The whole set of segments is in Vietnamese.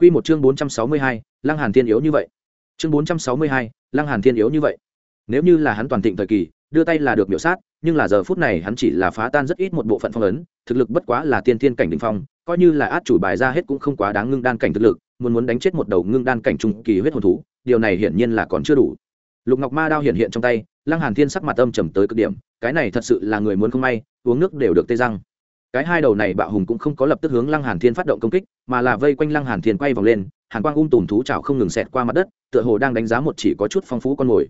Quy một chương 462, Lăng Hàn Thiên yếu như vậy. Chương 462, Lăng Hàn Thiên yếu như vậy. Nếu như là hắn toàn thịnh thời kỳ, đưa tay là được biểu sát, nhưng là giờ phút này hắn chỉ là phá tan rất ít một bộ phận phong ấn, thực lực bất quá là tiên thiên cảnh đỉnh phong, coi như là át chủ bài ra hết cũng không quá đáng ngưng đan cảnh thực lực, muốn muốn đánh chết một đầu ngưng đan cảnh trung kỳ huyết hồn thú, điều này hiển nhiên là còn chưa đủ. Lục Ngọc Ma đao hiện hiện trong tay, Lăng Hàn Thiên sắc mặt âm trầm tới cực điểm, cái này thật sự là người muốn không may, uống nước đều được tê răng cái hai đầu này bạo hùng cũng không có lập tức hướng lăng hàn thiên phát động công kích, mà là vây quanh lăng hàn thiên quay vòng lên, hàn quang ung tùm thú chảo không ngừng xẹt qua mặt đất, tựa hồ đang đánh giá một chỉ có chút phong phú con mồi.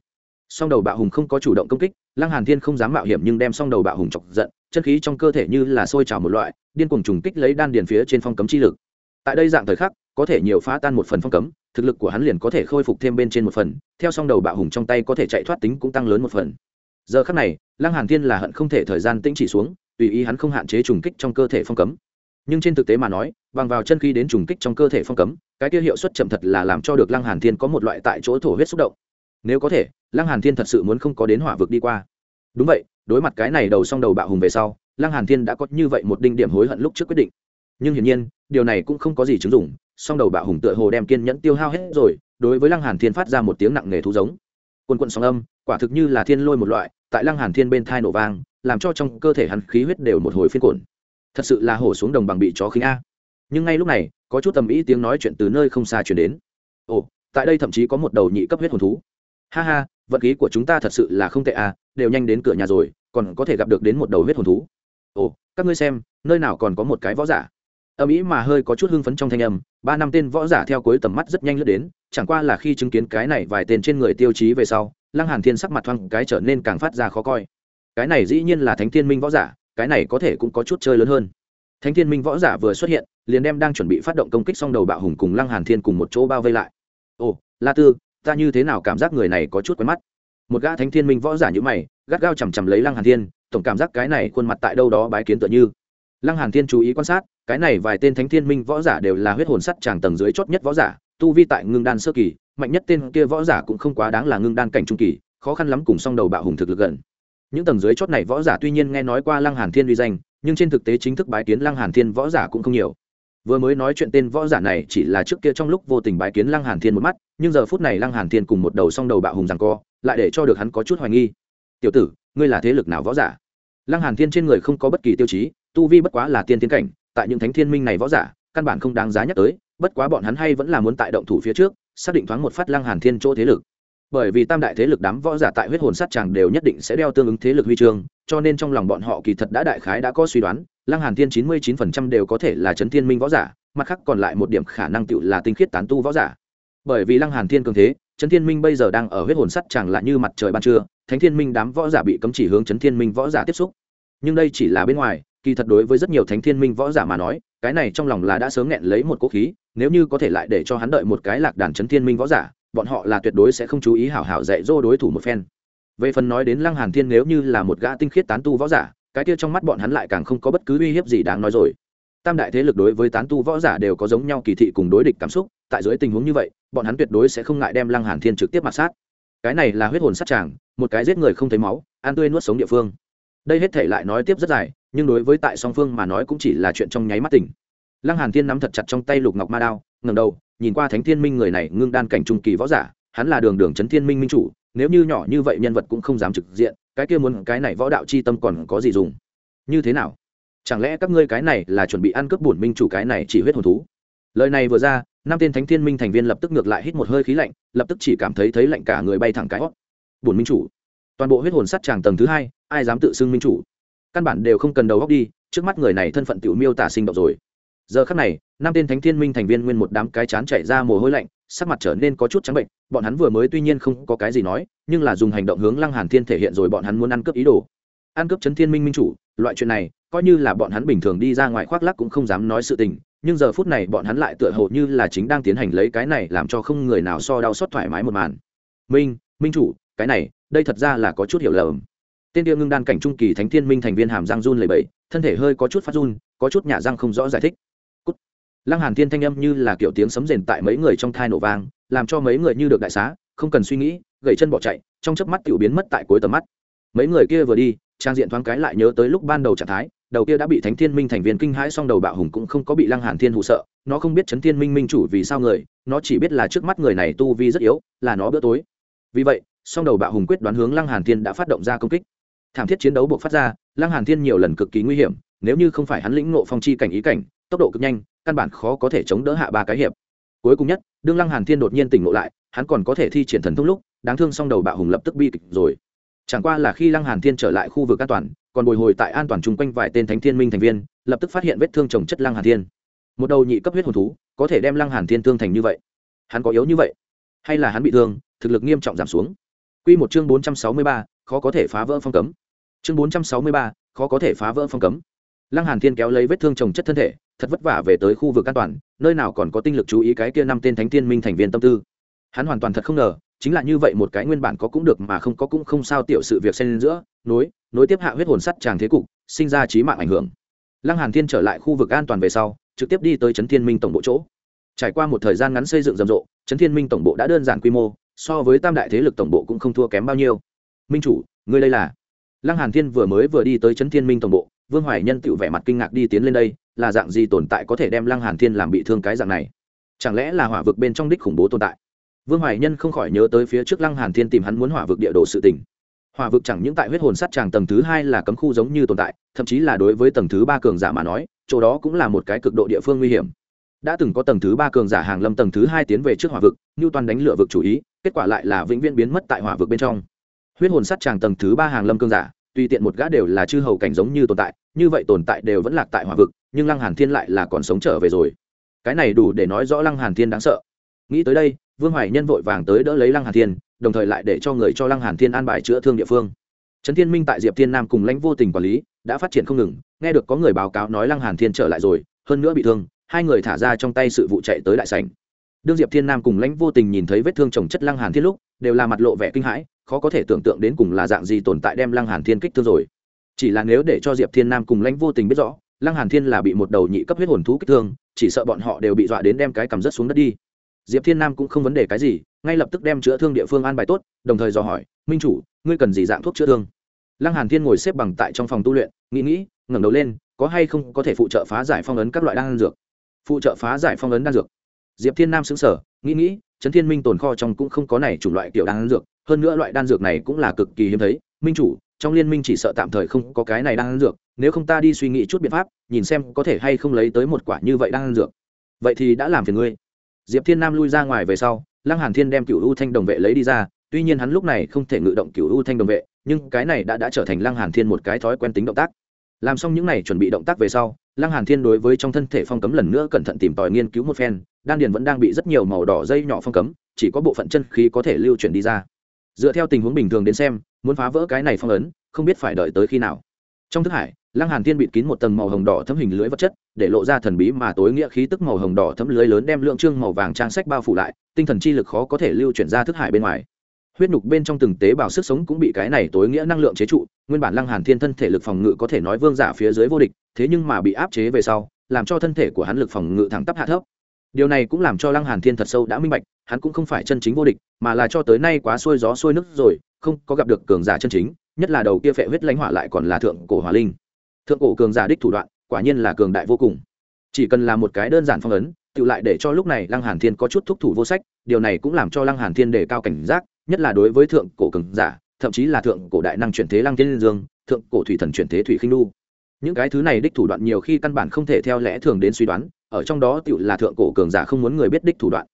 Song đầu bạo hùng không có chủ động công kích, lăng hàn thiên không dám mạo hiểm nhưng đem song đầu bạo hùng chọc giận, chân khí trong cơ thể như là sôi trào một loại, điên cuồng trùng kích lấy đan điền phía trên phong cấm chi lực. Tại đây dạng thời khắc, có thể nhiều phá tan một phần phong cấm, thực lực của hắn liền có thể khôi phục thêm bên trên một phần, theo song đầu bạo hùng trong tay có thể chạy thoát tính cũng tăng lớn một phần. Giờ khắc này, lăng hàn thiên là hận không thể thời gian tĩnh chỉ xuống tùy ý hắn không hạn chế trùng kích trong cơ thể phong cấm. Nhưng trên thực tế mà nói, bằng vào chân khí đến trùng kích trong cơ thể phong cấm, cái kia hiệu suất chậm thật là làm cho được lăng hàn thiên có một loại tại chỗ thổ huyết xúc động. Nếu có thể, lăng hàn thiên thật sự muốn không có đến hỏa vực đi qua. Đúng vậy, đối mặt cái này đầu xong đầu bạo hùng về sau, lăng hàn thiên đã có như vậy một đinh điểm hối hận lúc trước quyết định. Nhưng hiển nhiên, điều này cũng không có gì chứng dụng, song đầu bạo hùng tựa hồ đem kiên nhẫn tiêu hao hết rồi, đối với lăng hàn thiên phát ra một tiếng nặng nề thú giống. Quân quận sóng âm, quả thực như là thiên lôi một loại, tại lăng hàn thiên bên thai nổ vang làm cho trong cơ thể hắn khí huyết đều một hồi phiên cổn thật sự là hổ xuống đồng bằng bị chó khinh a. Nhưng ngay lúc này, có chút tầm ý tiếng nói chuyện từ nơi không xa chuyển đến. Ồ, tại đây thậm chí có một đầu nhị cấp huyết hồn thú. Ha ha vận khí của chúng ta thật sự là không tệ à đều nhanh đến cửa nhà rồi, còn có thể gặp được đến một đầu huyết hồn thú. Ồ, các ngươi xem, nơi nào còn có một cái võ giả? Âm ý mà hơi có chút hưng phấn trong thanh âm, ba năm tên võ giả theo cuối tầm mắt rất nhanh lướt đến, chẳng qua là khi chứng kiến cái này vài tên trên người tiêu chí về sau, lăng hàn thiên sắc mặt thoáng cái trở nên càng phát ra khó coi cái này dĩ nhiên là thánh thiên minh võ giả, cái này có thể cũng có chút chơi lớn hơn. Thánh thiên minh võ giả vừa xuất hiện, liền đem đang chuẩn bị phát động công kích xong đầu bạo hùng cùng lăng hàn thiên cùng một chỗ bao vây lại. Ồ, la tư, ta như thế nào cảm giác người này có chút quen mắt? Một gã thánh thiên minh võ giả như mày, gắt gao chầm chầm lấy lăng hàn thiên, tổng cảm giác cái này khuôn mặt tại đâu đó bái kiến tựa như. Lăng hàn thiên chú ý quan sát, cái này vài tên thánh thiên minh võ giả đều là huyết hồn sắt tràng tầng dưới chót nhất võ giả, tu vi tại ngưng đan sơ kỳ, mạnh nhất tên kia võ giả cũng không quá đáng là ngưng đan cảnh trung kỳ, khó khăn lắm cùng song đầu bạo hùng thực lực gần những tầng dưới chót này võ giả tuy nhiên nghe nói qua lăng hàn thiên uy danh, nhưng trên thực tế chính thức bái kiến lăng hàn thiên võ giả cũng không nhiều. Vừa mới nói chuyện tên võ giả này chỉ là trước kia trong lúc vô tình bái kiến lăng hàn thiên một mắt, nhưng giờ phút này lăng hàn thiên cùng một đầu song đầu bạo hùng rằng co, lại để cho được hắn có chút hoài nghi. Tiểu tử, ngươi là thế lực nào võ giả? Lăng hàn thiên trên người không có bất kỳ tiêu chí, tu vi bất quá là tiên tiến cảnh, tại những thánh thiên minh này võ giả, căn bản không đáng giá nhắc tới, bất quá bọn hắn hay vẫn là muốn tại động thủ phía trước, xác định thoáng một phát lăng hàn thiên chỗ thế lực bởi vì tam đại thế lực đám võ giả tại huyết hồn sát tràng đều nhất định sẽ đeo tương ứng thế lực huy chương, cho nên trong lòng bọn họ kỳ thật đã đại khái đã có suy đoán, lăng hàn thiên chín mươi chín phần trăm đều có thể là chấn thiên minh võ giả, mặt khác còn lại một điểm khả năng tựu là tinh khiết tán tu võ giả. Bởi vì lăng hàn thiên cường thế, chấn thiên minh bây giờ đang ở huyết hồn sắt chàng lại như mặt trời ban trưa, thánh thiên minh đám võ giả bị cấm chỉ hướng chấn thiên minh võ giả tiếp xúc. Nhưng đây chỉ là bên ngoài, kỳ thật đối với rất nhiều thánh thiên minh võ giả mà nói, cái này trong lòng là đã sớm nghẹn lấy một cố khí, nếu như có thể lại để cho hắn đợi một cái lạc đàn chấn thiên minh võ giả bọn họ là tuyệt đối sẽ không chú ý hảo hảo dạy dỗ đối thủ một phen. Về phần nói đến lăng hàn thiên nếu như là một gã tinh khiết tán tu võ giả, cái kia trong mắt bọn hắn lại càng không có bất cứ uy hiếp gì đáng nói rồi. Tam đại thế lực đối với tán tu võ giả đều có giống nhau kỳ thị cùng đối địch cảm xúc, tại dưới tình huống như vậy, bọn hắn tuyệt đối sẽ không ngại đem lăng hàn thiên trực tiếp mặt sát. Cái này là huyết hồn sát tràng, một cái giết người không thấy máu ăn tươi nuốt sống địa phương. Đây hết thể lại nói tiếp rất dài, nhưng đối với tại song phương mà nói cũng chỉ là chuyện trong nháy mắt tỉnh lăng hàn thiên nắm thật chặt trong tay lục ngọc ma đao, ngẩng đầu, nhìn qua thánh thiên minh người này ngưng đan cảnh trung kỳ võ giả, hắn là đường đường chấn thiên minh minh chủ, nếu như nhỏ như vậy nhân vật cũng không dám trực diện, cái kia muốn cái này võ đạo chi tâm còn có gì dùng? Như thế nào? Chẳng lẽ các ngươi cái này là chuẩn bị ăn cướp bổn minh chủ cái này chỉ huyết hồn thú? Lời này vừa ra, năm tên thánh thiên minh thành viên lập tức ngược lại hít một hơi khí lạnh, lập tức chỉ cảm thấy thấy lạnh cả người bay thẳng cái hót. Bổn minh chủ, toàn bộ huyết hồn sắt tràng tầng thứ hai, ai dám tự xưng minh chủ? Căn bản đều không cần đầu góc đi, trước mắt người này thân phận tiểu miêu tả sinh động rồi giờ khắc này, năm tên thánh thiên minh thành viên nguyên một đám cái chán chạy ra mồ hôi lạnh, sắc mặt trở nên có chút trắng bệnh, bọn hắn vừa mới tuy nhiên không có cái gì nói, nhưng là dùng hành động hướng lăng hàn thiên thể hiện rồi bọn hắn muốn ăn cướp ý đồ. Ăn cướp chấn thiên minh minh chủ, loại chuyện này, coi như là bọn hắn bình thường đi ra ngoài khoác lắc cũng không dám nói sự tình, nhưng giờ phút này bọn hắn lại tựa hồ như là chính đang tiến hành lấy cái này làm cho không người nào so đau xót thoải mái một màn. Minh minh chủ, cái này, đây thật ra là có chút hiểu lầm. Tên địa ngưng đan cảnh trung kỳ thánh thiên minh thành viên hàm giang run lầy bẫy thân thể hơi có chút phát run, có chút nhả răng không rõ giải thích lăng hàn thiên thanh âm như là kiểu tiếng sấm rền tại mấy người trong thai nổ vang, làm cho mấy người như được đại xá, không cần suy nghĩ gậy chân bỏ chạy, trong chớp mắt tiểu biến mất tại cuối tầm mắt. Mấy người kia vừa đi, trang diện thoáng cái lại nhớ tới lúc ban đầu trạng thái, đầu kia đã bị thánh thiên minh thành viên kinh hãi xong đầu bạo hùng cũng không có bị lăng hàn thiên hụ sợ, nó không biết chấn thiên minh minh chủ vì sao người, nó chỉ biết là trước mắt người này tu vi rất yếu, là nó bữa tối. Vì vậy, song đầu bạo hùng quyết đoán hướng lăng hàn thiên đã phát động ra công kích. Thảm thiết chiến đấu buộc phát ra, lăng hàn thiên nhiều lần cực kỳ nguy hiểm, nếu như không phải hắn lĩnh ngộ phong chi cảnh ý cảnh, tốc độ cực nhanh căn bản khó có thể chống đỡ hạ ba cái hiệp. Cuối cùng nhất đương lăng hàn thiên đột nhiên tỉnh ngộ lại hắn còn có thể thi triển thần thông lúc đáng thương song đầu bạo hùng lập tức bi kịch rồi. Chẳng qua là khi lăng hàn thiên trở lại khu vực an toàn còn bồi hồi tại an toàn chung quanh vài tên thánh thiên minh thành viên lập tức phát hiện vết thương trồng chất lăng hàn thiên. Một đầu nhị cấp huyết hồn thú có thể đem lăng hàn thiên thương thành như vậy. Hắn có yếu như vậy? Hay là hắn bị thương thực lực nghiêm trọng giảm xuống? Quy một chương bốn trăm sáu mươi ba, khó có thể phá vỡ phong cấm. Chương bốn trăm sáu mươi ba, khó có thể phá vỡ phong cấm. Lăng hàn thiên kéo lấy vết thương trồng chất thân thể thật vất vả về tới khu vực an toàn, nơi nào còn có tinh lực chú ý cái kia năm tên thánh thiên minh thành viên tâm tư. Hắn hoàn toàn thật không ngờ, chính là như vậy một cái nguyên bản có cũng được mà không có cũng không sao tiểu sự việc xen lên giữa, nối nối tiếp hạ huyết hồn sắt tràng thế cục, sinh ra trí mạng ảnh hưởng. Lăng hàn thiên trở lại khu vực an toàn về sau, trực tiếp đi tới trấn thiên minh tổng bộ chỗ. Trải qua một thời gian ngắn xây dựng rầm rộ trấn thiên minh tổng bộ đã đơn giản quy mô, so với tam đại thế lực tổng bộ cũng không thua kém bao nhiêu. Minh chủ, ngươi đây là? Lăng hàn thiên vừa mới vừa đi tới trấn thiên minh tổng bộ, vương hoài nhân tự vẻ mặt kinh ngạc đi tiến lên đây là dạng gì tồn tại có thể đem lăng hàn thiên làm bị thương cái dạng này? Chẳng lẽ là hỏa vực bên trong đích khủng bố tồn tại? Vương hoài nhân không khỏi nhớ tới phía trước lăng hàn thiên tìm hắn muốn hỏa vực địa đồ sự tình. Hỏa vực chẳng những tại huyết hồn sát tràng tầng thứ hai là cấm khu giống như tồn tại, thậm chí là đối với tầng thứ ba cường giả mà nói, chỗ đó cũng là một cái cực độ địa phương nguy hiểm. Đã từng có tầng thứ ba cường giả hàng lâm tầng thứ hai tiến về trước hỏa vực như toàn đánh lửa vực chủ ý, kết quả lại là vĩnh viễn biến mất tại hỏa vực bên trong. Huyết hồn sát tràng tầng thứ ba hàng lâm cường giả, tùy tiện một gã đều là chư hầu cảnh giống như tồn tại như vậy tồn tại đều vẫn lạc tại hỏa vực, nhưng lăng hàn thiên lại là còn sống trở về rồi. Cái này đủ để nói rõ lăng hàn thiên đáng sợ. Nghĩ tới đây, vương hoài nhân vội vàng tới đỡ lấy lăng hàn thiên, đồng thời lại để cho người cho lăng hàn thiên an bài chữa thương địa phương. Trấn thiên minh tại diệp thiên nam cùng lãnh vô tình quản lý, đã phát triển không ngừng, nghe được có người báo cáo nói lăng hàn thiên trở lại rồi, hơn nữa bị thương, hai người thả ra trong tay sự vụ chạy tới đại sảnh. Đương diệp thiên nam cùng lãnh vô tình nhìn thấy vết thương chồng chất lăng hàn thiên lúc, đều là mặt lộ vẻ kinh hãi, khó có thể tưởng tượng đến cùng là dạng gì tồn tại đem lăng hàn thiên kích thương rồi chỉ là nếu để cho diệp thiên nam cùng lãnh vô tình biết rõ, lăng hàn thiên là bị một đầu nhị cấp huyết hồn thú kích thương, chỉ sợ bọn họ đều bị dọa đến đem cái cầm rất xuống đất đi. Diệp thiên nam cũng không vấn đề cái gì, ngay lập tức đem chữa thương địa phương an bài tốt, đồng thời dò hỏi, minh chủ, ngươi cần gì dạng thuốc chữa thương? Lăng hàn thiên ngồi xếp bằng tại trong phòng tu luyện, nghĩ nghĩ, ngẩng đầu lên, có hay không có thể phụ trợ phá giải phong ấn các loại đan dược? Phụ trợ phá giải phong ấn đan dược. Diệp thiên nam xứng sở nghĩ nghĩ, trấn thiên minh tồn kho trong cũng không có này chủng loại kiểu đan dược, hơn nữa loại đan dược này cũng là cực kỳ hiếm thấy. Minh chủ trong liên minh chỉ sợ tạm thời không có cái này đang ăn dược, nếu không ta đi suy nghĩ chút biện pháp, nhìn xem có thể hay không lấy tới một quả như vậy đang ăn dược. Vậy thì đã làm phiền ngươi. Diệp thiên nam lui ra ngoài về sau, lăng hàn thiên đem cựu u thanh đồng vệ lấy đi ra, tuy nhiên hắn lúc này không thể ngự động cựu u thanh đồng vệ, nhưng cái này đã đã trở thành lăng hàn thiên một cái thói quen tính động tác. Làm xong những này chuẩn bị động tác về sau, lăng hàn thiên đối với trong thân thể phong cấm lần nữa cẩn thận tìm tòi nghiên cứu một phen, đan điền vẫn đang bị rất nhiều màu đỏ dây nhỏ phong cấm, chỉ có bộ phận chân khí có thể lưu chuyển đi ra. Dựa theo tình huống bình thường đến xem muốn phá vỡ cái này phong ấn, không biết phải đợi tới khi nào. Trong thức hải, lăng hàn thiên bịt kín một tầng màu hồng đỏ thấm hình lưới vật chất, để lộ ra thần bí mà tối nghĩa khí tức màu hồng đỏ thấm lưới lớn đem lượng trương màu vàng trang sách bao phủ lại, tinh thần chi lực khó có thể lưu chuyển ra thức hải bên ngoài. Huyết nhục bên trong từng tế bào sức sống cũng bị cái này tối nghĩa năng lượng chế trụ, nguyên bản lăng hàn thiên thân thể lực phòng ngự có thể nói vương giả phía dưới vô địch, thế nhưng mà bị áp chế về sau, làm cho thân thể của hắn lực phòng ngự thẳng tắp hạ thấp. Điều này cũng làm cho lăng hàn thiên thật sâu đã minh bạch, hắn cũng không phải chân chính vô địch, mà là cho tới nay quá xuôi gió xuôi nước rồi không có gặp được cường giả chân chính nhất là đầu kia phệ huyết lãnh hỏa lại còn là thượng cổ hỏa linh. Thượng cổ cường giả đích thủ đoạn quả nhiên là cường đại vô cùng. Chỉ cần là một cái đơn giản phong ấn tự lại để cho lúc này lăng hàn thiên có chút thúc thủ vô sách điều này cũng làm cho lăng hàn thiên đề cao cảnh giác nhất là đối với thượng cổ cường giả thậm chí là thượng cổ đại năng chuyển thế lăng thiên dương thượng cổ thủy thần chuyển thế thủy khinh lưu, những cái thứ này đích thủ đoạn nhiều khi căn bản không thể theo lẽ thường đến suy đoán ở trong đó tự là thượng cổ cường giả không muốn người biết đích thủ đoạn.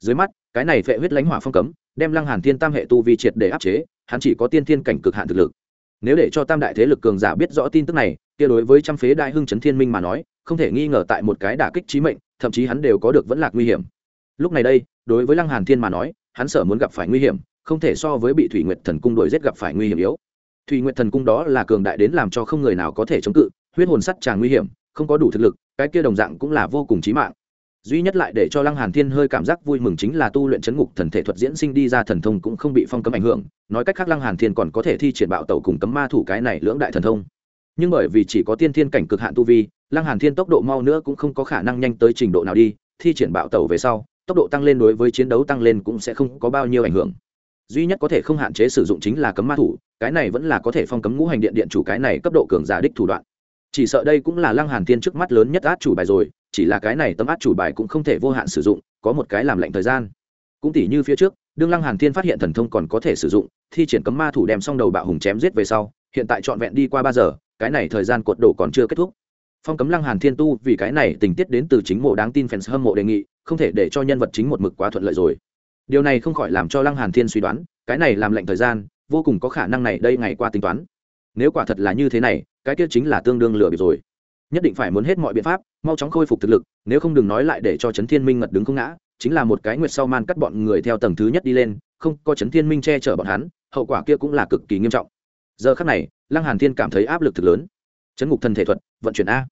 Dưới mắt cái này phệ huyết lãnh hỏa phong cấm đem lăng hàn thiên tam hệ tu vi triệt để áp chế hắn chỉ có tiên thiên cảnh cực hạn thực lực. Nếu để cho tam đại thế lực cường giả biết rõ tin tức này, kia đối với trăm phế đại hưng chấn thiên minh mà nói, không thể nghi ngờ tại một cái đả kích trí mệnh, thậm chí hắn đều có được vẫn lạc nguy hiểm. Lúc này đây, đối với lăng hàn thiên mà nói, hắn sợ muốn gặp phải nguy hiểm, không thể so với bị thủy nguyệt thần cung đuổi giết gặp phải nguy hiểm yếu. Thủy nguyệt thần cung đó là cường đại đến làm cho không người nào có thể chống cự, huyết hồn sắt chàng nguy hiểm, không có đủ thực lực, cái kia đồng dạng cũng là vô cùng chí mạng duy nhất lại để cho lăng hàn thiên hơi cảm giác vui mừng chính là tu luyện chấn ngục thần thể thuật diễn sinh đi ra thần thông cũng không bị phong cấm ảnh hưởng. Nói cách khác lăng hàn thiên còn có thể thi triển bạo tẩu cùng cấm ma thủ cái này lưỡng đại thần thông. Nhưng bởi vì chỉ có tiên thiên cảnh cực hạn tu vi, lăng hàn thiên tốc độ mau nữa cũng không có khả năng nhanh tới trình độ nào đi. Thi triển bạo tẩu về sau, tốc độ tăng lên đối với chiến đấu tăng lên cũng sẽ không có bao nhiêu ảnh hưởng. Duy nhất có thể không hạn chế sử dụng chính là cấm ma thủ, cái này vẫn là có thể phong cấm ngũ hành điện điện chủ cái này cấp độ cường giả đích thủ đoạn. Chỉ sợ đây cũng là lăng hàn thiên trước mắt lớn nhất át chủ bài rồi chỉ là cái này tấm át chủ bài cũng không thể vô hạn sử dụng, có một cái làm lệnh thời gian. Cũng tỉ như phía trước, đương lăng hàn thiên phát hiện thần thông còn có thể sử dụng, thi triển cấm ma thủ đem xong đầu bạo hùng chém giết về sau, hiện tại trọn vẹn đi qua ba giờ, cái này thời gian cột đổ còn chưa kết thúc. Phong cấm lăng hàn thiên tu vì cái này tình tiết đến từ chính mộ đáng tin fans hâm mộ đề nghị, không thể để cho nhân vật chính một mực quá thuận lợi rồi. Điều này không khỏi làm cho lăng hàn thiên suy đoán, cái này làm lệnh thời gian, vô cùng có khả năng này đây ngày qua tính toán. Nếu quả thật là như thế này, cái kia chính là tương đương lừa bịp rồi. Nhất định phải muốn hết mọi biện pháp mau chóng khôi phục thực lực, nếu không đừng nói lại để cho trấn thiên minh ngật đứng không ngã, chính là một cái nguyệt sau man cắt bọn người theo tầng thứ nhất đi lên, không có trấn thiên minh che chở bọn hắn, hậu quả kia cũng là cực kỳ nghiêm trọng. Giờ khắc này, lăng hàn thiên cảm thấy áp lực thực lớn. Chấn ngục thần thể thuật, vận chuyển a.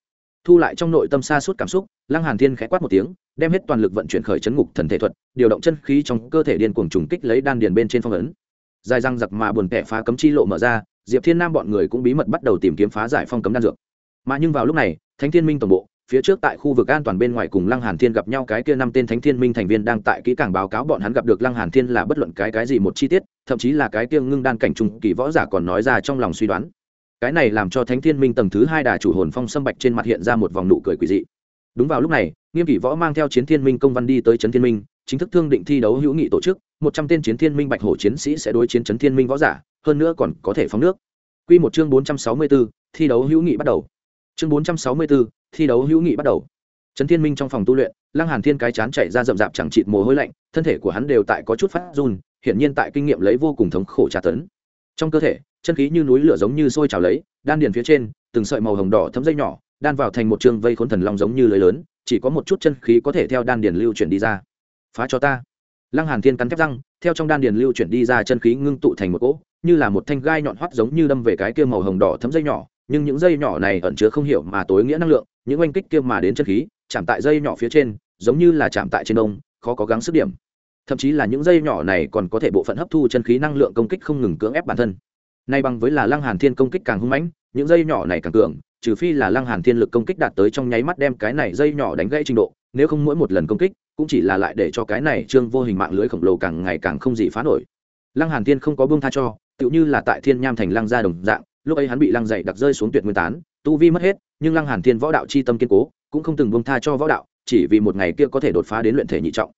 Thu lại trong nội tâm xa suốt cảm xúc, lăng hàn thiên khẽ quát một tiếng, đem hết toàn lực vận chuyển khởi chấn ngục thần thể thuật, điều động chân khí trong cơ thể điên cuồng trùng kích lấy đan điền bên trên phong ấn. Dài răng giặc mà buồn kẻ phá cấm chi lộ mở ra, diệp thiên nam bọn người cũng bí mật bắt đầu tìm kiếm phá giải phong cấm đan dược. Mà nhưng vào lúc này, thánh thiên minh tổng bộ phía trước tại khu vực an toàn bên ngoài cùng lăng hàn thiên gặp nhau cái kia năm tên thánh thiên minh thành viên đang tại kỹ càng báo cáo bọn hắn gặp được lăng hàn thiên là bất luận cái cái gì một chi tiết thậm chí là cái kia ngưng đan cảnh trùng kỳ võ giả còn nói ra trong lòng suy đoán. Cái này làm cho thánh thiên minh tầng thứ hai đà chủ hồn phong sâm bạch trên mặt hiện ra một vòng nụ cười quỷ dị. Đúng vào lúc này nghiêm kỷ võ mang theo chiến thiên minh công văn đi tới trấn thiên minh chính thức thương định thi đấu hữu nghị tổ chức một trăm tên chiến thiên minh bạch hổ chiến sĩ sẽ đối chiến trấn thiên minh võ giả hơn nữa còn có thể phóng nước. Quy một chương bốn trăm sáu mươi 464, thi đấu hữu nghị bắt đầu. Chương bốn trăm sáu mươi 464, thi đấu hữu nghị bắt đầu. Trấn thiên minh trong phòng tu luyện, lăng hàn thiên cái chán chạy ra rậm rạp chẳng chịt mồ hôi lạnh, thân thể của hắn đều tại có chút phát run, hiển nhiên tại kinh nghiệm lấy vô cùng thống khổ tra tấn. Trong cơ thể, chân khí như núi lửa giống như sôi trào lấy, đan điền phía trên, từng sợi màu hồng đỏ thấm dây nhỏ, đan vào thành một trường vây khốn thần long giống như lưới lớn, chỉ có một chút chân khí có thể theo đan điền lưu chuyển đi ra. Phá cho ta. Lăng hàn thiên cắn thép răng, theo trong đan điền lưu chuyển đi ra chân khí ngưng tụ thành một cỗ, như là một thanh gai nhọn hoắt giống như đâm về cái kia màu hồng đỏ thấm dây nhỏ nhưng những dây nhỏ này ẩn chứa không hiểu mà tối nghĩa năng lượng, những oanh kích kia mà đến chân khí, chạm tại dây nhỏ phía trên, giống như là chạm tại trên đông khó có gắng sức điểm. Thậm chí là những dây nhỏ này còn có thể bộ phận hấp thu chân khí năng lượng công kích không ngừng cưỡng ép bản thân. Nay bằng với là lăng hàn thiên công kích càng hung mãnh, những dây nhỏ này càng cường, trừ phi là lăng hàn thiên lực công kích đạt tới trong nháy mắt đem cái này dây nhỏ đánh gãy trình độ, nếu không mỗi một lần công kích, cũng chỉ là lại để cho cái này trương vô hình mạng lưới khổng lồ càng ngày càng không gì phá nổi. Lăng hàn thiên không có buông tha cho, tựu như là tại thiên nham thành lăng gia đồng dạng lúc ấy hắn bị lăng dậy đặc rơi xuống tuyệt nguyên tán, tu vi mất hết, nhưng lăng hàn thiên võ đạo chi tâm kiên cố, cũng không từng buông tha cho võ đạo, chỉ vì một ngày kia có thể đột phá đến luyện thể nhị trọng.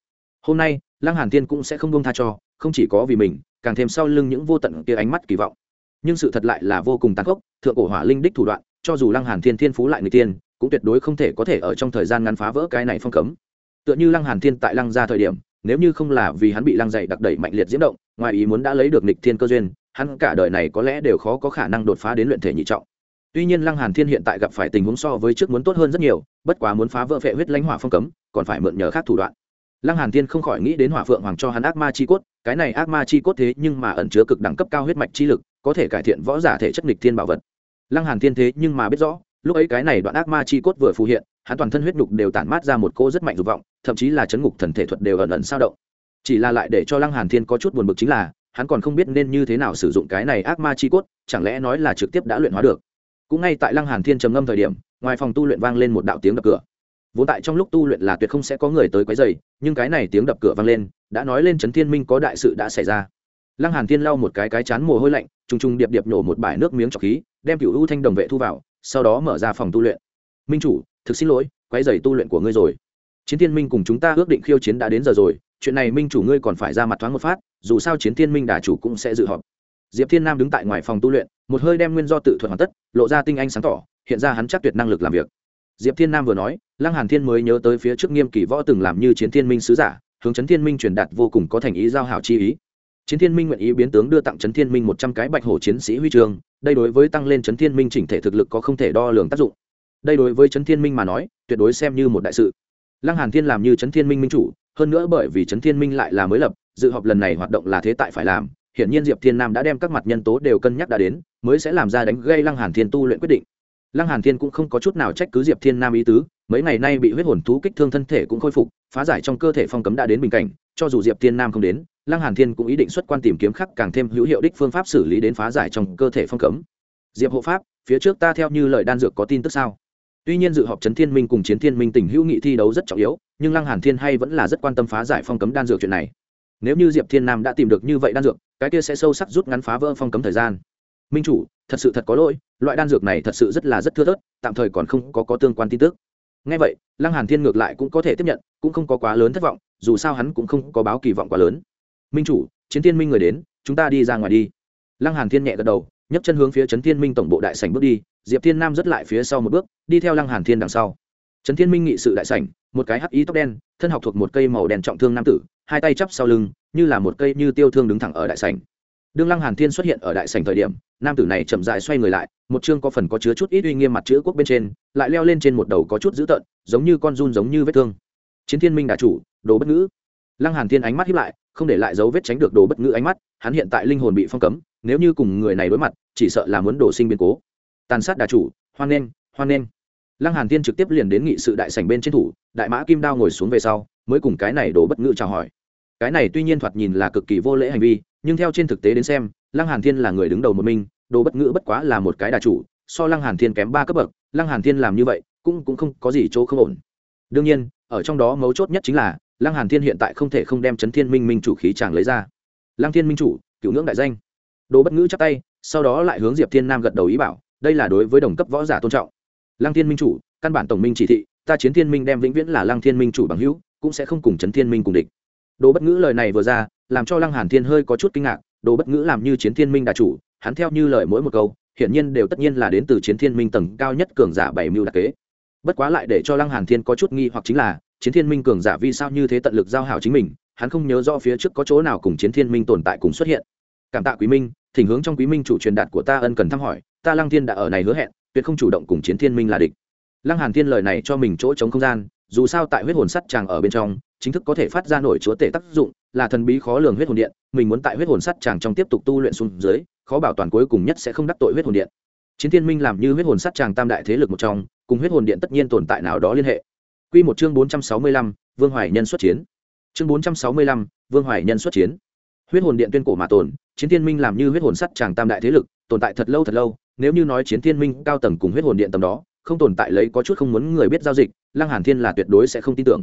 Hôm nay, lăng hàn thiên cũng sẽ không buông tha cho, không chỉ có vì mình, càng thêm sau lưng những vô tận kia ánh mắt kỳ vọng. Nhưng sự thật lại là vô cùng tàn khốc, thượng cổ hỏa linh đích thủ đoạn, cho dù lăng hàn thiên thiên phú lại người tiên, cũng tuyệt đối không thể có thể ở trong thời gian ngắn phá vỡ cái này phong cấm. Tựa như lăng hàn thiên tại lăng gia thời điểm, nếu như không là vì hắn bị lăng dày đặc đẩy mạnh liệt diễm động, ngoài ý muốn đã lấy được nịch thiên cơ duyên hắn cả đời này có lẽ đều khó có khả năng đột phá đến luyện thể nhị trọng. Tuy nhiên lăng hàn thiên hiện tại gặp phải tình huống so với trước muốn tốt hơn rất nhiều, bất quá muốn phá vỡ phệ huyết lãnh hỏa phong cấm, còn phải mượn nhờ khác thủ đoạn. Lăng hàn thiên không khỏi nghĩ đến hỏa phượng hoàng cho hắn ác ma chi cốt, cái này ác ma chi cốt thế nhưng mà ẩn chứa cực đẳng cấp cao huyết mạch chi lực, có thể cải thiện võ giả thể chất nghịch thiên bảo vật. Lăng hàn thiên thế nhưng mà biết rõ, lúc ấy cái này đoạn ác ma chi cốt vừa phù hiện, hắn toàn thân huyết nhục đều tản mát ra một cô rất mạnh dục vọng, thậm chí là chấn ngục thần thể thuật đều ẩn ẩn sao động. Chỉ là lại để cho lăng hàn thiên có chút buồn bực chính là hắn còn không biết nên như thế nào sử dụng cái này ác ma chi cốt, chẳng lẽ nói là trực tiếp đã luyện hóa được? Cũng ngay tại lăng hàn thiên trầm ngâm thời điểm, ngoài phòng tu luyện vang lên một đạo tiếng đập cửa. Vốn tại trong lúc tu luyện là tuyệt không sẽ có người tới quấy rầy, nhưng cái này tiếng đập cửa vang lên, đã nói lên chấn thiên minh có đại sự đã xảy ra. Lăng hàn thiên lau một cái cái chán mồ hôi lạnh, trùng trùng điệp điệp nổ một bãi nước miếng trọc khí, đem cửu u thanh đồng vệ thu vào, sau đó mở ra phòng tu luyện. Minh chủ, thực xin lỗi, quấy rầy tu luyện của ngươi rồi. Chiến thiên minh cùng chúng ta ước định khiêu chiến đã đến giờ rồi chuyện này minh chủ ngươi còn phải ra mặt thoáng một phát, dù sao chiến thiên minh đà chủ cũng sẽ dự họp. Diệp thiên nam đứng tại ngoài phòng tu luyện, một hơi đem nguyên do tự thuật hoàn tất, lộ ra tinh anh sáng tỏ, hiện ra hắn chắc tuyệt năng lực làm việc. Diệp thiên nam vừa nói, lăng hàn thiên mới nhớ tới phía trước nghiêm kỳ võ từng làm như chiến thiên minh sứ giả, hướng chấn thiên minh truyền đạt vô cùng có thành ý giao hảo chi ý. Chiến thiên minh nguyện ý biến tướng đưa tặng chấn thiên minh một trăm cái bạch hổ chiến sĩ huy trường đây đối với tăng lên chấn thiên minh chỉnh thể thực lực có không thể đo lường tác dụng. Đây đối với chấn thiên minh mà nói, tuyệt đối xem như một đại sự. Lăng hàn thiên làm như chấn thiên minh minh chủ hơn nữa bởi vì chấn thiên minh lại là mới lập, dự họp lần này hoạt động là thế tại phải làm, hiển nhiên diệp thiên nam đã đem các mặt nhân tố đều cân nhắc đã đến, mới sẽ làm ra đánh gây lăng hàn thiên tu luyện quyết định. Lăng hàn thiên cũng không có chút nào trách cứ diệp thiên nam ý tứ, mấy ngày nay bị huyết hồn thú kích thương thân thể cũng khôi phục, phá giải trong cơ thể phong cấm đã đến bình cảnh, cho dù diệp thiên nam không đến, lăng hàn thiên cũng ý định xuất quan tìm kiếm khắc càng thêm hữu hiệu đích phương pháp xử lý đến phá giải trong cơ thể phong cấm. Diệp hộ pháp, phía trước ta theo như lời đan dược có tin tức sao? Tuy nhiên dự họp chấn thiên minh cùng chiến thiên minh tình hữu nghị thi đấu rất trọng yếu, nhưng lăng hàn thiên hay vẫn là rất quan tâm phá giải phong cấm đan dược chuyện này. Nếu như diệp thiên nam đã tìm được như vậy đan dược, cái kia sẽ sâu sắc rút ngắn phá vỡ phong cấm thời gian. Minh chủ, thật sự thật có lỗi, loại đan dược này thật sự rất là rất thưa thớt, tạm thời còn không có có tương quan tin tức. Ngay vậy, lăng hàn thiên ngược lại cũng có thể tiếp nhận, cũng không có quá lớn thất vọng, dù sao hắn cũng không có báo kỳ vọng quá lớn. Minh chủ, chiến thiên minh người đến, chúng ta đi ra ngoài đi. Lăng hàn thiên nhẹ gật đầu, nhấc chân hướng phía trấn thiên minh tổng bộ đại sảnh bước đi diệp thiên nam rất lại phía sau một bước, đi theo lăng hàn thiên đằng sau. Trấn thiên minh nghị sự đại sảnh, một cái hắc ý tóc đen, thân học thuộc một cây màu đen trọng thương nam tử, hai tay chắp sau lưng, như là một cây như tiêu thương đứng thẳng ở đại sảnh. Đương lăng hàn thiên xuất hiện ở đại sảnh thời điểm, nam tử này chậm rãi xoay người lại, một chương có phần có chứa chút ít uy nghiêm mặt chữ quốc bên trên, lại leo lên trên một đầu có chút dữ tợn, giống như con run giống như vết thương. Chiến thiên minh đà chủ, đồ bất ngữ. Lăng hàn thiên ánh mắt hiếp lại, không để lại dấu vết tránh được đồ bất ngữ ánh mắt, hắn hiện tại linh hồn bị phong cấm, nếu như cùng người này đối mặt, chỉ sợ là muốn đổ sinh biến cố tàn sát đà chủ, hoan nghênh hoan nghênh. Lăng hàn thiên trực tiếp liền đến nghị sự đại sảnh bên trên thủ, đại mã kim đao ngồi xuống về sau, mới cùng cái này đổ bất ngữ chào hỏi. Cái này tuy nhiên thoạt nhìn là cực kỳ vô lễ hành vi, nhưng theo trên thực tế đến xem, lăng hàn thiên là người đứng đầu một mình, đồ bất ngữ bất quá là một cái đà chủ, so lăng hàn thiên kém ba cấp bậc, lăng hàn thiên làm như vậy, cũng cũng không có gì chỗ không ổn. Đương nhiên, ở trong đó mấu chốt nhất chính là, lăng hàn thiên hiện tại không thể không đem chấn thiên minh minh chủ khí chàng lấy ra. Lăng thiên minh chủ, cựu ngưỡng đại danh. Đồ bất ngữ chắp tay, sau đó lại hướng diệp thiên nam gật đầu ý bảo đây là đối với đồng cấp võ giả tôn trọng. Lăng thiên minh chủ, căn bản tổng minh chỉ thị, ta chiến thiên minh đem vĩnh viễn là lăng thiên minh chủ bằng hữu, cũng sẽ không cùng chấn thiên minh cùng địch. Đồ bất ngữ lời này vừa ra, làm cho lăng hàn thiên hơi có chút kinh ngạc, đồ bất ngữ làm như chiến thiên minh đà chủ, hắn theo như lời mỗi một câu, hiển nhiên đều tất nhiên là đến từ chiến thiên minh tầng cao nhất cường giả bảy mưu đặc kế. Bất quá lại để cho lăng hàn thiên có chút nghi hoặc chính là, chiến thiên minh cường giả vì sao như thế tận lực giao hảo chính mình, hắn không nhớ rõ phía trước có chỗ nào cùng chiến thiên minh tồn tại cùng xuất hiện. Cảm tạ quý minh, thỉnh hướng trong quý minh chủ truyền đạt của ta ân cần thăm hỏi ta lăng thiên đã ở này hứa hẹn tuyệt không chủ động cùng chiến thiên minh là địch. Lăng hàn thiên lời này cho mình chỗ chống không gian dù sao tại huyết hồn sắt chàng ở bên trong chính thức có thể phát ra nổi chúa tể tác dụng là thần bí khó lường huyết hồn điện mình muốn tại huyết hồn sắt chàng trong tiếp tục tu luyện xuống dưới khó bảo toàn cuối cùng nhất sẽ không đắc tội huyết hồn điện. Chiến thiên minh làm như huyết hồn sắt chàng tam đại thế lực một trong cùng huyết hồn điện tất nhiên tồn tại nào đó liên hệ. Quy một chương bốn trăm sáu mươi lăm, vương hoài nhân xuất chiến. Chương bốn trăm sáu mươi lăm, vương hoài nhân xuất chiến. Huyết hồn điện tuyên cổ mà tồn chiến thiên minh làm như huyết hồn sắt chàng tam đại thế lực tồn tại thật lâu thật lâu nếu như nói chiến thiên minh cao tầng cùng huyết hồn điện tầm đó, không tồn tại lấy có chút không muốn người biết giao dịch, lăng hàn thiên là tuyệt đối sẽ không tin tưởng.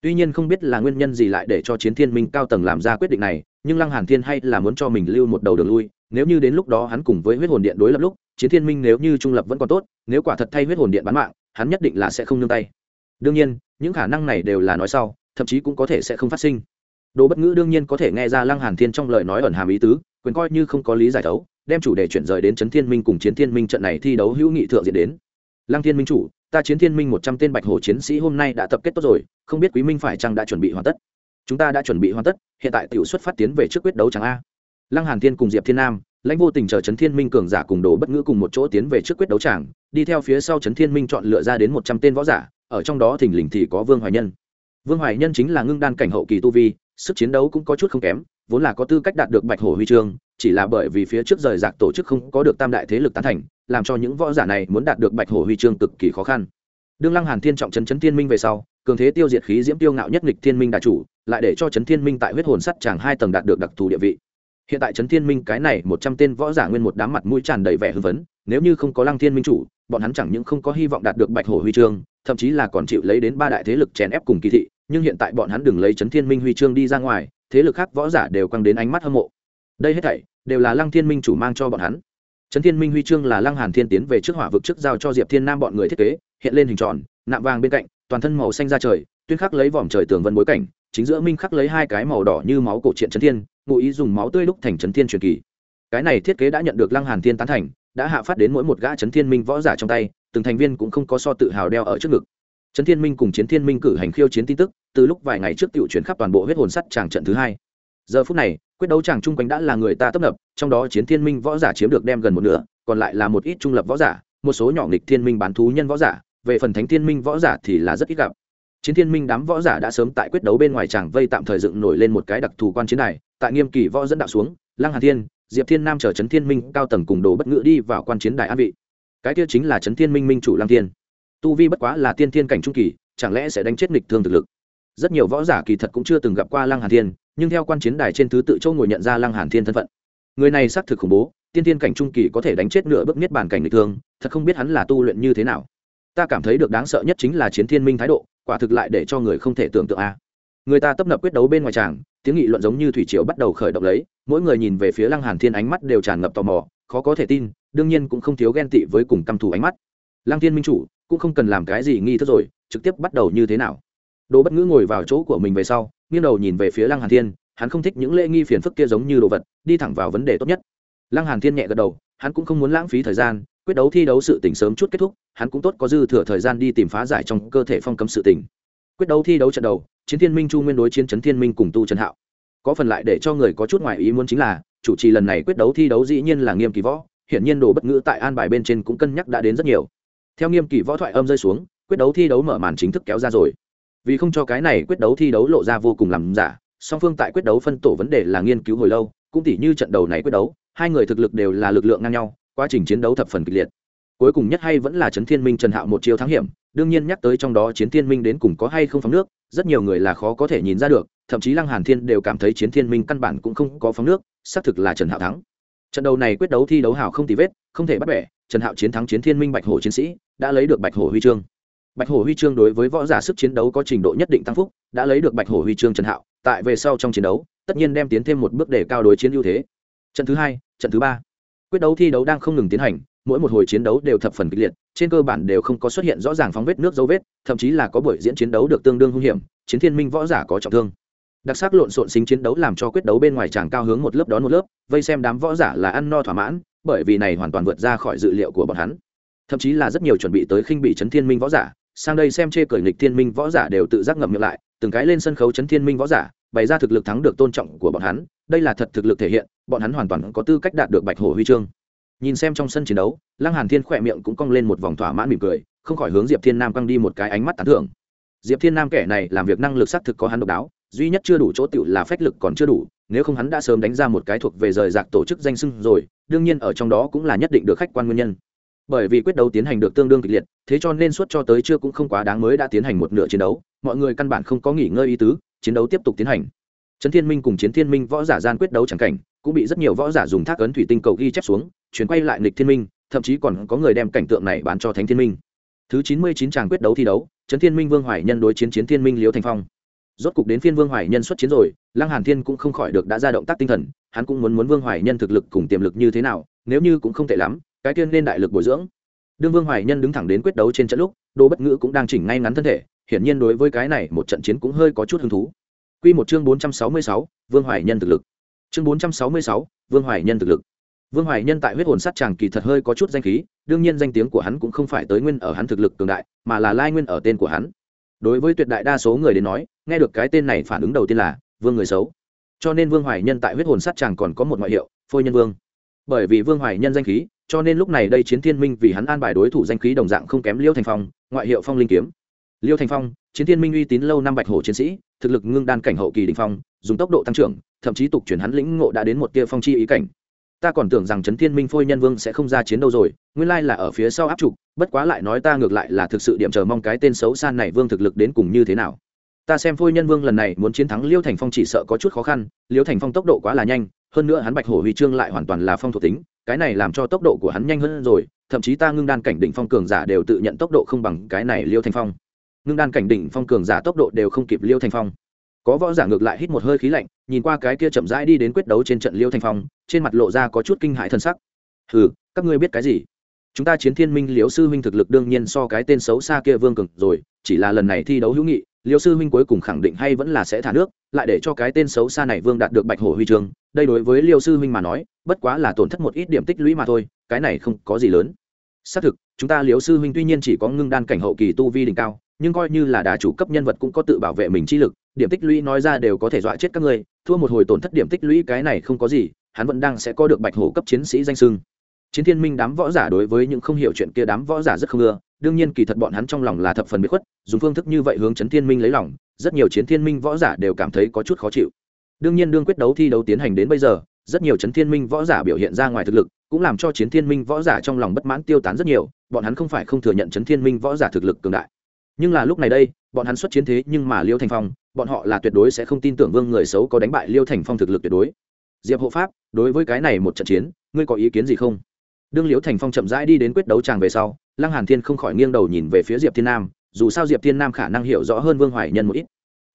Tuy nhiên không biết là nguyên nhân gì lại để cho chiến thiên minh cao tầng làm ra quyết định này, nhưng lăng hàn thiên hay là muốn cho mình lưu một đầu đường lui, nếu như đến lúc đó hắn cùng với huyết hồn điện đối lập lúc, chiến thiên minh nếu như trung lập vẫn còn tốt, nếu quả thật thay huyết hồn điện bán mạng, hắn nhất định là sẽ không nương tay. Đương nhiên, những khả năng này đều là nói sau, thậm chí cũng có thể sẽ không phát sinh. Đồ bất ngữ đương nhiên có thể nghe ra lăng hàn thiên trong lời nói ẩn hàm ý tứ, quyền coi như không có lý giải thấu đem chủ đề chuyển rời đến chấn thiên minh cùng chiến thiên minh trận này thi đấu hữu nghị thượng diện đến. Lăng thiên minh chủ, ta chiến thiên minh một trăm tên bạch hồ chiến sĩ hôm nay đã tập kết tốt rồi, không biết quý minh phải chăng đã chuẩn bị hoàn tất? Chúng ta đã chuẩn bị hoàn tất, hiện tại tiểu xuất phát tiến về trước quyết đấu chẳng a? Lăng hàn thiên cùng diệp thiên nam, lãnh vô tình chờ chấn thiên minh cường giả cùng đồ bất ngữ cùng một chỗ tiến về trước quyết đấu tràng, đi theo phía sau chấn thiên minh chọn lựa ra đến một trăm tên võ giả, ở trong đó thình lình thì có vương hoài nhân. Vương hoài nhân chính là ngưng đan cảnh hậu kỳ tu vi, sức chiến đấu cũng có chút không kém, vốn là có tư cách đạt được bạch hổ huy chương chỉ là bởi vì phía trước rời rạc tổ chức không có được tam đại thế lực tán thành, làm cho những võ giả này muốn đạt được bạch hổ huy chương cực kỳ khó khăn. Đương lăng hàn thiên trọng chấn chấn thiên minh về sau, cường thế tiêu diệt khí diễm tiêu ngạo nhất nghịch thiên minh đại chủ, lại để cho chấn thiên minh tại huyết hồn sắt chàng hai tầng đạt được đặc thù địa vị. Hiện tại chấn thiên minh cái này một trăm tên võ giả nguyên một đám mặt mũi tràn đầy vẻ hưng phấn, nếu như không có lăng thiên minh chủ, bọn hắn chẳng những không có hy vọng đạt được bạch hổ huy chương, thậm chí là còn chịu lấy đến ba đại thế lực chèn ép cùng kỳ thị, nhưng hiện tại bọn hắn đừng lấy chấn thiên minh huy chương đi ra ngoài, thế lực khác võ giả đều căng đến ánh mắt hâm mộ đây hết thảy đều là lăng thiên minh chủ mang cho bọn hắn. Trấn thiên minh huy chương là lăng hàn thiên tiến về trước hỏa vực trước giao cho diệp thiên nam bọn người thiết kế, hiện lên hình tròn, nạm vàng bên cạnh, toàn thân màu xanh ra trời, tuyên khắc lấy vòm trời tường vân bối cảnh, chính giữa minh khắc lấy hai cái màu đỏ như máu cổ truyện trấn thiên, ngụ ý dùng máu tươi đúc thành trấn thiên truyền kỳ. Cái này thiết kế đã nhận được lăng hàn thiên tán thành, đã hạ phát đến mỗi một gã trấn thiên minh võ giả trong tay, từng thành viên cũng không có so tự hào đeo ở trước ngực. Trấn thiên minh cùng chiến thiên minh cử hành khiêu chiến tin tức, từ lúc vài ngày trước tiểu chuyển khắp toàn bộ huyết hồn sắt tràng trận thứ hai. Giờ phút này quyết đấu chàng chung quanh đã là người ta tấp nập, trong đó chiến thiên minh võ giả chiếm được đem gần một nửa, còn lại là một ít trung lập võ giả, một số nhỏ nghịch thiên minh bán thú nhân võ giả, về phần thánh thiên minh võ giả thì là rất ít gặp. Chiến thiên minh đám võ giả đã sớm tại quyết đấu bên ngoài tràng vây tạm thời dựng nổi lên một cái đặc thù quan chiến này, tại nghiêm kỳ võ dẫn đạo xuống, lăng hà thiên, diệp thiên nam chở trấn thiên minh cao tầng cùng đồ bất ngữ đi vào quan chiến đài an vị. Cái kia chính là trấn thiên minh minh chủ lăng thiên. Tu vi bất quá là tiên thiên cảnh trung kỳ, chẳng lẽ sẽ đánh chết nghịch thương thực lực? Rất nhiều võ giả kỳ thật cũng chưa từng gặp qua lăng hà thiên nhưng theo quan chiến đài trên thứ tự châu ngồi nhận ra lăng hàn thiên thân phận. Người này xác thực khủng bố, tiên tiên cảnh trung kỳ có thể đánh chết nửa bước niết bàn cảnh người thương, thật không biết hắn là tu luyện như thế nào. Ta cảm thấy được đáng sợ nhất chính là chiến thiên minh thái độ, quả thực lại để cho người không thể tưởng tượng a. À. Người ta tấp nập quyết đấu bên ngoài tràng, tiếng nghị luận giống như thủy triều bắt đầu khởi động lấy, mỗi người nhìn về phía lăng hàn thiên ánh mắt đều tràn ngập tò mò, khó có thể tin, đương nhiên cũng không thiếu ghen tị với cùng căm thù ánh mắt. Lăng thiên minh chủ, cũng không cần làm cái gì nghi thức rồi, trực tiếp bắt đầu như thế nào? Đồ bất ngữ ngồi vào chỗ của mình về sau nghiêng đầu nhìn về phía lăng hàn thiên, hắn không thích những lễ nghi phiền phức kia giống như đồ vật, đi thẳng vào vấn đề tốt nhất. Lăng hàn thiên nhẹ gật đầu, hắn cũng không muốn lãng phí thời gian, quyết đấu thi đấu sự tình sớm chút kết thúc, hắn cũng tốt có dư thừa thời gian đi tìm phá giải trong cơ thể phong cấm sự tình. Quyết đấu thi đấu trận đầu, chiến thiên minh chu nguyên đối chiến trấn thiên minh cùng tu trần hạo. Có phần lại để cho người có chút ngoại ý muốn chính là, chủ trì lần này quyết đấu thi đấu dĩ nhiên là nghiêm kỳ võ, hiển nhiên đồ bất ngữ tại an bài bên trên cũng cân nhắc đã đến rất nhiều. Theo nghiêm kỳ võ thoại âm rơi xuống, quyết đấu thi đấu mở màn chính thức kéo ra rồi vì không cho cái này quyết đấu thi đấu lộ ra vô cùng làm giả, song phương tại quyết đấu phân tổ vấn đề là nghiên cứu hồi lâu, cũng tỉ như trận đầu này quyết đấu, hai người thực lực đều là lực lượng ngang nhau, quá trình chiến đấu thập phần kịch liệt. Cuối cùng nhất hay vẫn là trấn thiên minh trần hạo một chiêu thắng hiểm, đương nhiên nhắc tới trong đó chiến thiên minh đến cùng có hay không phóng nước, rất nhiều người là khó có thể nhìn ra được, thậm chí lăng hàn thiên đều cảm thấy chiến thiên minh căn bản cũng không có phóng nước, xác thực là trần hạo thắng. Trận đầu này quyết đấu thi đấu hào không tì vết, không thể bắt bẻ, trần hạo chiến thắng chiến thiên minh bạch hổ chiến sĩ, đã lấy được bạch hổ huy chương bạch hổ huy chương đối với võ giả sức chiến đấu có trình độ nhất định tăng phúc, đã lấy được bạch hổ huy chương trần hạo, tại về sau trong chiến đấu, tất nhiên đem tiến thêm một bước để cao đối chiến ưu thế. Trận thứ hai, trận thứ ba. Quyết đấu thi đấu đang không ngừng tiến hành, mỗi một hồi chiến đấu đều thập phần kịch liệt, trên cơ bản đều không có xuất hiện rõ ràng phóng vết nước dấu vết, thậm chí là có buổi diễn chiến đấu được tương đương hung hiểm, chiến thiên minh võ giả có trọng thương. Đặc sắc lộn xộn xính chiến đấu làm cho quyết đấu bên ngoài tràng cao hướng một lớp đón một lớp, vây xem đám võ giả là ăn no thỏa mãn, bởi vì này hoàn toàn vượt ra khỏi dự liệu của bọn hắn. Thậm chí là rất nhiều chuẩn bị tới khinh bị chấn thiên minh võ giả sang đây xem chê cởi nghịch thiên minh võ giả đều tự giác ngậm miệng lại, từng cái lên sân khấu chấn thiên minh võ giả, bày ra thực lực thắng được tôn trọng của bọn hắn, đây là thật thực lực thể hiện, bọn hắn hoàn toàn có tư cách đạt được bạch hổ huy chương. Nhìn xem trong sân chiến đấu, lăng hàn thiên khỏe miệng cũng cong lên một vòng thỏa mãn mỉm cười, không khỏi hướng diệp thiên nam căng đi một cái ánh mắt tán thưởng. Diệp thiên nam kẻ này làm việc năng lực xác thực có hắn độc đáo, duy nhất chưa đủ chỗ tựu là phách lực còn chưa đủ, nếu không hắn đã sớm đánh ra một cái thuộc về rời rạc tổ chức danh sưng rồi, đương nhiên ở trong đó cũng là nhất định được khách quan nguyên nhân bởi vì quyết đấu tiến hành được tương đương kịch liệt, thế cho nên suốt cho tới chưa cũng không quá đáng mới đã tiến hành một nửa chiến đấu, mọi người căn bản không có nghỉ ngơi ý tứ, chiến đấu tiếp tục tiến hành. Trấn thiên minh cùng chiến thiên minh võ giả gian quyết đấu chẳng cảnh, cũng bị rất nhiều võ giả dùng thác ấn thủy tinh cầu ghi chép xuống, chuyển quay lại nịch thiên minh, thậm chí còn có người đem cảnh tượng này bán cho thánh thiên minh. Thứ chín mươi chín tràng quyết đấu thi đấu, trấn thiên minh vương hoài nhân đối chiến chiến thiên minh liễu thành phong. Rốt cục đến phiên vương hoài nhân xuất chiến rồi, lăng hàn thiên cũng không khỏi được đã ra động tác tinh thần, hắn cũng muốn muốn vương hoài nhân thực lực cùng tiềm lực như thế nào, nếu như cũng không tệ lắm cái tiên nên đại lực bồi dưỡng đương vương hoài nhân đứng thẳng đến quyết đấu trên trận lúc đô bất ngữ cũng đang chỉnh ngay ngắn thân thể hiển nhiên đối với cái này một trận chiến cũng hơi có chút hứng thú Quy một chương 466, Vương Hoài Nhân thực lực. Chương 466, Vương Hoài Nhân thực lực. Vương Hoài Nhân tại huyết hồn sát chàng kỳ thật hơi có chút danh khí, đương nhiên danh tiếng của hắn cũng không phải tới nguyên ở hắn thực lực cường đại, mà là lai nguyên ở tên của hắn. Đối với tuyệt đại đa số người đến nói, nghe được cái tên này phản ứng đầu tiên là Vương người xấu. Cho nên Vương Hoài Nhân tại huyết hồn sát chàng còn có một ngoại hiệu, Phôi Nhân Vương. Bởi vì Vương Hoài Nhân danh khí, cho nên lúc này đây chiến thiên minh vì hắn an bài đối thủ danh khí đồng dạng không kém Liêu Thành Phong, ngoại hiệu Phong Linh Kiếm. Liêu Thành Phong, chiến thiên minh uy tín lâu năm bạch hổ chiến sĩ, thực lực ngưng đan cảnh hậu kỳ đỉnh phong, dùng tốc độ tăng trưởng, thậm chí tục chuyển hắn lĩnh ngộ đã đến một tia phong chi ý cảnh. Ta còn tưởng rằng Trấn Thiên Minh Phôi Nhân Vương sẽ không ra chiến đâu rồi, nguyên lai là ở phía sau áp trục, bất quá lại nói ta ngược lại là thực sự điểm chờ mong cái tên xấu xa này vương thực lực đến cùng như thế nào. Ta xem Phôi Nhân Vương lần này muốn chiến thắng Liêu Thành Phong chỉ sợ có chút khó khăn, Liêu Thành Phong tốc độ quá là nhanh, hơn nữa hắn Bạch Hổ Huy Chương lại hoàn toàn là phong thuộc tính, cái này làm cho tốc độ của hắn nhanh hơn rồi, thậm chí ta ngưng đan cảnh đỉnh phong cường giả đều tự nhận tốc độ không bằng cái này Liêu Thanh Phong. Ngưng đan cảnh đỉnh phong cường giả tốc độ đều không kịp Liêu Thanh Phong. Có võ giả ngược lại hít một hơi khí lạnh nhìn qua cái kia chậm rãi đi đến quyết đấu trên trận liêu thanh phong trên mặt lộ ra có chút kinh hại thân sắc. Hừ các ngươi biết cái gì? Chúng ta chiến thiên minh liễu sư huynh thực lực đương nhiên so cái tên xấu xa kia vương cực rồi chỉ là lần này thi đấu hữu nghị, liêu sư huynh cuối cùng khẳng định hay vẫn là sẽ thả nước, lại để cho cái tên xấu xa này vương đạt được bạch hổ huy chương. Đây đối với liêu sư huynh mà nói, bất quá là tổn thất một ít điểm tích lũy mà thôi, cái này không có gì lớn. Xác thực, chúng ta liêu sư huynh tuy nhiên chỉ có ngưng đan cảnh hậu kỳ tu vi đỉnh cao, nhưng coi như là đá chủ cấp nhân vật cũng có tự bảo vệ mình chi lực, điểm tích lũy nói ra đều có thể dọa chết các ngươi, thua một hồi tổn thất điểm tích lũy cái này không có gì, hắn vẫn đang sẽ có được bạch hổ cấp chiến sĩ danh sưng chiến thiên minh đám võ giả đối với những không hiểu chuyện kia đám võ giả rất không ưa đương nhiên kỳ thật bọn hắn trong lòng là thập phần biết khuất, dùng phương thức như vậy hướng chấn thiên minh lấy lòng, rất nhiều chiến thiên minh võ giả đều cảm thấy có chút khó chịu. Đương nhiên đương quyết đấu thi đấu tiến hành đến bây giờ, rất nhiều chấn thiên minh võ giả biểu hiện ra ngoài thực lực, cũng làm cho chiến thiên minh võ giả trong lòng bất mãn tiêu tán rất nhiều, bọn hắn không phải không thừa nhận chấn thiên minh võ giả thực lực cường đại. Nhưng là lúc này đây, bọn hắn xuất chiến thế nhưng mà liêu thành phong, bọn họ là tuyệt đối sẽ không tin tưởng vương người xấu có đánh bại liêu thành phong thực lực tuyệt đối. Diệp hộ pháp, đối với cái này một trận chiến, ngươi có ý kiến gì không? Đương liêu thành phong chậm rãi đi đến quyết đấu tràng về sau lăng hàn thiên không khỏi nghiêng đầu nhìn về phía diệp thiên nam, dù sao diệp thiên nam khả năng hiểu rõ hơn vương hoài nhân một ít.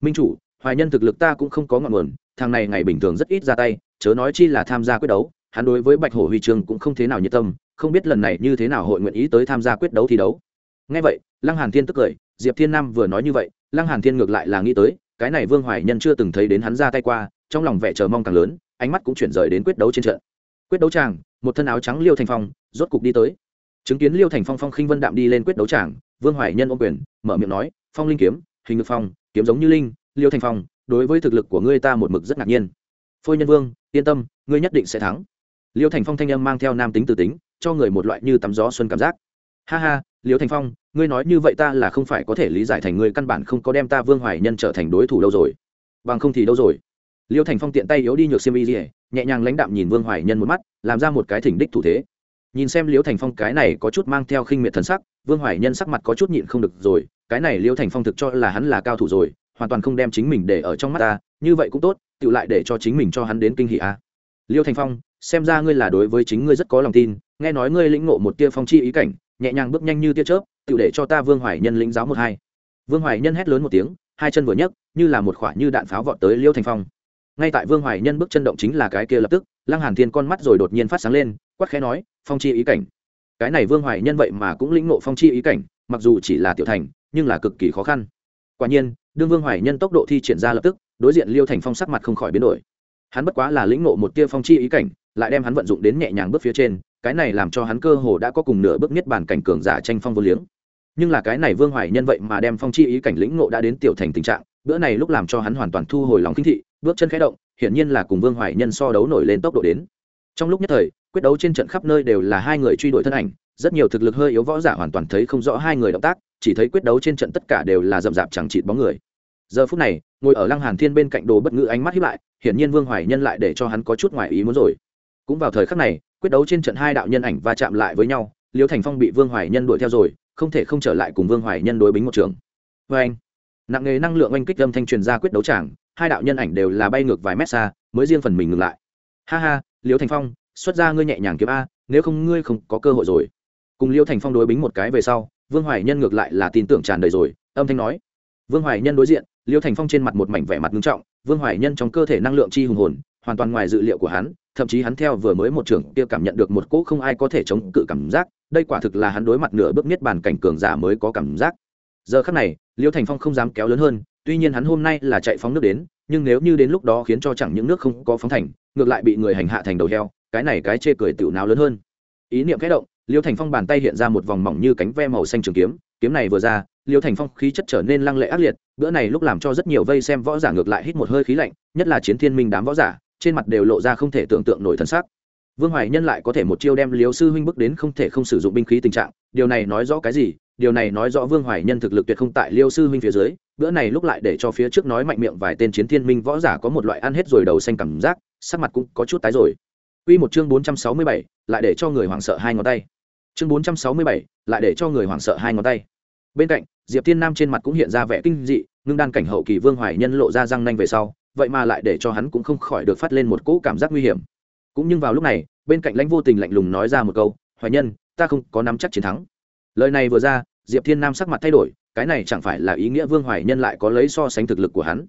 Minh chủ, hoài nhân thực lực ta cũng không có ngọn nguồn, thằng này ngày bình thường rất ít ra tay, chớ nói chi là tham gia quyết đấu, hắn đối với bạch hổ huy chương cũng không thế nào nhiệt tâm, không biết lần này như thế nào hội nguyện ý tới tham gia quyết đấu thi đấu. Ngay vậy, lăng hàn thiên tức cười, diệp thiên nam vừa nói như vậy, lăng hàn thiên ngược lại là nghĩ tới, cái này vương hoài nhân chưa từng thấy đến hắn ra tay qua, trong lòng vẻ chờ mong càng lớn, ánh mắt cũng chuyển rời đến quyết đấu trên trận. Quyết đấu tràng một thân áo trắng liêu thành phong, rốt cục đi tới chứng kiến liêu thành phong phong khinh vân đạm đi lên quyết đấu tràng, vương hoài nhân ôm quyền, mở miệng nói, phong linh kiếm, hình ngực phong, kiếm giống như linh, liêu thành phong, đối với thực lực của ngươi ta một mực rất ngạc nhiên. Phôi nhân vương, yên tâm, ngươi nhất định sẽ thắng. Liêu thành phong thanh âm mang theo nam tính từ tính, cho người một loại như tắm gió xuân cảm giác. Ha ha, liêu thành phong, ngươi nói như vậy ta là không phải có thể lý giải thành ngươi căn bản không có đem ta vương hoài nhân trở thành đối thủ đâu rồi. Bằng không thì đâu rồi. Liêu thành phong tiện tay yếu đi nhược xiêm y dỉa nhẹ nhàng lãnh đạm nhìn vương hoài nhân một mắt, làm ra một cái thỉnh đích thủ thế nhìn xem liêu thành phong cái này có chút mang theo khinh miệt thần sắc, vương hoài nhân sắc mặt có chút nhịn không được rồi, cái này liêu thành phong thực cho là hắn là cao thủ rồi, hoàn toàn không đem chính mình để ở trong mắt ta, như vậy cũng tốt, tự lại để cho chính mình cho hắn đến kinh hỷ a. Liêu thành phong, xem ra ngươi là đối với chính ngươi rất có lòng tin, nghe nói ngươi lĩnh ngộ một tia phong chi ý cảnh, nhẹ nhàng bước nhanh như tia chớp, tự để cho ta vương hoài nhân lĩnh giáo một hai. Vương hoài nhân hét lớn một tiếng, hai chân vừa nhấc, như là một khoả như đạn pháo vọt tới liêu thành phong ngay tại vương hoài nhân bước chân động chính là cái kia lập tức, lăng hàn thiên con mắt rồi đột nhiên phát sáng lên, quát khẽ nói, phong chi ý cảnh. Cái này vương hoài nhân vậy mà cũng lĩnh ngộ phong chi ý cảnh, mặc dù chỉ là tiểu thành, nhưng là cực kỳ khó khăn. Quả nhiên, đương vương hoài nhân tốc độ thi triển ra lập tức, đối diện liêu thành phong sắc mặt không khỏi biến đổi. Hắn bất quá là lĩnh ngộ một tia phong chi ý cảnh, lại đem hắn vận dụng đến nhẹ nhàng bước phía trên, cái này làm cho hắn cơ hồ đã có cùng nửa bước nhất bản cảnh cường giả tranh phong vô liếng. Nhưng là cái này vương hoài nhân vậy mà đem phong chi ý cảnh lĩnh ngộ đã đến tiểu thành tình trạng, bữa này lúc làm cho hắn hoàn toàn thu hồi lòng kinh thị bước chân khẽ động, hiển nhiên là cùng vương hoài nhân so đấu nổi lên tốc độ đến. Trong lúc nhất thời, quyết đấu trên trận khắp nơi đều là hai người truy đuổi thân ảnh, rất nhiều thực lực hơi yếu võ giả hoàn toàn thấy không rõ hai người động tác, chỉ thấy quyết đấu trên trận tất cả đều là rậm rạp chẳng chịt bóng người. Giờ phút này, ngồi ở lăng hàn thiên bên cạnh đồ bất ngữ ánh mắt hiếp lại, hiển nhiên vương hoài nhân lại để cho hắn có chút ngoài ý muốn rồi. Cũng vào thời khắc này, quyết đấu trên trận hai đạo nhân ảnh va chạm lại với nhau, liêu thành phong bị vương hoài nhân đuổi theo rồi, không thể không trở lại cùng vương hoài nhân đối bính một trường. Vê anh nặng nghề năng lượng oanh kích âm thanh truyền ra quyết đấu tràng hai đạo nhân ảnh đều là bay ngược vài mét xa, mới riêng phần mình ngừng lại. Ha ha liêu thành phong, xuất ra ngươi nhẹ nhàng kiếm a, nếu không ngươi không có cơ hội rồi. Cùng liêu thành phong đối bính một cái về sau, vương hoài nhân ngược lại là tin tưởng tràn đầy rồi, âm thanh nói. Vương hoài nhân đối diện liêu thành phong trên mặt một mảnh vẻ mặt nghiêm trọng, vương hoài nhân trong cơ thể năng lượng chi hùng hồn, hoàn toàn ngoài dự liệu của hắn, thậm chí hắn theo vừa mới một trường kia cảm nhận được một cỗ không ai có thể chống cự cảm giác, đây quả thực là hắn đối mặt nửa bước niết bàn cảnh cường giả mới có cảm giác. Giờ khắc này liêu thành phong không dám kéo lớn hơn tuy nhiên hắn hôm nay là chạy phóng nước đến, nhưng nếu như đến lúc đó khiến cho chẳng những nước không có phóng thành, ngược lại bị người hành hạ thành đầu heo, cái này cái chê cười tiểu nào lớn hơn. Ý niệm kẽ động, liêu thành phong bàn tay hiện ra một vòng mỏng như cánh ve màu xanh trường kiếm kiếm này vừa ra, liêu thành phong khí chất trở nên lăng lệ ác liệt, bữa này lúc làm cho rất nhiều vây xem võ giả ngược lại hít một hơi khí lạnh, nhất là chiến thiên minh đám võ giả, trên mặt đều lộ ra không thể tưởng tượng nổi thân xác vương hoài nhân lại có thể một chiêu đem liêu sư huynh bước đến không thể không sử dụng binh khí tình trạng điều này nói rõ cái gì điều này nói rõ vương hoài nhân thực lực tuyệt không tại liêu sư huynh phía dưới bữa này lúc lại để cho phía trước nói mạnh miệng vài tên chiến thiên minh võ giả có một loại ăn hết rồi đầu xanh cảm giác sắc mặt cũng có chút tái rồi Quy một chương 467, lại để cho người hoảng sợ hai ngón tay. Chương 467, lại để cho người hoảng sợ hai ngón tay. Bên cạnh, Diệp Thiên Nam trên mặt cũng hiện ra vẻ kinh dị, ngưng đan cảnh hậu kỳ Vương Hoài Nhân lộ ra răng nanh về sau, vậy mà lại để cho hắn cũng không khỏi được phát lên một cỗ cảm giác nguy hiểm. Cũng nhưng vào lúc này, bên cạnh Lãnh Vô Tình lạnh lùng nói ra một câu, "Hoài Nhân, ta không có nắm chắc chiến thắng." Lời này vừa ra, Diệp Thiên Nam sắc mặt thay đổi, cái này chẳng phải là ý nghĩa Vương Hoài Nhân lại có lấy so sánh thực lực của hắn.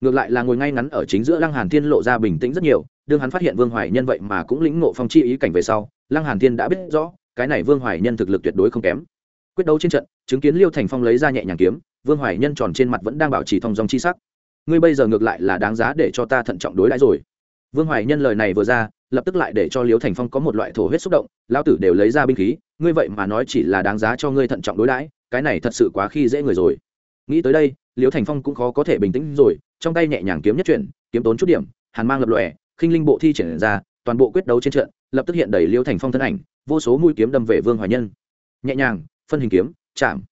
Ngược lại là ngồi ngay ngắn ở chính giữa Lăng Hàn Thiên lộ ra bình tĩnh rất nhiều, đương hắn phát hiện Vương Hoài Nhân vậy mà cũng lĩnh ngộ phong chi ý cảnh về sau, Lăng Hàn Thiên đã biết rõ, cái này Vương Hoài Nhân thực lực tuyệt đối không kém. Quyết đấu trên trận, chứng kiến Liêu Thành Phong lấy ra nhẹ nhàng kiếm, Vương Hoài Nhân tròn trên mặt vẫn đang bảo trì thông dong chi sắc. Ngươi bây giờ ngược lại là đáng giá để cho ta thận trọng đối đãi rồi. Vương Hoài Nhân lời này vừa ra, lập tức lại để cho Liêu Thành Phong có một loại thổ huyết xúc động, lão tử đều lấy ra binh khí, ngươi vậy mà nói chỉ là đáng giá cho ngươi thận trọng đối đãi, cái này thật sự quá khi dễ người rồi. Nghĩ tới đây, Liêu Thành Phong cũng khó có thể bình tĩnh rồi, trong tay nhẹ nhàng kiếm nhất chuyển, kiếm tốn chút điểm, hàn mang lập lòe, khinh linh bộ thi triển ra toàn bộ quyết đấu trên trận lập tức hiện đầy liêu thành phong thân ảnh vô số mũi kiếm đâm về vương hoài nhân. Nhẹ nhàng phân hình kiếm chạm.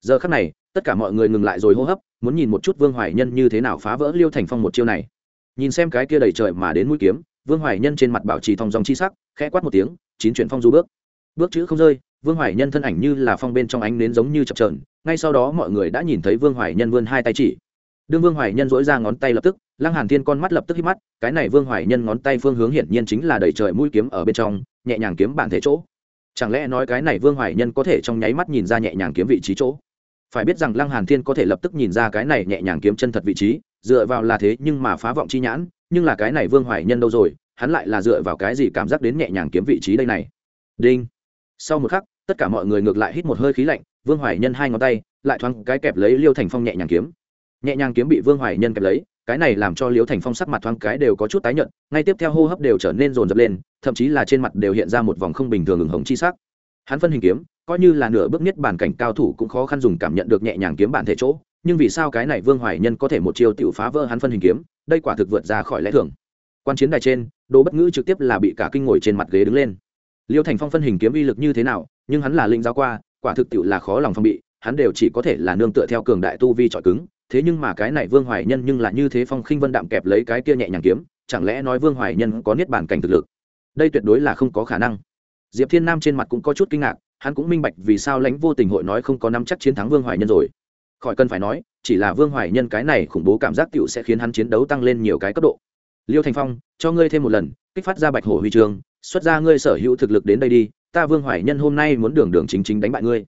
Giờ khắc này tất cả mọi người ngừng lại rồi hô hấp muốn nhìn một chút vương hoài nhân như thế nào phá vỡ liêu thành phong một chiêu này nhìn xem cái kia đầy trời mà đến mũi kiếm, vương hoài nhân trên mặt bảo trì thong dòng chi sắc, khẽ quát một tiếng, chín chuyển phong du bước. Bước chữ không rơi, vương hoài nhân thân ảnh như là phong bên trong ánh nến giống như chập trờn ngay sau đó mọi người đã nhìn thấy vương hoài nhân vươn hai tay chỉ. Đương vương hoài nhân dỗi ra ngón tay lập tức, lăng hàn thiên con mắt lập tức hít mắt, cái này vương hoài nhân ngón tay phương hướng hiển nhiên chính là đầy trời mũi kiếm ở bên trong, nhẹ nhàng kiếm bản thể chỗ. Chẳng lẽ nói cái này vương hoài nhân có thể trong nháy mắt nhìn ra nhẹ nhàng kiếm vị trí chỗ? Phải biết rằng lăng hàn thiên có thể lập tức nhìn ra cái này nhẹ nhàng kiếm chân thật vị trí, dựa vào là thế nhưng mà phá vọng chi nhãn, nhưng là cái này vương hoài nhân đâu rồi, hắn lại là dựa vào cái gì cảm giác đến nhẹ nhàng kiếm vị trí đây này? Đinh. Sau một khắc, tất cả mọi người ngược lại hít một hơi khí lạnh, vương hoài nhân hai ngón tay, lại thoáng cái kẹp lấy liêu thành phong nhẹ nhàng kiếm. Nhẹ nhàng kiếm bị vương hoài nhân kẹp lấy, cái này làm cho liêu thành phong sắc mặt thoáng cái đều có chút tái nhợt, ngay tiếp theo hô hấp đều trở nên rồn rập lên, thậm chí là trên mặt đều hiện ra một vòng không bình thường ửng hồng chi sắc. Hắn phân hình kiếm coi như là nửa bước nhất bản cảnh cao thủ cũng khó khăn dùng cảm nhận được nhẹ nhàng kiếm bản thể chỗ, nhưng vì sao cái này vương hoài nhân có thể một chiêu tự phá vỡ hắn phân hình kiếm, đây quả thực vượt ra khỏi lẽ thường. Quan chiến đài trên đồ bất ngữ trực tiếp là bị cả kinh ngồi trên mặt ghế đứng lên. Liêu thành phong phân hình kiếm uy lực như thế nào, nhưng hắn là linh giáo qua, quả thực tiệu là khó lòng phong bị, hắn đều chỉ có thể là nương tựa theo cường đại tu vi trọi cứng, thế nhưng mà cái này vương hoài nhân nhưng là như thế phong khinh vân đạm kẹp lấy cái kia nhẹ nhàng kiếm, chẳng lẽ nói vương hoài nhân có niết bản cảnh thực lực? Đây tuyệt đối là không có khả năng. Diệp thiên nam trên mặt cũng có chút kinh ngạc hắn cũng minh bạch vì sao lãnh vô tình hội nói không có nắm chắc chiến thắng vương hoài nhân rồi. Khỏi cần phải nói, chỉ là vương hoài nhân cái này khủng bố cảm giác cựu sẽ khiến hắn chiến đấu tăng lên nhiều cái cấp độ. Liêu thành phong, cho ngươi thêm một lần, kích phát ra bạch hổ huy trường, xuất ra ngươi sở hữu thực lực đến đây đi, ta vương hoài nhân hôm nay muốn đường đường chính chính đánh bại ngươi.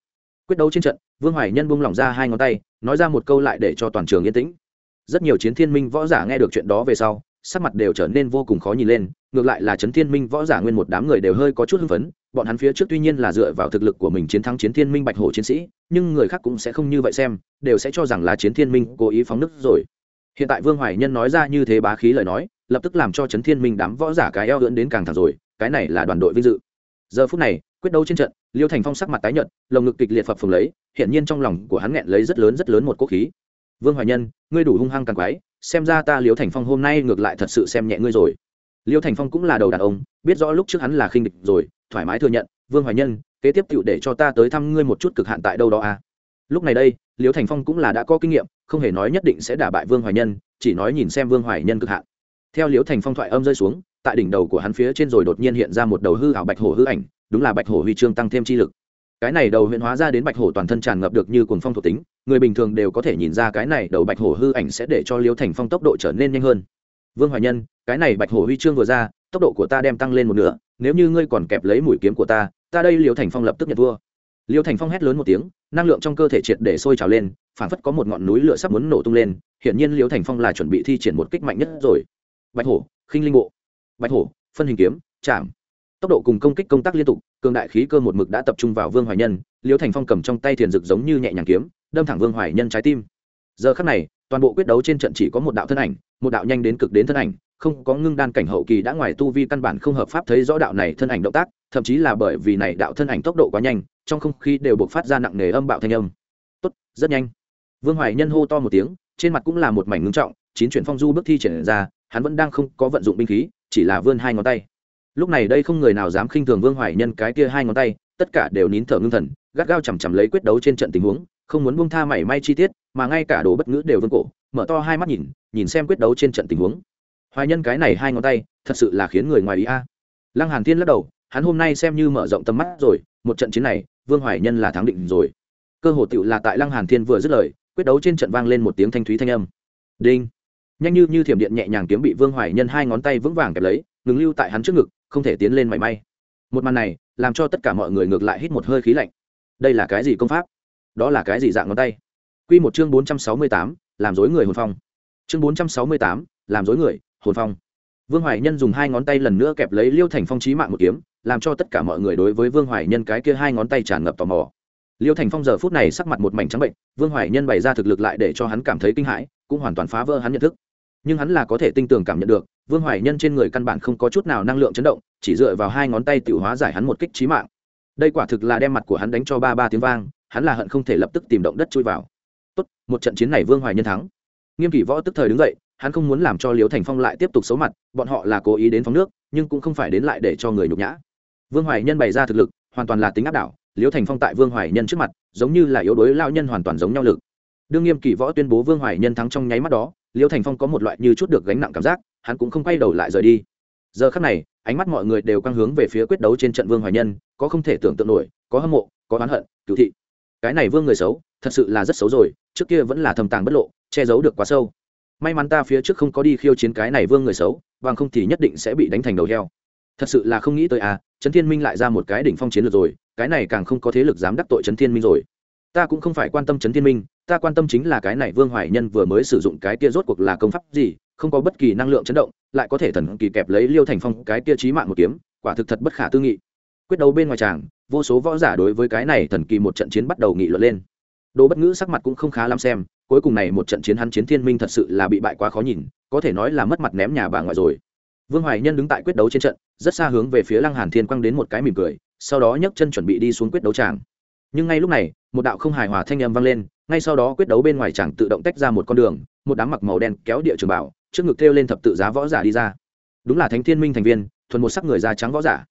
Quyết đấu trên trận, vương hoài nhân buông lỏng ra hai ngón tay, nói ra một câu lại để cho toàn trường yên tĩnh. Rất nhiều chiến thiên minh võ giả nghe được chuyện đó về sau sắc mặt đều trở nên vô cùng khó nhìn lên, ngược lại là trấn thiên minh võ giả nguyên một đám người đều hơi có chút hưng phấn, bọn hắn phía trước tuy nhiên là dựa vào thực lực của mình chiến thắng chiến thiên minh bạch hổ chiến sĩ, nhưng người khác cũng sẽ không như vậy xem, đều sẽ cho rằng là chiến thiên minh cố ý phóng nức rồi. Hiện tại vương hoài nhân nói ra như thế bá khí lời nói, lập tức làm cho trấn thiên minh đám võ giả cái eo lưỡn đến càng thẳng rồi, cái này là đoàn đội vinh dự. Giờ phút này, quyết đấu trên trận, liêu thành phong sắc mặt tái nhợt, lồng ngực kịch liệt phập phồng lấy hiện nhiên trong lòng của hắn nghẹn lấy rất lớn rất lớn một quốc khí. Vương hoài nhân, ngươi đủ hung hăng càng quái xem ra ta liêu thành phong hôm nay ngược lại thật sự xem nhẹ ngươi rồi. Liêu thành phong cũng là đầu đàn ông, biết rõ lúc trước hắn là khinh địch rồi, thoải mái thừa nhận, vương hoài nhân, kế tiếp tựu để cho ta tới thăm ngươi một chút cực hạn tại đâu đó à. Lúc này đây, liêu thành phong cũng là đã có kinh nghiệm, không hề nói nhất định sẽ đả bại vương hoài nhân, chỉ nói nhìn xem vương hoài nhân cực hạn. Theo liêu thành phong thoại âm rơi xuống, tại đỉnh đầu của hắn phía trên rồi đột nhiên hiện ra một đầu hư ảo bạch hổ hư ảnh, đúng là bạch hổ huy chương tăng thêm chi lực cái này đầu huyện hóa ra đến bạch hổ toàn thân tràn ngập được như cuồng phong thuộc tính, người bình thường đều có thể nhìn ra cái này đầu bạch hổ hư ảnh sẽ để cho liêu thành phong tốc độ trở nên nhanh hơn. Vương hoài nhân, cái này bạch hổ huy chương vừa ra, tốc độ của ta đem tăng lên một nửa, nếu như ngươi còn kẹp lấy mũi kiếm của ta ta đây liêu thành phong lập tức nhận thua liêu thành phong hét lớn một tiếng, năng lượng trong cơ thể triệt để sôi trào lên, phản phất có một ngọn núi lửa sắp muốn nổ tung lên, hiển nhiên liêu thành phong là chuẩn bị thi triển một kích mạnh nhất rồi. Bạch hổ, khinh linh bộ. Bạch hổ, phân hình kiếm, chạm tốc độ cùng công kích công tác liên tục, cường đại khí cơ một mực đã tập trung vào vương hoài nhân, liêu thành phong cầm trong tay thiền rực giống như nhẹ nhàng kiếm, đâm thẳng vương hoài nhân trái tim. Giờ khắc này, toàn bộ quyết đấu trên trận chỉ có một đạo thân ảnh, một đạo nhanh đến cực đến thân ảnh, không có ngưng đan cảnh hậu kỳ đã ngoài tu vi căn bản không hợp pháp thấy rõ đạo này thân ảnh động tác, thậm chí là bởi vì này đạo thân ảnh tốc độ quá nhanh, trong không khí đều buộc phát ra nặng nề âm bạo thanh âm. Tốt, rất nhanh. Vương hoài nhân hô to một tiếng, trên mặt cũng là một mảnh ngưng trọng, chín chuyển phong du bước thi triển ra, hắn vẫn đang không có vận dụng binh khí, chỉ là vươn hai ngón tay lúc này đây không người nào dám khinh thường vương hoài nhân cái kia hai ngón tay, tất cả đều nín thở ngưng thần, gắt gao chằm chằm lấy quyết đấu trên trận tình huống, không muốn buông tha mảy may chi tiết, mà ngay cả đồ bất ngữ đều vương cổ, mở to hai mắt nhìn nhìn xem quyết đấu trên trận tình huống. Hoài nhân cái này hai ngón tay, thật sự là khiến người ngoài ý a. Lăng hàn thiên lắc đầu, hắn hôm nay xem như mở rộng tầm mắt rồi, một trận chiến này, vương hoài nhân là thắng định rồi. Cơ hồ tựu là tại lăng hàn thiên vừa dứt lời, quyết đấu trên trận vang lên một tiếng thanh thúy thanh âm. Đinh. Nhanh như như thiểm điện nhẹ nhàng kiếm bị vương hoài nhân hai ngón tay vững vàng kẹp lấy, ngừng lưu tại hắn trước ngực không thể tiến lên mảy may. Một màn này làm cho tất cả mọi người ngược lại hít một hơi khí lạnh. Đây là cái gì công pháp? Đó là cái gì dạng ngón tay? Q một chương bốn trăm sáu mươi tám, làm dối người hồn phong. Chương bốn trăm sáu mươi tám, làm dối người hồn phong. Vương hoài nhân dùng hai ngón tay lần nữa kẹp lấy liêu thành phong trí mạng một kiếm, làm cho tất cả mọi người đối với vương hoài nhân cái kia hai ngón tay tràn ngập tò mò. Liêu thành phong giờ phút này sắc mặt một mảnh trắng bệnh, vương hoài nhân bày ra thực lực lại để cho hắn cảm thấy kinh hãi, cũng hoàn toàn phá vỡ hắn nhận thức nhưng hắn là có thể tinh tường cảm nhận được, vương hoài nhân trên người căn bản không có chút nào năng lượng chấn động, chỉ dựa vào hai ngón tay tự hóa giải hắn một kích trí mạng. Đây quả thực là đem mặt của hắn đánh cho ba ba tiếng vang, hắn là hận không thể lập tức tìm động đất chui vào. Tốt, một trận chiến này vương hoài nhân thắng. Nghiêm kỷ võ tức thời đứng dậy, hắn không muốn làm cho liễu thành phong lại tiếp tục xấu mặt, bọn họ là cố ý đến phóng nước, nhưng cũng không phải đến lại để cho người nhục nhã. Vương hoài nhân bày ra thực lực, hoàn toàn là tính áp đảo, liễu thành phong tại vương hoài nhân trước mặt, giống như là yếu đuối lao nhân hoàn toàn giống nhau lực. Đương nghiêm kỷ võ tuyên bố vương hoài nhân thắng trong nháy mắt đó Liêu thành phong có một loại như chút được gánh nặng cảm giác, hắn cũng không quay đầu lại rời đi. Giờ khắc này, ánh mắt mọi người đều quang hướng về phía quyết đấu trên trận vương hoài nhân, có không thể tưởng tượng nổi, có hâm mộ, có oán hận cựu thị. Cái này vương người xấu, thật sự là rất xấu rồi, trước kia vẫn là thầm tàng bất lộ, che giấu được quá sâu. May mắn ta phía trước không có đi khiêu chiến cái này vương người xấu, bằng không thì nhất định sẽ bị đánh thành đầu heo. Thật sự là không nghĩ tới à trấn thiên minh lại ra một cái đỉnh phong chiến lược rồi, cái này càng không có thế lực dám đắc tội trấn thiên minh rồi. Ta cũng không phải quan tâm trấn thiên minh ta quan tâm chính là cái này vương hoài nhân vừa mới sử dụng cái kia rốt cuộc là công pháp gì, không có bất kỳ năng lượng chấn động, lại có thể thần kỳ kẹp lấy liêu thành phong cái kia trí mạng một kiếm, quả thực thật bất khả tư nghị. Quyết đấu bên ngoài tràng, vô số võ giả đối với cái này thần kỳ một trận chiến bắt đầu nghị luận lên. Đồ bất ngữ sắc mặt cũng không khá lắm xem, cuối cùng này một trận chiến hắn chiến thiên minh thật sự là bị bại quá khó nhìn, có thể nói là mất mặt ném nhà bà ngoại rồi. Vương hoài nhân đứng tại quyết đấu trên trận, rất xa hướng về phía lăng hàn thiên quăng đến một cái mỉm cười, sau đó nhấc chân chuẩn bị đi xuống quyết đấu tràng nhưng ngay lúc này, một đạo không hài hòa thanh âm vang lên, ngay sau đó quyết đấu bên ngoài chẳng tự động tách ra một con đường, một đám mặc màu đen kéo địa trường bảo, trước ngực thêu lên thập tự giá võ giả đi ra. Đúng là thánh thiên minh thành viên, thuần một sắc người da trắng võ giả.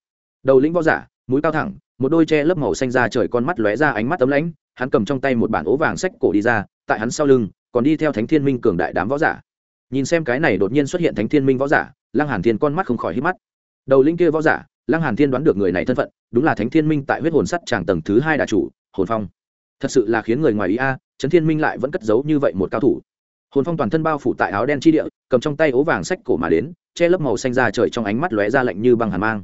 Đầu lĩnh võ giả, mũi cao thẳng, một đôi che lớp màu xanh ra trời con mắt lóe ra ánh mắt tấm lãnh, hắn cầm trong tay một bản ố vàng sách cổ đi ra, tại hắn sau lưng, còn đi theo thánh thiên minh cường đại đám võ giả. Nhìn xem cái này đột nhiên xuất hiện thánh thiên minh võ giả, lăng hàn thiên con mắt không khỏi hít mắt. Đầu linh kia võ giả lăng hàn thiên đoán được người này thân phận, đúng là thánh thiên minh tại huyết hồn sắt tràng tầng thứ hai đà chủ, hồn phong. Thật sự là khiến người ngoài ý a, trấn thiên minh lại vẫn cất giấu như vậy một cao thủ. Hồn phong toàn thân bao phủ tại áo đen chi địa, cầm trong tay ố vàng sách cổ mà đến, che lớp màu xanh ra trời trong ánh mắt lóe ra lạnh như băng hàn mang.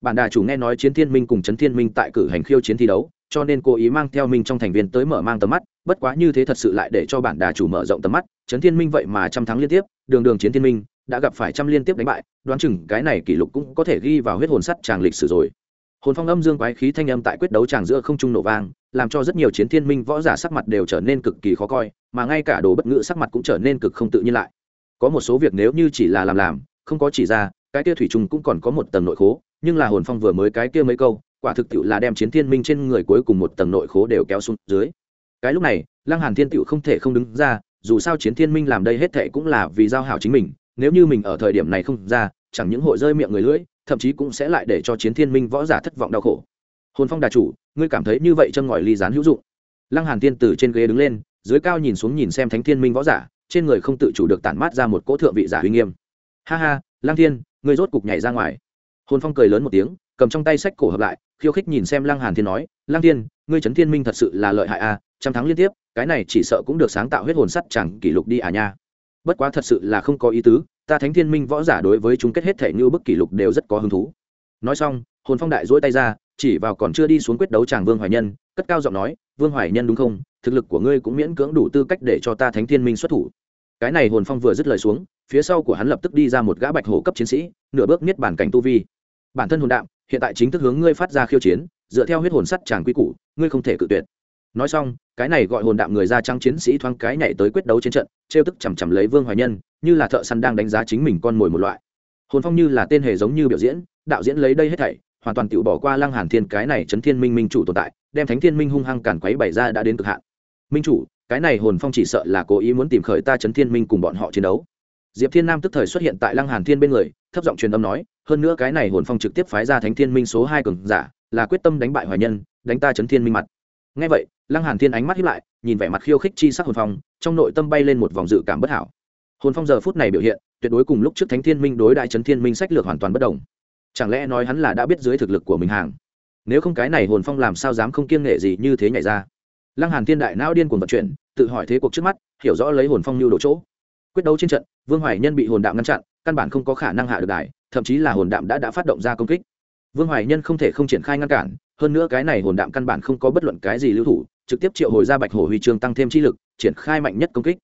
Bản đà chủ nghe nói chiến thiên minh cùng trấn thiên minh tại cử hành khiêu chiến thi đấu, cho nên cố ý mang theo minh trong thành viên tới mở mang tầm mắt, bất quá như thế thật sự lại để cho bản đà chủ mở rộng tầm mắt, trấn thiên minh vậy mà trăm thắng liên tiếp, đường đường chiến thiên minh đã gặp phải trăm liên tiếp đánh bại, đoán chừng cái này kỷ lục cũng có thể ghi vào huyết hồn sắt tràng lịch sử rồi. Hồn phong âm dương quái khí thanh âm tại quyết đấu tràng giữa không trung nổ vang, làm cho rất nhiều chiến thiên minh võ giả sắc mặt đều trở nên cực kỳ khó coi, mà ngay cả đồ bất ngữ sắc mặt cũng trở nên cực không tự nhiên lại. Có một số việc nếu như chỉ là làm làm, không có chỉ ra, cái kia thủy trùng cũng còn có một tầng nội khố, nhưng là hồn phong vừa mới cái kia mấy câu, quả thực tiệu là đem chiến thiên minh trên người cuối cùng một tầng nội khố đều kéo xuống dưới. Cái lúc này, lăng hàn thiên tiệu không thể không đứng ra, dù sao chiến thiên minh làm đây hết thệ cũng là vì giao hảo chính mình nếu như mình ở thời điểm này không ra chẳng những hội rơi miệng người lưỡi thậm chí cũng sẽ lại để cho chiến thiên minh võ giả thất vọng đau khổ. Hồn phong đà chủ ngươi cảm thấy như vậy chân ngòi ly gián hữu dụng. Lăng hàn tiên từ trên ghế đứng lên dưới cao nhìn xuống nhìn xem thánh thiên minh võ giả trên người không tự chủ được tản mát ra một cỗ thượng vị giả uy nghiêm. Ha ha lăng thiên ngươi rốt cục nhảy ra ngoài. Hồn phong cười lớn một tiếng cầm trong tay sách cổ hợp lại khiêu khích nhìn xem lăng hàn thiên nói lăng thiên ngươi chấn thiên minh thật sự là lợi hại a à, trăm thắng liên tiếp cái này chỉ sợ cũng được sáng tạo huyết hồn sắt chẳng kỷ lục đi à nha bất quá thật sự là không có ý tứ, ta thánh thiên minh võ giả đối với chúng kết hết thể như bức kỷ lục đều rất có hứng thú. Nói xong, hồn phong đại dỗi tay ra, chỉ vào còn chưa đi xuống quyết đấu chàng vương hoài nhân, cất cao giọng nói, vương hoài nhân đúng không? Thực lực của ngươi cũng miễn cưỡng đủ tư cách để cho ta thánh thiên minh xuất thủ. Cái này hồn phong vừa dứt lời xuống, phía sau của hắn lập tức đi ra một gã bạch hổ cấp chiến sĩ, nửa bước niết bản cảnh tu vi. Bản thân hồn đạm, hiện tại chính thức hướng ngươi phát ra khiêu chiến, dựa theo huyết hồn sắt chàng quy củ, ngươi không thể cự tuyệt nói xong, cái này gọi hồn đạm người ra trắng chiến sĩ thoáng cái nhảy tới quyết đấu trên trận, trêu tức chằm chằm lấy vương hoài nhân, như là thợ săn đang đánh giá chính mình con mồi một loại. Hồn phong như là tên hề giống như biểu diễn, đạo diễn lấy đây hết thảy, hoàn toàn tự bỏ qua lăng hàn thiên cái này chấn thiên minh minh chủ tồn tại, đem thánh thiên minh hung hăng cản quấy bày ra đã đến cực hạn. Minh chủ, cái này hồn phong chỉ sợ là cố ý muốn tìm khởi ta chấn thiên minh cùng bọn họ chiến đấu. Diệp thiên nam tức thời xuất hiện tại lăng hàn thiên bên người, thấp giọng truyền âm nói, hơn nữa cái này hồn phong trực tiếp phái ra thánh thiên minh số hai cường giả, là quyết tâm đánh bại hoài nhân, đánh ta chấn thiên minh mặt ngay vậy, lăng hàn thiên ánh mắt hiếp lại, nhìn vẻ mặt khiêu khích chi sắc hồn phong, trong nội tâm bay lên một vòng dự cảm bất hảo. Hồn phong giờ phút này biểu hiện, tuyệt đối cùng lúc trước thánh thiên minh đối đại chấn thiên minh sách lược hoàn toàn bất đồng. Chẳng lẽ nói hắn là đã biết dưới thực lực của mình hàng? Nếu không cái này hồn phong làm sao dám không kiêng nghệ gì như thế nhảy ra? Lăng hàn thiên đại não điên cuồng vận chuyển, tự hỏi thế cuộc trước mắt, hiểu rõ lấy hồn phong lưu đổ chỗ. Quyết đấu trên trận, vương hoài nhân bị hồn đạm ngăn chặn, căn bản không có khả năng hạ được đài, thậm chí là hồn đạm đã đã phát động ra công kích. Vương hoài nhân không thể không triển khai ngăn cản hơn nữa cái này hồn đạm căn bản không có bất luận cái gì lưu thủ, trực tiếp triệu hồi ra bạch hổ huy chương tăng thêm chi lực, triển khai mạnh nhất công kích.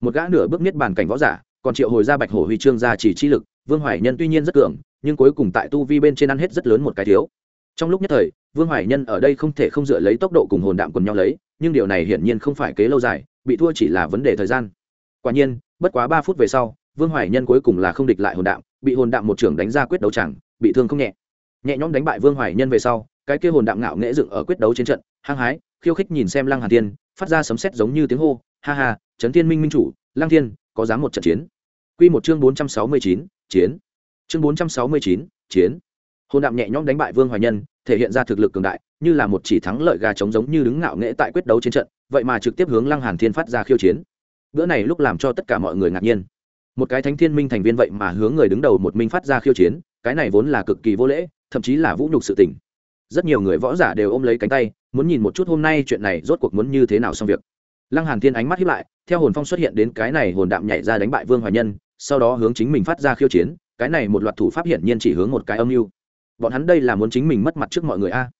Một gã nửa bước niết bàn cảnh võ giả, còn triệu hồi ra bạch hổ huy chương ra chỉ chi lực, vương hoài nhân tuy nhiên rất cường, nhưng cuối cùng tại tu vi bên trên ăn hết rất lớn một cái thiếu. Trong lúc nhất thời, vương hoài nhân ở đây không thể không dựa lấy tốc độ cùng hồn đạm quần nhau lấy, nhưng điều này hiển nhiên không phải kế lâu dài, bị thua chỉ là vấn đề thời gian. Quả nhiên, bất quá ba phút về sau, vương hoài nhân cuối cùng là không địch lại hồn đạm, bị hồn đạm một trưởng đánh ra quyết đấu chẳng, bị thương không nhẹ. Nhẹ nhõm đánh bại vương hoài nhân về sau cái kia hồn đạm ngạo nghễ dựng ở quyết đấu trên trận hăng hái khiêu khích nhìn xem lăng hà thiên, phát ra sấm sét giống như tiếng hô ha ha trấn thiên minh minh chủ lăng thiên có dám một trận chiến? Quy một chương bốn trăm sáu mươi chín chiến. Chương bốn trăm sáu mươi chín chiến. Hồn đạm nhẹ nhõm đánh bại vương hoài nhân thể hiện ra thực lực cường đại như là một chỉ thắng lợi gà trống giống như đứng ngạo nghễ tại quyết đấu trên trận vậy mà trực tiếp hướng lăng hàn thiên phát ra khiêu chiến. Bữa này lúc làm cho tất cả mọi người ngạc nhiên. Một cái thánh thiên minh thành viên vậy mà hướng người đứng đầu một minh phát ra khiêu chiến cái này vốn là cực kỳ vô lễ thậm chí là vũ nhục sự tình rất nhiều người võ giả đều ôm lấy cánh tay, muốn nhìn một chút hôm nay chuyện này rốt cuộc muốn như thế nào xong việc. Lăng hàn thiên ánh mắt hiếp lại, theo hồn phong xuất hiện đến cái này hồn đạm nhảy ra đánh bại vương hoài nhân, sau đó hướng chính mình phát ra khiêu chiến, cái này một loạt thủ pháp hiển nhiên chỉ hướng một cái âm mưu. Bọn hắn đây là muốn chính mình mất mặt trước mọi người a. À.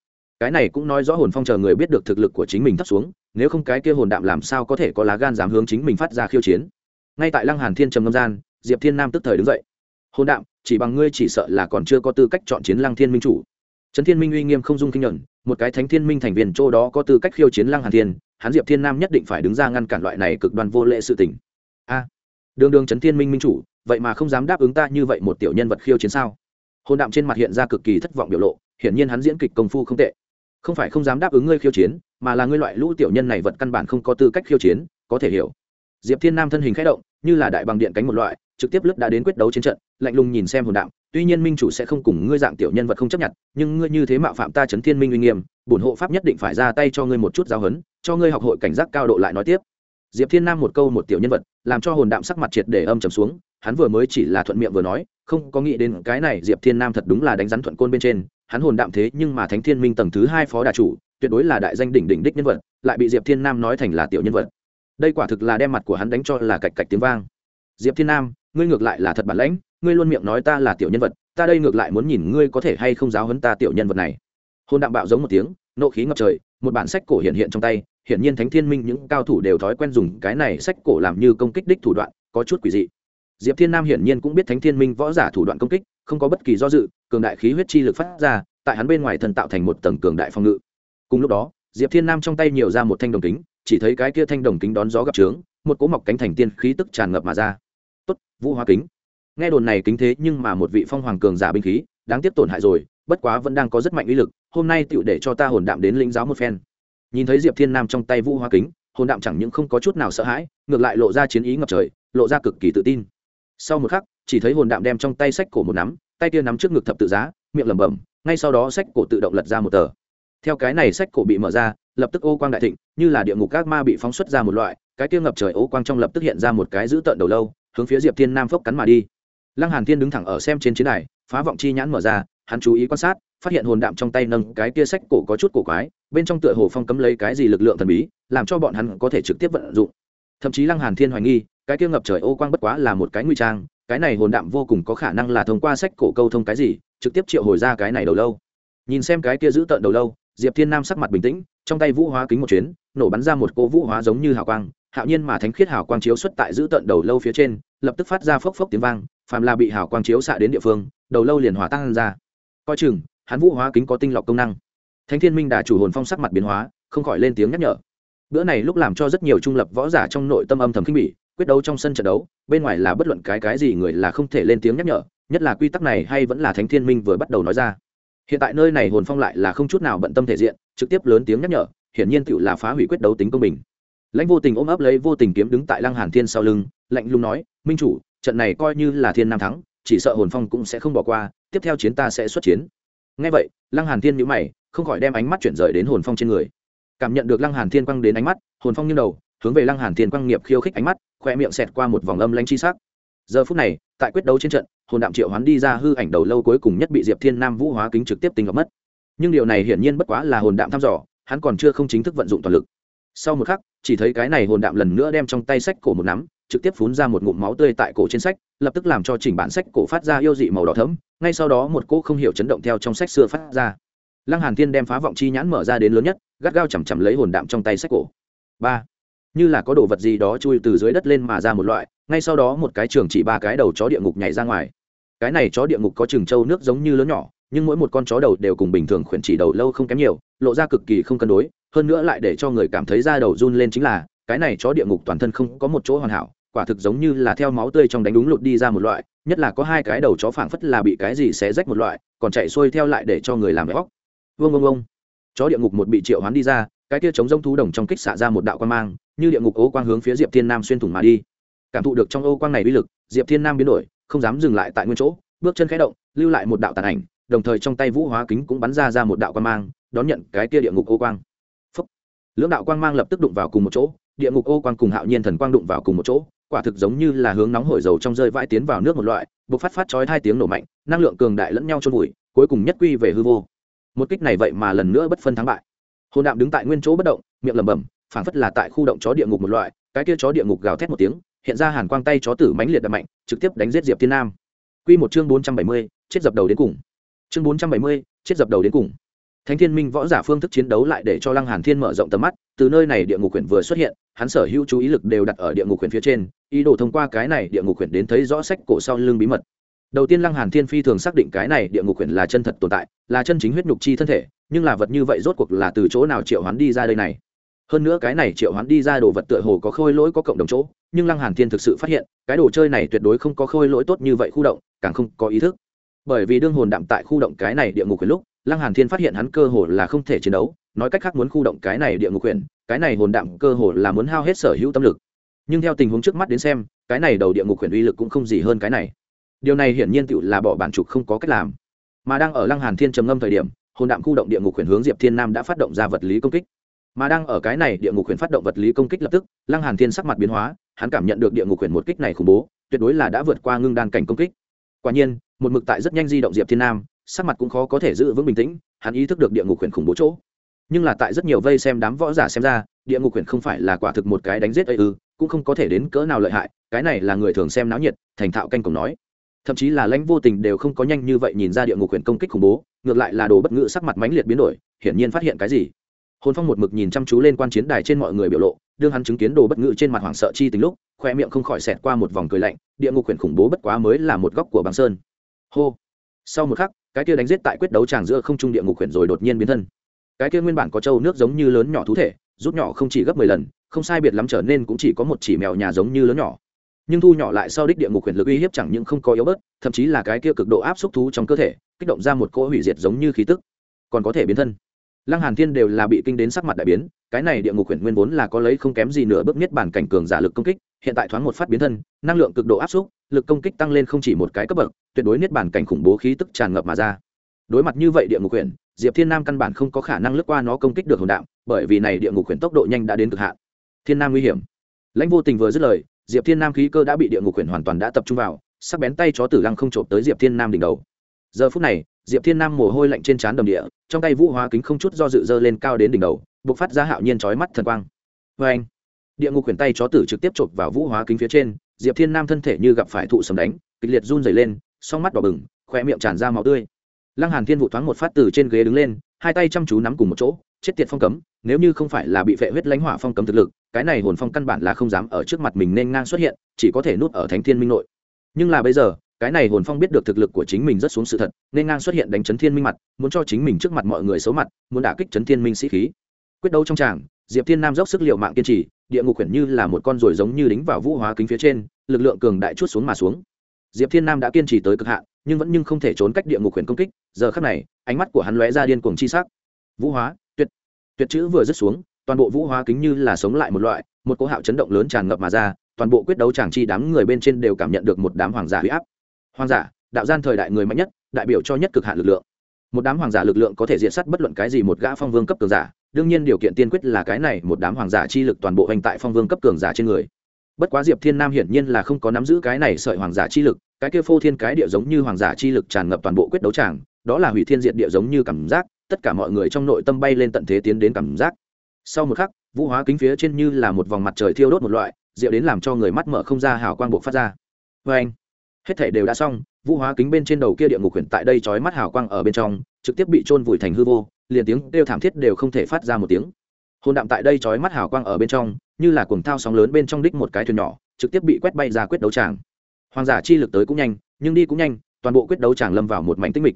Cái này cũng nói rõ hồn phong chờ người biết được thực lực của chính mình thấp xuống, nếu không cái kia hồn đạm làm sao có thể có lá gan dám hướng chính mình phát ra khiêu chiến. Ngay tại lăng hàn thiên trầm ngâm gian, diệp thiên nam tức thời đứng dậy. Hồn đạm, chỉ bằng ngươi chỉ sợ là còn chưa có tư cách chọn chiến lăng thiên minh chủ trấn thiên minh uy nghiêm không dung kinh nhuận, một cái thánh thiên minh thành viên chỗ đó có tư cách khiêu chiến lăng hàn thiên, hắn diệp thiên nam nhất định phải đứng ra ngăn cản loại này cực đoan vô lệ sự tình. A, đường đường trấn thiên minh minh chủ, vậy mà không dám đáp ứng ta như vậy một tiểu nhân vật khiêu chiến sao? Hôn đạm trên mặt hiện ra cực kỳ thất vọng biểu lộ, hiển nhiên hắn diễn kịch công phu không tệ. Không phải không dám đáp ứng ngươi khiêu chiến, mà là ngươi loại lũ tiểu nhân này vật căn bản không có tư cách khiêu chiến, có thể hiểu. Diệp thiên nam thân hình khẽ động, như là đại bằng điện cánh một loại, trực tiếp lướt đã đến quyết đấu chiến trận, lạnh lùng nhìn xem hồn đạm tuy nhiên minh chủ sẽ không cùng ngươi dạng tiểu nhân vật không chấp nhận, nhưng ngươi như thế mạo phạm ta chấn thiên minh uy nghiêm, bổn hộ pháp nhất định phải ra tay cho ngươi một chút giáo huấn, cho ngươi học hội cảnh giác cao độ lại nói tiếp. Diệp thiên nam một câu một tiểu nhân vật, làm cho hồn đạm sắc mặt triệt để âm trầm xuống, hắn vừa mới chỉ là thuận miệng vừa nói, không có nghĩ đến cái này diệp thiên nam thật đúng là đánh rắn thuận côn bên trên, hắn hồn đạm thế nhưng mà thánh thiên minh tầng thứ hai phó đà chủ, tuyệt đối là đại danh đỉnh đỉnh đích nhân vật, lại bị diệp thiên nam nói thành là tiểu nhân vật. Đây quả thực là đem mặt của hắn đánh cho là cạch cạch tiếng vang. Diệp thiên nam, ngươi ngược lại là thật bản lãnh ngươi luôn miệng nói ta là tiểu nhân vật, ta đây ngược lại muốn nhìn ngươi có thể hay không giáo hấn ta tiểu nhân vật này. Hôn đạm bạo giống một tiếng, nộ khí ngập trời, một bản sách cổ hiện hiện trong tay, hiển nhiên thánh thiên minh những cao thủ đều thói quen dùng cái này sách cổ làm như công kích đích thủ đoạn, có chút quỷ dị. Diệp thiên nam hiển nhiên cũng biết thánh thiên minh võ giả thủ đoạn công kích, không có bất kỳ do dự, cường đại khí huyết chi lực phát ra, tại hắn bên ngoài thần tạo thành một tầng cường đại phòng ngự. Cùng lúc đó, diệp thiên nam trong tay nhiều ra một thanh đồng kính, chỉ thấy cái kia thanh đồng kính đón gió gặp trướng, một cỗ mọc cánh thành tiên khí tức tràn ngập mà ra. Tốt, vũ hoa kính nghe đồn này kính thế nhưng mà một vị phong hoàng cường giả binh khí, đáng tiếc tổn hại rồi, bất quá vẫn đang có rất mạnh uy lực, hôm nay tựu để cho ta hồn đạm đến lĩnh giáo một phen. Nhìn thấy diệp thiên nam trong tay vũ hoa kính, hồn đạm chẳng những không có chút nào sợ hãi, ngược lại lộ ra chiến ý ngập trời, lộ ra cực kỳ tự tin. Sau một khắc, chỉ thấy hồn đạm đem trong tay sách cổ một nắm, tay kia nắm trước ngực thập tự giá, miệng lẩm bẩm, ngay sau đó sách cổ tự động lật ra một tờ. Theo cái này sách cổ bị mở ra, lập tức ô quang đại thịnh, như là địa ngục các ma bị phóng xuất ra một loại, cái kia ngập trời ô quang trong lập tức hiện ra một cái giữ tợn đầu lâu, hướng phía diệp thiên nam phốc cắn mà đi lăng hàn thiên đứng thẳng ở xem trên chiến đài, phá vọng chi nhãn mở ra, hắn chú ý quan sát, phát hiện hồn đạm trong tay nâng cái kia sách cổ có chút cổ quái, bên trong tựa hồ phong cấm lấy cái gì lực lượng thần bí, làm cho bọn hắn có thể trực tiếp vận dụng. Thậm chí lăng hàn thiên hoài nghi, cái kia ngập trời ô quang bất quá là một cái nguy trang, cái này hồn đạm vô cùng có khả năng là thông qua sách cổ câu thông cái gì, trực tiếp triệu hồi ra cái này đầu lâu. Nhìn xem cái kia giữ tợn đầu lâu, diệp thiên nam sắc mặt bình tĩnh, trong tay vũ hóa kính một chuyến, nổ bắn ra một cỗ vũ hóa giống như hào quang hạo nhiên mà thánh khiết hào quang chiếu xuất tại giữ tận đầu lâu phía trên, lập tức phát ra phốc phốc tiếng vang, phàm là bị hào quang chiếu xạ đến địa phương, đầu lâu liền hòa tăng ra. Coi chừng, hắn vũ hóa kính có tinh lọc công năng. Thánh thiên minh đà chủ hồn phong sắc mặt biến hóa, không khỏi lên tiếng nhắc nhở. Bữa này lúc làm cho rất nhiều trung lập võ giả trong nội tâm âm thầm khinh bỉ, quyết đấu trong sân trận đấu, bên ngoài là bất luận cái cái gì người là không thể lên tiếng nhắc nhở, nhất là quy tắc này hay vẫn là thánh thiên minh vừa bắt đầu nói ra. Hiện tại nơi này hồn phong lại là không chút nào bận tâm thể diện, trực tiếp lớn tiếng nhắc nhở, hiển nhiên tựu là phá hủy quyết đấu tính công bình lãnh vô tình ôm ấp lấy vô tình kiếm đứng tại lăng hàn thiên sau lưng, lạnh lùng nói, minh chủ, trận này coi như là thiên nam thắng, chỉ sợ hồn phong cũng sẽ không bỏ qua, tiếp theo chiến ta sẽ xuất chiến. Ngay vậy, lăng hàn thiên nhíu mày, không khỏi đem ánh mắt chuyển rời đến hồn phong trên người. Cảm nhận được lăng hàn thiên quăng đến ánh mắt, hồn phong nghiêng đầu, hướng về lăng hàn thiên quăng nghiệp khiêu khích ánh mắt khoe miệng xẹt qua một vòng âm lãnh chi sắc. Giờ phút này, tại quyết đấu trên trận, hồn đạm triệu hoán đi ra hư ảnh đầu lâu cuối cùng nhất bị diệp thiên nam vũ hóa kính trực tiếp tinh lọc mất. Nhưng điều này hiển nhiên bất quá là hồn đạm thăm dò, hắn còn chưa không chính thức vận dụng toàn lực sau một khắc, chỉ thấy cái này hồn đạm lần nữa đem trong tay sách cổ một nắm, trực tiếp phun ra một ngụm máu tươi tại cổ trên sách, lập tức làm cho chỉnh bản sách cổ phát ra yêu dị màu đỏ thẫm, ngay sau đó một cỗ không hiểu chấn động theo trong sách xưa phát ra. Lăng hàn thiên đem phá vọng chi nhãn mở ra đến lớn nhất, gắt gao chầm chầm lấy hồn đạm trong tay sách cổ. Ba, như là có đồ vật gì đó chui từ dưới đất lên mà ra một loại, ngay sau đó một cái trường chỉ ba cái đầu chó địa ngục nhảy ra ngoài. Cái này chó địa ngục có trường trâu nước giống như lớn nhỏ, nhưng mỗi một con chó đầu đều cùng bình thường khuyển chỉ đầu lâu không kém nhiều, lộ ra cực kỳ không cân đối hơn nữa lại để cho người cảm thấy da đầu run lên chính là, cái này chó địa ngục toàn thân không có một chỗ hoàn hảo, quả thực giống như là theo máu tươi trong đánh đúng lụt đi ra một loại, nhất là có hai cái đầu chó phảng phất là bị cái gì xé rách một loại, còn chạy xuôi theo lại để cho người làm vóc vương vương vương chó địa ngục một bị triệu hoán đi ra, cái kia chống rông thú đồng trong kích xạ ra một đạo quan mang, như địa ngục ô quang hướng phía diệp thiên nam xuyên thủng mà đi. Cảm thụ được trong ô quang này uy lực, diệp thiên nam biến đổi, không dám dừng lại tại nguyên chỗ, bước chân khẽ động, lưu lại một đạo tàn ảnh, đồng thời trong tay vũ hóa kính cũng bắn ra ra một đạo quan mang, đón nhận cái kia địa ngục ô quang lưỡng đạo quang mang lập tức đụng vào cùng một chỗ, địa ngục ô quang cùng hạo nhiên thần quang đụng vào cùng một chỗ, quả thực giống như là hướng nóng hổi dầu trong rơi vãi tiến vào nước một loại buộc phát phát chói hai tiếng nổ mạnh, năng lượng cường đại lẫn nhau trôn vùi, cuối cùng nhất quy về hư vô. Một kích này vậy mà lần nữa bất phân thắng bại. Hồn đạm đứng tại nguyên chỗ bất động, miệng lẩm bẩm, phảng phất là tại khu động chó địa ngục một loại, cái kia chó địa ngục gào thét một tiếng, hiện ra hàn quang tay chó tử mãnh liệt đập mạnh, trực tiếp đánh giết diệp thiên nam. Quy một chương bốn trăm bảy mươi, chết dập đầu đến cùng. Chương bốn trăm bảy mươi, chết dập đầu đến cùng thánh thiên minh võ giả phương thức chiến đấu lại để cho lăng hàn thiên mở rộng tầm mắt, từ nơi này địa ngục quyển vừa xuất hiện, hắn sở hữu chú ý lực đều đặt ở địa ngục quyển phía trên, ý đồ thông qua cái này địa ngục quyển đến thấy rõ sách cổ sau lưng bí mật. Đầu tiên lăng hàn thiên phi thường xác định cái này địa ngục quyển là chân thật tồn tại, là chân chính huyết nhục chi thân thể, nhưng là vật như vậy rốt cuộc là từ chỗ nào triệu hắn đi ra đây này? Hơn nữa cái này triệu hoán đi ra đồ vật tựa hồ có khôi lỗi có cộng đồng chỗ, nhưng lăng hàn thiên thực sự phát hiện, cái đồ chơi này tuyệt đối không có khôi lỗi tốt như vậy khu động, càng không có ý thức. Bởi vì đương hồn đạm tại khu động cái này địa ngục quyền lúc lăng hàn thiên phát hiện hắn cơ hồ là không thể chiến đấu, nói cách khác muốn khu động cái này địa ngục quyền cái này hồn đạm cơ hồ là muốn hao hết sở hữu tâm lực. Nhưng theo tình huống trước mắt đến xem, cái này đầu địa ngục quyền uy lực cũng không gì hơn cái này. Điều này hiển nhiên tựu là bỏ bản trục không có cách làm. Mà đang ở lăng hàn thiên trầm ngâm thời điểm, hồn đạm khu động địa ngục quyền hướng diệp thiên nam đã phát động ra vật lý công kích. Mà đang ở cái này địa ngục quyền phát động vật lý công kích lập tức, lăng hàn thiên sắc mặt biến hóa, hắn cảm nhận được địa ngục quyền một kích này khủng bố, tuyệt đối là đã vượt qua ngưng đan cảnh công kích. Quả nhiên, một mực tại rất nhanh di động diệp thiên nam sắc mặt cũng khó có thể giữ vững bình tĩnh, hắn ý thức được địa ngục quyền khủng bố chỗ. Nhưng là tại rất nhiều vây xem đám võ giả xem ra, địa ngục quyền không phải là quả thực một cái đánh giết ấy ư, cũng không có thể đến cỡ nào lợi hại, cái này là người thường xem náo nhiệt, thành thạo canh cổng nói. Thậm chí là lãnh vô tình đều không có nhanh như vậy nhìn ra địa ngục quyền công kích khủng bố, ngược lại là đồ bất ngữ sắc mặt mãnh liệt biến đổi, hiển nhiên phát hiện cái gì. Hồn phong một mực nhìn chăm chú lên quan chiến đài trên mọi người biểu lộ, đương hắn chứng kiến đồ bất ngữ trên mặt hoảng sợ chi tính lúc, khoe miệng không khỏi xẹt qua một vòng cười lạnh, địa ngục quyền khủng bố bất quá mới là một góc của băng sơn. Hô. Sau một khắc cái kia đánh giết tại quyết đấu tràng giữa không trung địa ngục quyền rồi đột nhiên biến thân. Cái kia nguyên bản có trâu nước giống như lớn nhỏ thú thể, rút nhỏ không chỉ gấp mười lần, không sai biệt lắm trở nên cũng chỉ có một chỉ mèo nhà giống như lớn nhỏ. Nhưng thu nhỏ lại sau đích địa ngục quyền lực uy hiếp chẳng những không có yếu bớt, thậm chí là cái kia cực độ áp xúc thú trong cơ thể, kích động ra một cỗ hủy diệt giống như khí tức. Còn có thể biến thân. Lăng hàn thiên đều là bị kinh đến sắc mặt đại biến, cái này địa ngục quyền nguyên vốn là có lấy không kém gì nữa bước nhất bản cảnh cường giả lực công kích hiện tại thoáng một phát biến thân, năng lượng cực độ áp xúc, lực công kích tăng lên không chỉ một cái cấp bậc, tuyệt đối niết bản cảnh khủng bố khí tức tràn ngập mà ra. Đối mặt như vậy địa ngục quyền diệp thiên nam căn bản không có khả năng lướt qua nó công kích được hồn đạo bởi vì này địa ngục quyền tốc độ nhanh đã đến cực hạn. Thiên nam nguy hiểm. Lãnh vô tình vừa dứt lời, diệp thiên nam khí cơ đã bị địa ngục quyền hoàn toàn đã tập trung vào, sắc bén tay chó tử lăng không trộm tới diệp thiên nam đỉnh đầu. Giờ phút này, diệp thiên nam mồ hôi lạnh trên trán đầm địa, trong tay vũ hóa kính không chút do dự dơ lên cao đến đỉnh đầu b ộ c phát ra hạo nhiên trói mắt thần quang. Vê anh địa ngục quyền tay chó tử trực tiếp chộp vào vũ hóa kính phía trên, diệp thiên nam thân thể như gặp phải thụ sầm đánh, kịch liệt run dày lên, song mắt đỏ bừng khoe miệng tràn ra máu tươi. Lăng hàn thiên vụ thoáng một phát từ trên ghế đứng lên, hai tay chăm chú nắm cùng một chỗ, chết tiệt phong cấm, nếu như không phải là bị vệ huyết lãnh hỏa phong cấm thực lực, cái này hồn phong căn bản là không dám ở trước mặt mình nên ngang xuất hiện, chỉ có thể nút ở thánh thiên minh nội. Nhưng là bây giờ, cái này hồn phong biết được thực lực của chính mình rất xuống sự thật, nên ngang xuất hiện đánh chấn thiên minh mặt, muốn cho chính mình trước mặt mọi người xấu mặt, muốn đả kích chấn thiên minh sĩ khí. Quyết đấu trong tràng, diệp thiên nam dốc sức liệu mạng kiên trì địa ngục quyển như là một con ruồi giống như đính vào vũ hóa kính phía trên, lực lượng cường đại chút xuống mà xuống. Diệp thiên nam đã kiên trì tới cực hạn, nhưng vẫn nhưng không thể trốn cách địa ngục quyển công kích, giờ khắc này, ánh mắt của hắn lóe ra điên cuồng chi sắc. Vũ hóa, tuyệt tuyệt chữ vừa dứt xuống, toàn bộ vũ hóa kính như là sống lại một loại, một cỗ hạo chấn động lớn tràn ngập mà ra, toàn bộ quyết đấu chàng chi đám người bên trên đều cảm nhận được một đám hoàng giả huy áp. Hoàng giả, đạo gian thời đại người mạnh nhất, đại biểu cho nhất cực hạn lực lượng. Một đám hoàng giả lực lượng có thể diện sát bất luận cái gì một gã phong vương cấp cường giả đương nhiên điều kiện tiên quyết là cái này một đám hoàng giả chi lực toàn bộ hành tại phong vương cấp cường giả trên người. Bất quá diệp thiên nam hiển nhiên là không có nắm giữ cái này sợi hoàng giả chi lực, cái kia phô thiên cái địa giống như hoàng giả chi lực tràn ngập toàn bộ quyết đấu tràng, đó là hủy thiên diệt địa giống như cảm giác, tất cả mọi người trong nội tâm bay lên tận thế tiến đến cảm giác. Sau một khắc, vũ hóa kính phía trên như là một vòng mặt trời thiêu đốt một loại, diệu đến làm cho người mắt mở không ra hào quang buộc phát ra. Vê anh, hết thể đều đã xong, vũ hóa kính bên trên đầu kia địa ngục huyền tại đây trói mắt hào quang ở bên trong, trực tiếp bị trôn vùi thành hư vô liền tiếng kêu thảm thiết đều không thể phát ra một tiếng. Hồn đạm tại đây trói mắt hào quang ở bên trong, như là cuồng thao sóng lớn bên trong đích một cái thuyền nhỏ, trực tiếp bị quét bay ra quyết đấu tràng. Hoàng giả chi lực tới cũng nhanh, nhưng đi cũng nhanh, toàn bộ quyết đấu tràng lâm vào một mảnh tích mịch.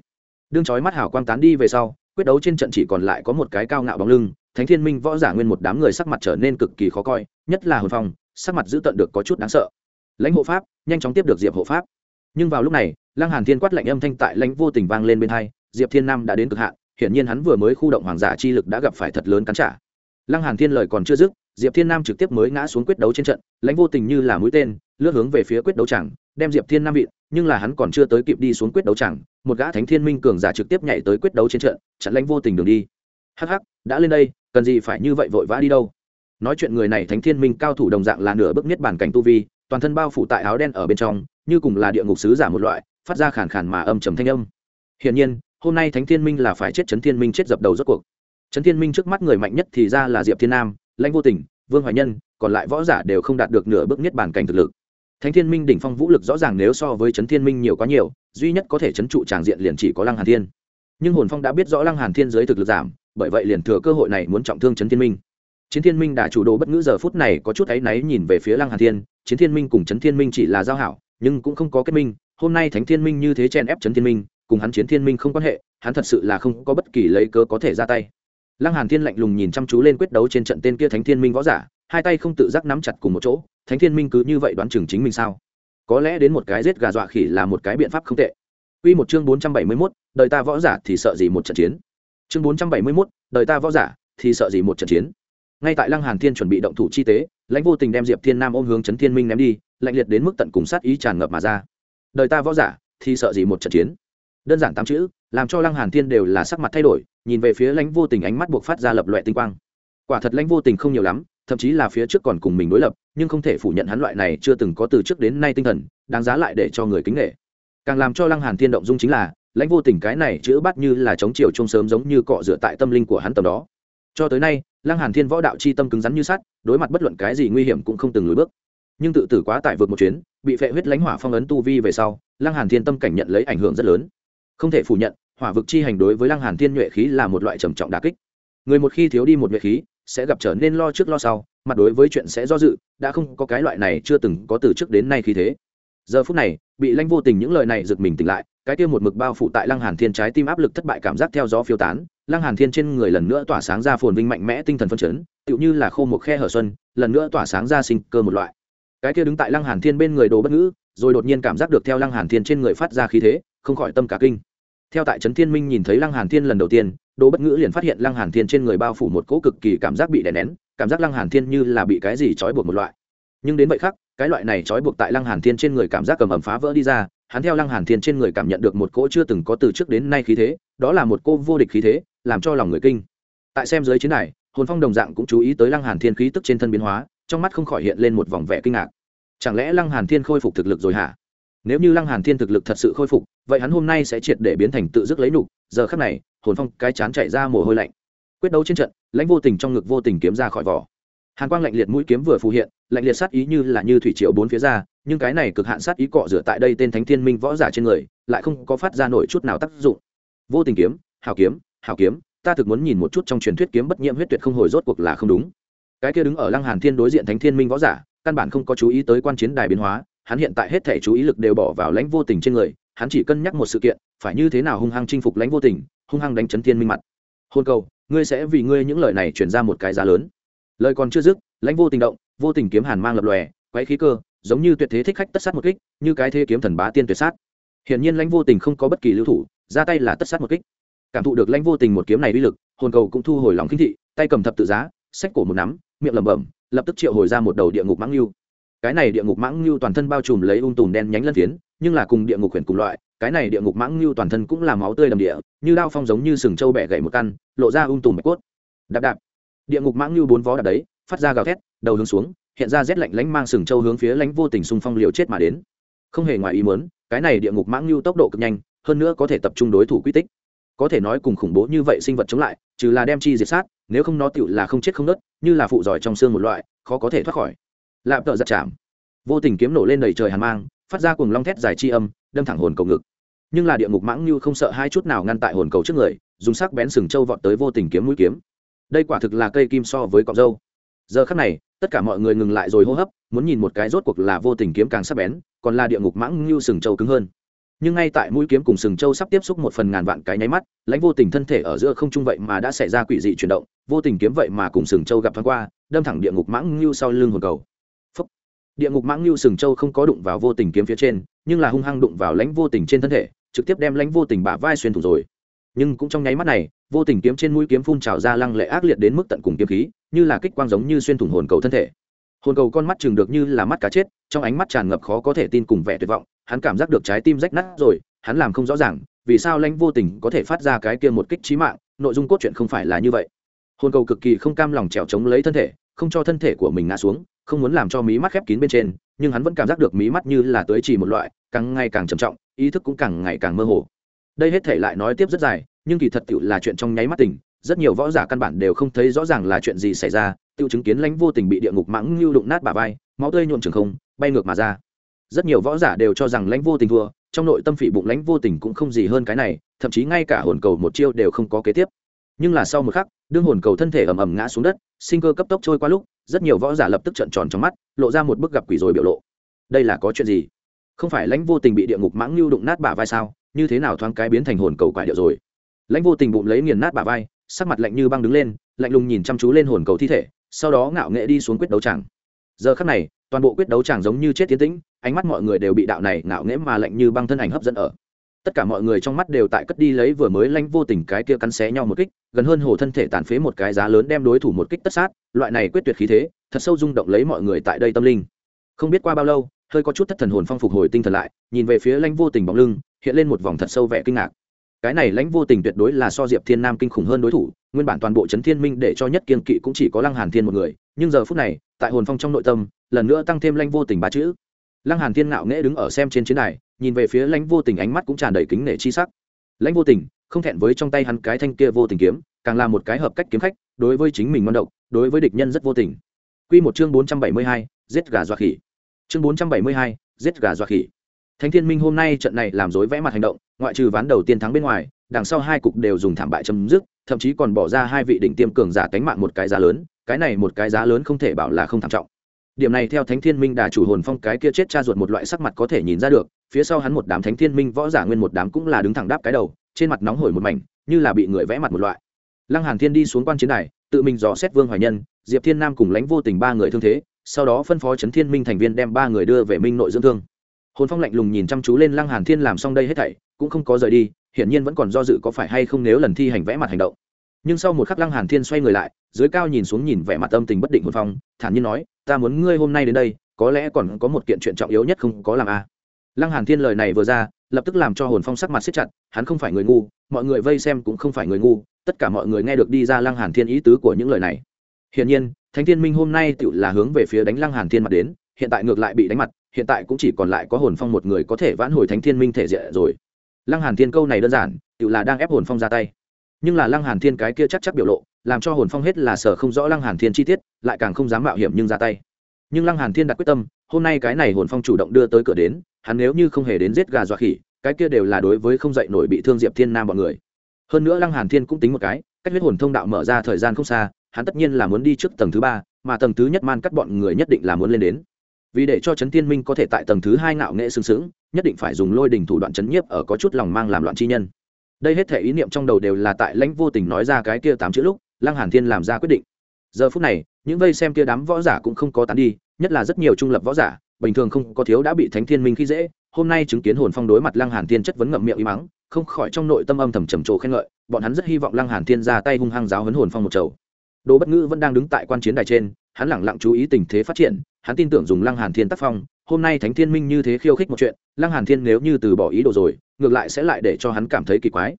Đương trói mắt hào quang tán đi về sau, quyết đấu trên trận chỉ còn lại có một cái cao ngạo bóng lưng, thánh thiên minh võ giả nguyên một đám người sắc mặt trở nên cực kỳ khó coi, nhất là hồn phong, sắc mặt giữ tận được có chút đáng sợ. Lãnh hộ pháp, nhanh chóng tiếp được diệp hộ pháp. Nhưng vào lúc này, lăng hàn thiên quát lệnh âm thanh tại lãnh vô tình vang lên bên hai, diệp thiên nam đã đến cực hạn hiển nhiên hắn vừa mới khu động hoàng giả chi lực đã gặp phải thật lớn cắn trả. Lăng hàn thiên lời còn chưa dứt, diệp thiên nam trực tiếp mới ngã xuống quyết đấu trên trận, lãnh vô tình như là mũi tên, lướt hướng về phía quyết đấu chẳng, đem diệp thiên nam vịn, nhưng là hắn còn chưa tới kịp đi xuống quyết đấu chẳng, một gã thánh thiên minh cường giả trực tiếp nhảy tới quyết đấu trên trận, chặn lãnh vô tình đường đi. Hắc hắc, đã lên đây, cần gì phải như vậy vội vã đi đâu? Nói chuyện người này thánh thiên minh cao thủ đồng dạng là nửa bước nhất bản cảnh tu vi, toàn thân bao phủ tại áo đen ở bên trong, như cùng là địa ngục sứ giả một loại, phát ra khàn khàn mà âm trầm thanh âm. Hiển nhiên hôm nay thánh thiên minh là phải chết trấn thiên minh chết dập đầu rốt cuộc. Trấn thiên minh trước mắt người mạnh nhất thì ra là diệp thiên nam, lãnh vô tình, vương hoài nhân, còn lại võ giả đều không đạt được nửa bước nhất bản cảnh thực lực. Thánh thiên minh đỉnh phong vũ lực rõ ràng nếu so với trấn thiên minh nhiều quá nhiều, duy nhất có thể trấn trụ tràng diện liền chỉ có lăng hàn thiên. Nhưng hồn phong đã biết rõ lăng hàn thiên giới thực lực giảm, bởi vậy liền thừa cơ hội này muốn trọng thương trấn thiên minh. Chiến thiên minh đã chủ đồ bất ngữ giờ phút này có chút áy náy nhìn về phía lăng hàn thiên chiến thiên minh cùng trấn thiên minh chỉ là giao hảo, nhưng cũng không có kết minh, hôm nay thánh thiên minh như thế chen ép trấn thiên minh cùng hắn chiến thiên minh không quan hệ hắn thật sự là không có bất kỳ lấy cớ có thể ra tay lăng hàn thiên lạnh lùng nhìn chăm chú lên quyết đấu trên trận tên kia thánh thiên minh võ giả hai tay không tự giác nắm chặt cùng một chỗ thánh thiên minh cứ như vậy đoán chừng chính mình sao có lẽ đến một cái giết gà dọa khỉ là một cái biện pháp không tệ Quy một chương 471, đời ta võ giả thì sợ gì một trận chiến. Chương 471, đời ta võ giả thì sợ gì một trận chiến. Ngay tại Lăng Hàn Thiên chuẩn bị động thủ chi tế, Lãnh Vô Tình đem Diệp Thiên Nam ôm hướng Chấn Thiên Minh ném đi, lạnh liệt đến mức tận cùng sát ý tràn ngập mà ra. Đời ta võ giả thì sợ gì một trận chiến. Đơn giản tám chữ, làm cho Lăng Hàn Thiên đều là sắc mặt thay đổi, nhìn về phía Lãnh Vô Tình ánh mắt buộc phát ra lập loại tinh quang. Quả thật Lãnh Vô Tình không nhiều lắm, thậm chí là phía trước còn cùng mình đối lập, nhưng không thể phủ nhận hắn loại này chưa từng có từ trước đến nay tinh thần, đáng giá lại để cho người kính nghệ Càng làm cho Lăng Hàn Thiên động dung chính là, lãnh vô tình cái này chữ bắt như là chống chiều trông sớm giống như cọ rửa tại tâm linh của hắn tầm đó. Cho tới nay lăng hàn thiên võ đạo chi tâm cứng rắn như sắt đối mặt bất luận cái gì nguy hiểm cũng không từng lùi bước. Nhưng tự tử quá tại vượt một chuyến bị phệ huyết lãnh hỏa phong ấn tu vi về sau lăng hàn thiên tâm cảnh nhận lấy ảnh hưởng rất lớn không thể phủ nhận, hỏa vực chi hành đối với lăng hàn thiên nhuệ khí là một loại trầm trọng đả kích. Người một khi thiếu đi một nhuệ khí, sẽ gặp trở nên lo trước lo sau mặt đối với chuyện sẽ do dự, đã không có cái loại này chưa từng có từ trước đến nay khi thế. Giờ phút này, bị lãnh vô tình những lời này giật mình tỉnh lại, cái kia một mực bao phủ tại lăng hàn thiên trái tim áp lực thất bại cảm giác theo gió phiêu tán, lăng hàn thiên trên người lần nữa tỏa sáng ra phồn vinh mạnh mẽ tinh thần phân chấn, tựu như là khô một khe hở xuân, lần nữa tỏa sáng ra sinh cơ một loại. Cái kia đứng tại lăng hàn thiên bên người đồ bất ngữ, rồi đột nhiên cảm giác được theo lăng hàn thiên trên người phát ra khí thế không khỏi tâm cả kinh. Theo tại trấn thiên minh nhìn thấy lăng hàn thiên lần đầu tiên, đỗ bất ngữ liền phát hiện lăng hàn thiên trên người bao phủ một cỗ cực kỳ cảm giác bị đè nén, cảm giác lăng hàn thiên như là bị cái gì trói buộc một loại. Nhưng đến vậy khác cái loại này trói buộc tại lăng hàn thiên trên người cảm giác cầm ẩm phá vỡ đi ra, hắn theo lăng hàn thiên trên người cảm nhận được một cỗ chưa từng có từ trước đến nay khí thế, đó là một cô vô địch khí thế, làm cho lòng người kinh. Tại xem dưới chiến đài, hồn phong đồng dạng cũng chú ý tới lăng hàn thiên khí tức trên thân biến hóa, trong mắt không khỏi hiện lên một vòng vẻ kinh ngạc. Chẳng lẽ lăng hàn thiên khôi phục thực lực rồi hả? Nếu như lăng hàn thiên thực lực thật sự khôi phục, vậy hắn hôm nay sẽ triệt để biến thành tự dứt lấy nục giờ khắc này, hồn phong cái chán chạy ra mồ hôi lạnh. Quyết đấu trên trận, lãnh vô tình trong ngực vô tình kiếm ra khỏi vỏ. Hàn quang lạnh liệt mũi kiếm vừa phù hiện, lạnh liệt sát ý như là như thủy triệu bốn phía ra, nhưng cái này cực hạn sát ý cọ rửa tại đây tên thánh thiên minh võ giả trên người, lại không có phát ra nổi chút nào tác dụng. Vô tình kiếm hào kiếm hào kiếm, ta thực muốn nhìn một chút trong truyền thuyết kiếm bất nhiễm huyết tuyệt không hồi rốt cuộc là không đúng. Cái kia đứng ở lăng hàn thiên đối diện thánh thiên minh võ giả, căn bản không có chú ý tới quan chiến đài biến hóa hắn hiện tại hết thể chú ý lực đều bỏ vào lãnh vô tình trên người, hắn chỉ cân nhắc một sự kiện, phải như thế nào hung hăng chinh phục lãnh vô tình, hung hăng đánh chấn thiên minh mặt. Hôn cầu, ngươi sẽ vì ngươi những lời này chuyển ra một cái giá lớn. Lời còn chưa dứt, lãnh vô tình động, vô tình kiếm hàn mang lập lòe quấy khí cơ, giống như tuyệt thế thích khách tất sát một kích, như cái thế kiếm thần bá tiên tuyệt sát. Hiển nhiên lãnh vô tình không có bất kỳ lưu thủ, ra tay là tất sát một kích. Cảm thụ được lãnh vô tình một kiếm này uy lực, hồn cầu cũng thu hồi lòng khinh thị, tay cầm thập tự giá, sách cổ một nắm, miệng lẩm bẩm, lập tức triệu hồi ra một đầu địa ngục mãng lưu cái này địa ngục mãng lưu toàn thân bao trùm lấy ung tùm đen nhánh lân phiến, nhưng là cùng địa ngục huyền cùng loại, cái này địa ngục mãng lưu toàn thân cũng là máu tươi đầm địa, như đao phong giống như sừng trâu bẻ gậy một căn, lộ ra ung tùm bạch cốt. Đạp đạp. Địa ngục mãng lưu bốn vó đạp đấy, phát ra gào thét, đầu hướng xuống, hiện ra rét lạnh lánh mang sừng trâu hướng phía lãnh vô tình xung phong liều chết mà đến. Không hề ngoài ý muốn, cái này địa ngục mãng lưu tốc độ cực nhanh, hơn nữa có thể tập trung đối thủ quy tích. Có thể nói cùng khủng bố như vậy sinh vật chống lại, trừ là đem chi diệt sát, nếu không nó tựu là không chết không nớt như là phụ giỏi trong xương một loại, khó có thể thoát khỏi lạm tợ giặt chạm. Vô tình kiếm nổ lên đầy trời hàn mang, phát ra cùng long thét dài chi âm, đâm thẳng hồn cầu ngực. Nhưng là địa ngục mãng như không sợ hai chút nào ngăn tại hồn cầu trước người, dùng sắc bén sừng châu vọt tới vô tình kiếm mũi kiếm. Đây quả thực là cây kim so với cọc dâu giờ khắc này, tất cả mọi người ngừng lại rồi hô hấp, muốn nhìn một cái rốt cuộc là vô tình kiếm càng sắc bén, còn là địa ngục mãng như sừng châu cứng hơn. Nhưng ngay tại mũi kiếm cùng sừng châu sắp tiếp xúc một phần ngàn vạn cái nháy mắt, lãnh vô tình thân thể ở giữa không trung vậy mà đã xảy ra quỷ dị chuyển động, vô tình kiếm vậy mà cùng sừng châu gặp thoáng qua, đâm thẳng địa ngục mãng như sau lưng hồn cầu địa ngục mãng lưu sừng châu không có đụng vào vô tình kiếm phía trên, nhưng là hung hăng đụng vào lãnh vô tình trên thân thể, trực tiếp đem lãnh vô tình bả vai xuyên thủng rồi. Nhưng cũng trong nháy mắt này, vô tình kiếm trên mũi kiếm phun trào ra lăng lệ ác liệt đến mức tận cùng kiếm khí, như là kích quang giống như xuyên thủng hồn cầu thân thể. Hồn cầu con mắt chừng được như là mắt cá chết, trong ánh mắt tràn ngập khó có thể tin cùng vẻ tuyệt vọng, hắn cảm giác được trái tim rách nát rồi, hắn làm không rõ ràng, vì sao lãnh vô tình có thể phát ra cái kia một kích trí mạng, nội dung cốt truyện không phải là như vậy. Hồn cầu cực kỳ không cam lòng trèo chống lấy thân thể, không cho thân thể của mình ngã xuống không muốn làm cho mí mắt khép kín bên trên, nhưng hắn vẫn cảm giác được mí mắt như là tới chỉ một loại, càng ngày càng trầm trọng, ý thức cũng càng ngày càng mơ hồ. Đây hết thể lại nói tiếp rất dài, nhưng kỳ thật tựu là chuyện trong nháy mắt tình rất nhiều võ giả căn bản đều không thấy rõ ràng là chuyện gì xảy ra tự chứng kiến lãnh vô tình bị địa ngục mãng lưu đụng nát bả vai, máu tươi nhuộm trường không, bay ngược mà ra. Rất nhiều võ giả đều cho rằng lãnh vô tình thua, trong nội tâm phỉ bụng lãnh vô tình cũng không gì hơn cái này, thậm chí ngay cả hồn cầu một chiêu đều không có kế tiếp. Nhưng là sau một khắc, đương hồn cầu thân thể ầm ầm ngã xuống đất sinh cơ cấp tốc trôi qua lúc, rất nhiều võ giả lập tức trợn tròn trong mắt, lộ ra một bức gặp quỷ rồi biểu lộ. Đây là có chuyện gì? Không phải lãnh vô tình bị địa ngục mãng lưu đụng nát bả vai sao? Như thế nào thoáng cái biến thành hồn cầu quại điệu rồi? Lãnh vô tình bụng lấy nghiền nát bả vai, sắc mặt lạnh như băng đứng lên, lạnh lùng nhìn chăm chú lên hồn cầu thi thể, sau đó ngạo nghệ đi xuống quyết đấu tràng. Giờ khắc này, toàn bộ quyết đấu tràng giống như chết tiến tĩnh, ánh mắt mọi người đều bị đạo này ngạo nghễ mà lạnh như băng thân ảnh hấp dẫn ở tất cả mọi người trong mắt đều tại cất đi lấy vừa mới lanh vô tình cái kia cắn xé nhau một kích, gần hơn hồ thân thể tàn phế một cái giá lớn đem đối thủ một kích tất sát, loại này quyết tuyệt khí thế, thật sâu rung động lấy mọi người tại đây tâm linh. Không biết qua bao lâu, hơi có chút thất thần hồn phong phục hồi tinh thần lại, nhìn về phía lãnh vô tình bóng lưng, hiện lên một vòng thật sâu vẻ kinh ngạc. Cái này lãnh vô tình tuyệt đối là so diệp thiên nam kinh khủng hơn đối thủ, nguyên bản toàn bộ trấn thiên minh để cho nhất kiên kỵ cũng chỉ có lăng hàn thiên một người, nhưng giờ phút này, tại hồn phong trong nội tâm, lần nữa tăng thêm lãnh vô tình ba chữ. Lăng hàn thiên ngạo nghễ đứng ở xem trên chiến đài nhìn về phía lãnh vô tình ánh mắt cũng tràn đầy kính nể chi sắc. Lãnh vô tình không thẹn với trong tay hắn cái thanh kia vô tình kiếm càng là một cái hợp cách kiếm khách đối với chính mình ngon độc đối với địch nhân rất vô tình. Quy một chương bốn trăm bảy mươi hai, giết gà dọa khỉ. Chương bốn trăm bảy mươi hai, giết gà dọa khỉ. Thánh thiên minh hôm nay trận này làm dối vẽ mặt hành động ngoại trừ ván đầu tiên thắng bên ngoài đằng sau hai cục đều dùng thảm bại chấm dứt thậm chí còn bỏ ra hai vị đỉnh tiêm cường giả cánh mạng một cái giá lớn cái này một cái giá lớn không thể bảo là không thảm trọng. Điểm này theo thánh thiên minh đà chủ hồn phong cái kia chết cha ruột một loại sắc mặt có thể nhìn ra được phía sau hắn một đám thánh thiên minh võ giả nguyên một đám cũng là đứng thẳng đáp cái đầu, trên mặt nóng hổi một mảnh, như là bị người vẽ mặt một loại. Lăng hàn thiên đi xuống quan chiến đài, tự mình dò xét vương hoài nhân, diệp thiên nam cùng lãnh vô tình ba người thương thế, sau đó phân phó chấn thiên minh thành viên đem ba người đưa về minh nội dưỡng thương. Hồn phong lạnh lùng nhìn chăm chú lên lăng hàn thiên làm xong đây hết thảy, cũng không có rời đi, hiển nhiên vẫn còn do dự có phải hay không nếu lần thi hành vẽ mặt hành động. Nhưng sau một khắc lăng hàn thiên xoay người lại, dưới cao nhìn xuống nhìn vẻ mặt âm tình bất định hồn phong, thản nhiên nói, ta muốn ngươi hôm nay đến đây, có lẽ còn có một kiện chuyện trọng yếu nhất không có làm a à lăng hàn thiên lời này vừa ra, lập tức làm cho hồn phong sắc mặt siết chặt, hắn không phải người ngu, mọi người vây xem cũng không phải người ngu, tất cả mọi người nghe được đi ra lăng hàn thiên ý tứ của những lời này. Hiển nhiên, thánh thiên minh hôm nay tự là hướng về phía đánh lăng hàn thiên mặt đến, hiện tại ngược lại bị đánh mặt, hiện tại cũng chỉ còn lại có hồn phong một người có thể vãn hồi thánh thiên minh thể diện rồi. Lăng hàn thiên câu này đơn giản tự là đang ép hồn phong ra tay. Nhưng là lăng hàn thiên cái kia chắc chắc biểu lộ, làm cho hồn phong hết là sở không rõ lăng hàn thiên chi tiết, lại càng không dám mạo hiểm nhưng ra tay. Nhưng lăng hàn thiên đặt quyết tâm, hôm nay cái này hồn phong chủ động đưa tới cửa đến hắn nếu như không hề đến giết gà dọa khỉ, cái kia đều là đối với không dậy nổi bị thương diệp thiên nam bọn người. Hơn nữa lăng hàn thiên cũng tính một cái, cách huyết hồn thông đạo mở ra thời gian không xa, hắn tất nhiên là muốn đi trước tầng thứ ba, mà tầng thứ nhất man cắt bọn người nhất định là muốn lên đến. Vì để cho trấn Thiên minh có thể tại tầng thứ hai ngạo nghệ sướng sướng nhất định phải dùng lôi đình thủ đoạn chấn nhiếp ở có chút lòng mang làm loạn chi nhân. Đây hết thể ý niệm trong đầu đều là tại lãnh vô tình nói ra cái kia tám chữ lúc, lăng hàn thiên làm ra quyết định. Giờ phút này, những vây xem kia đám võ giả cũng không có tán đi, nhất là rất nhiều trung lập võ giả bình thường không có thiếu đã bị thánh thiên minh khi dễ, hôm nay chứng kiến hồn phong đối mặt lăng hàn thiên chất vấn ngậm miệng im mắng, không khỏi trong nội tâm âm thầm trầm trồ khen ngợi, bọn hắn rất hy vọng lăng hàn thiên ra tay hung hăng giáo huấn hồn phong một chầu. Đồ bất ngữ vẫn đang đứng tại quan chiến đài trên, hắn lẳng lặng chú ý tình thế phát triển, hắn tin tưởng dùng lăng hàn thiên tác phong, hôm nay thánh thiên minh như thế khiêu khích một chuyện, lăng hàn thiên nếu như từ bỏ ý đồ rồi, ngược lại sẽ lại để cho hắn cảm thấy kỳ quái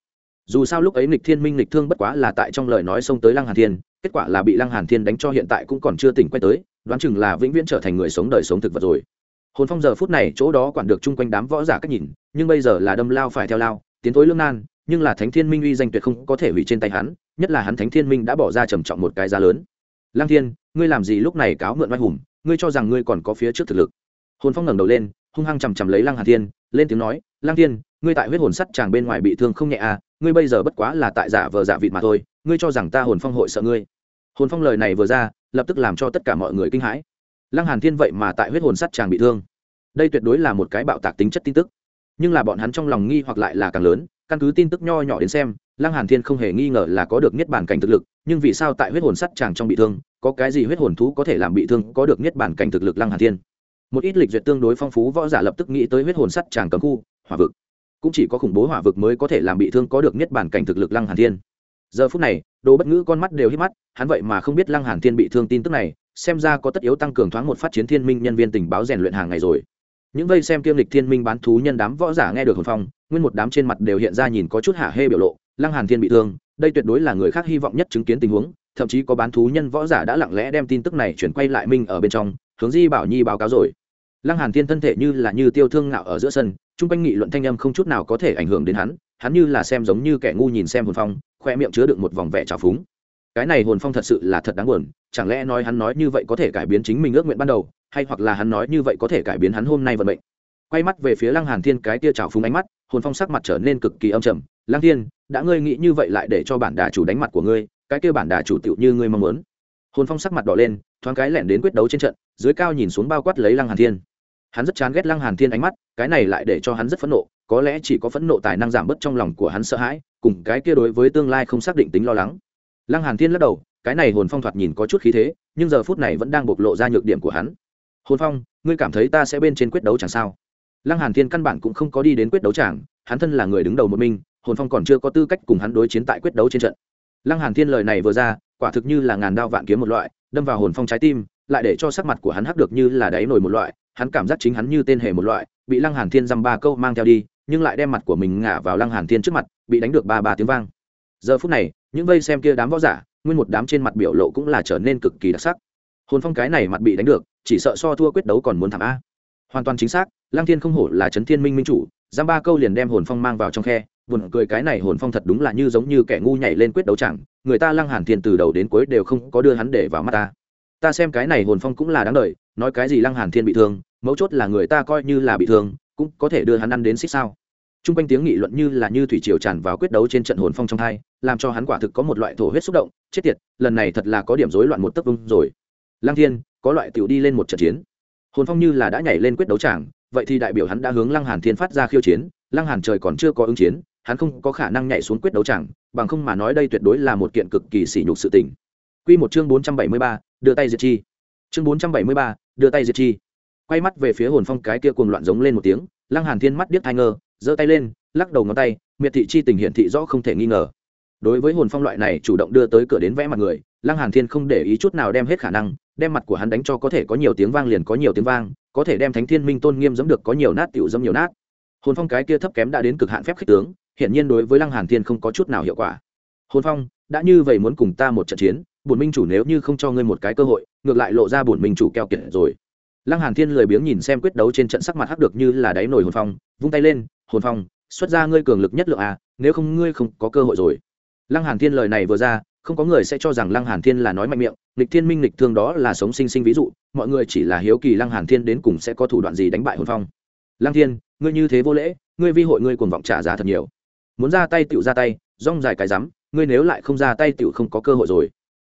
dù sao lúc ấy nịch thiên minh nịch thương bất quá là tại trong lời nói xông tới lăng hàn thiên, kết quả là bị lăng hàn thiên đánh cho hiện tại cũng còn chưa tỉnh quay tới, đoán chừng là vĩnh viễn trở thành người sống đời sống thực vật rồi. Hồn phong giờ phút này chỗ đó quản được chung quanh đám võ giả cách nhìn, nhưng bây giờ là đâm lao phải theo lao, tiến tối lương nan, nhưng là thánh thiên minh uy danh tuyệt không có thể hủy trên tay hắn, nhất là hắn thánh thiên minh đã bỏ ra trầm trọng một cái giá lớn. Lăng thiên, ngươi làm gì lúc này cáo mượn oai hùng, ngươi cho rằng ngươi còn có phía trước thực lực? Hồn phong ngẩng đầu lên, hung hăng chằm chằm lấy lăng hàn thiên, lên tiếng nói, lăng thiên ngươi tại huyết hồn sắt chàng bên ngoài bị thương không nhẹ à ngươi bây giờ bất quá là tại giả vờ giả vịt mà thôi, ngươi cho rằng ta hồn phong hội sợ ngươi. Hồn phong lời này vừa ra, lập tức làm cho tất cả mọi người kinh hãi. Lăng hàn thiên vậy mà tại huyết hồn sắt chàng bị thương. Đây tuyệt đối là một cái bạo tạc tính chất tin tức. Nhưng là bọn hắn trong lòng nghi hoặc lại là càng lớn, căn cứ tin tức nho nhỏ đến xem, lăng hàn thiên không hề nghi ngờ là có được niết bản cảnh thực lực, nhưng vì sao tại huyết hồn sắt chàng trong bị thương, có cái gì huyết hồn thú có thể làm bị thương, có được niết bản cảnh thực lực lăng hàn thiên? Một ít lịch duyệt tương đối phong phú võ giả lập tức nghĩ tới huyết hồn sắt chàng cấm khu, hỏa vực cũng chỉ có khủng bố hỏa vực mới có thể làm bị thương có được niết bản cảnh thực lực lăng hàn thiên. Giờ phút này, đồ bất ngữ con mắt đều hít mắt, hắn vậy mà không biết lăng hàn thiên bị thương tin tức này, xem ra có tất yếu tăng cường thoáng một phát chiến thiên minh nhân viên tình báo rèn luyện hàng ngày rồi. Những vây xem kiêm lịch thiên minh bán thú nhân đám võ giả nghe được hồn phong, nguyên một đám trên mặt đều hiện ra nhìn có chút hạ hê biểu lộ, lăng hàn thiên bị thương, đây tuyệt đối là người khác hy vọng nhất chứng kiến tình huống, thậm chí có bán thú nhân võ giả đã lặng lẽ đem tin tức này chuyển quay lại minh ở bên trong, hướng di bảo nhi báo cáo rồi lăng hàn thiên thân thể như là như tiêu thương ngạo ở giữa sân trung quanh nghị luận thanh âm không chút nào có thể ảnh hưởng đến hắn hắn như là xem giống như kẻ ngu nhìn xem hồn phong, khoe miệng chứa đựng một vòng vẻ trào phúng. Cái này hồn phong thật sự là thật đáng buồn, chẳng lẽ nói hắn nói như vậy có thể cải biến chính mình ước nguyện ban đầu, hay hoặc là hắn nói như vậy có thể cải biến hắn hôm nay vận mệnh? Quay mắt về phía lăng hàn thiên cái tia trào phúng ánh mắt, hồn phong sắc mặt trở nên cực kỳ âm trầm. Lăng thiên, đã ngươi nghĩ như vậy lại để cho bản đà chủ đánh mặt của ngươi, cái kia bản đà chủ tiểu như ngươi mong muốn. Hồn phong sắc mặt đỏ lên, thoáng cái lẻn đến quyết đấu trên trận, dưới cao nhìn xuống bao quát lấy lăng hàn thiên hắn rất chán ghét lăng hàn thiên ánh mắt, cái này lại để cho hắn rất phẫn nộ, có lẽ chỉ có phẫn nộ tài năng giảm bớt trong lòng của hắn sợ hãi, cùng cái kia đối với tương lai không xác định tính lo lắng. Lăng hàn thiên lắc đầu, cái này hồn phong thoạt nhìn có chút khí thế, nhưng giờ phút này vẫn đang bộc lộ ra nhược điểm của hắn. Hồn phong, ngươi cảm thấy ta sẽ bên trên quyết đấu chẳng sao? Lăng hàn thiên căn bản cũng không có đi đến quyết đấu chẳng, hắn thân là người đứng đầu một mình, hồn phong còn chưa có tư cách cùng hắn đối chiến tại quyết đấu trên trận. Lăng hàn thiên lời này vừa ra, quả thực như là ngàn đao vạn kiếm một loại, đâm vào hồn phong trái tim lại để cho sắc mặt của hắn hắc được như là đáy nổi một loại, hắn cảm giác chính hắn như tên hề một loại, bị lăng hàn thiên dăm ba câu mang theo đi, nhưng lại đem mặt của mình ngả vào lăng hàn thiên trước mặt, bị đánh được ba ba tiếng vang. Giờ phút này, những vây xem kia đám võ giả, nguyên một đám trên mặt biểu lộ cũng là trở nên cực kỳ đặc sắc. Hồn phong cái này mặt bị đánh được, chỉ sợ so thua quyết đấu còn muốn thảm a. Hoàn toàn chính xác, lăng thiên không hổ là trấn thiên minh minh chủ giam ba câu liền đem hồn phong mang vào trong khe, buồn cười cái này hồn phong thật đúng là như giống như kẻ ngu nhảy lên quyết đấu chẳng, người ta lăng hàn thiên từ đầu đến cuối đều không có đưa hắn để vào mắt ta ta xem cái này hồn phong cũng là đáng đời nói cái gì lăng hàn thiên bị thương mấu chốt là người ta coi như là bị thương cũng có thể đưa hắn ăn đến xích sao Trung quanh tiếng nghị luận như là như thủy triều tràn vào quyết đấu trên trận hồn phong trong hai, làm cho hắn quả thực có một loại thổ huyết xúc động, chết tiệt, lần này thật là có điểm rối loạn một tấc vung rồi. Lăng Thiên, có loại tiểu đi lên một trận chiến. Hồn phong như là đã nhảy lên quyết đấu tràng, vậy thì đại biểu hắn đã hướng Lăng Hàn Thiên phát ra khiêu chiến, Lăng Hàn trời còn chưa có ứng chiến, hắn không có khả năng nhảy xuống quyết đấu tràng, bằng không mà nói đây tuyệt đối là một kiện cực kỳ sỉ nhục sự tình. Quy một chương 473, đưa tay diệt chi. Chương 473, đưa tay diệt chi. Quay mắt về phía hồn phong cái kia cuồng loạn giống lên một tiếng, Lăng Hàn Thiên mắt điếc hai ngờ, giơ tay lên lắc đầu ngón tay miệt thị chi tình hiển thị rõ không thể nghi ngờ đối với hồn phong loại này chủ động đưa tới cửa đến vẽ mặt người lăng hàn thiên không để ý chút nào đem hết khả năng đem mặt của hắn đánh cho có thể có nhiều tiếng vang liền có nhiều tiếng vang có thể đem thánh thiên minh tôn nghiêm giẫm được có nhiều nát tiểu giẫm nhiều nát hồn phong cái kia thấp kém đã đến cực hạn phép khích tướng hiển nhiên đối với lăng hàn thiên không có chút nào hiệu quả hồn phong đã như vậy muốn cùng ta một trận chiến bổn minh chủ nếu như không cho ngươi một cái cơ hội, ngược lại lộ ra bổn minh chủ keo kiệt rồi. Lăng hàn thiên lười biếng nhìn xem quyết đấu trên trận sắc mặt hắc được như là đáy nổi hồn phong, vung tay lên, hồn phong, xuất ra ngươi cường lực nhất lượng à nếu không ngươi không có cơ hội rồi. Lăng hàn thiên lời này vừa ra, không có người sẽ cho rằng lăng hàn thiên là nói mạnh miệng lịch thiên minh lịch thương đó là sống sinh sinh ví dụ, mọi người chỉ là hiếu kỳ lăng hàn thiên đến cùng sẽ có thủ đoạn gì đánh bại hồn phong. Lăng thiên, ngươi như thế vô lễ, ngươi vi hội ngươi cuồng vọng trả giá thật nhiều. Muốn ra tay tựu ra tay, rong dài cái rắm, ngươi nếu lại không ra tay tựu không có cơ hội rồi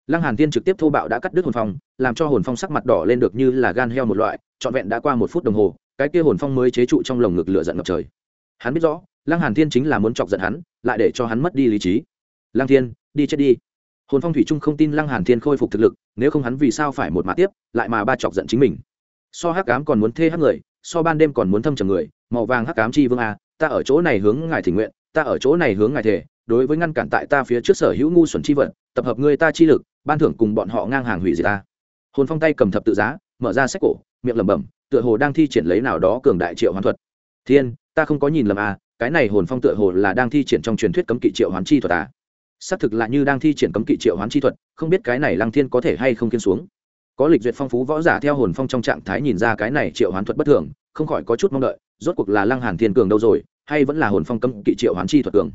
lăng hàn thiên trực tiếp thô bạo đã cắt đứt hồn phong, làm cho hồn phong sắc mặt đỏ lên được như là gan heo một loại, trọn vẹn đã qua một phút đồng hồ, cái kia hồn phong mới chế trụ trong lồng ngực lửa giận ngập trời. Hắn biết rõ, lăng hàn thiên chính là muốn chọc giận hắn, lại để cho hắn mất đi lý trí. Lăng thiên, đi chết đi. Hồn phong thủy trung không tin lăng hàn thiên khôi phục thực lực, nếu không hắn vì sao phải một mã tiếp, lại mà ba chọc giận chính mình. So hắc ám còn muốn thê hắc người, so ban đêm còn muốn thâm trầm người, màu vàng hắc ám chi vương a, ta ở chỗ này hướng ngài thỉnh nguyện, ta ở chỗ này hướng ngài thể đối với ngăn cản tại ta phía trước sở hữu ngu xuẩn chi vận tập hợp người ta chi lực ban thưởng cùng bọn họ ngang hàng hủy diệt ta. Hồn phong tay cầm thập tự giá, mở ra sách cổ, miệng lẩm bẩm, tựa hồ đang thi triển lấy nào đó cường đại triệu hoán thuật. Thiên, ta không có nhìn lầm à cái này hồn phong tựa hồ là đang thi triển trong truyền thuyết cấm kỵ triệu hoán chi thuật à. Xác thực là như đang thi triển cấm kỵ triệu hoán chi thuật, không biết cái này lăng thiên có thể hay không kiên xuống. Có lịch duyệt phong phú võ giả theo hồn phong trong trạng thái nhìn ra cái này triệu hoán thuật bất thường, không khỏi có chút mong đợi, rốt cuộc là lăng hàn thiên cường đâu rồi, hay vẫn là hồn phong cấm kỵ triệu hoán chi thuật cường.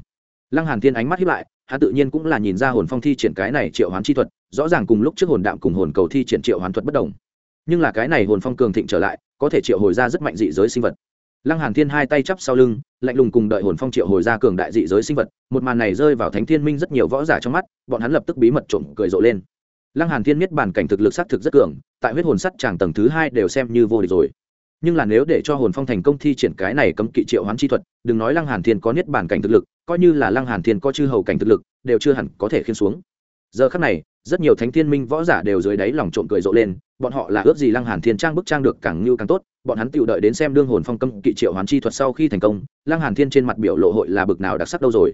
Lăng hàn thiên ánh mắt hiếp lại, hắn tự nhiên cũng là nhìn ra hồn phong thi triển cái này triệu hoán chi thuật rõ ràng cùng lúc trước hồn đạm cùng hồn cầu thi triển triệu hoàn thuật bất đồng. Nhưng là cái này hồn phong cường thịnh trở lại, có thể triệu hồi ra rất mạnh dị giới sinh vật. Lăng hàn thiên hai tay chắp sau lưng, lạnh lùng cùng đợi hồn phong triệu hồi ra cường đại dị giới sinh vật, một màn này rơi vào thánh thiên minh rất nhiều võ giả trong mắt, bọn hắn lập tức bí mật trộm cười rộ lên. Lăng hàn thiên biết bản cảnh thực lực sát thực rất cường, tại huyết hồn sắt tràng tầng thứ hai đều xem như vô địch rồi. Nhưng là nếu để cho hồn phong thành công thi triển cái này cấm kỵ triệu hoán chi thuật, đừng nói lăng hàn thiên có niết bản cảnh thực lực, coi như là lăng hàn thiên có chư hầu cảnh thực lực, đều chưa hẳn có thể khiên xuống. Giờ khắc này rất nhiều thánh thiên minh võ giả đều dưới đáy lòng trộm cười rộ lên, bọn họ là ước gì lăng hàn thiên trang bức trang được càng như càng tốt, bọn hắn tự đợi đến xem đương hồn phong cấm kỵ triệu hoán chi thuật sau khi thành công, lăng hàn thiên trên mặt biểu lộ hội là bực nào đặc sắc đâu rồi.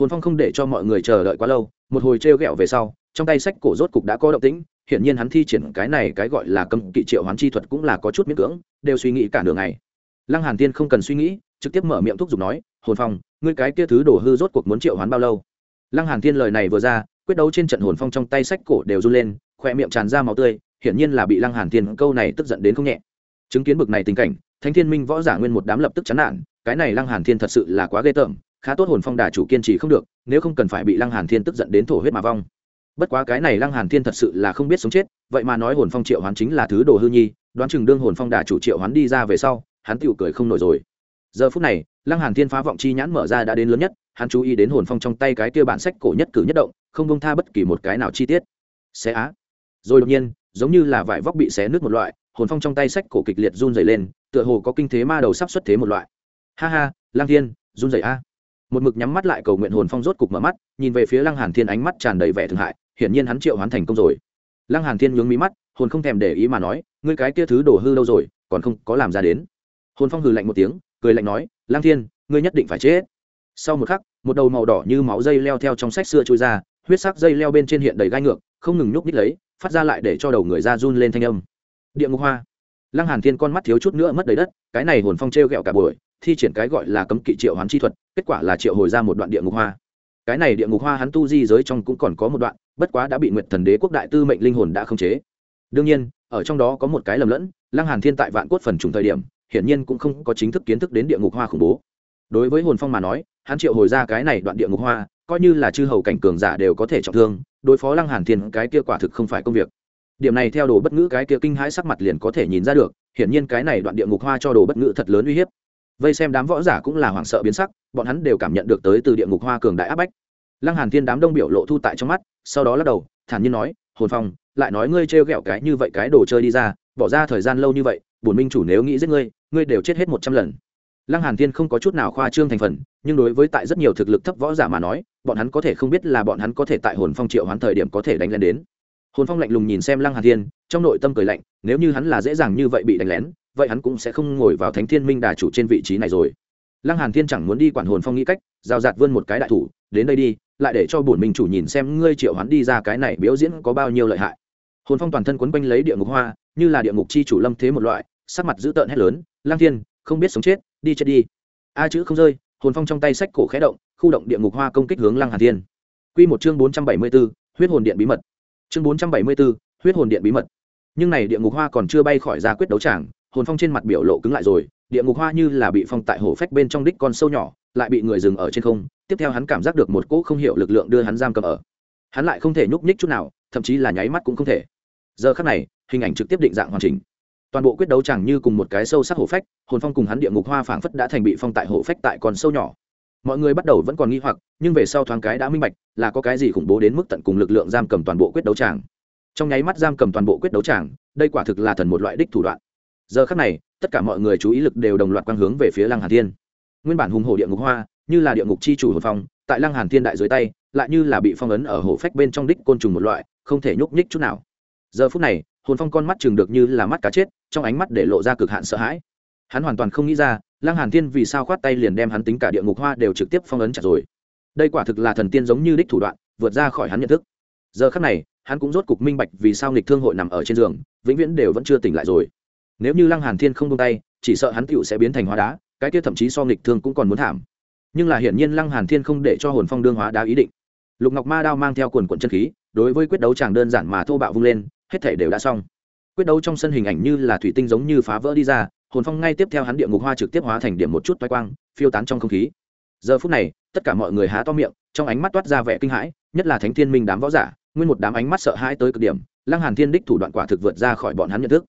Hồn phong không để cho mọi người chờ đợi quá lâu, một hồi treo gẹo về sau, trong tay sách cổ rốt cục đã có động tĩnh, hiển nhiên hắn thi triển cái này cái gọi là cấm kỵ triệu hoán chi thuật cũng là có chút miễn cưỡng, đều suy nghĩ cả đường ngày. Lăng hàn thiên không cần suy nghĩ, trực tiếp mở miệng thúc giục nói, hồn phong, ngươi cái kia thứ đổ hư rốt cuộc muốn triệu hoán bao lâu? Lăng hàn thiên lời này vừa ra quyết đấu trên trận hồn phong trong tay sách cổ đều run lên, khoe miệng tràn ra máu tươi, hiển nhiên là bị lăng hàn thiên câu này tức giận đến không nhẹ. Chứng kiến bực này tình cảnh, thánh thiên minh võ giả nguyên một đám lập tức chán nản, cái này lăng hàn thiên thật sự là quá ghê tởm, khá tốt hồn phong đà chủ kiên trì không được, nếu không cần phải bị lăng hàn thiên tức giận đến thổ huyết mà vong. Bất quá cái này lăng hàn thiên thật sự là không biết sống chết, vậy mà nói hồn phong triệu hoán chính là thứ đồ hư nhi, đoán chừng đương hồn phong đà chủ triệu hoán đi ra về sau, hắn tựu cười không nổi rồi. Giờ phút này, lăng hàn thiên phá vọng chi nhãn mở ra đã đến lớn nhất hắn chú ý đến hồn phong trong tay cái kia bản sách cổ nhất cử nhất động, không bông tha bất kỳ một cái nào chi tiết. Xé á. Rồi đột nhiên, giống như là vải vóc bị xé nứt một loại, hồn phong trong tay sách cổ kịch liệt run dày lên, tựa hồ có kinh thế ma đầu sắp xuất thế một loại. Ha ha lang thiên, run dày a một mực nhắm mắt lại cầu nguyện hồn phong rốt cục mở mắt, nhìn về phía lăng hàn thiên ánh mắt tràn đầy vẻ thương hại, hiển nhiên hắn triệu hoán thành công rồi. Lăng hàn thiên nhướng mí mắt, hồn không thèm để ý mà nói, ngươi cái kia thứ đổ hư lâu rồi, còn không có làm ra đến. Hồn phong hừ lạnh một tiếng, cười lạnh nói lang thiên, ngươi nhất định phải chết sau một khắc, một đầu màu đỏ như máu dây leo theo trong sách xưa trôi ra, huyết sắc dây leo bên trên hiện đầy gai ngược, không ngừng nhúc nhích lấy, phát ra lại để cho đầu người ra run lên thanh âm. Địa ngục hoa. Lăng hàn thiên con mắt thiếu chút nữa mất đầy đất, cái này hồn phong treo gẹo cả buổi, thi triển cái gọi là cấm kỵ triệu hoán chi thuật, kết quả là triệu hồi ra một đoạn địa ngục hoa. Cái này địa ngục hoa hắn tu di giới trong cũng còn có một đoạn, bất quá đã bị nguyệt thần đế quốc đại tư mệnh linh hồn đã khống chế. Đương nhiên, ở trong đó có một cái lầm lẫn, lăng hàn thiên tại vạn cốt phần trùng thời điểm, hiển nhiên cũng không có chính thức kiến thức đến địa ngục hoa khủng bố. Đối với hồn phong mà nói hắn triệu hồi ra cái này đoạn địa ngục hoa, coi như là chư hầu cảnh cường giả đều có thể trọng thương, đối phó lăng hàn thiên, cái kia quả thực không phải công việc. Điểm này theo đồ bất ngữ cái kia kinh hãi sắc mặt liền có thể nhìn ra được, hiển nhiên cái này đoạn địa ngục hoa cho đồ bất ngữ thật lớn uy hiếp. Vây xem đám võ giả cũng là hoảng sợ biến sắc, bọn hắn đều cảm nhận được tới từ địa ngục hoa cường đại áp bách. Lăng hàn thiên đám đông biểu lộ thu tại trong mắt, sau đó lắc đầu, thản nhiên nói, hồn phong, lại nói ngươi trêu ghẹo cái như vậy cái đồ chơi đi ra, bỏ ra thời gian lâu như vậy, bổn minh chủ nếu nghĩ giết ngươi ngươi đều chết hết một trăm lần lăng hàn thiên không có chút nào khoa trương thành phần, nhưng đối với tại rất nhiều thực lực thấp võ giả mà nói, bọn hắn có thể không biết là bọn hắn có thể tại hồn phong triệu hoán thời điểm có thể đánh lên đến. Hồn phong lạnh lùng nhìn xem lăng hàn thiên, trong nội tâm cười lạnh, nếu như hắn là dễ dàng như vậy bị đánh lén, vậy hắn cũng sẽ không ngồi vào thánh thiên minh đà chủ trên vị trí này rồi. Lăng hàn thiên chẳng muốn đi quản hồn phong nghĩ cách, giao giạt vươn một cái đại thủ, đến đây đi, lại để cho bổn minh chủ nhìn xem ngươi triệu hắn đi ra cái này biểu diễn có bao nhiêu lợi hại. Hồn phong toàn thân quấn quanh lấy địa ngục hoa, như là địa ngục chi chủ lâm thế một loại, sắc mặt dữ tợn hét lớn lang thiên, không biết sống chết đi chết đi. A chữ không rơi hồn phong trong tay sách cổ khẽ động khu động địa ngục hoa công kích hướng lăng hàn thiên. Quy một chương bốn trăm bảy mươi 474, huyết hồn điện bí mật. Chương bốn trăm bảy mươi 474, huyết hồn điện bí mật. Nhưng này địa ngục hoa còn chưa bay khỏi ra quyết đấu tràng hồn phong trên mặt biểu lộ cứng lại rồi địa ngục hoa như là bị phong tại hổ phách bên trong đích con sâu nhỏ lại bị người dừng ở trên không tiếp theo hắn cảm giác được một cỗ không hiểu lực lượng đưa hắn giam cầm ở. Hắn lại không thể nhúc nhích chút nào thậm chí là nháy mắt cũng không thể. Giờ khắc này hình ảnh trực tiếp định dạng hoàn chỉnh toàn bộ quyết đấu chẳng như cùng một cái sâu sắc hổ phách, hồn phong cùng hắn địa ngục hoa phảng phất đã thành bị phong tại hổ phách tại còn sâu nhỏ. Mọi người bắt đầu vẫn còn nghi hoặc, nhưng về sau thoáng cái đã minh bạch, là có cái gì khủng bố đến mức tận cùng lực lượng giam cầm toàn bộ quyết đấu tràng trong nháy mắt giam cầm toàn bộ quyết đấu tràng đây quả thực là thần một loại đích thủ đoạn. Giờ khắc này, tất cả mọi người chú ý lực đều đồng loạt quang hướng về phía lăng hàn thiên. Nguyên bản hùng hổ địa ngục hoa, như là địa ngục chi chủ hồn phong, tại lăng hàn thiên đại dưới tay, lại như là bị phong ấn ở hổ phách bên trong đích côn trùng một loại, không thể nhúc nhích chút nào. Giờ phút này hồn phong con mắt chừng được như là mắt cá chết, trong ánh mắt để lộ ra cực hạn sợ hãi. Hắn hoàn toàn không nghĩ ra, lăng hàn thiên vì sao khoát tay liền đem hắn tính cả địa ngục hoa đều trực tiếp phong ấn chặt rồi. Đây quả thực là thần tiên giống như đích thủ đoạn, vượt ra khỏi hắn nhận thức. Giờ khắc này, hắn cũng rốt cục minh bạch vì sao nghịch thương hội nằm ở trên giường, vĩnh viễn đều vẫn chưa tỉnh lại rồi. Nếu như lăng hàn thiên không buông tay, chỉ sợ hắn tựu sẽ biến thành hóa đá, cái kia thậm chí so nghịch thương cũng còn muốn thảm. Nhưng là hiển nhiên lăng hàn thiên không để cho hồn phong đương hóa đá ý định. Lục ngọc ma đao mang theo quần quần chân khí, đối với quyết đấu chàng đơn giản mà thô bạo vung lên hết thể đều đã xong. Quyết đấu trong sân hình ảnh như là thủy tinh giống như phá vỡ đi ra, hồn phong ngay tiếp theo hắn địa ngục hoa trực tiếp hóa thành điểm một chút toái quang, phiêu tán trong không khí. Giờ phút này, tất cả mọi người há to miệng, trong ánh mắt toát ra vẻ kinh hãi, nhất là thánh thiên minh đám võ giả, nguyên một đám ánh mắt sợ hãi tới cực điểm, lăng hàn thiên đích thủ đoạn quả thực vượt ra khỏi bọn hắn nhận thức.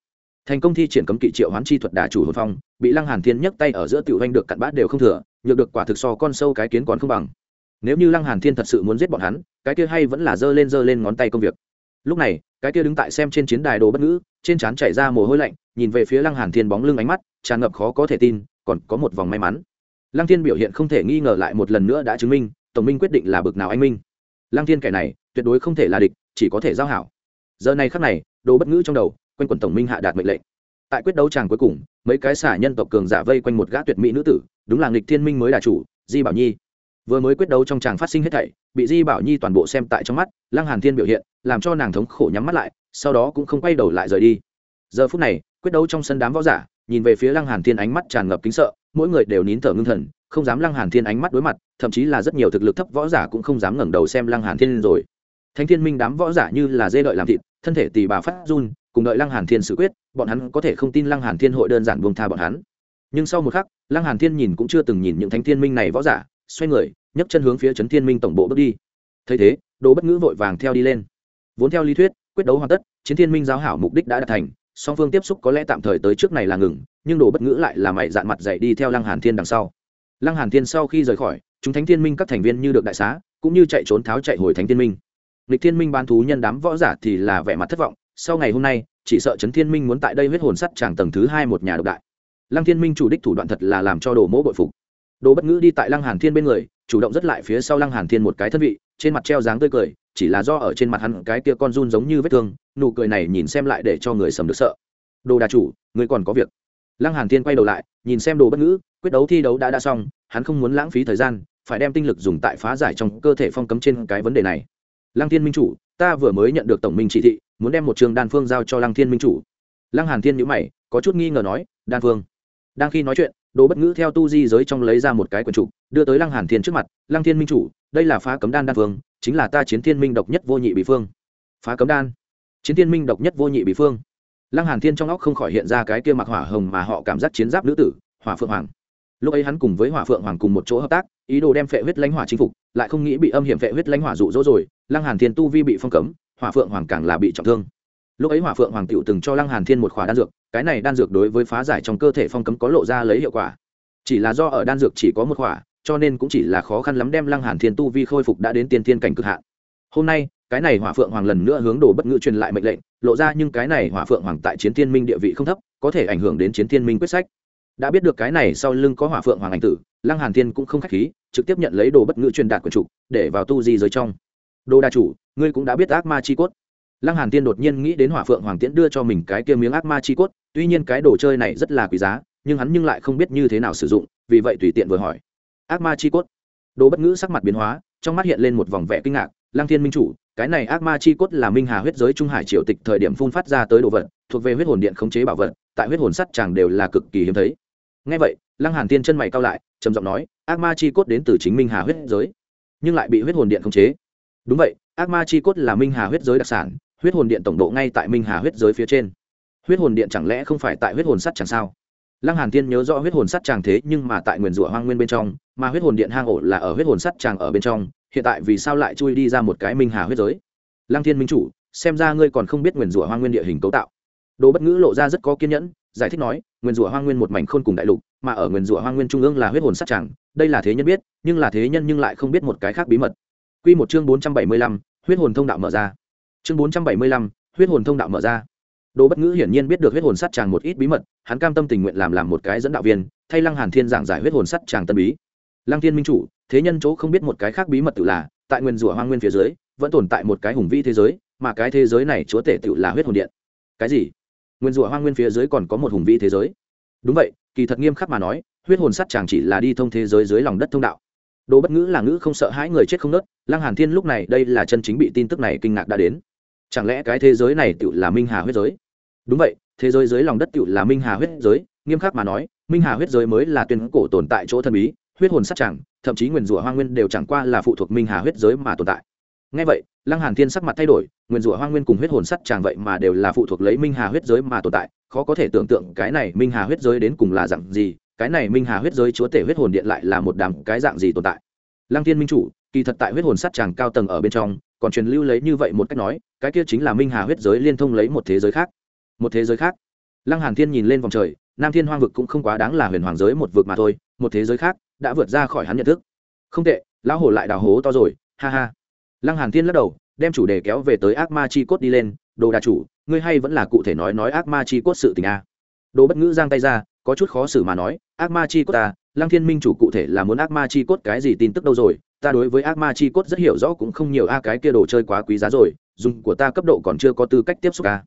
Thành công thi triển cấm kỵ triệu hoán chi thuật đà chủ hồn phong, bị lăng hàn thiên nhấc tay ở giữa tiểu doanh được cặn bát đều không thừa, nhược được quả thực so con sâu cái kiến còn không bằng. Nếu như lăng hàn thiên thật sự muốn giết bọn hắn, cái kia hay vẫn là dơ lên dơ lên ngón tay công việc. Lúc này cái kia đứng tại xem trên chiến đài đồ bất ngữ, trên trán chảy ra mồ hôi lạnh, nhìn về phía lăng hàn thiên bóng lưng ánh mắt, tràn ngập khó có thể tin, còn có một vòng may mắn. Lăng thiên biểu hiện không thể nghi ngờ lại một lần nữa đã chứng minh, tổng minh quyết định là bực nào anh minh. Lăng thiên kẻ này, tuyệt đối không thể là địch, chỉ có thể giao hảo. Giờ này khắc này, đồ bất ngữ trong đầu, quanh quần tổng minh hạ đạt mệnh lệnh. Tại quyết đấu tràng cuối cùng, mấy cái xả nhân tộc cường giả vây quanh một gã tuyệt mỹ nữ tử, đúng là nghịch thiên minh mới đà chủ, di bảo nhi vừa mới quyết đấu trong tràng phát sinh hết thảy, bị di bảo nhi toàn bộ xem tại trong mắt, lăng hàn thiên biểu hiện, làm cho nàng thống khổ nhắm mắt lại, sau đó cũng không quay đầu lại rời đi. Giờ phút này, quyết đấu trong sân đám võ giả, nhìn về phía lăng hàn thiên ánh mắt tràn ngập kính sợ, mỗi người đều nín thở ngưng thần, không dám lăng hàn thiên ánh mắt đối mặt, thậm chí là rất nhiều thực lực thấp võ giả cũng không dám ngẩng đầu xem lăng hàn thiên rồi. Thánh thiên minh đám võ giả như là dê đợi làm thịt, thân thể tỳ bà phát run, cùng đợi lăng hàn thiên xử quyết, bọn hắn có thể không tin lăng hàn thiên hội đơn giản buông tha bọn hắn. Nhưng sau một khắc, lăng hàn thiên nhìn cũng chưa từng nhìn những thánh thiên minh này võ giả xoay người, nhấc chân hướng phía trấn thiên minh tổng bộ bước đi. Thấy thế đồ bất ngữ vội vàng theo đi lên. Vốn theo lý thuyết, quyết đấu hoàn tất, chiến thiên minh giáo hảo mục đích đã đạt thành, song phương tiếp xúc có lẽ tạm thời tới trước này là ngừng, nhưng đồ bất ngữ lại là mày dạn mặt dậy đi theo lăng hàn thiên đằng sau. Lăng hàn thiên sau khi rời khỏi, chúng thánh thiên minh các thành viên như được đại xá, cũng như chạy trốn tháo chạy hồi thánh thiên minh. Lịch thiên minh ban thú nhân đám võ giả thì là vẻ mặt thất vọng, sau ngày hôm nay, chỉ sợ trấn thiên minh muốn tại đây huyết hồn sắt tràng tầng thứ hai một nhà độc đại. Lăng thiên minh chủ đích thủ đoạn thật là làm cho đồ mỗ bội phục đồ bất ngữ đi tại lăng hàn thiên bên người, chủ động rất lại phía sau lăng hàn thiên một cái thân vị, trên mặt treo dáng tươi cười, chỉ là do ở trên mặt hắn cái kia con run giống như vết thương, nụ cười này nhìn xem lại để cho người sầm được sợ. Đồ đà chủ người còn có việc. Lăng hàn thiên quay đầu lại, nhìn xem đồ bất ngữ, quyết đấu thi đấu đã đã xong, hắn không muốn lãng phí thời gian, phải đem tinh lực dùng tại phá giải trong cơ thể phong cấm trên cái vấn đề này. Lăng thiên minh chủ, ta vừa mới nhận được tổng minh chỉ thị, muốn đem một trường đan phương giao cho lăng thiên minh chủ. Lăng hàn thiên nhíu mày, có chút nghi ngờ nói, đan phương? Đang khi nói chuyện đồ bất ngữ theo tu di giới trong lấy ra một cái quần trục đưa tới lăng hàn thiên trước mặt, lăng thiên minh chủ, đây là phá cấm đan đan phương chính là ta chiến thiên minh độc nhất vô nhị bị phương. Phá cấm đan? Chiến thiên minh độc nhất vô nhị bị phương? Lăng hàn thiên trong óc không khỏi hiện ra cái kia mặc hỏa hồng mà họ cảm giác chiến giáp nữ tử, hỏa phượng hoàng. Lúc ấy hắn cùng với hỏa phượng hoàng cùng một chỗ hợp tác, ý đồ đem phệ huyết lãnh hỏa chinh phục, lại không nghĩ bị âm hiểm phệ huyết lãnh hỏa dụ dỗ rồi, lăng hàn thiên tu vi bị phong cấm, hỏa phượng hoàng càng là bị trọng thương lúc ấy hỏa phượng hoàng tựu từng cho lăng hàn thiên một khỏa đan dược, cái này đan dược đối với phá giải trong cơ thể phong cấm có lộ ra lấy hiệu quả. Chỉ là do ở đan dược chỉ có một khỏa, cho nên cũng chỉ là khó khăn lắm đem lăng hàn thiên tu vi khôi phục đã đến tiên thiên cảnh cực hạn. Hôm nay, cái này hỏa phượng hoàng lần nữa hướng đồ bất ngữ truyền lại mệnh lệnh, lộ ra nhưng cái này hỏa phượng hoàng tại chiến thiên minh địa vị không thấp, có thể ảnh hưởng đến chiến thiên minh quyết sách. Đã biết được cái này sau lưng có hỏa phượng hoàng ảnh tử, lăng hàn thiên cũng không khách khí, trực tiếp nhận lấy đồ bất ngữ truyền đạt của chủ, để vào tu di giới trong. Đồ đa chủ, ngươi cũng đã biết ác ma chi cốt lăng hàn tiên đột nhiên nghĩ đến hỏa phượng hoàng tiễn đưa cho mình cái kia miếng ác ma chi cốt, tuy nhiên cái đồ chơi này rất là quý giá, nhưng hắn nhưng lại không biết như thế nào sử dụng, vì vậy tùy tiện vừa hỏi. Ác ma chi cốt? Đồ bất ngữ sắc mặt biến hóa, trong mắt hiện lên một vòng vẻ kinh ngạc, lăng thiên minh chủ, cái này ác ma chi cốt là minh hà huyết giới trung hải triều tịch thời điểm phun phát ra tới đồ vật, thuộc về huyết hồn điện khống chế bảo vật, tại huyết hồn sắt chàng đều là cực kỳ hiếm thấy. Ngay vậy, lăng hàn tiên chân mày cao lại, trầm giọng nói, ác ma chi cốt đến từ chính minh hà huyết giới, nhưng lại bị huyết hồn điện khống chế. Đúng vậy, ác ma chi cốt là minh hà huyết giới đặc sản huyết hồn điện tổng độ ngay tại minh hà huyết giới phía trên. Huyết hồn điện chẳng lẽ không phải tại huyết hồn sắt chẳng sao? Lăng hàn tiên nhớ rõ huyết hồn sắt chàng thế nhưng mà tại nguyền rủa hoang nguyên bên trong mà huyết hồn điện hang ổ là ở huyết hồn sắt chàng ở bên trong hiện tại vì sao lại chui đi ra một cái minh hà huyết giới? Lăng thiên minh chủ xem ra ngươi còn không biết nguyền rủa hoang nguyên địa hình cấu tạo. Đồ bất ngữ lộ ra rất có kiên nhẫn giải thích nói nguyền rủa hoang nguyên một mảnh khôn cùng đại lục mà ở nguyền rủa hoang nguyên trung ương là huyết hồn sắt chàng đây là thế nhân biết nhưng là thế nhân nhưng lại không biết một cái khác bí mật. Quy một chương bốn trăm bảy mươi lăm, huyết hồn thông đạo mở ra chương bốn trăm bảy mươi lăm, huyết hồn thông đạo mở ra. Đồ bất ngữ hiển nhiên biết được huyết hồn sắt chàng một ít bí mật, hắn cam tâm tình nguyện làm làm một cái dẫn đạo viên, thay lăng hàn thiên giảng giải huyết hồn sắt chàng tân bí. Lăng thiên minh chủ, thế nhân chỗ không biết một cái khác bí mật tự là, tại nguyên rủa hoang nguyên phía dưới, vẫn tồn tại một cái hùng vĩ thế giới, mà cái thế giới này chúa tể tự là huyết hồn điện. Cái gì? Nguyên rủa hoang nguyên phía dưới còn có một hùng vĩ thế giới? Đúng vậy, kỳ thật nghiêm khắc mà nói, huyết hồn sắt chàng chỉ là đi thông thế giới dưới lòng đất thông đạo. Đồ bất ngữ là ngữ không sợ hãi người chết không nớt, lăng hàn thiên lúc này đây là chân chính bị tin tức này kinh ngạc đã đến chẳng lẽ cái thế giới này tự là minh hà huyết giới? Đúng vậy, thế giới dưới lòng đất tự là minh hà huyết giới, nghiêm khắc mà nói, minh hà huyết giới mới là tuyên cổ tồn tại chỗ thần bí, huyết hồn sát chẳng, thậm chí nguyền rủa hoa nguyên đều chẳng qua là phụ thuộc minh hà huyết giới mà tồn tại. Ngay vậy, lăng hàn thiên sắc mặt thay đổi nguyền rủa hoa nguyên cùng huyết hồn sắt chàng vậy mà đều là phụ thuộc lấy minh hà huyết giới mà tồn tại, khó có thể tưởng tượng cái này minh hà huyết giới đến cùng là dạng gì, cái này minh hà huyết giới chúa tể huyết hồn điện lại là một đám cái dạng gì tồn tại. Lăng thiên minh chủ, kỳ thật tại huyết hồn sắt chàng cao tầng ở bên trong còn truyền lưu lấy như vậy một cách nói, cái kia chính là minh hà huyết giới liên thông lấy một thế giới khác. Một thế giới khác. Lăng hàn thiên nhìn lên vòng trời, nam thiên hoang vực cũng không quá đáng là huyền hoàng giới một vực mà thôi, một thế giới khác đã vượt ra khỏi hắn nhận thức. Không tệ, lão hổ lại đào hố to rồi, ha ha. Lăng hàn thiên lắc đầu, đem chủ đề kéo về tới ác ma chi cốt đi lên, đồ đà chủ, ngươi hay vẫn là cụ thể nói nói ác ma chi cốt sự tình a. Đồ bất ngữ giang tay ra, có chút khó xử mà nói, ác ma chi cốt ta lăng thiên minh chủ cụ thể là muốn ác ma chi cốt cái gì tin tức đâu rồi? Ta đối với ác ma chi cốt rất hiểu rõ cũng không nhiều a, cái kia đồ chơi quá quý giá rồi, dùng của ta cấp độ còn chưa có tư cách tiếp xúc a.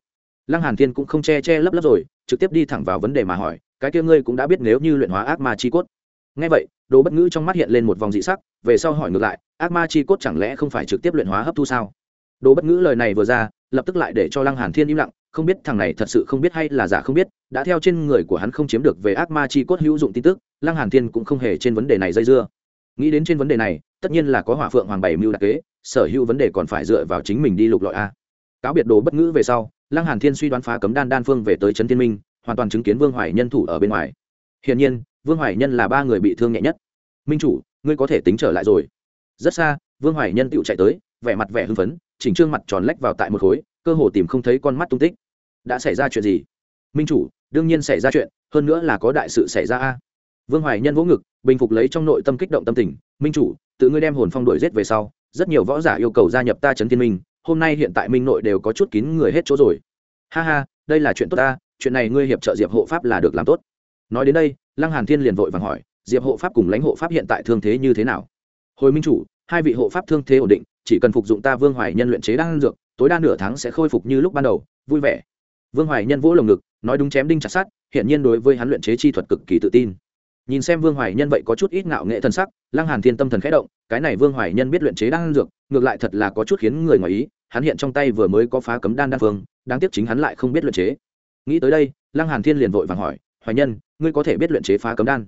Lăng hàn thiên cũng không che che lấp lấp rồi, trực tiếp đi thẳng vào vấn đề mà hỏi, cái kia ngươi cũng đã biết nếu như luyện hóa ác ma chi cốt. Nghe vậy, đồ bất ngữ trong mắt hiện lên một vòng dị sắc, về sau hỏi ngược lại, ác ma chi cốt chẳng lẽ không phải trực tiếp luyện hóa hấp thu sao? Đồ bất ngữ lời này vừa ra lập tức lại để cho lăng hàn thiên im lặng, không biết thằng này thật sự không biết hay là giả không biết, đã theo trên người của hắn không chiếm được về ác ma chi cốt hữu dụng tin tức, lăng hàn thiên cũng không hề trên vấn đề này dây dưa. Nghĩ đến trên vấn đề này, tất nhiên là có hỏa phượng hoàng bảy mưu đặc kế, sở hữu vấn đề còn phải dựa vào chính mình đi lục lọi a. Cáo biệt đồ bất ngữ về sau, lăng hàn thiên suy đoán phá cấm đan đan phương về tới trấn thiên minh, hoàn toàn chứng kiến vương hoài nhân thủ ở bên ngoài. Hiển nhiên, vương hoài nhân là ba người bị thương nhẹ nhất. Minh chủ, ngươi có thể tính trở lại rồi. Rất xa, vương hoài nhân tựu chạy tới, vẻ mặt vẻ hưng phấn chỉnh trương mặt tròn lách vào tại một khối, cơ hồ tìm không thấy con mắt tung tích. Đã xảy ra chuyện gì? Minh chủ, đương nhiên xảy ra chuyện, hơn nữa là có đại sự xảy ra a. Vương hoài nhân vỗ ngực, bình phục lấy trong nội tâm kích động tâm tình. Minh chủ, tự ngươi đem hồn phong đuổi giết về sau, rất nhiều võ giả yêu cầu gia nhập ta trấn thiên minh, hôm nay hiện tại minh nội đều có chút kín người hết chỗ rồi. Ha ha, đây là chuyện tốt ta, chuyện này ngươi hiệp trợ diệp hộ pháp là được làm tốt. Nói đến đây, lăng hàn thiên liền vội vàng hỏi, diệp hộ pháp cùng lãnh hộ pháp hiện tại thương thế như thế nào? Hồi minh chủ, hai vị hộ pháp thương thế ổn định chỉ cần phục dụng ta vương hoài nhân luyện chế đan dược, tối đa nửa tháng sẽ khôi phục như lúc ban đầu, vui vẻ. Vương hoài nhân vỗ lồng ngực, nói đúng chém đinh chặt sát hiện nhiên đối với hắn luyện chế chi thuật cực kỳ tự tin. Nhìn xem vương hoài nhân vậy có chút ít ngạo nghệ thần sắc, lăng hàn thiên tâm thần khẽ động, cái này vương hoài nhân biết luyện chế đan dược, ngược lại thật là có chút khiến người ngoài ý, hắn hiện trong tay vừa mới có phá cấm đan đan phương, đáng tiếc chính hắn lại không biết luyện chế. Nghĩ tới đây, lăng hàn thiên liền vội vàng hỏi, hoài nhân, ngươi có thể biết luyện chế phá cấm đan?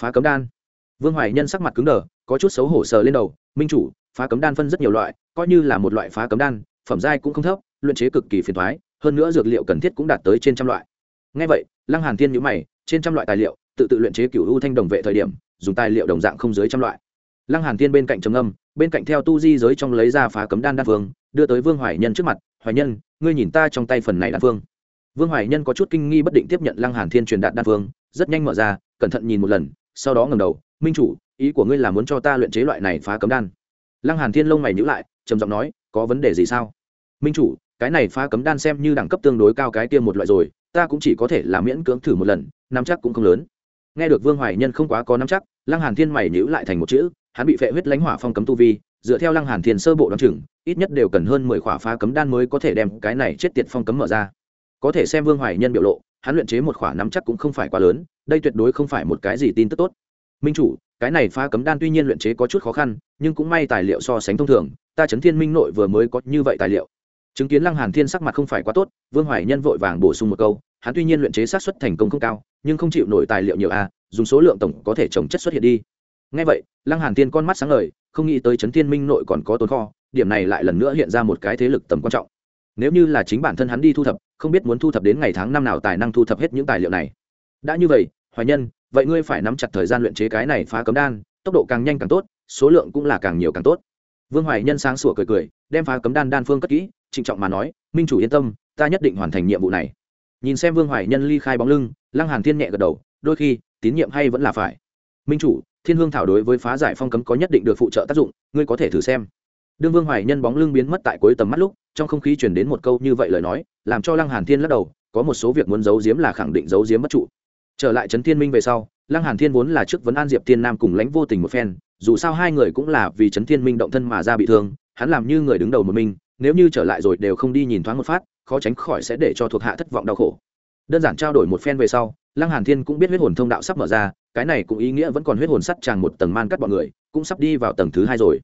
Phá cấm đan? Vương hoài nhân sắc mặt cứng đờ, có chút xấu hổ sờ lên đầu, minh chủ phá cấm đan phân rất nhiều loại, coi như là một loại phá cấm đan, phẩm giai cũng không thấp, luyện chế cực kỳ phiền toái, hơn nữa dược liệu cần thiết cũng đạt tới trên trăm loại. Ngay vậy, lăng hàn thiên nhíu mày, trên trăm loại tài liệu, tự tự luyện chế cửu u thanh đồng vệ thời điểm, dùng tài liệu đồng dạng không dưới trăm loại. Lăng hàn thiên bên cạnh trầm âm bên cạnh theo tu di giới trong lấy ra phá cấm đan đan phương đưa tới vương hoài nhân trước mặt, hoài nhân, ngươi nhìn ta trong tay phần này đan phương vương hoài nhân có chút kinh nghi bất định tiếp nhận lăng hàn thiên truyền đạt đan phương rất nhanh mở ra, cẩn thận nhìn một lần, sau đó ngẩng đầu, minh chủ, ý của ngươi là muốn cho ta luyện chế loại này phá cấm đan lăng hàn thiên lông mày nhíu lại, trầm giọng nói, có vấn đề gì sao? Minh chủ, cái này phá cấm đan xem như đẳng cấp tương đối cao cái kia một loại rồi, ta cũng chỉ có thể là miễn cưỡng thử một lần, nắm chắc cũng không lớn. Nghe được vương hoài nhân không quá có nắm chắc, lăng hàn thiên mày nhíu lại thành một chữ, hắn bị phệ huyết lãnh hỏa phong cấm tu vi, dựa theo lăng hàn thiên sơ bộ đoán chừng, ít nhất đều cần hơn mười khỏa phá cấm đan mới có thể đem cái này chết tiệt phong cấm mở ra. Có thể xem vương hoài nhân biểu lộ, hắn luyện chế một khỏa nắm chắc cũng không phải quá lớn, đây tuyệt đối không phải một cái gì tin tức tốt minh chủ, cái này phá cấm đan tuy nhiên luyện chế có chút khó khăn, nhưng cũng may tài liệu so sánh thông thường, ta chấn thiên minh nội vừa mới có như vậy tài liệu. Chứng kiến lăng hàn thiên sắc mặt không phải quá tốt, vương hoài nhân vội vàng bổ sung một câu, hắn tuy nhiên luyện chế sát xuất thành công không cao, nhưng không chịu nổi tài liệu nhiều a dùng số lượng tổng có thể trồng chất xuất hiện đi. Ngay vậy, lăng hàn thiên con mắt sáng ngời, không nghĩ tới chấn thiên minh nội còn có tồn kho, điểm này lại lần nữa hiện ra một cái thế lực tầm quan trọng. Nếu như là chính bản thân hắn đi thu thập, không biết muốn thu thập đến ngày tháng năm nào tài năng thu thập hết những tài liệu này. Đã như vậy, hoài nhân vậy ngươi phải nắm chặt thời gian luyện chế cái này phá cấm đan, tốc độ càng nhanh càng tốt, số lượng cũng là càng nhiều càng tốt. Vương hoài nhân sáng sủa cười cười, đem phá cấm đan đan phương cất kỹ, trịnh trọng mà nói, minh chủ yên tâm, ta nhất định hoàn thành nhiệm vụ này. Nhìn xem vương hoài nhân ly khai bóng lưng, lăng hàn thiên nhẹ gật đầu, đôi khi, tín nhiệm hay vẫn là phải. Minh chủ, thiên hương thảo đối với phá giải phong cấm có nhất định được phụ trợ tác dụng, ngươi có thể thử xem. Đương vương hoài nhân bóng lưng biến mất tại cuối tầm mắt lúc, trong không khí truyền đến một câu như vậy lời nói, làm cho lăng hàn thiên lắc đầu, có một số việc muốn giấu giếm là khẳng định giấu giếm bất trụ trở lại trấn thiên minh về sau lăng hàn thiên vốn là trước vấn an diệp thiên nam cùng lãnh vô tình một phen dù sao hai người cũng là vì trấn thiên minh động thân mà ra bị thương hắn làm như người đứng đầu một mình nếu như trở lại rồi đều không đi nhìn thoáng một phát khó tránh khỏi sẽ để cho thuộc hạ thất vọng đau khổ. Đơn giản trao đổi một phen về sau lăng hàn thiên cũng biết huyết hồn thông đạo sắp mở ra cái này cũng ý nghĩa vẫn còn huyết hồn sắt tràn một tầng man cắt bọn người cũng sắp đi vào tầng thứ hai rồi.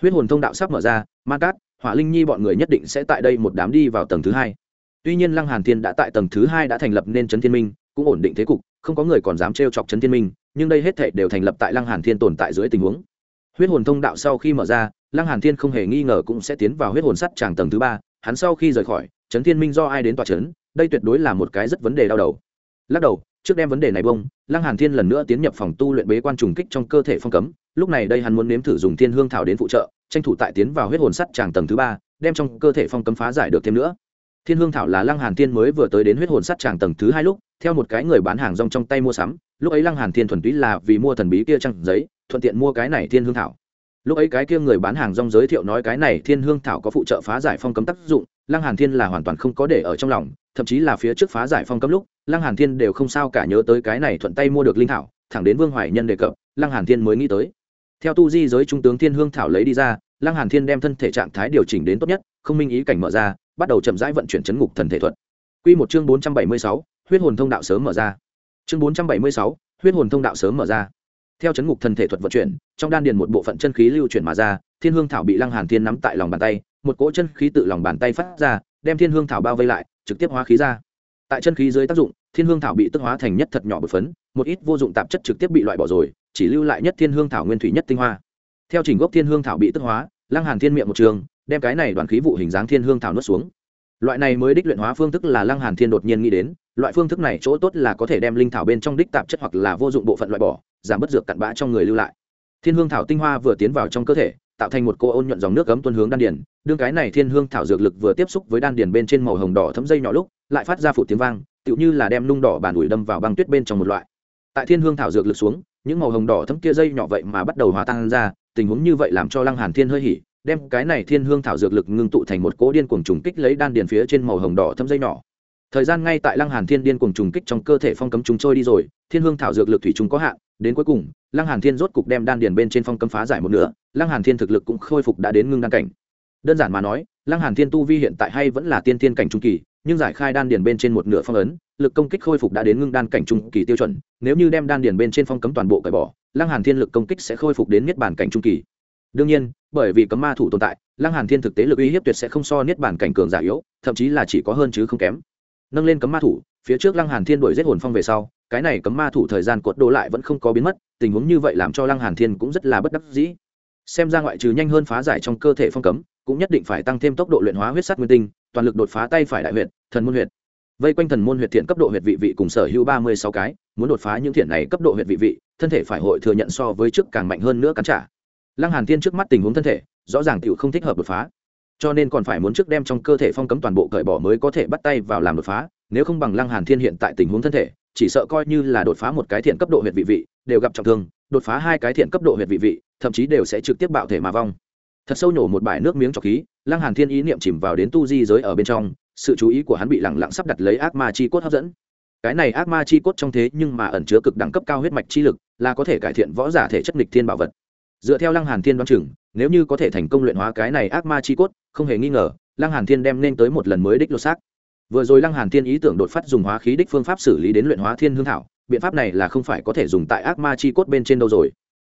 Huyết hồn thông đạo sắp mở ra man cắt, hỏa linh nhi bọn người nhất định sẽ tại đây một đám đi vào tầng thứ hai. Tuy nhiên lăng hàn thiên đã tại tầng thứ hai đã thành lập nên chấn thiên minh cũng ổn định thế cục không có người còn dám trêu chọc trấn thiên minh, nhưng đây hết thảy đều thành lập tại lăng hàn thiên tồn tại dưới tình huống. Huyết hồn thông đạo sau khi mở ra, lăng hàn thiên không hề nghi ngờ cũng sẽ tiến vào huyết hồn sắt tràng tầng thứ ba, hắn sau khi rời khỏi, trấn thiên minh do ai đến tòa chấn đây tuyệt đối là một cái rất vấn đề đau đầu. Lắc đầu, trước đem vấn đề này bông, lăng hàn thiên lần nữa tiến nhập phòng tu luyện bế quan trùng kích trong cơ thể phong cấm, lúc này đây hắn muốn nếm thử dùng thiên hương thảo đến phụ trợ, tranh thủ tại tiến vào huyết hồn sắt tràng tầng thứ ba, đem trong cơ thể phong cấm phá giải được thêm nữa thiên hương thảo là lăng hàn thiên mới vừa tới đến huyết hồn sắt tràng tầng thứ hai lúc, theo một cái người bán hàng rong trong tay mua sắm, lúc ấy lăng hàn thiên thuần túy là vì mua thần bí kia trăng giấy, thuận tiện mua cái này thiên hương thảo. Lúc ấy cái kia người bán hàng rong giới thiệu nói cái này thiên hương thảo có phụ trợ phá giải phong cấm tác dụng, lăng hàn thiên là hoàn toàn không có để ở trong lòng, thậm chí là phía trước phá giải phong cấm lúc, lăng hàn thiên đều không sao cả nhớ tới cái này thuận tay mua được linh thảo, thẳng đến vương hoài nhân đề cập, lăng hàn thiên mới nghĩ tới. Theo tu di giới trung tướng thiên hương thảo lấy đi ra, lăng hàn thiên đem thân thể trạng thái điều chỉnh đến tốt nhất, không minh ý cảnh mở ra bắt đầu chậm rãi vận chuyển chấn ngục thần thể thuật. Quy một chương 476, huyết hồn thông đạo sớm mở ra. Chương 476, huyết hồn thông đạo sớm mở ra. Theo chấn ngục thần thể thuật vận chuyển trong đan điền một bộ phận chân khí lưu chuyển mà ra thiên hương thảo bị lăng hàn thiên nắm tại lòng bàn tay một cỗ chân khí tự lòng bàn tay phát ra đem thiên hương thảo bao vây lại trực tiếp hóa khí ra. Tại chân khí dưới tác dụng thiên hương thảo bị tức hóa thành nhất thật nhỏ bột phấn một ít vô dụng tạp chất trực tiếp bị loại bỏ rồi chỉ lưu lại nhất thiên hương thảo nguyên thủy nhất tinh hoa. Theo trình gốc thiên hương thảo bị tức hóa lăng hàn thiên miệng một trường đem cái này đoàn khí vụ hình dáng thiên hương thảo nuốt xuống. Loại này mới đích luyện hóa phương thức là lăng hàn thiên đột nhiên nghĩ đến, loại phương thức này chỗ tốt là có thể đem linh thảo bên trong đích tạp chất hoặc là vô dụng bộ phận loại bỏ, giảm bất dược cặn bã trong người lưu lại. Thiên hương thảo tinh hoa vừa tiến vào trong cơ thể, tạo thành một cô ôn nhuận dòng nước cấm tuân hướng đan điền, đương cái này thiên hương thảo dược lực vừa tiếp xúc với đan điền bên trên màu hồng đỏ thấm dây nhỏ lúc, lại phát ra phụ tiếng vang, tựu như là đem nung đỏ bàn ủi đâm vào băng tuyết bên trong một loại. Tại thiên hương thảo dược lực xuống, những màu hồng đỏ thấm kia dây nhỏ vậy mà bắt đầu hòa tan ra, tình huống như vậy làm cho lăng hàn thiên hơi hỉ đem cái này thiên hương thảo dược lực ngưng tụ thành một cỗ điên cuồng trùng kích lấy đan điền phía trên màu hồng đỏ thâm dây nhỏ. Thời gian ngay tại lăng hàn thiên điên cuồng trùng kích trong cơ thể phong cấm chúng trôi đi rồi, thiên hương thảo dược lực thủy chúng có hạn, đến cuối cùng, lăng hàn thiên rốt cục đem đan điền bên trên phong cấm phá giải một nửa, lăng hàn thiên thực lực cũng khôi phục đã đến ngưng đan cảnh. Đơn giản mà nói, lăng hàn thiên tu vi hiện tại hay vẫn là tiên thiên cảnh trung kỳ, nhưng giải khai đan điền bên trên một nửa phong ấn, lực công kích khôi phục đã đến ngưng đan cảnh trung kỳ tiêu chuẩn, nếu như đem đan điền bên trên phong cấm toàn bộ cởi bỏ, lăng hàn thiên lực công kích sẽ khôi phục đến miết bản cảnh trung kỳ. Đương nhiên bởi vì cấm ma thủ tồn tại, lăng hàn thiên thực tế lực uy hiếp tuyệt sẽ không so niết bản cảnh cường giả yếu, thậm chí là chỉ có hơn chứ không kém. Nâng lên cấm ma thủ, phía trước lăng hàn thiên đuổi giết hồn phong về sau, cái này cấm ma thủ thời gian cột đồ lại vẫn không có biến mất, tình huống như vậy làm cho lăng hàn thiên cũng rất là bất đắc dĩ. Xem ra ngoại trừ nhanh hơn phá giải trong cơ thể phong cấm, cũng nhất định phải tăng thêm tốc độ luyện hóa huyết sắt nguyên tinh, toàn lực đột phá tay phải đại huyệt, thần môn huyệt. Vây quanh thần môn huyệt thiện cấp độ huyệt vị vị cùng sở hữu ba mươi sáu cái, muốn đột phá những thiện này cấp độ huyệt vị vị, thân thể phải hội thừa nhận so với trước càng mạnh hơn nữa cắn trả lăng hàn thiên trước mắt tình huống thân thể, rõ ràng tiểu không thích hợp đột phá. Cho nên còn phải muốn trước đem trong cơ thể phong cấm toàn bộ cởi bỏ mới có thể bắt tay vào làm đột phá, nếu không bằng lăng hàn thiên hiện tại tình huống thân thể, chỉ sợ coi như là đột phá một cái thiện cấp độ huyệt vị vị, đều gặp trọng thương, đột phá hai cái thiện cấp độ huyệt vị vị, thậm chí đều sẽ trực tiếp bạo thể mà vong. Thật sâu nhổ một bài nước miếng trọc khí, lăng hàn thiên ý niệm chìm vào đến tu di giới ở bên trong, sự chú ý của hắn bị lẳng lặng sắp đặt lấy ác ma chi cốt hấp dẫn. Cái này ác ma chi cốt trong thế nhưng mà ẩn chứa cực đẳng cấp cao huyết mạch chi lực, là có thể cải thiện võ giả thể chất nghịch thiên bảo vật dựa theo lăng hàn thiên đoán chừng, nếu như có thể thành công luyện hóa cái này ác ma chi cốt, không hề nghi ngờ, lăng hàn thiên đem nên tới một lần mới đích lột xác. Vừa rồi lăng hàn thiên ý tưởng đột phát dùng hóa khí đích phương pháp xử lý đến luyện hóa thiên hương thảo, biện pháp này là không phải có thể dùng tại ác ma chi cốt bên trên đâu rồi.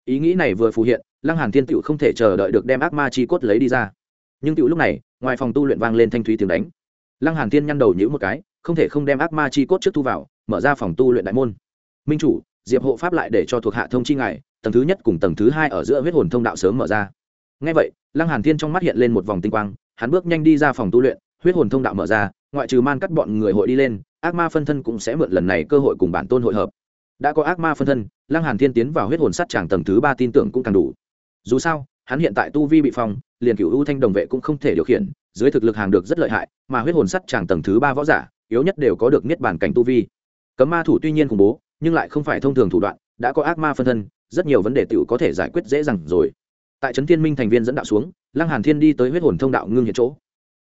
Ý nghĩ này vừa phù hiện, lăng hàn thiên tựu không thể chờ đợi được đem ác ma chi cốt lấy đi ra. Nhưng tựu lúc này, ngoài phòng tu luyện vang lên thanh thúy tiếng đánh. Lăng hàn thiên nhăn đầu nhíu một cái, không thể không đem ác ma chi cốt trước thu vào, mở ra phòng tu luyện đại môn. Minh chủ, diệp hộ pháp lại để cho thuộc hạ thông chi ngài tầng thứ nhất cùng tầng thứ hai ở giữa huyết hồn thông đạo sớm mở ra. Ngay vậy, lăng hàn thiên trong mắt hiện lên một vòng tinh quang, hắn bước nhanh đi ra phòng tu luyện, huyết hồn thông đạo mở ra, ngoại trừ man cắt bọn người hội đi lên, ác ma phân thân cũng sẽ mượn lần này cơ hội cùng bản tôn hội hợp. Đã có ác ma phân thân, lăng hàn thiên tiến vào huyết hồn sát tràng tầng thứ ba tin tưởng cũng càng đủ. Dù sao, hắn hiện tại tu vi bị phong, liền cửu u thanh đồng vệ cũng không thể điều khiển, dưới thực lực hàng được rất lợi hại, mà huyết hồn sắt tràng tầng thứ ba võ giả, yếu nhất đều có được niết bản cảnh tu vi. Cấm ma thủ tuy nhiên khủng bố, nhưng lại không phải thông thường thủ đoạn đã có ác ma phân thân, rất nhiều vấn đề tiểu có thể giải quyết dễ dàng rồi. Tại trấn thiên minh thành viên dẫn đạo xuống, lăng hàn thiên đi tới huyết hồn thông đạo ngưng hiện chỗ.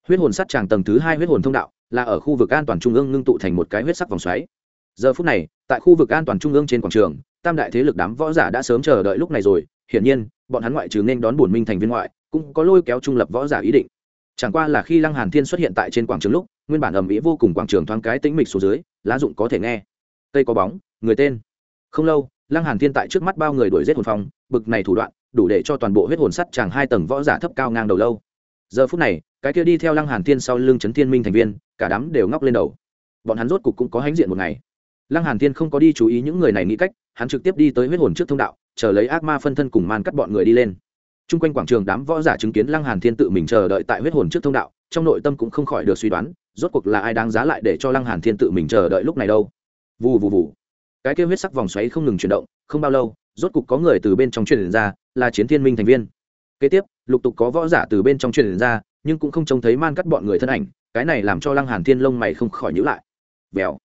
Huyết hồn sắt tràng tầng thứ hai huyết hồn thông đạo, là ở khu vực an toàn trung ương ngưng tụ thành một cái huyết sắc vòng xoáy. Giờ phút này, tại khu vực an toàn trung ương trên quảng trường, tam đại thế lực đám võ giả đã sớm chờ đợi lúc này rồi. Hiển nhiên, bọn hắn ngoại trừ nên đón bổn minh thành viên ngoại, cũng có lôi kéo trung lập võ giả ý định. Chẳng qua là khi lăng hàn thiên xuất hiện tại trên quảng trường lúc, nguyên bản ầm ĩ vô cùng quảng trường thoáng cái tĩnh mịch xuống dưới, lá dụng có thể nghe. Cây có bóng, người tên không lâu, lăng hàn thiên tại trước mắt bao người đuổi giết hồn phong, bực này thủ đoạn, đủ để cho toàn bộ huyết hồn sắt chàng hai tầng võ giả thấp cao ngang đầu lâu. Giờ phút này, cái kia đi theo lăng hàn thiên sau lưng chấn thiên minh thành viên, cả đám đều ngóc lên đầu. Bọn hắn rốt cục cũng có hãnh diện một ngày. Lăng hàn thiên không có đi chú ý những người này nghĩ cách, hắn trực tiếp đi tới huyết hồn trước thông đạo, chờ lấy ác ma phân thân cùng man cắt bọn người đi lên. Trung quanh quảng trường đám võ giả chứng kiến lăng hàn thiên tự mình chờ đợi tại huyết hồn trước thông đạo, trong nội tâm cũng không khỏi được suy đoán, rốt cuộc là ai đáng giá lại để cho lăng hàn thiên tự mình chờ đợi lúc này đâu. Vù vù vù cái kêu huyết sắc vòng xoáy không ngừng chuyển động, không bao lâu, rốt cục có người từ bên trong truyền ra, là chiến thiên minh thành viên. Kế tiếp, lục tục có võ giả từ bên trong truyền ra, nhưng cũng không trông thấy man cắt bọn người thân ảnh, cái này làm cho lăng hàn thiên lông mày không khỏi nhíu lại. Vèo.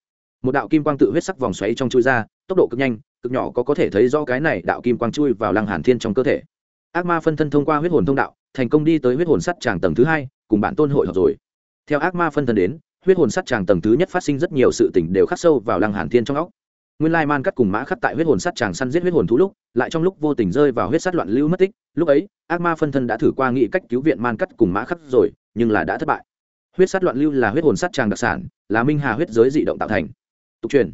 Một đạo kim quang tự huyết sắc vòng xoáy trong chui ra, tốc độ cực nhanh, cực nhỏ có có thể thấy do cái này đạo kim quang chui vào lăng hàn thiên trong cơ thể. Ác ma phân thân thông qua huyết hồn thông đạo, thành công đi tới huyết hồn sắt tràng tầng thứ hai, cùng bản tôn hội họp rồi. Theo ác ma phân thân đến, huyết hồn sắt tràng tầng thứ nhất phát sinh rất nhiều sự tình đều khắc sâu vào lăng hàn thiên trong óc nguyên lai man cắt cùng mã khắc tại huyết hồn sắt tràng săn giết huyết hồn thú lúc, lại trong lúc vô tình rơi vào huyết sắt loạn lưu mất tích. Lúc ấy, ác ma phân thân đã thử qua nghị cách cứu viện man cắt cùng mã khắc rồi, nhưng là đã thất bại. Huyết sắt loạn lưu là huyết hồn sắt tràng đặc sản, là minh hà huyết giới dị động tạo thành. Tục truyền,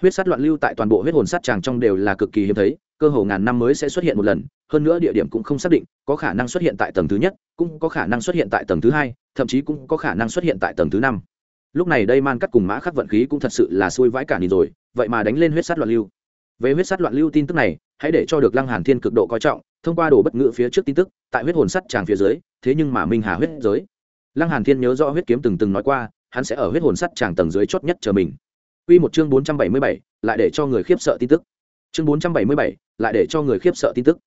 huyết sắt loạn lưu tại toàn bộ huyết hồn sắt tràng trong đều là cực kỳ hiếm thấy, cơ hồ ngàn năm mới sẽ xuất hiện một lần. Hơn nữa địa điểm cũng không xác định, có khả năng xuất hiện tại tầng thứ nhất, cũng có khả năng xuất hiện tại tầng thứ hai, thậm chí cũng có khả năng xuất hiện tại tầng thứ năm. Lúc này đây man cắt cùng mã khắc vận khí cũng thật sự là xui vãi cả nhìn rồi vậy mà đánh lên huyết sắt loạn lưu về huyết sắt loạn lưu tin tức này hãy để cho được lăng hàn thiên cực độ coi trọng thông qua đồ bất ngữ phía trước tin tức tại huyết hồn sắt tràng phía dưới thế nhưng mà minh hà huyết giới lăng hàn thiên nhớ rõ huyết kiếm từng từng nói qua hắn sẽ ở huyết hồn sắt tràng tầng dưới chót nhất chờ mình Quy một chương 477, lại để cho người khiếp sợ tin tức. Chương 477, lại để cho người khiếp sợ tin tức.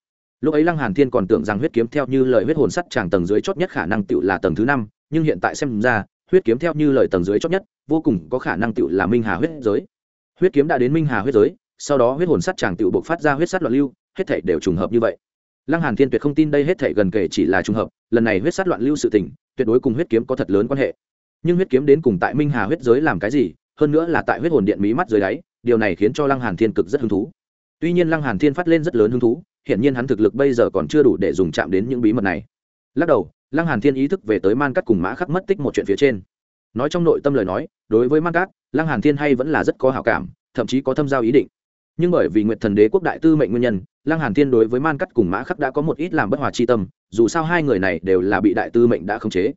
Lúc ấy Lăng Hàn Thiên còn tưởng rằng huyết kiếm theo như lời huyết hồn sắt tràng tầng dưới chót nhất khả năng tựu là tầng thứ 5, nhưng hiện tại xem ra, huyết kiếm theo như lời tầng dưới chót nhất, vô cùng có khả năng tựu là Minh Hà huyết giới. Huyết kiếm đã đến Minh Hà huyết giới, sau đó huyết hồn sắt chàng tựu buộc phát ra huyết sắt loạn lưu, hết thảy đều trùng hợp như vậy. Lăng Hàn Thiên tuyệt không tin đây hết thảy gần kể chỉ là trùng hợp, lần này huyết sắt loạn lưu sự tình, tuyệt đối cùng huyết kiếm có thật lớn quan hệ. Nhưng huyết kiếm đến cùng tại Minh Hà huyết giới làm cái gì, hơn nữa là tại huyết hồn điện mí mắt dưới đáy điều này khiến cho lăng hàn thiên cực rất hứng thú tuy nhiên lăng hàn thiên phát lên rất lớn hứng thú hiện nhiên hắn thực lực bây giờ còn chưa đủ để dùng chạm đến những bí mật này lắc đầu lăng hàn thiên ý thức về tới man cắt cùng mã khắc mất tích một chuyện phía trên nói trong nội tâm lời nói đối với man cát lăng hàn thiên hay vẫn là rất có hảo cảm, thậm chí có thâm giao ý định. Nhưng bởi vì nguyệt thần đế quốc đại tư mệnh nguyên nhân, lăng hàn thiên đối với man cắt cùng mã khắc đã có một ít làm bất hòa chi tâm, dù sao hai người này đều là bị đại tư mệnh đã khống chế.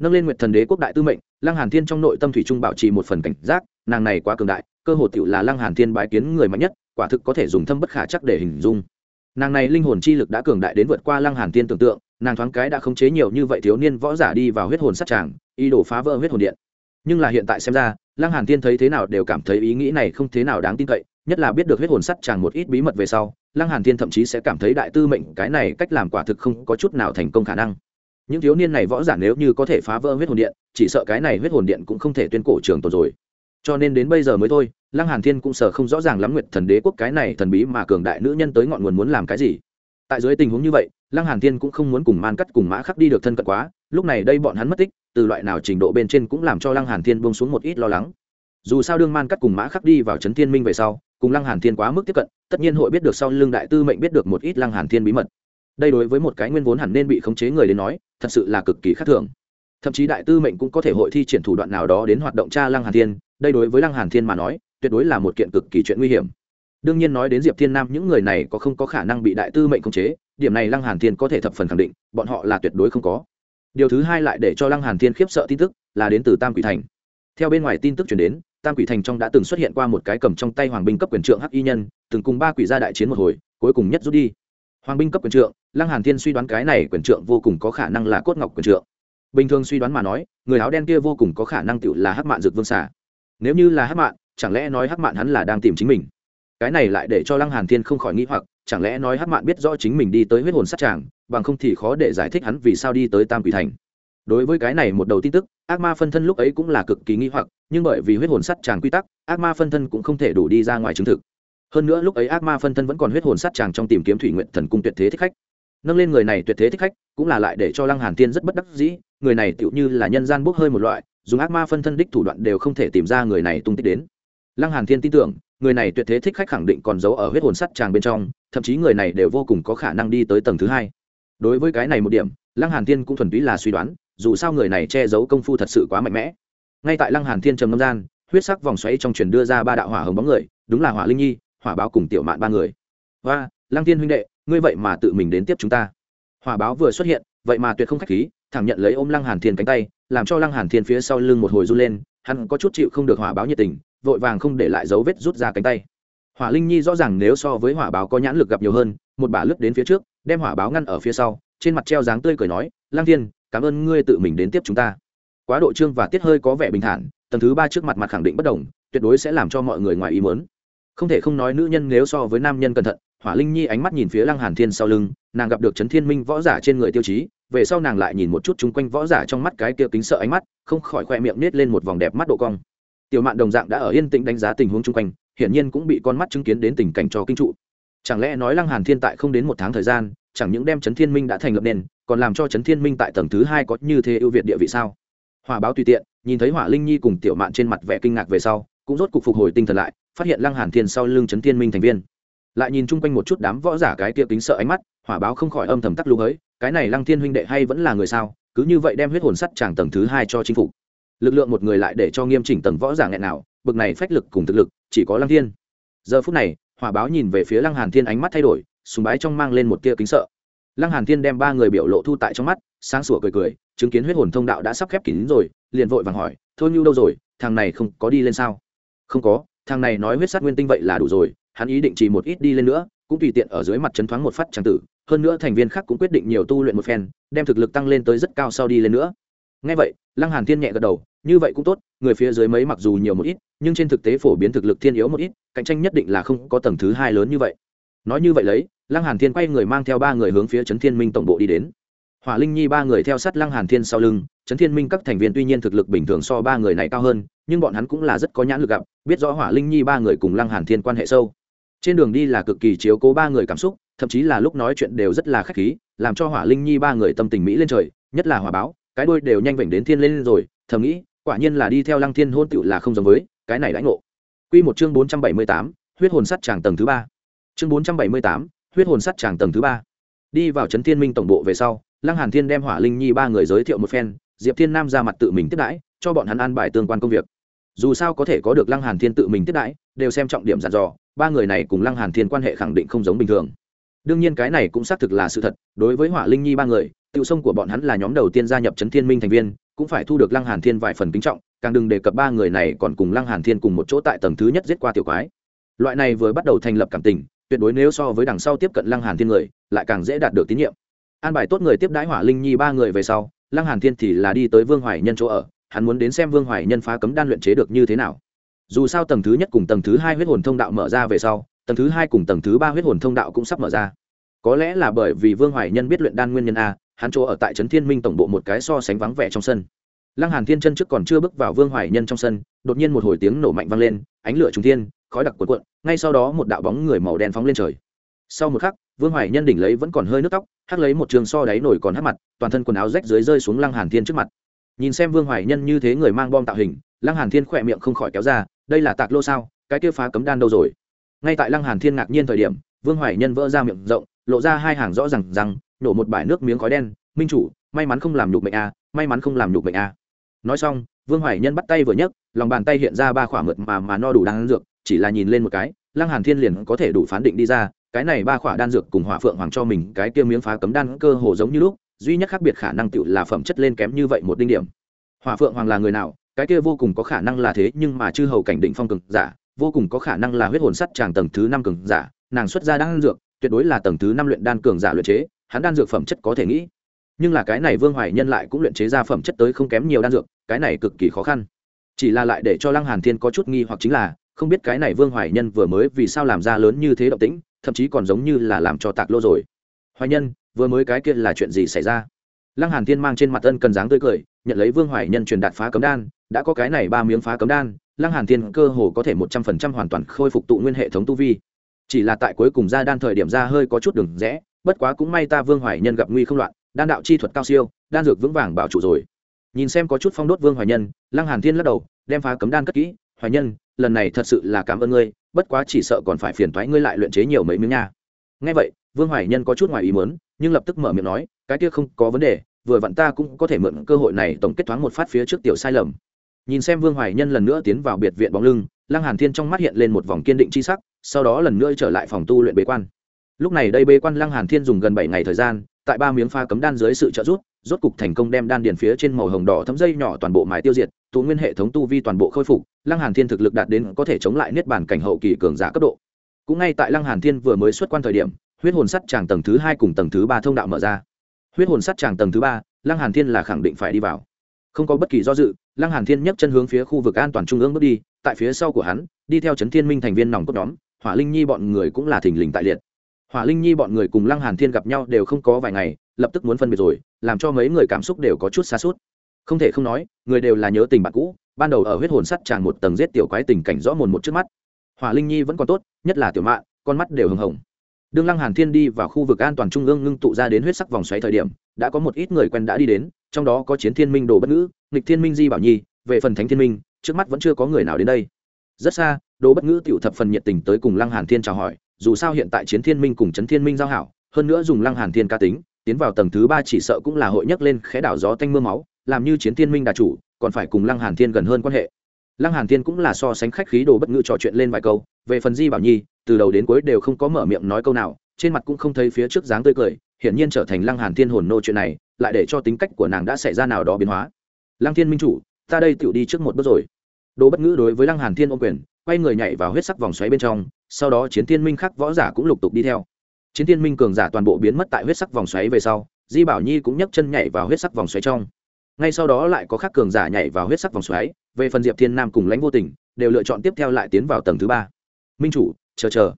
Nâng lên nguyệt thần đế quốc đại tư mệnh, lăng hàn thiên trong nội tâm thủy trung bảo trì một phần cảnh giác, nàng này quá cường đại, cơ hồ tiểu là lăng hàn thiên bái kiến người mạnh nhất, quả thực có thể dùng thâm bất khả chắc để hình dung. Nàng này linh hồn chi lực đã cường đại đến vượt qua lăng hàn thiên tưởng tượng, nàng thoáng cái đã khống chế nhiều như vậy thiếu niên võ giả đi vào huyết hồn sát tràng, ý đồ phá vỡ huyết hồn điện. Nhưng là hiện tại xem ra lăng hàn thiên thấy thế nào đều cảm thấy ý nghĩ này không thế nào đáng tin cậy, nhất là biết được huyết hồn sắt chàng một ít bí mật về sau, lăng hàn thiên thậm chí sẽ cảm thấy đại tư mệnh cái này cách làm quả thực không có chút nào thành công khả năng. Những thiếu niên này võ giả nếu như có thể phá vỡ huyết hồn điện, chỉ sợ cái này huyết hồn điện cũng không thể tuyên cổ trường tồn rồi. Cho nên đến bây giờ mới thôi, lăng hàn thiên cũng sợ không rõ ràng lắm nguyệt thần đế quốc cái này thần bí mà cường đại nữ nhân tới ngọn nguồn muốn làm cái gì. Tại dưới tình huống như vậy, lăng hàn thiên cũng không muốn cùng man cắt cùng mã khắc đi được thân cận quá, lúc này đây bọn hắn mất tích từ loại nào trình độ bên trên cũng làm cho lăng hàn thiên buông xuống một ít lo lắng. Dù sao đương man cắt cùng mã khắc đi vào trấn thiên minh về sau, cùng lăng hàn thiên quá mức tiếp cận, tất nhiên hội biết được sau lưng đại tư mệnh biết được một ít lăng hàn thiên bí mật. Đây đối với một cái nguyên vốn hẳn nên bị khống chế người đến nói, thật sự là cực kỳ khác thường. Thậm chí đại tư mệnh cũng có thể hội thi triển thủ đoạn nào đó đến hoạt động tra lăng hàn thiên, đây đối với lăng hàn thiên mà nói, tuyệt đối là một kiện cực kỳ chuyện nguy hiểm. Đương nhiên nói đến diệp thiên nam, những người này có không có khả năng bị đại tư mệnh khống chế, điểm này lăng hàn thiên có thể thập phần khẳng định, bọn họ là tuyệt đối không có điều thứ hai lại để cho lăng hàn thiên khiếp sợ tin tức, là đến từ tam quỷ thành. Theo bên ngoài tin tức truyền đến, tam quỷ thành trong đã từng xuất hiện qua một cái cầm trong tay hoàng binh cấp quyền trượng hắc y nhân, từng cùng ba quỷ gia đại chiến một hồi, cuối cùng nhất rút đi. Hoàng binh cấp quyền trượng, lăng hàn thiên suy đoán cái này quyền trượng vô cùng có khả năng là cốt ngọc quyền trượng. Bình thường suy đoán mà nói, người áo đen kia vô cùng có khả năng tựu là hắc mạn dược vương xả nếu như là hắc mạn, chẳng lẽ nói hắc mạn hắn là đang tìm chính mình? Cái này lại để cho lăng hàn thiên không khỏi nghĩ hoặc chẳng lẽ nói hắc mạn biết rõ chính mình đi tới huyết hồn sát tràng, bằng không thì khó để giải thích hắn vì sao đi tới tam quỷ thành. Đối với cái này một đầu tin tức, ác ma phân thân lúc ấy cũng là cực kỳ nghi hoặc, nhưng bởi vì huyết hồn sắt tràng quy tắc, ác ma phân thân cũng không thể đủ đi ra ngoài chứng thực. Hơn nữa lúc ấy ác ma phân thân vẫn còn huyết hồn sắt tràng trong tìm kiếm thủy nguyện thần cung tuyệt thế thích khách. Nâng lên người này tuyệt thế thích khách, cũng là lại để cho lăng hàn tiên rất bất đắc dĩ, người này tựu như là nhân gian bốc hơi một loại, dùng ác ma phân thân đích thủ đoạn đều không thể tìm ra người này tung tích đến. Lăng hàn thiên tin tưởng người này tuyệt thế thích khách khẳng định còn giấu ở huyết hồn sắt tràng bên trong, thậm chí người này đều vô cùng có khả năng đi tới tầng thứ hai. Đối với cái này một điểm, lăng hàn thiên cũng thuần túy là suy đoán, dù sao người này che giấu công phu thật sự quá mạnh mẽ. Ngay tại lăng hàn thiên trầm ngâm gian, huyết sắc vòng xoáy trong truyền đưa ra ba đạo hỏa hồng bóng người, đúng là hỏa linh nhi, hỏa báo cùng tiểu mạn ba người. Và lăng thiên huynh đệ, ngươi vậy mà tự mình đến tiếp chúng ta. Hỏa báo vừa xuất hiện, vậy mà tuyệt không khách khí, thẳng nhận lấy ôm lăng hàn thiên cánh tay, làm cho lăng hàn thiên phía sau lưng một hồi run lên, hắn có chút chịu không được hỏa báo nhiệt tình vội vàng không để lại dấu vết rút ra cánh tay. Hỏa linh nhi rõ ràng nếu so với hỏa báo có nhãn lực gặp nhiều hơn, một bà lướt đến phía trước, đem hỏa báo ngăn ở phía sau, trên mặt treo dáng tươi cười nói lăng thiên, cảm ơn ngươi tự mình đến tiếp chúng ta. Quá độ trương và tiết hơi có vẻ bình thản, tầng thứ ba trước mặt mặt khẳng định bất đồng, tuyệt đối sẽ làm cho mọi người ngoài ý muốn. Không thể không nói nữ nhân nếu so với nam nhân cẩn thận, hỏa linh nhi ánh mắt nhìn phía lăng hàn thiên sau lưng, nàng gặp được trấn thiên minh võ giả trên người tiêu chí, về sau nàng lại nhìn một chút chung quanh võ giả trong mắt cái kia kính sợ ánh mắt, không khỏi khoe miệng nết lên một vòng đẹp mắt độ cong tiểu mạn đồng dạng đã ở yên tĩnh đánh giá tình huống chung quanh, hiển nhiên cũng bị con mắt chứng kiến đến tình cảnh cho kinh trụ. Chẳng lẽ nói lăng hàn thiên tại không đến một tháng thời gian, chẳng những đem trấn thiên minh đã thành lập nền, còn làm cho trấn thiên minh tại tầng thứ hai có như thế ưu việt địa vị sao? Hỏa báo tùy tiện, nhìn thấy hỏa linh nhi cùng tiểu mạn trên mặt vẻ kinh ngạc về sau, cũng rốt cục phục hồi tinh thần lại, phát hiện lăng hàn thiên sau lưng trấn thiên minh thành viên. Lại nhìn chung quanh một chút đám võ giả cái kia kính sợ ánh mắt, hỏa báo không khỏi âm thầm tắc lũ ấy cái này lăng thiên huynh đệ hay vẫn là người sao? Cứ như vậy đem huyết hồn sắt tràng tầng thứ hai cho chính phủ lực lượng một người lại để cho nghiêm chỉnh tầng võ giả nghẹn nào, bực này phách lực cùng thực lực, chỉ có lăng thiên. Giờ phút này, hỏa báo nhìn về phía lăng hàn thiên ánh mắt thay đổi, sùng bái trong mang lên một tia kính sợ. Lăng hàn thiên đem ba người biểu lộ thu tại trong mắt, sáng sủa cười cười, chứng kiến huyết hồn thông đạo đã sắp khép kín rồi, liền vội vàng hỏi, thôi như đâu rồi, thằng này không có đi lên sao? Không có, thằng này nói huyết sát nguyên tinh vậy là đủ rồi, hắn ý định chỉ một ít đi lên nữa, cũng tùy tiện ở dưới mặt chấn thoáng một phát trang tử, hơn nữa thành viên khác cũng quyết định nhiều tu luyện một phen, đem thực lực tăng lên tới rất cao sau đi lên nữa. Ngay vậy, lăng hàn thiên nhẹ gật đầu như vậy cũng tốt, người phía dưới mấy mặc dù nhiều một ít, nhưng trên thực tế phổ biến thực lực thiên yếu một ít, cạnh tranh nhất định là không có tầng thứ hai lớn như vậy. Nói như vậy lấy, lăng hàn thiên quay người mang theo ba người hướng phía trấn thiên minh tổng bộ đi đến. Hỏa linh nhi ba người theo sát lăng hàn thiên sau lưng trấn thiên minh các thành viên tuy nhiên thực lực bình thường so ba người này cao hơn, nhưng bọn hắn cũng là rất có nhãn lực gặp, biết rõ hỏa linh nhi ba người cùng lăng hàn thiên quan hệ sâu. Trên đường đi là cực kỳ chiếu cố ba người cảm xúc, thậm chí là lúc nói chuyện đều rất là khách khí, làm cho hỏa linh nhi ba người tâm tình mỹ lên trời, nhất là hỏa báo, cái đuôi đều nhanh vểnh đến thiên lên rồi, thầm nghĩ quả nhiên là đi theo lăng thiên hôn tựu là không giống với, cái này đãi ngộ. Quy một chương bốn trăm bảy mươi tám, huyết hồn sắt tràng tầng thứ ba. Chương bốn trăm bảy mươi tám, huyết hồn sắt tràng tầng thứ ba. Đi vào trấn thiên minh tổng bộ về sau, lăng hàn thiên đem hỏa linh nhi ba người giới thiệu một phen, diệp thiên nam ra mặt tự mình tiếp đãi, cho bọn hắn an bài tương quan công việc. Dù sao có thể có được lăng hàn thiên tự mình tiếp đãi, đều xem trọng điểm dặn dò, ba người này cùng lăng hàn thiên quan hệ khẳng định không giống bình thường. Đương nhiên cái này cũng xác thực là sự thật, đối với hỏa linh nhi ba người tự sông của bọn hắn là nhóm đầu tiên gia nhập trấn thiên minh thành viên cũng phải thu được lăng hàn thiên vài phần kính trọng, càng đừng đề cập ba người này còn cùng lăng hàn thiên cùng một chỗ tại tầng thứ nhất giết qua tiểu quái. Loại này vừa bắt đầu thành lập cảm tình, tuyệt đối nếu so với đằng sau tiếp cận lăng hàn thiên người, lại càng dễ đạt được tín nhiệm. An bài tốt người tiếp đãi hỏa linh nhi ba người về sau, lăng hàn thiên thì là đi tới vương hoài nhân chỗ ở, hắn muốn đến xem vương hoài nhân phá cấm đan luyện chế được như thế nào. Dù sao tầng thứ nhất cùng tầng thứ hai huyết hồn thông đạo mở ra về sau, tầng thứ hai cùng tầng thứ ba huyết hồn thông đạo cũng sắp mở ra. Có lẽ là bởi vì vương hoài nhân biết luyện đan nguyên nhân a hắn chỗ ở tại trấn thiên minh tổng bộ một cái so sánh vắng vẻ trong sân. Lăng hàn thiên chân trước còn chưa bước vào vương hoài nhân trong sân, đột nhiên một hồi tiếng nổ mạnh vang lên, ánh lửa trùng thiên, khói đặc cuộn cuộn, ngay sau đó một đạo bóng người màu đen phóng lên trời. Sau một khắc, vương hoài nhân đỉnh lấy vẫn còn hơi nước tóc, hắt lấy một trường so đáy nổi còn hắt mặt, toàn thân quần áo rách dưới rơi xuống lăng hàn thiên trước mặt. Nhìn xem vương hoài nhân như thế người mang bom tạo hình, lăng hàn thiên khỏe miệng không khỏi kéo ra, đây là tạc lô sao, cái kia phá cấm đan đâu rồi? Ngay tại lăng hàn thiên ngạc nhiên thời điểm, vương hoài nhân vỡ ra miệng rộng, lộ ra hai hàng rõ ràng rằng nổ một bãi nước miếng khói đen, minh chủ, may mắn không làm nhục mệnh a, may mắn không làm nhục mệnh a. Nói xong, vương hoài nhân bắt tay vừa nhấc, lòng bàn tay hiện ra ba khỏa mượt mà mà no đủ đan dược, chỉ là nhìn lên một cái, lăng hàn thiên liền có thể đủ phán định đi ra, cái này ba khỏa đan dược cùng hỏa phượng hoàng cho mình cái kia miếng phá cấm đan cơ hồ giống như lúc, duy nhất khác biệt khả năng tựu là phẩm chất lên kém như vậy một đinh điểm. Hỏa phượng hoàng là người nào, cái kia vô cùng có khả năng là thế, nhưng mà chư hầu cảnh định phong cường giả, vô cùng có khả năng là huyết hồn sắt tràng tầng thứ năm cường giả, nàng xuất ra đan dược, tuyệt đối là tầng thứ năm luyện đan cường giả luyện chế hắn đan dược phẩm chất có thể nghĩ. Nhưng là cái này vương hoài nhân lại cũng luyện chế ra phẩm chất tới không kém nhiều đan dược, cái này cực kỳ khó khăn. Chỉ là lại để cho lăng hàn thiên có chút nghi hoặc chính là, không biết cái này vương hoài nhân vừa mới vì sao làm ra lớn như thế động tĩnh, thậm chí còn giống như là làm cho tạc lô rồi. Hoài nhân, vừa mới cái kia là chuyện gì xảy ra? Lăng hàn thiên mang trên mặt ân cần dáng tươi cười, nhận lấy vương hoài nhân truyền đạt phá cấm đan, đã có cái này ba miếng phá cấm đan, lăng hàn thiên cơ hồ có thể một trăm phần trăm hoàn toàn khôi phục tụ nguyên hệ thống tu vi. Chỉ là tại cuối cùng ra đan thời điểm ra hơi có chút đường rẽ bất quá cũng may ta vương hoài nhân gặp nguy không loạn, đan đạo chi thuật cao siêu, đan dược vững vàng bảo trụ rồi. Nhìn xem có chút phong đốt vương hoài nhân, lăng hàn thiên lắc đầu, đem phá cấm đan cất kỹ, hoài nhân, lần này thật sự là cảm ơn ngươi, bất quá chỉ sợ còn phải phiền toái ngươi lại luyện chế nhiều mấy miếng nha. Nghe vậy, vương hoài nhân có chút ngoài ý muốn, nhưng lập tức mở miệng nói, cái kia không có vấn đề, vừa vặn ta cũng có thể mượn cơ hội này tổng kết thoáng một phát phía trước tiểu sai lầm. Nhìn xem vương hoài nhân lần nữa tiến vào biệt viện bóng lưng, lăng hàn thiên trong mắt hiện lên một vòng kiên định chi sắc, sau đó lần nữa trở lại phòng tu luyện bế quan lúc này đây bê quan lăng hàn thiên dùng gần bảy ngày thời gian, tại ba miếng pha cấm đan dưới sự trợ giúp, rốt cục thành công đem đan điền phía trên màu hồng đỏ thấm dây nhỏ toàn bộ mài tiêu diệt, tụ nguyên hệ thống tu vi toàn bộ khôi phục, lăng hàn thiên thực lực đạt đến có thể chống lại niết bàn cảnh hậu kỳ cường giả cấp độ. Cũng ngay tại lăng hàn thiên vừa mới xuất quan thời điểm, huyết hồn sắt tràng tầng thứ hai cùng tầng thứ ba thông đạo mở ra. Huyết hồn sắt tràng tầng thứ ba, lăng hàn thiên là khẳng định phải đi vào. Không có bất kỳ do dự, lăng hàn thiên nhấc chân hướng phía khu vực an toàn trung ương bước đi, tại phía sau của hắn, đi theo chấn thiên minh thành viên nòng cốt nhóm, hỏa linh nhi bọn người cũng là thình lình tại liệt hỏa linh nhi bọn người cùng lăng hàn thiên gặp nhau đều không có vài ngày, lập tức muốn phân biệt rồi, làm cho mấy người cảm xúc đều có chút xa suốt. Không thể không nói, người đều là nhớ tình bạn cũ, ban đầu ở huyết hồn sắt tràn một tầng giết tiểu quái tình cảnh rõ mồn một trước mắt. Hỏa linh nhi vẫn còn tốt, nhất là tiểu mạn, con mắt đều hừng hồng. Đương lăng hàn thiên đi vào khu vực an toàn trung ương ngưng tụ ra đến huyết sắc vòng xoáy thời điểm, đã có một ít người quen đã đi đến, trong đó có chiến thiên minh đồ bất ngữ, nghịch thiên minh di bảo nhi, về phần thánh thiên minh, trước mắt vẫn chưa có người nào đến đây. Rất xa, đồ bất ngữ tiểu thập phần nhiệt tình tới cùng lăng hàn thiên chào hỏi dù sao hiện tại chiến thiên minh cùng chấn thiên minh giao hảo, hơn nữa dùng lăng hàn thiên ca tính, tiến vào tầng thứ ba chỉ sợ cũng là hội nhấc lên khẽ đảo gió tanh mưa máu, làm như chiến thiên minh đà chủ, còn phải cùng lăng hàn thiên gần hơn quan hệ. Lăng hàn thiên cũng là so sánh khách khí đồ bất ngữ trò chuyện lên vài câu, về phần di bảo nhi, từ đầu đến cuối đều không có mở miệng nói câu nào, trên mặt cũng không thấy phía trước dáng tươi cười, hiển nhiên trở thành lăng hàn thiên hồn nô chuyện này, lại để cho tính cách của nàng đã xảy ra nào đó biến hóa. Lăng thiên minh chủ, ta đây tựu đi trước một bước rồi. Đồ bất ngữ đối với lăng hàn thiên ôm quyền, quay người nhảy vào huyết sắc vòng xoáy bên trong sau đó chiến thiên minh khác võ giả cũng lục tục đi theo. Chiến thiên minh cường giả toàn bộ biến mất tại huyết sắc vòng xoáy về sau, di bảo nhi cũng nhấc chân nhảy vào huyết sắc vòng xoáy trong. Ngay sau đó lại có khác cường giả nhảy vào huyết sắc vòng xoáy, về phần diệp thiên nam cùng lãnh vô tình, đều lựa chọn tiếp theo lại tiến vào tầng thứ ba. Minh chủ, chờ chờ.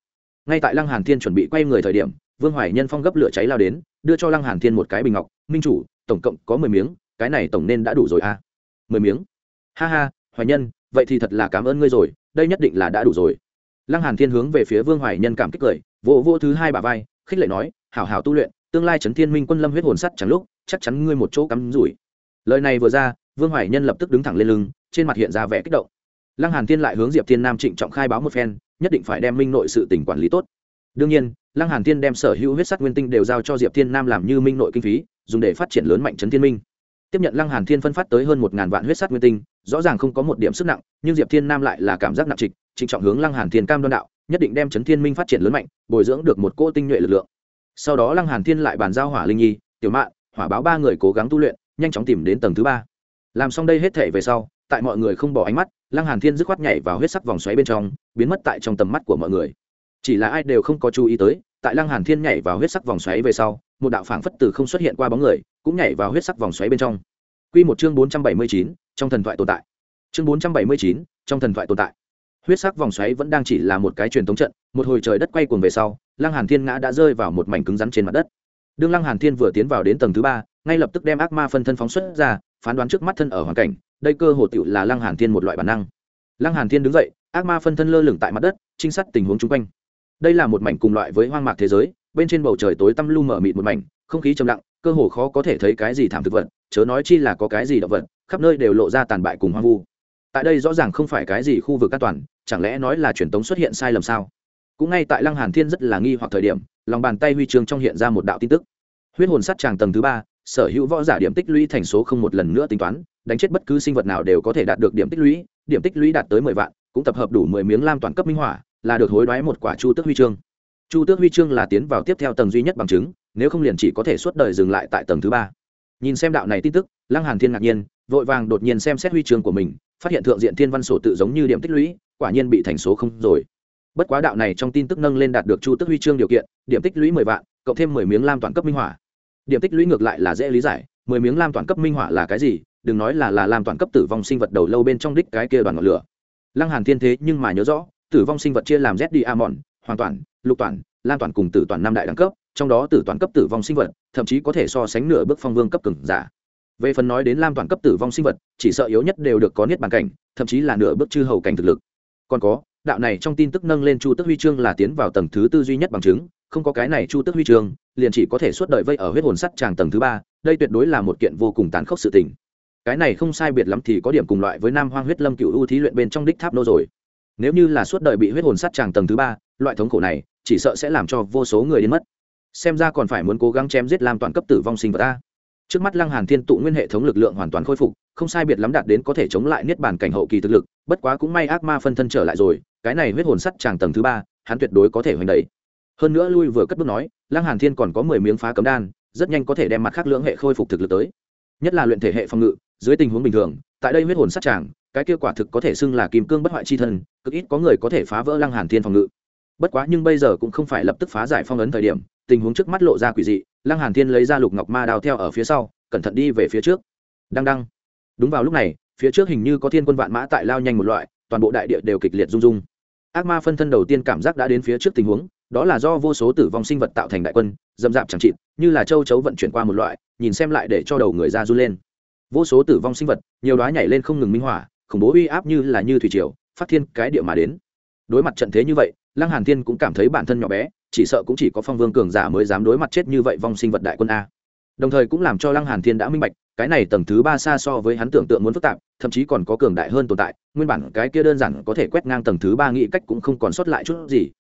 Ngay tại lăng hàn thiên chuẩn bị quay người thời điểm, vương hoài nhân phong gấp lửa cháy lao đến, đưa cho lăng hàn thiên một cái bình ngọc, minh chủ, tổng cộng có mười miếng, cái này tổng nên đã đủ rồi à? Mười miếng? Ha ha, hoài nhân, vậy thì thật là cảm ơn ngươi rồi, đây nhất định là đã đủ rồi lăng hàn thiên hướng về phía vương hoài nhân cảm kích cười, vỗ vỗ thứ hai bà vai, khích lệ nói, hảo hảo tu luyện, tương lai trấn thiên minh quân lâm huyết hồn sắt chẳng lúc, chắc chắn ngươi một chỗ cắm rủi. Lời này vừa ra, vương hoài nhân lập tức đứng thẳng lên lưng, trên mặt hiện ra vẻ kích động. Lăng hàn thiên lại hướng diệp thiên nam trịnh trọng khai báo một phen, nhất định phải đem minh nội sự tỉnh quản lý tốt. Đương nhiên, lăng hàn thiên đem sở hữu huyết sắt nguyên tinh đều giao cho diệp thiên nam làm như minh nội kinh phí, dùng để phát triển lớn mạnh trấn thiên minh tiếp nhận lăng hàn thiên phân phát tới hơn một ngàn vạn huyết sắc nguyên tinh, rõ ràng không có một điểm sức nặng, nhưng diệp thiên nam lại là cảm giác nặng trịch, trịnh trọng hướng lăng hàn thiên cam đoan đạo, nhất định đem chấn thiên minh phát triển lớn mạnh, bồi dưỡng được một cô tinh nhuệ lực lượng. Sau đó lăng hàn thiên lại bàn giao hỏa linh nhi, tiểu mạn, hỏa báo ba người cố gắng tu luyện, nhanh chóng tìm đến tầng thứ ba. Làm xong đây hết thể về sau, tại mọi người không bỏ ánh mắt, lăng hàn thiên dứt khoát nhảy vào huyết sắc vòng xoáy bên trong, biến mất tại trong tầm mắt của mọi người. Chỉ là ai đều không có chú ý tới, tại lăng hàn thiên nhảy vào huyết sắc vòng xoáy về sau, một đạo phảng phất từ không xuất hiện qua bóng người cũng nhảy vào huyết sắc vòng xoáy bên trong. Quy một chương 479, trong thần thoại tồn tại. Chương 479, trong thần thoại tồn tại. Huyết sắc vòng xoáy vẫn đang chỉ là một cái truyền thống trận một hồi trời đất quay cuồng về sau lăng hàn thiên ngã đã rơi vào một mảnh cứng rắn trên mặt đất. Đương lăng hàn thiên vừa tiến vào đến tầng thứ ba ngay lập tức đem ác ma phân thân phóng xuất ra phán đoán trước mắt thân ở hoàn cảnh đây cơ hồ tựu là lăng hàn thiên một loại bản năng. Lăng hàn thiên đứng dậy ác ma phân thân lơ lửng tại mặt đất trinh sát tình huống chung quanh. Đây là một mảnh cùng loại với hoang mạc thế giới bên trên bầu trời tối tăm lu mở mịt một mảnh không khí trầm lặng cơ hồ khó có thể thấy cái gì thảm thực vật, chớ nói chi là có cái gì động vật, khắp nơi đều lộ ra tàn bại cùng hoang vu. Tại đây rõ ràng không phải cái gì khu vực an toàn, chẳng lẽ nói là truyền tống xuất hiện sai lầm sao? Cũng ngay tại lăng hàn thiên rất là nghi hoặc thời điểm, lòng bàn tay huy chương trong hiện ra một đạo tin tức. Huyết hồn sát tràng tầng thứ ba, sở hữu võ giả điểm tích lũy thành số không một lần nữa tính toán, đánh chết bất cứ sinh vật nào đều có thể đạt được điểm tích lũy, điểm tích lũy đạt tới mười vạn, cũng tập hợp đủ mười miếng lam toàn cấp minh hỏa, là được hối đoái một quả chu tước huy chương. Chu tước huy chương là tiến vào tiếp theo tầng duy nhất bằng chứng nếu không liền chỉ có thể suốt đời dừng lại tại tầng thứ ba. Nhìn xem đạo này tin tức, lăng hàn thiên ngạc nhiên, vội vàng đột nhiên xem xét huy chương của mình, phát hiện thượng diện thiên văn sổ tự giống như điểm tích lũy, quả nhiên bị thành số không rồi. Bất quá đạo này trong tin tức nâng lên đạt được chu tước huy chương điều kiện, điểm tích lũy mười vạn, cộng thêm mười miếng lam toàn cấp minh hỏa điểm tích lũy ngược lại là dễ lý giải, mười miếng lam toàn cấp minh hỏa là cái gì? Đừng nói là là lam toàn cấp tử vong sinh vật đầu lâu bên trong đích cái kia đoàn ngọn lửa. Lăng hàn thiên thế nhưng mà nhớ rõ, tử vong sinh vật chia làm z đi hoàn toàn, lục toàn, lam toàn cùng tử toàn năm đại đẳng cấp trong đó tử toàn cấp tử vong sinh vật, thậm chí có thể so sánh nửa bước phong vương cấp cường giả. Về phần nói đến lam toàn cấp tử vong sinh vật, chỉ sợ yếu nhất đều được có niết bàn cảnh, thậm chí là nửa bước chư hầu cảnh thực lực. Còn có, đạo này trong tin tức nâng lên chu tức huy chương là tiến vào tầng thứ tư duy nhất bằng chứng, không có cái này chu tức huy chương, liền chỉ có thể suốt đời vây ở huyết hồn sắt tràng tầng thứ ba, đây tuyệt đối là một kiện vô cùng tàn khốc sự tình. Cái này không sai biệt lắm thì có điểm cùng loại với nam hoang huyết lâm cựu ưu thí luyện bên trong đích tháp nô rồi. Nếu như là suốt đời bị huyết hồn sắt tràng tầng thứ ba, loại thống khổ này, chỉ sợ sẽ làm cho vô số người đến mất xem ra còn phải muốn cố gắng chém giết làm toàn cấp tử vong sinh vật ta trước mắt lăng hàn thiên tụ nguyên hệ thống lực lượng hoàn toàn khôi phục, không sai biệt lắm đạt đến có thể chống lại niết bàn cảnh hậu kỳ thực lực, bất quá cũng may ác ma phân thân trở lại rồi, cái này huyết hồn sắt tràng tầng thứ ba, hắn tuyệt đối có thể hoành đẩy. Hơn nữa lui vừa cất bước nói, lăng hàn thiên còn có mười miếng phá cấm đan, rất nhanh có thể đem mặt khác lưỡng hệ khôi phục thực lực tới. Nhất là luyện thể hệ phòng ngự, dưới tình huống bình thường, tại đây huyết hồn sát tràng cái kia quả thực có thể xưng là kim cương bất hoại chi thân, cực ít có người có thể phá vỡ lăng hàn thiên phòng ngự. Bất quá nhưng bây giờ cũng không phải lập tức phá giải phong ấn thời điểm tình huống trước mắt lộ ra quỷ dị, lăng hàn thiên lấy ra lục ngọc ma đào theo ở phía sau, cẩn thận đi về phía trước. Đăng đăng. Đúng vào lúc này, phía trước hình như có thiên quân vạn mã tại lao nhanh một loại, toàn bộ đại địa đều kịch liệt rung rung. Ác ma phân thân đầu tiên cảm giác đã đến phía trước tình huống, đó là do vô số tử vong sinh vật tạo thành đại quân dầm dạp chẳng chịt, như là châu chấu vận chuyển qua một loại, nhìn xem lại để cho đầu người ra run lên. Vô số tử vong sinh vật, nhiều đoá nhảy lên không ngừng minh hỏa khủng bố uy áp như là như thủy triều, phát thiên cái địa mà đến. Đối mặt trận thế như vậy, lăng hàn thiên cũng cảm thấy bản thân nhỏ bé chỉ sợ cũng chỉ có phong vương cường giả mới dám đối mặt chết như vậy vong sinh vật đại quân a. Đồng thời cũng làm cho lăng hàn thiên đã minh bạch, cái này tầng thứ ba xa so với hắn tưởng tượng muốn phức tạp, thậm chí còn có cường đại hơn tồn tại, nguyên bản cái kia đơn giản có thể quét ngang tầng thứ ba nghĩ cách cũng không còn sót lại chút gì.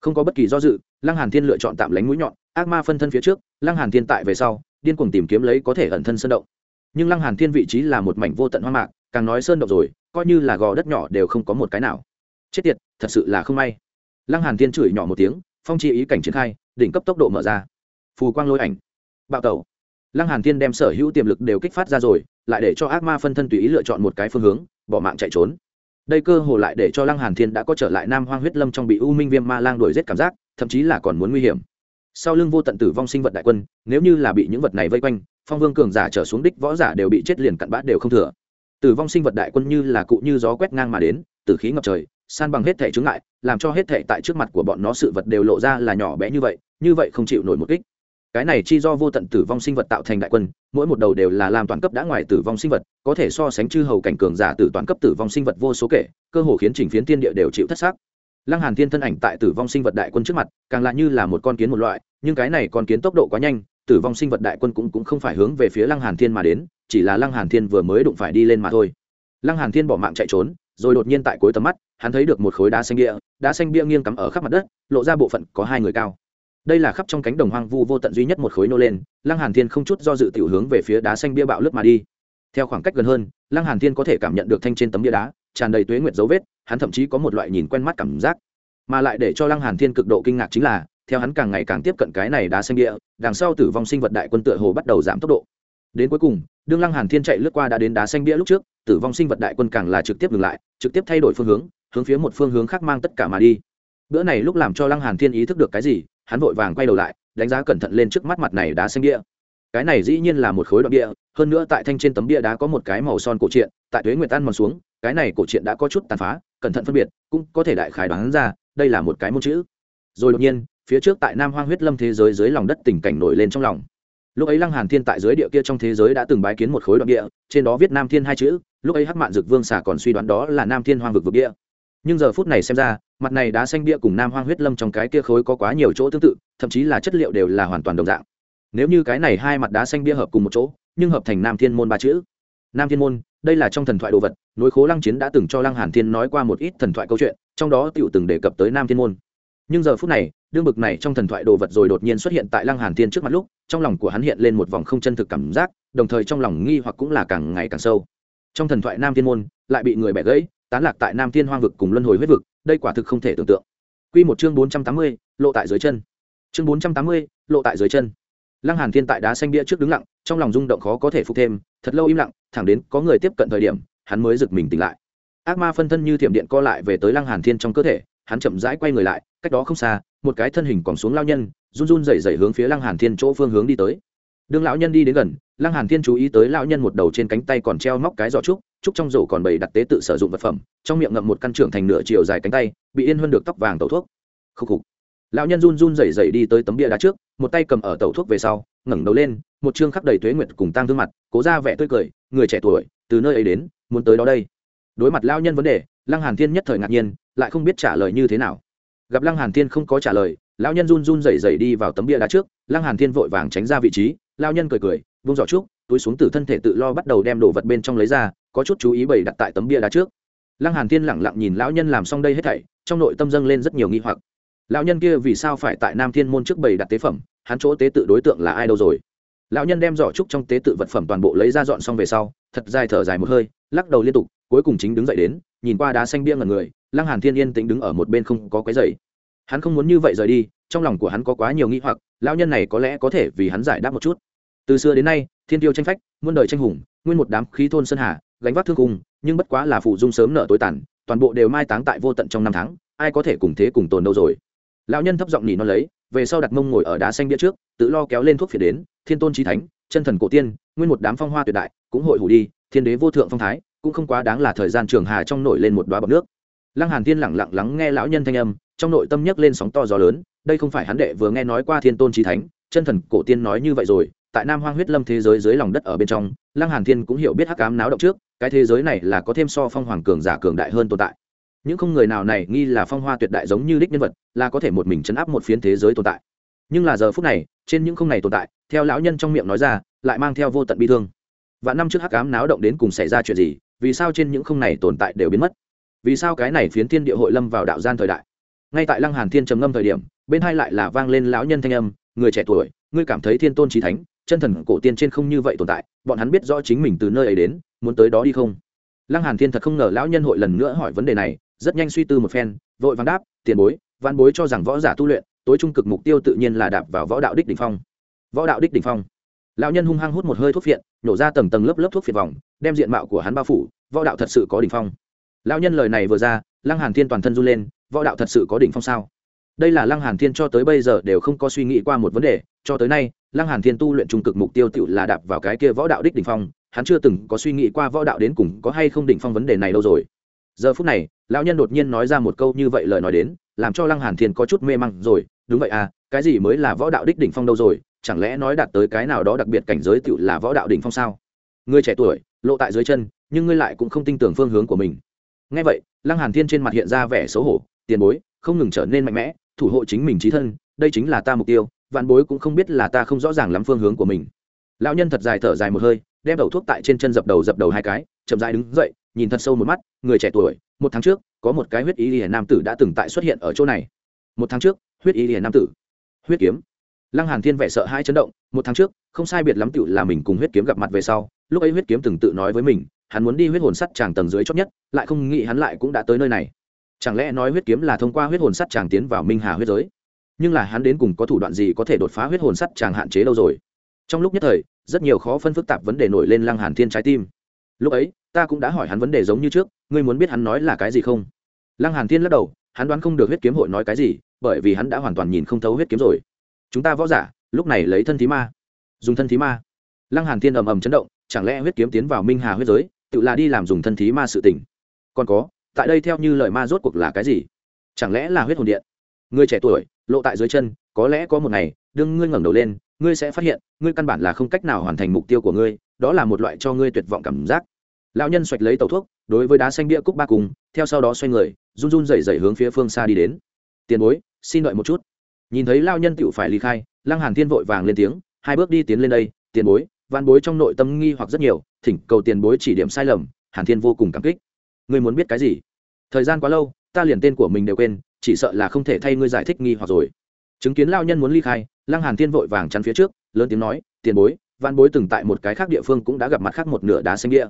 Không có bất kỳ do dự, lăng hàn thiên lựa chọn tạm lánh mũi nhọn, ác ma phân thân phía trước, lăng hàn thiên tại về sau, điên cuồng tìm kiếm lấy có thể ẩn thân sơn động. Nhưng lăng hàn thiên vị trí là một mảnh vô tận hoang mạc, càng nói sơn động rồi, coi như là gò đất nhỏ đều không có một cái nào. Chết tiệt, thật sự là không may. Lăng hàn thiên chửi nhỏ một tiếng phong chi ý cảnh triển khai, đỉnh cấp tốc độ mở ra. Phù quang lôi ảnh. Bạo tẩu. Lăng hàn thiên đem sở hữu tiềm lực đều kích phát ra rồi, lại để cho ác ma phân thân tùy ý lựa chọn một cái phương hướng, bỏ mạng chạy trốn. Đây cơ hồ lại để cho lăng hàn thiên đã có trở lại nam hoang huyết lâm trong bị u minh viêm ma lang đuổi giết cảm giác, thậm chí là còn muốn nguy hiểm. Sau lưng vô tận tử vong sinh vật đại quân, nếu như là bị những vật này vây quanh, phong vương cường giả trở xuống đích võ giả đều bị chết liền cặn bã đều không thừa. Tử vong sinh vật đại quân như là cụ như gió quét ngang mà đến, tử khí ngập trời san bằng hết thể chướng ngại, làm cho hết thể tại trước mặt của bọn nó sự vật đều lộ ra là nhỏ bé như vậy như vậy không chịu nổi một kích. Cái này chi do vô tận tử vong sinh vật tạo thành đại quân, mỗi một đầu đều là làm toàn cấp đã ngoài tử vong sinh vật, có thể so sánh chư hầu cảnh cường giả từ toàn cấp tử vong sinh vật vô số kể, cơ hồ khiến trình phiến tiên địa đều chịu thất xác. Lăng hàn thiên thân ảnh tại tử vong sinh vật đại quân trước mặt, càng lại như là một con kiến một loại, nhưng cái này con kiến tốc độ quá nhanh, tử vong sinh vật đại quân cũng cũng không phải hướng về phía lăng hàn thiên mà đến, chỉ là lăng hàn thiên vừa mới đụng phải đi lên mà thôi. Lăng hàn thiên bỏ mạng chạy trốn, rồi đột nhiên tại cuối tầm mắt hắn thấy được một khối đá xanh bia, đá xanh bia nghiêng cắm ở khắp mặt đất, lộ ra bộ phận có hai người cao. Đây là khắp trong cánh đồng hoang vu vô tận duy nhất một khối nô lên, lăng hàn thiên không chút do dự tiểu hướng về phía đá xanh bia bạo lướt mà đi. Theo khoảng cách gần hơn, lăng hàn thiên có thể cảm nhận được thanh trên tấm bia đá, tràn đầy tuế nguyệt dấu vết, hắn thậm chí có một loại nhìn quen mắt cảm giác. Mà lại để cho lăng hàn thiên cực độ kinh ngạc chính là, theo hắn càng ngày càng tiếp cận cái này đá xanh địa đằng sau tử vong sinh vật đại quân tựa hồ bắt đầu giảm tốc độ. Đến cuối cùng, đương lăng hàn thiên chạy lướt qua đã đến đá xanh bia lúc trước, tử vong sinh vật đại quân càng là trực tiếp ngừng lại, trực tiếp thay đổi phương hướng hướng phía một phương hướng khác mang tất cả mà đi. Bữa này lúc làm cho lăng hàn thiên ý thức được cái gì, hắn vội vàng quay đầu lại, đánh giá cẩn thận lên trước mắt mặt này đá xanh bia. Cái này dĩ nhiên là một khối đoạn bia, hơn nữa tại thanh trên tấm bia đá có một cái màu son cổ truyện, tại tuế nguyệt tan mòn xuống, cái này cổ truyện đã có chút tàn phá, cẩn thận phân biệt, cũng có thể đại khái đoán ra, đây là một cái môn chữ. Rồi đột nhiên, phía trước tại nam hoang huyết lâm thế giới dưới lòng đất tình cảnh nổi lên trong lòng. Lúc ấy lăng hàn thiên tại dưới địa kia trong thế giới đã từng bái kiến một khối đoạn địa trên đó viết nam thiên hai chữ, lúc ấy hắc mạn dực vương xà còn suy đoán đó là nam thiên hoang vực vực địa nhưng giờ phút này xem ra, mặt này đá xanh bia cùng nam hoang huyết lâm trong cái kia khối có quá nhiều chỗ tương tự, thậm chí là chất liệu đều là hoàn toàn đồng dạng. Nếu như cái này hai mặt đá xanh bia hợp cùng một chỗ, nhưng hợp thành nam thiên môn ba chữ. Nam thiên môn, đây là trong thần thoại đồ vật nối khố lăng chiến đã từng cho lăng hàn thiên nói qua một ít thần thoại câu chuyện, trong đó tiểu từng đề cập tới nam thiên môn. Nhưng giờ phút này, đương bực này trong thần thoại đồ vật rồi đột nhiên xuất hiện tại lăng hàn thiên trước mặt lúc, trong lòng của hắn hiện lên một vòng không chân thực cảm giác, đồng thời trong lòng nghi hoặc cũng là càng ngày càng sâu. Trong thần thoại nam thiên môn, lại bị người bẻ gãy tán lạc tại nam thiên hoang vực cùng luân hồi huyết vực đây quả thực không thể tưởng tượng. Quy một chương bốn trăm tám mươi, lộ tại dưới chân. Chương bốn trăm tám mươi, lộ tại dưới chân. Lăng hàn thiên tại đá xanh bia trước đứng lặng trong lòng rung động khó có thể phục thêm thật lâu im lặng thẳng đến có người tiếp cận thời điểm hắn mới giật mình tỉnh lại. Ác ma phân thân như thiểm điện co lại về tới lăng hàn thiên trong cơ thể hắn chậm rãi quay người lại cách đó không xa một cái thân hình còn xuống lao nhân run run rẩy rẩy hướng phía lăng hàn thiên chỗ phương hướng đi tới đương lão nhân đi đến gần, lăng hàn thiên chú ý tới lão nhân một đầu trên cánh tay còn treo móc cái giỏ trúc trúc trong rổ còn bày đặt tế tự sử dụng vật phẩm, trong miệng ngậm một căn trưởng thành nửa chiều dài cánh tay, bị yên hơn được tóc vàng tẩu thuốc. Khúc khục. Lão nhân run run rẩy rẩy đi tới tấm bia đá trước, một tay cầm ở tẩu thuốc về sau, ngẩng đầu lên, một trương khắc đầy tuế nguyệt cùng tang thương mặt, cố ra vẻ tươi cười, người trẻ tuổi, từ nơi ấy đến, muốn tới đó đây. Đối mặt lão nhân vấn đề, lăng hàn thiên nhất thời ngạc nhiên, lại không biết trả lời như thế nào. Gặp lăng hàn thiên không có trả lời, lão nhân run run rẩy rẩy đi vào tấm bia đá trước, lăng hàn thiên vội vàng tránh ra vị trí lão nhân cười cười, vung giỏ trúc, túi xuống từ thân thể tự lo bắt đầu đem đồ vật bên trong lấy ra, có chút chú ý bày đặt tại tấm bia đá trước. Lăng hàn thiên lẳng lặng nhìn lão nhân làm xong đây hết thảy, trong nội tâm dâng lên rất nhiều nghi hoặc. Lão nhân kia vì sao phải tại nam thiên môn trước bày đặt tế phẩm, hắn chỗ tế tự đối tượng là ai đâu rồi? Lão nhân đem giỏ trúc trong tế tự vật phẩm toàn bộ lấy ra dọn xong về sau, thật dài thở dài một hơi, lắc đầu liên tục, cuối cùng chính đứng dậy đến, nhìn qua đá xanh bia ngẩn người, lăng hàn thiên yên tĩnh đứng ở một bên không có cái dậy hắn không muốn như vậy rời đi trong lòng của hắn có quá nhiều nghi hoặc, lão nhân này có lẽ có thể vì hắn giải đáp một chút. Từ xưa đến nay, thiên tiêu tranh phách, muôn đời tranh hùng, nguyên một đám khí thôn sơn hà, gánh vác thương cùng, nhưng bất quá là phụ dung sớm nợ tối tàn, toàn bộ đều mai táng tại vô tận trong năm tháng, ai có thể cùng thế cùng tồn đâu rồi? Lão nhân thấp giọng nhỉ nó lấy, về sau đặt mông ngồi ở đá xanh bia trước, tự lo kéo lên thuốc phiền đến, thiên tôn trí thánh, chân thần cổ tiên, nguyên một đám phong hoa tuyệt đại, cũng hội hủ đi, thiên đế vô thượng phong thái, cũng không quá đáng là thời gian trường hà trong nổi lên một đoá bọc nước. Lăng hàn thiên lặng lặng lắng nghe lão nhân thanh âm trong nội tâm nhấc lên sóng to gió lớn, đây không phải hắn đệ vừa nghe nói qua thiên tôn trí thánh, chân thần cổ tiên nói như vậy rồi, tại nam hoang huyết lâm thế giới dưới lòng đất ở bên trong, lăng hàn thiên cũng hiểu biết hắc ám náo động trước, cái thế giới này là có thêm so phong hoàng cường giả cường đại hơn tồn tại. Những không người nào này nghi là phong hoa tuyệt đại giống như đích nhân vật, là có thể một mình chấn áp một phiến thế giới tồn tại. Nhưng là giờ phút này, trên những không này tồn tại, theo lão nhân trong miệng nói ra, lại mang theo vô tận bi thương. Và năm trước hắc ám náo động đến cùng xảy ra chuyện gì, vì sao trên những không này tồn tại đều biến mất? Vì sao cái này phiến thiên địa hội lâm vào đạo gian thời đại? Ngay tại lăng hàn thiên trầm ngâm thời điểm, bên hai lại là vang lên lão nhân thanh âm, người trẻ tuổi, ngươi cảm thấy thiên tôn trí thánh, chân thần cổ tiên trên không như vậy tồn tại, bọn hắn biết rõ chính mình từ nơi ấy đến, muốn tới đó đi không? Lăng hàn thiên thật không ngờ lão nhân hội lần nữa hỏi vấn đề này, rất nhanh suy tư một phen, vội vàng đáp, tiền bối, văn bối cho rằng võ giả tu luyện, tối trung cực mục tiêu tự nhiên là đạp vào võ đạo đích đỉnh phong. Võ đạo đích đỉnh phong? Lão nhân hung hăng hút một hơi thuốc phiện, nhổ ra tầng tầng lớp lớp thuốc phiện vòng, đem diện mạo của hắn bao phủ, võ đạo thật sự có đỉnh phong. Lão nhân lời này vừa ra, lăng hàn thiên toàn thân run lên võ đạo thật sự có đỉnh phong sao? Đây là lăng hàn thiên cho tới bây giờ đều không có suy nghĩ qua một vấn đề, cho tới nay, lăng hàn thiên tu luyện trung cực mục tiêu tự là đạp vào cái kia võ đạo đích đỉnh phong, hắn chưa từng có suy nghĩ qua võ đạo đến cùng có hay không đỉnh phong vấn đề này đâu rồi. Giờ phút này, lão nhân đột nhiên nói ra một câu như vậy lời nói đến, làm cho lăng hàn thiên có chút mê măng rồi, đúng vậy à cái gì mới là võ đạo đích đỉnh phong đâu rồi, chẳng lẽ nói đạt tới cái nào đó đặc biệt cảnh giới tự là võ đạo đỉnh phong sao? Người trẻ tuổi, lộ tại dưới chân, nhưng ngươi lại cũng không tin tưởng phương hướng của mình. Ngay vậy, lăng hàn thiên trên mặt hiện ra vẻ xấu hổ tiền bối, không ngừng trở nên mạnh mẽ, thủ hộ chính mình trí thân, đây chính là ta mục tiêu, vạn bối cũng không biết là ta không rõ ràng lắm phương hướng của mình. Lão nhân thật dài thở dài một hơi, đem đầu thuốc tại trên chân dập đầu dập đầu hai cái, chậm dài đứng dậy, nhìn thật sâu một mắt, người trẻ tuổi, một tháng trước, có một cái huyết ý hiển nam tử đã từng tại xuất hiện ở chỗ này. Một tháng trước, huyết ý hiển nam tử. Huyết kiếm. Lăng hàn thiên vẻ sợ hai chấn động, một tháng trước, không sai biệt lắm tựu là mình cùng huyết kiếm gặp mặt về sau, lúc ấy huyết kiếm từng tự nói với mình, hắn muốn đi huyết hồn sắt tràng tầng dưới chót nhất, lại không nghĩ hắn lại cũng đã tới nơi này chẳng lẽ nói huyết kiếm là thông qua huyết hồn sắt chàng tiến vào minh hà huyết giới? Nhưng là hắn đến cùng có thủ đoạn gì có thể đột phá huyết hồn sắt chàng hạn chế đâu rồi? Trong lúc nhất thời, rất nhiều khó phân phức tạp vấn đề nổi lên lăng hàn thiên trái tim. Lúc ấy, ta cũng đã hỏi hắn vấn đề giống như trước, ngươi muốn biết hắn nói là cái gì không? Lăng hàn thiên lắc đầu, hắn đoán không được huyết kiếm hội nói cái gì, bởi vì hắn đã hoàn toàn nhìn không thấu huyết kiếm rồi. Chúng ta võ giả, lúc này lấy thân thí ma. Dùng thân thí ma. Lăng hàn thiên ầm ầm chấn động, chẳng lẽ huyết kiếm tiến vào minh hà huyết giới, tự là đi làm dùng thân thí ma sự tình? Còn có tại đây theo như lời ma rốt cuộc là cái gì? Chẳng lẽ là huyết hồn điện? Người trẻ tuổi, lộ tại dưới chân, có lẽ có một ngày, đương ngươi ngẩng đầu lên, ngươi sẽ phát hiện, ngươi căn bản là không cách nào hoàn thành mục tiêu của ngươi, đó là một loại cho ngươi tuyệt vọng cảm giác. Lão nhân xoạch lấy tàu thuốc, đối với đá xanh bia cúc ba cùng, theo sau đó xoay người, run run rẩy rẩy hướng phía phương xa đi đến. Tiền bối, xin đợi một chút. Nhìn thấy lao nhân tựu phải ly khai, lăng hàn thiên vội vàng lên tiếng, hai bước đi tiến lên đây, tiền bối. Văn bối trong nội tâm nghi hoặc rất nhiều, thỉnh cầu tiền bối chỉ điểm sai lầm, hàn thiên vô cùng cảm kích ngươi muốn biết cái gì? Thời gian quá lâu, ta liền tên của mình đều quên, chỉ sợ là không thể thay ngươi giải thích nghi hoặc rồi. Chứng kiến lao nhân muốn ly khai, lăng hàn thiên vội vàng chắn phía trước, lớn tiếng nói, tiền bối văn bối từng tại một cái khác địa phương cũng đã gặp mặt khác một nửa đá xanh địa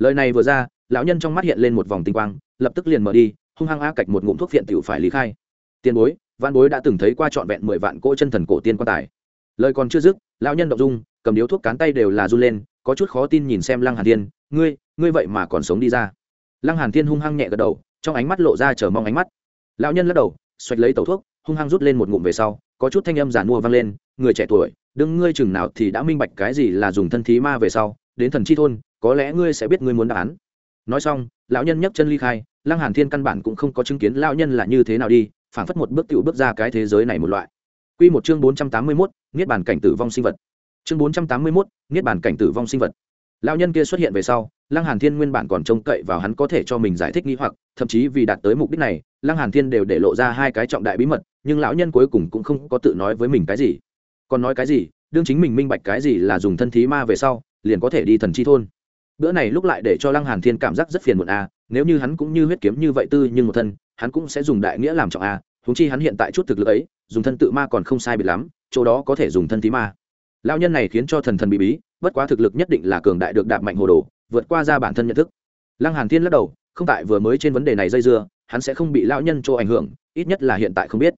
lời này vừa ra, lão nhân trong mắt hiện lên một vòng tinh quang, lập tức liền mở đi, hung hăng a cạch một ngụm thuốc phiện tiểu phải lý khai. Tiền bối văn bối đã từng thấy qua trọn vẹn mười vạn cỗ chân thần cổ tiên quan tài. Lời còn chưa dứt, lão nhân động dung, cầm điếu thuốc cán tay đều là run lên, có chút khó tin nhìn xem lăng hàn thiên, ngươi ngươi vậy mà còn sống đi ra? Lăng hàn thiên hung hăng nhẹ gật đầu trong ánh mắt lộ ra chờ mong ánh mắt. Lão nhân lắc đầu xoạch lấy tẩu thuốc hung hăng rút lên một ngụm về sau có chút thanh âm giản mua vang lên người trẻ tuổi đừng ngươi chừng nào thì đã minh bạch cái gì là dùng thân thí ma về sau đến thần chi thôn có lẽ ngươi sẽ biết ngươi muốn đáp án. Nói xong lão nhân nhấc chân ly khai lăng hàn thiên căn bản cũng không có chứng kiến lão nhân là như thế nào đi phảng phất một bước tiểu bước ra cái thế giới này một loại. Quy một chương 481, niết bàn cảnh tử vong sinh vật. Chương 481, niết bàn cảnh tử vong sinh vật. Lão nhân kia xuất hiện về sau lăng hàn thiên nguyên bản còn trông cậy vào hắn có thể cho mình giải thích nghi hoặc, thậm chí vì đạt tới mục đích này, lăng hàn thiên đều để lộ ra hai cái trọng đại bí mật, nhưng lão nhân cuối cùng cũng không có tự nói với mình cái gì. Còn nói cái gì? Đương chính mình minh bạch cái gì là dùng thân thí ma về sau, liền có thể đi thần chi thôn. Bữa này lúc lại để cho lăng hàn thiên cảm giác rất phiền muộn a, nếu như hắn cũng như huyết kiếm như vậy tư nhưng một thân, hắn cũng sẽ dùng đại nghĩa làm trọng a, huống chi hắn hiện tại chút thực lực ấy, dùng thân tự ma còn không sai biệt lắm, chỗ đó có thể dùng thân thí ma. Lão nhân này khiến cho thần thần bí bí, bất quá thực lực nhất định là cường đại được đạp mạnh hồ đồ vượt qua ra bản thân nhận thức. Lăng hàn thiên lắc đầu, không tại vừa mới trên vấn đề này dây dưa, hắn sẽ không bị lão nhân chỗ ảnh hưởng, ít nhất là hiện tại không biết.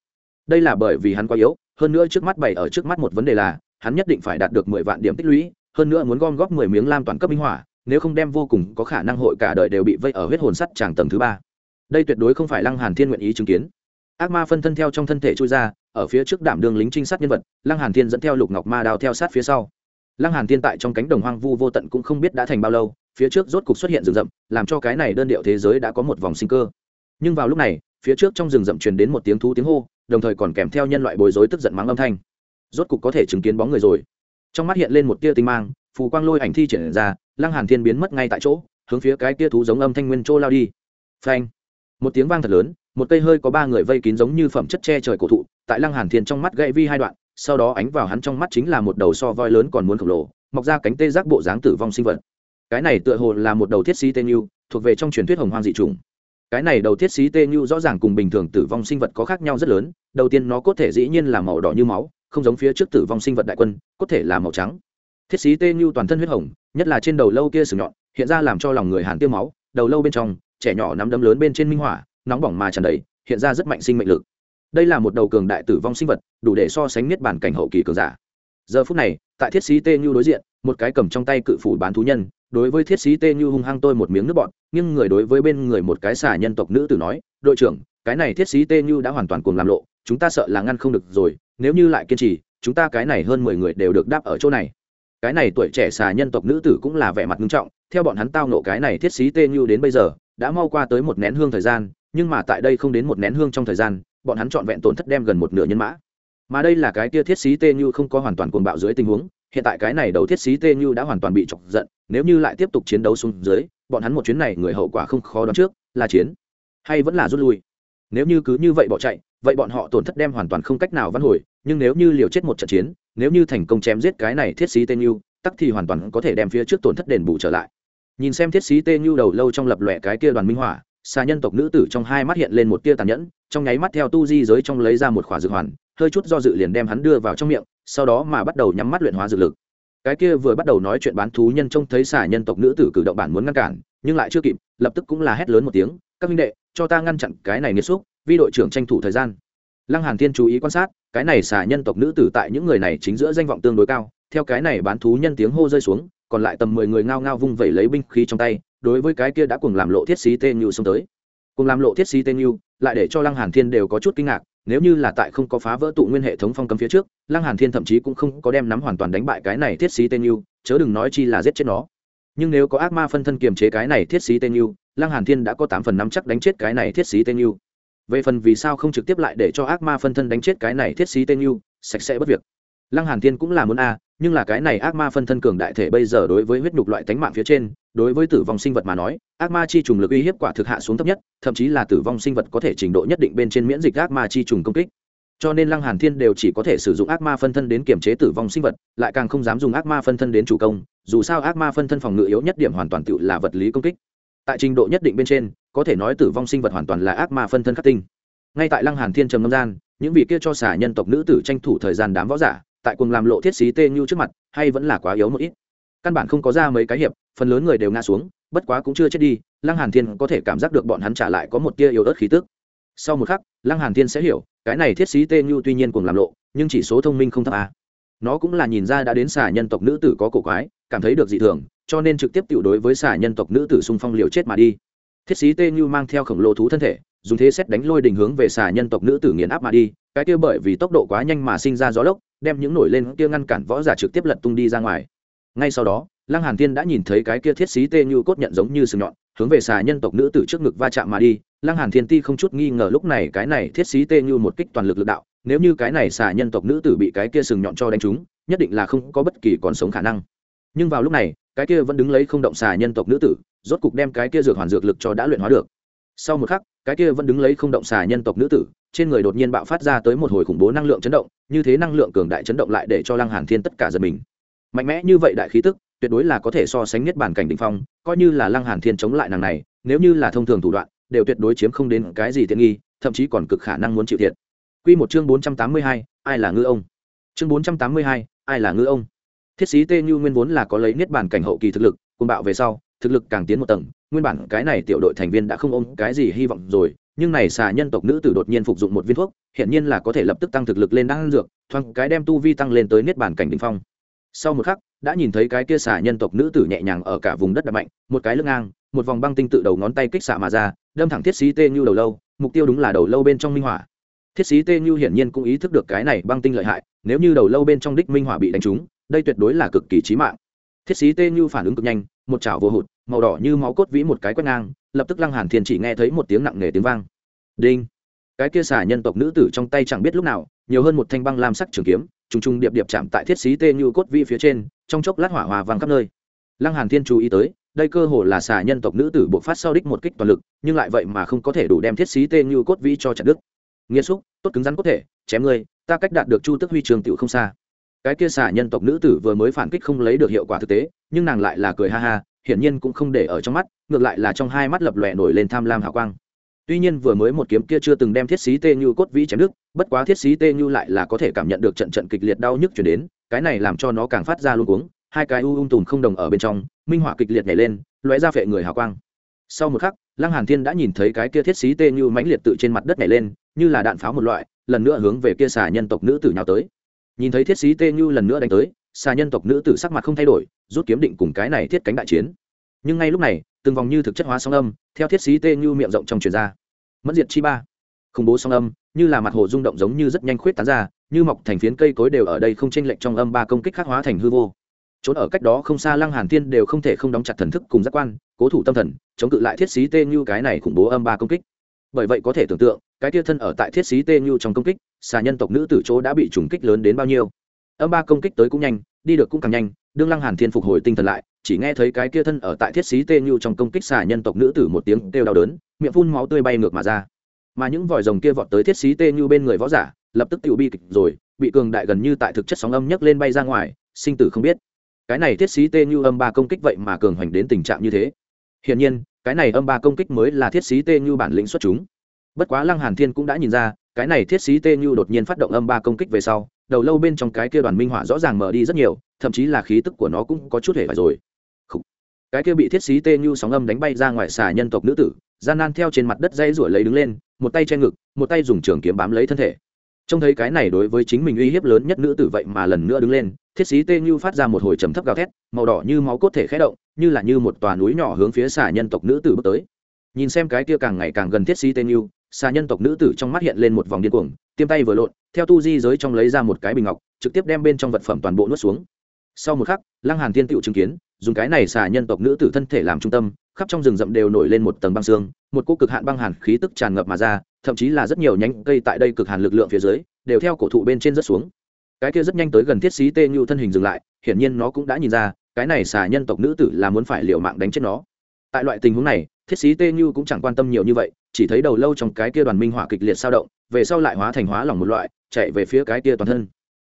Đây là bởi vì hắn quá yếu, hơn nữa trước mắt bày ở trước mắt một vấn đề là, hắn nhất định phải đạt được mười vạn điểm tích lũy, hơn nữa muốn gom góp mười miếng lam toàn cấp minh hỏa nếu không đem vô cùng có khả năng hội cả đời đều bị vây ở huyết hồn sắt tràng tầng thứ ba. Đây tuyệt đối không phải lăng hàn thiên nguyện ý chứng kiến. Ác ma phân thân theo trong thân thể chui ra, ở phía trước đảm đường lính trinh sát nhân vật, lăng hàn thiên dẫn theo lục ngọc ma đao theo sát phía sau. Lăng hàn thiên tại trong cánh đồng hoang vu vô tận cũng không biết đã thành bao lâu phía trước rốt cục xuất hiện rừng rậm, làm cho cái này đơn điệu thế giới đã có một vòng sinh cơ. Nhưng vào lúc này, phía trước trong rừng rậm truyền đến một tiếng thú tiếng hô, đồng thời còn kèm theo nhân loại bối rối tức giận mắng âm thanh. Rốt cục có thể chứng kiến bóng người rồi. Trong mắt hiện lên một tia tinh mang, phù quang lôi ảnh thi triển ra, lăng hàn thiên biến mất ngay tại chỗ, hướng phía cái tia thú giống âm thanh nguyên trô lao đi. Phanh! Một tiếng vang thật lớn, một cây hơi có ba người vây kín giống như phẩm chất che trời cổ thụ, tại lăng hàn thiên trong mắt gãy vi hai đoạn, sau đó ánh vào hắn trong mắt chính là một đầu so voi lớn còn muốn khổng lồ, mọc ra cánh tê giác bộ dáng tử vong sinh vật cái này tựa hồ là một đầu thiết sĩ tên như thuộc về trong truyền thuyết hồng hoang dị trùng cái này đầu thiết sĩ tên như rõ ràng cùng bình thường tử vong sinh vật có khác nhau rất lớn, đầu tiên nó có thể dĩ nhiên là màu đỏ như máu, không giống phía trước tử vong sinh vật đại quân, có thể là màu trắng. Thiết sĩ tên như toàn thân huyết hồng, nhất là trên đầu lâu kia sừng nhọn, hiện ra làm cho lòng người hàn tiêu máu, đầu lâu bên trong, trẻ nhỏ nắm đấm lớn bên trên minh hỏa nóng bỏng mà tràn đầy, hiện ra rất mạnh sinh mệnh lực. Đây là một đầu cường đại tử vong sinh vật, đủ để so sánh niết bản cảnh hậu kỳ cường giả. Giờ phút này, tại thiết sĩ tê như đối diện, một cái cầm trong tay cự phủ bán thú nhân đối với thiết sĩ tê như hung hăng tôi một miếng nước bọn nhưng người đối với bên người một cái xả nhân tộc nữ tử nói, đội trưởng, cái này thiết sĩ tê như đã hoàn toàn cuồng làm lộ, chúng ta sợ là ngăn không được rồi, nếu như lại kiên trì, chúng ta cái này hơn mười người đều được đáp ở chỗ này. Cái này tuổi trẻ xà nhân tộc nữ tử cũng là vẻ mặt nghiêm trọng, theo bọn hắn tao nộ cái này thiết sĩ tê như đến bây giờ, đã mau qua tới một nén hương thời gian, nhưng mà tại đây không đến một nén hương trong thời gian, bọn hắn trọn vẹn tổn thất đem gần một nửa nhân mã. Mà đây là cái kia thiết sĩ tê như không có hoàn toàn cuồng bạo dưới tình huống hiện tại cái này đầu thiết sĩ tê như đã hoàn toàn bị chọc giận, nếu như lại tiếp tục chiến đấu xuống dưới, bọn hắn một chuyến này người hậu quả không khó đoán trước, là chiến, hay vẫn là rút lui. Nếu như cứ như vậy bỏ chạy, vậy bọn họ tổn thất đem hoàn toàn không cách nào văn hồi, nhưng nếu như liều chết một trận chiến, nếu như thành công chém giết cái này thiết sĩ tên như, tắc thì hoàn toàn có thể đem phía trước tổn thất đền bù trở lại. Nhìn xem thiết sĩ tên như đầu lâu trong lập lòe cái kia đoàn minh hỏa xà nhân tộc nữ tử trong hai mắt hiện lên một tia tàn nhẫn, trong nháy mắt theo tu di giới trong lấy ra một khỏa dược hoàn hơi chút do dự liền đem hắn đưa vào trong miệng, sau đó mà bắt đầu nhắm mắt luyện hóa dược lực. Cái kia vừa bắt đầu nói chuyện bán thú nhân trông thấy xà nhân tộc nữ tử cử động bản muốn ngăn cản, nhưng lại chưa kịp, lập tức cũng là hét lớn một tiếng, các minh đệ, cho ta ngăn chặn cái này nghiệt xúc, vi đội trưởng tranh thủ thời gian. Lăng hàn thiên chú ý quan sát, cái này xà nhân tộc nữ tử tại những người này chính giữa danh vọng tương đối cao, theo cái này bán thú nhân tiếng hô rơi xuống, còn lại tầm mười người ngao ngao vung vẩy lấy binh khí trong tay, đối với cái kia đã cùng làm lộ thiết sĩ tên như xông tới. Cùng làm lộ thiết sĩ tên như lại để cho lăng hàn thiên đều có chút kinh ngạc nếu như là tại không có phá vỡ tụ nguyên hệ thống phong cấm phía trước, lăng hàn thiên thậm chí cũng không có đem nắm hoàn toàn đánh bại cái này thiết sĩ tên yêu, chớ đừng nói chi là giết chết nó. Nhưng nếu có ác ma phân thân kiềm chế cái này thiết sĩ tên yêu, lăng hàn thiên đã có tám phần năm chắc đánh chết cái này thiết sĩ tên yêu. Về phần vì sao không trực tiếp lại để cho ác ma phân thân đánh chết cái này thiết sĩ tên yêu, sạch sẽ bất việc. Lăng hàn thiên cũng là muốn a nhưng là cái này ác ma phân thân cường đại thể bây giờ đối với huyết nhục loại tánh mạng phía trên, đối với tử vong sinh vật mà nói, ác ma chi trùng lực uy hiếp quả thực hạ xuống thấp nhất, thậm chí là tử vong sinh vật có thể trình độ nhất định bên trên miễn dịch ác ma chi trùng công kích. Cho nên lăng hàn thiên đều chỉ có thể sử dụng ác ma phân thân đến kiểm chế tử vong sinh vật, lại càng không dám dùng ác ma phân thân đến chủ công, dù sao ác ma phân thân phòng ngự yếu nhất điểm hoàn toàn tự là vật lý công kích. Tại trình độ nhất định bên trên, có thể nói tử vong sinh vật hoàn toàn là ác ma phân thân khắc tinh. Ngay tại lăng hàn thiên trầm ngâm gian, những vị kia cho xả nhân tộc nữ tử tranh thủ thời gian đám võ giả tại cùng làm lộ thiết xí tê như trước mặt, hay vẫn là quá yếu một ít. Căn bản không có ra mấy cái hiệp, phần lớn người đều ngã xuống, bất quá cũng chưa chết đi, lăng hàn thiên có thể cảm giác được bọn hắn trả lại có một tia yếu ớt khí tức. Sau một khắc, lăng hàn thiên sẽ hiểu, cái này thiết xí tê như tuy nhiên cùng làm lộ, nhưng chỉ số thông minh không thấp à. nó cũng là nhìn ra đã đến xả nhân tộc nữ tử có cổ quái, cảm thấy được dị thường, cho nên trực tiếp tiểu đối với xả nhân tộc nữ tử xung phong liều chết mà đi. Thiết xí tê như mang theo khổng lồ thú thân thể, dùng thế xét đánh lôi đình hướng về xả nhân tộc nữ tử nghiền áp mà đi, cái kia bởi vì tốc độ quá nhanh mà sinh ra gió lốc đem những nổi lên kia ngăn cản võ giả trực tiếp lật tung đi ra ngoài. Ngay sau đó, lăng hàn thiên đã nhìn thấy cái kia thiết xí tê như cốt nhận giống như sừng nhọn, hướng về xà nhân tộc nữ tử trước ngực va chạm mà đi. Lăng hàn thiên ti không chút nghi ngờ lúc này cái này thiết xí tê như một kích toàn lực lực đạo, nếu như cái này xà nhân tộc nữ tử bị cái kia sừng nhọn cho đánh trúng, nhất định là không có bất kỳ còn sống khả năng. Nhưng vào lúc này, cái kia vẫn đứng lấy không động xà nhân tộc nữ tử, rốt cục đem cái kia dược hoàn dược lực cho đã luyện hóa được. Sau một khắc, cái kia vẫn đứng lấy không động xà nhân tộc nữ tử, trên người đột nhiên bạo phát ra tới một hồi khủng bố năng lượng chấn động như thế năng lượng cường đại chấn động lại để cho lăng hàn thiên tất cả giật mình. Mạnh mẽ như vậy đại khí tức tuyệt đối là có thể so sánh nhất bản cảnh đỉnh phong coi như là lăng hàn thiên chống lại nàng này nếu như là thông thường thủ đoạn đều tuyệt đối chiếm không đến cái gì tiện nghi thậm chí còn cực khả năng muốn chịu thiệt. Quy một chương 482, ai là ngư ông? Chương 482, ai là ngư ông? Thiết sĩ tê như nguyên vốn là có lấy niết bản cảnh hậu kỳ thực lực cùng bạo về sau thực lực càng tiến một tầng nguyên bản cái này tiểu đội thành viên đã không ôm cái gì hy vọng rồi nhưng này xà nhân tộc nữ tử đột nhiên phục dụng một viên thuốc hiện nhiên là có thể lập tức tăng thực lực lên đang dược, thoáng cái đem tu vi tăng lên tới niết bàn cảnh đỉnh phong. Sau một khắc, đã nhìn thấy cái kia xà nhân tộc nữ tử nhẹ nhàng ở cả vùng đất đập mạnh, một cái lưng ngang, một vòng băng tinh tự đầu ngón tay kích xạ mà ra, đâm thẳng thiết sĩ tê như đầu lâu, mục tiêu đúng là đầu lâu bên trong minh hỏa thiết sĩ tê như hiển nhiên cũng ý thức được cái này băng tinh lợi hại, nếu như đầu lâu bên trong đích minh hỏa bị đánh trúng, đây tuyệt đối là cực kỳ chí mạng. Thiết sĩ tê như phản ứng cực nhanh, một chảo vô hụt, màu đỏ như máu cốt vĩ một cái quét ngang lập tức lăng hàn thiên chỉ nghe thấy một tiếng nặng nề tiếng vang. Đinh! Cái kia xà nhân tộc nữ tử trong tay chẳng biết lúc nào, nhiều hơn một thanh băng lam sắc trường kiếm, trùng trùng điệp điệp chạm tại thiết sĩ tê như cốt vi phía trên, trong chốc lát hỏa hòa vang khắp nơi. Lăng hàn thiên chú ý tới, đây cơ hồ là xà nhân tộc nữ tử buộc phát sau đích một kích toàn lực, nhưng lại vậy mà không có thể đủ đem thiết sĩ tê như cốt vi cho chặt đứt. Nghiêm xúc, tốt cứng rắn có thể, chém ngươi, ta cách đạt được chu tức huy trường tiểu không xa. Cái kia xà nhân tộc nữ tử vừa mới phản kích không lấy được hiệu quả thực tế, nhưng nàng lại là cười ha ha hiển nhiên cũng không để ở trong mắt, ngược lại là trong hai mắt lập lòe nổi lên tham lam hào quang. Tuy nhiên vừa mới một kiếm kia chưa từng đem thiết sĩ tê như cốt vĩ chém đứt, bất quá thiết sĩ tê như lại là có thể cảm nhận được trận trận kịch liệt đau nhức chuyển đến, cái này làm cho nó càng phát ra luôn cuống, hai cái u ung tùm không đồng ở bên trong, minh họa kịch liệt nhảy lên, lóe ra phệ người hào quang. Sau một khắc, lăng hàn thiên đã nhìn thấy cái kia thiết sĩ tê như mãnh liệt tự trên mặt đất nhảy lên, như là đạn pháo một loại, lần nữa hướng về kia xà nhân tộc nữ tử nhào tới. Nhìn thấy thiết sĩ tê như lần nữa đánh tới xà nhân tộc nữ tử sắc mặt không thay đổi, rút kiếm định cùng cái này thiết cánh đại chiến. Nhưng ngay lúc này, từng vòng như thực chất hóa song âm, theo thiết sĩ tê như miệng rộng trong truyền ra. Mất diệt chi ba. Khủng bố song âm, như là mặt hồ rung động giống như rất nhanh khuyết tán ra, như mọc thành phiến cây cối đều ở đây không chênh lệch trong âm ba công kích khắc hóa thành hư vô. Trốn ở cách đó không xa lăng hàn thiên đều không thể không đóng chặt thần thức cùng giác quan, cố thủ tâm thần, chống cự lại thiết sĩ tê như cái này khủng bố âm ba công kích. Bởi vậy có thể tưởng tượng, cái tia thân ở tại thiết sĩ tê như trong công kích, xà nhân tộc nữ tử chỗ đã bị trùng kích lớn đến bao nhiêu âm ba công kích tới cũng nhanh, đi được cũng càng nhanh, đương lăng hàn thiên phục hồi tinh thần lại, chỉ nghe thấy cái kia thân ở tại thiết sĩ tê như trong công kích xà nhân tộc nữ tử một tiếng kêu đau đớn, miệng phun máu tươi bay ngược mà ra. Mà những vòi rồng kia vọt tới thiết sĩ tê như bên người võ giả, lập tức tiểu bi kịch rồi, bị cường đại gần như tại thực chất sóng âm nhấc lên bay ra ngoài, sinh tử không biết. Cái này thiết sĩ tê như âm ba công kích vậy mà cường hoành đến tình trạng như thế. Hiển nhiên, cái này âm ba công kích mới là thiết sĩ tê như bản lĩnh xuất chúng. Bất quá lăng hàn thiên cũng đã nhìn ra, cái này thiết sĩ tê như đột nhiên phát động âm ba công kích về sau đầu lâu bên trong cái kia đoàn minh họa rõ ràng mở đi rất nhiều, thậm chí là khí tức của nó cũng có chút hề phải rồi. Khủ. cái kia bị thiết sĩ tê như sóng âm đánh bay ra ngoài xà nhân tộc nữ tử, gian nan theo trên mặt đất dây rủi lấy đứng lên, một tay che ngực, một tay dùng trường kiếm bám lấy thân thể. Trông thấy cái này đối với chính mình uy hiếp lớn nhất nữ tử vậy mà lần nữa đứng lên, thiết sĩ tê như phát ra một hồi trầm thấp gào thét, màu đỏ như máu cốt thể khẽ động, như là như một tòa núi nhỏ hướng phía xà nhân tộc nữ tử bước tới. Nhìn xem cái kia càng ngày càng gần thiết sĩ tê như xà nhân tộc nữ tử trong mắt hiện lên một vòng điên cuồng, tiêm tay vừa lộn, theo tu di giới trong lấy ra một cái bình ngọc, trực tiếp đem bên trong vật phẩm toàn bộ nuốt xuống. Sau một khắc, lăng hàn tiên tựu chứng kiến, dùng cái này xà nhân tộc nữ tử thân thể làm trung tâm, khắp trong rừng rậm đều nổi lên một tầng băng xương, một cỗ cực hạn băng hàn khí tức tràn ngập mà ra, thậm chí là rất nhiều nhánh cây tại đây cực hàn lực lượng phía dưới, đều theo cổ thụ bên trên rất xuống. Cái kia rất nhanh tới gần thiết sĩ tê như thân hình dừng lại, hiển nhiên nó cũng đã nhìn ra, cái này xà nhân tộc nữ tử là muốn phải liều mạng đánh chết nó. Tại loại tình huống này thiết sĩ tê như cũng chẳng quan tâm nhiều như vậy, chỉ thấy đầu lâu trong cái kia đoàn minh hỏa kịch liệt sao động, về sau lại hóa thành hóa lỏng một loại, chạy về phía cái kia toàn thân.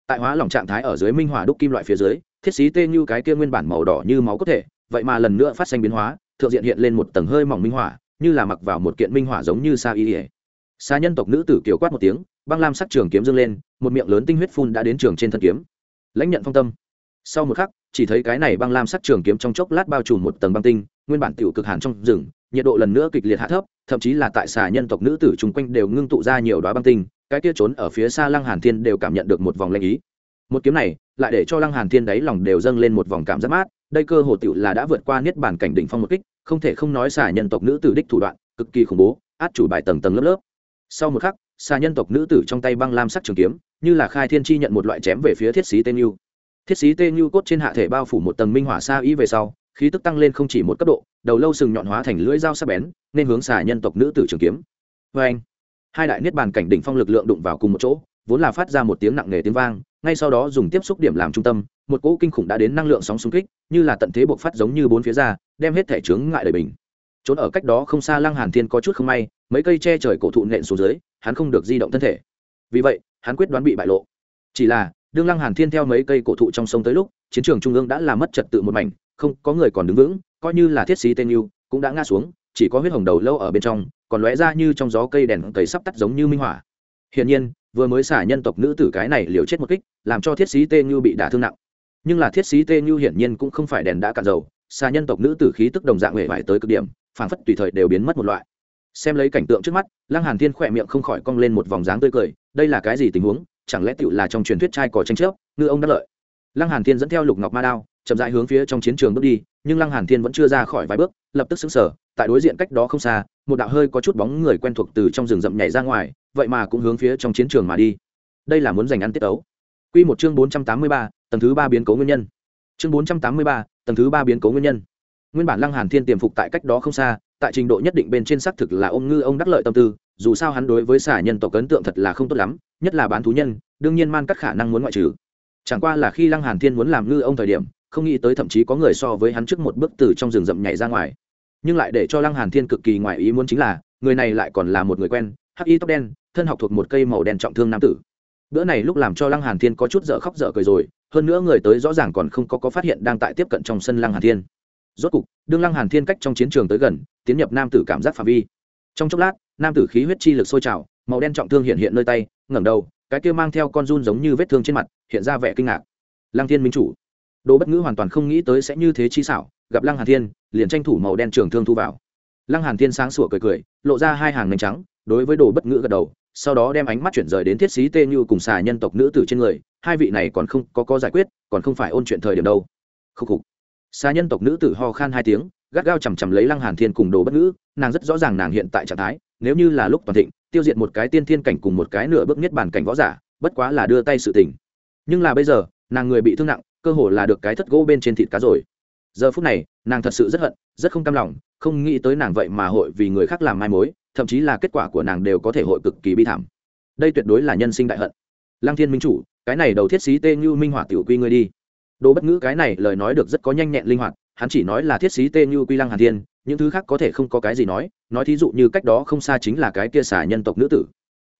Tại hóa lỏng trạng thái ở dưới minh hỏa đúc kim loại phía dưới, thiết sĩ tê như cái kia nguyên bản màu đỏ như máu có thể, vậy mà lần nữa phát sinh biến hóa, thượng diện hiện lên một tầng hơi mỏng minh hỏa như là mặc vào một kiện minh hỏa giống như sa y ỉa xa nhân tộc nữ tử kiều quát một tiếng, băng lam sắc trường kiếm dâng lên, một miệng lớn tinh huyết phun đã đến trường trên thân kiếm. Lãnh nhận phong tâm. Sau một khắc, chỉ thấy cái này băng lam sắc trường kiếm trong chốc lát bao trùm một tầng băng tinh, nguyên bản tiểu cực hàn trong rừng nhiệt độ lần nữa kịch liệt hạ thấp, thậm chí là tại xà nhân tộc nữ tử chung quanh đều ngưng tụ ra nhiều đoá băng tinh, cái kia trốn ở phía xa lăng hàn thiên đều cảm nhận được một vòng lanh ý. Một kiếm này lại để cho lăng hàn thiên đáy lòng đều dâng lên một vòng cảm giác mát, đây cơ hồ tiểu là đã vượt qua niết bản cảnh đỉnh phong một kích, không thể không nói xà nhân tộc nữ tử đích thủ đoạn, cực kỳ khủng bố, át chủ bài tầng tầng lớp lớp. Sau một khắc, xà nhân tộc nữ tử trong tay băng lam sắc trường kiếm, như là khai thiên chi nhận một loại chém về phía thiết sĩ tên yêu thiết sĩ tên yêu cốt trên hạ thể bao phủ một tầng minh hỏa sa ý về sau, khí tức tăng lên không chỉ một cấp độ đầu lâu sừng nhọn hóa thành lưỡi dao sắc bén, nên hướng xà nhân tộc nữ tử trường kiếm. Vê anh, hai đại niết bàn cảnh đỉnh phong lực lượng đụng vào cùng một chỗ, vốn là phát ra một tiếng nặng nề tiếng vang, ngay sau đó dùng tiếp xúc điểm làm trung tâm, một cỗ kinh khủng đã đến năng lượng sóng xung kích, như là tận thế buộc phát giống như bốn phía ra, đem hết thể chướng ngại đời bình. Trốn ở cách đó không xa lăng hàn thiên có chút không may, mấy cây che trời cổ thụ nện xuống dưới, hắn không được di động thân thể. Vì vậy, hắn quyết đoán bị bại lộ. Chỉ là, đương lăng hàn thiên theo mấy cây cổ thụ trong sông tới lúc, chiến trường trung ương đã làm mất trật tự một mảnh, không có người còn đứng vững coi như là thiết sĩ tên yêu, cũng đã ngã xuống, chỉ có huyết hồng đầu lâu ở bên trong, còn lóe ra như trong gió cây đèn cầy sắp tắt giống như minh hỏa hiển nhiên, vừa mới xả nhân tộc nữ tử cái này liều chết một kích, làm cho thiết sĩ tên như bị đả thương nặng. Nhưng là thiết sĩ tên như hiển nhiên cũng không phải đèn đã cạn dầu, xả nhân tộc nữ tử khí tức đồng dạng huệ vải tới cực điểm, phảng phất tùy thời đều biến mất một loại. Xem lấy cảnh tượng trước mắt, lăng hàn thiên khỏe miệng không khỏi cong lên một vòng dáng tươi cười, đây là cái gì tình huống, chẳng lẽ tựu là trong truyền thuyết trai cỏ tranh chấp, ngư ông đắc lợi? Lăng hàn thiên dẫn theo lục ngọc ma đao, chậm rãi hướng phía trong chiến trường bước đi nhưng lăng hàn thiên vẫn chưa ra khỏi vài bước lập tức sững sờ tại đối diện cách đó không xa một đạo hơi có chút bóng người quen thuộc từ trong rừng rậm nhảy ra ngoài vậy mà cũng hướng phía trong chiến trường mà đi. Đây là muốn giành ăn tiết ấu quy một chương 483, tầng thứ ba biến cố nguyên nhân. Chương 483, tầng thứ ba biến cố nguyên nhân. Nguyên bản lăng hàn thiên tiềm phục tại cách đó không xa tại trình độ nhất định bên trên xác thực là ôm ngư ông đắc lợi tâm tư dù sao hắn đối với xả nhân tộc ấn tượng thật là không tốt lắm nhất là bán thú nhân đương nhiên man cắt khả năng muốn ngoại trừ. Chẳng qua là khi lăng hàn thiên muốn làm ngư ông thời điểm không nghĩ tới thậm chí có người so với hắn trước một bước từ trong rừng rậm nhảy ra ngoài. Nhưng lại để cho lăng hàn thiên cực kỳ ngoài ý muốn chính là, người này lại còn là một người quen, hắc y tóc đen, thân học thuộc một cây màu đen trọng thương nam tử. Bữa này lúc làm cho lăng hàn thiên có chút dở khóc dở cười rồi, hơn nữa người tới rõ ràng còn không có có phát hiện đang tại tiếp cận trong sân lăng hàn thiên. Rốt cục, đương lăng hàn thiên cách trong chiến trường tới gần, tiến nhập nam tử cảm giác phạm vi. Trong chốc lát, nam tử khí huyết chi lực sôi trào, màu đen trọng thương hiện hiện nơi tay, ngẩng đầu, cái kia mang theo con run giống như vết thương trên mặt, hiện ra vẻ kinh ngạc. Lăng thiên minh chủ đồ bất ngữ hoàn toàn không nghĩ tới sẽ như thế chi xảo, gặp lăng hàn thiên, liền tranh thủ màu đen trường thương thu vào. Lăng hàn thiên sáng sủa cười cười, lộ ra hai hàng nành trắng, đối với đồ bất ngữ gật đầu, sau đó đem ánh mắt chuyển rời đến thiết sĩ tê như cùng xà nhân tộc nữ tử trên người, hai vị này còn không có có giải quyết, còn không phải ôn chuyện thời điểm đâu. Khúc khục. Xà nhân tộc nữ tử ho khan hai tiếng, gắt gao chằm chằm lấy lăng hàn thiên cùng đồ bất ngữ, nàng rất rõ ràng nàng hiện tại trạng thái, nếu như là lúc toàn thịnh, tiêu diệt một cái tiên thiên cảnh cùng một cái nửa bước nhất bản cảnh võ giả, bất quá là đưa tay sự tình. Nhưng là bây giờ, nàng người bị thương nặng cơ hồ là được cái thất gỗ bên trên thịt cá rồi. Giờ phút này, nàng thật sự rất hận, rất không cam lòng, không nghĩ tới nàng vậy mà hội vì người khác làm mai mối, thậm chí là kết quả của nàng đều có thể hội cực kỳ bi thảm. Đây tuyệt đối là nhân sinh đại hận. Lăng thiên minh chủ, cái này đầu thiết sĩ tê như minh hỏa tiểu quy ngươi đi. Đồ bất ngữ cái này lời nói được rất có nhanh nhẹn linh hoạt, hắn chỉ nói là thiết sĩ tê như quy lăng hàn thiên, những thứ khác có thể không có cái gì nói nói thí dụ như cách đó không xa chính là cái kia xả nhân tộc nữ tử.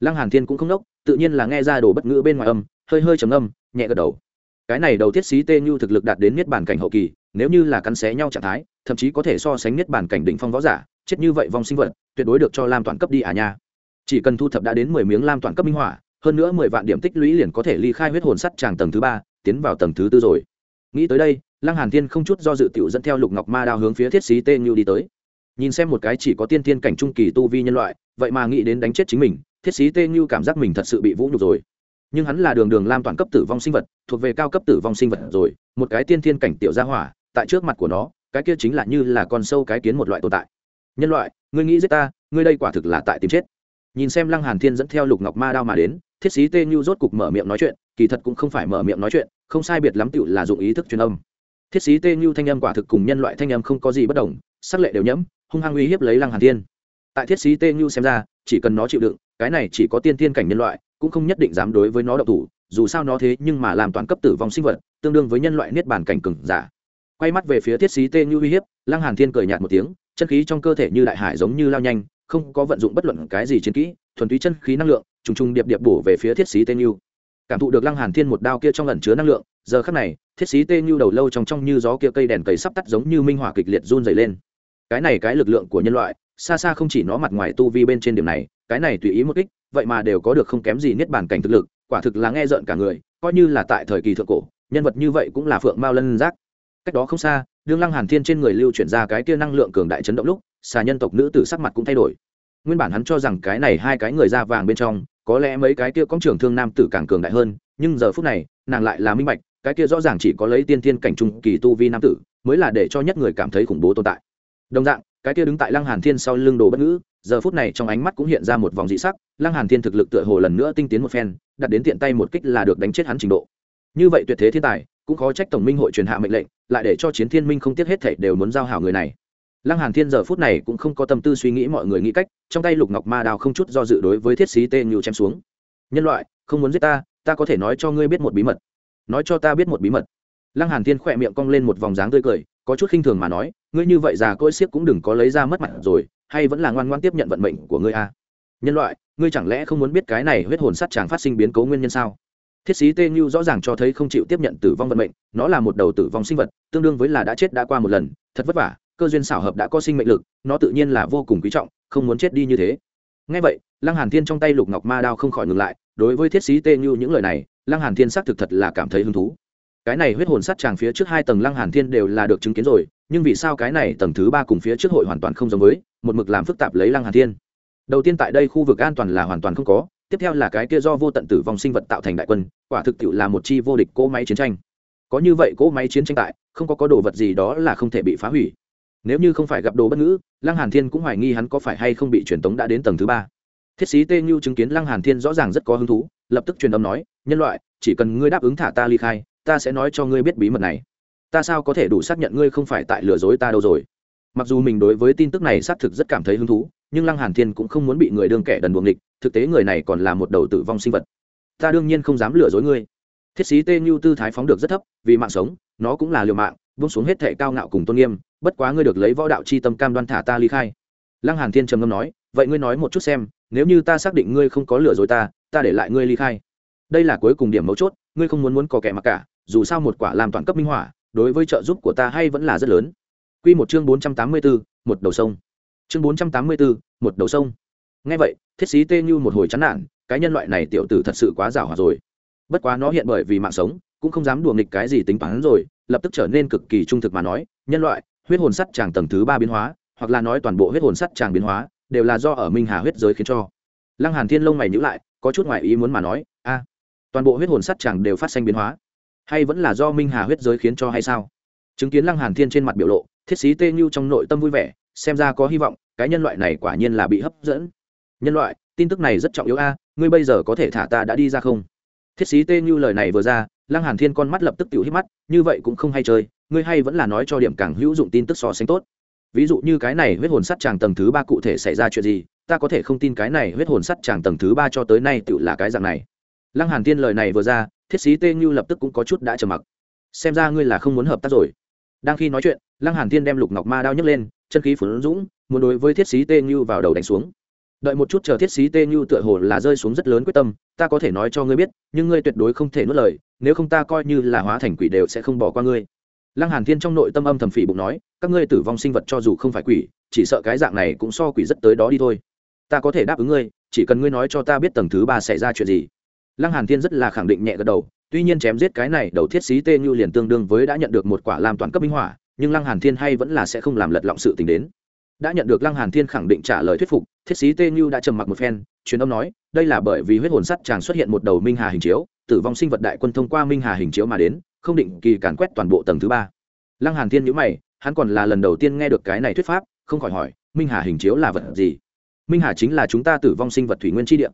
Lăng hàn thiên cũng không đốc, tự nhiên là nghe ra đồ bất ngữ bên ngoài âm, hơi hơi trầm âm nhẹ gật đầu cái này đầu thiết sĩ tê như thực lực đạt đến niết bàn cảnh hậu kỳ, nếu như là cắn xé nhau trạng thái, thậm chí có thể so sánh nhất bản cảnh đỉnh phong võ giả, chết như vậy vong sinh vật, tuyệt đối được cho lam toàn cấp đi à nha. Chỉ cần thu thập đã đến mười miếng lam toàn cấp minh hỏa hơn nữa mười vạn điểm tích lũy liền có thể ly khai huyết hồn sắt tràng tầng thứ ba, tiến vào tầng thứ tư rồi. Nghĩ tới đây, lăng hàn thiên không chút do dự tiểu dẫn theo lục ngọc ma đao hướng phía thiết sĩ tê như đi tới. Nhìn xem một cái chỉ có tiên tiên cảnh trung kỳ tu vi nhân loại, vậy mà nghĩ đến đánh chết chính mình, thiết sĩ tê như cảm giác mình thật sự bị vũ nhục rồi nhưng hắn là đường đường lam toàn cấp tử vong sinh vật, thuộc về cao cấp tử vong sinh vật rồi, một cái tiên thiên cảnh tiểu gia hỏa, tại trước mặt của nó, cái kia chính là như là con sâu cái kiến một loại tồn tại. Nhân loại, ngươi nghĩ giết ta, ngươi đây quả thực là tại tìm chết. Nhìn xem lăng hàn thiên dẫn theo lục ngọc ma đao mà đến, thiết sĩ tê như rốt cục mở miệng nói chuyện, kỳ thật cũng không phải mở miệng nói chuyện, không sai biệt lắm tựu là dụng ý thức truyền âm. Thiết sĩ tê như thanh âm quả thực cùng nhân loại thanh âm không có gì bất đồng, sắc lệ đều nhẫm, hung hăng uy hiếp lấy lăng hàn thiên. Tại thiết sĩ tê như xem ra, chỉ cần nó chịu đựng, cái này chỉ có tiên tiên cảnh nhân loại cũng không nhất định dám đối với nó độc thủ, dù sao nó thế nhưng mà làm toàn cấp tử vong sinh vật, tương đương với nhân loại niết bàn cảnh cừng giả. Quay mắt về phía thiết sĩ tê như uy hiếp, lăng hàn thiên cười nhạt một tiếng, chân khí trong cơ thể như đại hải giống như lao nhanh, không có vận dụng bất luận cái gì chiến kỹ, thuần túy chân khí năng lượng, trùng trùng điệp điệp bổ về phía thiết sĩ tê như cảm thụ được lăng hàn thiên một đao kia trong ẩn chứa năng lượng, giờ khắc này, thiết sĩ tê như đầu lâu trong trong như gió kia cây đèn cầy sắp tắt giống như minh hỏa kịch liệt run dày lên. Cái này cái lực lượng của nhân loại xa xa không chỉ nó mặt ngoài tu vi bên trên điểm này, cái này tùy ý một kích, vậy mà đều có được không kém gì niết bản cảnh thực lực, quả thực là nghe rợn cả người, coi như là tại thời kỳ thượng cổ, nhân vật như vậy cũng là phượng mao lân giác. Cách đó không xa, đương lăng hàn thiên trên người lưu chuyển ra cái kia năng lượng cường đại chấn động lúc, xà nhân tộc nữ tử sắc mặt cũng thay đổi. Nguyên bản hắn cho rằng cái này hai cái người da vàng bên trong, có lẽ mấy cái kia công trưởng thương nam tử càng cường đại hơn, nhưng giờ phút này, nàng lại là minh bạch, cái kia rõ ràng chỉ có lấy tiên thiên cảnh trung kỳ tu vi nam tử, mới là để cho nhất người cảm thấy khủng bố tồn tại. Đồng dạng cái kia đứng tại lăng hàn thiên sau lưng đồ bất ngữ, giờ phút này trong ánh mắt cũng hiện ra một vòng dị sắc, lăng hàn thiên thực lực tựa hồ lần nữa tinh tiến một phen, đặt đến tiện tay một kích là được đánh chết hắn trình độ. Như vậy tuyệt thế thiên tài, cũng khó trách tổng minh hội truyền hạ mệnh lệnh, lại để cho chiến thiên minh không tiếc hết thảy đều muốn giao hảo người này. Lăng hàn thiên giờ phút này cũng không có tâm tư suy nghĩ mọi người nghĩ cách, trong tay lục ngọc ma đao không chút do dự đối với thiết sĩ tê như chém xuống. Nhân loại, không muốn giết ta ta có thể nói cho ngươi biết một bí mật. Nói cho ta biết một bí mật. Lăng hàn thiên khỏe miệng cong lên một vòng dáng tươi cười, có chút khinh thường mà nói ngươi như vậy già cỗi xiếc cũng đừng có lấy ra mất mặt rồi, hay vẫn là ngoan ngoan tiếp nhận vận mệnh của ngươi a? À? nhân loại, ngươi chẳng lẽ không muốn biết cái này huyết hồn sắt chàng phát sinh biến cố nguyên nhân sao? Thiết sĩ tê như rõ ràng cho thấy không chịu tiếp nhận tử vong vận mệnh, nó là một đầu tử vong sinh vật, tương đương với là đã chết đã qua một lần, thật vất vả, cơ duyên xảo hợp đã có sinh mệnh lực, nó tự nhiên là vô cùng quý trọng, không muốn chết đi như thế. Ngay vậy, lăng hàn thiên trong tay lục ngọc ma đao không khỏi ngừng lại, đối với thiết sĩ tê như những lời này, lăng hàn thiên xác thực thật là cảm thấy hứng thú. Cái này huyết hồn sắt tràng phía trước hai tầng lăng hàn thiên đều là được chứng kiến rồi nhưng vì sao cái này tầng thứ ba cùng phía trước hội hoàn toàn không giống với, một mực làm phức tạp lấy lăng hàn thiên? Đầu tiên tại đây khu vực an toàn là hoàn toàn không có, tiếp theo là cái kia do vô tận tử vong sinh vật tạo thành đại quân, quả thực tiệu là một chi vô địch cỗ máy chiến tranh. Có như vậy cỗ máy chiến tranh tại, không có có đồ vật gì đó là không thể bị phá hủy. Nếu như không phải gặp đồ bất ngữ, lăng hàn thiên cũng hoài nghi hắn có phải hay không bị truyền tống đã đến tầng thứ ba. Thiết sĩ tê như chứng kiến lăng hàn thiên rõ ràng rất có hứng thú, lập tức truyền âm nói, nhân loại, chỉ cần ngươi đáp ứng thả ta ly khai, ta sẽ nói cho ngươi biết bí mật này ta sao có thể đủ xác nhận ngươi không phải tại lừa dối ta đâu rồi? Mặc dù mình đối với tin tức này xác thực rất cảm thấy hứng thú, nhưng lăng hàn thiên cũng không muốn bị người đương kẻ đần buồng địch thực tế người này còn là một đầu tử vong sinh vật. Ta đương nhiên không dám lừa dối ngươi. Thiết sĩ tê như tư thái phóng được rất thấp, vì mạng sống, nó cũng là liều mạng, buông xuống hết thệ cao ngạo cùng tôn nghiêm, bất quá ngươi được lấy võ đạo chi tâm cam đoan thả ta ly khai. Lăng hàn thiên trầm ngâm nói, vậy ngươi nói một chút xem, nếu như ta xác định ngươi không có lừa dối ta ta để lại ngươi ly khai. Đây là cuối cùng điểm mấu chốt, ngươi không muốn muốn có kẻ mặc cả, dù sao một quả làm toàn cấp minh hỏa đối với trợ giúp của ta hay vẫn là rất lớn. Quy một chương bốn trăm tám mươi 484, một đầu sông. Chương bốn trăm tám mươi 484, một đầu sông. Nghe vậy thiết sĩ tê như một hồi chán nản cái nhân loại này tiểu tử thật sự quá giàu hòa rồi. Bất quá nó hiện bởi vì mạng sống cũng không dám đùa nghịch cái gì tính toán rồi lập tức trở nên cực kỳ trung thực mà nói nhân loại huyết hồn sắt tràng tầng thứ ba biến hóa hoặc là nói toàn bộ huyết hồn sắt tràng biến hóa đều là do ở minh hà huyết giới khiến cho. Lăng hàn thiên lông mày nhữ lại có chút ngoại ý muốn mà nói a toàn bộ huyết hồn sắt tràng đều phát sinh biến hóa hay vẫn là do minh hà huyết giới khiến cho hay sao? Chứng kiến lăng hàn thiên trên mặt biểu lộ, thiết sĩ tê như trong nội tâm vui vẻ, xem ra có hy vọng, cái nhân loại này quả nhiên là bị hấp dẫn. Nhân loại, tin tức này rất trọng yếu a, ngươi bây giờ có thể thả ta đã đi ra không? Thiết sĩ tê như lời này vừa ra, lăng hàn thiên con mắt lập tức tiểu hít mắt, như vậy cũng không hay chơi, ngươi hay vẫn là nói cho điểm càng hữu dụng tin tức so sánh tốt. Ví dụ như cái này huyết hồn sắt chàng tầng thứ ba cụ thể xảy ra chuyện gì, ta có thể không tin cái này huyết hồn sắt chàng tầng thứ ba cho tới nay tự là cái dạng này. Lăng hàn Thiên lời này vừa ra thiết sĩ tê như lập tức cũng có chút đã trầm mặc. Xem ra ngươi là không muốn hợp tác rồi. Đang khi nói chuyện, lăng hàn Thiên đem lục ngọc ma đao nhấc lên, chân khí phấn dũng, muốn đối với thiết sĩ tê như vào đầu đánh xuống. Đợi một chút chờ thiết sĩ tê như tựa hồ là rơi xuống rất lớn quyết tâm, ta có thể nói cho ngươi biết, nhưng ngươi tuyệt đối không thể nuốt lời, nếu không ta coi như là hóa thành quỷ đều sẽ không bỏ qua ngươi. Lăng hàn thiên trong nội tâm âm thầm phỉ bụng nói, các ngươi tử vong sinh vật cho dù không phải quỷ, chỉ sợ cái dạng này cũng so quỷ rất tới đó đi thôi. Ta có thể đáp ứng ngươi, chỉ cần ngươi nói cho ta biết tầng thứ ba xảy ra chuyện gì lăng hàn thiên rất là khẳng định nhẹ gật đầu, tuy nhiên chém giết cái này đầu thiết sĩ tê như liền tương đương với đã nhận được một quả làm toàn cấp minh hỏa, nhưng lăng hàn thiên hay vẫn là sẽ không làm lật lọng sự tình đến. Đã nhận được lăng hàn thiên khẳng định trả lời thuyết phục, thiết sĩ tê như đã trầm mặc một phen, truyền âm nói, đây là bởi vì huyết hồn sắt chàng xuất hiện một đầu minh hà hình chiếu, tử vong sinh vật đại quân thông qua minh hà hình chiếu mà đến, không định kỳ càn quét toàn bộ tầng thứ ba. Lăng hàn thiên nhíu mày, hắn còn là lần đầu tiên nghe được cái này thuyết pháp, không khỏi hỏi, minh hà hình chiếu là vật gì? Minh hà chính là chúng ta tử vong sinh vật thủy nguyên chi địa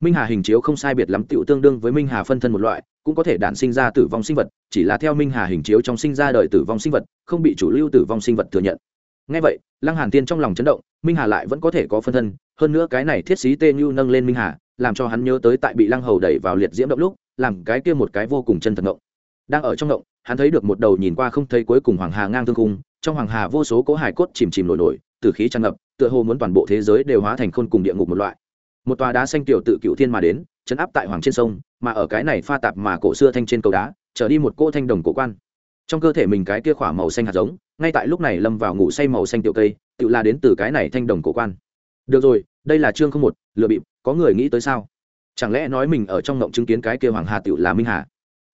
minh hà hình chiếu không sai biệt lắm tựu tương đương với minh hà phân thân một loại, cũng có thể đản sinh ra tử vong sinh vật, chỉ là theo minh hà hình chiếu trong sinh ra đời tử vong sinh vật, không bị chủ lưu tử vong sinh vật thừa nhận. Ngay vậy, lăng hàn tiên trong lòng chấn động, minh hà lại vẫn có thể có phân thân, hơn nữa cái này thiết sĩ tê như nâng lên minh hà, làm cho hắn nhớ tới tại bị lăng hầu đẩy vào liệt diễm động lúc, làm cái kia một cái vô cùng chân thật động đang ở trong động hắn thấy được một đầu nhìn qua không thấy cuối cùng hoàng hà ngang thương cung trong hoàng hà vô số cỗ hải cốt chìm chìm nổi nổi tử khí tràn ngập, tựa hồ muốn toàn bộ thế giới đều hóa thành khôn cùng địa ngục một loại một tòa đá xanh tiểu tự cựu thiên mà đến, chấn áp tại hoàng trên sông, mà ở cái này pha tạp mà cổ xưa thanh trên cầu đá, trở đi một cô thanh đồng cổ quan. Trong cơ thể mình cái kia khỏa màu xanh hạt giống, ngay tại lúc này lâm vào ngủ say màu xanh tiểu cây, tự là đến từ cái này thanh đồng cổ quan. Được rồi, đây là chương không một, lừa bịp, có người nghĩ tới sao? Chẳng lẽ nói mình ở trong ngộng chứng kiến cái kia hoàng hà tự là minh hà?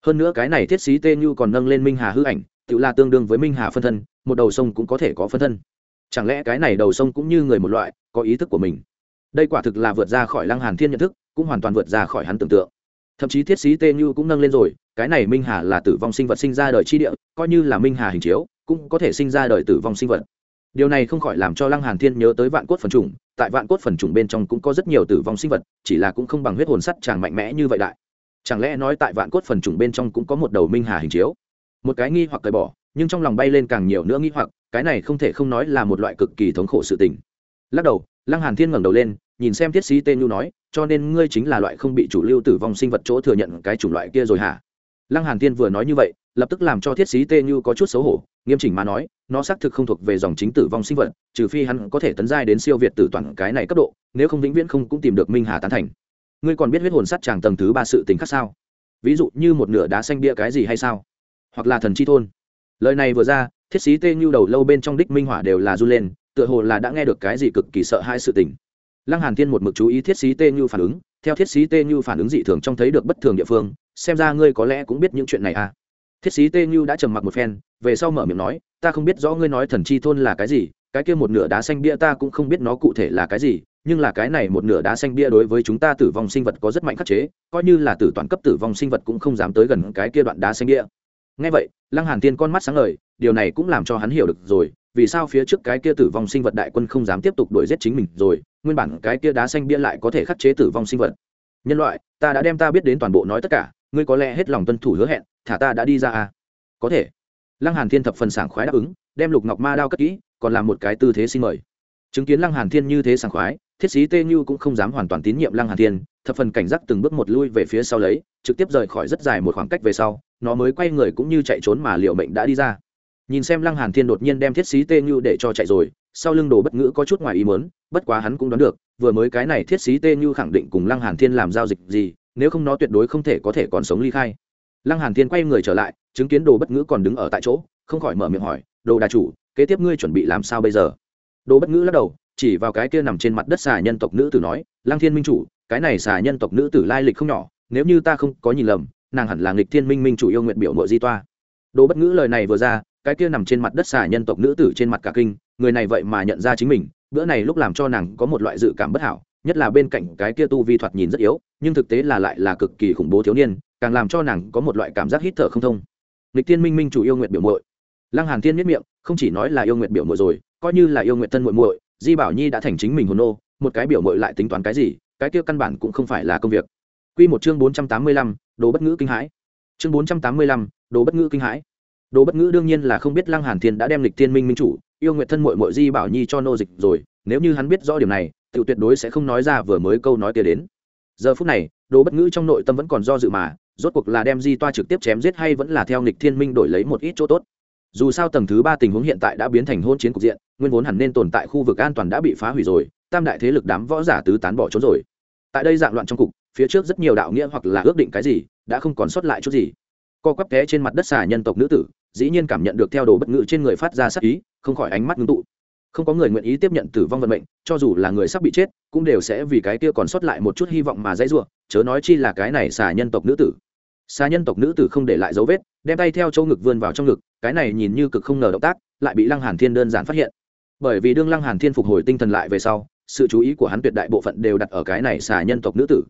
Hơn nữa cái này thiết sĩ tên như còn nâng lên minh hà hư ảnh, tự là tương đương với minh hà phân thân, một đầu sông cũng có thể có phân thân. Chẳng lẽ cái này đầu sông cũng như người một loại, có ý thức của mình? Đây quả thực là vượt ra khỏi lăng hàn thiên nhận thức, cũng hoàn toàn vượt ra khỏi hắn tưởng tượng. Thậm chí thiết sĩ tê như cũng nâng lên rồi, cái này minh hà là tử vong sinh vật sinh ra đời chi địa, coi như là minh hà hình chiếu, cũng có thể sinh ra đời tử vong sinh vật. Điều này không khỏi làm cho lăng hàn thiên nhớ tới vạn cốt phần trùng, tại vạn cốt phần trùng bên trong cũng có rất nhiều tử vong sinh vật, chỉ là cũng không bằng huyết hồn sắt chàng mạnh mẽ như vậy đại. Chẳng lẽ nói tại vạn cốt phần trùng bên trong cũng có một đầu minh hà hình chiếu? Một cái nghi hoặc cởi bỏ, nhưng trong lòng bay lên càng nhiều nữa nghi hoặc, cái này không thể không nói là một loại cực kỳ thống khổ sự tình. Lắc đầu, lăng hàn thiên ngẩng đầu lên nhìn xem thiết sĩ tên nhu nói, cho nên ngươi chính là loại không bị chủ lưu tử vong sinh vật chỗ thừa nhận cái chủng loại kia rồi hả? Lăng hàn thiên vừa nói như vậy, lập tức làm cho thiết sĩ tê như có chút xấu hổ, nghiêm chỉnh mà nói, nó xác thực không thuộc về dòng chính tử vong sinh vật, trừ phi hắn có thể tấn giai đến siêu việt tử toàn cái này cấp độ, nếu không vĩnh viễn không cũng tìm được minh hà tán thành. Ngươi còn biết huyết hồn sắt chàng tầng thứ ba sự tình khác sao? Ví dụ như một nửa đá xanh bia cái gì hay sao? Hoặc là thần chi thôn. Lời này vừa ra, thiết sĩ tê như đầu lâu bên trong đích minh hỏa đều là run lên, tựa hồ là đã nghe được cái gì cực kỳ sợ hai sự tình lăng hàn thiên một mực chú ý thiết sĩ tê như phản ứng, theo thiết sĩ tê như phản ứng dị thường trong thấy được bất thường địa phương, xem ra ngươi có lẽ cũng biết những chuyện này à. Thiết sĩ tê như đã trầm mặc một phen, về sau mở miệng nói, ta không biết rõ ngươi nói thần chi thôn là cái gì, cái kia một nửa đá xanh bia ta cũng không biết nó cụ thể là cái gì, nhưng là cái này một nửa đá xanh bia đối với chúng ta tử vong sinh vật có rất mạnh khắc chế, coi như là tử toàn cấp tử vong sinh vật cũng không dám tới gần cái kia đoạn đá xanh bia. Ngay vậy, lăng hàn tiên con mắt sáng ngời, điều này cũng làm cho hắn hiểu được rồi vì sao phía trước cái kia tử vong sinh vật đại quân không dám tiếp tục đuổi giết chính mình rồi, nguyên bản cái kia đá xanh bia lại có thể khắc chế tử vong sinh vật. Nhân loại, ta đã đem ta biết đến toàn bộ nói tất cả, ngươi có lẽ hết lòng tuân thủ hứa hẹn, thả ta đã đi ra à? Có thể. Lăng hàn thiên thập phần sảng khoái đáp ứng, đem lục ngọc ma đao cất kỹ, còn làm một cái tư thế xin mời. Chứng kiến lăng hàn thiên như thế sảng khoái, thiết sĩ tê như cũng không dám hoàn toàn tín nhiệm lăng hàn thiên, thập phần cảnh giác từng bước một lui về phía sau lấy, trực tiếp rời khỏi rất dài một khoảng cách về sau, nó mới quay người cũng như chạy trốn mà liệu mệnh đã đi ra nhìn xem lăng hàn thiên đột nhiên đem thiết sĩ tê như để cho chạy rồi, sau lưng đồ bất ngữ có chút ngoài ý muốn, bất quá hắn cũng đoán được, vừa mới cái này thiết sĩ tê như khẳng định cùng lăng hàn thiên làm giao dịch gì, nếu không nó tuyệt đối không thể có thể còn sống ly khai. Lăng hàn thiên quay người trở lại, chứng kiến đồ bất ngữ còn đứng ở tại chỗ, không khỏi mở miệng hỏi, đồ đà chủ, kế tiếp ngươi chuẩn bị làm sao bây giờ? Đồ bất ngữ lắc đầu, chỉ vào cái kia nằm trên mặt đất xà nhân tộc nữ tử nói, lăng thiên minh chủ, cái này xà nhân tộc nữ tử lai lịch không nhỏ, nếu như ta không có nhìn lầm, nàng hẳn là nghịch thiên minh minh chủ yêu nguyện biểu mộ di toa. Đồ bất ngữ lời này vừa ra cái kia nằm trên mặt đất xà nhân tộc nữ tử trên mặt cả kinh người này vậy mà nhận ra chính mình bữa này lúc làm cho nàng có một loại dự cảm bất hảo nhất là bên cạnh cái kia tu vi thoạt nhìn rất yếu nhưng thực tế là lại là cực kỳ khủng bố thiếu niên càng làm cho nàng có một loại cảm giác hít thở không thông. Lịch tiên minh minh chủ yêu nguyện biểu muội. Lăng hàn tiên miết miệng không chỉ nói là yêu nguyện biểu muội rồi coi như là yêu nguyện thân muội muội di bảo nhi đã thành chính mình hồn nô một cái biểu muội lại tính toán cái gì cái kia căn bản cũng không phải là công việc. Quy một chương bốn trăm tám mươi lăm, đồ bất ngữ kinh hãi. Chương bốn trăm tám mươi lăm, đồ bất ngữ kinh hãi đồ bất ngữ đương nhiên là không biết lăng hàn thiên đã đem lịch tiên minh minh chủ, yêu nguyện thân muội muội di bảo nhi cho nô dịch rồi, nếu như hắn biết rõ điểm này tự tuyệt đối sẽ không nói ra vừa mới câu nói kia đến. Giờ phút này, đồ bất ngữ trong nội tâm vẫn còn do dự mà, rốt cuộc là đem di toa trực tiếp chém giết hay vẫn là theo nghịch thiên minh đổi lấy một ít chỗ tốt. Dù sao tầng thứ ba tình huống hiện tại đã biến thành hôn chiến cục diện, nguyên vốn hẳn nên tồn tại khu vực an toàn đã bị phá hủy rồi, tam đại thế lực đám võ giả tứ tán bỏ trốn rồi. Tại đây dạng loạn trong cục, phía trước rất nhiều đạo nghĩa hoặc là ước định cái gì, đã không còn sót lại chút gì. Co quắp té trên mặt đất xà nhân tộc nữ tử dĩ nhiên cảm nhận được theo đồ bất ngữ trên người phát ra sắc ý, không khỏi ánh mắt ngưng tụ. Không có người nguyện ý tiếp nhận tử vong vận mệnh, cho dù là người sắp bị chết, cũng đều sẽ vì cái kia còn sót lại một chút hy vọng mà dãy ruộng chớ nói chi là cái này xà nhân tộc nữ tử. Xà nhân tộc nữ tử không để lại dấu vết, đem tay theo châu ngực vươn vào trong ngực, cái này nhìn như cực không ngờ động tác, lại bị lăng hàn thiên đơn giản phát hiện. Bởi vì đương lăng hàn thiên phục hồi tinh thần lại về sau, sự chú ý của hắn tuyệt đại bộ phận đều đặt ở cái này xà nhân tộc nữ tử.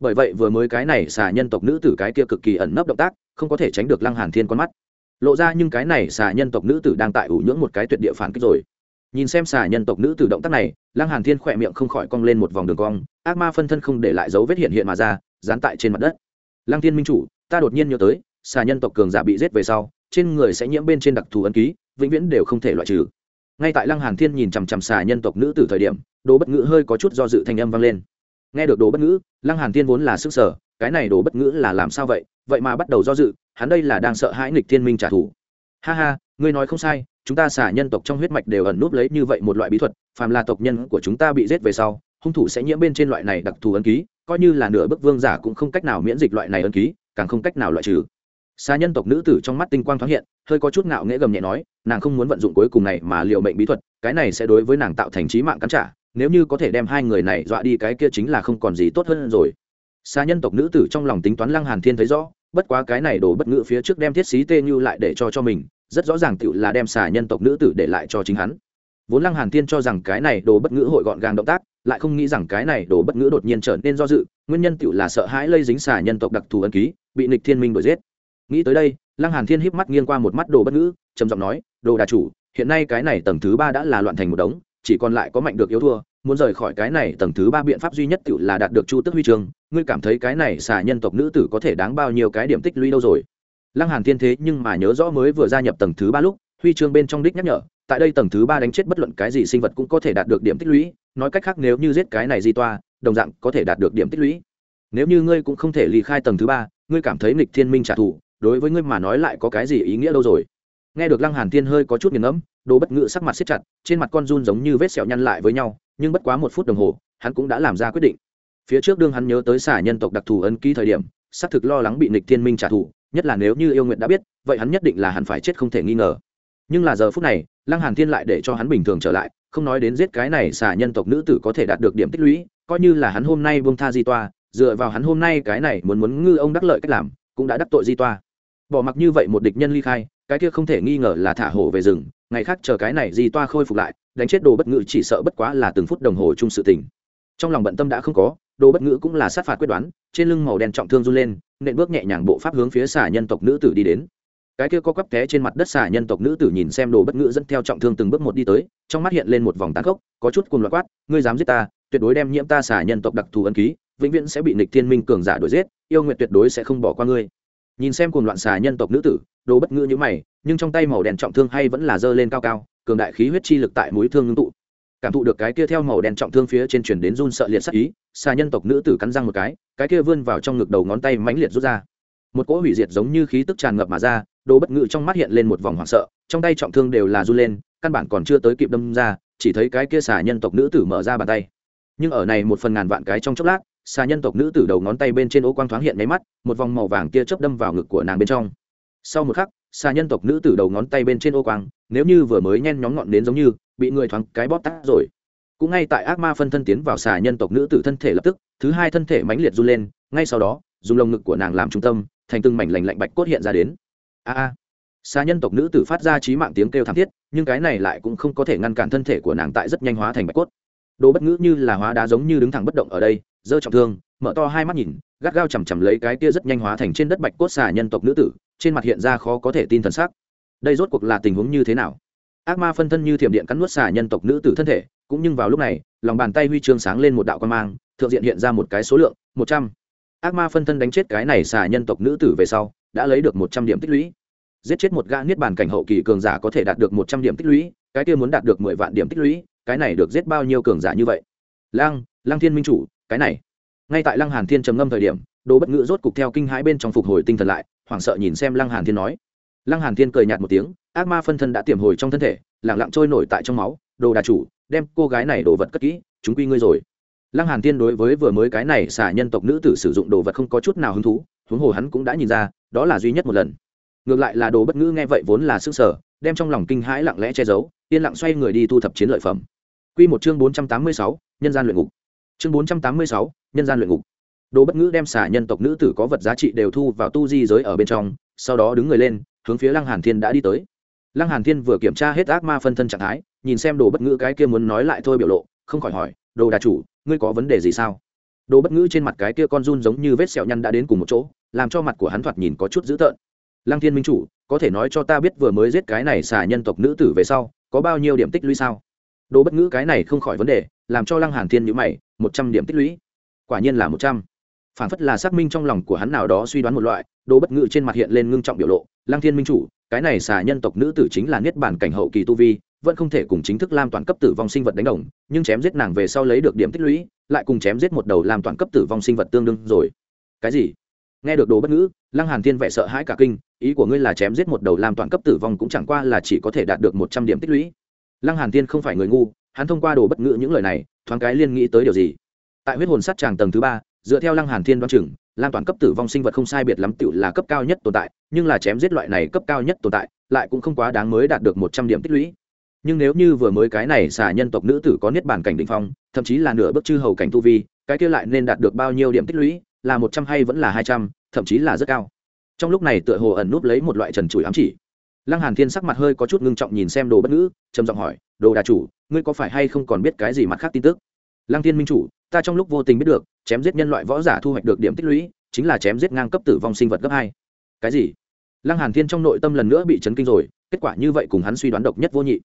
Bởi vậy vừa mới cái này xà nhân tộc nữ tử cái kia cực kỳ ẩn nấp động tác, không có thể tránh được lăng hàn thiên con mắt lộ ra nhưng cái này xà nhân tộc nữ tử đang tại ủ nhưỡng một cái tuyệt địa phản kích rồi. Nhìn xem xà nhân tộc nữ tử động tác này, lăng hàn thiên khỏe miệng không khỏi cong lên một vòng đường cong, ác ma phân thân không để lại dấu vết hiện hiện mà ra, dán tại trên mặt đất. Lăng thiên minh chủ, ta đột nhiên nhớ tới, xà nhân tộc cường giả bị giết về sau, trên người sẽ nhiễm bên trên đặc thù ấn ký, vĩnh viễn đều không thể loại trừ. Ngay tại lăng hàn thiên nhìn chằm chằm xà nhân tộc nữ tử thời điểm, đồ bất ngữ hơi có chút do dự thanh âm vang lên. Nghe được đồ bất ngữ, lăng hàn thiên vốn là sức sở, cái này đồ bất ngữ là làm sao vậy? Vậy mà bắt đầu do dự hắn đây là đang sợ hãi nghịch thiên minh trả thù. Ha ha, ngươi nói không sai, chúng ta xả nhân tộc trong huyết mạch đều ẩn núp lấy như vậy một loại bí thuật, phàm là tộc nhân của chúng ta bị giết về sau, hung thủ sẽ nhiễm bên trên loại này đặc thù ấn ký, coi như là nửa bức vương giả cũng không cách nào miễn dịch loại này ấn ký, càng không cách nào loại trừ. Xa nhân tộc nữ tử trong mắt tinh quang thoáng hiện, hơi có chút ngạo nghễ gầm nhẹ nói, nàng không muốn vận dụng cuối cùng này mà liệu mệnh bí thuật, cái này sẽ đối với nàng tạo thành trí mạng cắn trả, nếu như có thể đem hai người này dọa đi cái kia chính là không còn gì tốt hơn rồi. Xa nhân tộc nữ tử trong lòng tính toán lăng hàn thiên thấy rõ bất quá cái này đổ bất ngữ phía trước đem thiết xí tê như lại để cho cho mình, rất rõ ràng tựu là đem xà nhân tộc nữ tử để lại cho chính hắn. Vốn lăng hàn thiên cho rằng cái này đồ bất ngữ hội gọn gàng động tác, lại không nghĩ rằng cái này đồ bất ngữ đột nhiên trở nên do dự, nguyên nhân tựu là sợ hãi lây dính xà nhân tộc đặc thù ân ký, bị nịch thiên minh đuổi giết. Nghĩ tới đây, lăng hàn thiên híp mắt nghiêng qua một mắt đồ bất ngữ, trầm giọng nói, đồ đà chủ, hiện nay cái này tầng thứ ba đã là loạn thành một đống, chỉ còn lại có mạnh được yếu thua muốn rời khỏi cái này tầng thứ ba biện pháp duy nhất tự là đạt được chu tước huy chương ngươi cảm thấy cái này xà nhân tộc nữ tử có thể đáng bao nhiêu cái điểm tích lũy đâu rồi? Lăng hàn thiên thế nhưng mà nhớ rõ mới vừa gia nhập tầng thứ ba lúc, huy chương bên trong đích nhắc nhở, tại đây tầng thứ ba đánh chết bất luận cái gì sinh vật cũng có thể đạt được điểm tích lũy. Nói cách khác, nếu như giết cái này di toa, đồng dạng có thể đạt được điểm tích lũy. Nếu như ngươi cũng không thể ly khai tầng thứ ba, ngươi cảm thấy nghịch thiên minh trả thù, đối với ngươi mà nói lại có cái gì ý nghĩa đâu rồi? Nghe được lăng hàn thiên hơi có chút nghiền ngẫm đồ bất ngự sắc mặt siết chặt, trên mặt con run giống như vết sẹo nhăn lại với nhau, nhưng bất quá một phút đồng hồ, hắn cũng đã làm ra quyết định. Phía trước đương hắn nhớ tới xả nhân tộc đặc thù ấn ký thời điểm, xác thực lo lắng bị nịch thiên minh trả thù, nhất là nếu như yêu nguyện đã biết, vậy hắn nhất định là hắn phải chết không thể nghi ngờ. Nhưng là giờ phút này, lăng hàn thiên lại để cho hắn bình thường trở lại, không nói đến giết cái này xả nhân tộc nữ tử có thể đạt được điểm tích lũy, coi như là hắn hôm nay buông tha di toa, dựa vào hắn hôm nay cái này muốn muốn ngư ông đắc lợi cách làm, cũng đã đắc tội di toa. Bỏ mặc như vậy một địch nhân ly khai cái kia không thể nghi ngờ là thả hổ về rừng, ngày khác chờ cái này di toa khôi phục lại, đánh chết đồ bất ngự chỉ sợ bất quá là từng phút đồng hồ chung sự tình. Trong lòng bận tâm đã không có, đồ bất ngữ cũng là sát phạt quyết đoán, trên lưng màu đen trọng thương run lên, nện bước nhẹ nhàng bộ pháp hướng phía xà nhân tộc nữ tử đi đến. Cái kia có quắp té trên mặt đất xà nhân tộc nữ tử nhìn xem đồ bất ngữ dẫn theo trọng thương từng bước một đi tới, trong mắt hiện lên một vòng tán khốc, có chút cùng loạt quát, ngươi dám giết ta, tuyệt đối đem nhiễm ta xà nhân tộc đặc thù ân ký, vĩnh viễn sẽ bị nịch thiên minh cường giả đuổi giết, yêu nguyện tuyệt đối sẽ không bỏ qua ngươi nhìn xem cùng loạn xà nhân tộc nữ tử, đồ bất ngữ như mày, nhưng trong tay màu đen trọng thương hay vẫn là dơ lên cao cao, cường đại khí huyết chi lực tại mũi thương ngưng tụ. Cảm thụ được cái kia theo màu đen trọng thương phía trên chuyển đến run sợ liệt sắc ý, xà nhân tộc nữ tử cắn răng một cái cái kia vươn vào trong ngực đầu ngón tay mãnh liệt rút ra. Một cỗ hủy diệt giống như khí tức tràn ngập mà ra, đồ bất ngự trong mắt hiện lên một vòng hoảng sợ, trong tay trọng thương đều là run lên, căn bản còn chưa tới kịp đâm ra, chỉ thấy cái kia xà nhân tộc nữ tử mở ra bàn tay. Nhưng ở này một phần ngàn vạn cái trong chốc lát xà nhân tộc nữ tử đầu ngón tay bên trên ô quang thoáng hiện nháy mắt, một vòng màu vàng kia chớp đâm vào ngực của nàng bên trong. Sau một khắc, xà nhân tộc nữ tử đầu ngón tay bên trên ô quang, nếu như vừa mới nhen nhóm ngọn đến giống như, bị người thoáng cái bóp tắt rồi. Cũng ngay tại ác ma phân thân tiến vào xà nhân tộc nữ tử thân thể lập tức, thứ hai thân thể mãnh liệt run lên, ngay sau đó, dùng lồng ngực của nàng làm trung tâm, thành từng mảnh lành lạnh bạch cốt hiện ra đến. A a. Xà nhân tộc nữ tử phát ra trí mạng tiếng kêu thảm thiết, nhưng cái này lại cũng không có thể ngăn cản thân thể của nàng tại rất nhanh hóa thành bạch cốt. Đồ bất ngữ như là hóa đá giống như đứng thẳng bất động ở đây dơ trọng thương, mở to hai mắt nhìn, gắt gao chằm chằm lấy cái kia rất nhanh hóa thành trên đất bạch cốt xà nhân tộc nữ tử, trên mặt hiện ra khó có thể tin thần sắc. Đây rốt cuộc là tình huống như thế nào? Ác ma phân thân như thiểm điện cắn nuốt xà nhân tộc nữ tử thân thể, cũng nhưng vào lúc này, lòng bàn tay huy chương sáng lên một đạo quan mang, thượng diện hiện ra một cái số lượng, một trăm. Ác ma phân thân đánh chết cái này xà nhân tộc nữ tử về sau, đã lấy được một trăm điểm tích lũy. Giết chết một gã niết bàn cảnh hậu kỳ cường giả có thể đạt được một trăm điểm tích lũy, cái kia muốn đạt được mười vạn điểm tích lũy, cái này được giết bao nhiêu cường giả như vậy? Lăng lăng thiên minh chủ cái này. Ngay tại lăng hàn thiên trầm ngâm thời điểm đồ bất ngữ rốt cục theo kinh hãi bên trong phục hồi tinh thần lại hoảng sợ nhìn xem lăng hàn thiên nói. Lăng hàn thiên cười nhạt một tiếng ác ma phân thân đã tiềm hồi trong thân thể lặng lặng trôi nổi tại trong máu đồ đà chủ đem cô gái này đồ vật cất kỹ chúng quy ngươi rồi. Lăng hàn thiên đối với vừa mới cái này xả nhân tộc nữ tử sử dụng đồ vật không có chút nào hứng thú huống hồ hắn cũng đã nhìn ra đó là duy nhất một lần. Ngược lại là đồ bất ngữ nghe vậy vốn là sức sở đem trong lòng kinh hãi lặng lẽ che giấu yên lặng xoay người đi thu thập chiến lợi phẩm. Quy một chương bốn trăm tám mươi sáu, nhân gian luyện ngục. Chương bốn trăm tám mươi sáu, nhân gian luyện ngục. Đồ bất ngữ đem xả nhân tộc nữ tử có vật giá trị đều thu vào tu di giới ở bên trong, sau đó đứng người lên, hướng phía Lăng Hàn Thiên đã đi tới. Lăng Hàn Thiên vừa kiểm tra hết ác ma phân thân trạng thái, nhìn xem Đồ bất ngữ cái kia muốn nói lại thôi biểu lộ, không khỏi hỏi, "Đồ đà chủ, ngươi có vấn đề gì sao?" Đồ bất ngữ trên mặt cái kia con run giống như vết sẹo nhăn đã đến cùng một chỗ, làm cho mặt của hắn thoạt nhìn có chút dữ tợn. "Lăng Thiên minh chủ, có thể nói cho ta biết vừa mới giết cái này xả nhân tộc nữ tử về sau, có bao nhiêu điểm tích lũy sao?" Đồ bất ngữ cái này không khỏi vấn đề, làm cho Lăng Hàn Thiên nhíu mày, một trăm điểm tích lũy. Quả nhiên là một trăm. Phản phất là xác minh trong lòng của hắn nào đó suy đoán một loại, đồ bất ngự trên mặt hiện lên ngưng trọng biểu lộ. Lăng thiên minh chủ, cái này xà nhân tộc nữ tử chính là niết bản cảnh hậu kỳ tu vi, vẫn không thể cùng chính thức lam toàn cấp tử vong sinh vật đánh đồng, nhưng chém giết nàng về sau lấy được điểm tích lũy, lại cùng chém giết một đầu làm toàn cấp tử vong sinh vật tương đương rồi. Cái gì? Nghe được đồ bất ngữ, lăng hàn thiên vẻ sợ hãi cả kinh, ý của ngươi là chém giết một đầu làm toàn cấp tử vong cũng chẳng qua là chỉ có thể đạt được một trăm điểm tích lũy. Lăng hàn thiên không phải người ngu, hắn thông qua đồ bất ngữ những lời này thoáng cái liên nghĩ tới điều gì. Tại huyết hồn sát tràng tầng thứ ba, dựa theo lăng hàn thiên đoán chừng, lam toàn cấp tử vong sinh vật không sai biệt lắm tựu là cấp cao nhất tồn tại, nhưng là chém giết loại này cấp cao nhất tồn tại, lại cũng không quá đáng mới đạt được một trăm điểm tích lũy. Nhưng nếu như vừa mới cái này xả nhân tộc nữ tử có niết bản cảnh đỉnh phong, thậm chí là nửa bước chư hầu cảnh tu vi, cái kia lại nên đạt được bao nhiêu điểm tích lũy, là một trăm hay vẫn là hai trăm, thậm chí là rất cao. Trong lúc này tựa hồ ẩn núp lấy một loại trần trụi ám chỉ lăng hàn thiên sắc mặt hơi có chút ngưng trọng nhìn xem đồ bất ngữ, trầm giọng hỏi, đồ đà chủ, ngươi có phải hay không còn biết cái gì mặt khác tin tức? Lăng thiên minh chủ, ta trong lúc vô tình biết được, chém giết nhân loại võ giả thu hoạch được điểm tích lũy, chính là chém giết ngang cấp tử vong sinh vật cấp hai. Cái gì? Lăng hàn thiên trong nội tâm lần nữa bị chấn kinh rồi, kết quả như vậy cùng hắn suy đoán độc nhất vô nhị.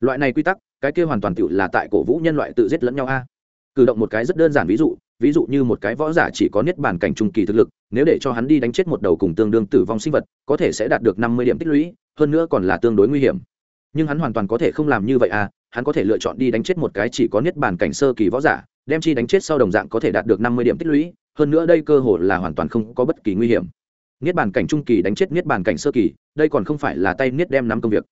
Loại này quy tắc, cái kia hoàn toàn tự là tại cổ vũ nhân loại tự giết lẫn nhau a. Cử động một cái rất đơn giản ví dụ ví dụ như một cái võ giả chỉ có niết bàn cảnh trung kỳ thực lực, nếu để cho hắn đi đánh chết một đầu cùng tương đương tử vong sinh vật, có thể sẽ đạt được năm mươi điểm tích lũy, hơn nữa còn là tương đối nguy hiểm. Nhưng hắn hoàn toàn có thể không làm như vậy à hắn có thể lựa chọn đi đánh chết một cái chỉ có niết bàn cảnh sơ kỳ võ giả, đem chi đánh chết sau đồng dạng có thể đạt được năm mươi điểm tích lũy, hơn nữa đây cơ hội là hoàn toàn không có bất kỳ nguy hiểm. Niết bàn cảnh trung kỳ đánh chết niết bàn cảnh sơ kỳ, đây còn không phải là tay niết đem nắm công việc.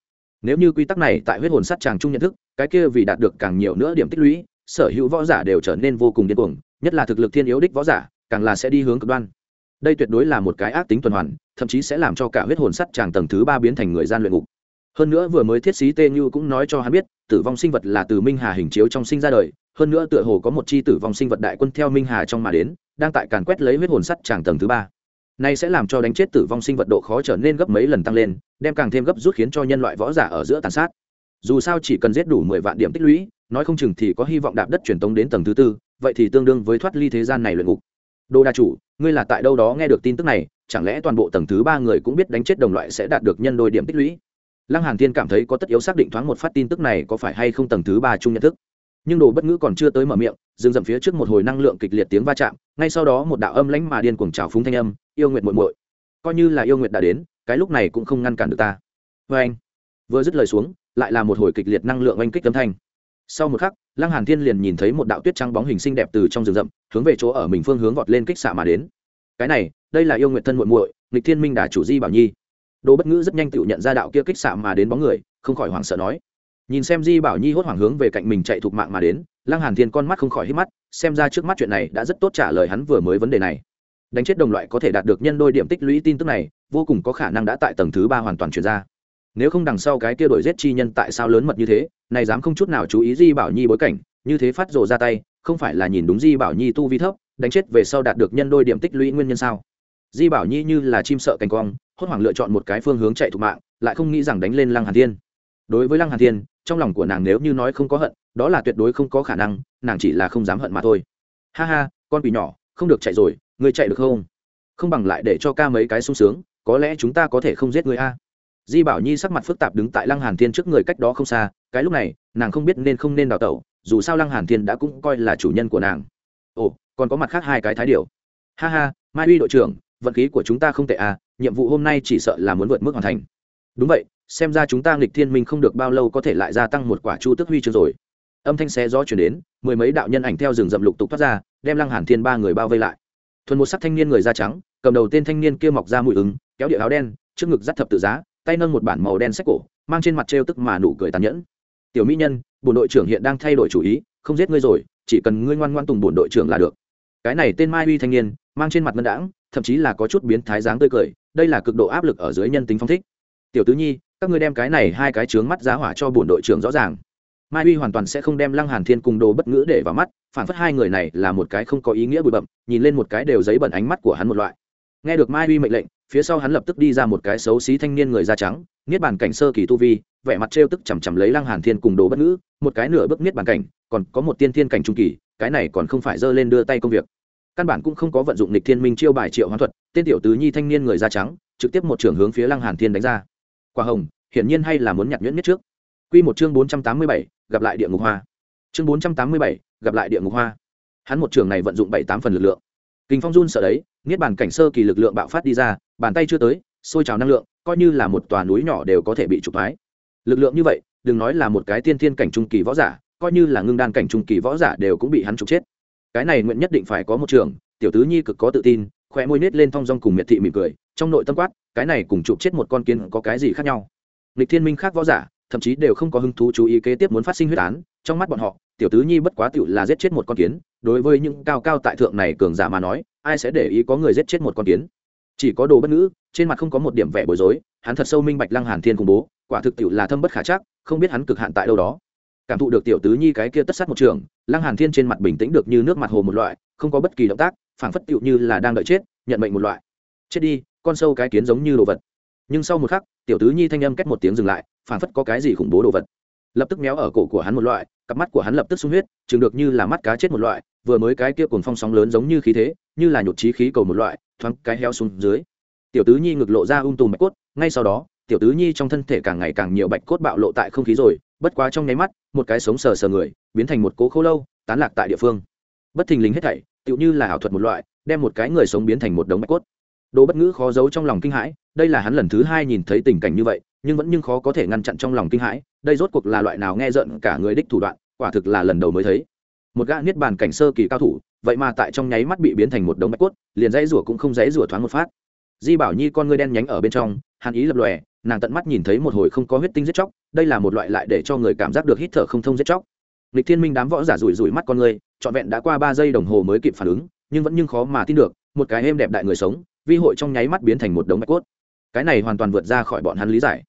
Nếu như quy tắc này tại huyết hồn sắt tràng trung nhận thức, cái kia vì đạt được càng nhiều nữa điểm tích lũy, sở hữu võ giả đều trở nên vô cùng điên cuồng nhất là thực lực thiên yếu đích võ giả, càng là sẽ đi hướng cực đoan. Đây tuyệt đối là một cái ác tính tuần hoàn, thậm chí sẽ làm cho cả huyết hồn sắt tràng tầng thứ ba biến thành người gian luyện ngục. Hơn nữa vừa mới thiết sĩ tê như cũng nói cho hắn biết, tử vong sinh vật là từ minh hà hình chiếu trong sinh ra đời, hơn nữa tựa hồ có một chi tử vong sinh vật đại quân theo minh hà trong mà đến, đang tại càn quét lấy huyết hồn sắt tràng tầng thứ ba. Này sẽ làm cho đánh chết tử vong sinh vật độ khó trở nên gấp mấy lần tăng lên, đem càng thêm gấp rút khiến cho nhân loại võ giả ở giữa tàn sát. Dù sao chỉ cần giết đủ mười vạn điểm tích lũy nói không chừng thì có hy vọng đạp đất truyền tống đến tầng thứ tư, vậy thì tương đương với thoát ly thế gian này luyện ngục. Đô đa chủ, ngươi là tại đâu đó nghe được tin tức này, chẳng lẽ toàn bộ tầng thứ ba người cũng biết đánh chết đồng loại sẽ đạt được nhân đôi điểm tích lũy? Lăng hàn thiên cảm thấy có tất yếu xác định thoáng một phát tin tức này có phải hay không tầng thứ ba chung nhận thức. Nhưng đồ bất ngữ còn chưa tới mở miệng dừng dậm phía trước một hồi năng lượng kịch liệt tiếng va chạm, ngay sau đó một đạo âm lãnh mà điên cuồng trào phúng thanh âm, yêu nguyệt muội muội, coi như là yêu nguyệt đã đến, cái lúc này cũng không ngăn cản được ta. Vê anh vừa dứt lời xuống, lại là một hồi kịch liệt năng lượng oanh kích âm thanh sau một khắc, lăng hàn thiên liền nhìn thấy một đạo tuyết trắng bóng hình xinh đẹp từ trong rừng rậm, hướng về chỗ ở mình phương hướng vọt lên kích xạ mà đến. Cái này, đây là yêu nguyện thân muội muội, nghịch thiên minh đà chủ di bảo nhi. Đồ bất ngữ rất nhanh tự nhận ra đạo kia kích xạ mà đến bóng người, không khỏi hoảng sợ nói. Nhìn xem di bảo nhi hốt hoảng hướng về cạnh mình chạy thục mạng mà đến, lăng hàn thiên con mắt không khỏi hít mắt, xem ra trước mắt chuyện này đã rất tốt trả lời hắn vừa mới vấn đề này. Đánh chết đồng loại có thể đạt được nhân đôi điểm tích lũy tin tức này, vô cùng có khả năng đã tại tầng thứ ba hoàn toàn chuyển ra nếu không đằng sau cái kia đổi giết chi nhân tại sao lớn mật như thế, này dám không chút nào chú ý di bảo nhi bối cảnh, như thế phát rồ ra tay, không phải là nhìn đúng di bảo nhi tu vi thấp, đánh chết về sau đạt được nhân đôi điểm tích lũy nguyên nhân sao? Di bảo nhi như là chim sợ cành cong, hốt hoảng lựa chọn một cái phương hướng chạy thục mạng, lại không nghĩ rằng đánh lên lăng hàn thiên. Đối với lăng hàn thiên, trong lòng của nàng nếu như nói không có hận, đó là tuyệt đối không có khả năng, nàng chỉ là không dám hận mà thôi. Ha ha, con quỷ nhỏ, không được chạy rồi, ngươi chạy được không? Không bằng lại để cho ca mấy cái sung sướng, có lẽ chúng ta có thể không giết ngươi a di bảo nhi sắc mặt phức tạp đứng tại lăng hàn thiên trước người cách đó không xa, cái lúc này, nàng không biết nên không nên đào tẩu, dù sao lăng hàn thiên đã cũng coi là chủ nhân của nàng. Ồ, còn có mặt khác hai cái thái điều ha ha, mai uy đội trưởng, vận khí của chúng ta không tệ à nhiệm vụ hôm nay chỉ sợ là muốn vượt mức hoàn thành. Đúng vậy, xem ra chúng ta nghịch thiên minh không được bao lâu có thể lại gia tăng một quả chu tức huy chương rồi. Âm thanh xé gió chuyển đến, mười mấy đạo nhân ảnh theo rừng rậm lục tục thoát ra, đem lăng hàn thiên ba người bao vây lại. Thuần một sắc thanh niên người da trắng, cầm đầu tên thanh niên kia mọc ra mũi ứng, kéo địa áo đen, trước ngực dắt thập tự giá tay nâng một bản màu đen sách cổ, mang trên mặt trêu tức mà nụ cười tàn nhẫn. Tiểu mỹ nhân bộ đội trưởng hiện đang thay đổi chủ ý, không giết ngươi rồi, chỉ cần ngươi ngoan ngoan tùng bổn đội trưởng là được. Cái này tên mai uy thanh niên, mang trên mặt ngân đãng, thậm chí là có chút biến thái dáng tươi cười, đây là cực độ áp lực ở dưới nhân tính phong thích. Tiểu tứ nhi, các ngươi đem cái này hai cái trướng mắt giá hỏa cho bổn đội trưởng rõ ràng. Mai uy hoàn toàn sẽ không đem lăng hàn thiên cùng đồ bất ngữ để vào mắt, phản phất hai người này là một cái không có ý nghĩa bụi bậm nhìn lên một cái đều giấy bẩn ánh mắt của hắn một loại. Nghe được mai uy mệnh lệnh phía sau hắn lập tức đi ra một cái xấu xí thanh niên người da trắng niết bàn cảnh sơ kỳ tu vi vẻ mặt trêu tức chằm chằm lấy lăng hàn thiên cùng đồ bất ngữ một cái nửa bước niết bàn cảnh còn có một tiên thiên cảnh trung kỳ cái này còn không phải dơ lên đưa tay công việc. Căn bản cũng không có vận dụng lịch thiên minh chiêu bài triệu hoán thuật tên tiểu tứ nhi thanh niên người da trắng trực tiếp một trường hướng phía lăng hàn thiên đánh ra. Quả hồng hiển nhiên hay là muốn nhặt nhuyễn nhất trước. Quy một chương bốn trăm tám mươi bảy, gặp lại địa ngục hoa. Chương bốn trăm tám mươi bảy, gặp lại địa ngục hoa. Hắn một trường này vận dụng bảy tám phần lực lượng. Kinh phong run sợ đấy niết bàn cảnh sơ kỳ lực lượng bạo phát đi ra, bàn tay chưa tới, sôi trào năng lượng, coi như là một tòa núi nhỏ đều có thể bị trục thoái. Lực lượng như vậy, đừng nói là một cái tiên thiên cảnh trung kỳ võ giả, coi như là ngưng đan cảnh trung kỳ võ giả đều cũng bị hắn trục chết. Cái này nguyện nhất định phải có một trường, tiểu tứ nhi cực có tự tin khoe môi nết lên thong dong cùng miệt thị mỉm cười, trong nội tâm quát, cái này cùng chụp chết một con kiến có cái gì khác nhau? Lịch thiên minh khác võ giả, thậm chí đều không có hứng thú chú ý kế tiếp muốn phát sinh huyết án, trong mắt bọn họ, tiểu tứ nhi bất quá tựu là giết chết một con kiến, đối với những cao cao tại thượng này cường giả mà nói ai sẽ để ý có người giết chết một con kiến? Chỉ có đồ bất ngữ, trên mặt không có một điểm vẻ bối rối, hắn thật sâu minh bạch lăng hàn thiên khủng bố, quả thực tiệu là thâm bất khả chắc, không biết hắn cực hạn tại đâu đó. Cảm thụ được tiểu tứ nhi cái kia tất sát một trường, lăng hàn thiên trên mặt bình tĩnh được như nước mặt hồ một loại, không có bất kỳ động tác, phảng phất tiệu như là đang đợi chết, nhận mệnh một loại. Chết đi, con sâu cái kiến giống như đồ vật. Nhưng sau một khắc, tiểu tứ nhi thanh âm cách một tiếng dừng lại, phảng phất có cái gì khủng bố đồ vật. Lập tức méo ở cổ của hắn một loại, cặp mắt của hắn lập tức sung huyết, chừng được như là mắt cá chết một loại, vừa mới cái kia cuồng phong sóng lớn giống như khí thế như là nhột trí khí cầu một loại, thoáng cái heo xuống dưới. Tiểu tứ nhi ngực lộ ra ung tùm bạch cốt, ngay sau đó, tiểu tứ nhi trong thân thể càng ngày càng nhiều bạch cốt bạo lộ tại không khí rồi, bất quá trong nháy mắt, một cái sống sờ sờ người, biến thành một cố khô lâu, tán lạc tại địa phương. Bất thình lình hết thảy, tựu như là ảo thuật một loại, đem một cái người sống biến thành một đống bạch cốt. Đồ bất ngữ khó giấu trong lòng kinh hãi, đây là hắn lần thứ hai nhìn thấy tình cảnh như vậy, nhưng vẫn nhưng khó có thể ngăn chặn trong lòng kinh hãi, đây rốt cuộc là loại nào nghe giận cả người đích thủ đoạn, quả thực là lần đầu mới thấy một gã niết bàn cảnh sơ kỳ cao thủ, vậy mà tại trong nháy mắt bị biến thành một đống bạch cốt, liền dãy rủa cũng không dãy rủa thoáng một phát. Di bảo nhi con ngươi đen nhánh ở bên trong, hàn ý lập lòe, nàng tận mắt nhìn thấy một hồi không có huyết tinh giết chóc, đây là một loại lại để cho người cảm giác được hít thở không thông giết chóc. Lịch thiên minh đám võ giả rủi rủi mắt con ngươi, trọn vẹn đã qua ba giây đồng hồ mới kịp phản ứng, nhưng vẫn nhưng khó mà tin được, một cái êm đẹp đại người sống, vi hội trong nháy mắt biến thành một đống bạch cốt. Cái này hoàn toàn vượt ra khỏi bọn hắn lý giải.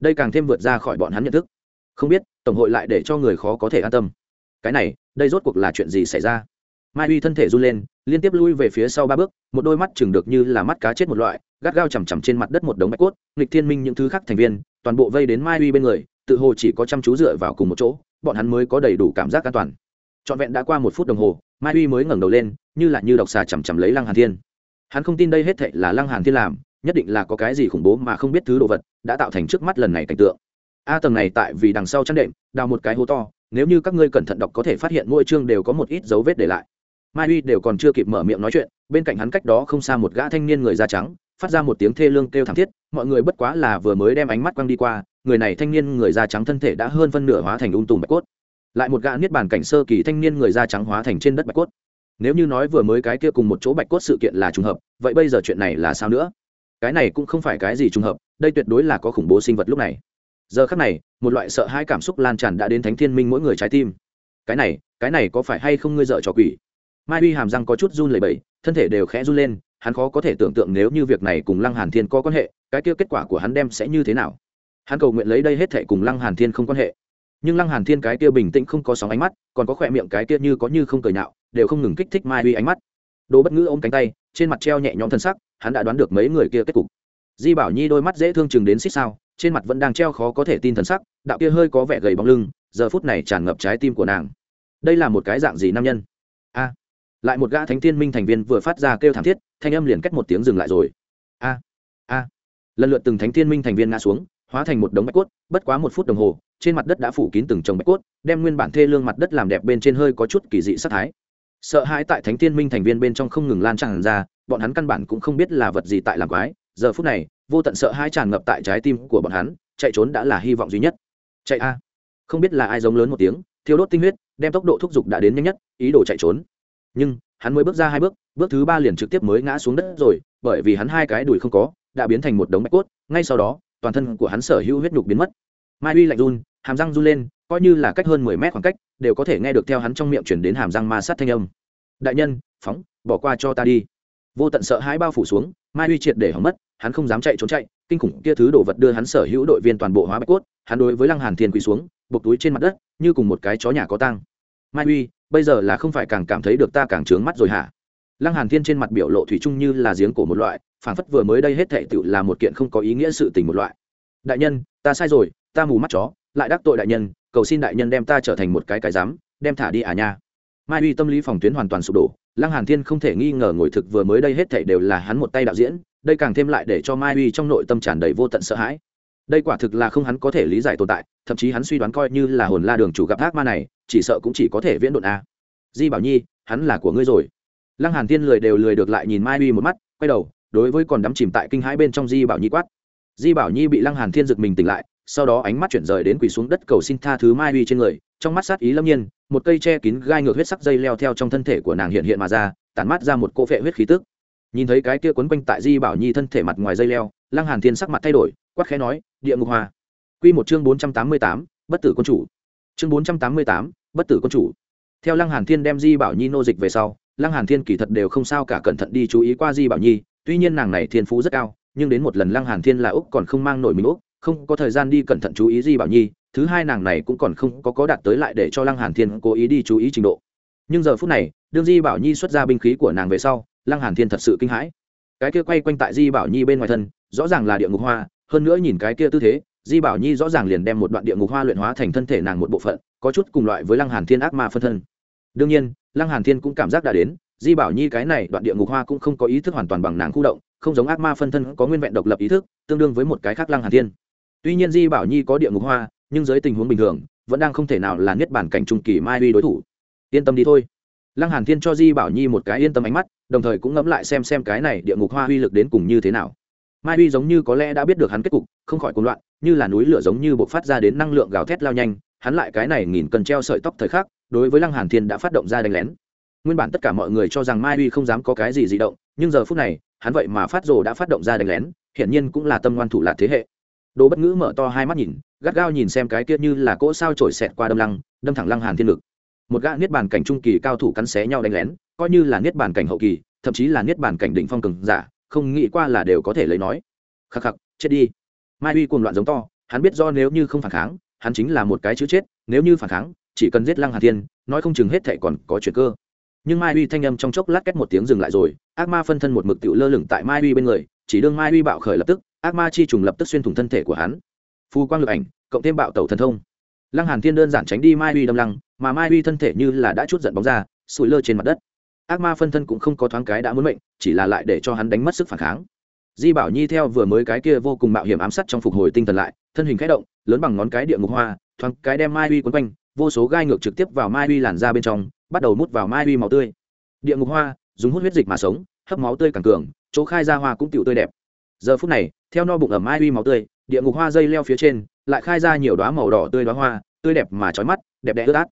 Đây càng thêm vượt ra khỏi bọn hắn nhận thức. Không biết, tổng hội lại để cho người khó có thể an tâm. Cái này đây rốt cuộc là chuyện gì xảy ra? Mai uy thân thể run lên, liên tiếp lui về phía sau ba bước, một đôi mắt chừng được như là mắt cá chết một loại, gắt gao chằm chằm trên mặt đất một đống bạch cốt, nghịch thiên minh những thứ khác thành viên, toàn bộ vây đến mai uy bên người, tự hồ chỉ có chăm chú dựa vào cùng một chỗ, bọn hắn mới có đầy đủ cảm giác an toàn. Trọn vẹn đã qua một phút đồng hồ, mai uy mới ngẩng đầu lên, như là như độc xà chằm chằm lấy lăng hàn thiên. Hắn không tin đây hết thệ là lăng hàn thiên làm, nhất định là có cái gì khủng bố mà không biết thứ đồ vật, đã tạo thành trước mắt lần này cảnh tượng. A tầng này tại vì đằng sau chăn đệm, đào một cái hố to nếu như các ngươi cẩn thận đọc có thể phát hiện mỗi chương đều có một ít dấu vết để lại. Mai uy đều còn chưa kịp mở miệng nói chuyện, bên cạnh hắn cách đó không xa một gã thanh niên người da trắng, phát ra một tiếng thê lương kêu thảm thiết, mọi người bất quá là vừa mới đem ánh mắt quăng đi qua, người này thanh niên người da trắng thân thể đã hơn phân nửa hóa thành ung tùm bạch cốt. Lại một gã niết bàn cảnh sơ kỳ thanh niên người da trắng hóa thành trên đất bạch cốt. Nếu như nói vừa mới cái kia cùng một chỗ bạch cốt sự kiện là trùng hợp, vậy bây giờ chuyện này là sao nữa? Cái này cũng không phải cái gì trùng hợp, đây tuyệt đối là có khủng bố sinh vật lúc này giờ khắc này, một loại sợ hãi cảm xúc lan tràn đã đến thánh thiên minh mỗi người trái tim. Cái này cái này có phải hay không ngươi dợ trò quỷ? Mai uy hàm răng có chút run lẩy bẩy, thân thể đều khẽ run lên, hắn khó có thể tưởng tượng nếu như việc này cùng lăng hàn thiên có quan hệ, cái kia kết quả của hắn đem sẽ như thế nào? Hắn cầu nguyện lấy đây hết thệ cùng lăng hàn thiên không quan hệ. Nhưng lăng hàn thiên cái kia bình tĩnh không có sóng ánh mắt, còn có khỏe miệng cái kia như có như không cười nhạo, đều không ngừng kích thích mai uy ánh mắt. Đồ bất ngữ ôm cánh tay, trên mặt treo nhẹ nhõm thân sắc, hắn đã đoán được mấy người kia kết cục. Di bảo nhi đôi mắt dễ thương chừng đến xích sao trên mặt vẫn đang treo khó có thể tin thần sắc, đạo kia hơi có vẻ gầy bóng lưng, giờ phút này tràn ngập trái tim của nàng. Đây là một cái dạng gì nam nhân? A. Lại một gã thánh thiên minh thành viên vừa phát ra kêu thảm thiết, thanh âm liền cách một tiếng dừng lại rồi. A. A. Lần lượt từng thánh thiên minh thành viên ngã xuống, hóa thành một đống bạch cốt, bất quá một phút đồng hồ, trên mặt đất đã phủ kín từng chồng bạch cốt, đem nguyên bản thê lương mặt đất làm đẹp bên trên hơi có chút kỳ dị sắc thái. Sợ hãi tại thánh thiên minh thành viên bên trong không ngừng lan tràn ra, bọn hắn căn bản cũng không biết là vật gì tại làm quái, giờ phút này vô tận sợ hai tràn ngập tại trái tim của bọn hắn, chạy trốn đã là hy vọng duy nhất. Chạy a. Không biết là ai giống lớn một tiếng thiếu đốt tinh huyết, đem tốc độ thúc giục đã đến nhanh nhất, ý đồ chạy trốn. Nhưng, hắn mới bước ra hai bước bước thứ ba liền trực tiếp mới ngã xuống đất rồi, bởi vì hắn hai cái đùi không có, đã biến thành một đống bạch cốt, ngay sau đó, toàn thân của hắn sở hữu huyết nhục biến mất. Mai uy lạnh run, hàm răng run lên, coi như là cách hơn mười mét khoảng cách, đều có thể nghe được theo hắn trong miệng chuyển đến hàm răng ma sát thanh âm. Đại nhân, phóng, bỏ qua cho ta đi. Vô tận sợ hãi bao phủ xuống, mai uy triệt để hỏng mất hắn không dám chạy trốn chạy, kinh khủng kia thứ đồ vật đưa hắn sở hữu đội viên toàn bộ hóa bạch cốt, hắn đối với lăng hàn thiên quỳ xuống, buộc túi trên mặt đất, như cùng một cái chó nhà có tăng mai uy, bây giờ là không phải càng cảm thấy được ta càng trướng mắt rồi hả? Lăng hàn thiên trên mặt biểu lộ thủy chung như là giếng cổ một loại, phảng phất vừa mới đây hết thệ tựu là một kiện không có ý nghĩa sự tình một loại. Đại nhân, ta sai rồi, ta mù mắt chó, lại đắc tội đại nhân, cầu xin đại nhân đem ta trở thành một cái cái dám đem thả đi à nha. Mai uy tâm lý phòng tuyến hoàn toàn sụp đổ, lăng hàn thiên không thể nghi ngờ ngồi thực vừa mới đây hết thảy đều là hắn một tay đạo diễn đây càng thêm lại để cho mai uy trong nội tâm tràn đầy vô tận sợ hãi. Đây quả thực là không hắn có thể lý giải tồn tại, thậm chí hắn suy đoán coi như là hồn la đường chủ gặp ác ma này, chỉ sợ cũng chỉ có thể viễn độn a. Di bảo nhi, hắn là của ngươi rồi. Lăng hàn thiên lười đều lười được lại nhìn mai uy một mắt, quay đầu, đối với còn đắm chìm tại kinh hãi bên trong di bảo nhi quát. Di bảo nhi bị lăng hàn thiên giật mình tỉnh lại, sau đó ánh mắt chuyển rời đến quỳ xuống đất cầu xin tha thứ mai uy trên người, trong mắt sát ý lâm nhiên, một cây che kín gai ngược huyết sắc dây leo theo trong thân thể của nàng hiện hiện mà ra, tản mát ra một cỗ vệ huyết khí tức nhìn thấy cái kia quấn quanh tại di bảo nhi thân thể mặt ngoài dây leo lăng hàn thiên sắc mặt thay đổi quát khẽ nói địa ngục hoa quy một chương bốn trăm tám mươi tám, bất tử quân chủ. Chương bốn trăm tám mươi tám, bất tử quân chủ. Theo lăng hàn thiên đem di bảo nhi nô dịch về sau lăng hàn thiên kỳ thật đều không sao cả cẩn thận đi chú ý qua di bảo nhi tuy nhiên nàng này thiên phú rất cao nhưng đến một lần lăng hàn thiên là úc còn không mang nổi mình úc không có thời gian đi cẩn thận chú ý di bảo nhi thứ hai nàng này cũng còn không có có đạt tới lại để cho lăng hàn thiên cố ý đi chú ý trình độ. Nhưng giờ phút này đương di bảo nhi xuất ra binh khí của nàng về sau lăng hàn thiên thật sự kinh hãi. Cái kia quay quanh tại di bảo nhi bên ngoài thân, rõ ràng là địa ngục hoa, hơn nữa nhìn cái kia tư thế, di bảo nhi rõ ràng liền đem một đoạn địa ngục hoa luyện hóa thành thân thể nàng một bộ phận, có chút cùng loại với lăng hàn thiên ác ma phân thân. Đương nhiên, lăng hàn thiên cũng cảm giác đã đến, di bảo nhi cái này đoạn địa ngục hoa cũng không có ý thức hoàn toàn bằng nàng khu động, không giống ác ma phân thân có nguyên vẹn độc lập ý thức, tương đương với một cái khác lăng hàn thiên. Tuy nhiên di bảo nhi có địa ngục hoa, nhưng dưới tình huống bình thường, vẫn đang không thể nào là niết bản cảnh trung kỳ mai uy đối thủ. Yên tâm đi thôi lăng hàn thiên cho di bảo nhi một cái yên tâm ánh mắt, đồng thời cũng ngẫm lại xem xem cái này địa ngục hoa uy lực đến cùng như thế nào. Mai uy giống như có lẽ đã biết được hắn kết cục, không khỏi cuồng loạn, như là núi lửa giống như bộc phát ra đến năng lượng gào thét lao nhanh, hắn lại cái này nghìn cần treo sợi tóc thời khắc, đối với lăng hàn thiên đã phát động ra đánh lén. Nguyên bản tất cả mọi người cho rằng mai uy không dám có cái gì dị động, nhưng giờ phút này, hắn vậy mà phát rồ đã phát động ra đánh lén, hiển nhiên cũng là tâm ngoan thủ lạc thế hệ. Đồ bất ngữ mở to hai mắt nhìn, gắt gao nhìn xem cái kia như là cỗ sao trổi xẹt qua đâm lăng, đâm thẳng lăng hàn thiên lực một gã niết bàn cảnh trung kỳ cao thủ cắn xé nhau đánh lén, coi như là niết bàn cảnh hậu kỳ, thậm chí là niết bàn cảnh đỉnh phong cường giả, không nghĩ qua là đều có thể lấy nói. Khắc khắc, chết đi. Mai uy cuồng loạn giống to, hắn biết do nếu như không phản kháng, hắn chính là một cái chữ chết, nếu như phản kháng, chỉ cần giết lăng hà thiên, nói không chừng hết thệ còn có chuyện cơ. Nhưng mai uy thanh âm trong chốc lát két một tiếng dừng lại rồi, ác ma phân thân một mực tựu lơ lửng tại mai uy bên người, chỉ đương mai uy bạo khởi lập tức, ác ma chi trùng lập tức xuyên thủng thân thể của hắn. Phu quang lực ảnh, cộng thêm bạo tẩu thần thông. Lăng hàn thiên đơn giản tránh đi mai uy đâm lăng mà mai uy thân thể như là đã chút giận bóng ra sụi lơ trên mặt đất. Ác ma phân thân cũng không có thoáng cái đã muốn mệnh, chỉ là lại để cho hắn đánh mất sức phản kháng. Di bảo nhi theo vừa mới cái kia vô cùng mạo hiểm ám sát trong phục hồi tinh thần lại, thân hình khẽ động, lớn bằng ngón cái địa ngục hoa, thoáng cái đem mai uy quấn quanh, vô số gai ngược trực tiếp vào mai uy làn ra bên trong, bắt đầu mút vào mai uy máu tươi. Địa ngục hoa, dùng hút huyết dịch mà sống, hấp máu tươi càng cường, chỗ khai ra hoa cũng tựu tươi đẹp. Giờ phút này, theo no bụng ở mai uy máu tươi, địa ngục hoa dây leo phía trên, lại khai ra nhiều đoá màu đỏ tươi đoá hoa, tươi đẹp mà trói mắt, đẹp đẽ ướt át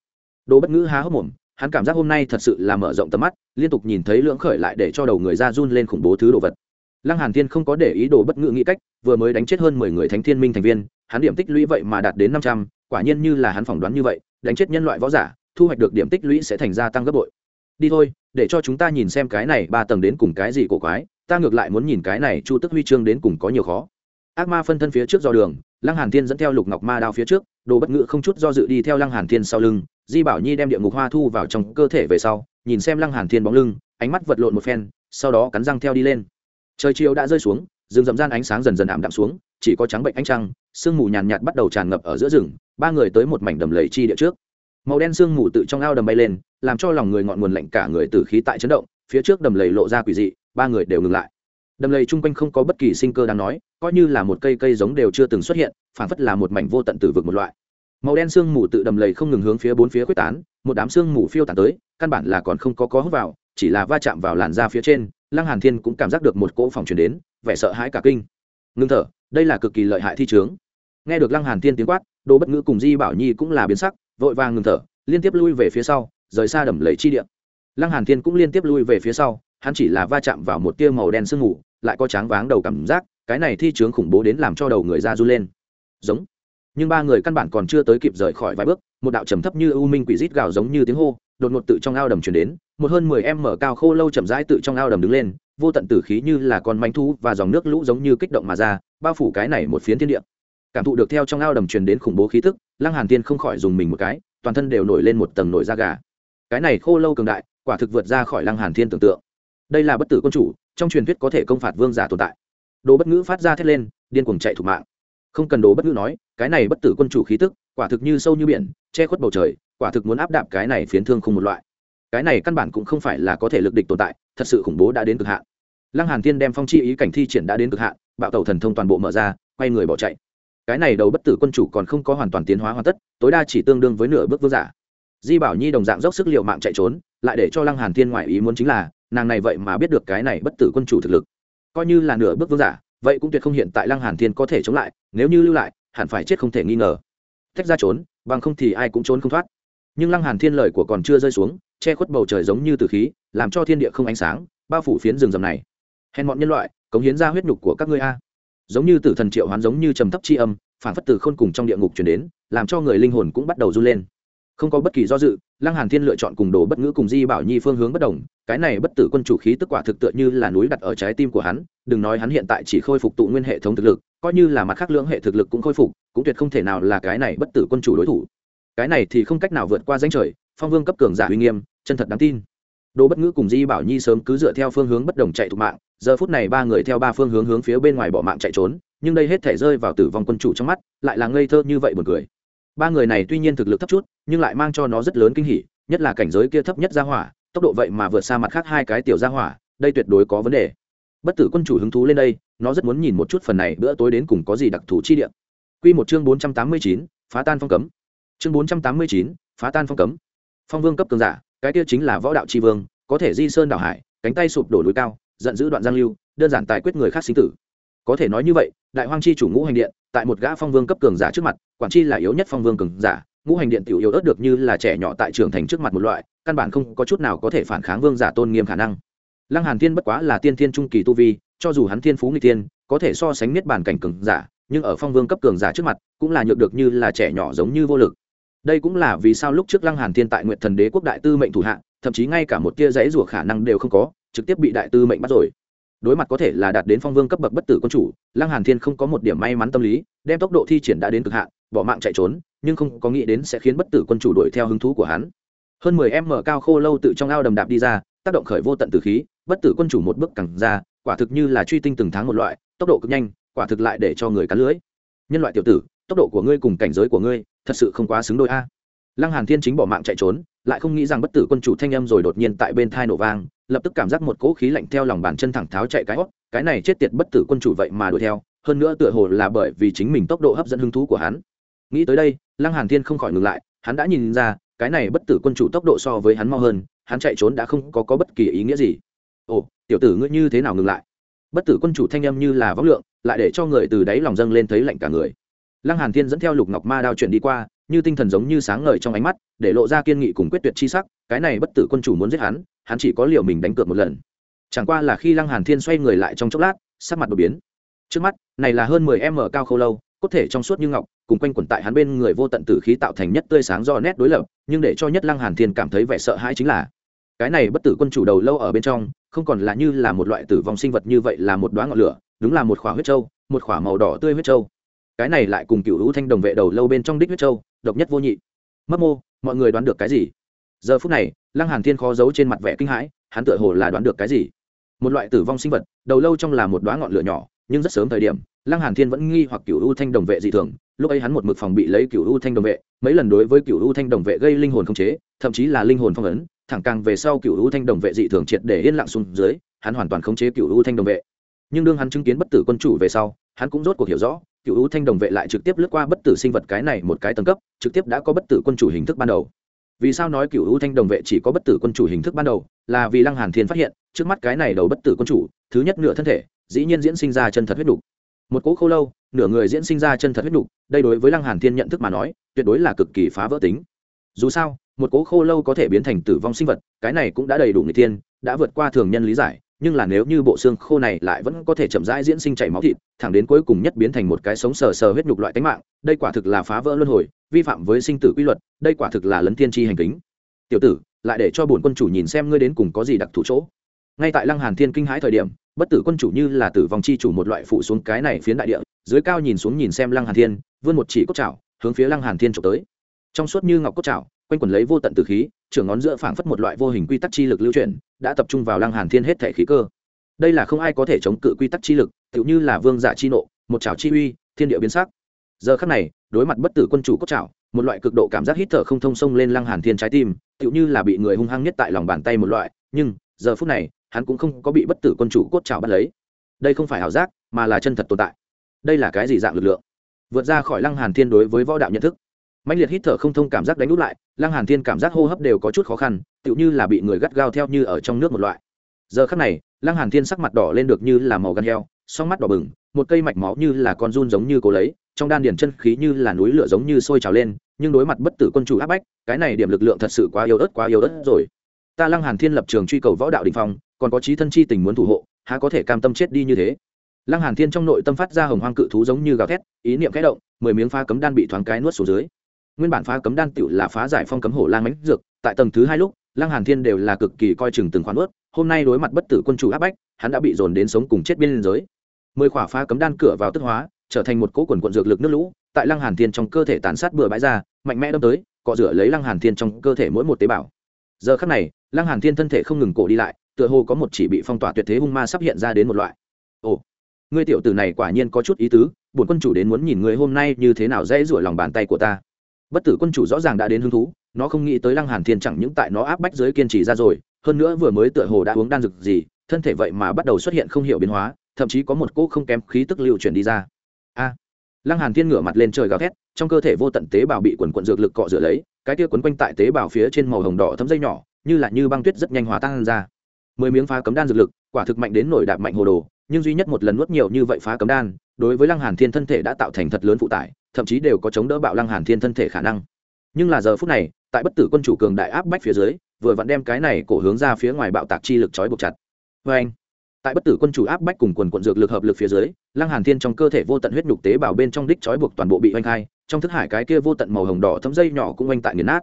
đồ bất ngữ há hốc mồm, hắn cảm giác hôm nay thật sự là mở rộng tầm mắt, liên tục nhìn thấy lưỡng khởi lại để cho đầu người ra run lên khủng bố thứ đồ vật. Lăng hàn thiên không có để ý đồ bất ngữ nghĩ cách, vừa mới đánh chết hơn mười người thánh thiên minh thành viên, hắn điểm tích lũy vậy mà đạt đến năm trăm, quả nhiên như là hắn phỏng đoán như vậy, đánh chết nhân loại võ giả, thu hoạch được điểm tích lũy sẽ thành gia tăng gấp bội. Đi thôi, để cho chúng ta nhìn xem cái này ba tầng đến cùng cái gì cổ quái, ta ngược lại muốn nhìn cái này chu tức huy chương đến cùng có nhiều khó. Ác ma phân thân phía trước do đường, lăng hàn thiên dẫn theo lục ngọc ma đao phía trước đồ bất ngữ không chút do dự đi theo lăng hàn thiên sau lưng di bảo nhi đem địa ngục hoa thu vào trong cơ thể về sau, nhìn xem lăng hàn thiên bóng lưng, ánh mắt vật lộn một phen, sau đó cắn răng theo đi lên. Trời chiều đã rơi xuống, rừng rậm gian ánh sáng dần dần ảm đạm xuống, chỉ có trắng bệnh ánh trăng, sương mù nhàn nhạt bắt đầu tràn ngập ở giữa rừng, ba người tới một mảnh đầm lầy chi địa trước. Màu đen sương mù tự trong ao đầm bay lên, làm cho lòng người ngọn nguồn lạnh cả người từ khí tại chấn động, phía trước đầm lầy lộ ra quỷ dị, ba người đều ngừng lại. Đầm lầy chung quanh không có bất kỳ sinh cơ đáng nói, coi như là một cây cây giống đều chưa từng xuất hiện phản phất là một mảnh vô tận tử vực một loại màu đen sương mù tự đầm lầy không ngừng hướng phía bốn phía quyết tán, một đám sương mù phiêu tán tới, căn bản là còn không có có hút vào, chỉ là va chạm vào làn da phía trên, lăng hàn thiên cũng cảm giác được một cỗ phòng truyền đến, vẻ sợ hãi cả kinh. Ngưng thở, đây là cực kỳ lợi hại thi trướng nghe được lăng hàn thiên tiếng quát đồ bất ngữ cùng di bảo nhi cũng là biến sắc, vội vàng ngừng thở, liên tiếp lui về phía sau, rời xa đầm lầy chi địa. Lăng hàn thiên cũng liên tiếp lui về phía sau, hắn chỉ là va chạm vào một tia màu đen sương mù, lại có tráng váng đầu cảm giác, cái này thi trướng khủng bố đến làm cho đầu người ra run lên. Giống nhưng ba người căn bản còn chưa tới kịp rời khỏi vài bước, một đạo trầm thấp như u minh quỷ rít gào giống như tiếng hô, đột ngột tự trong ao đầm chuyển đến, một hơn mười em mở cao khô lâu chậm rãi tự trong ao đầm đứng lên, vô tận tử khí như là con manh thu và dòng nước lũ giống như kích động mà ra, bao phủ cái này một phiến thiên địa. Cảm thụ được theo trong ao đầm truyền đến khủng bố khí tức, lăng hàn tiên không khỏi dùng mình một cái, toàn thân đều nổi lên một tầng nổi da gà. Cái này khô lâu cường đại, quả thực vượt ra khỏi lăng hàn thiên tưởng tượng. Đây là bất tử quân chủ, trong truyền thuyết có thể công phạt vương giả tồn tại. Đồ bất ngữ phát ra thét lên, điên cuồng chạy thủ mạng. Không cần đồ bất ngữ nói cái này bất tử quân chủ khí tức, quả thực như sâu như biển, che khuất bầu trời, quả thực muốn áp đạp cái này phiến thương không một loại. Cái này căn bản cũng không phải là có thể lực địch tồn tại, thật sự khủng bố đã đến cực hạn. Lăng hàn thiên đem phong chi ý cảnh thi triển đã đến cực hạn, bạo tẩu thần thông toàn bộ mở ra, quay người bỏ chạy. Cái này đầu bất tử quân chủ còn không có hoàn toàn tiến hóa hoàn tất, tối đa chỉ tương đương với nửa bước vương giả. Di bảo nhi đồng dạng dốc sức liệu mạng chạy trốn, lại để cho lăng hàn thiên ngoại ý muốn chính là, nàng này vậy mà biết được cái này bất tử quân chủ thực lực. Coi như là nửa bước vương giả, vậy cũng tuyệt không hiện tại lăng hàn thiên có thể chống lại, nếu như lưu lại hẳn phải chết không thể nghi ngờ. Tách ra trốn, bằng không thì ai cũng trốn không thoát. Nhưng lăng hàn thiên lời của còn chưa rơi xuống, che khuất bầu trời giống như từ khí, làm cho thiên địa không ánh sáng, bao phủ phiến rừng rầm này. Hèn bọn nhân loại, cống hiến ra huyết nhục của các ngươi a. Giống như tử thần triệu hoán giống như trầm thấp chi âm phản phất từ khôn cùng trong địa ngục truyền đến, làm cho người linh hồn cũng bắt đầu run lên. Không có bất kỳ do dự lăng hàn thiên lựa chọn cùng đồ bất ngữ cùng di bảo nhi phương hướng bất đồng, cái này bất tử quân chủ khí tức quả thực tựa như là núi đặt ở trái tim của hắn, đừng nói hắn hiện tại chỉ khôi phục tụ nguyên hệ thống thực lực, coi như là mặt khác lưỡng hệ thực lực cũng khôi phục, cũng tuyệt không thể nào là cái này bất tử quân chủ đối thủ. Cái này thì không cách nào vượt qua danh trời, phong vương cấp cường giả uy nghiêm, chân thật đáng tin. Đồ bất ngữ cùng di bảo nhi sớm cứ dựa theo phương hướng bất đồng chạy thục mạng, giờ phút này ba người theo ba phương hướng hướng phía bên ngoài bỏ mạng chạy trốn, nhưng đây hết thể rơi vào tử vong quân chủ trong mắt, lại là ngây thơ như vậy buồn cười ba người này tuy nhiên thực lực thấp chút, nhưng lại mang cho nó rất lớn kinh hỉ, nhất là cảnh giới kia thấp nhất ra hỏa, tốc độ vậy mà vượt xa mặt khác hai cái tiểu ra hỏa, đây tuyệt đối có vấn đề. Bất tử quân chủ hứng thú lên đây, nó rất muốn nhìn một chút phần này bữa tối đến cùng có gì đặc thù chi điện q một chương bốn trăm tám mươi chín, phá tan phong cấm. Chương bốn trăm tám mươi chín, phá tan phong cấm. Phong vương cấp cường giả, cái kia chính là võ đạo tri vương, có thể di sơn đảo hải, cánh tay sụp đổ núi cao, giận dữ đoạn giang lưu, đơn giản tài quyết người khác sinh tử. Có thể nói như vậy, đại hoang chi chủ ngũ hành điện tại một gã phong vương cấp cường giả trước mặt, quản chi là yếu nhất phong vương cường giả, ngũ hành điện tiểu yếu ớt được như là trẻ nhỏ tại trưởng thành trước mặt một loại, căn bản không có chút nào có thể phản kháng vương giả tôn nghiêm khả năng. Lăng hàn thiên bất quá là tiên thiên trung kỳ tu vi, cho dù hắn thiên phú nghịch tiên có thể so sánh niết bàn cảnh cường giả, nhưng ở phong vương cấp cường giả trước mặt, cũng là nhược được như là trẻ nhỏ giống như vô lực. Đây cũng là vì sao lúc trước lăng hàn thiên tại nguyện thần đế quốc đại tư mệnh thủ hạ, thậm chí ngay cả một tia dãy rủa khả năng đều không có, trực tiếp bị đại tư mệnh bắt rồi đối mặt có thể là đạt đến phong vương cấp bậc bất tử quân chủ, lăng hàn thiên không có một điểm may mắn tâm lý, đem tốc độ thi triển đã đến cực hạn, bỏ mạng chạy trốn, nhưng không có nghĩ đến sẽ khiến bất tử quân chủ đuổi theo hứng thú của hắn. Hơn mười em mở cao khô lâu tự trong ao đầm đạp đi ra, tác động khởi vô tận tử khí, bất tử quân chủ một bước cẳng ra, quả thực như là truy tinh từng tháng một loại, tốc độ cực nhanh, quả thực lại để cho người cắn lưới nhân loại tiểu tử, tốc độ của ngươi cùng cảnh giới của ngươi thật sự không quá xứng đôi a. Lăng hàn thiên chính bỏ mạng chạy trốn lại không nghĩ rằng bất tử quân chủ thanh âm rồi đột nhiên tại bên thai nổ vang lập tức cảm giác một cỗ khí lạnh theo lòng bàn chân thẳng tháo chạy cái hót cái này chết tiệt bất tử quân chủ vậy mà đuổi theo hơn nữa tựa hồ là bởi vì chính mình tốc độ hấp dẫn hứng thú của hắn. Nghĩ tới đây lăng hàn thiên không khỏi ngừng lại hắn đã nhìn ra cái này bất tử quân chủ tốc độ so với hắn mau hơn hắn chạy trốn đã không có, có bất kỳ ý nghĩa gì. Ồ tiểu tử ngươi như thế nào ngừng lại? Bất tử quân chủ thanh âm như là vóc lượng lại để cho người từ đáy lòng dâng lên thấy lạnh cả người. Lăng hàn thiên dẫn theo lục ngọc ma đao chuyển đi qua như tinh thần giống như sáng ngời trong ánh mắt, để lộ ra kiên nghị cùng quyết tuyệt chi sắc, cái này bất tử quân chủ muốn giết hắn hắn chỉ có liều mình đánh cược một lần. Chẳng qua là khi lăng hàn thiên xoay người lại trong chốc lát, sắc mặt đột biến. Trước mắt, này là hơn 10 m cao khâu lâu, có thể trong suốt như ngọc, cùng quanh quẩn tại hắn bên người vô tận tử khí tạo thành nhất tươi sáng do nét đối lập, nhưng để cho nhất lăng hàn thiên cảm thấy vẻ sợ hãi chính là, cái này bất tử quân chủ đầu lâu ở bên trong, không còn là như là một loại tử vong sinh vật như vậy là một đóa ngọn lửa, đúng là một khỏa huyết châu, một khỏa màu đỏ tươi huyết châu cái này lại cùng cựu hữu thanh đồng vệ đầu lâu bên trong đích huyết châu, độc nhất vô nhị. Mất mô, mọi người đoán được cái gì? Giờ phút này, lăng hàn thiên khó giấu trên mặt vẻ kinh hãi, hắn tựa hồ là đoán được cái gì? Một loại tử vong sinh vật, đầu lâu trong là một đóa ngọn lửa nhỏ, nhưng rất sớm thời điểm, lăng hàn thiên vẫn nghi hoặc cựu u thanh đồng vệ dị thường, lúc ấy hắn một mực phòng bị lấy cựu u thanh đồng vệ, mấy lần đối với cựu u thanh đồng vệ gây linh hồn không chế, thậm chí là linh hồn phong ấn, thẳng càng về sau cựu u thanh đồng vệ dị thường triệt để yên lặng xuống dưới, hắn hoàn toàn khống chế cựu u thanh đồng vệ. Nhưng đương hắn chứng kiến bất tử quân chủ về sau, hắn cũng rốt cuộc hiểu rõ cựu u thanh đồng vệ lại trực tiếp lướt qua bất tử sinh vật cái này một cái tầng cấp, trực tiếp đã có bất tử quân chủ hình thức ban đầu. Vì sao nói cựu u thanh đồng vệ chỉ có bất tử quân chủ hình thức ban đầu? Là vì lăng hàn thiên phát hiện, trước mắt cái này đầu bất tử quân chủ, thứ nhất nửa thân thể, dĩ nhiên diễn sinh ra chân thật huyết đủ một cỗ khô lâu, nửa người diễn sinh ra chân thật huyết đủ đây đối với lăng hàn thiên nhận thức mà nói, tuyệt đối là cực kỳ phá vỡ tính. Dù sao, một cỗ khô lâu có thể biến thành tử vong sinh vật, cái này cũng đã đầy đủ người thiên, đã vượt qua thường nhân lý giải nhưng là nếu như bộ xương khô này lại vẫn có thể chậm rãi diễn sinh chảy máu thịt, thẳng đến cuối cùng nhất biến thành một cái sống sờ sờ huyết nhục loại tánh mạng, đây quả thực là phá vỡ luân hồi, vi phạm với sinh tử quy luật, đây quả thực là lấn thiên tri hành kính. Tiểu tử, lại để cho bổn quân chủ nhìn xem ngươi đến cùng có gì đặc thù chỗ. Ngay tại lăng hàn thiên kinh hãi thời điểm, bất tử quân chủ như là tử vong chi chủ một loại phụ xuống cái này phiến đại địa, dưới cao nhìn xuống nhìn xem lăng hàn thiên, vươn một chỉ cốt chảo, hướng phía lăng hàn thiên trộm tới. Trong suốt như ngọc cốt chảo quanh quần lấy vô tận từ khí, trưởng ngón giữa phảng phất một loại vô hình quy tắc chi lực lưu chuyển, đã tập trung vào lăng hàn thiên hết thể khí cơ. Đây là không ai có thể chống cự quy tắc chi lực, tựu như là vương giả chi nộ, một chảo chi uy, thiên địa biến sắc. Giờ khắc này, đối mặt bất tử quân chủ cốt chảo, một loại cực độ cảm giác hít thở không thông sông lên lăng hàn thiên trái tim, tựu như là bị người hung hăng nhất tại lòng bàn tay một loại, nhưng, giờ phút này, hắn cũng không có bị bất tử quân chủ cốt chảo bắt lấy. Đây không phải ảo giác, mà là chân thật tồn tại. Đây là cái gì dạng lực lượng? Vượt ra khỏi lăng hàn thiên đối với võ đạo nhận thức. Mãnh liệt hít thở không thông cảm giác đánh nút lại lăng hàn thiên cảm giác hô hấp đều có chút khó khăn, tựu như là bị người gắt gao theo như ở trong nước một loại. Giờ khắc này, lăng hàn thiên sắc mặt đỏ lên được như là màu gan heo, song mắt đỏ bừng, một cây mạch máu như là con run giống như cố lấy, trong đan điền chân khí như là núi lửa giống như sôi trào lên, nhưng đối mặt bất tử quân chủ áp bách, cái này điểm lực lượng thật sự quá yếu ớt, quá yếu ớt rồi. Ta lăng hàn thiên lập trường truy cầu võ đạo đình phong, còn có trí thân chi tình muốn thủ hộ, há có thể cam tâm chết đi như thế? Lăng hàn thiên trong nội tâm phát ra hồng hoang cự thú giống như gào thét, ý niệm khẽ động, mười miếng pha cấm đan bị thoáng cái nuốt xuống dưới nguyên bản phá cấm đan tựu là phá giải phong cấm hổ lang mãnh dược, tại tầng thứ hai lúc lang hàn thiên đều là cực kỳ coi chừng từng khoản ướt hôm nay đối mặt bất tử quân chủ áp bách, hắn đã bị dồn đến sống cùng chết biên giới. Mười khỏa phá cấm đan cửa vào tức hóa, trở thành một cỗ quần quận dược lực nước lũ, tại lăng hàn thiên trong cơ thể tàn sát bừa bãi ra, mạnh mẽ đâm tới, cọ rửa lấy lăng hàn thiên trong cơ thể mỗi một tế bào. Giờ khắc này, lăng hàn thiên thân thể không ngừng cổ đi lại, tựa hồ có một chỉ bị phong tỏa tuyệt thế hung ma sắp hiện ra đến một loại. Ồ, ngươi tiểu tử này quả nhiên có chút ý tứ, bổn quân chủ đến muốn nhìn người hôm nay như thế nào dễ rủa lòng bàn tay của ta bất tử quân chủ rõ ràng đã đến hứng thú, nó không nghĩ tới lăng hàn thiên chẳng những tại nó áp bách dưới kiên trì ra rồi, hơn nữa vừa mới tựa hồ đã uống đan dược gì, thân thể vậy mà bắt đầu xuất hiện không hiểu biến hóa, thậm chí có một cỗ không kém khí tức lưu chuyển đi ra. A! Lăng hàn thiên ngửa mặt lên trời gào thét, trong cơ thể vô tận tế bào bị quần quần dược lực cọ rửa lấy, cái kia quấn quanh tại tế bào phía trên màu hồng đỏ thấm dây nhỏ, như là như băng tuyết rất nhanh hòa tan ra. Mười miếng phá cấm đan dược lực, quả thực mạnh đến nổi đạp mạnh hồ đồ, nhưng duy nhất một lần nuốt nhiều như vậy phá cấm đan, đối với lăng hàn thiên thân thể đã tạo thành thật lớn phụ tải thậm chí đều có chống đỡ bạo lăng hàn thiên thân thể khả năng. Nhưng là giờ phút này tại bất tử quân chủ cường đại áp bách phía dưới vừa vặn đem cái này cổ hướng ra phía ngoài bạo tạc chi lực trói buộc chặt. Vê anh tại bất tử quân chủ áp bách cùng quần quận dược lực hợp lực phía dưới lăng hàn thiên trong cơ thể vô tận huyết nhục tế bào bên trong đích trói buộc toàn bộ bị oanh khai trong thức hải cái kia vô tận màu hồng đỏ thấm dây nhỏ cũng oanh tại nghiền nát.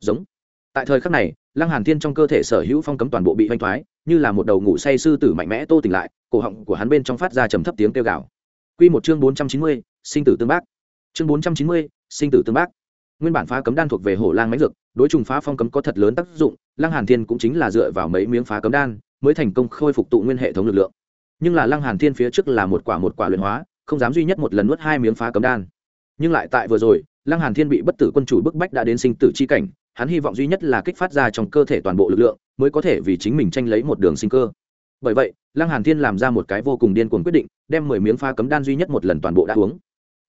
Giống. Tại thời khắc này lăng hàn thiên trong cơ thể sở hữu phong cấm toàn bộ bị oanh thoái như là một đầu ngủ say sư tử mạnh mẽ tô tỉnh lại cổ họng của hắn bên trong phát ra trầm thấp tiếng kêu gào. Quy một chương bốn trăm chín mươi, sinh tử tương bác chương bốn trăm chín mươi, sinh tử tương bác. Nguyên bản phá cấm đan thuộc về hổ lang mãnh dược đối trùng phá phong cấm có thật lớn tác dụng lăng hàn thiên cũng chính là dựa vào mấy miếng phá cấm đan mới thành công khôi phục tụ nguyên hệ thống lực lượng. Nhưng là lăng hàn thiên phía trước là một quả một quả luyện hóa không dám duy nhất một lần nuốt hai miếng phá cấm đan. Nhưng lại tại vừa rồi lăng hàn thiên bị bất tử quân chủ bức bách đã đến sinh tử chi cảnh hắn hy vọng duy nhất là kích phát ra trong cơ thể toàn bộ lực lượng mới có thể vì chính mình tranh lấy một đường sinh cơ. Bởi vậy lăng hàn thiên làm ra một cái vô cùng điên cuồng quyết định đem mười miếng phá cấm đan duy nhất một lần toàn bộ đã uống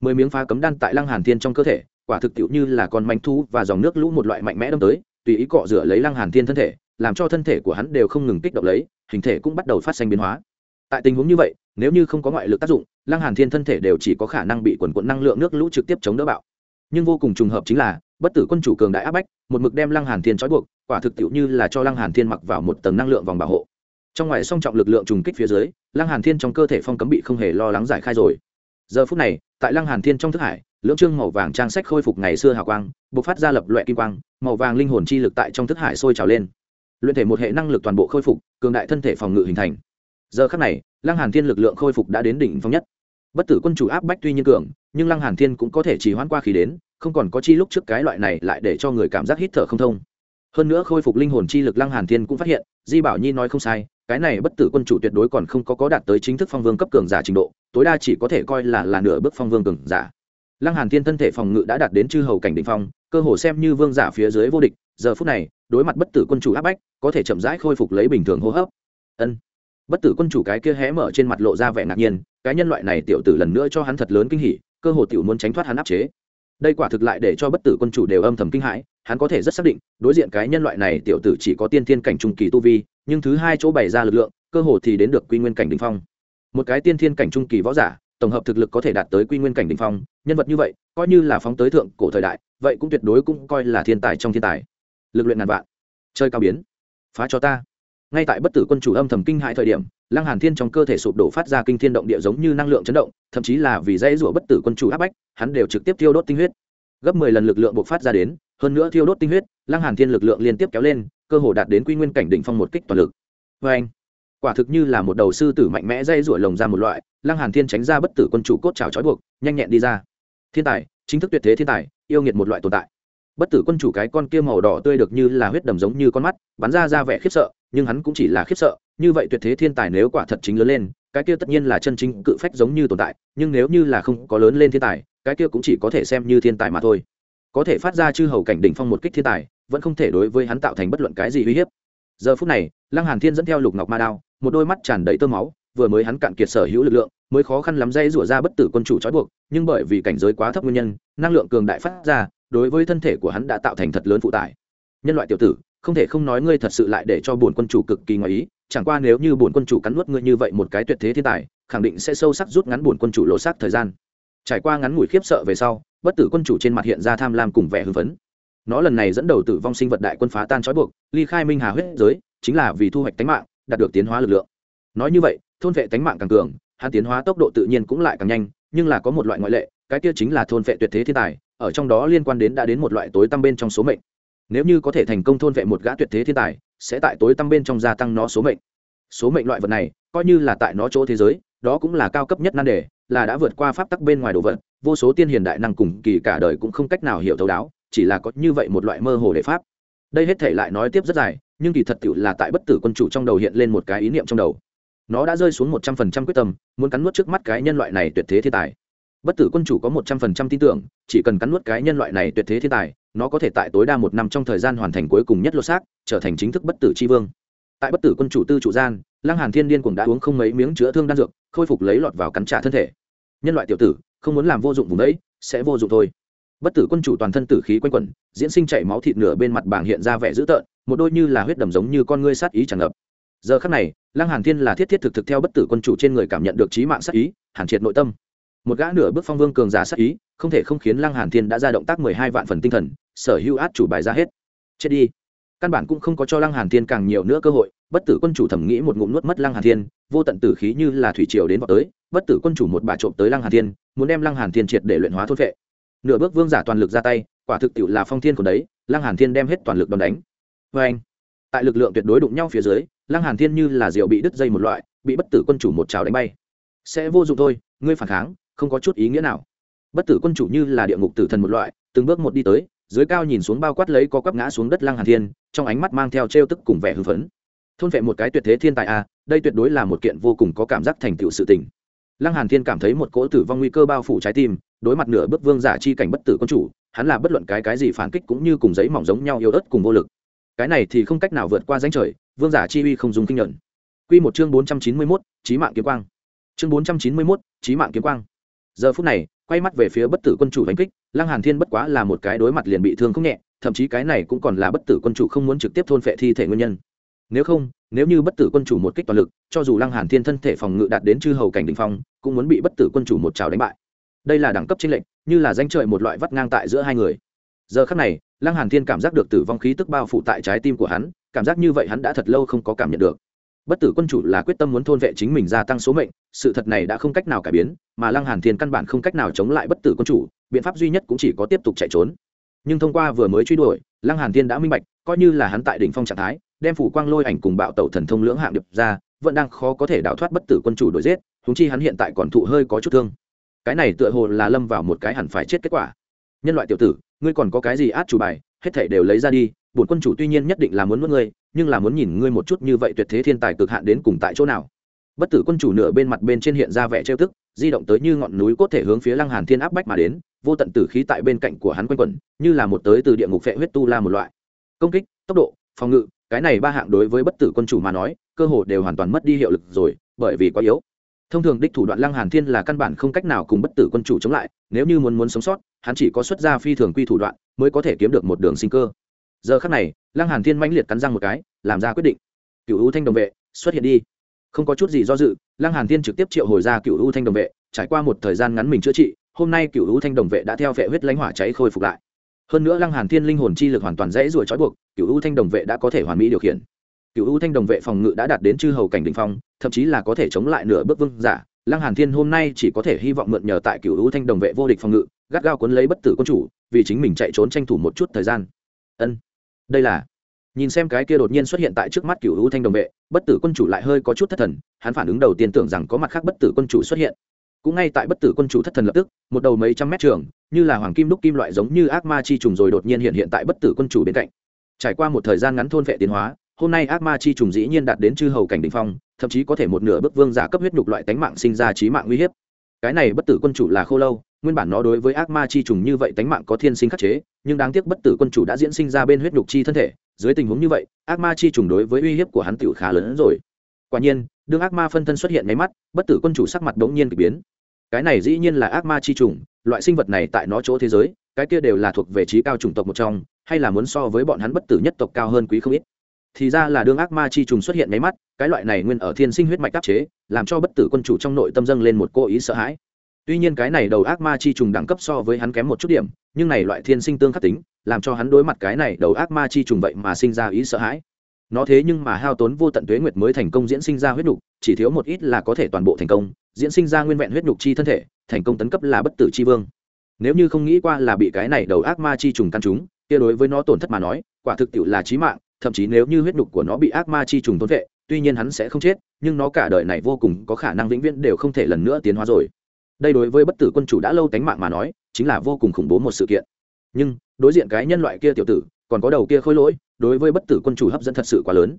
mười miếng phá cấm đan tại lăng hàn thiên trong cơ thể, quả thực tiệu như là con manh thu và dòng nước lũ một loại mạnh mẽ đâm tới, tùy ý cọ rửa lấy lăng hàn thiên thân thể, làm cho thân thể của hắn đều không ngừng kích động lấy, hình thể cũng bắt đầu phát sinh biến hóa. Tại tình huống như vậy, nếu như không có ngoại lực tác dụng, lăng hàn thiên thân thể đều chỉ có khả năng bị quần quận năng lượng nước lũ trực tiếp chống đỡ bạo. Nhưng vô cùng trùng hợp chính là, bất tử quân chủ cường đại áp bách, một mực đem lăng hàn thiên trói buộc, quả thực tiệu như là cho lăng hàn thiên mặc vào một tầng năng lượng vòng bảo hộ. Trong ngoài song trọng lực lượng trùng kích phía dưới, lăng hàn thiên trong cơ thể phong cấm bị không hề lo lắng giải khai rồi giờ phút này, tại lăng hàn thiên trong thức hải, lưỡng trương màu vàng trang sách khôi phục ngày xưa hào quang, bộc phát ra lập loại kim quang, màu vàng linh hồn chi lực tại trong thức hải sôi trào lên. Luyện thể một hệ năng lực toàn bộ khôi phục, cường đại thân thể phòng ngự hình thành. Giờ khắc này, lăng hàn thiên lực lượng khôi phục đã đến đỉnh phong nhất. Bất tử quân chủ áp bách tuy nhiên cường, nhưng lăng hàn thiên cũng có thể chỉ hoãn qua khí đến, không còn có chi lúc trước cái loại này lại để cho người cảm giác hít thở không thông. Hơn nữa khôi phục linh hồn chi lực lăng hàn thiên cũng phát hiện, di bảo nhi nói không sai cái này bất tử quân chủ tuyệt đối còn không có có đạt tới chính thức phong vương cấp cường giả trình độ, tối đa chỉ có thể coi là là nửa bước phong vương cường giả. Lăng hàn thiên thân thể phòng ngự đã đạt đến chư hầu cảnh đỉnh phong, cơ hồ xem như vương giả phía dưới vô địch, giờ phút này, đối mặt bất tử quân chủ áp bách, có thể chậm rãi khôi phục lấy bình thường hô hấp. Ân. Bất tử quân chủ cái kia hé mở trên mặt lộ ra vẻ ngạc nhiên, cái nhân loại này tiểu tử lần nữa cho hắn thật lớn kinh hỉ, cơ hồ tiểu muốn tránh thoát hắn áp chế. Đây quả thực lại để cho bất tử quân chủ đều âm thầm kinh hãi, hắn có thể rất xác định, đối diện cái nhân loại này tiểu tử chỉ có tiên thiên cảnh trung kỳ tu vi nhưng thứ hai chỗ bày ra lực lượng, cơ hồ thì đến được quy nguyên cảnh đỉnh phong. Một cái tiên thiên cảnh trung kỳ võ giả, tổng hợp thực lực có thể đạt tới quy nguyên cảnh đỉnh phong, nhân vật như vậy, coi như là phóng tới thượng cổ thời đại, vậy cũng tuyệt đối cũng coi là thiên tài trong thiên tài. Lực luyện ngàn vạn. Chơi cao biến. Phá cho ta. Ngay tại bất tử quân chủ âm thầm kinh hại thời điểm, lăng hàn thiên trong cơ thể sụp đổ phát ra kinh thiên động địa giống như năng lượng chấn động, thậm chí là vì dãy rủa bất tử quân chủ áp bách, hắn đều trực tiếp tiêu đốt tinh huyết. Gấp mười lần lực lượng bộc phát ra đến, hơn nữa tiêu đốt tinh huyết, lăng hàn thiên lực lượng liên tiếp kéo lên cơ hồ đạt đến quy nguyên cảnh đỉnh phong một kích toàn lực. Với anh, quả thực như là một đầu sư tử mạnh mẽ dây rủa lồng ra một loại, lăng hàn thiên tránh ra bất tử quân chủ cốt trào trói buộc, nhanh nhẹn đi ra. Thiên tài, chính thức tuyệt thế thiên tài, yêu nghiệt một loại tồn tại. Bất tử quân chủ cái con kia màu đỏ tươi được như là huyết đầm giống như con mắt, bắn ra ra vẻ khiếp sợ, nhưng hắn cũng chỉ là khiếp sợ, như vậy tuyệt thế thiên tài nếu quả thật chính lớn lên, cái kia tất nhiên là chân chính cự phách giống như tồn tại, nhưng nếu như là không có lớn lên thiên tài, cái kia cũng chỉ có thể xem như thiên tài mà thôi. Có thể phát ra chư hầu cảnh đỉnh phong một kích thiên tài vẫn không thể đối với hắn tạo thành bất luận cái gì uy hiếp. Giờ phút này, lăng hàn thiên dẫn theo lục ngọc ma đao, một đôi mắt tràn đầy tơ máu, vừa mới hắn cạn kiệt sở hữu lực lượng, mới khó khăn lắm dây rủa ra bất tử quân chủ trói buộc, nhưng bởi vì cảnh giới quá thấp nguyên nhân, năng lượng cường đại phát ra, đối với thân thể của hắn đã tạo thành thật lớn phụ tải. Nhân loại tiểu tử, không thể không nói ngươi thật sự lại để cho bổn quân chủ cực kỳ ngoài ý, chẳng qua nếu như bổn quân chủ cắn nuốt ngươi như vậy một cái tuyệt thế thiên tài, khẳng định sẽ sâu sắc rút ngắn bổn quân chủ lộ xác thời gian. Trải qua ngắn ngủi khiếp sợ về sau, bất tử quân chủ trên mặt hiện ra tham lam cùng vẻ hưng phấn nó lần này dẫn đầu tử vong sinh vật đại quân phá tan trói buộc, ly khai minh hà huyết giới, chính là vì thu hoạch tánh mạng, đạt được tiến hóa lực lượng. Nói như vậy, thôn vệ tánh mạng càng cường, hắn tiến hóa tốc độ tự nhiên cũng lại càng nhanh, nhưng là có một loại ngoại lệ, cái kia chính là thôn vệ tuyệt thế thiên tài, ở trong đó liên quan đến đã đến một loại tối tăm bên trong số mệnh. Nếu như có thể thành công thôn vệ một gã tuyệt thế thiên tài, sẽ tại tối tăm bên trong gia tăng nó số mệnh. Số mệnh loại vật này, coi như là tại nó chỗ thế giới, đó cũng là cao cấp nhất nan đề, là đã vượt qua pháp tắc bên ngoài đồ vật, vô số tiên hiền đại năng cùng kỳ cả đời cũng không cách nào hiểu thấu đáo chỉ là có như vậy một loại mơ hồ để pháp. Đây hết thể lại nói tiếp rất dài, nhưng kỳ thật tiệu là tại bất tử quân chủ trong đầu hiện lên một cái ý niệm trong đầu. Nó đã rơi xuống một trăm phần trăm quyết tâm, muốn cắn nuốt trước mắt cái nhân loại này tuyệt thế thiên tài. Bất tử quân chủ có một trăm phần trăm tin tưởng, chỉ cần cắn nuốt cái nhân loại này tuyệt thế thiên tài, nó có thể tại tối đa một năm trong thời gian hoàn thành cuối cùng nhất lô xác, trở thành chính thức bất tử c vương. Tại bất tử quân chủ tư chủ gian, lăng hàn thiên điên cũng đã uống không mấy miếng chữa thương đan dược, khôi phục lấy lọt vào cắn trả thân thể. Nhân loại tiểu tử, không muốn làm vô dụng vùng đấy, sẽ vô dụng thôi bất tử quân chủ toàn thân tử khí quanh quẩn, diễn sinh chảy máu thịt nửa bên mặt bảng hiện ra vẻ dữ tợn, một đôi như là huyết đầm giống như con ngươi sát ý tràn ngập. Giờ khắc này, lăng hàn thiên là thiết thiết thực thực theo bất tử quân chủ trên người cảm nhận được trí mạng sát ý, hàn triệt nội tâm. Một gã nửa bước phong vương cường giả sát ý, không thể không khiến lăng hàn thiên đã ra động tác mười hai vạn phần tinh thần, sở hữu át chủ bài ra hết. Chết đi. Căn bản cũng không có cho lăng hàn thiên càng nhiều nữa cơ hội, bất tử quân chủ thẩm nghĩ một ngụm nuốt mất lăng hàn thiên, vô tận tử khí như là thủy triều đến vào tới, bất tử quân chủ một bà trộm tới lăng hàn thiên, muốn đem lăng hàn thiên triệt để luyện hóa thôn vệ nửa bước vương giả toàn lực ra tay quả thực tiệu là phong thiên của đấy lăng hàn thiên đem hết toàn lực đòn đánh. Với anh tại lực lượng tuyệt đối đụng nhau phía dưới lăng hàn thiên như là diều bị đứt dây một loại bị bất tử quân chủ một trào đánh bay. Sẽ vô dụng thôi ngươi phản kháng không có chút ý nghĩa nào. Bất tử quân chủ như là địa ngục tử thần một loại từng bước một đi tới dưới cao nhìn xuống bao quát lấy có quắp ngã xuống đất lăng hàn thiên trong ánh mắt mang theo trêu tức cùng vẻ hưng phấn. Thôn vệ một cái tuyệt thế thiên tài a à, đây tuyệt đối là một kiện vô cùng có cảm giác thành tựu sự tình. Lăng hàn thiên cảm thấy một cỗ tử vong nguy cơ bao phủ trái tim đối mặt nửa bước vương giả chi cảnh bất tử quân chủ hắn là bất luận cái cái gì phản kích cũng như cùng giấy mỏng giống nhau yếu ớt cùng vô lực. Cái này thì không cách nào vượt qua danh trời vương giả chi uy không dùng kinh nhận. Quy một chương bốn trăm chín mươi 491, chí mạng kiếm quang. Chương bốn trăm chín mươi 491, chí mạng kiếm quang. Giờ phút này quay mắt về phía bất tử quân chủ đánh kích lăng hàn thiên bất quá là một cái đối mặt liền bị thương không nhẹ thậm chí cái này cũng còn là bất tử quân chủ không muốn trực tiếp thôn phệ thi thể nguyên nhân. Nếu không nếu như bất tử quân chủ một kích toàn lực cho dù lăng hàn thiên thân thể phòng ngự đạt đến chư hầu cảnh đỉnh phong cũng muốn bị bất tử quân chủ một trào đánh bại đây là đẳng cấp tranh lệnh như là danh trời một loại vắt ngang tại giữa hai người. Giờ khắc này, lăng hàn thiên cảm giác được tử vong khí tức bao phủ tại trái tim của hắn, cảm giác như vậy hắn đã thật lâu không có cảm nhận được. Bất tử quân chủ là quyết tâm muốn thôn vệ chính mình gia tăng số mệnh, sự thật này đã không cách nào cải biến, mà lăng hàn thiên căn bản không cách nào chống lại bất tử quân chủ, biện pháp duy nhất cũng chỉ có tiếp tục chạy trốn. Nhưng thông qua vừa mới truy đuổi, lăng hàn thiên đã minh bạch, coi như là hắn tại đỉnh phong trạng thái, đem phủ quang lôi ảnh cùng bạo tẩu thần thông lưỡng hạng điệp ra, vẫn đang khó có thể đào thoát bất tử quân chủ đuổi giết chúng chi hắn hiện tại còn thụ hơi có chút thương cái này tựa hồ là lâm vào một cái hẳn phải chết kết quả. Nhân loại tiểu tử, ngươi còn có cái gì át chủ bài, hết thảy đều lấy ra đi, bổn quân chủ tuy nhiên nhất định là muốn mất ngươi, nhưng là muốn nhìn ngươi một chút như vậy tuyệt thế thiên tài cực hạn đến cùng tại chỗ nào. Bất tử quân chủ nửa bên mặt bên trên hiện ra vẻ trêu tức, di động tới như ngọn núi cốt thể hướng phía lăng hàn thiên áp bách mà đến, vô tận tử khí tại bên cạnh của hắn quanh quẩn, như là một tới từ địa ngục phệ huyết tu la một loại. Công kích, tốc độ, phòng ngự, cái này ba hạng đối với bất tử quân chủ mà nói, cơ hồ đều hoàn toàn mất đi hiệu lực rồi, bởi vì quá yếu thông thường đích thủ đoạn lăng hàn thiên là căn bản không cách nào cùng bất tử quân chủ chống lại, nếu như muốn muốn sống sót, hắn chỉ có xuất ra phi thường quy thủ đoạn mới có thể kiếm được một đường sinh cơ. Giờ khắc này, lăng hàn thiên mãnh liệt cắn răng một cái, làm ra quyết định. Cựu u thanh đồng vệ, xuất hiện đi. Không có chút gì do dự, lăng hàn thiên trực tiếp triệu hồi ra cựu u thanh đồng vệ, trải qua một thời gian ngắn mình chữa trị, hôm nay cựu u thanh đồng vệ đã theo vệ huyết lãnh hỏa cháy khôi phục lại. Hơn nữa lăng hàn thiên linh hồn chi lực hoàn toàn dễ ruồi trói buộc, cựu u thanh đồng vệ đã có thể hoàn mỹ điều khiển. Cựu u thanh đồng vệ phòng ngự đã đạt đến chư hầu cảnh đỉnh phong thậm chí là có thể chống lại nửa bước vương giả. Lăng hàn thiên hôm nay chỉ có thể hy vọng mượn nhờ tại cựu u thanh đồng vệ vô địch phòng ngự, gắt gao cuốn lấy bất tử quân chủ, vì chính mình chạy trốn tranh thủ một chút thời gian. Ân, đây là. Nhìn xem cái kia đột nhiên xuất hiện tại trước mắt cựu hữu thanh đồng vệ, bất tử quân chủ lại hơi có chút thất thần, hắn phản ứng đầu tiên tưởng rằng có mặt khác bất tử quân chủ xuất hiện. Cũng ngay tại bất tử quân chủ thất thần lập tức, một đầu mấy trăm mét trường, như là hoàng kim đúc kim loại giống như ác ma chi trùng rồi đột nhiên hiện hiện tại bất tử quân chủ bên cạnh. Trải qua một thời gian ngắn thôn vệ tiến hóa hôm nay ác ma chi trùng dĩ nhiên đạt đến chư hầu cảnh đ ỉ n h phong, thậm chí có thể một nửa bức vương giả cấp huyết nhục loại tánh mạng sinh ra trí mạng uy hiếp. Cái này bất tử quân chủ là khô lâu, nguyên bản nó đối với ác ma chi trùng như vậy tánh mạng có thiên sinh khắc chế, nhưng đáng tiếc bất tử quân chủ đã diễn sinh ra bên huyết nhục chi thân thể, dưới tình huống như vậy, ác ma chi trùng đối với uy hiếp của hắn tựu khá lớn hơn rồi. Quả nhiên, đương ác ma phân thân xuất hiện máy mắt, bất tử quân chủ sắc mặt bỗng nhiên k ỳ biến. Cái này dĩ nhiên là ác ma chi trùng, loại sinh vật này tại nó chỗ thế giới, cái kia đều là thuộc về trí cao chủng tộc một trong, hay là muốn so với bọn hắn bất tử nhất tộc cao hơn quý không ít thì ra là đương ác ma chi trùng xuất hiện máy mắt, cái loại này nguyên ở thiên sinh huyết mạch đáp chế, làm cho bất tử quân chủ trong nội tâm dâng lên một cô ý sợ hãi. Tuy nhiên cái này đầu ác ma chi trùng đẳng cấp so với hắn kém một chút điểm, nhưng này loại thiên sinh tương khắc tính, làm cho hắn đối mặt cái này đầu ác ma chi trùng vậy mà sinh ra ý sợ hãi. Nó thế nhưng mà hao tốn vô tận tuế nguyệt mới thành công diễn sinh ra huyết nhục, chỉ thiếu một ít là có thể toàn bộ thành công, diễn sinh ra nguyên vẹn huyết nhục chi thân thể, thành công tấn cấp là bất tử chi vương. Nếu như không nghĩ qua là bị cái này đầu ác ma chi trùng căn chúng, kia đối với nó tổn thất mà nói, quả thực tiệu là chí mạng thậm chí nếu như huyết nhục của nó bị ác ma chi trùng tổn vệ, tuy nhiên hắn sẽ không chết, nhưng nó cả đời này vô cùng có khả năng vĩnh viễn đều không thể lần nữa tiến hóa rồi. Đây đối với bất tử quân chủ đã lâu tánh mạng mà nói, chính là vô cùng khủng bố một sự kiện. Nhưng, đối diện cái nhân loại kia tiểu tử, còn có đầu kia khôi lỗi, đối với bất tử quân chủ hấp dẫn thật sự quá lớn.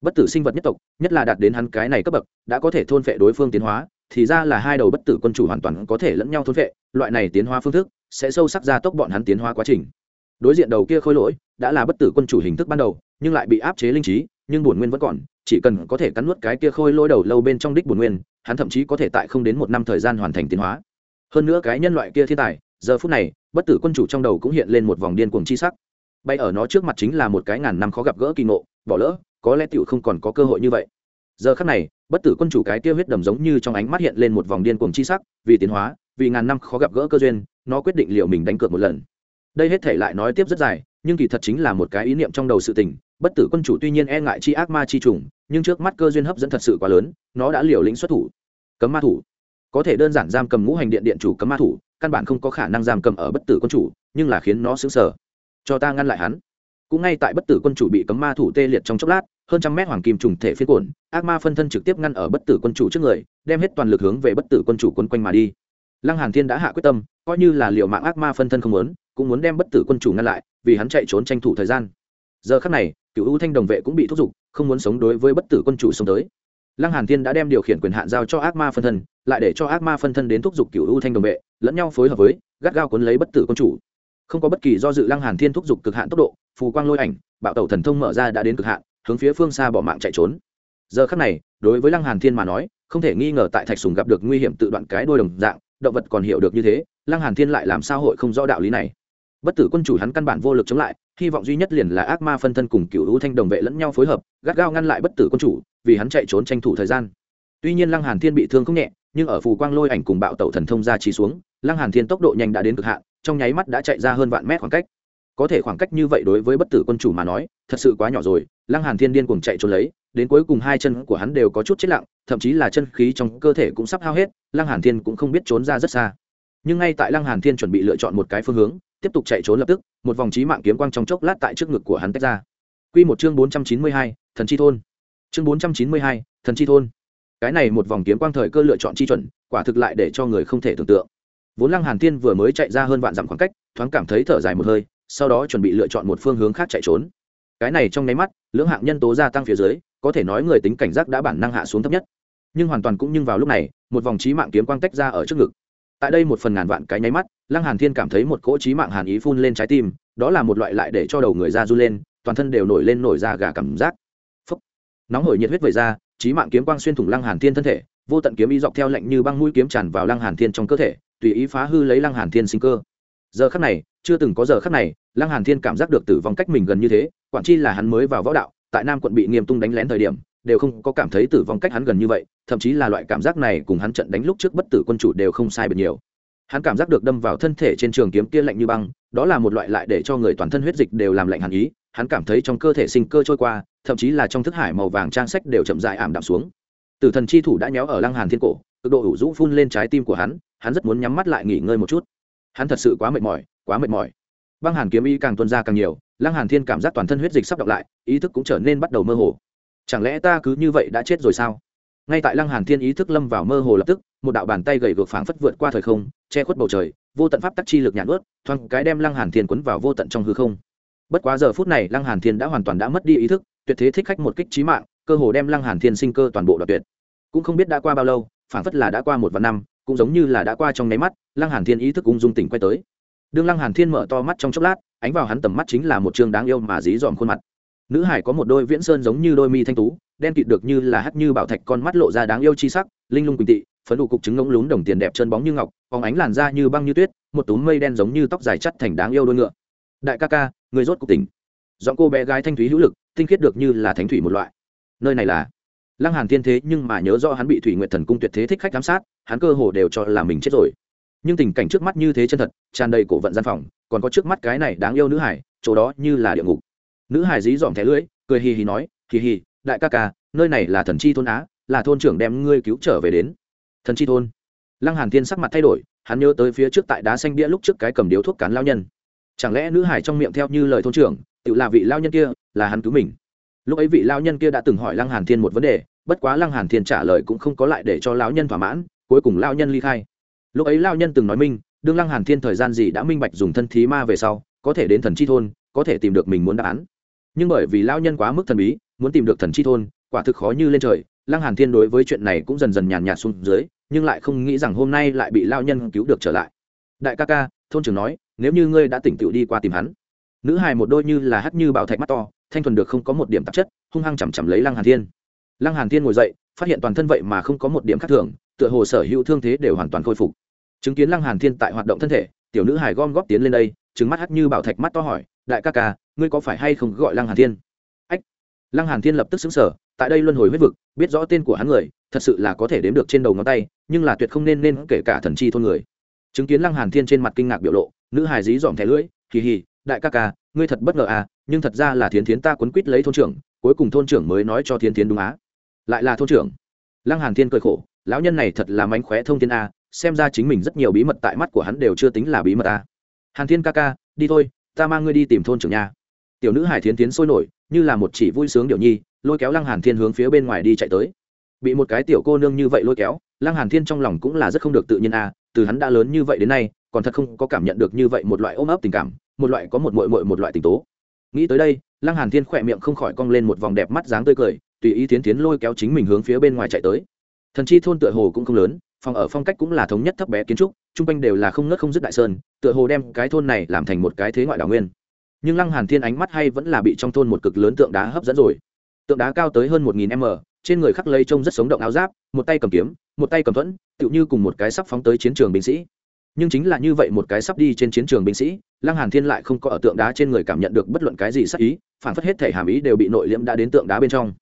Bất tử sinh vật nhất tộc, nhất là đạt đến hắn cái này cấp bậc, đã có thể thôn phệ đối phương tiến hóa, thì ra là hai đầu bất tử quân chủ hoàn toàn có thể lẫn nhau thôn phệ loại này tiến hóa phương thức sẽ sâu sắc ra tốc bọn hắn tiến hóa quá trình. Đối diện đầu kia khôi lỗi đã là bất tử quân chủ hình thức ban đầu, nhưng lại bị áp chế linh trí, nhưng bổn nguyên vẫn còn, chỉ cần có thể cắn nuốt cái kia khôi lỗi đầu lâu bên trong đích bổn nguyên, hắn thậm chí có thể tại không đến một năm thời gian hoàn thành tiến hóa. Hơn nữa cái nhân loại kia thiên tài, giờ phút này, bất tử quân chủ trong đầu cũng hiện lên một vòng điên cuồng chi sắc. Bay ở nó trước mặt chính là một cái ngàn năm khó gặp gỡ kỳ ngộ, bỏ lỡ, có lẽ tiểu không còn có cơ hội như vậy. Giờ khắc này, bất tử quân chủ cái kia huyết đầm giống như trong ánh mắt hiện lên một vòng điên cuồng chi sắc, vì tiến hóa, vì ngàn năm khó gặp gỡ cơ duyên, nó quyết định liệu mình đánh cược một lần. Đây hết thể lại nói tiếp rất dài nhưng kỳ thật chính là một cái ý niệm trong đầu sự tình, bất tử quân chủ tuy nhiên e ngại chi ác ma chi trùng, nhưng trước mắt cơ duyên hấp dẫn thật sự quá lớn, nó đã liều lĩnh xuất thủ. Cấm ma thủ. Có thể đơn giản giam cầm ngũ hành điện điện chủ cấm ma thủ, căn bản không có khả năng giam cầm ở bất tử quân chủ, nhưng là khiến nó xứng sở cho ta ngăn lại hắn. Cũng ngay tại bất tử quân chủ bị cấm ma thủ tê liệt trong chốc lát, hơn trăm mét hoàng kim trùng thể phiên cổn ác ma phân thân trực tiếp ngăn ở bất tử quân chủ trước người, đem hết toàn lực hướng về bất tử quân chủ quân quanh mà đi. Lăng hàn thiên đã hạ quyết tâm, coi như là liệu mạng ác ma phân thân không muốn, cũng muốn đem bất tử quân chủ ngăn lại vì hắn chạy trốn tranh thủ thời gian. Giờ khắc này, cựu ưu thanh đồng vệ cũng bị thúc giục, không muốn sống đối với bất tử quân chủ sống tới. Lăng hàn thiên đã đem điều khiển quyền hạn giao cho ác ma phân thân, lại để cho ác ma phân thân đến thúc giục cựu ưu thanh đồng vệ, lẫn nhau phối hợp với, gắt gao cuốn lấy bất tử quân chủ. Không có bất kỳ do dự, lăng hàn thiên thúc giục cực hạn tốc độ, phù quang lôi ảnh, bạo tẩu thần thông mở ra đã đến cực hạn, hướng phía phương xa bỏ mạng chạy trốn. Giờ khắc này, đối với lăng hàn thiên mà nói, không thể nghi ngờ tại thạch sùng gặp được nguy hiểm tự đoạn cái đôi đồng dạng, động vật còn hiểu được như thế, lăng hàn thiên lại làm sao hội không rõ đạo lý này bất tử quân chủ hắn căn bản vô lực chống lại, hy vọng duy nhất liền là ác ma phân thân cùng cựu hữu thanh đồng vệ lẫn nhau phối hợp, gắt gao ngăn lại bất tử quân chủ, vì hắn chạy trốn tranh thủ thời gian. Tuy nhiên lăng hàn thiên bị thương không nhẹ, nhưng ở phù quang lôi ảnh cùng bạo tẩu thần thông ra trí xuống, lăng hàn thiên tốc độ nhanh đã đến cực hạn, trong nháy mắt đã chạy ra hơn vạn mét khoảng cách. Có thể khoảng cách như vậy đối với bất tử quân chủ mà nói, thật sự quá nhỏ rồi, lăng hàn thiên điên cuồng chạy trốn lấy, đến cuối cùng hai chân của hắn đều có chút chết lặng, thậm chí là chân khí trong cơ thể cũng sắp hao hết, lăng hàn thiên cũng không biết trốn ra rất xa. Nhưng ngay tại lăng hàn thiên chuẩn bị lựa chọn một cái phương hướng tiếp tục chạy trốn lập tức một vòng trí mạng kiếm quang trong chốc lát tại trước ngực của hắn tách ra. Quy một chương bốn trăm chín mươi hai, thần chi thôn. Chương bốn trăm chín mươi hai, thần chi thôn. Cái này một vòng kiếm quang thời cơ lựa chọn chi chuẩn quả thực lại để cho người không thể tưởng tượng. Vốn lăng hàn thiên vừa mới chạy ra hơn vạn dặm khoảng cách thoáng cảm thấy thở dài một hơi sau đó chuẩn bị lựa chọn một phương hướng khác chạy trốn. Cái này trong nháy mắt lưỡng hạng nhân tố gia tăng phía dưới có thể nói người tính cảnh giác đã bản năng hạ xuống thấp nhất. Nhưng hoàn toàn cũng nhưng vào lúc này một vòng trí mạng kiếm quang tách ra ở trước ngực tại đây một phần ngàn vạn cái nháy mắt, lăng hàn thiên cảm thấy một cỗ trí mạng hàn ý phun lên trái tim, đó là một loại lại để cho đầu người ra run lên, toàn thân đều nổi lên nổi da gà cảm giác Phúc. nóng hổi nhiệt huyết vẩy ra, trí mạng kiếm quang xuyên thủng lăng hàn thiên thân thể, vô tận kiếm ý dọc theo lạnh như băng mũi kiếm tràn vào lăng hàn thiên trong cơ thể, tùy ý phá hư lấy lăng hàn thiên sinh cơ giờ khắc này, chưa từng có giờ khắc này, lăng hàn thiên cảm giác được tử vong cách mình gần như thế, quản chi là hắn mới vào võ đạo, tại nam quận bị nghiêm tung đánh lén thời điểm đều không có cảm thấy tử vong cách hắn gần như vậy, thậm chí là loại cảm giác này cùng hắn trận đánh lúc trước bất tử quân chủ đều không sai biệt nhiều. Hắn cảm giác được đâm vào thân thể trên trường kiếm kia lạnh như băng, đó là một loại lại để cho người toàn thân huyết dịch đều làm lạnh hàn ý, hắn cảm thấy trong cơ thể sinh cơ trôi qua, thậm chí là trong thức hải màu vàng trang sách đều chậm dại ảm đạm xuống. Tử thần chi thủ đã nhéo ở lăng hàn thiên cổ, cực độ ủ rũ phun lên trái tim của hắn hắn rất muốn nhắm mắt lại nghỉ ngơi một chút. Hắn thật sự quá mệt mỏi, quá mệt mỏi. Băng hàn kiếm ý càng tuân ra càng nhiều, lăng hàn thiên cảm giác toàn thân huyết dịch sắp đọc lại, ý thức cũng trở nên bắt đầu mơ hồ chẳng lẽ ta cứ như vậy đã chết rồi sao? Ngay tại lăng hàn thiên ý thức lâm vào mơ hồ lập tức, một đạo bàn tay gầy gược phảng phất vượt qua thời không, che khuất bầu trời, vô tận pháp tắc chi lực nhạt ướt, thoáng cái đem lăng hàn thiên quấn vào vô tận trong hư không. Bất quá giờ phút này, lăng hàn thiên đã hoàn toàn đã mất đi ý thức, tuyệt thế thích khách một kích trí mạng, cơ hồ đem lăng hàn thiên sinh cơ toàn bộ đoạt tuyệt. Cũng không biết đã qua bao lâu, phảng phất là đã qua một vạn năm, cũng giống như là đã qua trong nháy mắt, lăng hàn thiên ý thức ung dung tỉnh quay tới. Đương lăng hàn thiên mở to mắt trong chốc lát, ánh vào hắn tầm mắt chính là một trương đáng yêu mà dí dòm khuôn mặt nữ hải có một đôi viễn sơn giống như đôi mi thanh tú, đen kịt được như là hắt như bảo thạch, con mắt lộ ra đáng yêu chi sắc, linh lung quỳnh tị, phấn đủ cục trứng ngỗng lún đồng tiền đẹp chân bóng như ngọc phóng ánh làn da như băng như tuyết, một túm mây đen giống như tóc dài chắt thành đáng yêu đôi ngựa. Đại ca ca, người rốt cục tỉnh. Giọng cô bé gái thanh thúy hữu lực, tinh khiết được như là thánh thủy một loại. Nơi này là lăng hàn thiên thế nhưng mà nhớ rõ hắn bị thủy nguyệt thần cung tuyệt thế thích khách giám sát, hắn cơ hồ đều cho là mình chết rồi. Nhưng tình cảnh trước mắt như thế chân thật, tràn đầy cổ vận gian phòng, còn có trước mắt cái này đáng yêu nữ hải, chỗ đó như là địa ngục nữ hải dí dỏm thẻ lưỡi cười hì hì nói, hì hì, đại ca ca, nơi này là thần chi thôn á, là thôn trưởng đem ngươi cứu trở về đến. Thần chi thôn. Lăng hàn thiên sắc mặt thay đổi, hắn nhớ tới phía trước tại đá xanh bia lúc trước cái cầm điếu thuốc cán lao nhân. Chẳng lẽ nữ hải trong miệng theo như lời thôn trưởng, tự là vị lao nhân kia, là hắn cứu mình? Lúc ấy vị lao nhân kia đã từng hỏi lăng hàn thiên một vấn đề, bất quá lăng hàn thiên trả lời cũng không có lại để cho lão nhân thỏa mãn, cuối cùng lao nhân ly khai. Lúc ấy lao nhân từng nói minh, đương lăng hàn thiên thời gian gì đã minh bạch dùng thân thí ma về sau, có thể đến thần chi thôn, có thể tìm được mình muốn đáp án nhưng bởi vì lao nhân quá mức thần bí, muốn tìm được thần chi thôn, quả thực khó như lên trời. Lăng hàn thiên đối với chuyện này cũng dần dần nhàn nhạt xuống dưới, nhưng lại không nghĩ rằng hôm nay lại bị lao nhân cứu được trở lại. Đại ca ca, thôn trưởng nói, nếu như ngươi đã tỉnh tựu đi qua tìm hắn. Nữ hài một đôi như là hắt như bảo thạch mắt to, thanh thuần được không có một điểm tạp chất, hung hăng chằm chằm lấy lăng hàn thiên. Lăng hàn thiên ngồi dậy, phát hiện toàn thân vậy mà không có một điểm khác thường, tựa hồ sở hữu thương thế đều hoàn toàn khôi phục. Chứng kiến lăng hàn thiên tại hoạt động thân thể, tiểu nữ hài gom góp tiến lên đây trừng mắt hắt như bảo thạch mắt to hỏi, đại ca ca, ngươi có phải hay không gọi lăng hàn thiên? Ách. Lăng hàn thiên lập tức xứng sở tại đây luân hồi huyết vực, biết rõ tên của hắn người, thật sự là có thể đếm được trên đầu ngón tay, nhưng là tuyệt không nên nên kể cả thần chi thôn người. Chứng kiến lăng hàn thiên trên mặt kinh ngạc biểu lộ, nữ hài dí dỏm thẻ lưỡi kỳ hì, đại ca ca, ngươi thật bất ngờ à nhưng thật ra là thiến thiến ta quấn quýt lấy thôn trưởng, cuối cùng thôn trưởng mới nói cho thiến thiến đúng á. Lại là thôn trưởng. Lăng hàn thiên cười khổ, lão nhân này thật là mánh khóe thông thiên a, xem ra chính mình rất nhiều bí mật tại mắt của hắn đều chưa tính là bí mật a hàn thiên ca ca, đi thôi, ta mang ngươi đi tìm thôn trưởng nhà. tiểu nữ hải thiến tiến sôi nổi, như là một chỉ vui sướng điệu nhi, lôi kéo lăng hàn thiên hướng phía bên ngoài đi chạy tới. Bị một cái tiểu cô nương như vậy lôi kéo, lăng hàn thiên trong lòng cũng là rất không được tự nhiên a à, từ hắn đã lớn như vậy đến nay, còn thật không có cảm nhận được như vậy một loại ôm ấp tình cảm, một loại có một mội mội một loại tình tố. Nghĩ tới đây, lăng hàn thiên khỏe miệng không khỏi cong lên một vòng đẹp mắt dáng tươi cười, tùy ý tiến tiến lôi kéo chính mình hướng phía bên ngoài chạy tới. Thần chi thôn tựa hồ cũng không lớn phòng ở phong cách cũng là thống nhất thấp bé kiến trúc, chung quanh đều là không ngớt không dứt đại sơn, tựa hồ đem cái thôn này làm thành một cái thế ngoại đảo nguyên. Nhưng lăng hàn thiên ánh mắt hay vẫn là bị trong thôn một cực lớn tượng đá hấp dẫn rồi. Tượng đá cao tới hơn một nghìn m, trên người khắc lây trông rất sống động áo giáp, một tay cầm kiếm, một tay cầm thuẫn, tựu như cùng một cái sắp phóng tới chiến trường binh sĩ. Nhưng chính là như vậy một cái sắp đi trên chiến trường binh sĩ, lăng hàn thiên lại không có ở tượng đá trên người cảm nhận được bất luận cái gì sắc ý, phản phất hết thể hàm ý đều bị nội liễm đã đến tượng đá bên trong.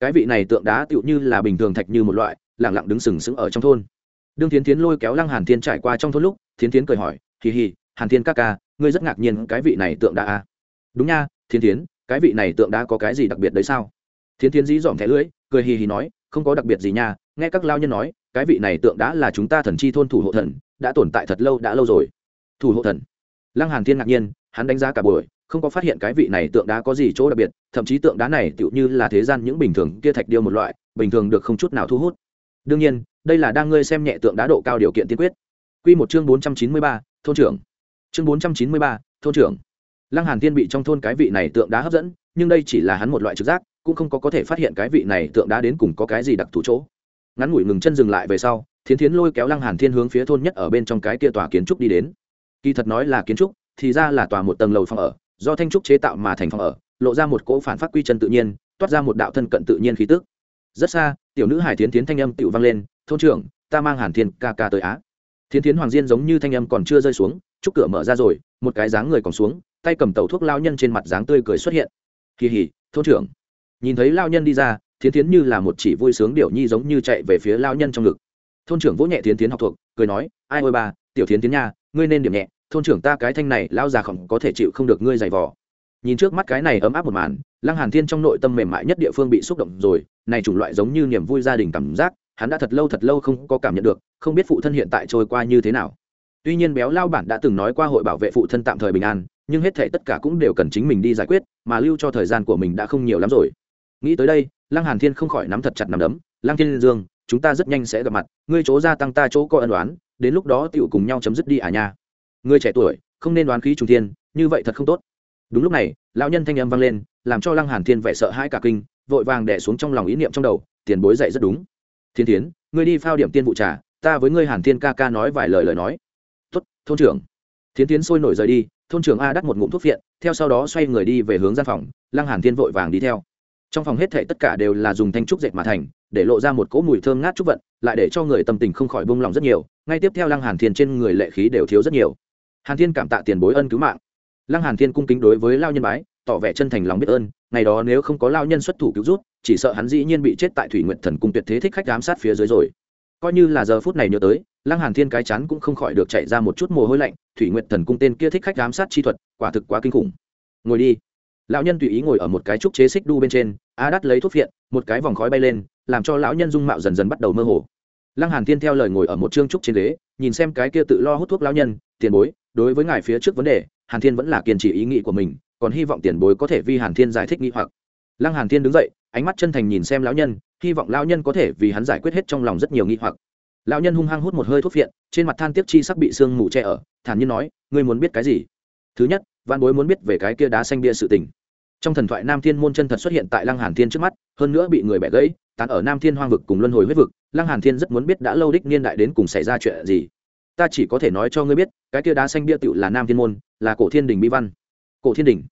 Cái vị này tượng đá tựu như là bình thường thạch như một loại lẳng lặng đứng sừng sững ở trong thôn đương thiến thiến lôi kéo lăng hàn thiên trải qua trong thôn lúc, thiến thiến cười hỏi, hì hì, hàn thiên ca ca, ngươi rất ngạc nhiên cái vị này tượng đá à? đúng nha, thiến thiến, cái vị này tượng đá có cái gì đặc biệt đấy sao? Thiến thiến dí dỏm thẻ lưỡi, cười hì hì nói, không có đặc biệt gì nha, nghe các lao nhân nói, cái vị này tượng đá là chúng ta thần chi thôn thủ hộ thần, đã tồn tại thật lâu, đã lâu rồi. Thủ hộ thần? Lăng hàn thiên ngạc nhiên, hắn đánh giá cả buổi, không có phát hiện cái vị này tượng đá có gì chỗ đặc biệt, thậm chí tượng đá này tựu như là thế gian những bình thường kia thạch điêu một loại, bình thường được không chút nào thu hút. Đương nhiên đây là đang ngươi xem nhẹ tượng đá độ cao điều kiện tiên quyết. Quy một chương bốn trăm chín mươi ba, thôn trưởng. Chương bốn trăm chín mươi ba, thôn trưởng. Lăng hàn thiên bị trong thôn cái vị này tượng đá hấp dẫn nhưng đây chỉ là hắn một loại trực giác cũng không có có thể phát hiện cái vị này tượng đá đến cùng có cái gì đặc thù chỗ. Ngắn ngủi ngừng chân dừng lại về sau thiến thiến lôi kéo lăng hàn thiên hướng phía thôn nhất ở bên trong cái kia tòa kiến trúc đi đến. Kỳ thật nói là kiến trúc thì ra là tòa một tầng lầu phòng ở do thanh trúc chế tạo mà thành phòng ở lộ ra một cỗ phản phát quy chân tự nhiên toát ra một đạo thân cận tự nhiên khí tức. Rất xa tiểu nữ hải thiến thiến thanh âm tựu vang lên thôn trưởng, ta mang hàn thiên ca ca tới á. Thiến thiến hoàng diên giống như thanh âm còn chưa rơi xuống, chúc cửa mở ra rồi, một cái dáng người còn xuống, tay cầm tàu thuốc lao nhân trên mặt dáng tươi cười xuất hiện. Kỳ hỉ thôn trưởng. Nhìn thấy lao nhân đi ra, thiến thiến như là một chỉ vui sướng điệu nhi giống như chạy về phía lao nhân trong ngực. Thôn trưởng vỗ nhẹ thiến thiến học thuộc, cười nói, ai ôi ba, tiểu thiến thiến nha, ngươi nên điểm nhẹ, thôn trưởng ta cái thanh này lao già khổng có thể chịu không được ngươi giày vò. Nhìn trước mắt cái này ấm áp một màn, lăng hàn thiên trong nội tâm mềm mại nhất địa phương bị xúc động rồi, này chủng loại giống như niềm vui gia đình cảm giác hắn đã thật lâu thật lâu không có cảm nhận được, không biết phụ thân hiện tại trôi qua như thế nào. Tuy nhiên béo lao bản đã từng nói qua hội bảo vệ phụ thân tạm thời bình an, nhưng hết thể tất cả cũng đều cần chính mình đi giải quyết, mà lưu cho thời gian của mình đã không nhiều lắm rồi. Nghĩ tới đây, lăng hàn thiên không khỏi nắm thật chặt nắm đấm. Lăng thiên dương, chúng ta rất nhanh sẽ gặp mặt, ngươi chỗ gia tăng ta chỗ có ân đoán đến lúc đó tựu cùng nhau chấm dứt đi à nha. Ngươi trẻ tuổi, không nên đoán khí trùng thiên, như vậy thật không tốt. Đúng lúc này, lão nhân thanh âm vang lên, làm cho lăng hàn thiên vẻ sợ hãi cả kinh, vội vàng đè xuống trong lòng ý niệm trong đầu, tiền bối dạy rất đúng thiên tiến ngươi đi phao điểm tiên vụ trà, ta với ngươi hàn thiên ca ca nói vài lời lời nói. Tuất thôn trưởng. Thiên tiến sôi nổi rời đi, thôn trưởng a đắt một ngụm thuốc viện theo sau đó xoay người đi về hướng gian phòng, lăng hàn thiên vội vàng đi theo. Trong phòng hết thảy tất cả đều là dùng thanh trúc dệt mà thành, để lộ ra một cỗ mùi thơm ngát trúc vận, lại để cho người tâm tình không khỏi buông lòng rất nhiều, ngay tiếp theo lăng hàn thiên trên người lệ khí đều thiếu rất nhiều. Hàn thiên cảm tạ tiền bối ân cứu mạng. Lăng hàn thiên cung kính đối với lao nhân bái tỏ vẻ chân thành lòng biết ơn, ngày đó nếu không có lao nhân xuất thủ cứu rút chỉ sợ hắn dĩ nhiên bị chết tại thủy nguyện thần cung tuyệt thế thích khách giám sát phía dưới rồi. Coi như là giờ phút này nhớ tới, lăng hàn thiên cái chán cũng không khỏi được chạy ra một chút mồ hôi lạnh, thủy nguyện thần cung tên kia thích khách giám sát chi thuật, quả thực quá kinh khủng. Ngồi đi. Lão nhân tùy ý ngồi ở một cái trúc chế xích đu bên trên, a đắt lấy thuốc viện một cái vòng khói bay lên, làm cho lão nhân dung mạo dần dần bắt đầu mơ hồ. Lăng hàn thiên theo lời ngồi ở một trương trúc trên ghế, nhìn xem cái kia tự lo hút thuốc lão nhân, tiền bối, đối với ngài phía trước vấn đề, hàn thiên vẫn là kiên trì ý nghĩ của mình còn hy vọng tiền bối có thể vi hàn thiên giải thích nghi hoặc. Lăng hàn thiên đứng dậy, ánh mắt chân thành nhìn xem lão nhân, hy vọng lão nhân có thể vì hắn giải quyết hết trong lòng rất nhiều nghi hoặc. Lão nhân hung hăng hút một hơi thuốc viện trên mặt than tiếc chi sắc bị sương mù che ở, thản nhiên nói, ngươi muốn biết cái gì? Thứ nhất văn bối muốn biết về cái kia đá xanh bia sự tình. Trong thần thoại nam thiên môn chân thật xuất hiện tại lăng hàn thiên trước mắt, hơn nữa bị người bẻ gãy, tán ở nam thiên hoang vực cùng luân hồi huyết vực, lăng hàn thiên rất muốn biết đã lâu đích niên đại đến cùng xảy ra chuyện gì. Ta chỉ có thể nói cho ngươi biết, cái kia đá xanh bia tựu là nam thiên môn, là cổ thiên đình bi văn cổ thiên đình.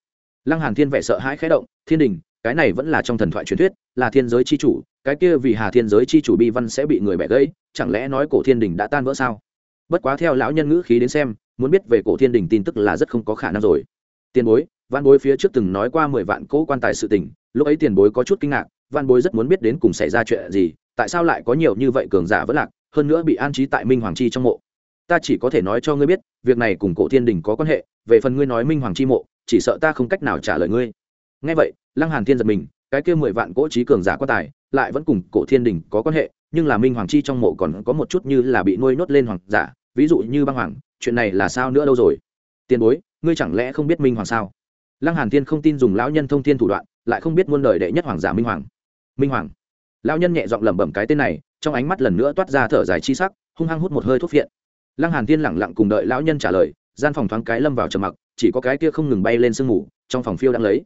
Lăng hàn thiên vẻ sợ hãi khẽ động, thiên đình, cái này vẫn là trong thần thoại truyền thuyết, là thiên giới chi chủ, cái kia vì hà thiên giới chi chủ bi văn sẽ bị người bẻ gãy, chẳng lẽ nói cổ thiên đình đã tan vỡ sao? Bất quá theo lão nhân ngữ khí đến xem, muốn biết về cổ thiên đình tin tức là rất không có khả năng rồi. Tiền bối, văn bối phía trước từng nói qua mười vạn cỗ quan tài sự tình, lúc ấy tiền bối có chút kinh ngạc, văn bối rất muốn biết đến cùng xảy ra chuyện gì, tại sao lại có nhiều như vậy cường giả vẫn lạc, hơn nữa bị an trí tại minh hoàng chi trong mộ. Ta chỉ có thể nói cho ngươi biết, việc này cùng cổ thiên đình có quan hệ, về phần ngươi nói minh hoàng chi mộ chỉ sợ ta không cách nào trả lời ngươi. Ngay vậy, lăng hàn thiên giật mình, cái kia mười vạn cỗ trí cường giả quan tài, lại vẫn cùng cổ thiên đình có quan hệ, nhưng là minh hoàng chi trong mộ còn có một chút như là bị nuôi nốt lên hoàng giả, ví dụ như băng hoàng, chuyện này là sao nữa đâu rồi? Tiền bối, ngươi chẳng lẽ không biết minh hoàng sao? Lăng hàn thiên không tin dùng lão nhân thông thiên thủ đoạn, lại không biết muôn đời đệ nhất hoàng giả minh hoàng. Minh hoàng. Lão nhân nhẹ giọng lẩm bẩm cái tên này, trong ánh mắt lần nữa toát ra thở dài chi sắc, hung hăng hút một hơi thuốc phiện. Lăng hàn thiên lẳng lặng cùng đợi lão nhân trả lời, gian phòng thoáng cái lâm vào trầm mặc chỉ có cái kia không ngừng bay lên sương mù, trong phòng phiêu đang lấy.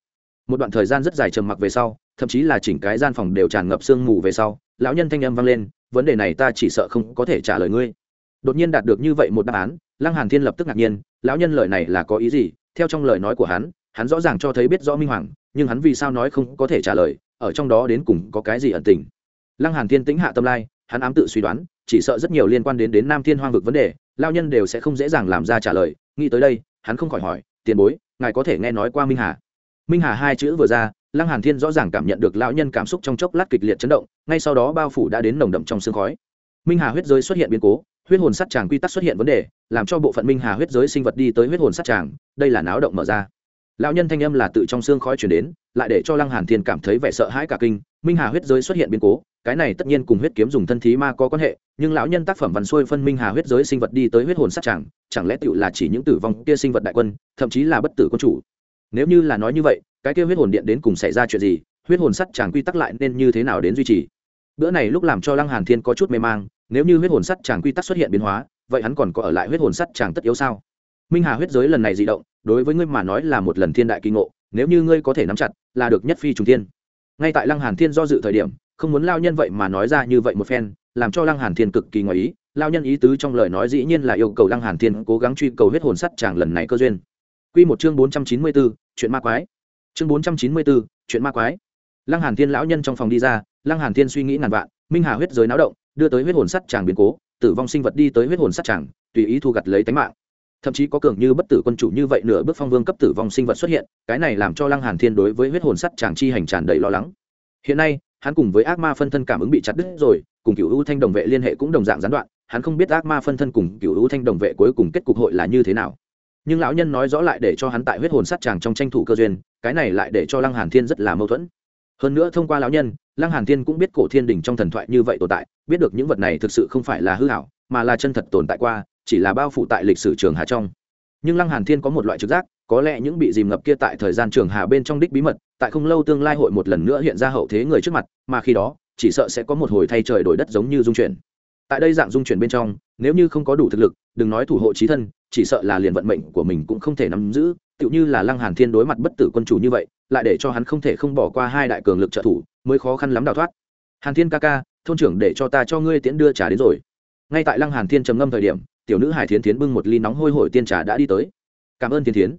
Một đoạn thời gian rất dài trầm mặc về sau, thậm chí là chỉnh cái gian phòng đều tràn ngập sương mù về sau, lão nhân thanh âm vang lên, vấn đề này ta chỉ sợ không có thể trả lời ngươi. Đột nhiên đạt được như vậy một đáp án, lăng hàn thiên lập tức ngạc nhiên, lão nhân lời này là có ý gì? Theo trong lời nói của hắn hắn rõ ràng cho thấy biết rõ minh hoàng, nhưng hắn vì sao nói không có thể trả lời, ở trong đó đến cùng có cái gì ẩn tình? Lăng hàn thiên tĩnh hạ tâm lai, hắn ám tự suy đoán, chỉ sợ rất nhiều liên quan đến đến nam thiên hoang vực vấn đề lao nhân đều sẽ không dễ dàng làm ra trả lời, nghĩ tới đây hắn không khỏi hỏi, tiền bối, ngài có thể nghe nói qua minh hà? Minh hà hai chữ vừa ra, lăng hàn thiên rõ ràng cảm nhận được lão nhân cảm xúc trong chốc lát kịch liệt chấn động, ngay sau đó bao phủ đã đến nồng đậm trong sương khói. Minh hà huyết giới xuất hiện biến cố, huyết hồn sát tràng quy tắc xuất hiện vấn đề, làm cho bộ phận minh hà huyết giới sinh vật đi tới huyết hồn sát tràng, đây là náo động mở ra. Lão nhân thanh âm là tự trong xương khói chuyển đến, lại để cho lăng hàn thiên cảm thấy vẻ sợ hãi cả kinh, minh hà huyết giới xuất hiện biến cố cái này tất nhiên cùng huyết kiếm dùng thân thí ma có quan hệ, nhưng lão nhân tác phẩm văn xuôi phân minh hà huyết giới sinh vật đi tới huyết hồn sát chẳng chẳng lẽ tựu là chỉ những tử vong kia sinh vật đại quân, thậm chí là bất tử quân chủ? Nếu như là nói như vậy, cái kia huyết hồn điện đến cùng xảy ra chuyện gì, huyết hồn sắt chàng quy tắc lại nên như thế nào đến duy trì? Bữa này lúc làm cho lăng hàn thiên có chút mê mang, nếu như huyết hồn sắt chàng quy tắc xuất hiện biến hóa, vậy hắn còn có ở lại huyết hồn sắt chàng tất yếu sao? Minh hà huyết giới lần này dị động, đối với ngươi mà nói là một lần thiên đại kỳ ngộ, nếu như ngươi có thể nắm chặt, là được nhất phi trùng thiên. Ngay tại lăng hàn thiên do dự thời điểm không muốn lao nhân vậy mà nói ra như vậy một phen làm cho lăng hàn thiên cực kỳ ngoài ý. Lao nhân ý tứ trong lời nói dĩ nhiên là yêu cầu lăng hàn thiên cố gắng truy cầu huyết hồn sắt chàng lần này cơ duyên. Quy một chương 494, chuyện ma quái. Chương 494, chuyện ma quái. Lăng hàn thiên lão nhân trong phòng đi ra lăng hàn thiên suy nghĩ ngàn vạn minh hà huyết giới náo động đưa tới huyết hồn sắt chàng biến cố tử vong sinh vật đi tới huyết hồn sắt chàng tùy ý thu gặt lấy tính mạng. Thậm chí có cường như bất tử quân chủ như vậy nửa bước phong vương cấp tử vong sinh vật xuất hiện cái này làm cho lăng hàn thiên đối với huyết hồn sắt chàng chi hành tràn đầy lo lắng. Hiện nay hắn cùng với ác ma phân thân cảm ứng bị chặt đứt rồi, cùng cựu u thanh đồng vệ liên hệ cũng đồng dạng gián đoạn, hắn không biết ác ma phân thân cùng cựu u thanh đồng vệ cuối cùng kết cục hội là như thế nào. Nhưng lão nhân nói rõ lại để cho hắn tại huyết hồn sát tràng trong tranh thủ cơ duyên, cái này lại để cho lăng hàn thiên rất là mâu thuẫn. Hơn nữa thông qua lão nhân, lăng hàn thiên cũng biết cổ thiên đình trong thần thoại như vậy tồn tại, biết được những vật này thực sự không phải là hư hảo mà là chân thật tồn tại qua, chỉ là bao phủ tại lịch sử trường hà trong nhưng lăng hàn thiên có một loại trực giác, có lẽ những bị dìm ngập kia tại thời gian trường hà bên trong đích bí mật, tại không lâu tương lai hội một lần nữa hiện ra hậu thế người trước mặt, mà khi đó, chỉ sợ sẽ có một hồi thay trời đổi đất giống như dung chuyển. Tại đây dạng dung chuyển bên trong, nếu như không có đủ thực lực, đừng nói thủ hộ trí thân, chỉ sợ là liền vận mệnh của mình cũng không thể nắm giữ, tựu như là lăng hàn thiên đối mặt bất tử quân chủ như vậy, lại để cho hắn không thể không bỏ qua hai đại cường lực trợ thủ, mới khó khăn lắm đào thoát. Hàn thiên ca ca, thôn trưởng để cho ta cho ngươi tiễn đưa trà đến rồi. Ngay tại lăng hàn thiên trầm ngâm thời điểm tiểu nữ hải thiến thiến bưng một ly nóng hôi hổi tiên trà đã đi tới. Cảm ơn Thiến thiến.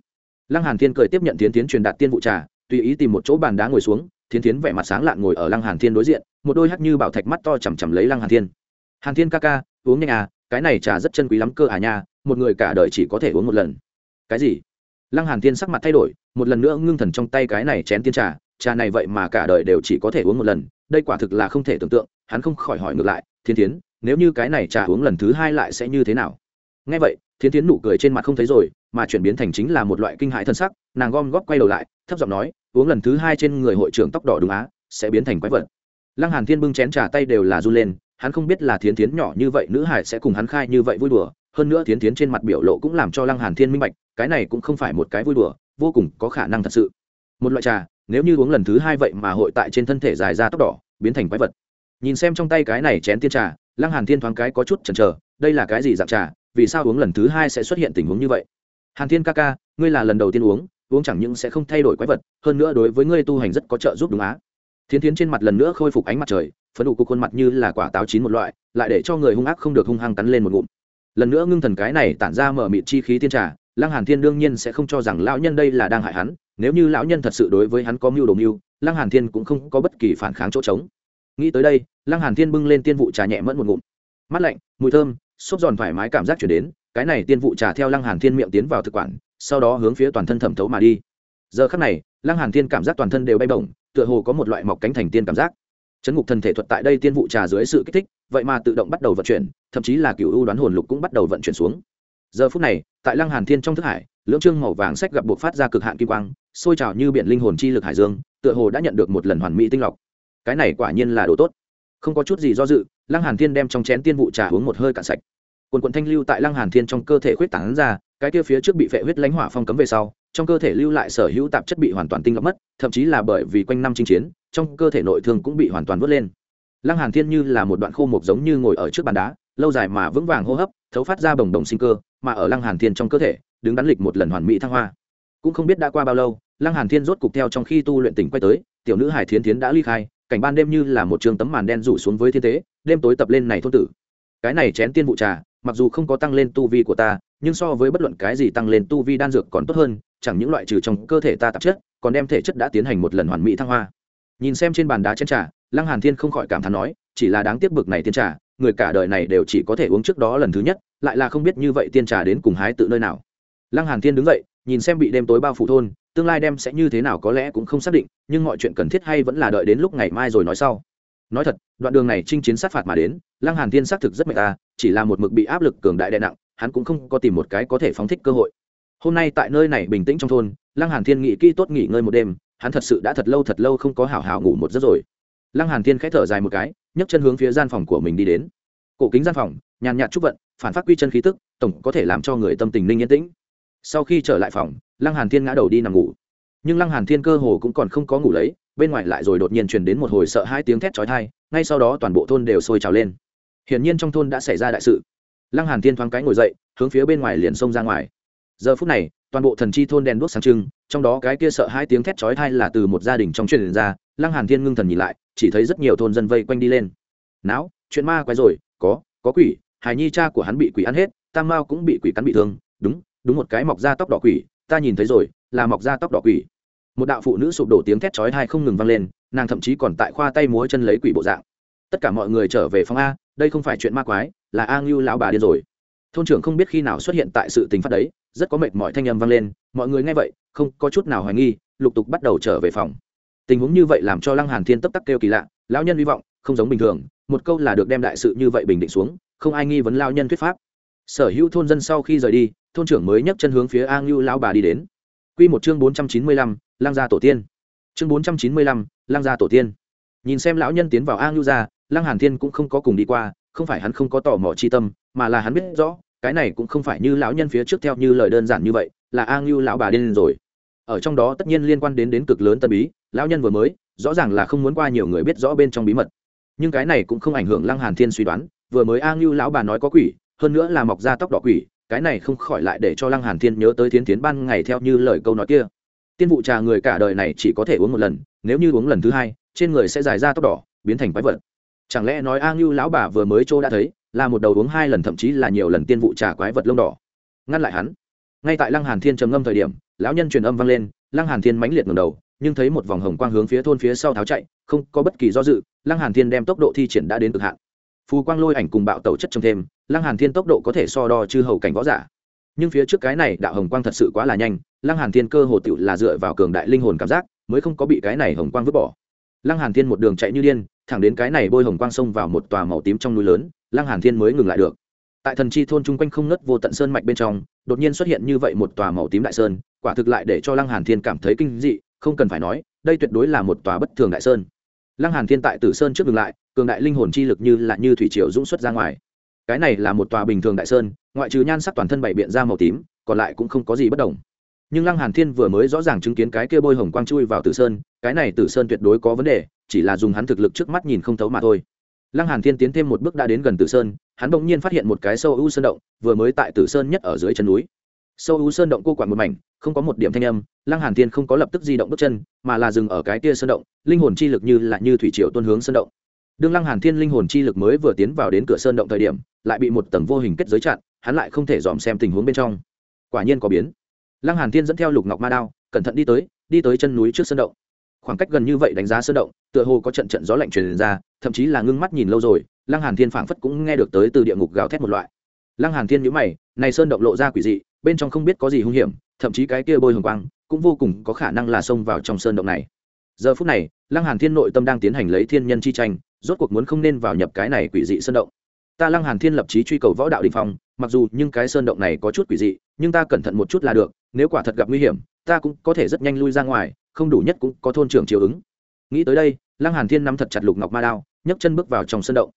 Lăng hàn thiên cười tiếp nhận thiến thiến truyền đạt tiên vụ trà, tùy ý tìm một chỗ bàn đá ngồi xuống, thiến thiến vẻ mặt sáng lạn ngồi ở lăng hàn thiên đối diện, một đôi hắt như bảo thạch mắt to chằm chằm lấy lăng hàn thiên. Hàn thiên ca ca, uống nhanh à cái này trà rất chân quý lắm cơ à nha, một người cả đời chỉ có thể uống một lần. Cái gì? Lăng hàn thiên sắc mặt thay đổi, một lần nữa ngưng thần trong tay cái này chén tiên trà trà này vậy mà cả đời đều chỉ có thể uống một lần, đây quả thực là không thể tưởng tượng, hắn không khỏi hỏi ngược lại thiên thiến nếu như cái này trà uống lần thứ hai lại sẽ như thế nào? Ngay vậy thiên tiến nụ cười trên mặt không thấy rồi, mà chuyển biến thành chính là một loại kinh hãi thân sắc, nàng gom góp quay đầu lại, thấp giọng nói, uống lần thứ hai trên người hội trưởng tóc đỏ đúng á, sẽ biến thành quái vật. Lăng hàn thiên bưng chén trà tay đều là run lên, hắn không biết là thiến tiến nhỏ như vậy nữ hải sẽ cùng hắn khai như vậy vui đùa, hơn nữa thiến tiến trên mặt biểu lộ cũng làm cho lăng hàn thiên minh bạch, cái này cũng không phải một cái vui đùa, vô cùng có khả năng thật sự. Một loại trà, nếu như uống lần thứ hai vậy mà hội tại trên thân thể dài ra tóc đỏ, biến thành quái vật. Nhìn xem trong tay cái này chén tiên trà lăng hàn thiên thoáng cái có chút chần chờ, đây là cái gì dạng trà, vì sao uống lần thứ hai sẽ xuất hiện tình huống như vậy? Hàn thiên ca ca, ngươi là lần đầu tiên uống uống chẳng những sẽ không thay đổi quái vật, hơn nữa đối với ngươi tu hành rất có trợ giúp đúng á. Thiến thiến trên mặt lần nữa khôi phục ánh mặt trời, phấn đủ cục khuôn mặt như là quả táo chín một loại, lại để cho người hung ác không được hung hăng cắn lên một ngụm. Lần nữa ngưng thần cái này tản ra mở mịt chi khí tiên trà, lăng hàn thiên đương nhiên sẽ không cho rằng lão nhân đây là đang hại hắn, nếu như lão nhân thật sự đối với hắn có mưu đồ mưu, lăng hàn thiên cũng không có bất kỳ phản kháng chỗ trống nghĩ tới đây, lăng hàn thiên bưng lên tiên vụ trà nhẹ mẫn một ngụm. Mắt lạnh, mùi thơm, xốp giòn thoải mái cảm giác chuyển đến, cái này tiên vụ trà theo lăng hàn thiên miệng tiến vào thực quản, sau đó hướng phía toàn thân thẩm thấu mà đi. Giờ khắc này, lăng hàn thiên cảm giác toàn thân đều bay bổng, tựa hồ có một loại mọc cánh thành tiên cảm giác. Chấn ngục thần thể thuật tại đây tiên vụ trà dưới sự kích thích, vậy mà tự động bắt đầu vận chuyển, thậm chí là cựu ưu đoán hồn lục cũng bắt đầu vận chuyển xuống. Giờ phút này, tại lăng hàn thiên trong thức hải, lưỡng trương màu vàng sách gặp buộc phát ra cực hạn kim quang, sôi trào như biển linh hồn chi lực hải dương, tựa hồ đã nhận được một lần hoàn mỹ tinh lọc cái này quả nhiên là đồ tốt. Không có chút gì do dự, lăng hàn thiên đem trong chén tiên vụ trà uống một hơi cạn sạch. Quần quần thanh lưu tại lăng hàn thiên trong cơ thể khuyết tán ra, cái kia phía trước bị phệ huyết lãnh hỏa phong cấm về sau, trong cơ thể lưu lại sở hữu tạp chất bị hoàn toàn tinh lọc mất, thậm chí là bởi vì quanh năm chinh chiến, trong cơ thể nội thương cũng bị hoàn toàn vớt lên. Lăng hàn thiên như là một đoạn khô mục giống như ngồi ở trước bàn đá, lâu dài mà vững vàng hô hấp, thấu phát ra bồng đồng sinh cơ, mà ở lăng hàn thiên trong cơ thể, đứng đắn lịch một lần hoàn mỹ thăng hoa. Cũng không biết đã qua bao lâu, lăng hàn thiên rốt cục theo trong khi tu luyện tỉnh quay tới, tiểu nữ hải thiến thiến đã ly khai cảnh ban đêm như là một trường tấm màn đen rủ xuống với thiên tế, đêm tối tập lên này thôn tử. Cái này chén tiên vụ trà, mặc dù không có tăng lên tu vi của ta, nhưng so với bất luận cái gì tăng lên tu vi đan dược còn tốt hơn, chẳng những loại trừ trong cơ thể ta tạp chất, còn đem thể chất đã tiến hành một lần hoàn mỹ thăng hoa. Nhìn xem trên bàn đá chén trà, lăng hàn thiên không khỏi cảm thán nói, chỉ là đáng tiếc bực này tiên trà, người cả đời này đều chỉ có thể uống trước đó lần thứ nhất, lại là không biết như vậy tiên trà đến cùng hái tự nơi nào. Lăng hàn thiên đứng dậy, nhìn xem bị đêm tối bao phủ thôn tương lai đem sẽ như thế nào có lẽ cũng không xác định, nhưng mọi chuyện cần thiết hay vẫn là đợi đến lúc ngày mai rồi nói sau. Nói thật, đoạn đường này chinh chiến sát phạt mà đến, lăng hàn thiên xác thực rất mệt ta, chỉ là một mực bị áp lực cường đại đè nặng, hắn cũng không có tìm một cái có thể phóng thích cơ hội. Hôm nay tại nơi này bình tĩnh trong thôn, lăng hàn thiên nghĩ kỹ tốt nghỉ ngơi một đêm, hắn thật sự đã thật lâu thật lâu không có hảo hảo ngủ một giấc rồi. Lăng hàn thiên khẽ thở dài một cái, nhấc chân hướng phía gian phòng của mình đi đến. Cổ kính gian phòng, nhàn nhạt chút vận, phản phát quy chân khí tức, tổng có thể làm cho người tâm tình ninh yên tĩnh sau khi trở lại phòng, lăng hàn thiên ngã đầu đi nằm ngủ. Nhưng lăng hàn thiên cơ hồ cũng còn không có ngủ lấy, bên ngoài lại rồi đột nhiên truyền đến một hồi sợ hai tiếng thét chói tai, ngay sau đó toàn bộ thôn đều sôi trào lên. Hiển nhiên trong thôn đã xảy ra đại sự. Lăng hàn thiên thoáng cái ngồi dậy, hướng phía bên ngoài liền xông ra ngoài. Giờ phút này, toàn bộ thần chi thôn đèn đuốc sáng trưng, trong đó cái kia sợ hai tiếng thét chói tai là từ một gia đình trong truyền ra, lăng hàn thiên ngưng thần nhìn lại, chỉ thấy rất nhiều thôn dân vây quanh đi lên. Não chuyện ma quái rồi, có có quỷ, hài nhi cha của hắn bị quỷ ăn hết, tam mao cũng bị quỷ cắn bị thương, đúng đúng một cái mọc ra tóc đỏ quỷ, ta nhìn thấy rồi, là mọc ra tóc đỏ quỷ. Một đạo phụ nữ sụp đổ tiếng thét chói tai không ngừng vang lên, nàng thậm chí còn tại khoa tay múa chân lấy quỷ bộ dạng. Tất cả mọi người trở về phòng a, đây không phải chuyện ma quái, là a ngưu lão bà điên rồi. Thôn trưởng không biết khi nào xuất hiện tại sự tình phát đấy, rất có mệt mỏi thanh âm vang lên, mọi người nghe vậy, không có chút nào hoài nghi, lục tục bắt đầu trở về phòng. Tình huống như vậy làm cho lăng hàn thiên tấp tắc kêu kỳ lạ, lão nhân hy vọng, không giống bình thường, một câu là được đem đại sự như vậy bình định xuống, không ai nghi vấn lao nhân thuyết pháp. Sở hữu thôn dân sau khi rời đi thôn trưởng mới nhấc chân hướng phía a ngưu lão bà đi đến. Quy một chương bốn trăm chín mươi lăm, lang gia tổ tiên. Chương bốn trăm chín mươi lăm, lang gia tổ tiên. Nhìn xem lão nhân tiến vào a ngưu gia lăng hàn thiên cũng không có cùng đi qua không phải hắn không có tò mò chi tâm mà là hắn biết rõ cái này cũng không phải như lão nhân phía trước theo như lời đơn giản như vậy là a ngưu lão bà điên rồi. Ở trong đó tất nhiên liên quan đến đến cực lớn tân bí lão nhân vừa mới rõ ràng là không muốn qua nhiều người biết rõ bên trong bí mật. Nhưng cái này cũng không ảnh hưởng lăng hàn thiên suy đoán vừa mới a ngưu lão bà nói có quỷ hơn nữa là mọc ra tóc đỏ quỷ cái này không khỏi lại để cho lăng hàn thiên nhớ tới thiên tiến ban ngày theo như lời câu nói kia. Tiên vụ trà người cả đời này chỉ có thể uống một lần, nếu như uống lần thứ hai, trên người sẽ dài ra tóc đỏ, biến thành quái vật. Chẳng lẽ nói a ngưu lão bà vừa mới chỗ đã thấy, là một đầu uống hai lần thậm chí là nhiều lần tiên vụ trà quái vật lông đỏ? Ngăn lại hắn. Ngay tại lăng hàn thiên trầm ngâm thời điểm, lão nhân truyền âm vang lên, lăng hàn thiên mãnh liệt ngẩng đầu, nhưng thấy một vòng hồng quang hướng phía thôn phía sau tháo chạy, không có bất kỳ do dự, lăng hàn thiên đem tốc độ thi triển đã đến cực hạn. Phù quang lôi ảnh cùng bạo tẩu chất trong thêm lăng hàn thiên tốc độ có thể so đo chư hầu cảnh võ giả. Nhưng phía trước cái này đạo hồng quang thật sự quá là nhanh, lăng hàn thiên cơ hồ tựu là dựa vào cường đại linh hồn cảm giác, mới không có bị cái này hồng quang vứt bỏ. Lăng hàn thiên một đường chạy như điên, thẳng đến cái này bôi hồng quang xông vào một tòa màu tím trong núi lớn, lăng hàn thiên mới ngừng lại được. Tại thần chi thôn chung quanh không ngất vô tận sơn mạch bên trong, đột nhiên xuất hiện như vậy một tòa màu tím đại sơn, quả thực lại để cho lăng hàn thiên cảm thấy kinh dị, không cần phải nói, đây tuyệt đối là một tòa bất thường đại sơn. Lăng hàn thiên tại tử sơn trước ngừng lại, cường đại linh hồn chi lực như là như thủy triều dũng xuất ra ngoài cái này là một tòa bình thường đại sơn, ngoại trừ nhan sắc toàn thân bảy biện ra màu tím, còn lại cũng không có gì bất đồng. Nhưng lăng hàn thiên vừa mới rõ ràng chứng kiến cái kia bôi hồng quang chui vào tử sơn, cái này tử sơn tuyệt đối có vấn đề, chỉ là dùng hắn thực lực trước mắt nhìn không thấu mà thôi. Lăng hàn thiên tiến thêm một bước đã đến gần tử sơn, hắn bỗng nhiên phát hiện một cái sâu u sơn động, vừa mới tại tử sơn nhất ở dưới chân núi. Sâu u sơn động cô quản một mảnh, không có một điểm thanh âm, lăng hàn thiên không có lập tức di động bước chân, mà là dừng ở cái kia sơn động, linh hồn chi lực như là như thủy triều tuôn hướng sơn động. Đương lăng hàn thiên linh hồn chi lực mới vừa tiến vào đến cửa sơn động thời điểm lại bị một tầng vô hình kết giới chặn, hắn lại không thể dòm xem tình huống bên trong. Quả nhiên có biến. Lăng hàn thiên dẫn theo lục ngọc ma đao, cẩn thận đi tới đi tới chân núi trước sơn động. Khoảng cách gần như vậy đánh giá sơn động, tựa hồ có trận trận gió lạnh truyền ra, thậm chí là ngưng mắt nhìn lâu rồi, lăng hàn thiên phảng phất cũng nghe được tới từ địa ngục gào thét một loại. Lăng hàn thiên nhíu mày, này sơn động lộ ra quỷ dị, bên trong không biết có gì hung hiểm, thậm chí cái kia bôi hồng quang cũng vô cùng có khả năng là xông vào trong sơn động này. Giờ phút này, lăng hàn thiên nội tâm đang tiến hành lấy thiên nhân chi tranh, rốt cuộc muốn không nên vào nhập cái này quỷ dị sơn động ta lăng hàn thiên lập chí truy cầu võ đạo đỉnh phong, mặc dù nhưng cái sơn động này có chút quỷ dị, nhưng ta cẩn thận một chút là được, nếu quả thật gặp nguy hiểm, ta cũng có thể rất nhanh lui ra ngoài, không đủ nhất cũng có thôn trưởng chiều ứng. Nghĩ tới đây, lăng hàn thiên nắm thật chặt lục ngọc ma đao, nhấc chân bước vào trong sơn động.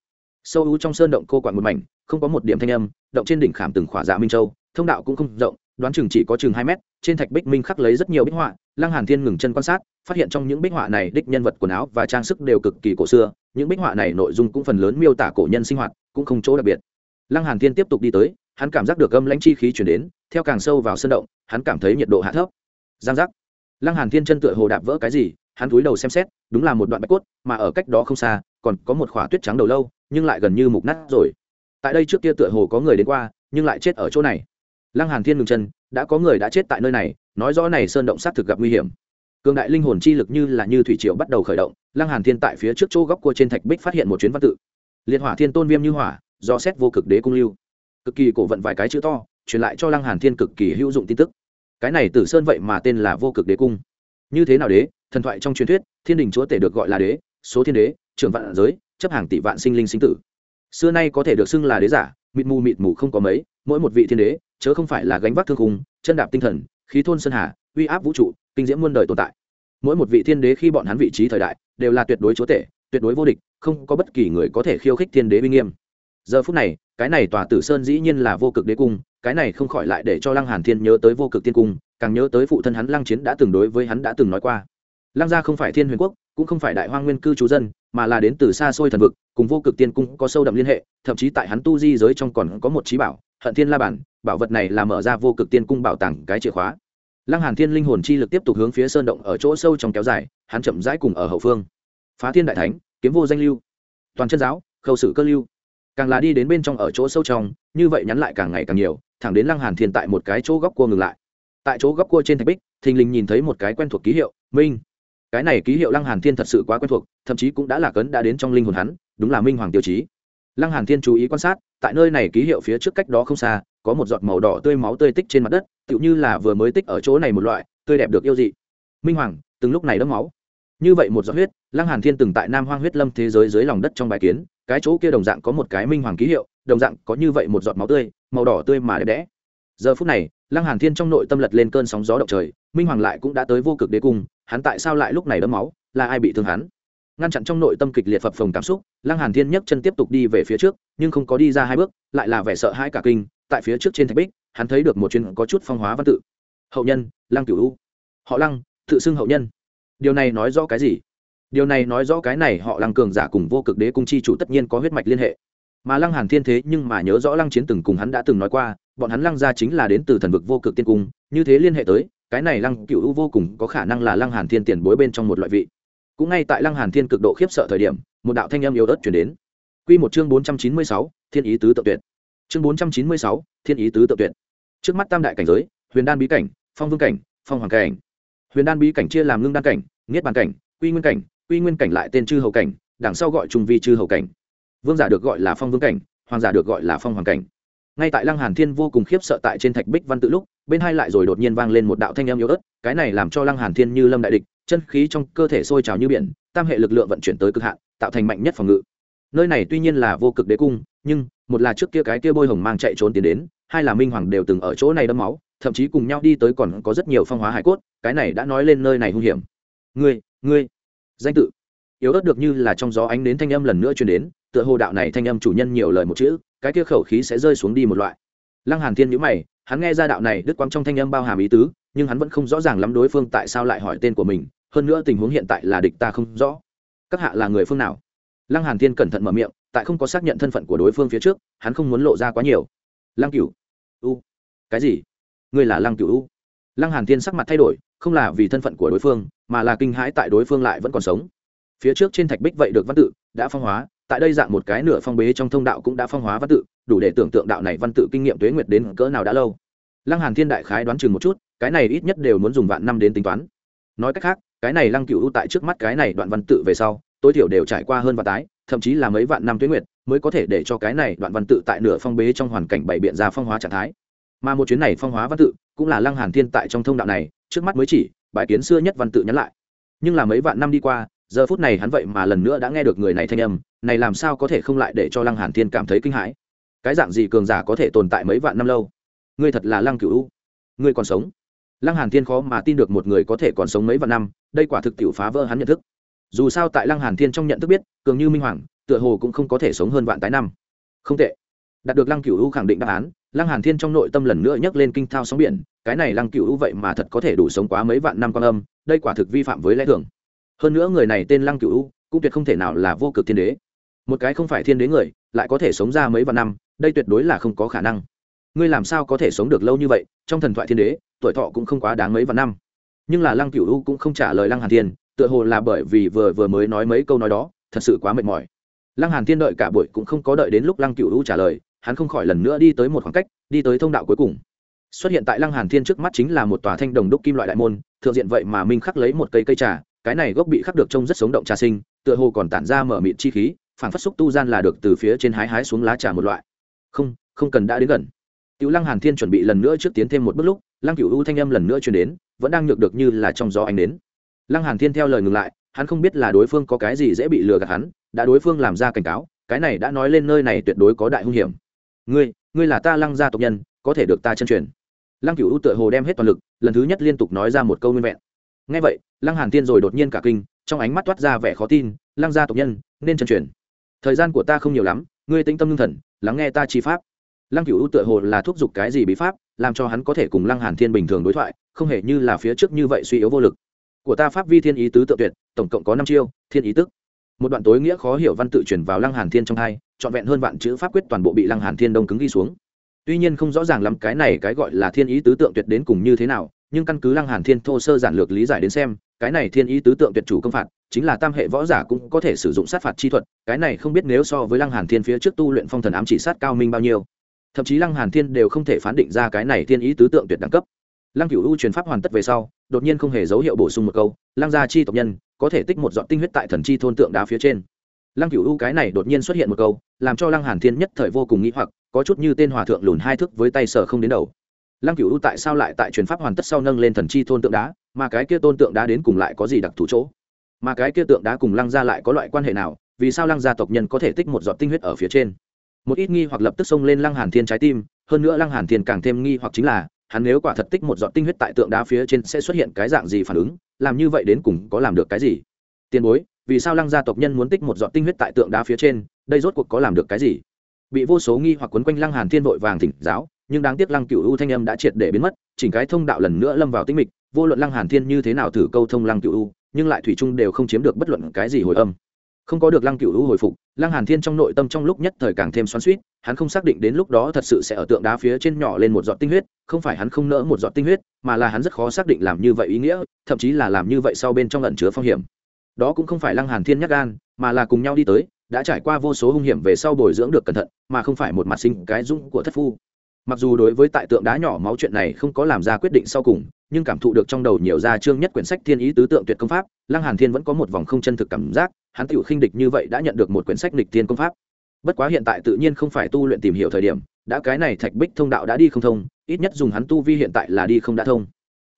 Sâu u trong sơn động cô quản một mảnh, không có một điểm thanh âm, động trên đỉnh khảm từng khỏa dạ minh châu, thông đạo cũng không rộng, đoán chừng chỉ có chừng hai mét trên thạch bích minh khắc lấy rất nhiều bích họa, lăng hàn thiên ngừng chân quan sát, phát hiện trong những bích họa này đích nhân vật quần áo và trang sức đều cực kỳ cổ xưa, những bích họa này nội dung cũng phần lớn miêu tả cổ nhân sinh hoạt, cũng không chỗ đặc biệt. Lăng hàn thiên tiếp tục đi tới, hắn cảm giác được âm lãnh chi khí chuyển đến, theo càng sâu vào sân động, hắn cảm thấy nhiệt độ hạ thấp. Giang giác. Lăng hàn thiên chân tựa hồ đạp vỡ cái gì, hắn cúi đầu xem xét, đúng là một đoạn bạch cốt, mà ở cách đó không xa, còn có một khỏa tuyết trắng đầu lâu, nhưng lại gần như mục nát rồi. Tại đây trước kia tựa hồ có người đến qua, nhưng lại chết ở chỗ này. Lăng hàn thiên ngừng chân đã có người đã chết tại nơi này, nói rõ này sơn động sát thực gặp nguy hiểm. Cường đại linh hồn chi lực như là như thủy triều bắt đầu khởi động, lăng hàn thiên tại phía trước chỗ góc cua trên thạch bích phát hiện một chuyến văn tự. Liệt hỏa thiên tôn viêm như hỏa, do xét vô cực đế cung lưu. Cực kỳ cổ vận vài cái chữ to, truyền lại cho lăng hàn thiên cực kỳ hữu dụng tin tức. Cái này tử sơn vậy mà tên là vô cực đế cung. Như thế nào đế? Thần thoại trong truyền thuyết, thiên đình chúa tể được gọi là đế, số thiên đế, trưởng vạn giới, chấp hàng tỷ vạn sinh linh sinh tử xưa nay có thể được xưng là đế giả, mịt mù mịt mù không có mấy, mỗi một vị thiên đế, chớ không phải là gánh vác thương khung, chân đạp tinh thần, khí thôn sơn hà, uy áp vũ trụ, kinh diễm muôn đời tồn tại. Mỗi một vị thiên đế khi bọn hắn vị trí thời đại, đều là tuyệt đối chúa tể, tuyệt đối vô địch, không có bất kỳ người có thể khiêu khích thiên đế uy nghiêm. Giờ phút này, cái này tòa tử sơn dĩ nhiên là vô cực đế cung, cái này không khỏi lại để cho lăng hàn thiên nhớ tới vô cực tiên cung, càng nhớ tới phụ thân hắn lăng chiến đã từng đối với hắn đã từng nói qua. Lăng gia không phải thiên huyền quốc, cũng không phải đại hoang nguyên cư trú dân mà là đến từ xa xôi thần vực, cùng vô cực tiên cung có sâu đậm liên hệ, thậm chí tại hắn tu di giới trong còn có một trí bảo, hận thiên la bản, bảo vật này là mở ra vô cực tiên cung bảo tàng cái chìa khóa. Lăng hàn thiên linh hồn chi lực tiếp tục hướng phía sơn động ở chỗ sâu trong kéo dài, hắn chậm rãi cùng ở hậu phương. Phá thiên đại thánh, kiếm vô danh lưu, toàn chân giáo, khâu sử cơ lưu. Càng là đi đến bên trong ở chỗ sâu trong, như vậy nhắn lại càng ngày càng nhiều, thẳng đến lăng hàn thiên tại một cái chỗ góc cua ngừng lại. Tại chỗ góc cua trên thạch bích, thình lình nhìn thấy một cái quen thuộc ký hiệu, minh cái này ký hiệu lăng hàn thiên thật sự quá quen thuộc, thậm chí cũng đã là cấn đã đến trong linh hồn hắn, đúng là minh hoàng tiêu chí. Lăng hàn thiên chú ý quan sát, tại nơi này ký hiệu phía trước cách đó không xa, có một giọt màu đỏ tươi máu tươi tích trên mặt đất, tựu như là vừa mới tích ở chỗ này một loại, tươi đẹp được yêu dị. Minh hoàng, từng lúc này đẫm máu. Như vậy một giọt huyết, lăng hàn thiên từng tại nam hoang huyết lâm thế giới dưới lòng đất trong bài kiến, cái chỗ kia đồng dạng có một cái minh hoàng ký hiệu, đồng dạng có như vậy một giọt máu tươi, màu đỏ tươi mà đẹp đẽ. Giờ phút này, lăng hàn thiên trong nội tâm lật lên cơn sóng gió động trời minh hoàng lại cũng đã tới vô cực đế cung, hắn tại sao lại lúc này đấm máu, là ai bị thương hắn? Ngăn chặn trong nội tâm kịch liệt phập phồng cảm xúc, lăng hàn thiên nhấc chân tiếp tục đi về phía trước, nhưng không có đi ra hai bước, lại là vẻ sợ hãi cả kinh, tại phía trước trên thạch bích, hắn thấy được một chuyện có chút phong hóa văn tự. Hậu nhân, lăng cửu u. Họ lăng, tự xưng hậu nhân. Điều này nói rõ cái gì? Điều này nói rõ cái này họ lăng cường giả cùng vô cực đế cung chi chủ tất nhiên có huyết mạch liên hệ. Mà lăng hàn thiên thế nhưng mà nhớ rõ lăng chiến từng cùng hắn đã từng nói qua, bọn hắn lăng gia chính là đến từ thần vực vô cực tiên cung, như thế liên hệ tới cái này lăng cựu u vô cùng có khả năng là lăng hàn thiên tiền bối bên trong một loại vị. Cũng ngay tại lăng hàn thiên cực độ khiếp sợ thời điểm một đạo thanh âm yếu ớt chuyển đến. Quy một chương bốn trăm chín mươi sáu, thiên ý tứ tự tuyệt. Chương bốn trăm chín mươi sáu, thiên ý tứ tự tuyệt. Trước mắt tam đại cảnh giới huyền đan bí cảnh phong vương cảnh phong hoàng cảnh. Huyền đan bí cảnh chia làm ngưng đan cảnh nghiết bàn cảnh quy nguyên cảnh quy nguyên cảnh lại tên chư hầu cảnh đằng sau gọi trung vi chư hầu cảnh. Vương giả được gọi là phong vương cảnh hoàng giả được gọi là phong hoàng cảnh ngay tại lăng hàn thiên vô cùng khiếp sợ tại trên thạch bích văn tự lúc, bên hai lại rồi đột nhiên vang lên một đạo thanh âm yếu ớt, cái này làm cho lăng hàn thiên như lâm đại địch, chân khí trong cơ thể sôi trào như biển, tam hệ lực lượng vận chuyển tới cực hạn, tạo thành mạnh nhất phòng ngự. Nơi này tuy nhiên là vô cực đế cung, nhưng một là trước kia cái kia bôi hồng mang chạy trốn tiến đến, hai là minh hoàng đều từng ở chỗ này đâm máu, thậm chí cùng nhau đi tới còn có rất nhiều phong hóa hải cốt, cái này đã nói lên nơi này hung hiểm. Ngươi ngươi, danh tự. Yếu ớt được như là trong gió ánh đến thanh âm lần nữa truyền đến, tựa hồ đạo này thanh âm chủ nhân nhiều lời một chữ cái kia khẩu khí sẽ rơi xuống đi một loại. Lăng hàn thiên nhíu mày, hắn nghe ra đạo này đứt quãng trong thanh âm bao hàm ý tứ, nhưng hắn vẫn không rõ ràng lắm đối phương tại sao lại hỏi tên của mình, hơn nữa tình huống hiện tại là địch ta không rõ. Các hạ là người phương nào? Lăng hàn thiên cẩn thận mở miệng, tại không có xác nhận thân phận của đối phương phía trước, hắn không muốn lộ ra quá nhiều. Lăng cửu, u, cái gì? Ngươi là lăng cửu u? Lăng hàn thiên sắc mặt thay đổi, không là vì thân phận của đối phương, mà là kinh hãi tại đối phương lại vẫn còn sống. Phía trước trên thạch bích vậy được văn tự, đã phong hóa tại đây dạng một cái nửa phong bế trong thông đạo cũng đã phong hóa văn tự, đủ để tưởng tượng đạo này văn tự kinh nghiệm tuế nguyệt đến cỡ nào đã lâu. Lăng hàn thiên đại khái đoán chừng một chút, cái này ít nhất đều muốn dùng vạn năm đến tính toán. Nói cách khác, cái này lăng cựu ưu tại trước mắt cái này đoạn văn tự về sau, tối thiểu đều trải qua hơn vạn tái, thậm chí là mấy vạn năm tuế nguyệt, mới có thể để cho cái này đoạn văn tự tại nửa phong bế trong hoàn cảnh bảy biện ra phong hóa trạng thái. Mà một chuyến này phong hóa văn tự, cũng là lăng hàn thiên tại trong thông đạo này, trước mắt mới chỉ, bài kiến xưa nhất văn tự nhắn lại. Nhưng là mấy vạn năm đi qua, giờ phút này hắn vậy mà lần nữa đã nghe được người này thanh âm này làm sao có thể không lại để cho lăng hàn thiên cảm thấy kinh hãi? Cái dạng gì cường giả có thể tồn tại mấy vạn năm lâu? Ngươi thật là lăng cửu ngươi còn sống? Lăng hàn thiên khó mà tin được một người có thể còn sống mấy vạn năm, đây quả thực tiểu phá vỡ hắn nhận thức. Dù sao tại lăng hàn thiên trong nhận thức biết, cường như minh hoàng, tựa hồ cũng không có thể sống hơn vạn tái năm. Không tệ. Đạt được lăng cửu khẳng định đáp án, lăng hàn thiên trong nội tâm lần nữa nhấc lên kinh thao sóng biển, cái này lăng cửu vậy mà thật có thể đủ sống quá mấy vạn năm quan âm, đây quả thực vi phạm với lẽ thường. Hơn nữa người này tên lăng cửu cũng tuyệt không thể nào là vô cực thiên đế một cái không phải thiên đế người, lại có thể sống ra mấy vạn năm, đây tuyệt đối là không có khả năng. Ngươi làm sao có thể sống được lâu như vậy, trong thần thoại thiên đế, tuổi thọ cũng không quá đáng mấy vạn năm. Nhưng là lăng cửu u cũng không trả lời lăng hàn thiên, tựa hồ là bởi vì vừa vừa mới nói mấy câu nói đó, thật sự quá mệt mỏi. Lăng hàn thiên đợi cả buổi cũng không có đợi đến lúc lăng cửu u trả lời, hắn không khỏi lần nữa đi tới một khoảng cách, đi tới thông đạo cuối cùng. Xuất hiện tại lăng hàn thiên trước mắt chính là một tòa thanh đồng đúc kim loại đại môn, thượng diện vậy mà minh khắc lấy một cây cây trà, cái này gốc bị khắc được trông rất sống động trà sinh, tựa hồ còn tản ra mở mịn chi khí phản phát xúc tu gian là được từ phía trên hái hái xuống lá trà một loại. Không không cần đã đến gần. Tiểu lăng hàn thiên chuẩn bị lần nữa trước tiến thêm một bước lúc, lăng cửu u thanh âm lần nữa truyền đến, vẫn đang nhược được như là trong gió anh đến. Lăng hàn thiên theo lời ngừng lại, hắn không biết là đối phương có cái gì dễ bị lừa gạt hắn, đã đối phương làm ra cảnh cáo, cái này đã nói lên nơi này tuyệt đối có đại hung hiểm. Ngươi ngươi là ta lăng gia tộc nhân, có thể được ta chân truyền. Lăng cửu u tựa hồ đem hết toàn lực, lần thứ nhất liên tục nói ra một câu nguyên vẹn. Nghe vậy, lăng hàn thiên rồi đột nhiên cả kinh, trong ánh mắt toát ra vẻ khó tin, lăng gia tộc nhân, nên chân truyền thời gian của ta không nhiều lắm, ngươi tĩnh tâm ngưng thần, lắng nghe ta chi pháp. Lăng cửu tựa hồ là thúc giục cái gì bí pháp, làm cho hắn có thể cùng lăng hàn thiên bình thường đối thoại, không hề như là phía trước như vậy suy yếu vô lực. Của ta pháp vi thiên ý tứ tự tuyệt, tổng cộng có năm chiêu, thiên ý tức. Một đoạn tối nghĩa khó hiểu văn tự truyền vào lăng hàn thiên trong hai, trọn vẹn hơn vạn chữ pháp quyết toàn bộ bị lăng hàn thiên đông cứng ghi xuống. Tuy nhiên không rõ ràng lắm cái này cái gọi là thiên ý tứ tượng tuyệt đến cùng như thế nào, nhưng căn cứ lăng hàn thiên thô sơ giản lược lý giải đến xem cái này thiên ý tứ tượng tuyệt chủ công phạt, chính là tam hệ võ giả cũng có thể sử dụng sát phạt chi thuật, cái này không biết nếu so với lăng hàn thiên phía trước tu luyện phong thần ám chỉ sát cao minh bao nhiêu. Thậm chí lăng hàn thiên đều không thể phán định ra cái này thiên ý tứ tượng tuyệt đẳng cấp. Lăng cửu u truyền pháp hoàn tất về sau, đột nhiên không hề dấu hiệu bổ sung một câu, lăng gia chi tộc nhân, có thể tích một dọn tinh huyết tại thần chi thôn tượng đá phía trên. Lăng cửu u cái này đột nhiên xuất hiện một câu, làm cho lăng hàn thiên nhất thời vô cùng nghĩ hoặc, có chút như tên hòa thượng lùn hai thước với tay sở không đến đầu. Lăng cửu u tại sao lại tại truyền pháp hoàn tất sau nâng lên thần chi thôn tượng đá? Mà cái kia tôn tượng đá đến cùng lại có gì đặc thù chỗ? Mà cái kia tượng đá cùng lăng gia lại có loại quan hệ nào? Vì sao lăng gia tộc nhân có thể tích một giọt tinh huyết ở phía trên? Một ít nghi hoặc lập tức xông lên lăng hàn thiên trái tim, hơn nữa lăng hàn thiên càng thêm nghi hoặc chính là, hắn nếu quả thật tích một giọt tinh huyết tại tượng đá phía trên sẽ xuất hiện cái dạng gì phản ứng? Làm như vậy đến cùng có làm được cái gì? Tiền bối, vì sao lăng gia tộc nhân muốn tích một giọt tinh huyết tại tượng đá phía trên? Đây rốt cuộc có làm được cái gì? Bị vô số nghi hoặc quấn quanh lăng hàn thiên vội vàng thỉnh giáo, nhưng đáng tiếc lăng cựu u thanh âm đã triệt để biến mất, chỉnh cái thông đạo lần nữa lâm vào tĩnh mịch vô luận lăng hàn thiên như thế nào thử câu thông lăng cựu u, nhưng lại thủy chung đều không chiếm được bất luận cái gì hồi âm. Không có được lăng cựu u hồi phục, lăng hàn thiên trong nội tâm trong lúc nhất thời càng thêm xoắn xuýt, hắn không xác định đến lúc đó thật sự sẽ ở tượng đá phía trên nhỏ lên một giọt tinh huyết, không phải hắn không nỡ một giọt tinh huyết, mà là hắn rất khó xác định làm như vậy ý nghĩa, thậm chí là làm như vậy sau bên trong lẩn chứa phong hiểm. Đó cũng không phải lăng hàn thiên nhắc gan, mà là cùng nhau đi tới, đã trải qua vô số hung hiểm về sau bồi dưỡng được cẩn thận, mà không phải một mặt sinh cái dũng của thất phu. Mặc dù đối với tại tượng đá nhỏ máu chuyện này không có làm ra quyết định sau cùng nhưng cảm thụ được trong đầu nhiều ra chương nhất quyển sách thiên ý tứ tượng tuyệt công pháp, lăng hàn thiên vẫn có một vòng không chân thực cảm giác, hắn tiểu khinh địch như vậy đã nhận được một quyển sách lịch thiên công pháp. Bất quá hiện tại tự nhiên không phải tu luyện tìm hiểu thời điểm, đã cái này thạch bích thông đạo đã đi không thông, ít nhất dùng hắn tu vi hiện tại là đi không đã thông.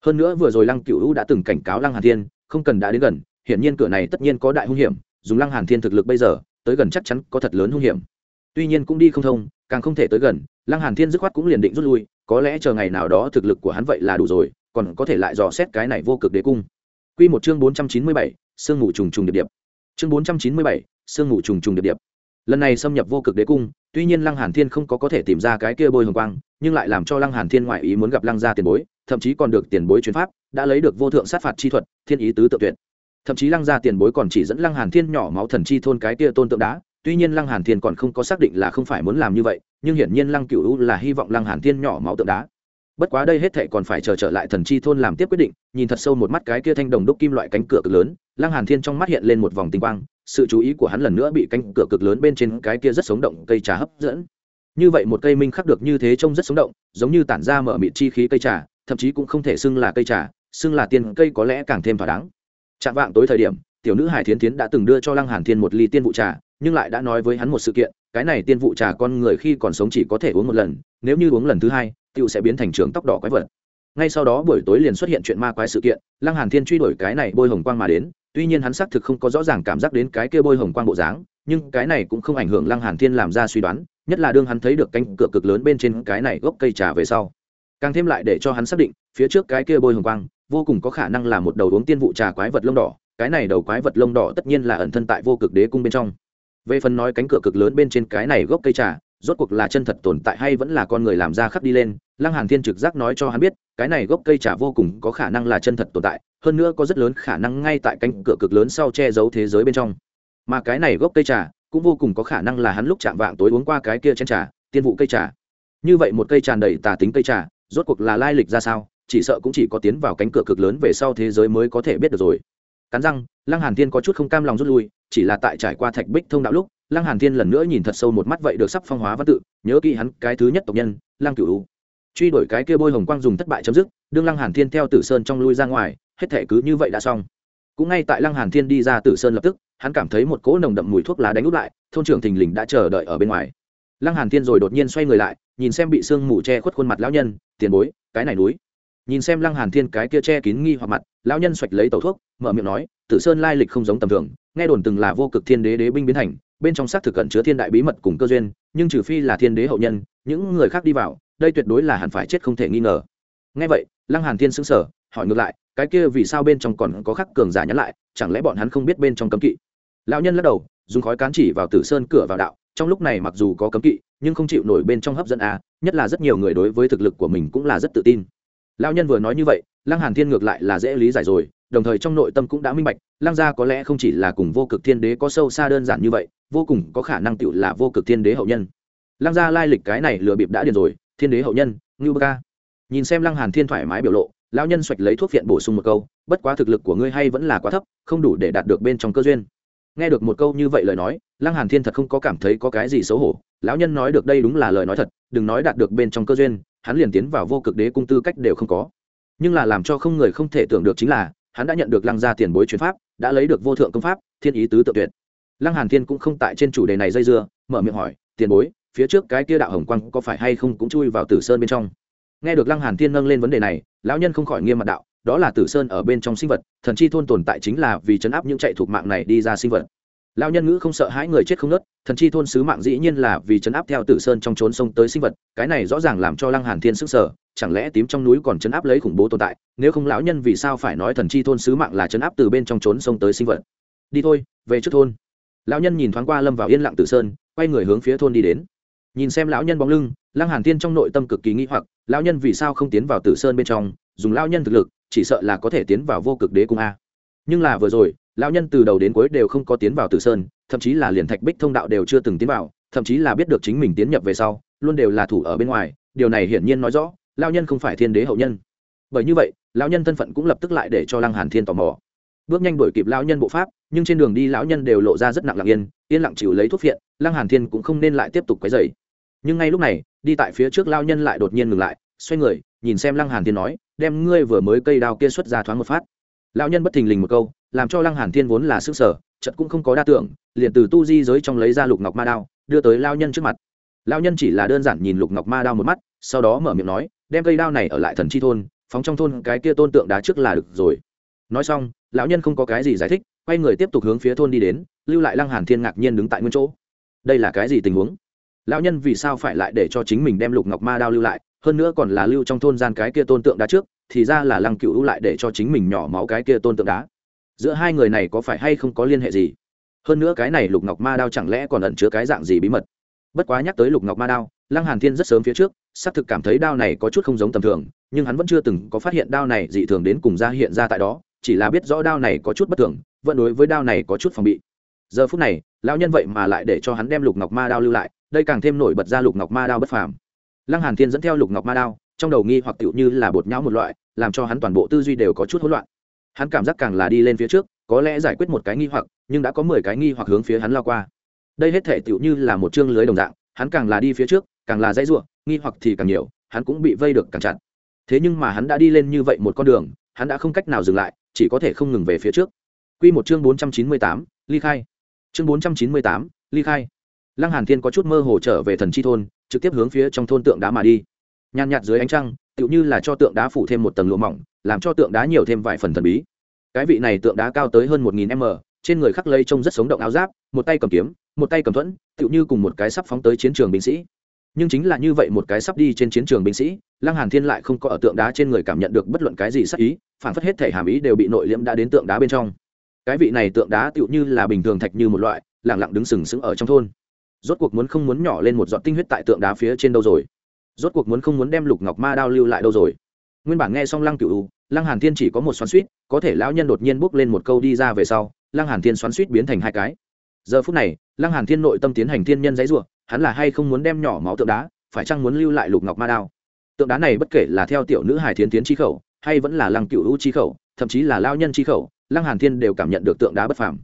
Hơn nữa vừa rồi lăng cửu u đã từng cảnh cáo lăng hàn thiên, không cần đã đến gần, hiển nhiên cửa này tất nhiên có đại hung hiểm, dùng lăng hàn thiên thực lực bây giờ, tới gần chắc chắn có thật lớn hung hiểm. Tuy nhiên cũng đi không thông, càng không thể tới gần, lăng hàn thiên dứt khoát cũng liền định rút lui, có lẽ chờ ngày nào đó thực lực của hắn vậy là đủ rồi còn có thể lại dò xét cái này vô cực đế cung. Quy một chương bốn trăm chín mươi bảy, sương mù trùng trùng điệp điệp. Chương bốn trăm chín mươi bảy, sương mù trùng trùng điệp điệp. Lần này xâm nhập vô cực đế cung tuy nhiên lăng hàn thiên không có có thể tìm ra cái kia bôi hồng quang nhưng lại làm cho lăng hàn thiên ngoại ý muốn gặp lăng gia tiền bối thậm chí còn được tiền bối chuyến pháp đã lấy được vô thượng sát phạt chi thuật thiên ý tứ tự tuyệt. Thậm chí lăng gia tiền bối còn chỉ dẫn lăng hàn thiên nhỏ máu thần chi thôn cái kia tôn tượng đá tuy nhiên lăng hàn thiên còn không có xác định là không phải muốn làm như vậy nhưng hiển nhiên lăng cửu là hy vọng lăng hàn thiên nhỏ máu tượng đá bất quá đây hết thệ còn phải chờ trở lại thần chi thôn làm tiếp quyết định, nhìn thật sâu một mắt cái kia thanh đồng đúc kim loại cánh cửa cực lớn, lăng hàn thiên trong mắt hiện lên một vòng tinh quang, sự chú ý của hắn lần nữa bị cánh cửa cực lớn bên trên cái kia rất sống động cây trà hấp dẫn. Như vậy một cây minh khắc được như thế trông rất sống động, giống như tản ra mở mịt chi khí cây trà, thậm chí cũng không thể xưng là cây trà, xưng là tiên cây có lẽ càng thêm thỏa đáng. Chạm vạng tối thời điểm, tiểu nữ hải thiến tiến đã từng đưa cho lăng hàn thiên một ly tiên vụ trà, nhưng lại đã nói với hắn một sự kiện cái này tiên vụ trà con người khi còn sống chỉ có thể uống một lần, nếu như uống lần thứ hai tựu sẽ biến thành trường tóc đỏ quái vật. Ngay sau đó buổi tối liền xuất hiện chuyện ma quái sự kiện, lăng hàn thiên truy đuổi cái này bôi hồng quang mà đến, tuy nhiên hắn xác thực không có rõ ràng cảm giác đến cái kia bôi hồng quang bộ dáng, nhưng cái này cũng không ảnh hưởng lăng hàn thiên làm ra suy đoán, nhất là đương hắn thấy được cánh cửa cực lớn bên trên cái này gốc cây trà về sau. Càng thêm lại để cho hắn xác định, phía trước cái kia bôi hồng quang, vô cùng có khả năng là một đầu uống tiên vụ trà quái vật lông đỏ, cái này đầu quái vật lông đỏ tất nhiên là ẩn thân tại vô cực đế cung bên trong về phần nói cánh cửa cực lớn bên trên cái này gốc cây trà, rốt cuộc là chân thật tồn tại hay vẫn là con người làm ra khắc đi lên, lăng hàn thiên trực giác nói cho hắn biết, cái này gốc cây trà vô cùng có khả năng là chân thật tồn tại, hơn nữa có rất lớn khả năng ngay tại cánh cửa cực lớn sau che giấu thế giới bên trong. Mà cái này gốc cây trà cũng vô cùng có khả năng là hắn lúc chạm vạng tối uống qua cái kia chén trà, tiên vụ cây trà. Như vậy một cây tràn đầy tà tính cây trà, rốt cuộc là lai lịch ra sao, chỉ sợ cũng chỉ có tiến vào cánh cửa cực lớn về sau thế giới mới có thể biết được rồi cắn răng, lăng hàn thiên có chút không cam lòng rút lui, chỉ là tại trải qua thạch bích thông đạo lúc, lăng hàn thiên lần nữa nhìn thật sâu một mắt vậy được sắp phong hóa văn tự, nhớ kỹ hắn, cái thứ nhất tộc nhân, lăng cửu truy đuổi cái kia bôi hồng quang dùng thất bại chấm dứt, đương lăng hàn thiên theo tử sơn trong lui ra ngoài, hết thể cứ như vậy đã xong. Cũng ngay tại lăng hàn thiên đi ra tử sơn lập tức, hắn cảm thấy một cỗ nồng đậm mùi thuốc lá đánh úp lại, thôn trưởng thình lình đã chờ đợi ở bên ngoài. Lăng hàn thiên rồi đột nhiên xoay người lại, nhìn xem bị sương mù che khuất khuôn mặt lão nhân, tiền bối, cái này núi. Nhìn xem lăng hàn thiên cái kia che kín nghi hoặc mặt lão nhân xoạch lấy tẩu thuốc, mở miệng nói, tử sơn lai lịch không giống tầm thường, nghe đồn từng là vô cực thiên đế đế binh biến thành bên trong xác thực cận chứa thiên đại bí mật cùng cơ duyên, nhưng trừ phi là thiên đế hậu nhân, những người khác đi vào, đây tuyệt đối là hẳn phải chết không thể nghi ngờ. Nghe vậy, lăng hàn thiên sững sờ, hỏi ngược lại, cái kia vì sao bên trong còn có khắc cường giả nhắn lại, chẳng lẽ bọn hắn không biết bên trong cấm kỵ? Lão nhân lắc đầu, dùng khói cán chỉ vào tử sơn cửa vào đạo, trong lúc này mặc dù có cấm kỵ, nhưng không chịu nổi bên trong hấp dẫn a, nhất là rất nhiều người đối với thực lực của mình cũng là rất tự tin lão nhân vừa nói như vậy, lăng hàn thiên ngược lại là dễ lý giải rồi, đồng thời trong nội tâm cũng đã minh bạch, lăng gia có lẽ không chỉ là cùng vô cực thiên đế có sâu xa đơn giản như vậy, vô cùng có khả năng tựu là vô cực thiên đế hậu nhân. Lăng gia lai lịch cái này lừa bịp đã điền rồi, thiên đế hậu nhân, ngưu ca. Nhìn xem lăng hàn thiên thoải mái biểu lộ, lão nhân xoạch lấy thuốc viện bổ sung một câu, bất quá thực lực của ngươi hay vẫn là quá thấp, không đủ để đạt được bên trong cơ duyên. Nghe được một câu như vậy lời nói, lăng hàn thiên thật không có cảm thấy có cái gì xấu hổ, lão nhân nói được đây đúng là lời nói thật, đừng nói đạt được bên trong cơ duyên hắn liền tiến vào vô cực đế cung tư cách đều không có. Nhưng là làm cho không người không thể tưởng được chính là, hắn đã nhận được lăng gia tiền bối chuyển pháp, đã lấy được vô thượng công pháp, thiên ý tứ tự tuyệt. Lăng hàn thiên cũng không tại trên chủ đề này dây dưa, mở miệng hỏi, tiền bối, phía trước cái kia đạo hồng quang có phải hay không cũng chui vào tử sơn bên trong? Nghe được lăng hàn thiên nâng lên vấn đề này, lão nhân không khỏi nghiêm mặt đạo, đó là tử sơn ở bên trong sinh vật, thần chi thôn tồn tại chính là vì chấn áp những chạy thuộc mạng này đi ra sinh vật lão nhân ngữ không sợ hãi người chết không nớt, thần chi thôn sứ mạng dĩ nhiên là vì chấn áp theo tử sơn trong trốn sông tới sinh vật, cái này rõ ràng làm cho lăng hàn thiên sức sở chẳng lẽ tím trong núi còn chấn áp lấy khủng bố tồn tại, nếu không lão nhân vì sao phải nói thần chi thôn sứ mạng là chấn áp từ bên trong trốn sông tới sinh vật? Đi thôi, về trước thôn. Lão nhân nhìn thoáng qua lâm vào yên lặng tử sơn, quay người hướng phía thôn đi đến. Nhìn xem lão nhân bóng lưng, lăng hàn thiên trong nội tâm cực kỳ nghi hoặc, lão nhân vì sao không tiến vào tử sơn bên trong, dùng lão nhân thực lực, chỉ sợ là có thể tiến vào vô cực đế cung a. Nhưng là vừa rồi lão nhân từ đầu đến cuối đều không có tiến vào tử sơn, thậm chí là liền thạch bích thông đạo đều chưa từng tiến vào, thậm chí là biết được chính mình tiến nhập về sau, luôn đều là thủ ở bên ngoài, điều này hiển nhiên nói rõ, lão nhân không phải thiên đế hậu nhân. Bởi như vậy, lão nhân thân phận cũng lập tức lại để cho lăng hàn thiên tò mò. Bước nhanh đuổi kịp lão nhân bộ pháp, nhưng trên đường đi lão nhân đều lộ ra rất nặng lặng yên yên lặng chịu lấy thuốc phiện, lăng hàn thiên cũng không nên lại tiếp tục quấy rầy. Nhưng ngay lúc này, đi tại phía trước lão nhân lại đột nhiên ngừng lại, xoay người, nhìn xem lăng hàn thiên nói, đem ngươi vừa mới cây đao kia xuất ra thoáng một phát lão nhân bất thình lình một câu, làm cho lăng hàn thiên vốn là sức sở chợt cũng không có đa tưởng, liền từ tu di giới trong lấy ra lục ngọc ma đao, đưa tới lão nhân trước mặt. Lão nhân chỉ là đơn giản nhìn lục ngọc ma đao một mắt, sau đó mở miệng nói, đem cây đao này ở lại thần chi thôn, phóng trong thôn cái kia tôn tượng đá trước là được rồi. Nói xong, lão nhân không có cái gì giải thích, quay người tiếp tục hướng phía thôn đi đến, lưu lại lăng hàn thiên ngạc nhiên đứng tại nguyên chỗ. Đây là cái gì tình huống? Lão nhân vì sao phải lại để cho chính mình đem lục ngọc ma đao lưu lại, hơn nữa còn là lưu trong thôn gian cái kia tôn tượng đá trước thì ra là lăng cựu lưu lại để cho chính mình nhỏ máu cái kia tôn tượng đá. Giữa hai người này có phải hay không có liên hệ gì? Hơn nữa cái này lục ngọc ma đao chẳng lẽ còn ẩn chứa cái dạng gì bí mật? Bất quá nhắc tới lục ngọc ma đao, lăng hàn thiên rất sớm phía trước, xác thực cảm thấy đao này có chút không giống tầm thường, nhưng hắn vẫn chưa từng có phát hiện đao này dị thường đến cùng ra hiện ra tại đó, chỉ là biết rõ đao này có chút bất thường, vẫn đối với đao này có chút phòng bị. Giờ phút này, lão nhân vậy mà lại để cho hắn đem lục ngọc ma đao lưu lại, đây càng thêm nổi bật ra lục ngọc ma đao bất phàm. Lăng hàn thiên dẫn theo lục ngọc ma đao trong đầu nghi hoặc tựu như là bột nhão một loại làm cho hắn toàn bộ tư duy đều có chút hỗn loạn hắn cảm giác càng là đi lên phía trước có lẽ giải quyết một cái nghi hoặc nhưng đã có mười cái nghi hoặc hướng phía hắn lao qua đây hết thể tựu như là một chương lưới đồng dạng hắn càng là đi phía trước càng là dãy ruộng nghi hoặc thì càng nhiều hắn cũng bị vây được càng chặt thế nhưng mà hắn đã đi lên như vậy một con đường hắn đã không cách nào dừng lại chỉ có thể không ngừng về phía trước Quy một chương bốn trăm chín mươi tám, ly khai. Chương bốn trăm chín mươi tám, ly khai. Lăng Hàn Thiên có chút mơ hồ trở về thần chi thôn, trực tiếp hướng phía trong thôn tượng đá mà đi. Nhàn nhạt dưới ánh trăng, tựu như là cho tượng đá phủ thêm một tầng lụa mỏng, làm cho tượng đá nhiều thêm vài phần thần bí. Cái vị này tượng đá cao tới hơn một nghìn m trên người khắc lây trông rất sống động áo giáp, một tay cầm kiếm, một tay cầm thuẫn, tựu như cùng một cái sắp phóng tới chiến trường binh sĩ. Nhưng chính là như vậy một cái sắp đi trên chiến trường binh sĩ lăng hàn thiên lại không có ở tượng đá trên người cảm nhận được bất luận cái gì sắc ý phản phất hết thể hàm ý đều bị nội liễm đã đến tượng đá bên trong. Cái vị này tượng đá tựu như là bình thường thạch như một loại lặng lặng đứng sừng sững ở trong thôn. Rốt cuộc muốn không muốn nhỏ lên một giọt tinh huyết tại tượng đá phía trên đâu rồi? Rốt cuộc muốn không muốn đem lục ngọc ma đao lưu lại đâu rồi? Nguyên bản nghe xong lăng cựu lăng hàn thiên chỉ có một xoắn suýt, có thể lão nhân đột nhiên bước lên một câu đi ra về sau, lăng hàn thiên xoắn suýt biến thành hai cái. Giờ phút này, lăng hàn thiên nội tâm tiến hành thiên nhân giấy rủa hắn là hay không muốn đem nhỏ máu tượng đá, phải chăng muốn lưu lại lục ngọc ma đao? Tượng đá này bất kể là theo tiểu nữ hải thiến tiến chi khẩu, hay vẫn là lăng cựu u chi khẩu, thậm chí là lao nhân chi khẩu, lăng hàn thiên đều cảm nhận được tượng đá bất phàm.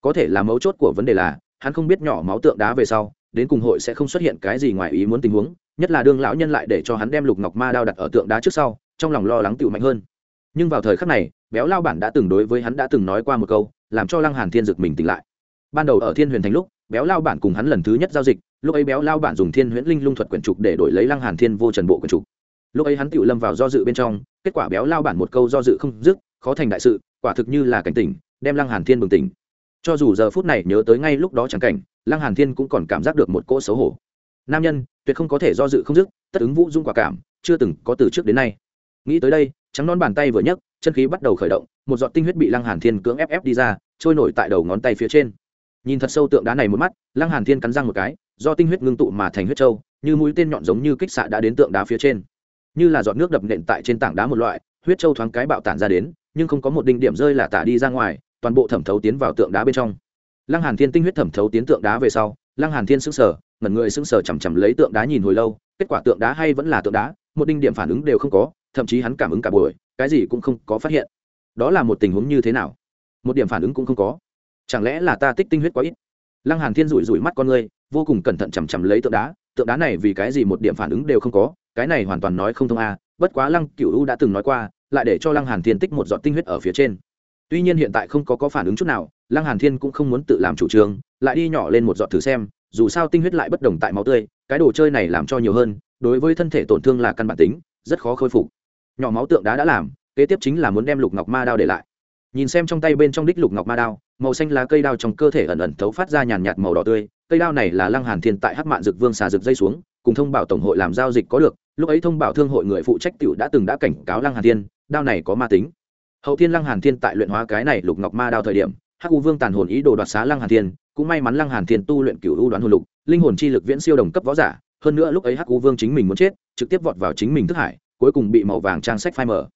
Có thể là mấu chốt của vấn đề là, hắn không biết nhỏ máu tượng đá về sau, đến cùng hội sẽ không xuất hiện cái gì ngoài ý muốn tình huống nhất là đương lão nhân lại để cho hắn đem lục ngọc ma đao đặt ở tượng đá trước sau, trong lòng lo lắng tựu mạnh hơn. Nhưng vào thời khắc này, béo lao bản đã từng đối với hắn đã từng nói qua một câu, làm cho lăng hàn thiên giật mình tỉnh lại. Ban đầu ở thiên huyền thành lúc, béo lao bản cùng hắn lần thứ nhất giao dịch, lúc ấy béo lao bản dùng thiên huyễn linh lung thuật quyển trục để đổi lấy lăng hàn thiên vô trần bộ quyển trục. Lúc ấy hắn tựu lâm vào do dự bên trong, kết quả béo lao bản một câu do dự không dứt, khó thành đại sự, quả thực như là cảnh tỉnh, đem lăng hàn thiên bừng tỉnh. Cho dù giờ phút này nhớ tới ngay lúc đó chẳng cảnh, lăng hàn thiên cũng còn cảm giác được một cỗ xấu hổ. Nam nhân tuyệt không có thể do dự không dứt, tất ứng vũ dung quả cảm, chưa từng có từ trước đến nay. Nghĩ tới đây, trắng non bàn tay vừa nhấc, chân khí bắt đầu khởi động, một giọt tinh huyết bị lăng hàn thiên cưỡng ép ép đi ra, trôi nổi tại đầu ngón tay phía trên. Nhìn thật sâu tượng đá này một mắt, lăng hàn thiên cắn răng một cái, do tinh huyết ngưng tụ mà thành huyết châu, như mũi tên nhọn giống như kích xạ đã đến tượng đá phía trên. Như là giọt nước đập nện tại trên tảng đá một loại, huyết châu thoáng cái bạo tản ra đến, nhưng không có một đinh điểm rơi là tả đi ra ngoài, toàn bộ thẩm thấu tiến vào tượng đá bên trong. Lăng hàn thiên tinh huyết thẩm thấu tiến tượng đá về sau, lăng hàn thiên sững sờ ngẩn người sững sờ chằm chằm lấy tượng đá nhìn hồi lâu, kết quả tượng đá hay vẫn là tượng đá, một đinh điểm phản ứng đều không có, thậm chí hắn cảm ứng cả buổi, cái gì cũng không có phát hiện. Đó là một tình huống như thế nào? Một điểm phản ứng cũng không có. Chẳng lẽ là ta tích tinh huyết quá ít? Lăng hàn thiên rủi rủi mắt con ngươi, vô cùng cẩn thận chằm chằm lấy tượng đá tượng đá này vì cái gì một điểm phản ứng đều không có, cái này hoàn toàn nói không thông a, bất quá lăng cửu u đã từng nói qua, lại để cho lăng hàn thiên tích một giọt tinh huyết ở phía trên. Tuy nhiên hiện tại không có có phản ứng chút nào, lăng hàn thiên cũng không muốn tự làm chủ trương, lại đi nhỏ lên một giọt thử xem dù sao tinh huyết lại bất đồng tại máu tươi, cái đồ chơi này làm cho nhiều hơn, đối với thân thể tổn thương là căn bản tính, rất khó khôi phục. Nhỏ máu tượng đá đã làm, kế tiếp chính là muốn đem lục ngọc ma đao để lại. Nhìn xem trong tay bên trong đích lục ngọc ma đao, màu xanh lá cây đao trong cơ thể ẩn ẩn thấu phát ra nhàn nhạt màu đỏ tươi, cây đao này là lăng hàn thiên tại hắc mạn dực vương xà dực dây xuống, cùng thông bảo tổng hội làm giao dịch có được, lúc ấy thông bảo thương hội người phụ trách tiểu đã từng đã cảnh cáo lăng hàn thiên, đao này có ma tính. Hậu thiên lăng hàn thiên tại luyện hóa cái này lục ngọc ma đao thời điểm hắc u vương tàn hồn ý đồ đoạt xá lăng hàn thiên, cũng may mắn lăng hàn thiên tu luyện cửu u đoán hồn lục, linh hồn chi lực viễn siêu đồng cấp võ giả, hơn nữa lúc ấy hắc U vương chính mình muốn chết, trực tiếp vọt vào chính mình thức hải, cuối cùng bị màu vàng trang sách phai mở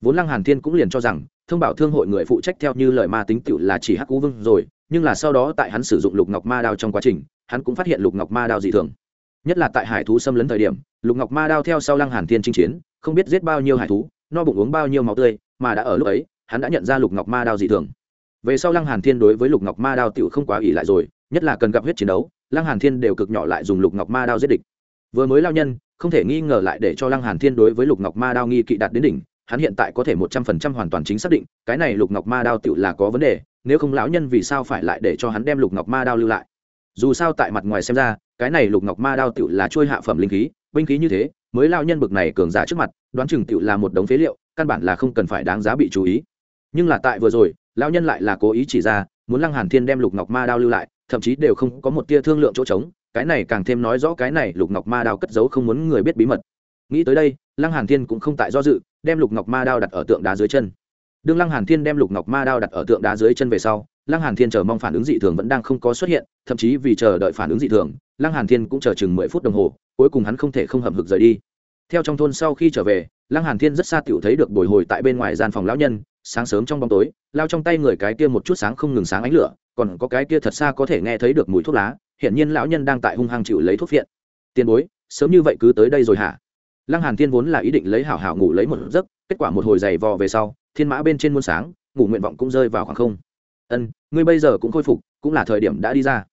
vốn lăng hàn thiên cũng liền cho rằng, thông bảo thương hội người phụ trách theo như lời ma tính tiểu là chỉ hắc U vương rồi, nhưng là sau đó tại hắn sử dụng lục ngọc ma đao trong quá trình, hắn cũng phát hiện lục ngọc ma đao dị thường. Nhất là tại hải thú xâm lấn thời điểm, lục ngọc ma đao theo sau lăng hàn thiên chinh chiến, không biết giết bao nhiêu hải thú, no bụng uống bao nhiêu máu tươi, mà đã ở lúc ấy, hắn đã nhận ra lục ngọc ma đao dị thường về sau lăng hàn thiên đối với lục ngọc ma đao tiểu không quá ỷ lại rồi, nhất là cần gặp huyết chiến đấu, lăng hàn thiên đều cực nhỏ lại dùng lục ngọc ma đao giết địch. Vừa mới lao nhân, không thể nghi ngờ lại để cho lăng hàn thiên đối với lục ngọc ma đao nghi kỵ đạt đến đỉnh, hắn hiện tại có thể một trăm phần trăm hoàn toàn chính xác định, cái này lục ngọc ma đao tiểu là có vấn đề, nếu không lão nhân vì sao phải lại để cho hắn đem lục ngọc ma đao lưu lại? Dù sao tại mặt ngoài xem ra, cái này lục ngọc ma đao tiểu là trôi hạ phẩm linh khí, binh khí như thế, mới lao nhân bực này cường giả trước mặt, đoán chừng tiểu là một đống phế liệu, căn bản là không cần phải đáng giá bị chú ý. Nhưng là tại vừa rồi lão nhân lại là cố ý chỉ ra, muốn lăng hàn thiên đem lục ngọc ma đao lưu lại, thậm chí đều không có một tia thương lượng chỗ trống, cái này càng thêm nói rõ cái này lục ngọc ma đao cất giấu không muốn người biết bí mật. Nghĩ tới đây, lăng hàn thiên cũng không tại do dự, đem lục ngọc ma đao đặt ở tượng đá dưới chân. Đương lăng hàn thiên đem lục ngọc ma đao đặt ở tượng đá dưới chân về sau, lăng hàn thiên chờ mong phản ứng dị thường vẫn đang không có xuất hiện, thậm chí vì chờ đợi phản ứng dị thường, lăng hàn thiên cũng chờ chừng mười phút đồng hồ, cuối cùng hắn không thể không hầm hực rời đi. Theo trong thôn sau khi trở về, lăng hàn thiên rất xa tiểu thấy được bồi hồi tại bên ngoài gian phòng lão nhân sáng sớm trong bóng tối, lao trong tay người cái kia một chút sáng không ngừng sáng ánh lửa, còn có cái kia thật xa có thể nghe thấy được mùi thuốc lá, hiển nhiên lão nhân đang tại hung hăng chịu lấy thuốc phiện. Tiền bối, sớm như vậy cứ tới đây rồi hả? Lăng hàn thiên vốn là ý định lấy hảo hảo ngủ lấy một giấc, kết quả một hồi giày vò về sau, thiên mã bên trên muôn sáng, ngủ nguyện vọng cũng rơi vào khoảng không. Ân, ngươi bây giờ cũng khôi phục, cũng là thời điểm đã đi ra.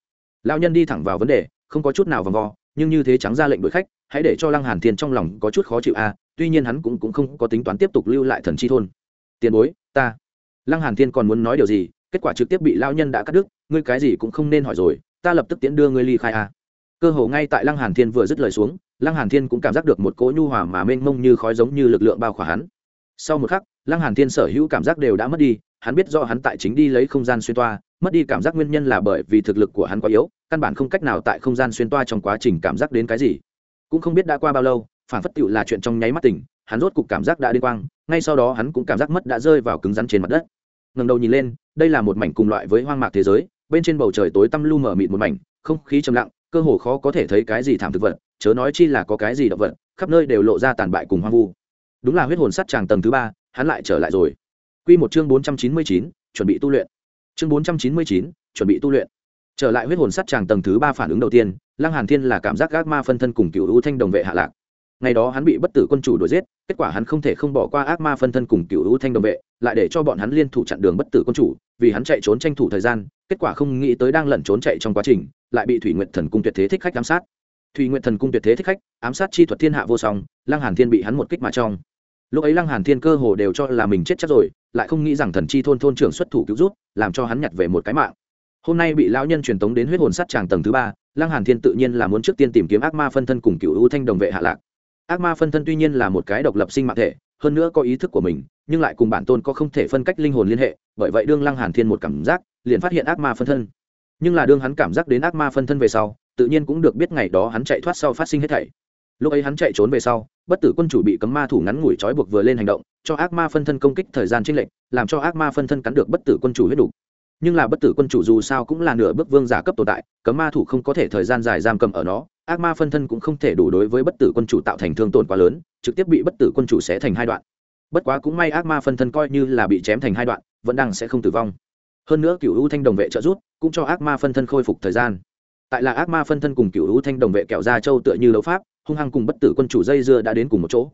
Lão nhân đi thẳng vào vấn đề, không có chút nào vòng vo, nhưng như thế trắng ra lệnh đuổi khách, hãy để cho lăng hàn thiên trong lòng có chút khó chịu a, tuy nhiên hắn cũng cũng không có tính toán tiếp tục lưu lại thần chi thôn. Tiền bối ta. Lăng hàn thiên còn muốn nói điều gì? Kết quả trực tiếp bị lão nhân đã cắt đứt, ngươi cái gì cũng không nên hỏi rồi, ta lập tức tiễn đưa ngươi ly khai a cơ hồ ngay tại lăng hàn thiên vừa dứt lời xuống, lăng hàn thiên cũng cảm giác được một cỗ nhu hòa mà mênh mông như khói giống như lực lượng bao khỏa hắn. Sau một khắc, lăng hàn thiên sở hữu cảm giác đều đã mất đi, hắn biết do hắn tại chính đi lấy không gian xuyên toa, mất đi cảm giác nguyên nhân là bởi vì thực lực của hắn quá yếu, căn bản không cách nào tại không gian xuyên toa trong quá trình cảm giác đến cái gì. Cũng không biết đã qua bao lâu, phản phất tựu là chuyện trong nháy mắt tỉnh hắn rốt cục cảm giác đã đi quang, ngay sau đó hắn cũng cảm giác mất đã rơi vào cứng rắn trên mặt đất. Ngẩng đầu nhìn lên, đây là một mảnh cùng loại với hoang mạc thế giới, bên trên bầu trời tối tăm lu mờ mịt một mảnh, không khí trầm lặng, cơ hồ khó có thể thấy cái gì thảm thực vật, chớ nói chi là có cái gì động vật, khắp nơi đều lộ ra tàn bại cùng hoang vu. Đúng là huyết hồn sắt tràng tầng thứ ba, hắn lại trở lại rồi. Quy một chương bốn trăm chín mươi chín, chuẩn bị tu luyện. Chương bốn trăm chín mươi chín, chuẩn bị tu luyện. Trở lại huyết hồn sắt chàng tầng thứ ba phản ứng đầu tiên, lăng hàn thiên là cảm giác ác ma phân thân cùng cựu u thanh đồng vệ hạ lạc ngày đó hắn bị bất tử quân chủ đuổi giết, kết quả hắn không thể không bỏ qua ác ma phân thân cùng cựu U thanh đồng vệ, lại để cho bọn hắn liên thủ chặn đường bất tử quân chủ, vì hắn chạy trốn tranh thủ thời gian, kết quả không nghĩ tới đang lẩn trốn chạy trong quá trình, lại bị thủy nguyện thần cung tuyệt thế thích khách ám sát. Thủy nguyện thần cung tuyệt thế thích khách, ám sát chi thuật thiên hạ vô song, lăng hàn thiên bị hắn một kích mà trong. Lúc ấy lăng hàn thiên cơ hồ đều cho là mình chết chắc rồi, lại không nghĩ rằng thần chi thôn thôn trưởng xuất thủ cứu rút, làm cho hắn nhặt về một cái mạng. Hôm nay bị lão nhân truyền tống đến huyết hồn sát tràng tầng thứ ba, lăng hàn thiên tự nhiên là muốn trước tiên tìm kiếm ác ma phân thân cùng cựu ưu thanh đồng vệ hạ lạc ác ma phân thân tuy nhiên là một cái độc lập sinh mạng thể, hơn nữa có ý thức của mình, nhưng lại cùng bản tôn có không thể phân cách linh hồn liên hệ, bởi vậy đương lăng hàn thiên một cảm giác, liền phát hiện ác ma phân thân. Nhưng là đương hắn cảm giác đến ác ma phân thân về sau, tự nhiên cũng được biết ngày đó hắn chạy thoát sau phát sinh hết thảy. Lúc ấy hắn chạy trốn về sau, bất tử quân chủ bị cấm ma thủ ngắn ngủi trói buộc vừa lên hành động, cho ác ma phân thân công kích thời gian trinh lệch, làm cho ác ma phân thân cắn được bất tử quân chủ huyết đủ nhưng là bất tử quân chủ dù sao cũng là nửa bước vương giả cấp tồn tại, cấm ma thủ không có thể thời gian dài giam cầm ở nó, ác ma phân thân cũng không thể đủ đối với bất tử quân chủ tạo thành thương tổn quá lớn, trực tiếp bị bất tử quân chủ xé thành hai đoạn. Bất quá cũng may ác ma phân thân coi như là bị chém thành hai đoạn, vẫn đang sẽ không tử vong. Hơn nữa cựu u thanh đồng vệ trợ giúp, cũng cho ác ma phân thân khôi phục thời gian. Tại là ác ma phân thân cùng cựu u thanh đồng vệ kẹo ra châu tựa như đấu pháp, hung hăng cùng bất tử quân chủ dây dưa đã đến cùng một chỗ.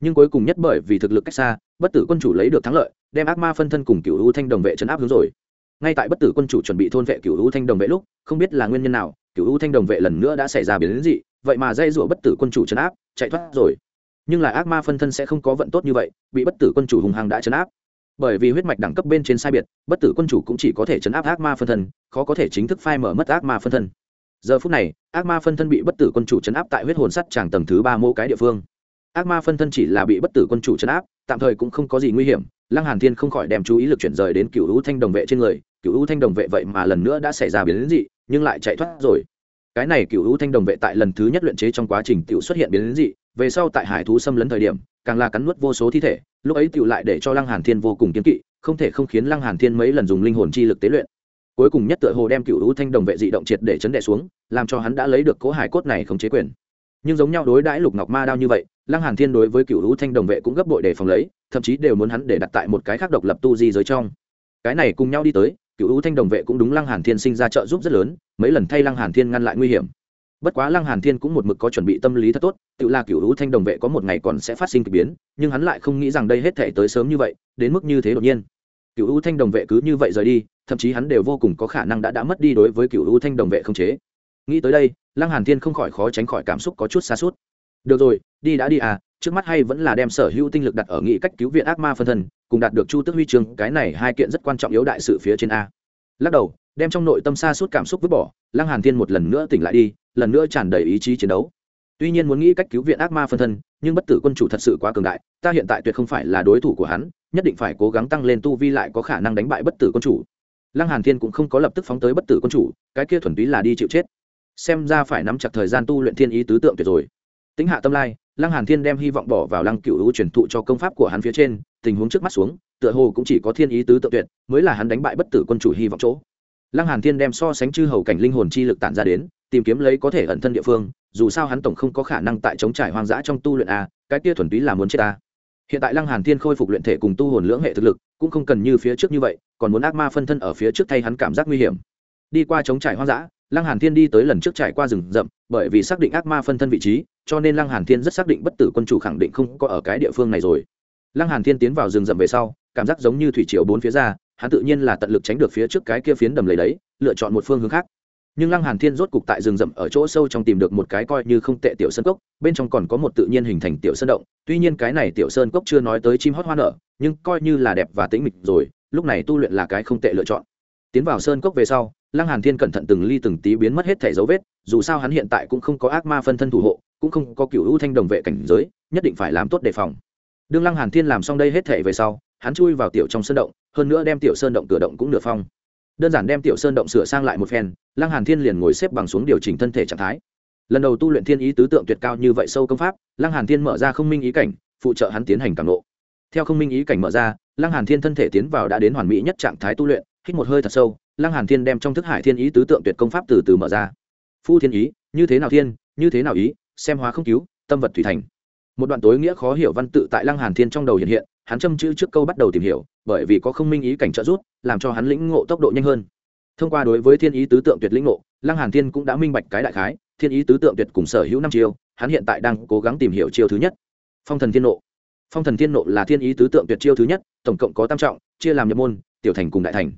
Nhưng cuối cùng nhất bởi vì thực lực cách xa, bất tử quân chủ lấy được thắng lợi, đem ác ma phân thân cùng cựu u thanh đồng vệ chấn áp hướng rồi ngay tại bất tử quân chủ chuẩn bị thôn vệ cựu hữu thanh đồng vệ lúc, không biết là nguyên nhân nào cựu hữu thanh đồng vệ lần nữa đã xảy ra biến dị, vậy mà dây rủa bất tử quân chủ chấn áp, chạy thoát rồi. Nhưng là ác ma phân thân sẽ không có vận tốt như vậy, bị bất tử quân chủ hùng hăng đã chấn áp. Bởi vì huyết mạch đẳng cấp bên trên sai biệt, bất tử quân chủ cũng chỉ có thể chấn áp ác ma phân thân, khó có thể chính thức phai mở mất ác ma phân thân. Giờ phút này, ác ma phân thân bị bất tử quân chủ chấn áp tại huyết hồn sắt tràng tầng thứ ba mô cái địa phương. Ác ma phân thân chỉ là bị bất tử quân chủ chấn áp, tạm thời cũng không có gì nguy hiểm, lăng hàn thiên không khỏi đem chú ý lực chuyển rời đến cựu hữu thanh đồng vệ trên người cựu U thanh đồng vệ vậy mà lần nữa đã xảy ra biến đến dị, nhưng lại chạy thoát rồi. Cái này cựu U thanh đồng vệ tại lần thứ nhất luyện chế trong quá trình tiểu xuất hiện biến đến dị, về sau tại hải thú xâm lấn thời điểm, càng là cắn nuốt vô số thi thể, lúc ấy tiểu lại để cho lăng hàn thiên vô cùng kiên kỵ, không thể không khiến lăng hàn thiên mấy lần dùng linh hồn chi lực tế luyện. Cuối cùng nhất tựa hồ đem cựu U thanh đồng vệ dị động triệt để chấn đệ xuống, làm cho hắn đã lấy được cố hải cốt này không chế quyền. Nhưng giống nhau đối đãi lục ngọc ma đao như vậy, lăng hàn thiên đối với cựu U thanh đồng vệ cũng gấp bội để phòng lấy, thậm chí đều muốn hắn để đặt tại một cái khác độc lập tu di giới trong. Cái này cùng nhau đi tới cựu ưu thanh đồng vệ cũng đúng lăng hàn thiên sinh ra trợ giúp rất lớn, mấy lần thay lăng hàn thiên ngăn lại nguy hiểm. Bất quá lăng hàn thiên cũng một mực có chuẩn bị tâm lý thật tốt, tự là cựu ưu thanh đồng vệ có một ngày còn sẽ phát sinh kỳ biến, nhưng hắn lại không nghĩ rằng đây hết thể tới sớm như vậy, đến mức như thế đột nhiên. Cựu ưu thanh đồng vệ cứ như vậy rời đi, thậm chí hắn đều vô cùng có khả năng đã đã mất đi đối với cựu ưu thanh đồng vệ không chế. Nghĩ tới đây, lăng hàn thiên không khỏi khó tránh khỏi cảm xúc có chút xa suốt. Được rồi, đi đã đi à trước mắt hay vẫn là đem sở hữu tinh lực đặt ở nghị cách cứu viện ác ma phân thân, cùng đạt được chu tước huy chương cái này hai kiện rất quan trọng yếu đại sự phía trên a. Lắc đầu, đem trong nội tâm xa suốt cảm xúc vứt bỏ, lăng hàn thiên một lần nữa tỉnh lại đi, lần nữa tràn đầy ý chí chiến đấu. Tuy nhiên muốn nghĩ cách cứu viện ác ma phân thân, nhưng bất tử quân chủ thật sự quá cường đại, ta hiện tại tuyệt không phải là đối thủ của hắn, nhất định phải cố gắng tăng lên tu vi lại có khả năng đánh bại bất tử quân chủ. Lăng hàn thiên cũng không có lập tức phóng tới bất tử quân chủ, cái kia thuần túy là đi chịu chết. Xem ra phải nắm chặt thời gian tu luyện thiên ý tứ tượng tuyệt rồi. Tính hạ tâm lai lăng hàn thiên đem hy vọng bỏ vào lăng cựu hữu truyền thụ cho công pháp của hắn phía trên, tình huống trước mắt xuống, tựa hồ cũng chỉ có thiên ý tứ tự tuyệt, mới là hắn đánh bại bất tử quân chủ hy vọng chỗ. Lăng hàn thiên đem so sánh chư hầu cảnh linh hồn chi lực tản ra đến, tìm kiếm lấy có thể ẩn thân địa phương, dù sao hắn tổng không có khả năng tại chống trải hoang dã trong tu luyện a, cái kia thuần túy là muốn chết ta. Hiện tại lăng hàn thiên khôi phục luyện thể cùng tu hồn lưỡng hệ thực lực, cũng không cần như phía trước như vậy, còn muốn ác ma phân thân ở phía trước thay hắn cảm giác nguy hiểm. Đi qua chống trải hoang dã lăng hàn thiên đi tới lần trước trải qua rừng rậm, bởi vì xác định ác ma phân thân vị trí, cho nên lăng hàn thiên rất xác định bất tử quân chủ khẳng định không có ở cái địa phương này rồi. Lăng hàn thiên tiến vào rừng rậm về sau, cảm giác giống như thủy triều bốn phía ra, hắn tự nhiên là tận lực tránh được phía trước cái kia phiến đầm lầy đấy, lựa chọn một phương hướng khác. Nhưng lăng hàn thiên rốt cục tại rừng rậm ở chỗ sâu trong tìm được một cái coi như không tệ tiểu sơn cốc, bên trong còn có một tự nhiên hình thành tiểu sơn động. Tuy nhiên cái này tiểu sơn cốc chưa nói tới chim hót hoa nở, nhưng coi như là đẹp và tĩnh mịch rồi, lúc này tu luyện là cái không tệ lựa chọn. Tiến vào sơn cốc về sau lăng hàn thiên cẩn thận từng ly từng tí biến mất hết thể dấu vết, dù sao hắn hiện tại cũng không có ác ma phân thân thủ hộ, cũng không có cựu ưu thanh đồng vệ cảnh giới, nhất định phải làm tốt đề phòng. Đương lăng hàn thiên làm xong đây hết thảy về sau, hắn chui vào tiểu trong sơn động, hơn nữa đem tiểu sơn động cửa động cũng nửa phong. Đơn giản đem tiểu sơn động sửa sang lại một phen, lăng hàn thiên liền ngồi xếp bằng xuống điều chỉnh thân thể trạng thái. Lần đầu tu luyện thiên ý tứ tượng tuyệt cao như vậy sâu công pháp, lăng hàn thiên mở ra không minh ý cảnh, phụ trợ hắn tiến hành cảm nộ theo không minh ý cảnh mở ra, lăng hàn thiên thân thể tiến vào đã đến hoàn mỹ nhất trạng thái tu luyện, hít một hơi thật sâu lăng hàn thiên đem trong thức hải thiên ý tứ tượng tuyệt công pháp từ từ mở ra. Phu thiên ý như thế nào thiên như thế nào ý xem hóa không cứu tâm vật thủy thành. Một đoạn tối nghĩa khó hiểu văn tự tại lăng hàn thiên trong đầu hiện hiện hắn châm chữ trước câu bắt đầu tìm hiểu bởi vì có không minh ý cảnh trợ rút, làm cho hắn lĩnh ngộ tốc độ nhanh hơn. Thông qua đối với thiên ý tứ tượng tuyệt lĩnh ngộ lăng hàn thiên cũng đã minh bạch cái đại khái thiên ý tứ tượng tuyệt cùng sở hữu năm chiêu hắn hiện tại đang cố gắng tìm hiểu chiêu thứ nhất. Phong thần thiên nộ. Phong thần thiên nộ là thiên ý tứ tượng tuyệt chiêu thứ nhất tổng cộng có tam trọng chia làm nhập môn tiểu thành cùng đại thành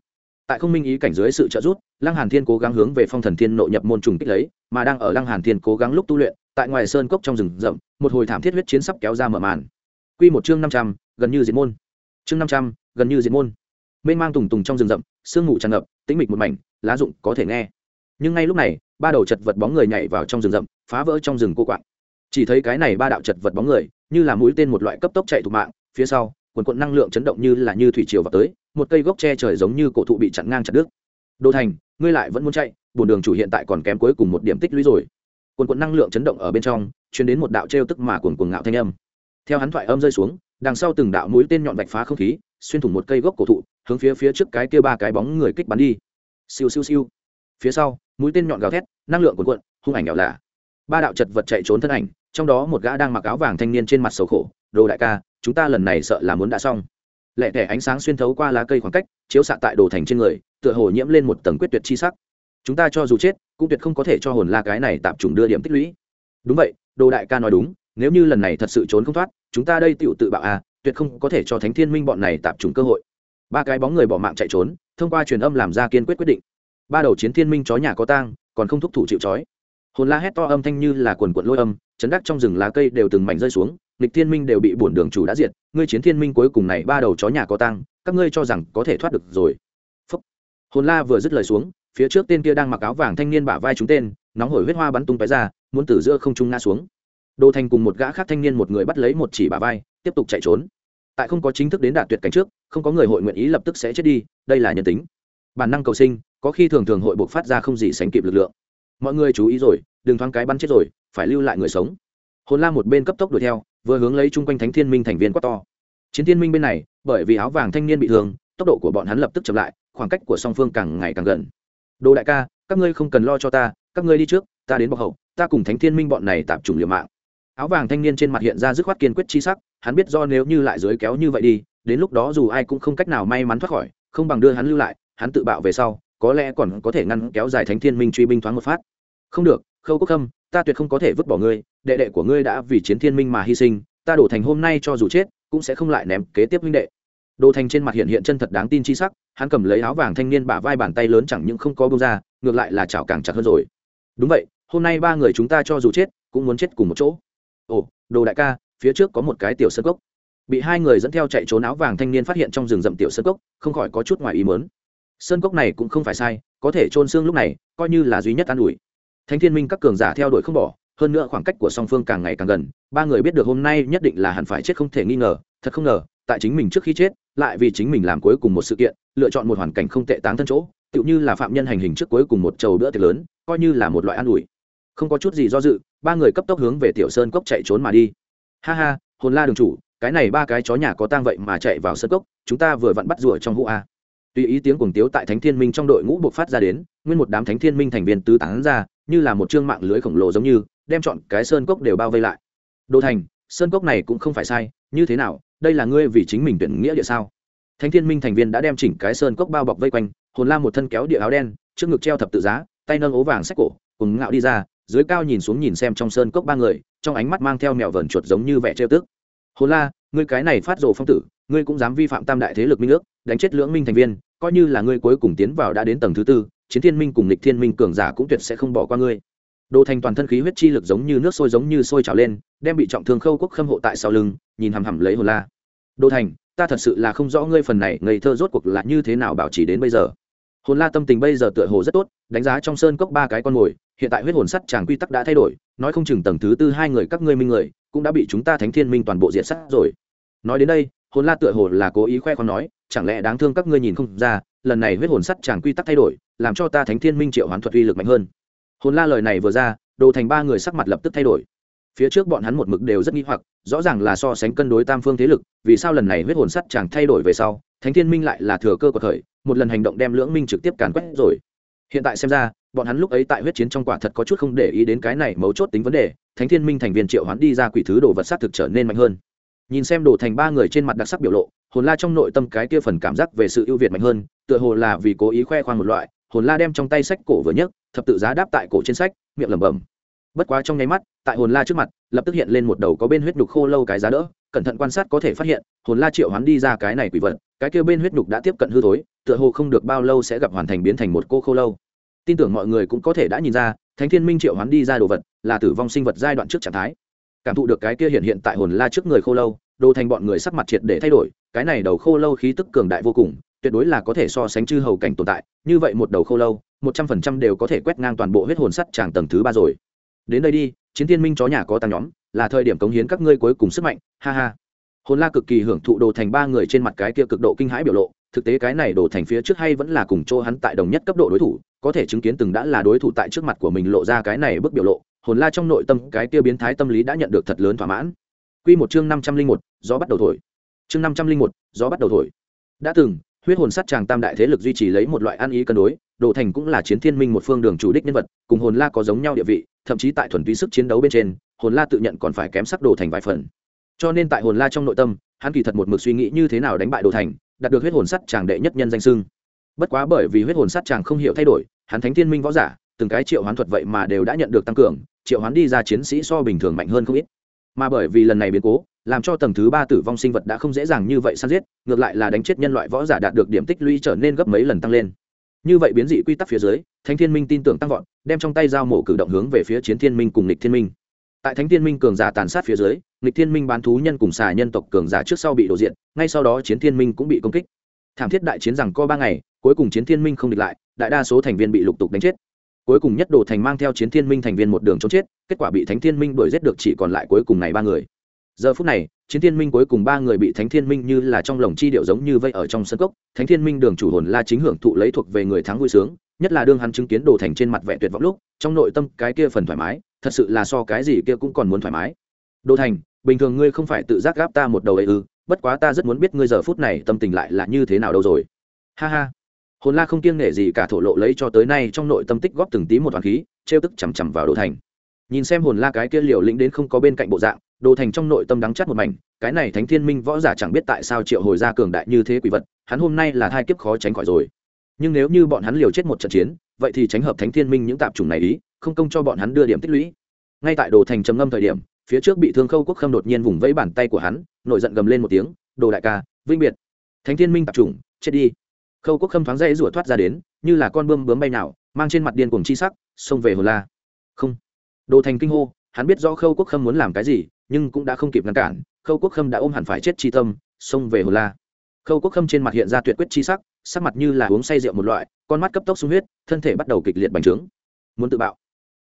tại không minh ý cảnh dưới sự trợ giúp, lăng hàn thiên cố gắng hướng về phong thần thiên nội nhập môn trùng kích lấy, mà đang ở lăng hàn thiên cố gắng lúc tu luyện, tại ngoài sơn cốc trong rừng rậm, một hồi thảm thiết huyết chiến sắp kéo ra mở màn. Quy một chương năm trăm, gần như diệt môn. Chương năm trăm, gần như diệt môn. Mênh mang tùng tùng trong rừng rậm, sương ngủ tràn ngập, tĩnh mịch một mảnh, lá rụng có thể nghe. Nhưng ngay lúc này, ba đầu chật vật bóng người nhảy vào trong rừng rậm, phá vỡ trong rừng cô quạng. Chỉ thấy cái này ba đạo chật vật bóng người, như là mũi tên một loại cấp tốc chạy thục mạng, phía sau, quần quận năng lượng chấn động như là như thủy triều vào tới một cây gốc tre trời giống như cổ thụ bị chặn ngang chặt đứt. Đô thành, ngươi lại vẫn muốn chạy bồn đường chủ hiện tại còn kém cuối cùng một điểm tích lũy rồi. Quần quận năng lượng chấn động ở bên trong, truyền đến một đạo trêu tức mà cuồng cuồng ngạo thanh âm. Theo hắn thoại âm rơi xuống, đằng sau từng đạo mũi tên nhọn vạch phá không khí, xuyên thủng một cây gốc cổ thụ, hướng phía phía trước cái kia ba cái bóng người kích bắn đi. Siêu siêu siêu. Phía sau, mũi tên nhọn gào thét, năng lượng cuồn cuộn, hung ảnh ảo lạ. Ba đạo chật vật chạy trốn thân ảnh, trong đó một gã đang mặc áo vàng thanh niên trên mặt sầu khổ, đồ đại ca, chúng ta lần này sợ là muốn đã xong lẹ tẻ ánh sáng xuyên thấu qua lá cây khoảng cách, chiếu xạ tại đồ thành trên người, tựa hồ nhiễm lên một tầng quyết tuyệt chi sắc. Chúng ta cho dù chết, cũng tuyệt không có thể cho hồn la cái này tạm trùng đưa điểm tích lũy. Đúng vậy, đồ đại ca nói đúng, nếu như lần này thật sự trốn không thoát, chúng ta đây tựu tự bạo à tuyệt không có thể cho thánh thiên minh bọn này tạm trùng cơ hội. Ba cái bóng người bỏ mạng chạy trốn, thông qua truyền âm làm ra kiên quyết quyết định. Ba đầu chiến thiên minh chó nhà có tang, còn không thúc thủ chịu trói. Hồn la hét to âm thanh như là quần quận lôi âm, chấn đắc trong rừng lá cây đều từng mảnh rơi xuống nghịch thiên minh đều bị bổn đường chủ đã diệt, ngươi chiến thiên minh cuối cùng này ba đầu chó nhà có tang các ngươi cho rằng có thể thoát được rồi. Phúc. hồn la vừa dứt lời xuống, phía trước tên kia đang mặc áo vàng thanh niên bả vai chúng tên, nóng hổi huyết hoa bắn tung tóe ra, muốn từ giữa không trung ngã xuống. Đồ thành cùng một gã khác thanh niên một người bắt lấy một chỉ bả vai, tiếp tục chạy trốn. Tại không có chính thức đến đạt tuyệt cảnh trước, không có người hội nguyện ý lập tức sẽ chết đi, đây là nhân tính. Bản năng cầu sinh, có khi thường thường hội buộc phát ra không gì sánh kịp lực lượng. Mọi người chú ý rồi, đừng thoáng cái bắn chết rồi, phải lưu lại người sống. Hồn la một bên cấp tốc đuổi theo vừa hướng lấy chung quanh thánh thiên minh thành viên quát to. Chiến thiên minh bên này, bởi vì áo vàng thanh niên bị thương, tốc độ của bọn hắn lập tức chậm lại, khoảng cách của song phương càng ngày càng gần. Đồ đại ca, các ngươi không cần lo cho ta, các ngươi đi trước, ta đến bọc hậu, ta cùng thánh thiên minh bọn này tạp chủng liều mạng. Áo vàng thanh niên trên mặt hiện ra dứt khoát kiên quyết chi sắc, hắn biết do nếu như lại dưới kéo như vậy đi, đến lúc đó dù ai cũng không cách nào may mắn thoát khỏi, không bằng đưa hắn lưu lại, hắn tự bạo về sau, có lẽ còn có thể ngăn kéo dài thánh thiên minh truy binh thoáng một phát. Không được, khâu quốc khâm ta tuyệt không có thể vứt bỏ ngươi, đệ đệ của ngươi đã vì chiến thiên minh mà hy sinh, ta đổ thành hôm nay cho dù chết, cũng sẽ không lại ném kế tiếp huynh đệ. Đồ thành trên mặt hiện hiện chân thật đáng tin chi sắc, hắn cầm lấy áo vàng thanh niên bả vai bàn tay lớn chẳng những không có bông ra, ngược lại là chảo càng chặt hơn rồi. Đúng vậy, hôm nay ba người chúng ta cho dù chết, cũng muốn chết cùng một chỗ. Ồ, đồ đại ca, phía trước có một cái tiểu sân cốc. Bị hai người dẫn theo chạy trốn áo vàng thanh niên phát hiện trong rừng rậm tiểu sơn cốc, không khỏi có chút ngoài ý mớn sơn cốc này cũng không phải sai, có thể trôn xương lúc này, coi như là duy nhất an ủi thánh thiên minh các cường giả theo đuổi không bỏ, hơn nữa khoảng cách của song phương càng ngày càng gần, ba người biết được hôm nay nhất định là hẳn phải chết không thể nghi ngờ, thật không ngờ, tại chính mình trước khi chết, lại vì chính mình làm cuối cùng một sự kiện, lựa chọn một hoàn cảnh không tệ táng thân chỗ, tựu như là phạm nhân hành hình trước cuối cùng một chầu bữa tiệc lớn, coi như là một loại an ủi. Không có chút gì do dự, ba người cấp tốc hướng về tiểu sơn cốc chạy trốn mà đi. Ha ha, hồn la đường chủ, cái này ba cái chó nhà có tang vậy mà chạy vào sơn cốc, chúng ta vừa vặn bắt rùa trong hũ a tùy ý tiếng cuồng tiếu tại thánh thiên minh trong đội ngũ buộc phát ra đến, nguyên một đám thánh thiên minh thành viên tứ tán ra, như là một chương mạng lưới khổng lồ giống như, đem chọn cái sơn cốc đều bao vây lại. Đô thành, sơn cốc này cũng không phải sai, như thế nào, đây là ngươi vì chính mình tuyển nghĩa địa sao? Thánh thiên minh thành viên đã đem chỉnh cái sơn cốc bao bọc vây quanh, hồn la một thân kéo địa áo đen, trước ngực treo thập tự giá, tay nâng ố vàng sách cổ cùng ngạo đi ra, dưới cao nhìn xuống nhìn xem trong sơn cốc ba người, trong ánh mắt mang theo mèo vờn chuột giống như vẻ trêu tức. Hồn la, ngươi cái này phát rồ phong tử, ngươi cũng dám vi phạm tam đại thế lực minh ước, đánh chết lưỡng minh thành viên coi như là ngươi cuối cùng tiến vào đã đến tầng thứ tư, chiến thiên minh cùng lịch thiên minh cường giả cũng tuyệt sẽ không bỏ qua ngươi. Đồ thành toàn thân khí huyết chi lực giống như nước sôi giống như sôi trào lên, đem bị trọng thương khâu quốc khâm hộ tại sau lưng, nhìn hằm hằm lấy hồn la. Đồ thành, ta thật sự là không rõ ngươi phần này ngây thơ rốt cuộc là như thế nào bảo trì đến bây giờ. Hồn la tâm tình bây giờ tựa hồ rất tốt, đánh giá trong sơn cốc ba cái con mồi, hiện tại huyết hồn sắt chàng quy tắc đã thay đổi, nói không chừng tầng thứ tư hai người các ngươi minh người, cũng đã bị chúng ta thánh thiên minh toàn bộ diệt sắt rồi. Nói đến đây, hồn la tựa hồ là cố ý khoe con nói chẳng lẽ đáng thương các ngươi nhìn không ra, lần này huyết hồn sắt chàng quy tắc thay đổi, làm cho ta thánh thiên minh triệu hoán thuật uy lực mạnh hơn. Hồn la lời này vừa ra, đồ thành ba người sắc mặt lập tức thay đổi. Phía trước bọn hắn một mực đều rất nghi hoặc, rõ ràng là so sánh cân đối tam phương thế lực, vì sao lần này huyết hồn sắt chàng thay đổi về sau, thánh thiên minh lại là thừa cơ của thời, một lần hành động đem lưỡng minh trực tiếp càn quét rồi. Hiện tại xem ra, bọn hắn lúc ấy tại huyết chiến trong quả thật có chút không để ý đến cái này mấu chốt tính vấn đề, thánh thiên minh thành viên triệu hoán đi ra quỷ thứ đồ vật sát thực trở nên mạnh hơn. Nhìn xem đồ thành ba người trên mặt đặc sắc biểu lộ hồn la trong nội tâm cái kia phần cảm giác về sự ưu việt mạnh hơn, tựa hồ là vì cố ý khoe khoang một loại, hồn la đem trong tay sách cổ vừa nhấc, thập tự giá đáp tại cổ trên sách, miệng lẩm bẩm. Bất quá trong nháy mắt, tại hồn la trước mặt, lập tức hiện lên một đầu có bên huyết đục khô lâu cái giá đỡ, cẩn thận quan sát có thể phát hiện, hồn la triệu hoán đi ra cái này quỷ vật, cái kia bên huyết đục đã tiếp cận hư thối, tựa hồ không được bao lâu sẽ gặp hoàn thành biến thành một cô khô lâu. Tin tưởng mọi người cũng có thể đã nhìn ra, thánh thiên minh triệu hoán đi ra đồ vật, là tử vong sinh vật giai đoạn trước trạng thái. Cảm thụ được cái kia hiện hiện tại hồn la trước người khô lâu, đồ thành bọn người sắc mặt triệt để thay đổi cái này đầu khô lâu khí tức cường đại vô cùng, tuyệt đối là có thể so sánh chư hầu cảnh tồn tại, như vậy một đầu khô lâu, một trăm phần trăm đều có thể quét ngang toàn bộ huyết hồn sắt tràng tầng thứ ba rồi. Đến đây đi, chiến thiên minh chó nhà có tăng nhóm, là thời điểm cống hiến các ngươi cuối cùng sức mạnh, ha ha. Hồn la cực kỳ hưởng thụ đồ thành ba người trên mặt cái kia cực độ kinh hãi biểu lộ, thực tế cái này đồ thành phía trước hay vẫn là cùng chỗ hắn tại đồng nhất cấp độ đối thủ, có thể chứng kiến từng đã là đối thủ tại trước mặt của mình lộ ra cái này bức biểu lộ, hồn la trong nội tâm cái kia biến thái tâm lý đã nhận được thật lớn thỏa mãn. Quy một chương năm trăm linh một, gió bắt đầu thổi chương năm trăm linh một, gió bắt đầu thổi. Đã từng, huyết hồn sắt chàng tam đại thế lực duy trì lấy một loại ăn ý cân đối, đồ thành cũng là chiến thiên minh một phương đường chủ đích nhân vật, cùng hồn la có giống nhau địa vị, thậm chí tại thuần túy sức chiến đấu bên trên, hồn la tự nhận còn phải kém sắc đồ thành vài phần. Cho nên tại hồn la trong nội tâm, hắn kỳ thật một mực suy nghĩ như thế nào đánh bại đồ thành, đạt được huyết hồn sắt chàng đệ nhất nhân danh sưng bất quá bởi vì huyết hồn sắt chàng không hiểu thay đổi, hắn thánh thiên minh võ giả, từng cái triệu hoán thuật vậy mà đều đã nhận được tăng cường, triệu hoán đi ra chiến sĩ so bình thường mạnh hơn không ít. Mà bởi vì lần này biến cố làm cho tầng thứ ba tử vong sinh vật đã không dễ dàng như vậy săn giết, ngược lại là đánh chết nhân loại võ giả đạt được điểm tích lũy trở nên gấp mấy lần tăng lên. Như vậy biến dị quy tắc phía dưới, thánh thiên minh tin tưởng tăng vọt, đem trong tay dao mổ cử động hướng về phía chiến thiên minh cùng lịch thiên minh. Tại thánh thiên minh cường giả tàn sát phía dưới lịch thiên minh bán thú nhân cùng xà nhân tộc cường giả trước sau bị đổ diện, ngay sau đó chiến thiên minh cũng bị công kích. Thảm thiết đại chiến rằng co ba ngày, cuối cùng chiến thiên minh không địch lại, đại đa số thành viên bị lục tục đánh chết. Cuối cùng nhất đồ thành mang theo chiến thiên minh thành viên một đường trốn chết, kết quả bị thánh thiên minh đuổi giết được chỉ còn lại cuối cùng này ba người giờ phút này, chiến thiên minh cuối cùng ba người bị thánh thiên minh như là trong lồng chi điệu giống như vây ở trong sân cốc. Thánh thiên minh đường chủ hồn la chính hưởng thụ lấy thuộc về người thắng vui sướng, nhất là đương hắn chứng kiến đồ thành trên mặt vẻ tuyệt vọng lúc, trong nội tâm cái kia phần thoải mái, thật sự là so cái gì kia cũng còn muốn thoải mái. Đồ thành, bình thường ngươi không phải tự giác gáp ta một đầu ấy ư, bất quá ta rất muốn biết ngươi giờ phút này tâm tình lại là như thế nào đâu rồi. Ha ha. Hồn la không kiêng nể gì cả thổ lộ lấy cho tới nay trong nội tâm tích góp từng tí một hoàng khí, trêu tức chằm chằm vào đồ thành. Nhìn xem hồn la cái kia liều lĩnh đến không có bên cạnh bộ dạng đồ thành trong nội tâm đắng chắt một mảnh, cái này thánh thiên minh võ giả chẳng biết tại sao triệu hồi ra cường đại như thế quỷ vật, hắn hôm nay là thai kiếp khó tránh khỏi rồi. Nhưng nếu như bọn hắn liều chết một trận chiến, vậy thì tránh hợp thánh thiên minh những tạp chủng này ý, không công cho bọn hắn đưa điểm tích lũy. Ngay tại đồ thành trầm ngâm thời điểm, phía trước bị thương khâu quốc khâm đột nhiên vùng vẫy bàn tay của hắn, nổi giận gầm lên một tiếng, đồ đại ca vinh biệt. Thánh thiên minh tạp chủng, chết đi. Khâu quốc khâm thoáng dây rủa thoát ra đến, như là con bươm bướm bay nào, mang trên mặt điên cuồng chi sắc, xông về hồ la. Không. Đồ thành kinh hô, hắn biết rõ khâu quốc khâm muốn làm cái gì nhưng cũng đã không kịp ngăn cản, khâu quốc khâm đã ôm hẳn phải chết chi tâm, xông về hồ la. Khâu quốc khâm trên mặt hiện ra tuyệt quyết chi sắc sắc mặt như là uống say rượu một loại, con mắt cấp tốc sung huyết, thân thể bắt đầu kịch liệt bành trướng. Muốn tự bạo.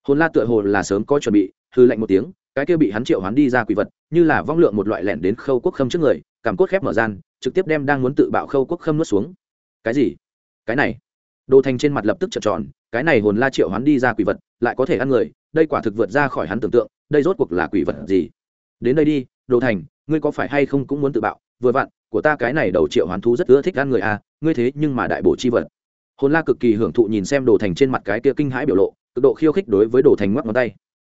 Hồn la tựa hồ là sớm có chuẩn bị, hư lạnh một tiếng, cái kia bị hắn triệu hoán đi ra quỷ vật, như là vong lượng một loại lẻn đến khâu quốc khâm trước người, cảm cốt khép mở gian, trực tiếp đem đang muốn tự bạo khâu quốc khâm nuốt xuống. Cái gì? Cái này? Đồ thành trên mặt lập tức trợn tròn, cái này hồn la triệu hoán đi ra quỷ vật, lại có thể ăn người, đây quả thực vượt ra khỏi hắn tưởng tượng, đây rốt cuộc là quỷ vật gì? Đến đây đi, đồ thành, ngươi có phải hay không cũng muốn tự bạo? Vừa vặn, của ta cái này đầu triệu hoán thú rất ưa thích ăn người à ngươi thế nhưng mà đại bổ chi vật. Hồn la cực kỳ hưởng thụ nhìn xem đồ thành trên mặt cái kia kinh hãi biểu lộ, cực độ khiêu khích đối với đồ thành ngoắc ngón tay.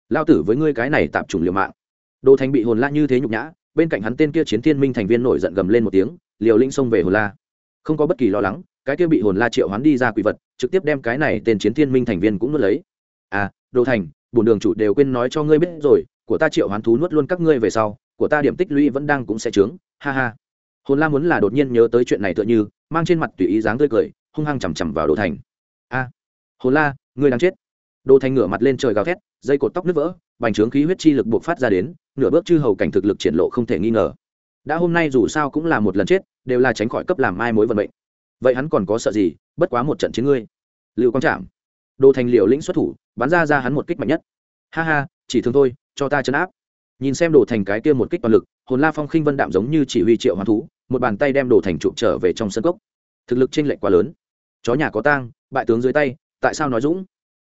Lao tử với ngươi cái này tạm trùng liều mạng. Đồ thành bị hồn la như thế nhục nhã, bên cạnh hắn tên kia chiến thiên minh thành viên nổi giận gầm lên một tiếng, liều linh xông về hồn la. Không có bất kỳ lo lắng, cái kia bị hồn la triệu hoán đi ra quỷ vật, trực tiếp đem cái này tên chiến thiên minh thành viên cũng nuốt lấy. À đồ thành, bổn đường chủ đều quên nói cho ngươi biết rồi của ta triệu hoán thú nuốt luôn các ngươi về sau, của ta điểm tích lũy vẫn đang cũng sẽ trướng, ha ha. Hồn la muốn là đột nhiên nhớ tới chuyện này tựa như, mang trên mặt tùy ý dáng tươi cười, hung hăng chằm chằm vào đồ thành. A, hồn la, ngươi đang chết. Đồ thành ngửa mặt lên trời gào thét, dây cột tóc nứt vỡ, bành trướng khí huyết chi lực buộc phát ra đến, nửa bước chư hầu cảnh thực lực triển lộ không thể nghi ngờ. Đã hôm nay dù sao cũng là một lần chết, đều là tránh khỏi cấp làm mai mối vận mệnh. Vậy hắn còn có sợ gì, bất quá một trận chiến ngươi. Lưu quang trạm đồ thành liệu lĩnh xuất thủ, bắn ra ra hắn một kích mạnh nhất. Ha ha, chỉ thương thôi cho ta chấn áp. Nhìn xem đồ thành cái kia một kích toàn lực, hồn la phong khinh vân đạm giống như chỉ huy triệu hoán thú, một bàn tay đem đồ thành trụ trở về trong sân cốc. Thực lực chênh lệch quá lớn. Chó nhà có tang, bại tướng dưới tay, tại sao nói dũng?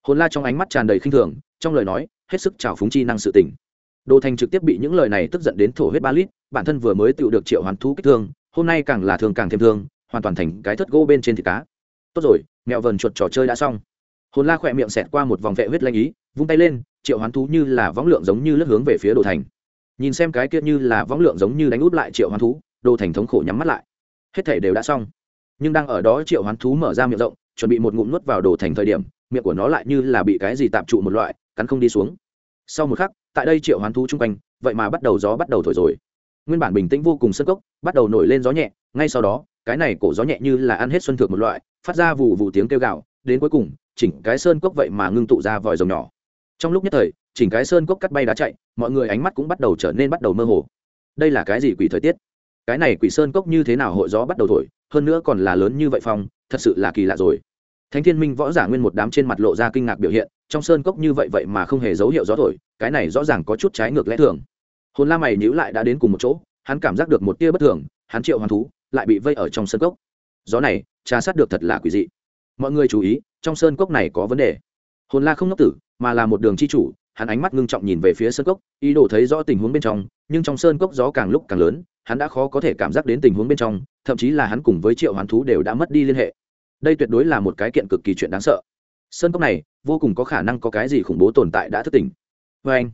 Hồn la trong ánh mắt tràn đầy khinh thường, trong lời nói, hết sức trào phúng chi năng sự tình. Đồ thành trực tiếp bị những lời này tức giận đến thổ huyết ba lít, bản thân vừa mới tự được triệu hoán thú kích thương, hôm nay càng là thường càng thêm thương, hoàn toàn thành cái thất gỗ bên trên thịt cá. Tốt rồi, mẹo vần chuột trò chơi đã xong. Hồn la khỏe miệng xẹt qua một vòng vệ huyết lanh ý, vung tay lên triệu hoán thú như là võng lượng giống như lướt hướng về phía đồ thành. Nhìn xem cái kia như là võng lượng giống như đánh út lại triệu hoán thú, đồ thành thống khổ nhắm mắt lại. Hết thể đều đã xong. Nhưng đang ở đó triệu hoán thú mở ra miệng rộng, chuẩn bị một ngụm nuốt vào đồ thành thời điểm, miệng của nó lại như là bị cái gì tạm trụ một loại, cắn không đi xuống. Sau một khắc, tại đây triệu hoán thú chung quanh, vậy mà bắt đầu gió bắt đầu thổi rồi. Nguyên bản bình tĩnh vô cùng sân cốc, bắt đầu nổi lên gió nhẹ, ngay sau đó, cái này cổ gió nhẹ như là ăn hết xuân thượng một loại, phát ra vụ vụ tiếng kêu gạo đến cuối cùng, chỉnh cái sơn cốc vậy mà ngưng tụ ra vòi rồng nhỏ trong lúc nhất thời, chỉnh cái sơn cốc cắt bay đá chạy, mọi người ánh mắt cũng bắt đầu trở nên bắt đầu mơ hồ. Đây là cái gì quỷ thời tiết? Cái này quỷ sơn cốc như thế nào hội gió bắt đầu thổi, hơn nữa còn là lớn như vậy phong, thật sự là kỳ lạ rồi. Thánh thiên minh võ giả nguyên một đám trên mặt lộ ra kinh ngạc biểu hiện, trong sơn cốc như vậy vậy mà không hề dấu hiệu gió thổi, cái này rõ ràng có chút trái ngược lẽ thường. Hồn la mày nhữ lại đã đến cùng một chỗ, hắn cảm giác được một tia bất thường, hắn triệu hoàn thú, lại bị vây ở trong sơn cốc. Gió này tra sát được thật là quỷ dị. Mọi người chú ý, trong sơn cốc này có vấn đề. Hồn la không ngốc tử mà là một đường chi chủ, hắn ánh mắt ngưng trọng nhìn về phía sơn cốc, ý đồ thấy rõ tình huống bên trong, nhưng trong sơn cốc gió càng lúc càng lớn, hắn đã khó có thể cảm giác đến tình huống bên trong, thậm chí là hắn cùng với triệu hoán thú đều đã mất đi liên hệ. Đây tuyệt đối là một cái kiện cực kỳ chuyện đáng sợ. Sơn cốc này, vô cùng có khả năng có cái gì khủng bố tồn tại đã thức tỉnh. Vê anh.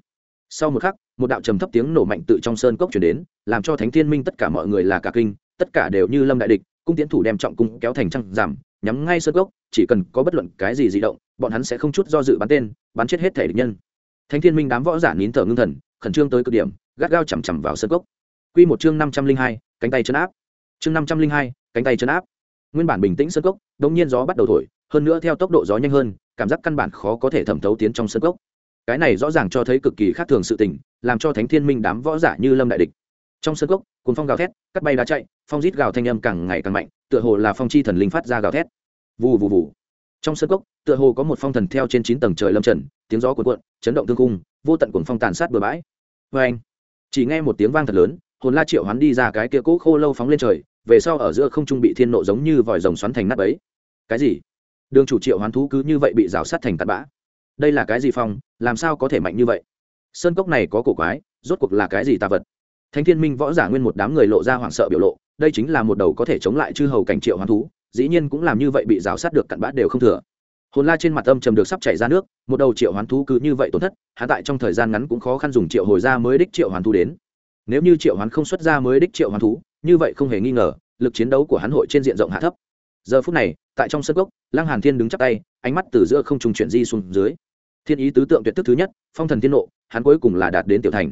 Sau một khắc, một đạo trầm thấp tiếng nổ mạnh tự trong sơn cốc chuyển đến, làm cho thánh thiên minh tất cả mọi người là cả kinh, tất cả đều như lâm đại địch, cung tiến thủ đem trọng cung kéo thành trăng giảm nhắm ngay sơn gốc, chỉ cần có bất luận cái gì di động bọn hắn sẽ không chút do dự bắn tên bắn chết hết thể địch nhân thánh thiên minh đám võ giả nín thở ngưng thần khẩn trương tới cực điểm gắt gao chằm chằm vào sơn gốc. q một chương năm trăm linh hai cánh tay chân áp chương năm trăm linh hai cánh tay chân áp nguyên bản bình tĩnh sơn gốc, đ ỗ n g nhiên gió bắt đầu thổi hơn nữa theo tốc độ gió nhanh hơn cảm giác căn bản khó có thể thẩm thấu tiến trong sơn gốc. cái này rõ ràng cho thấy cực kỳ khác thường sự tình làm cho thánh thiên minh đám võ giả như lâm đại địch trong sơn cốc cùng phong gào thét cắt bay đá chạy phong rít gào thanh âm càng ngày càng mạnh tựa hồ là phong chi thần linh phát ra gào thét. Vù vù vù. Trong sân cốc, tựa hồ có một phong thần theo trên chín tầng trời lâm trần, tiếng gió cuộn cuộn, chấn động thương cung vô tận cuồng phong tàn sát bừa bãi. Vê anh. Chỉ nghe một tiếng vang thật lớn, hồn la triệu hắn đi ra cái kia cỗ khô lâu phóng lên trời, về sau ở giữa không trung bị thiên nộ giống như vòi rồng xoắn thành nắp ấy cái gì? Đường chủ triệu hoán thú cứ như vậy bị rào sát thành tạt bã. Đây là cái gì phong, làm sao có thể mạnh như vậy? Sơn cốc này có cổ quái, rốt cuộc là cái gì tà vật? Thánh thiên minh võ giả nguyên một đám người lộ ra hoảng sợ biểu lộ đây chính là một đầu có thể chống lại chư hầu cảnh triệu hoán thú, dĩ nhiên cũng làm như vậy bị rào sát được cặn bã đều không thừa. Hồn la trên mặt âm trầm được sắp chảy ra nước, một đầu triệu hoán thú cứ như vậy tổn thất hạ tại trong thời gian ngắn cũng khó khăn dùng triệu hồi ra mới đích triệu hoán thú đến. Nếu như triệu hoán không xuất ra mới đích triệu hoán thú, như vậy không hề nghi ngờ, lực chiến đấu của hắn hội trên diện rộng hạ thấp. Giờ phút này, tại trong sân gốc, lăng hàn thiên đứng chắp tay, ánh mắt từ giữa không trùng chuyển di xuống dưới. Thiên ý tứ tượng tuyệt thức thứ nhất, phong thần thiên nộ, hắn cuối cùng là đạt đến tiểu thành.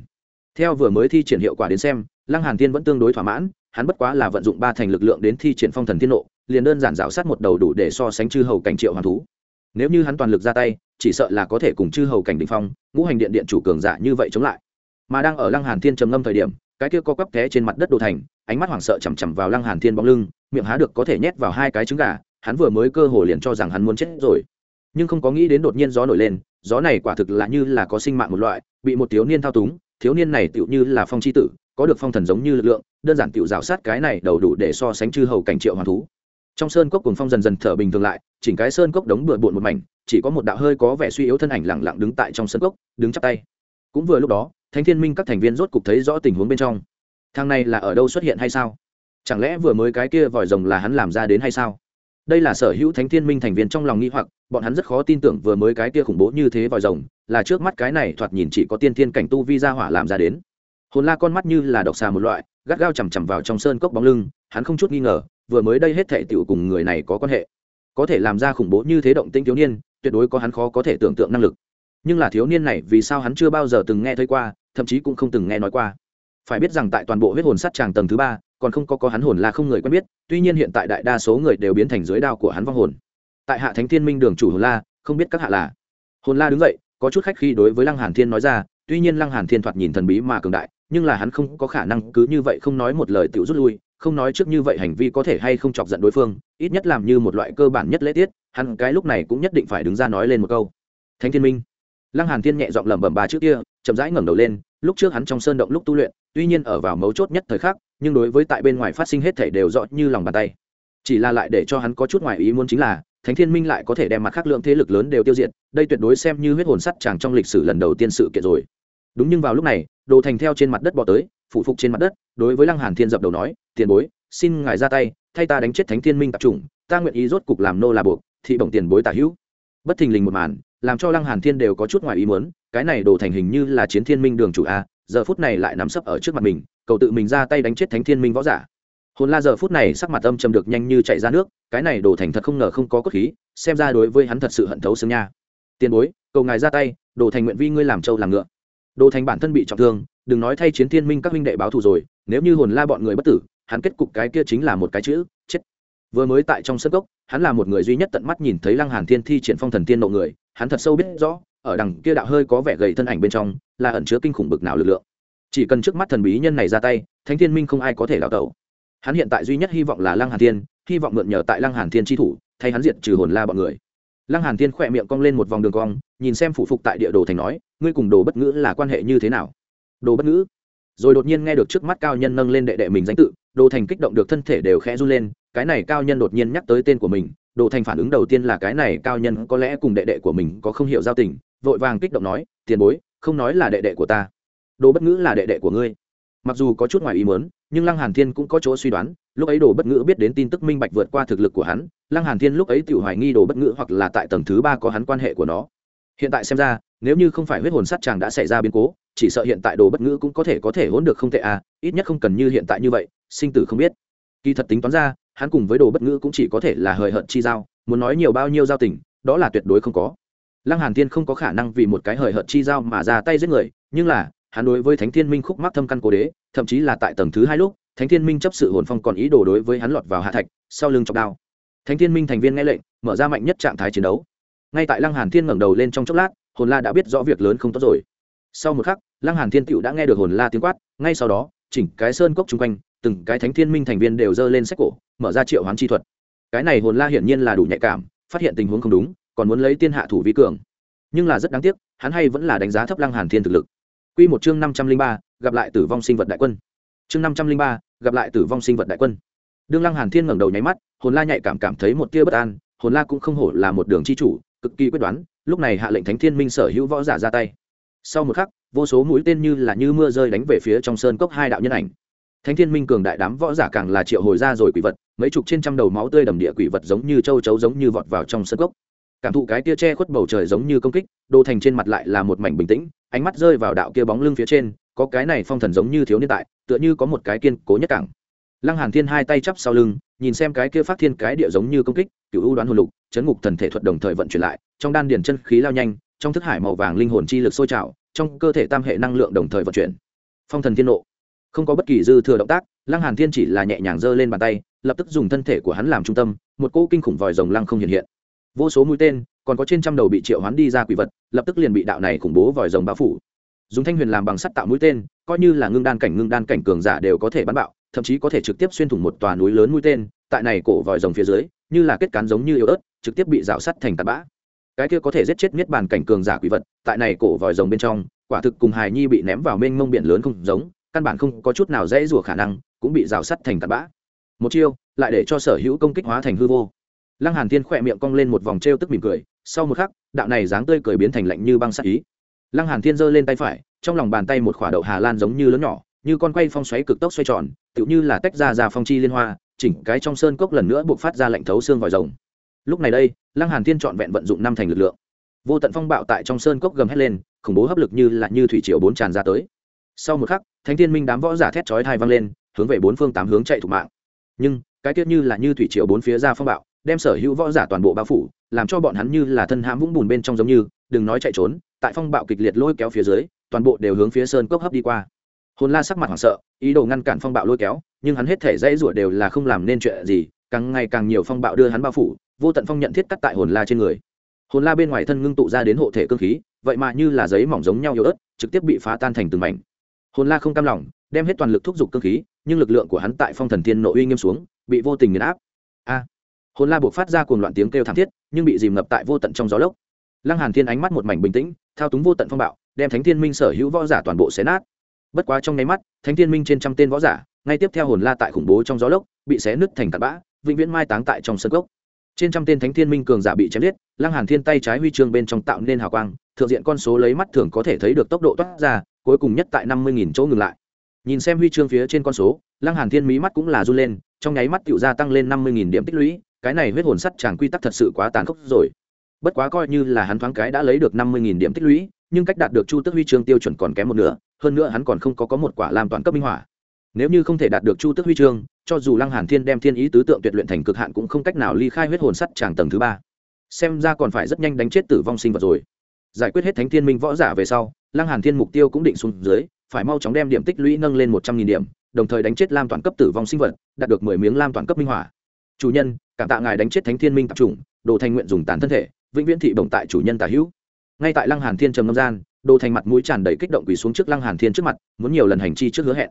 Theo vừa mới thi triển hiệu quả đến xem, lăng hàn thiên vẫn tương đối thỏa mãn hắn bất quá là vận dụng ba thành lực lượng đến thi triển phong thần thiên nộ, liền đơn giản rào sát một đầu đủ để so sánh chư hầu cảnh triệu hoàng thú. Nếu như hắn toàn lực ra tay, chỉ sợ là có thể cùng chư hầu cảnh định phong, ngũ hành điện điện chủ cường giả như vậy chống lại. Mà đang ở lăng hàn thiên trầm ngâm thời điểm, cái kia có quắp té trên mặt đất đồ thành, ánh mắt hoảng sợ chằm chằm vào lăng hàn thiên bóng lưng, miệng há được có thể nhét vào hai cái trứng gà, hắn vừa mới cơ hồ liền cho rằng hắn muốn chết rồi. Nhưng không có nghĩ đến đột nhiên gió nổi lên, gió này quả thực là như là có sinh mạng một loại, bị một thiếu niên thao túng, thiếu niên này tựu như là phong chi tử có được phong thần giống như lực lượng, đơn giản tựu rào sát cái này đầu đủ để so sánh chư hầu cảnh triệu hoàng thú. Trong sơn cốc cùng phong dần dần thở bình thường lại, chỉnh cái sơn cốc đống bừa bộn một mảnh, chỉ có một đạo hơi có vẻ suy yếu thân ảnh lẳng lặng đứng tại trong sơn cốc, đứng chắp tay. Cũng vừa lúc đó, thánh thiên minh các thành viên rốt cục thấy rõ tình huống bên trong. Thang này là ở đâu xuất hiện hay sao? Chẳng lẽ vừa mới cái kia vòi rồng là hắn làm ra đến hay sao? Đây là sở hữu thánh thiên minh thành viên trong lòng nghi hoặc, bọn hắn rất khó tin tưởng vừa mới cái kia khủng bố như thế vòi rồng, là trước mắt cái này thoạt nhìn chỉ có tiên thiên cảnh tu vi ra hỏa làm ra đến hồn la con mắt như là độc xà một loại, gắt gao chằm chằm vào trong sơn cốc bóng lưng, hắn không chút nghi ngờ, vừa mới đây hết thệ tiểu cùng người này có quan hệ. Có thể làm ra khủng bố như thế động tĩnh thiếu niên, tuyệt đối có hắn khó có thể tưởng tượng năng lực. Nhưng là thiếu niên này vì sao hắn chưa bao giờ từng nghe thấy qua, thậm chí cũng không từng nghe nói qua. Phải biết rằng tại toàn bộ huyết hồn sát tràng tầng thứ ba, còn không có có hắn hồn là không người quen biết, tuy nhiên hiện tại đại đa số người đều biến thành dưới đao của hắn vong hồn. Tại hạ thánh thiên minh đường chủ hồn la, không biết các hạ là. Hồn la đứng dậy, có chút khách khi đối với lăng hàn thiên nói ra, tuy nhiên lăng hàn thiên thoạt nhìn thần bí mà cường đại nhưng là hắn không có khả năng cứ như vậy không nói một lời tự rút lui, không nói trước như vậy hành vi có thể hay không chọc giận đối phương, ít nhất làm như một loại cơ bản nhất lễ tiết, hắn cái lúc này cũng nhất định phải đứng ra nói lên một câu. Thánh thiên minh. Lăng hàn thiên nhẹ giọng lẩm bẩm ba trước kia, chậm rãi ngẩng đầu lên, lúc trước hắn trong sơn động lúc tu luyện, tuy nhiên ở vào mấu chốt nhất thời khắc, nhưng đối với tại bên ngoài phát sinh hết thể đều rõ như lòng bàn tay. Chỉ là lại để cho hắn có chút ngoài ý muốn chính là, thánh thiên minh lại có thể đem mặt khác lượng thế lực lớn đều tiêu diệt, đây tuyệt đối xem như huyết hồn sắt chàng trong lịch sử lần đầu tiên sự kiện rồi đúng nhưng vào lúc này, đồ thành theo trên mặt đất bỏ tới phụ phục trên mặt đất, đối với lăng hàn thiên dập đầu nói, tiền bối, xin ngài ra tay, thay ta đánh chết thánh thiên minh tập trùng ta nguyện ý rốt cục làm nô là buộc, thị bổng tiền bối tả hữu. Bất thình lình một màn, làm cho lăng hàn thiên đều có chút ngoài ý muốn, cái này đồ thành hình như là chiến thiên minh đường chủ a, giờ phút này lại nắm sấp ở trước mặt mình, cầu tự mình ra tay đánh chết thánh thiên minh võ giả. Hồn la giờ phút này sắc mặt âm trầm được nhanh như chạy ra nước, cái này đồ thành thật không ngờ không có cốt khí, xem ra đối với hắn thật sự hận thấu xương nha. Tiền bối, cầu ngài ra tay, đồ thành nguyện vi ngươi làm trâu làm ngựa đồ thành bản thân bị trọng thương, đừng nói thay chiến thiên minh các minh đệ báo thù rồi, nếu như hồn la bọn người bất tử, hắn kết cục cái kia chính là một cái chữ, chết. Vừa mới tại trong sân gốc hắn là một người duy nhất tận mắt nhìn thấy lăng hàn thiên thi triển phong thần tiên nộ người, hắn thật sâu biết rõ, ở đằng kia đạo hơi có vẻ gầy thân ảnh bên trong, là ẩn chứa kinh khủng bực nào lực lượng. Chỉ cần trước mắt thần bí nhân này ra tay, thánh thiên minh không ai có thể đào tẩu. Hắn hiện tại duy nhất hy vọng là lăng hàn thiên, hy vọng mượn nhờ tại lăng hàn thiên chi thủ, thay hắn diệt trừ hồn la bọn người lăng hàn thiên khỏe miệng cong lên một vòng đường cong, nhìn xem phụ phục tại địa đồ thành nói, ngươi cùng đồ bất ngữ là quan hệ như thế nào? Đồ bất ngữ? Rồi đột nhiên nghe được trước mắt cao nhân nâng lên đệ đệ mình danh tự, đồ thành kích động được thân thể đều khẽ run lên, cái này cao nhân đột nhiên nhắc tới tên của mình, đồ thành phản ứng đầu tiên là cái này cao nhân có lẽ cùng đệ đệ của mình có không hiểu giao tình, vội vàng kích động nói, tiền bối, không nói là đệ đệ của ta. Đồ bất ngữ là đệ đệ của ngươi. Mặc dù có chút ngoài ý mớn nhưng lăng hàn thiên cũng có chỗ suy đoán, lúc ấy đồ bất ngữ biết đến tin tức minh bạch vượt qua thực lực của hắn lăng hàn thiên lúc ấy tự hoài nghi đồ bất ngữ hoặc là tại tầng thứ ba có hắn quan hệ của nó. Hiện tại xem ra, nếu như không phải huyết hồn sát chàng đã xảy ra biến cố, chỉ sợ hiện tại đồ bất ngữ cũng có thể có thể hỗn được không tệ à ít nhất không cần như hiện tại như vậy, sinh tử không biết. Kỳ thật tính toán ra, hắn cùng với đồ bất ngữ cũng chỉ có thể là hời hợt chi giao, muốn nói nhiều bao nhiêu giao tình, đó là tuyệt đối không có. Lăng hàn thiên không có khả năng vì một cái hời hợt chi giao mà ra tay giết người, nhưng là, hắn đối với thánh thiên minh khúc mắc thâm căn cố đế, thậm chí là tại tầng thứ hai lúc, thánh thiên minh chấp sự hồn phong còn ý đồ đối với hắn lọt vào hạ thạch, sau lưng chọc đao thánh thiên minh thành viên nghe lệnh, mở ra mạnh nhất trạng thái chiến đấu. Ngay tại lăng hàn thiên ngẩng đầu lên trong chốc lát, hồn la đã biết rõ việc lớn không tốt rồi. Sau một khắc, lăng hàn thiên tựu đã nghe được hồn la tiếng quát, ngay sau đó, chỉnh cái sơn cốc chung quanh, từng cái thánh thiên minh thành viên đều giơ lên sách cổ, mở ra triệu hoán chi thuật. Cái này hồn la hiển nhiên là đủ nhạy cảm, phát hiện tình huống không đúng, còn muốn lấy tiên hạ thủ vi cường. Nhưng là rất đáng tiếc, hắn hay vẫn là đánh giá thấp lăng hàn thiên thực lực. Quy một chương năm trăm linh ba, gặp lại tử vong sinh vật đại quân. Chương năm trăm linh ba, gặp lại tử vong sinh vật đại quân. Đương lăng hàn thiên ngẩng đầu nháy mắt hồn la nhạy cảm cảm thấy một tia bất an, hồn la cũng không hổ là một đường chi chủ, cực kỳ quyết đoán, lúc này hạ lệnh thánh thiên minh sở hữu võ giả ra tay. Sau một khắc, vô số mũi tên như là như mưa rơi đánh về phía trong sơn cốc hai đạo nhân ảnh. Thánh thiên minh cường đại đám võ giả càng là triệu hồi ra rồi quỷ vật, mấy chục trên trăm đầu máu tươi đầm địa quỷ vật giống như châu chấu giống như vọt vào trong sơn cốc. Cảm thụ cái tia che khuất bầu trời giống như công kích Đô thành trên mặt lại là một mảnh bình tĩnh, ánh mắt rơi vào đạo kia bóng lưng phía trên, có cái này phong thần giống như thiếu niên tại, tựa như có một cái kiên cố nhất cảng. Lăng hàn thiên hai tay chắp sau lưng nhìn xem cái kia phát thiên cái địa giống như công kích cựu ưu đoán hồn lục, chấn ngục thần thể thuật đồng thời vận chuyển lại, trong đan điền chân khí lao nhanh, trong thức hải màu vàng linh hồn chi lực sôi trào, trong cơ thể tam hệ năng lượng đồng thời vận chuyển. Phong thần thiên nộ. Không có bất kỳ dư thừa động tác, lăng hàn thiên chỉ là nhẹ nhàng giơ lên bàn tay, lập tức dùng thân thể của hắn làm trung tâm, một cỗ kinh khủng vòi rồng lăng không hiện hiện. Vô số mũi tên, còn có trên trăm đầu bị triệu hoán đi ra quỷ vật, lập tức liền bị đạo này khủng bố vòi rồng bao phủ. Dùng thanh huyền làm bằng sắt tạo mũi tên, coi như là ngưng đan cảnh ngưng đan cảnh cường giả đều có thể bắn bạo thậm chí có thể trực tiếp xuyên thủng một tòa núi lớn mũi tên, tại này cổ vòi rồng phía dưới, như là kết cán giống như yếu ớt, trực tiếp bị rào sắt thành tạt bã. Cái kia có thể giết chết miết bàn cảnh cường giả quỷ vật, tại này cổ vòi rồng bên trong, quả thực cùng hài nhi bị ném vào mênh mông biển lớn không giống, căn bản không có chút nào dễ rủa khả năng, cũng bị rào sắt thành tạt bã. Một chiêu, lại để cho sở hữu công kích hóa thành hư vô. Lăng hàn thiên khỏe miệng cong lên một vòng trêu tức mỉm cười, sau một khắc, đạo này dáng tươi cười biến thành lạnh như băng sắt ý. Lăng hàn thiên giơ lên tay phải, trong lòng bàn tay một khỏa đậu hà lan giống như lớn nhỏ như con quay phong xoáy cực tốc xoay tròn, tựu như là tách ra ra phong chi liên hoa, chỉnh cái trong sơn cốc lần nữa buộc phát ra lệnh thấu xương vòi rồng. Lúc này đây, lăng hàn thiên chọn vẹn vận dụng năm thành lực lượng. Vô tận phong bạo tại trong sơn cốc gầm hét lên, khủng bố hấp lực như là như thủy triều bốn tràn ra tới. Sau một khắc, thánh thiên minh đám võ giả thét chói tai vang lên, hướng về bốn phương tám hướng chạy thủ mạng. Nhưng, cái tiết như là như thủy triều bốn phía ra phong bạo, đem sở hữu võ giả toàn bộ bao phủ, làm cho bọn hắn như là thân hãm vũng bùn bên trong giống như, đừng nói chạy trốn, tại phong bạo kịch liệt lôi kéo phía dưới, toàn bộ đều hướng phía sơn cốc hấp đi qua hồn la sắc mặt hoảng sợ, ý đồ ngăn cản phong bạo lôi kéo, nhưng hắn hết thể dãy rủa đều là không làm nên chuyện gì, càng ngày càng nhiều phong bạo đưa hắn bao phủ, vô tận phong nhận thiết cắt tại hồn la trên người. Hồn la bên ngoài thân ngưng tụ ra đến hộ thể cơ khí, vậy mà như là giấy mỏng giống nhau yếu ớt, trực tiếp bị phá tan thành từng mảnh. Hồn la không cam lòng, đem hết toàn lực thúc giục cơ khí, nhưng lực lượng của hắn tại phong thần thiên nội uy nghiêm xuống, bị vô tình nghiền áp. A! Hồn la buộc phát ra cuồng loạn tiếng kêu thảm thiết, nhưng bị dìm ngập tại vô tận trong gió lốc. Lăng hàn thiên ánh mắt một mảnh bình tĩnh, thao túng vô tận phong bạo, đem thánh thiên minh sở hữu võ giả toàn bộ xé nát bất quá trong nháy mắt, thánh thiên minh trên trăm tên võ giả, ngay tiếp theo hồn la tại khủng bố trong gió lốc, bị xé nứt thành tạt bã, vĩnh viễn mai táng tại trong sân gốc trên trăm tên thánh thiên minh cường giả bị chém giết, lăng hàn thiên tay trái huy chương bên trong tạo nên hào quang, thượng diện con số lấy mắt thường có thể thấy được tốc độ toát ra, cuối cùng nhất tại năm mươi nghìn chỗ ngừng lại. Nhìn xem huy chương phía trên con số, lăng hàn thiên mí mắt cũng là run lên, trong nháy mắt tiểu gia tăng lên năm mươi nghìn điểm tích lũy, cái này huyết hồn sắt chẳng quy tắc thật sự quá tàn khốc rồi bất quá coi như là hắn thoáng cái đã lấy được năm mươi nghìn điểm tích lũy, nhưng cách đạt được chu Tước huy chương tiêu chuẩn còn kém một nửa, hơn nữa hắn còn không có có một quả làm toàn cấp minh hỏa nếu như không thể đạt được chu Tước huy chương cho dù lăng hàn thiên đem thiên ý tứ tượng tuyệt luyện thành cực hạn cũng không cách nào ly khai huyết hồn sắt tràng tầng thứ ba. Xem ra còn phải rất nhanh đánh chết tử vong sinh vật rồi. Giải quyết hết thánh thiên minh võ giả về sau, lăng hàn thiên mục tiêu cũng định xuống dưới, phải mau chóng đem điểm tích lũy nâng lên một trăm nghìn điểm, đồng thời đánh chết lam toàn cấp tử vong sinh vật, đạt được mười miếng lam toàn cấp minh hỏa chủ nhân, cảm tạ ngài đánh chết thánh thiên minh tập chủng, đồ thành nguyện dùng tàn thân thể vĩnh viễn thị bổng tại chủ nhân tả hữu. Ngay tại lăng hàn thiên trầm ngâm gian đồ thành mặt mũi tràn đầy kích động quỳ xuống trước lăng hàn thiên trước mặt, muốn nhiều lần hành chi trước hứa hẹn.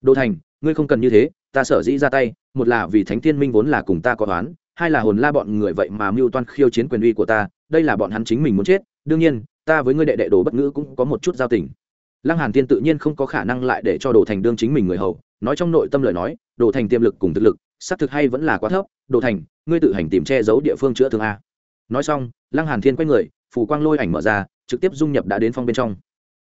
Đồ thành, ngươi không cần như thế, ta sở dĩ ra tay, một là vì thánh thiên minh vốn là cùng ta có toán hai là hồn la bọn người vậy mà mưu toan khiêu chiến quyền uy của ta, đây là bọn hắn chính mình muốn chết, đương nhiên, ta với ngươi đệ đệ đồ bất ngữ cũng có một chút giao tình. Lăng hàn thiên tự nhiên không có khả năng lại để cho đồ thành đương chính mình người hầu, nói trong nội tâm lời nói đồ thành tiềm lực cùng thực lực, xác thực hay vẫn là quá thấp đồ thành, ngươi tự hành tìm che giấu địa phương chữa thương a nói xong, lăng hàn thiên quay người, phù quang lôi ảnh mở ra, trực tiếp dung nhập đã đến phong bên trong.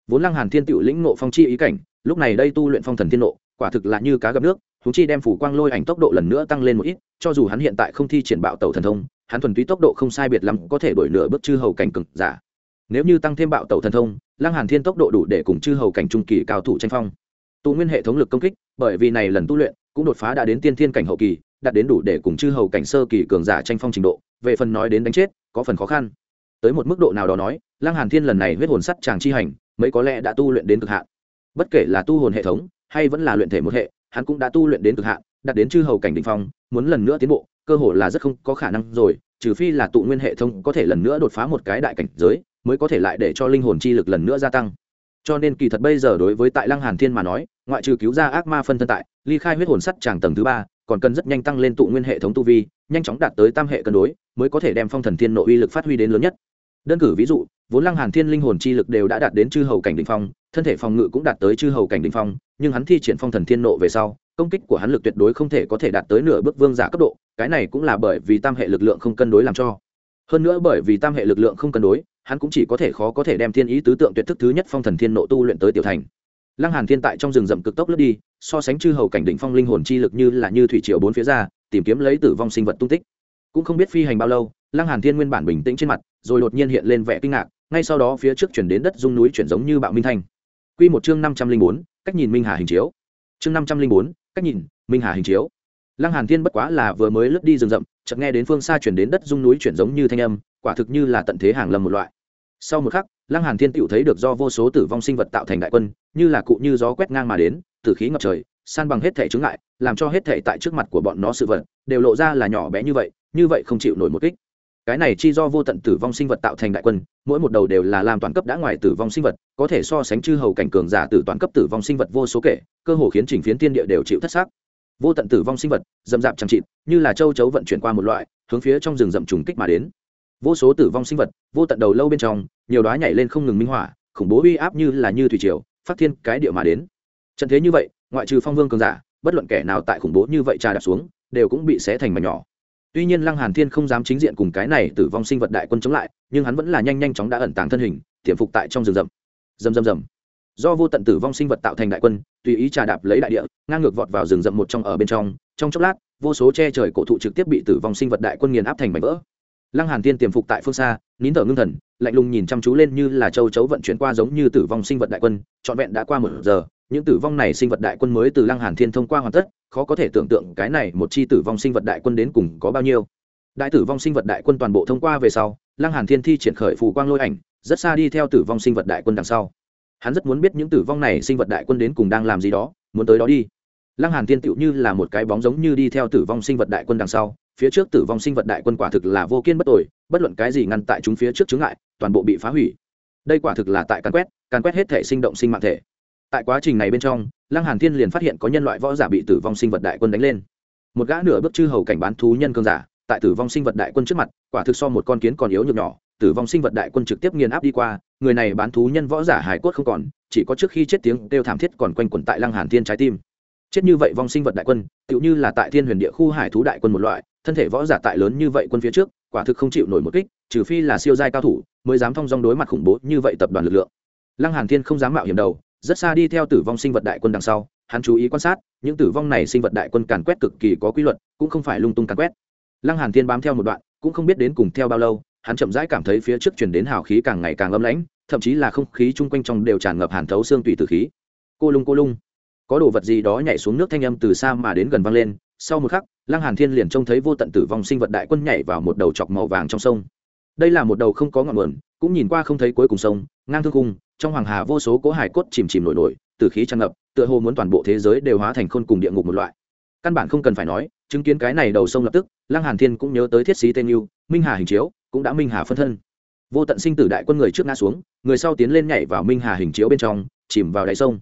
Vốn lăng hàn thiên tự lĩnh ngộ phong chi ý cảnh, lúc này đây tu luyện phong thần thiên nộ, quả thực là như cá gặp nước chúng chi đem phủ quang lôi ảnh tốc độ lần nữa tăng lên một ít, cho dù hắn hiện tại không thi triển bạo tẩu thần thông, hắn thuần túy tốc độ không sai biệt lắm có thể đổi nửa bước chư hầu cảnh cực giả. Nếu như tăng thêm bạo tẩu thần thông, lăng hàn thiên tốc độ đủ để cùng chư hầu cảnh trung kỳ cao thủ tranh phong. Tụ nguyên hệ thống lực công kích, bởi vì này lần tu luyện, cũng đột phá đã đến tiên thiên cảnh hậu kỳ, đạt đến đủ để cùng chư hầu cảnh sơ kỳ cường giả tranh phong trình độ, về phần nói đến đánh chết có phần khó khăn. Tới một mức độ nào đó nói, lăng hàn thiên lần này huyết hồn sắt chàng chi hành, mấy có lẽ đã tu luyện đến cực hạn. Bất kể là tu hồn hệ thống, hay vẫn là luyện thể một hệ, hắn cũng đã tu luyện đến cực hạn, đạt đến chư hầu cảnh đỉnh phong, muốn lần nữa tiến bộ, cơ hội là rất không có khả năng rồi, trừ phi là tụ nguyên hệ thống có thể lần nữa đột phá một cái đại cảnh giới, mới có thể lại để cho linh hồn chi lực lần nữa gia tăng. Cho nên kỳ thật bây giờ đối với tại lăng hàn thiên mà nói, ngoại trừ cứu ra ác ma phân thân tại, ly khai huyết hồn sắt chàng tầng thứ ba còn cần rất nhanh tăng lên tụ nguyên hệ thống tu vi, nhanh chóng đạt tới tam hệ cân đối, mới có thể đem phong thần thiên nội uy lực phát huy đến lớn nhất. Đơn cử ví dụ, vốn lăng hàn thiên linh hồn chi lực đều đã đạt đến chư hầu cảnh đỉnh phong, thân thể phòng ngự cũng đạt tới chư hầu cảnh đỉnh phong, nhưng hắn thi triển phong thần thiên nộ về sau, công kích của hắn lực tuyệt đối không thể có thể đạt tới nửa bước vương giả cấp độ, cái này cũng là bởi vì tam hệ lực lượng không cân đối làm cho. Hơn nữa bởi vì tam hệ lực lượng không cân đối, hắn cũng chỉ có thể khó có thể đem thiên ý tứ tượng tuyệt thức thứ nhất phong thần thiên nộ tu luyện tới tiểu thành. Lăng hàn thiên tại trong rừng rậm cực tốc lướt đi so sánh chư hầu cảnh đỉnh phong linh hồn chi lực như là như thủy triều bốn phía ra, tìm kiếm lấy tử vong sinh vật tung tích. Cũng không biết phi hành bao lâu, lăng hàn thiên nguyên bản bình tĩnh trên mặt, rồi đột nhiên hiện lên vẻ kinh ngạc, ngay sau đó phía trước chuyển đến đất dung núi chuyển giống như bạo minh thanh. Quy một chương năm trăm linh bốn, cách nhìn minh hà hình chiếu. Chương năm trăm linh bốn, cách nhìn minh hà hình chiếu. Lăng hàn thiên bất quá là vừa mới lướt đi rừng rậm, chợt nghe đến phương xa chuyển đến đất dung núi chuyển giống như thanh âm, quả thực như là tận thế hàng lâm một loại. Sau một khắc, lăng hàn thiên tựu thấy được do vô số tử vong sinh vật tạo thành đại quân như là cụ như gió quét ngang mà đến, từ khí ngập trời, san bằng hết thể chướng ngại, làm cho hết thể tại trước mặt của bọn nó sự vật đều lộ ra là nhỏ bé như vậy như vậy không chịu nổi một kích. Cái này chi do vô tận tử vong sinh vật tạo thành đại quân, mỗi một đầu đều là làm toàn cấp đã ngoài tử vong sinh vật, có thể so sánh chư hầu cảnh cường giả tử toàn cấp tử vong sinh vật vô số kể, cơ hồ khiến trình phiến tiên địa đều chịu thất xác. Vô tận tử vong sinh vật dầm dạp chẳng chịt, như là châu chấu vận chuyển qua một loại, hướng phía trong rừng rậm trùng kích mà đến. Vô số tử vong sinh vật, vô tận đầu lâu bên trong, nhiều đóa nhảy lên không ngừng minh hỏa khủng bố uy áp như là như thủy triều phát thiên cái địa mà đến. Trận thế như vậy, ngoại trừ phong vương cường giả, bất luận kẻ nào tại khủng bố như vậy trà đạp xuống, đều cũng bị xé thành mảnh nhỏ. Tuy nhiên lăng hàn thiên không dám chính diện cùng cái này tử vong sinh vật đại quân chống lại, nhưng hắn vẫn là nhanh nhanh chóng đã ẩn tàng thân hình, tiềm phục tại trong rừng rậm. Rầm rầm rầm. Do vô tận tử vong sinh vật tạo thành đại quân, tùy ý trà đạp lấy đại địa, ngang ngược vọt vào rừng rậm một trong ở bên trong trong chốc lát, vô số che trời cổ thụ trực tiếp bị tử vong sinh vật đại quân nghiền áp thành mảnh vỡ. Lăng hàn thiên tiềm phục tại phương xa, nín thở ngưng thần lạnh lùng nhìn chăm chú lên như là châu chấu vận chuyển qua giống như tử vong sinh vật đại quân, trọn vẹn đã qua một giờ, những tử vong này sinh vật đại quân mới từ lăng hàn thiên thông qua hoàn tất, khó có thể tưởng tượng cái này một chi tử vong sinh vật đại quân đến cùng có bao nhiêu. Đại tử vong sinh vật đại quân toàn bộ thông qua về sau, lăng hàn thiên thi triển khởi phù quang lôi ảnh, rất xa đi theo tử vong sinh vật đại quân đằng sau. Hắn rất muốn biết những tử vong này sinh vật đại quân đến cùng đang làm gì đó, muốn tới đó đi. Lăng hàn thiên tựu như là một cái bóng giống như đi theo tử vong sinh vật đại quân đằng sau phía trước tử vong sinh vật đại quân quả thực là vô kiên bất tội bất luận cái gì ngăn tại chúng phía trước chướng ngại, toàn bộ bị phá hủy. Đây quả thực là tại càn quét càn quét hết thể sinh động sinh mạng thể. Tại quá trình này bên trong, lăng hàn thiên liền phát hiện có nhân loại võ giả bị tử vong sinh vật đại quân đánh lên. Một gã nửa bước chư hầu cảnh bán thú nhân cương giả, tại tử vong sinh vật đại quân trước mặt, quả thực so một con kiến còn yếu nhược nhỏ, tử vong sinh vật đại quân trực tiếp nghiền áp đi qua, người này bán thú nhân võ giả hải cốt không còn, chỉ có trước khi chết tiếng kêu thảm thiết còn quanh quẩn tại lăng hàn thiên trái tim. Chết như vậy vong sinh vật đại quân, tựu như là tại thiên huyền địa khu hải thú đại quân một loại thân thể võ giả tại lớn như vậy quân phía trước, quả thực không chịu nổi một kích, trừ phi là siêu giai cao thủ, mới dám thông dong đối mặt khủng bố như vậy tập đoàn lực lượng. Lăng hàn thiên không dám mạo hiểm đầu, rất xa đi theo tử vong sinh vật đại quân đằng sau, hắn chú ý quan sát, những tử vong này sinh vật đại quân càn quét cực kỳ có quy luật, cũng không phải lung tung càn quét. Lăng hàn thiên bám theo một đoạn, cũng không biết đến cùng theo bao lâu, hắn chậm rãi cảm thấy phía trước truyền đến hào khí càng ngày càng âm lãnh, thậm chí là không khí chung quanh trong đều tràn ngập hàn thấu xương tùy tử khí. Cô lung cô lung. Có đồ vật gì đó nhảy xuống nước thanh âm từ xa mà đến gần vang lên, sau một khắc lăng hàn thiên liền trông thấy vô tận tử vong sinh vật đại quân nhảy vào một đầu chọc màu vàng trong sông. Đây là một đầu không có ngọn nguồn, cũng nhìn qua không thấy cuối cùng sông, ngang thương cung trong hoàng hà vô số cố hải cốt chìm chìm nổi nổi tử khí tràn ngập, tựa hồ muốn toàn bộ thế giới đều hóa thành khôn cùng địa ngục một loại. Căn bản không cần phải nói, chứng kiến cái này đầu sông lập tức, lăng hàn thiên cũng nhớ tới thiết sĩ tên yêu, minh hà hình chiếu, cũng đã minh hà phân thân. Vô tận sinh tử đại quân người trước ngã xuống, người sau tiến lên nhảy vào minh hà hình chiếu bên trong, chìm vào đáy sông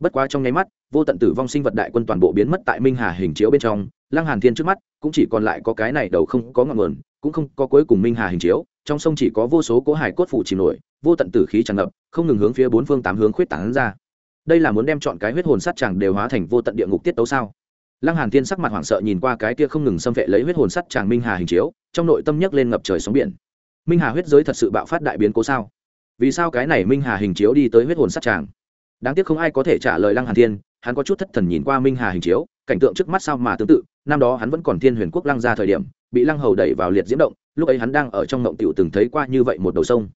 bất quá trong nháy mắt, vô tận tử vong sinh vật đại quân toàn bộ biến mất tại minh hà hình chiếu bên trong, lăng hàn thiên trước mắt, cũng chỉ còn lại có cái này đầu không có ngọn nguồn, cũng không có cuối cùng minh hà hình chiếu, trong sông chỉ có vô số cố hải cốt phủ chìm nổi, vô tận tử khí tràn ngập, không ngừng hướng phía bốn phương tám hướng khuyết tán ra. Đây là muốn đem chọn cái huyết hồn sắt chàng đều hóa thành vô tận địa ngục tiết tấu sao? Lăng hàn thiên sắc mặt hoảng sợ nhìn qua cái kia không ngừng xâm vệ lấy huyết hồn sắt chàng minh hà hình chiếu, trong nội tâm nhấc lên ngập trời sóng biển. Minh hà huyết giới thật sự bạo phát đại biến cố sao? Vì sao cái này minh hà hình chiếu đi tới huyết hồn sắt chàng đáng tiếc không ai có thể trả lời lăng hàn thiên, hắn có chút thất thần nhìn qua minh hà hình chiếu, cảnh tượng trước mắt sao mà tương tự, năm đó hắn vẫn còn thiên huyền quốc lăng ra thời điểm, bị lăng hầu đẩy vào liệt diễm động, lúc ấy hắn đang ở trong ngộng tiểu từng thấy qua như vậy một đầu sông.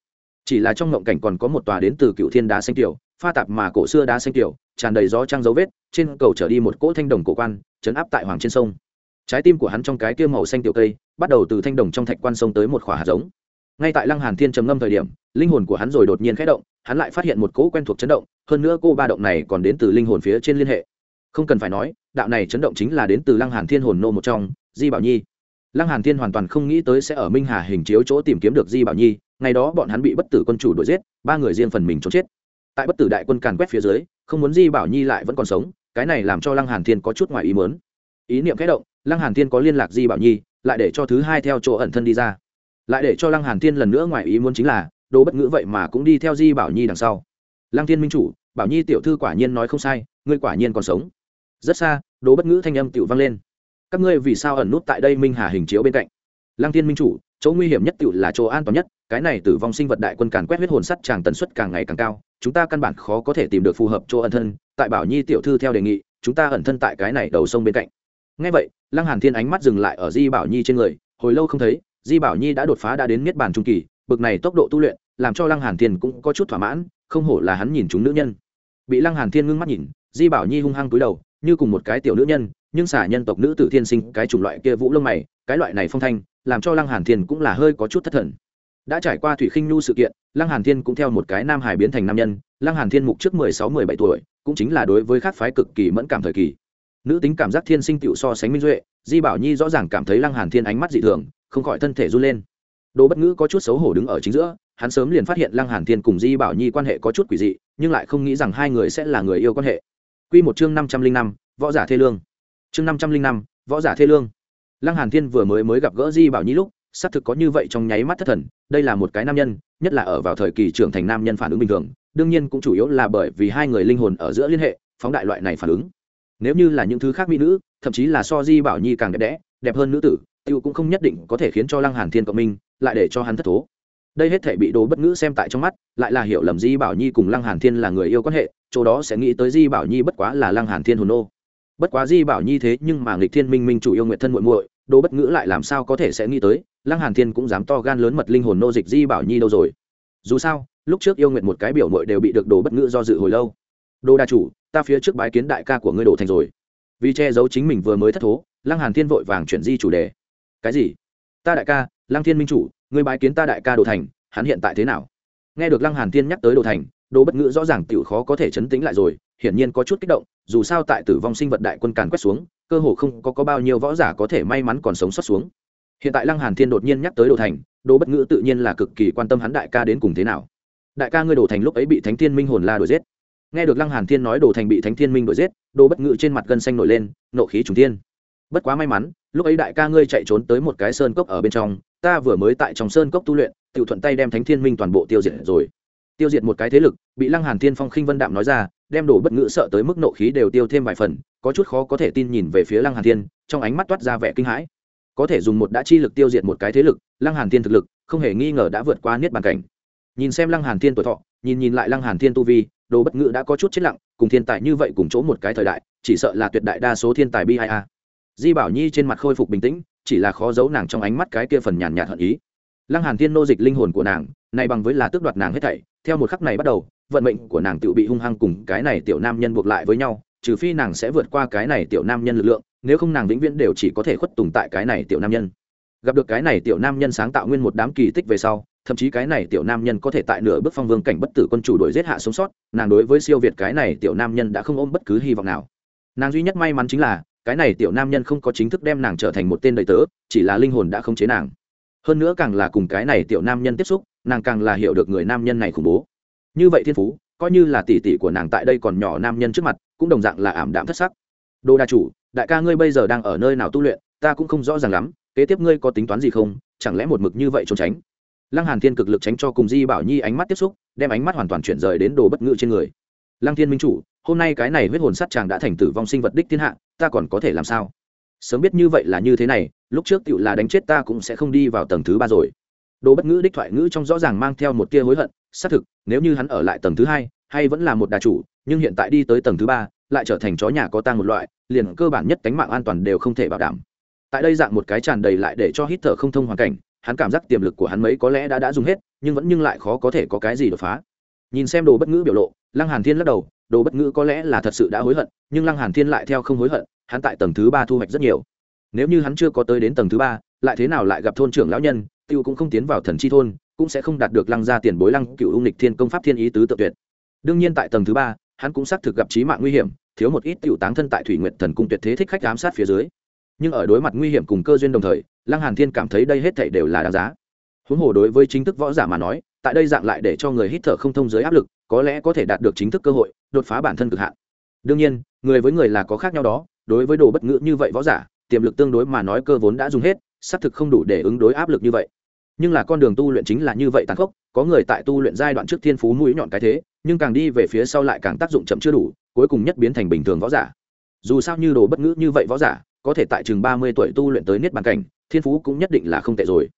Chỉ là trong ngộng cảnh còn có một tòa đến từ cựu thiên đá xanh tiểu, pha tạp mà cổ xưa đá xanh tiểu, tràn đầy gió trăng dấu vết, trên cầu trở đi một cỗ thanh đồng cổ quan, chấn áp tại hoàng trên sông. Trái tim của hắn trong cái kia màu xanh tiểu cây, bắt đầu từ thanh đồng trong thạch quan sông tới một khỏa hạt giống. Ngay tại lăng hàn thiên trầm ngâm thời điểm, linh hồn của hắn rồi đột nhiên khẽ động, hắn lại phát hiện một cỗ quen thuộc chấn động hơn nữa cô ba động này còn đến từ linh hồn phía trên liên hệ. Không cần phải nói, đạo này chấn động chính là đến từ lăng hàn thiên hồn nô một trong, di bảo nhi. Lăng hàn thiên hoàn toàn không nghĩ tới sẽ ở minh hà hình chiếu chỗ tìm kiếm được di bảo nhi, ngày đó bọn hắn bị bất tử quân chủ đuổi giết, ba người riêng phần mình trốn chết. Tại bất tử đại quân càn quét phía dưới, không muốn di bảo nhi lại vẫn còn sống, cái này làm cho lăng hàn thiên có chút ngoài ý muốn. Ý niệm khẽ động, lăng hàn thiên có liên lạc di bảo nhi, lại để cho thứ hai theo chỗ ẩn thân đi ra. Lại để cho lăng hàn thiên lần nữa ngoài ý muốn chính là, đồ bất ngữ vậy mà cũng đi theo di bảo nhi đằng sau lăng thiên minh chủ, bảo nhi tiểu thư quả nhiên nói không sai, ngươi quả nhiên còn sống. Rất xa đố bất ngữ thanh âm tiểu vang lên. Các ngươi vì sao ẩn nút tại đây minh hà hình chiếu bên cạnh? Lăng thiên minh chủ, chỗ nguy hiểm nhất tiểu là chỗ an toàn nhất, cái này tử vong sinh vật đại quân càn quét huyết hồn sắt tràng tần suất càng ngày càng cao, chúng ta căn bản khó có thể tìm được phù hợp chỗ ẩn thân, tại bảo nhi tiểu thư theo đề nghị, chúng ta ẩn thân tại cái này đầu sông bên cạnh. Ngay vậy, lăng hàn thiên ánh mắt dừng lại ở di bảo nhi trên người, hồi lâu không thấy, di bảo nhi đã đột phá đã đến niết bàn trung kỳ, bực này tốc độ tu luyện, làm cho lăng hàn thiên cũng có chút thỏa mãn không hổ là hắn nhìn chúng nữ nhân. Bị lăng hàn thiên ngưng mắt nhìn, di bảo nhi hung hăng cúi đầu, như cùng một cái tiểu nữ nhân, nhưng xả nhân tộc nữ tử thiên sinh, cái chủng loại kia vũ lông mày, cái loại này phong thanh, làm cho lăng hàn thiên cũng là hơi có chút thất thần. Đã trải qua thủy khinh nhu sự kiện, lăng hàn thiên cũng theo một cái nam hải biến thành nam nhân, lăng hàn thiên mục trước mười sáu mười bảy tuổi, cũng chính là đối với khác phái cực kỳ mẫn cảm thời kỳ. Nữ tính cảm giác thiên sinh tựu so sánh minh duệ, di bảo nhi rõ ràng cảm thấy lăng hàn thiên ánh mắt dị thường, không khỏi thân thể run lên. Đồ bất ngữ có chút xấu hổ đứng ở chính giữa hắn sớm liền phát hiện lăng hàn thiên cùng di bảo nhi quan hệ có chút quỷ dị, nhưng lại không nghĩ rằng hai người sẽ là người yêu quan hệ. Quy một chương năm trăm linh năm, võ giả thê lương. Chương năm trăm linh năm, võ giả thê lương. Lăng hàn thiên vừa mới mới gặp gỡ di bảo nhi lúc, xác thực có như vậy trong nháy mắt thất thần, đây là một cái nam nhân, nhất là ở vào thời kỳ trưởng thành nam nhân phản ứng bình thường, đương nhiên cũng chủ yếu là bởi vì hai người linh hồn ở giữa liên hệ, phóng đại loại này phản ứng. Nếu như là những thứ khác mỹ nữ, thậm chí là so di bảo nhi càng đẹp đẽ, đẹp hơn nữ tử, tiêu cũng không nhất định có thể khiến cho lăng hàn thiên cộng minh, lại để cho hắn thất thố đây hết thể bị đồ bất ngữ xem tại trong mắt, lại là hiểu lầm di bảo nhi cùng lăng hàn thiên là người yêu quan hệ, chỗ đó sẽ nghĩ tới di bảo nhi bất quá là lăng hàn thiên hồn nô. Bất quá di bảo nhi thế nhưng mà nghịch thiên minh minh chủ yêu nguyện thân muội muội, đồ bất ngữ lại làm sao có thể sẽ nghĩ tới, lăng hàn thiên cũng dám to gan lớn mật linh hồn nô dịch di bảo nhi đâu rồi. Dù sao, lúc trước yêu nguyện một cái biểu muội đều bị được đồ bất ngữ do dự hồi lâu. Đồ đa chủ, ta phía trước bái kiến đại ca của ngươi đổ thành rồi. Vì che giấu chính mình vừa mới thất thố, lăng hàn thiên vội vàng chuyển di chủ đề. Cái gì? Ta đại ca, lăng thiên minh chủ Người bái kiến ta đại ca đồ thành hắn hiện tại thế nào? Nghe được lăng hàn thiên nhắc tới đồ thành đồ bất ngữ rõ ràng tiểu khó có thể chấn tĩnh lại rồi hiển nhiên có chút kích động dù sao tại tử vong sinh vật đại quân càn quét xuống cơ hồ không có, có bao nhiêu võ giả có thể may mắn còn sống sót xuống. Hiện tại lăng hàn thiên đột nhiên nhắc tới đồ thành đồ bất ngữ tự nhiên là cực kỳ quan tâm hắn đại ca đến cùng thế nào. Đại ca ngươi đồ thành lúc ấy bị thánh thiên minh hồn la đuổi giết. Nghe được lăng hàn thiên nói đồ thành bị thánh thiên minh đuổi giết đồ bất ngữ trên mặt gân xanh nổi lên nộ khí trùng thiên. Bất quá may mắn lúc ấy đại ca ngươi chạy trốn tới một cái sơn cốc ở bên trong ta vừa mới tại trong sơn cốc tu luyện tự thuận tay đem thánh thiên minh toàn bộ tiêu diệt rồi. Tiêu diệt một cái thế lực, bị lăng hàn thiên phong khinh vân đạm nói ra, đem đồ bất ngữ sợ tới mức nộ khí đều tiêu thêm vài phần, có chút khó có thể tin nhìn về phía lăng hàn thiên, trong ánh mắt toát ra vẻ kinh hãi. Có thể dùng một đã chi lực tiêu diệt một cái thế lực, lăng hàn thiên thực lực, không hề nghi ngờ đã vượt qua niết bàn cảnh. Nhìn xem lăng hàn thiên tuổi thọ, nhìn nhìn lại lăng hàn thiên tu vi, đồ bất ngữ đã có chút chết lặng, cùng thiên tài như vậy cùng chỗ một cái thời đại, chỉ sợ là tuyệt đại đa số thiên tài bi ai a. Di bảo nhi trên mặt khôi phục bình tĩnh chỉ là khó giấu nàng trong ánh mắt cái kia phần nhàn nhạt hận ý. Lăng hàn thiên nô dịch linh hồn của nàng, này bằng với là tước đoạt nàng hết thảy, theo một khắc này bắt đầu, vận mệnh của nàng tự bị hung hăng cùng cái này tiểu nam nhân buộc lại với nhau, trừ phi nàng sẽ vượt qua cái này tiểu nam nhân lực lượng, nếu không nàng vĩnh viễn đều chỉ có thể khuất tùng tại cái này tiểu nam nhân. Gặp được cái này tiểu nam nhân sáng tạo nguyên một đám kỳ tích về sau, thậm chí cái này tiểu nam nhân có thể tại nửa bước phong vương cảnh bất tử quân chủ đổi giết hạ sống sót, nàng đối với siêu việt cái này tiểu nam nhân đã không ôm bất cứ hy vọng nào. Nàng duy nhất may mắn chính là cái này tiểu nam nhân không có chính thức đem nàng trở thành một tên đầy tớ, chỉ là linh hồn đã không chế nàng. Hơn nữa càng là cùng cái này tiểu nam nhân tiếp xúc, nàng càng là hiểu được người nam nhân này khủng bố. Như vậy thiên phú, coi như là tỷ tỷ của nàng tại đây còn nhỏ nam nhân trước mặt, cũng đồng dạng là ảm đạm thất sắc. Đồ đa chủ, đại ca ngươi bây giờ đang ở nơi nào tu luyện, ta cũng không rõ ràng lắm, kế tiếp ngươi có tính toán gì không, chẳng lẽ một mực như vậy trốn tránh? Lăng hàn thiên cực lực tránh cho cùng di bảo nhi ánh mắt tiếp xúc, đem ánh mắt hoàn toàn chuyển rời đến đồ bất ngự trên người. Lăng thiên minh chủ, hôm nay cái này huyết hồn sát chàng đã thành tử vong sinh vật đích thiên hạ ta còn có thể làm sao? Sớm biết như vậy là như thế này, lúc trước tựu là đánh chết ta cũng sẽ không đi vào tầng thứ ba rồi. Đồ bất ngữ đích thoại ngữ trong rõ ràng mang theo một tia hối hận, xác thực, nếu như hắn ở lại tầng thứ hai, hay vẫn là một đà chủ, nhưng hiện tại đi tới tầng thứ ba, lại trở thành chó nhà có tang một loại, liền cơ bản nhất cánh mạng an toàn đều không thể bảo đảm. Tại đây dạng một cái tràn đầy lại để cho hít thở không thông hoàn cảnh, hắn cảm giác tiềm lực của hắn mấy có lẽ đã đã dùng hết, nhưng vẫn nhưng lại khó có thể có cái gì đột phá nhìn xem đồ bất ngữ biểu lộ, lăng hàn thiên lắc đầu, đồ bất ngữ có lẽ là thật sự đã hối hận, nhưng lăng hàn thiên lại theo không hối hận, hắn tại tầng thứ ba thu hoạch rất nhiều. Nếu như hắn chưa có tới đến tầng thứ ba, lại thế nào lại gặp thôn trưởng lão nhân, tiêu cũng không tiến vào thần chi thôn, cũng sẽ không đạt được lăng gia tiền bối lăng cựu ung lịch thiên công pháp thiên ý tứ tự tuyệt. Đương nhiên tại tầng thứ ba, hắn cũng xác thực gặp trí mạng nguy hiểm, thiếu một ít tiểu táng thân tại thủy nguyện thần cung tuyệt thế thích khách ám sát phía dưới. Nhưng ở đối mặt nguy hiểm cùng cơ duyên đồng thời, lăng hàn thiên cảm thấy đây hết thảy đều là đáng giá. Huống hồ đối với chính thức võ giả mà nói tại đây dạng lại để cho người hít thở không thông dưới áp lực, có lẽ có thể đạt được chính thức cơ hội, đột phá bản thân cực hạn. Đương nhiên, người với người là có khác nhau đó, đối với đồ bất ngữ như vậy võ giả, tiềm lực tương đối mà nói cơ vốn đã dùng hết, xác thực không đủ để ứng đối áp lực như vậy. Nhưng là con đường tu luyện chính là như vậy tàn khốc, có người tại tu luyện giai đoạn trước thiên phú mũi nhọn cái thế, nhưng càng đi về phía sau lại càng tác dụng chậm chưa đủ, cuối cùng nhất biến thành bình thường võ giả. Dù sao như đồ bất ngữ như vậy võ giả, có thể tại chừng ba mươi tuổi tu luyện tới niết bàn cảnh, thiên phú cũng nhất định là không tệ rồi.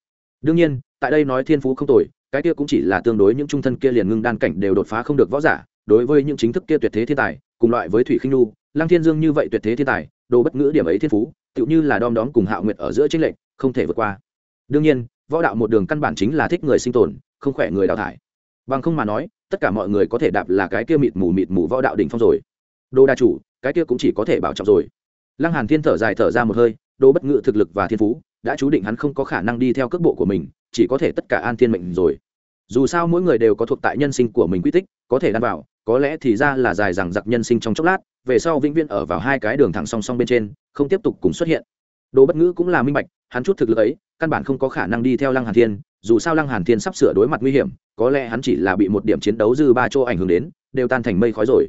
Đương nhiên, tại đây nói thiên phú không tồi cái kia cũng chỉ là tương đối những trung thân kia liền ngưng đan cảnh đều đột phá không được võ giả, đối với những chính thức kia tuyệt thế thiên tài, cùng loại với thủy khinh nhu, lăng thiên dương như vậy tuyệt thế thiên tài, đồ bất ngữ điểm ấy thiên phú, tựu như là đom đóm cùng hạo nguyệt ở giữa tranh lệch, không thể vượt qua. Đương nhiên, võ đạo một đường căn bản chính là thích người sinh tồn, không khỏe người đào thải. Bằng không mà nói, tất cả mọi người có thể đạp là cái kia mịt mù mịt mù võ đạo đỉnh phong rồi. Đồ đa chủ, cái kia cũng chỉ có thể bảo trọng rồi. Lăng hàn thiên thở dài thở ra một hơi, đồ bất ngữ thực lực và thiên phú đã chú định hắn không có khả năng đi theo cước bộ của mình, chỉ có thể tất cả an thiên mệnh rồi. Dù sao mỗi người đều có thuộc tại nhân sinh của mình quy tích, có thể đan vào, có lẽ thì ra là dài rằng giặc nhân sinh trong chốc lát, về sau vĩnh viễn ở vào hai cái đường thẳng song song bên trên, không tiếp tục cùng xuất hiện. Đồ bất ngữ cũng là minh bạch, hắn chút thực lực ấy, căn bản không có khả năng đi theo lăng hàn thiên, dù sao lăng hàn thiên sắp sửa đối mặt nguy hiểm, có lẽ hắn chỉ là bị một điểm chiến đấu dư ba chỗ ảnh hưởng đến, đều tan thành mây khói rồi.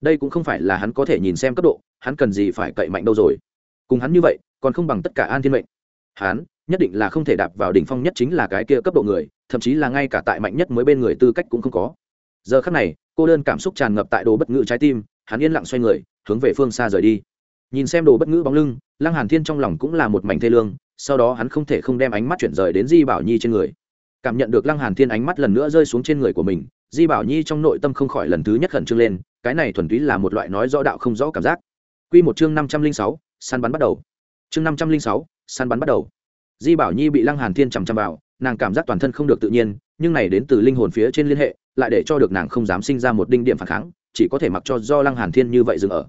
Đây cũng không phải là hắn có thể nhìn xem cấp độ, hắn cần gì phải cậy mạnh đâu rồi. Cùng hắn như vậy, còn không bằng tất cả an thiên mệnh hắn nhất định là không thể đạp vào đỉnh phong nhất chính là cái kia cấp độ người thậm chí là ngay cả tại mạnh nhất mới bên người tư cách cũng không có. Giờ khắc này cô đơn cảm xúc tràn ngập tại đồ bất ngữ trái tim hắn yên lặng xoay người hướng về phương xa rời đi. Nhìn xem đồ bất ngữ bóng lưng lăng hàn thiên trong lòng cũng là một mảnh thê lương sau đó hắn không thể không đem ánh mắt chuyển rời đến di bảo nhi trên người. Cảm nhận được lăng hàn thiên ánh mắt lần nữa rơi xuống trên người của mình di bảo nhi trong nội tâm không khỏi lần thứ nhất khẩn trương lên cái này thuần túy là một loại nói rõ đạo không rõ cảm giác. Quy một chương năm trăm linh sáu, săn bắn bắt đầu. Chương năm trăm linh sáu, săn bắn bắt đầu. Di bảo nhi bị lăng hàn thiên chằm chằm vào, nàng cảm giác toàn thân không được tự nhiên, nhưng này đến từ linh hồn phía trên liên hệ, lại để cho được nàng không dám sinh ra một đinh điểm phản kháng, chỉ có thể mặc cho do lăng hàn thiên như vậy dừng ở.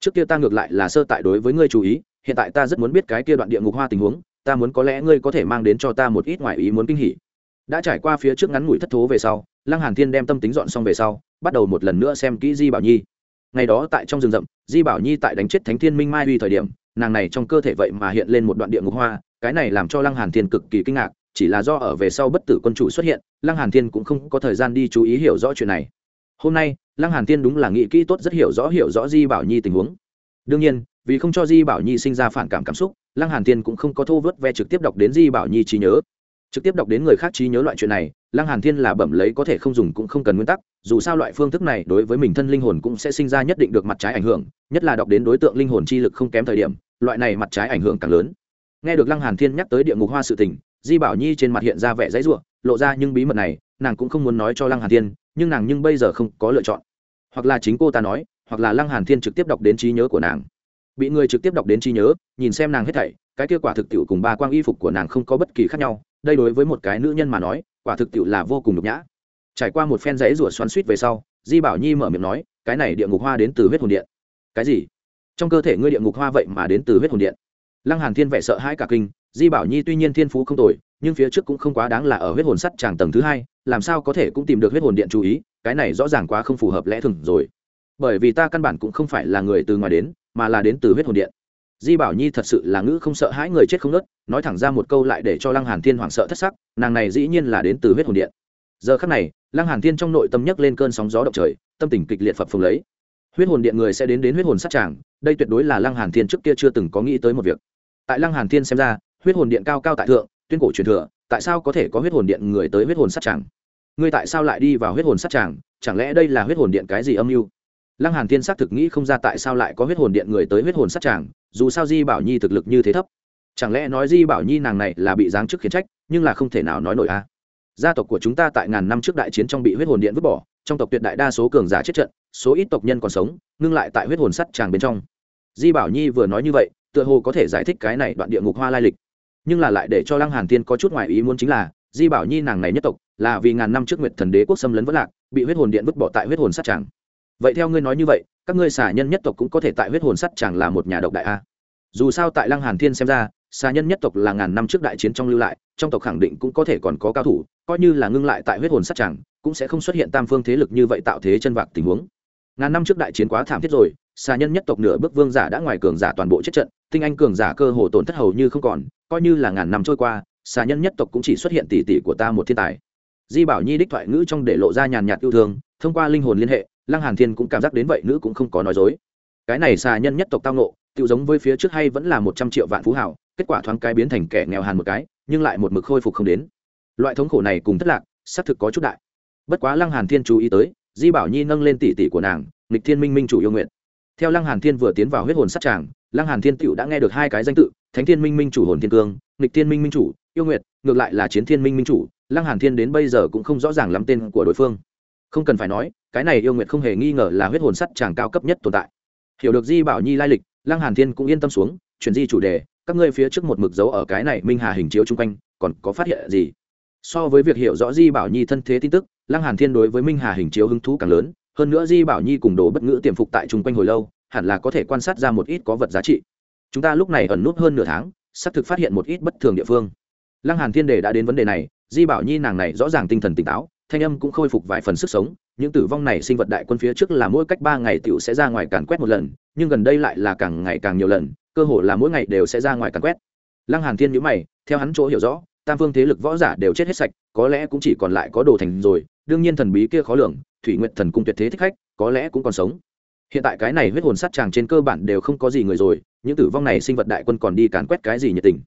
Trước kia ta ngược lại là sơ tại đối với ngươi chú ý, hiện tại ta rất muốn biết cái kia đoạn địa ngục hoa tình huống, ta muốn có lẽ ngươi có thể mang đến cho ta một ít ngoại ý muốn kinh hỉ. Đã trải qua phía trước ngắn ngủi thất thố về sau, lăng hàn thiên đem tâm tính dọn xong về sau, bắt đầu một lần nữa xem kỹ di bảo nhi. Ngày đó tại trong rừng rậm, di bảo nhi tại đánh chết thánh thiên minh mai uy thời điểm nàng này trong cơ thể vậy mà hiện lên một đoạn địa ngục hoa, cái này làm cho lăng hàn thiên cực kỳ kinh ngạc, chỉ là do ở về sau bất tử quân chủ xuất hiện, lăng hàn thiên cũng không có thời gian đi chú ý hiểu rõ chuyện này. Hôm nay, lăng hàn thiên đúng là nghĩ kỹ tốt rất hiểu rõ hiểu rõ di bảo nhi tình huống. Đương nhiên, vì không cho di bảo nhi sinh ra phản cảm cảm xúc, lăng hàn thiên cũng không có thô vớt ve trực tiếp đọc đến di bảo nhi trí nhớ. Trực tiếp đọc đến người khác trí nhớ loại chuyện này, lăng hàn thiên là bẩm lấy có thể không dùng cũng không cần nguyên tắc, dù sao loại phương thức này đối với mình thân linh hồn cũng sẽ sinh ra nhất định được mặt trái ảnh hưởng, nhất là đọc đến đối tượng linh hồn chi lực không kém thời điểm loại này mặt trái ảnh hưởng càng lớn. Nghe được lăng hàn thiên nhắc tới địa ngục hoa sự tình, di bảo nhi trên mặt hiện ra vẻ dãy ruộng lộ ra nhưng bí mật này, nàng cũng không muốn nói cho lăng hàn thiên, nhưng nàng nhưng bây giờ không có lựa chọn. Hoặc là chính cô ta nói, hoặc là lăng hàn thiên trực tiếp đọc đến trí nhớ của nàng. Bị người trực tiếp đọc đến trí nhớ, nhìn xem nàng hết thảy, cái kết quả thực tiệu cùng ba quang y phục của nàng không có bất kỳ khác nhau, đây đối với một cái nữ nhân mà nói, quả thực tiệu là vô cùng nhục nhã. Trải qua một phen rẫy rủa xoắn suýt về sau, di bảo nhi mở miệng nói, cái này địa ngục hoa đến từ huyết hồn điện. Cái gì? Trong cơ thể ngươi địa ngục hoa vậy mà đến từ huyết hồn điện. Lăng hàn thiên vẻ sợ hãi cả kinh, di bảo nhi tuy nhiên thiên phú không tồi, nhưng phía trước cũng không quá đáng là ở huyết hồn sắt tràng tầng thứ hai, làm sao có thể cũng tìm được huyết hồn điện chú ý, cái này rõ ràng quá không phù hợp lẽ thường rồi. Bởi vì ta căn bản cũng không phải là người từ ngoài đến, mà là đến từ huyết hồn điện. Di bảo nhi thật sự là ngữ không sợ hãi người chết không nớt, nói thẳng ra một câu lại để cho lăng hàn thiên hoảng sợ thất sắc, nàng này dĩ nhiên là đến từ huyết hồn điện. Giờ khắc này, lăng hàn thiên trong nội tâm nhấc lên cơn sóng gió động trời, tâm tình kịch liệt phập phồng lấy huyết hồn điện người sẽ đến đến huyết hồn sát tràng đây tuyệt đối là lăng hàn thiên trước kia chưa từng có nghĩ tới một việc tại lăng hàn thiên xem ra huyết hồn điện cao cao tại thượng tuyên cổ truyền thừa tại sao có thể có huyết hồn điện người tới huyết hồn sát tràng ngươi tại sao lại đi vào huyết hồn sát tràng chẳng lẽ đây là huyết hồn điện cái gì âm mưu lăng hàn thiên xác thực nghĩ không ra tại sao lại có huyết hồn điện người tới huyết hồn sát tràng dù sao di bảo nhi thực lực như thế thấp chẳng lẽ nói di bảo nhi nàng này là bị giáng chức khiến trách nhưng là không thể nào nói nổi a à. gia tộc của chúng ta tại ngàn năm trước đại chiến trong bị huyết hồn điện vứt bỏ trong tộc tuyệt đại đa số cường giả chết trận số ít tộc nhân còn sống, ngưng lại tại huyết hồn sắt tràng bên trong. Di bảo nhi vừa nói như vậy, tựa hồ có thể giải thích cái này đoạn địa ngục hoa lai lịch. Nhưng là lại để cho lăng hàn tiên có chút ngoại ý muốn chính là, di bảo nhi nàng này nhất tộc, là vì ngàn năm trước nguyệt thần đế quốc xâm lấn vỡ lạc, bị huyết hồn điện vứt bỏ tại huyết hồn sắt tràng. Vậy theo ngươi nói như vậy, các ngươi xả nhân nhất tộc cũng có thể tại huyết hồn sắt tràng là một nhà độc đại a. Dù sao tại lăng hàn thiên xem ra, xà nhân nhất tộc là ngàn năm trước đại chiến trong lưu lại, trong tộc khẳng định cũng có thể còn có cao thủ, coi như là ngưng lại tại huyết hồn sắt tràng, cũng sẽ không xuất hiện tam phương thế lực như vậy tạo thế chân vạc tình huống ngàn năm trước đại chiến quá thảm thiết rồi, xà nhân nhất tộc nửa bước vương giả đã ngoài cường giả toàn bộ chết trận, tinh anh cường giả cơ hồ tổn thất hầu như không còn, coi như là ngàn năm trôi qua, xà nhân nhất tộc cũng chỉ xuất hiện tỷ tỷ của ta một thiên tài. Di bảo nhi đích thoại ngữ trong để lộ ra nhàn nhạt yêu thương, thông qua linh hồn liên hệ, lăng hàn thiên cũng cảm giác đến vậy nữ cũng không có nói dối. Cái này xà nhân nhất tộc tao nộ tự giống với phía trước hay vẫn là một trăm triệu vạn phú hảo kết quả thoáng cái biến thành kẻ nghèo hàn một cái, nhưng lại một mực khôi phục không đến. Loại thống khổ này cùng thất lạc, xác thực có chút đại. Bất quá lăng hàn thiên chú ý tới di bảo nhi nâng lên tỷ tỷ của nàng, nghịch thiên minh minh chủ yêu nguyện. Theo lăng hàn thiên vừa tiến vào huyết hồn sát tràng, lăng hàn thiên tựu đã nghe được hai cái danh tự, thánh thiên minh minh chủ hồn thiên cương, nghịch thiên minh minh chủ yêu nguyện. ngược lại là chiến thiên minh minh chủ. Lăng hàn thiên đến bây giờ cũng không rõ ràng lắm tên của đối phương. Không cần phải nói, cái này yêu nguyện không hề nghi ngờ là huyết hồn sắt tràng cao cấp nhất tồn tại. Hiểu được di bảo nhi lai lịch, lăng hàn thiên cũng yên tâm xuống, chuyển di chủ đề, các ngươi phía trước một mực dấu ở cái này minh hà hình chiếu chung quanh, còn có phát hiện gì? So với việc hiểu rõ di bảo nhi thân thế tin tức lăng hàn thiên đối với minh hà hình chiếu hứng thú càng lớn, hơn nữa di bảo nhi cùng đồ bất ngữ tiềm phục tại chung quanh hồi lâu, hẳn là có thể quan sát ra một ít có vật giá trị. Chúng ta lúc này ẩn nút hơn nửa tháng, xác thực phát hiện một ít bất thường địa phương. Lăng hàn thiên đề đã đến vấn đề này, di bảo nhi nàng này rõ ràng tinh thần tỉnh táo, thanh âm cũng khôi phục vài phần sức sống, những tử vong này sinh vật đại quân phía trước là mỗi cách ba ngày tiểu sẽ ra ngoài càn quét một lần, nhưng gần đây lại là càng ngày càng nhiều lần, cơ hồ là mỗi ngày đều sẽ ra ngoài càn quét. Lăng hàn thiên nhíu mày, theo hắn chỗ hiểu rõ tam phương thế lực võ giả đều chết hết sạch, có lẽ cũng chỉ còn lại có đồ thành rồi, đương nhiên thần bí kia khó lường, thủy nguyện thần cung tuyệt thế thích khách, có lẽ cũng còn sống. Hiện tại cái này huyết hồn sát tràng trên cơ bản đều không có gì người rồi, những tử vong này sinh vật đại quân còn đi càn quét cái gì nhiệt tình.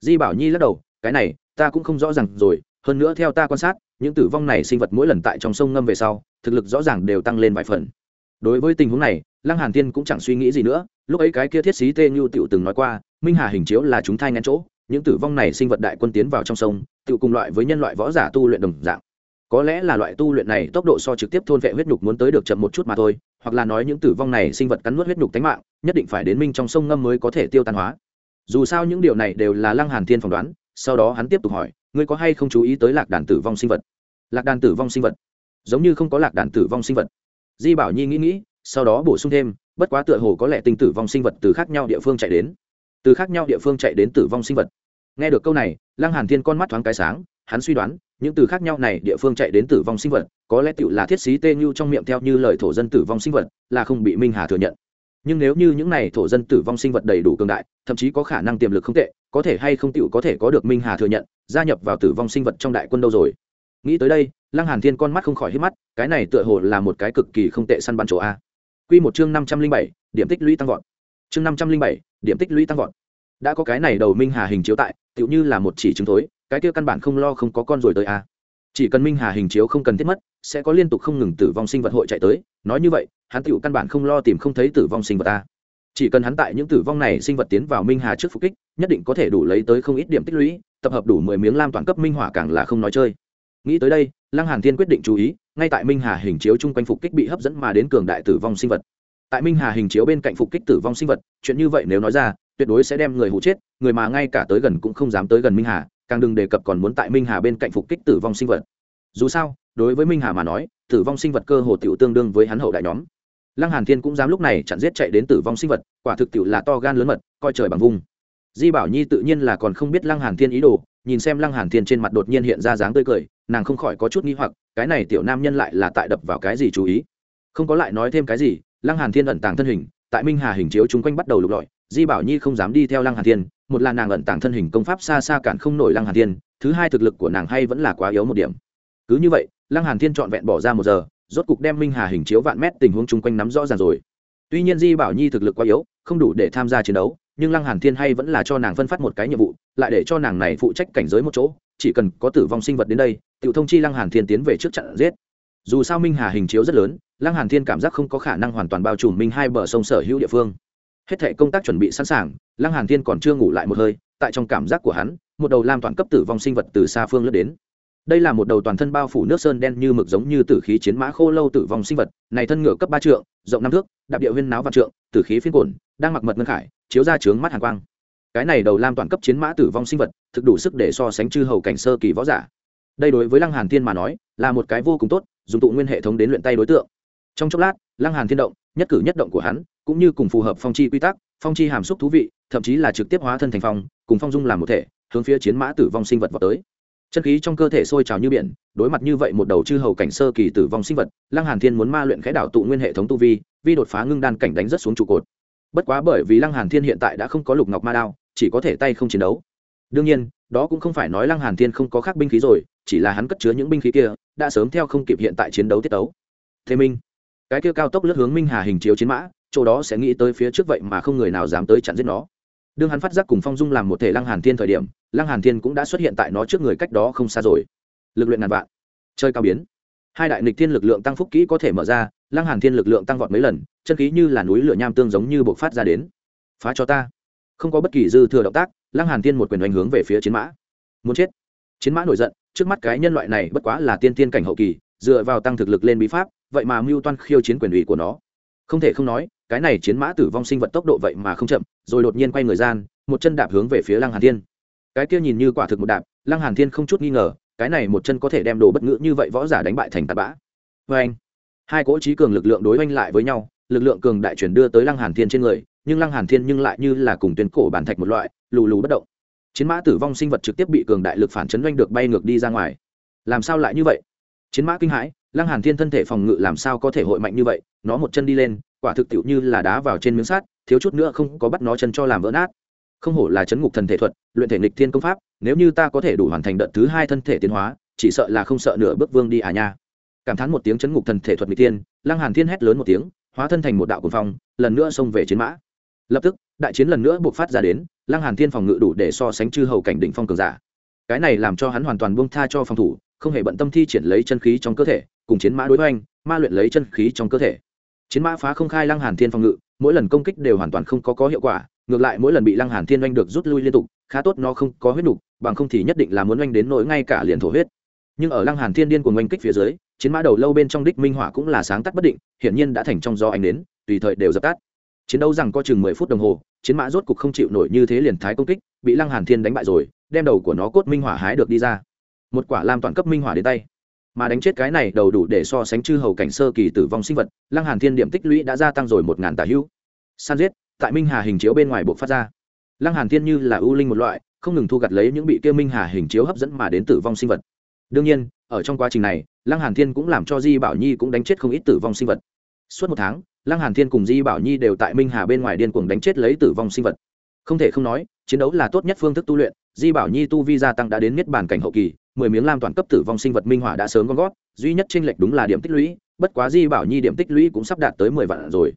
Di bảo nhi lắc đầu, cái này, ta cũng không rõ ràng rồi, hơn nữa theo ta quan sát, những tử vong này sinh vật mỗi lần tại trong sông ngâm về sau, thực lực rõ ràng đều tăng lên vài phần. Đối với tình huống này, lăng hàn tiên cũng chẳng suy nghĩ gì nữa, lúc ấy cái kia thiết sĩ tê như tiểu từng nói qua, minh hà hình chiếu là chúng thai ngăn chỗ những tử vong này sinh vật đại quân tiến vào trong sông, tự cùng loại với nhân loại võ giả tu luyện đồng dạng. Có lẽ là loại tu luyện này tốc độ so trực tiếp thôn vệ huyết nhục muốn tới được chậm một chút mà thôi, hoặc là nói những tử vong này sinh vật cắn nuốt huyết nhục tánh mạng, nhất định phải đến minh trong sông ngâm mới có thể tiêu tan hóa. Dù sao những điều này đều là lăng hàn thiên phỏng đoán, sau đó hắn tiếp tục hỏi, ngươi có hay không chú ý tới lạc đàn tử vong sinh vật? Lạc đàn tử vong sinh vật? Giống như không có lạc đàn tử vong sinh vật. Di bảo nhi nghĩ nghĩ, sau đó bổ sung thêm, bất quá tựa hồ có lẽ tinh tử vong sinh vật từ khác nhau địa phương chạy đến. Từ khác nhau địa phương chạy đến tử vong sinh vật? Nghe được câu này, lăng hàn thiên con mắt thoáng cái sáng, hắn suy đoán, những từ khác nhau này địa phương chạy đến tử vong sinh vật, có lẽ tựu là thiết sĩ tê như trong miệng theo như lời thổ dân tử vong sinh vật, là không bị minh hà thừa nhận. Nhưng nếu như những này thổ dân tử vong sinh vật đầy đủ cường đại, thậm chí có khả năng tiềm lực không tệ, có thể hay không tựu có thể có được minh hà thừa nhận, gia nhập vào tử vong sinh vật trong đại quân đâu rồi? Nghĩ tới đây, lăng hàn thiên con mắt không khỏi hít mắt, cái này tựa hồ là một cái cực kỳ không tệ săn bắn chỗ a. Quy một chương năm trăm linh bảy, điểm tích lũy tăng vọt. Chương năm trăm linh bảy, điểm tích lũy tăng vọt đã có cái này đầu minh hà hình chiếu tại, tựu như là một chỉ chứng thối, cái kia căn bản không lo không có con rồi tới a chỉ cần minh hà hình chiếu không cần thiết mất, sẽ có liên tục không ngừng tử vong sinh vật hội chạy tới, nói như vậy, hắn tựu căn bản không lo tìm không thấy tử vong sinh vật ta. Chỉ cần hắn tại những tử vong này sinh vật tiến vào minh hà trước phục kích, nhất định có thể đủ lấy tới không ít điểm tích lũy, tập hợp đủ mười miếng lam toàn cấp minh hỏa càng là không nói chơi. Nghĩ tới đây, lăng hàn thiên quyết định chú ý, ngay tại minh hà hình chiếu chung quanh phục kích bị hấp dẫn mà đến cường đại tử vong sinh vật. Tại minh hà hình chiếu bên cạnh phục kích tử vong sinh vật, chuyện như vậy nếu nói ra tuyệt đối sẽ đem người hụ chết, người mà ngay cả tới gần cũng không dám tới gần minh hà, càng đừng đề cập còn muốn tại minh hà bên cạnh phục kích tử vong sinh vật. Dù sao, đối với minh hà mà nói, tử vong sinh vật cơ hồ tiểu tương đương với hắn hậu đại nhóm. Lăng hàn thiên cũng dám lúc này chặn giết chạy đến tử vong sinh vật, quả thực tiểu là to gan lớn mật, coi trời bằng vung. Di bảo nhi tự nhiên là còn không biết lăng hàn thiên ý đồ, nhìn xem lăng hàn thiên trên mặt đột nhiên hiện ra dáng tươi cười, nàng không khỏi có chút nghi hoặc, cái này tiểu nam nhân lại là tại đập vào cái gì chú ý? Không có lại nói thêm cái gì, lăng hàn thiên ẩn tàng thân hình, tại minh hà hình chiếu chúng quanh bắt đầu lục lọi di bảo nhi không dám đi theo lăng hàn thiên, một là nàng ẩn tàng thân hình công pháp xa xa cản không nổi lăng hàn thiên, thứ hai thực lực của nàng hay vẫn là quá yếu một điểm. Cứ như vậy, lăng hàn thiên chọn vẹn bỏ ra một giờ, rốt cục đem minh hà hình chiếu vạn mét tình huống chung quanh nắm rõ ràng rồi. Tuy nhiên di bảo nhi thực lực quá yếu, không đủ để tham gia chiến đấu, nhưng lăng hàn thiên hay vẫn là cho nàng phân phát một cái nhiệm vụ, lại để cho nàng này phụ trách cảnh giới một chỗ, chỉ cần có tử vong sinh vật đến đây, tiểu thông chi lăng hàn thiên tiến về trước trận giết. Dù sao minh hà hình chiếu rất lớn, lăng hàn thiên cảm giác không có khả năng hoàn toàn bao trùm minh hai bờ sông sở hữu địa phương hết thệ công tác chuẩn bị sẵn sàng, lăng hàn thiên còn chưa ngủ lại một hơi, tại trong cảm giác của hắn, một đầu lam toàn cấp tử vong sinh vật từ xa phương lướt đến. Đây là một đầu toàn thân bao phủ nước sơn đen như mực giống như tử khí chiến mã khô lâu tử vong sinh vật, này thân ngựa cấp ba trượng, rộng năm thước, đạp địa huyên náo vạn trượng, tử khí phiên cổn đang mặc mật ngân khải, chiếu ra trướng mắt hàn quang. Cái này đầu lam toàn cấp chiến mã tử vong sinh vật, thực đủ sức để so sánh chư hầu cảnh sơ kỳ võ giả. Đây đối với lăng hàn thiên mà nói, là một cái vô cùng tốt, dùng tụ nguyên hệ thống đến luyện tay đối tượng. Trong chốc lát, lăng hàn thiên động, nhất cử nhất động của hắn cũng như cùng phù hợp phong chi quy tắc, phong chi hàm xúc thú vị, thậm chí là trực tiếp hóa thân thành phong, cùng phong dung làm một thể, hướng phía chiến mã tử vong sinh vật vào tới. Chân khí trong cơ thể sôi trào như biển, đối mặt như vậy một đầu chư hầu cảnh sơ kỳ tử vong sinh vật, lăng hàn thiên muốn ma luyện khẽ đảo tụ nguyên hệ thống tu vi vi đột phá ngưng đan cảnh đánh rất xuống trụ cột. Bất quá bởi vì lăng hàn thiên hiện tại đã không có lục ngọc ma đao, chỉ có thể tay không chiến đấu. Đương nhiên, đó cũng không phải nói lăng hàn thiên không có khác binh khí rồi, chỉ là hắn cất chứa những binh khí kia, đã sớm theo không kịp hiện tại chiến đấu tiết đấu thế minh, cái kia cao tốc lướt hướng minh hà hình chiếu chiến mã chỗ đó sẽ nghĩ tới phía trước vậy mà không người nào dám tới chặn giết nó. Đương hắn phát giác cùng phong dung làm một thể lăng hàn thiên thời điểm, lăng hàn thiên cũng đã xuất hiện tại nó trước người cách đó không xa rồi. Lực luyện ngàn vạn. Chơi cao biến. Hai đại nịch thiên lực lượng tăng phúc kỹ có thể mở ra, lăng hàn thiên lực lượng tăng vọt mấy lần, chân khí như là núi lửa nham tương giống như bộc phát ra đến. Phá cho ta. Không có bất kỳ dư thừa động tác, lăng hàn thiên một quyền đánh hướng về phía chiến mã. Muốn chết. Chiến mã nổi giận, trước mắt cái nhân loại này bất quá là tiên tiên cảnh hậu kỳ, dựa vào tăng thực lực lên bí pháp, vậy mà mưu toan khiêu chiến quyền ủy của nó không thể không nói, cái này chiến mã tử vong sinh vật tốc độ vậy mà không chậm, rồi đột nhiên quay người gian, một chân đạp hướng về phía lăng hàn thiên. Cái kia nhìn như quả thực một đạp, lăng hàn thiên không chút nghi ngờ, cái này một chân có thể đem đồ bất ngữ như vậy võ giả đánh bại thành tạt bã. Với anh, hai cỗ trí cường lực lượng đối oanh lại với nhau, lực lượng cường đại chuyển đưa tới lăng hàn thiên trên người, nhưng lăng hàn thiên nhưng lại như là cùng tuyến cổ bản thạch một loại, lù lù bất động. Chiến mã tử vong sinh vật trực tiếp bị cường đại lực phản chấn oanh được bay ngược đi ra ngoài. Làm sao lại như vậy? Chiến mã kinh hãi lăng hàn thiên thân thể phòng ngự làm sao có thể hội mạnh như vậy, nó một chân đi lên, quả thực tiệu như là đá vào trên miếng sắt, thiếu chút nữa không có bắt nó chân cho làm vỡ nát. Không hổ là chấn ngục thần thể thuật, luyện thể nghịch thiên công pháp, nếu như ta có thể đủ hoàn thành đợt thứ hai thân thể tiến hóa, chỉ sợ là không sợ nửa bước vương đi à nha. Cảm thán một tiếng chấn ngục thần thể thuật nghịch thiên, lăng hàn thiên hét lớn một tiếng, hóa thân thành một đạo cuồng phong, lần nữa xông về chiến mã. Lập tức, đại chiến lần nữa buộc phát ra đến, lăng hàn thiên phòng ngự đủ để so sánh chư hầu cảnh đỉnh phong cường giả. Cái này làm cho hắn hoàn toàn buông tha cho phòng thủ không hề bận tâm thi triển lấy chân khí trong cơ thể cùng chiến mã đối với anh ma luyện lấy chân khí trong cơ thể. Chiến mã phá không khai lăng hàn thiên phòng ngự mỗi lần công kích đều hoàn toàn không có có hiệu quả ngược lại mỗi lần bị lăng hàn thiên oanh được rút lui liên tục khá tốt nó không có huyết đủ, bằng không thì nhất định là muốn oanh đến nỗi ngay cả liền thổ huyết. Nhưng ở lăng hàn thiên điên cuồng oanh kích phía dưới chiến mã đầu lâu bên trong đích minh hỏa cũng là sáng tắt bất định hiển nhiên đã thành trong do ánh đến tùy thời đều dập tắt. Chiến đấu rằng có chừng mười phút đồng hồ chiến mã rốt cục không chịu nổi như thế liền thái công kích bị lăng hàn thiên đánh bại rồi đem đầu của nó cốt minh hỏa hái được đi ra một quả lam toàn cấp minh hỏa đến tay. Mà đánh chết cái này đầu đủ để so sánh chư hầu cảnh sơ kỳ tử vong sinh vật, lăng hàn thiên điểm tích lũy đã gia tăng rồi một ngàn tà hữu. San giết, tại minh hà hình chiếu bên ngoài buộc phát ra. Lăng hàn thiên như là ưu linh một loại, không ngừng thu gặt lấy những bị kia minh hà hình chiếu hấp dẫn mà đến tử vong sinh vật. Đương nhiên, ở trong quá trình này, lăng hàn thiên cũng làm cho di bảo nhi cũng đánh chết không ít tử vong sinh vật. Suốt một tháng, lăng hàn thiên cùng di bảo nhi đều tại minh hà bên ngoài điên cuồng đánh chết lấy tử vong sinh vật. Không thể không nói, chiến đấu là tốt nhất phương thức tu luyện, di bảo nhi tu vi gia tăng đã đến niết bàn cảnh hậu kỳ mười miếng lam toàn cấp tử vong sinh vật minh hỏa đã sớm gom gót, duy nhất tranh lệch đúng là điểm tích lũy, bất quá di bảo nhi điểm tích lũy cũng sắp đạt tới mười vạn rồi.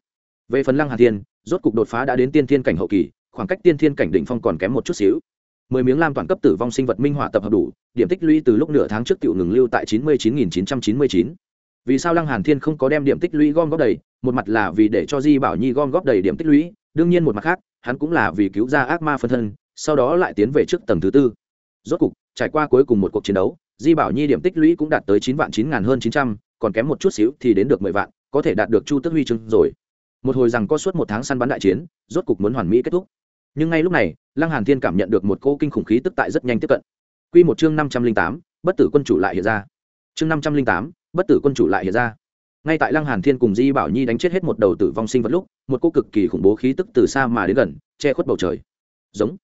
Về phần lăng Hà thiên, rốt cục đột phá đã đến tiên thiên cảnh hậu kỳ, khoảng cách tiên thiên cảnh đỉnh phong còn kém một chút xíu. Mười miếng lam toàn cấp tử vong sinh vật minh hỏa tập hợp đủ, điểm tích lũy từ lúc nửa tháng trước tiểu ngừng lưu tại chín mươi chín nghìn chín trăm chín mươi chín. Vì sao lăng hàn thiên không có đem điểm tích lũy gom góp đầy? Một mặt là vì để cho di bảo nhi gom góp đầy điểm tích lũy, đương nhiên một mặt khác, hắn cũng là vì cứu ra ác ma phân thân, sau đó lại tiến về trước tầng thứ tư. Rốt cục trải qua cuối cùng một cuộc chiến đấu, di bảo nhi điểm tích lũy cũng đạt tới chín vạn chín ngàn hơn chín trăm, còn kém một chút xíu thì đến được mười vạn, có thể đạt được chu tức huy chương rồi. Một hồi rằng có suốt một tháng săn bắn đại chiến, rốt cục muốn hoàn mỹ kết thúc. Nhưng ngay lúc này, lăng hàn thiên cảm nhận được một cô kinh khủng khí tức tại rất nhanh tiếp cận. Quy một chương năm trăm linh tám, bất tử quân chủ lại hiện ra. Chương năm trăm linh tám, bất tử quân chủ lại hiện ra. Ngay tại lăng hàn thiên cùng di bảo nhi đánh chết hết một đầu tử vong sinh vật lúc, một cô cực kỳ khủng bố khí tức từ xa mà đến gần, che khuất bầu trời. Giống.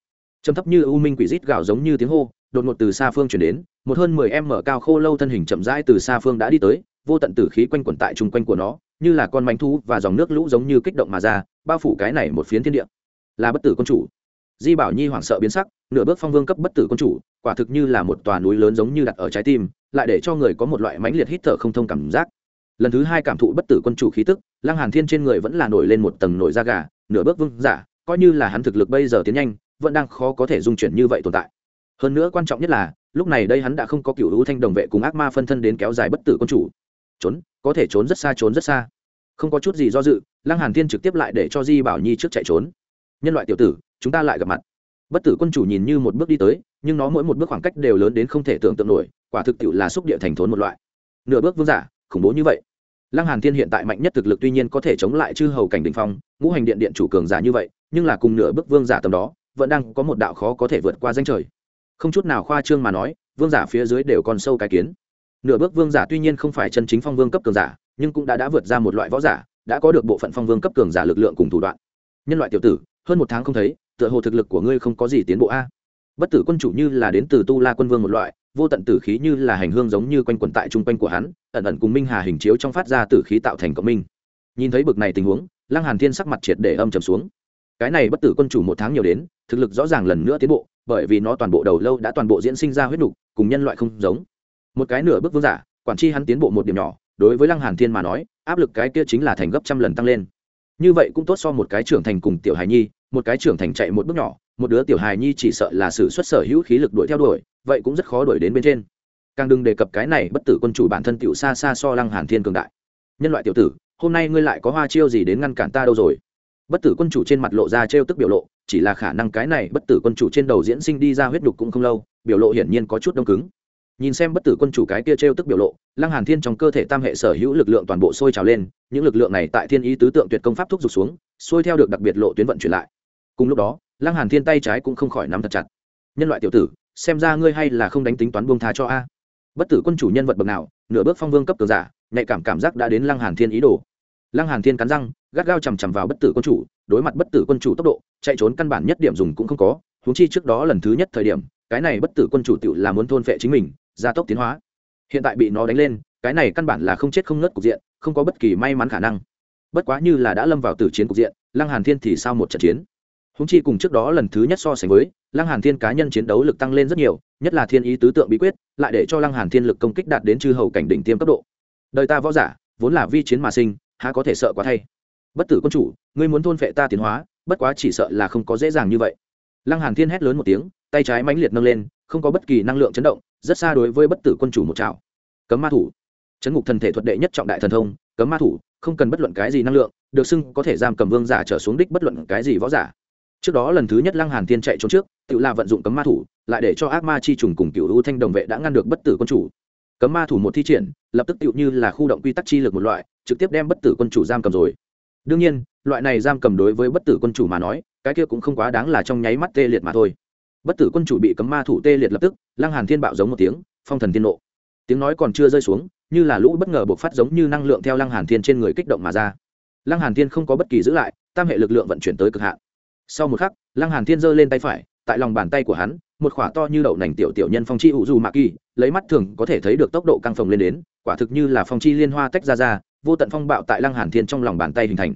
Trầm thấp như u minh quỷ rít gào giống như tiếng hô đột ngột từ xa phương chuyển đến, một hơn mười em mở cao khô lâu thân hình chậm rãi từ xa phương đã đi tới, vô tận tử khí quanh quẩn tại chung quanh của nó, như là con manh thú và dòng nước lũ giống như kích động mà ra, bao phủ cái này một phiến thiên địa. Là bất tử quân chủ. Di bảo nhi hoảng sợ biến sắc, nửa bước phong vương cấp bất tử quân chủ, quả thực như là một tòa núi lớn giống như đặt ở trái tim, lại để cho người có một loại mãnh liệt hít thở không thông cảm giác. Lần thứ hai cảm thụ bất tử quân chủ khí tức, lăng hàn thiên trên người vẫn là nổi lên một tầng nổi da gà, nửa bước vương giả dạ, coi như là hắn thực lực bây giờ tiến nhanh, vẫn đang khó có thể dung chuyển như vậy tồn tại hơn nữa quan trọng nhất là, lúc này đây hắn đã không có cựu hữu thanh đồng vệ cùng ác ma phân thân đến kéo dài bất tử quân chủ. Trốn, có thể trốn rất xa, trốn rất xa. Không có chút gì do dự, lăng hàn thiên trực tiếp lại để cho di bảo nhi trước chạy trốn. Nhân loại tiểu tử, chúng ta lại gặp mặt. Bất tử quân chủ nhìn như một bước đi tới, nhưng nó mỗi một bước khoảng cách đều lớn đến không thể tưởng tượng nổi, quả thực tiệu là xúc địa thành thốn một loại. Nửa bước vương giả, khủng bố như vậy. Lăng hàn thiên hiện tại mạnh nhất thực lực tuy nhiên có thể chống lại chư hầu cảnh đỉnh phong, ngũ hành điện điện chủ cường giả như vậy, nhưng là cùng nửa bước vương giả tầm đó, vẫn đang có một đạo khó có thể vượt qua danh trời không chút nào khoa trương mà nói, vương giả phía dưới đều còn sâu cái kiến. Nửa bước vương giả tuy nhiên không phải chân chính phong vương cấp cường giả, nhưng cũng đã đã vượt ra một loại võ giả, đã có được bộ phận phong vương cấp cường giả lực lượng cùng thủ đoạn. Nhân loại tiểu tử, hơn một tháng không thấy, tựa hồ thực lực của ngươi không có gì tiến bộ a. Bất tử quân chủ như là đến từ tu la quân vương một loại, vô tận tử khí như là hành hương giống như quanh quẩn tại trung quanh của hắn, ẩn ẩn cùng minh hà hình chiếu trong phát ra tử khí tạo thành cộng minh. Nhìn thấy bực này tình huống, lăng hàn thiên sắc mặt triệt để âm trầm xuống. Cái này bất tử quân chủ một tháng nhiều đến, thực lực rõ ràng lần nữa tiến bộ bởi vì nó toàn bộ đầu lâu đã toàn bộ diễn sinh ra huyết nục, cùng nhân loại không giống. Một cái nửa bước vương giả, quản tri hắn tiến bộ một điểm nhỏ, đối với lăng hàn thiên mà nói, áp lực cái kia chính là thành gấp trăm lần tăng lên. Như vậy cũng tốt so một cái trưởng thành cùng tiểu hài nhi, một cái trưởng thành chạy một bước nhỏ, một đứa tiểu hài nhi chỉ sợ là sự xuất sở hữu khí lực đuổi theo đuổi, vậy cũng rất khó đuổi đến bên trên. Càng đừng đề cập cái này bất tử quân chủ bản thân tiểu xa xa so lăng hàn thiên cường đại. Nhân loại tiểu tử, hôm nay ngươi lại có hoa chiêu gì đến ngăn cản ta đâu rồi? Bất tử quân chủ trên mặt lộ ra trêu tức biểu lộ, chỉ là khả năng cái này bất tử quân chủ trên đầu diễn sinh đi ra huyết đục cũng không lâu, biểu lộ hiển nhiên có chút đông cứng. Nhìn xem bất tử quân chủ cái kia trêu tức biểu lộ, lăng hàn thiên trong cơ thể tam hệ sở hữu lực lượng toàn bộ sôi trào lên, những lực lượng này tại thiên ý tứ tượng tuyệt công pháp thúc giục xuống, sôi theo được đặc biệt lộ tuyến vận chuyển lại. Cùng lúc đó, lăng hàn thiên tay trái cũng không khỏi nắm thật chặt. Nhân loại tiểu tử, xem ra ngươi hay là không đánh tính toán buông tha cho a. Bất tử quân chủ nhân vật bậc nào, nửa bước phong vương cấp cường giả, nhạy cảm cảm giác đã đến lăng hàn thiên ý đồ lăng hàn thiên cắn răng, gắt gao chầm chầm vào bất tử quân chủ, đối mặt bất tử quân chủ tốc độ, chạy trốn căn bản nhất điểm dùng cũng không có, huống chi trước đó lần thứ nhất thời điểm, cái này bất tử quân chủ tự là muốn thôn phệ chính mình, gia tốc tiến hóa. Hiện tại bị nó đánh lên, cái này căn bản là không chết không ngất cục diện, không có bất kỳ may mắn khả năng. Bất quá như là đã lâm vào tử chiến cục diện, lăng hàn thiên thì sao một trận chiến? Húng chi cùng trước đó lần thứ nhất so sánh với, lăng hàn thiên cá nhân chiến đấu lực tăng lên rất nhiều, nhất là thiên ý tứ tượng bí quyết, lại để cho lăng hàn thiên lực công kích đạt đến chư hầu cảnh đỉnh tiêm cấp độ. Đời ta võ giả, vốn là vi chiến mà sinh há có thể sợ quá thay. Bất tử quân chủ, ngươi muốn thôn phệ ta tiến hóa, bất quá chỉ sợ là không có dễ dàng như vậy. Lăng hàn thiên hét lớn một tiếng, tay trái mãnh liệt nâng lên, không có bất kỳ năng lượng chấn động, rất xa đối với bất tử quân chủ một chảo. Cấm ma thủ. Chấn ngục thần thể thuật đệ nhất trọng đại thần thông, cấm ma thủ, không cần bất luận cái gì năng lượng, được xưng có thể giam cầm vương giả trở xuống đích bất luận cái gì võ giả. Trước đó lần thứ nhất lăng hàn thiên chạy trốn trước, tự là vận dụng cấm ma thủ, lại để cho ác ma chi trùng cùng cựu u thanh đồng vệ đã ngăn được bất tử quân chủ cấm ma thủ một thi triển, lập tức tựu như là khu động quy tắc chi lực một loại, trực tiếp đem bất tử quân chủ giam cầm rồi. Đương nhiên, loại này giam cầm đối với bất tử quân chủ mà nói, cái kia cũng không quá đáng là trong nháy mắt tê liệt mà thôi. Bất tử quân chủ bị cấm ma thủ tê liệt lập tức, lăng hàn thiên bạo giống một tiếng, phong thần thiên nộ. Tiếng nói còn chưa rơi xuống, như là lũ bất ngờ bộc phát giống như năng lượng theo lăng hàn thiên trên người kích động mà ra. Lăng hàn thiên không có bất kỳ giữ lại, tam hệ lực lượng vận chuyển tới cực hạn. Sau một khắc, lăng hàn thiên giơ lên tay phải, tại lòng bàn tay của hắn một khỏa to như đậu nành tiểu tiểu nhân phong chi hữu dù mạ kỳ, lấy mắt thường có thể thấy được tốc độ căng phồng lên đến, quả thực như là phong chi liên hoa tách ra ra, vô tận phong bạo tại lăng hàn thiên trong lòng bàn tay hình thành.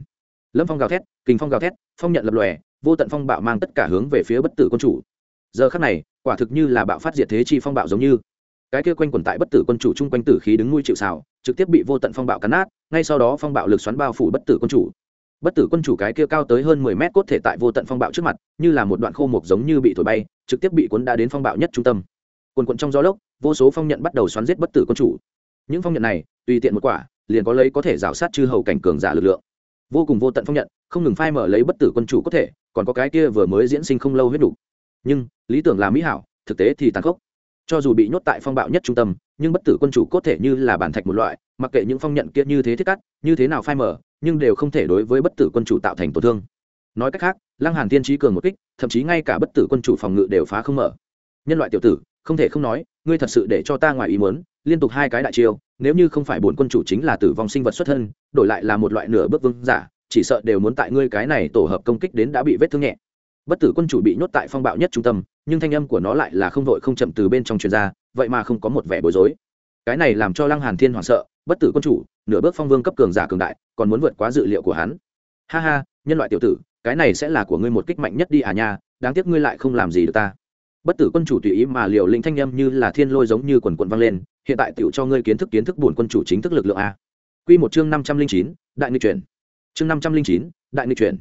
Lâm phong gào thét, kình phong gào thét, phong nhận lập lòe, vô tận phong bạo mang tất cả hướng về phía bất tử quân chủ. Giờ khắc này, quả thực như là bạo phát diệt thế chi phong bạo giống như. Cái kia quanh quẩn tại bất tử quân chủ chung quanh tử khí đứng nuôi chịu xào trực tiếp bị vô tận phong bạo cắn nát, ngay sau đó phong bạo lực xoắn bao phủ bất tử quân chủ bất tử quân chủ cái kia cao tới hơn mười mét cốt thể tại vô tận phong bạo trước mặt, như là một đoạn khô mục giống như bị thổi bay, trực tiếp bị cuốn đã đến phong bạo nhất trung tâm. Quần quận trong gió lốc, vô số phong nhận bắt đầu xoắn giết bất tử quân chủ. Những phong nhận này, tùy tiện một quả, liền có lấy có thể rào sát chư hầu cảnh cường giả lực lượng. Vô cùng vô tận phong nhận, không ngừng phai mở lấy bất tử quân chủ có thể, còn có cái kia vừa mới diễn sinh không lâu hết đủ. Nhưng, lý tưởng là mỹ hảo, thực tế thì tàn khốc. Cho dù bị nhốt tại phong bạo nhất trung tâm, nhưng bất tử quân chủ cốt thể như là bản thạch một loại, mặc kệ những phong nhận kia như thế thiết cắt, như thế nào phai mở nhưng đều không thể đối với bất tử quân chủ tạo thành tổn thương. Nói cách khác, lăng hàn tiên trí cường một kích, thậm chí ngay cả bất tử quân chủ phòng ngự đều phá không mở. Nhân loại tiểu tử, không thể không nói, ngươi thật sự để cho ta ngoài ý muốn, liên tục hai cái đại chiêu, nếu như không phải bổn quân chủ chính là tử vong sinh vật xuất thân, đổi lại là một loại nửa bước vương giả, chỉ sợ đều muốn tại ngươi cái này tổ hợp công kích đến đã bị vết thương nhẹ. Bất tử quân chủ bị nhốt tại phong bạo nhất trung tâm, nhưng thanh âm của nó lại là không vội không chậm từ bên trong truyền ra, vậy mà không có một vẻ bối rối cái này làm cho lăng hàn thiên hoảng sợ, bất tử quân chủ, nửa bước phong vương cấp cường giả cường đại, còn muốn vượt quá dự liệu của hắn. Ha ha, nhân loại tiểu tử, cái này sẽ là của ngươi một kích mạnh nhất đi à nha, đáng tiếc ngươi lại không làm gì được ta. Bất tử quân chủ tùy ý mà liều lĩnh thanh âm như là thiên lôi giống như quần quần vang lên, hiện tại tiểu cho ngươi kiến thức kiến thức bổn quân chủ chính thức lực lượng a. Quy một chương năm trăm linh chín, đại nghịch chuyển. Chương năm trăm linh chín, đại nghịch chuyển.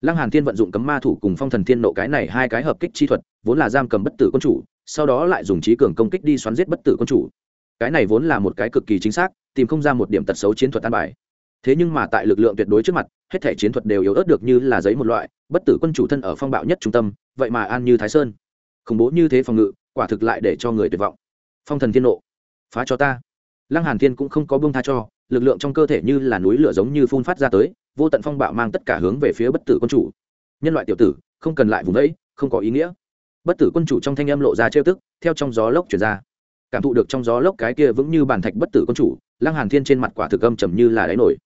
Lăng hàn thiên vận dụng cấm ma thủ cùng phong thần thiên nộ cái này hai cái hợp kích chi thuật, vốn là giam cầm bất tử quân chủ, sau đó lại dùng trí cường công kích đi xoắn giết bất tử quân chủ cái này vốn là một cái cực kỳ chính xác, tìm không ra một điểm tật xấu chiến thuật an bài. Thế nhưng mà tại lực lượng tuyệt đối trước mặt, hết thể chiến thuật đều yếu ớt được như là giấy một loại, bất tử quân chủ thân ở phong bạo nhất trung tâm, vậy mà an như thái sơn. Khủng bố như thế phòng ngự, quả thực lại để cho người tuyệt vọng. Phong thần thiên nộ, phá cho ta. Lăng hàn thiên cũng không có buông tha cho, lực lượng trong cơ thể như là núi lửa giống như phun phát ra tới, vô tận phong bạo mang tất cả hướng về phía bất tử quân chủ. Nhân loại tiểu tử, không cần lại vùng đấy không có ý nghĩa. Bất tử quân chủ trong thanh âm lộ ra trêu tức, theo trong gió lốc chuyển ra cảm thụ được trong gió lốc cái kia vững như bàn thạch bất tử quân chủ, lăng hàn thiên trên mặt quả thực âm trầm như là đáy nổi.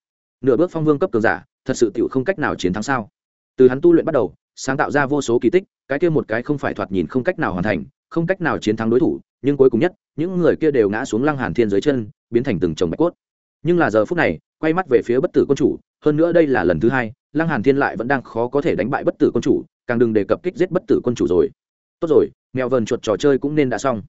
Nửa bước phong vương cấp cường giả, thật sự tiểu không cách nào chiến thắng sao? Từ hắn tu luyện bắt đầu, sáng tạo ra vô số kỳ tích, cái kia một cái không phải thoạt nhìn không cách nào hoàn thành, không cách nào chiến thắng đối thủ, nhưng cuối cùng nhất, những người kia đều ngã xuống lăng hàn thiên dưới chân, biến thành từng chồng bạch cốt. Nhưng là giờ phút này, quay mắt về phía bất tử quân chủ, hơn nữa đây là lần thứ hai, lăng hàn thiên lại vẫn đang khó có thể đánh bại bất tử quân chủ, càng đừng đề cập kích giết bất tử quân chủ rồi. Tốt rồi, mèo vờn chuột trò chơi cũng nên đã xong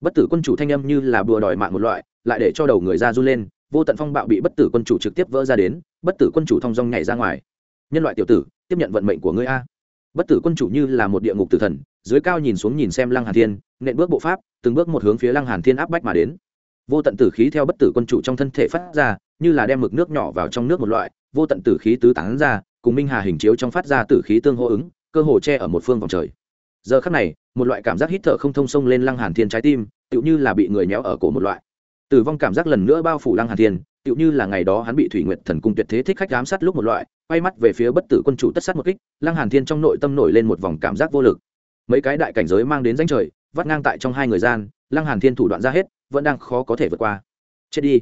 bất tử quân chủ thanh âm như là bùa đòi mạng một loại, lại để cho đầu người ra run lên, vô tận phong bạo bị bất tử quân chủ trực tiếp vỡ ra đến, bất tử quân chủ thong dong nhảy ra ngoài. Nhân loại tiểu tử, tiếp nhận vận mệnh của ngươi a. Bất tử quân chủ như là một địa ngục tử thần, dưới cao nhìn xuống nhìn xem lăng hàn thiên, nện bước bộ pháp, từng bước một hướng phía lăng hàn thiên áp bách mà đến. Vô tận tử khí theo bất tử quân chủ trong thân thể phát ra, như là đem mực nước nhỏ vào trong nước một loại, vô tận tử khí tứ tán ra, cùng minh hà hình chiếu trong phát ra tử khí tương hô ứng, cơ hồ che ở một phương vòng trời giờ khắc này, một loại cảm giác hít thở không thông sông lên lăng hàn thiên trái tim, tựu như là bị người méo ở cổ một loại. Tử vong cảm giác lần nữa bao phủ lăng hàn thiên, tựu như là ngày đó hắn bị thủy nguyệt thần cung tuyệt thế thích khách giám sát lúc một loại, quay mắt về phía bất tử quân chủ tất sát một kích, lăng hàn thiên trong nội tâm nổi lên một vòng cảm giác vô lực. Mấy cái đại cảnh giới mang đến danh trời, vắt ngang tại trong hai người gian, lăng hàn thiên thủ đoạn ra hết, vẫn đang khó có thể vượt qua. Chết đi.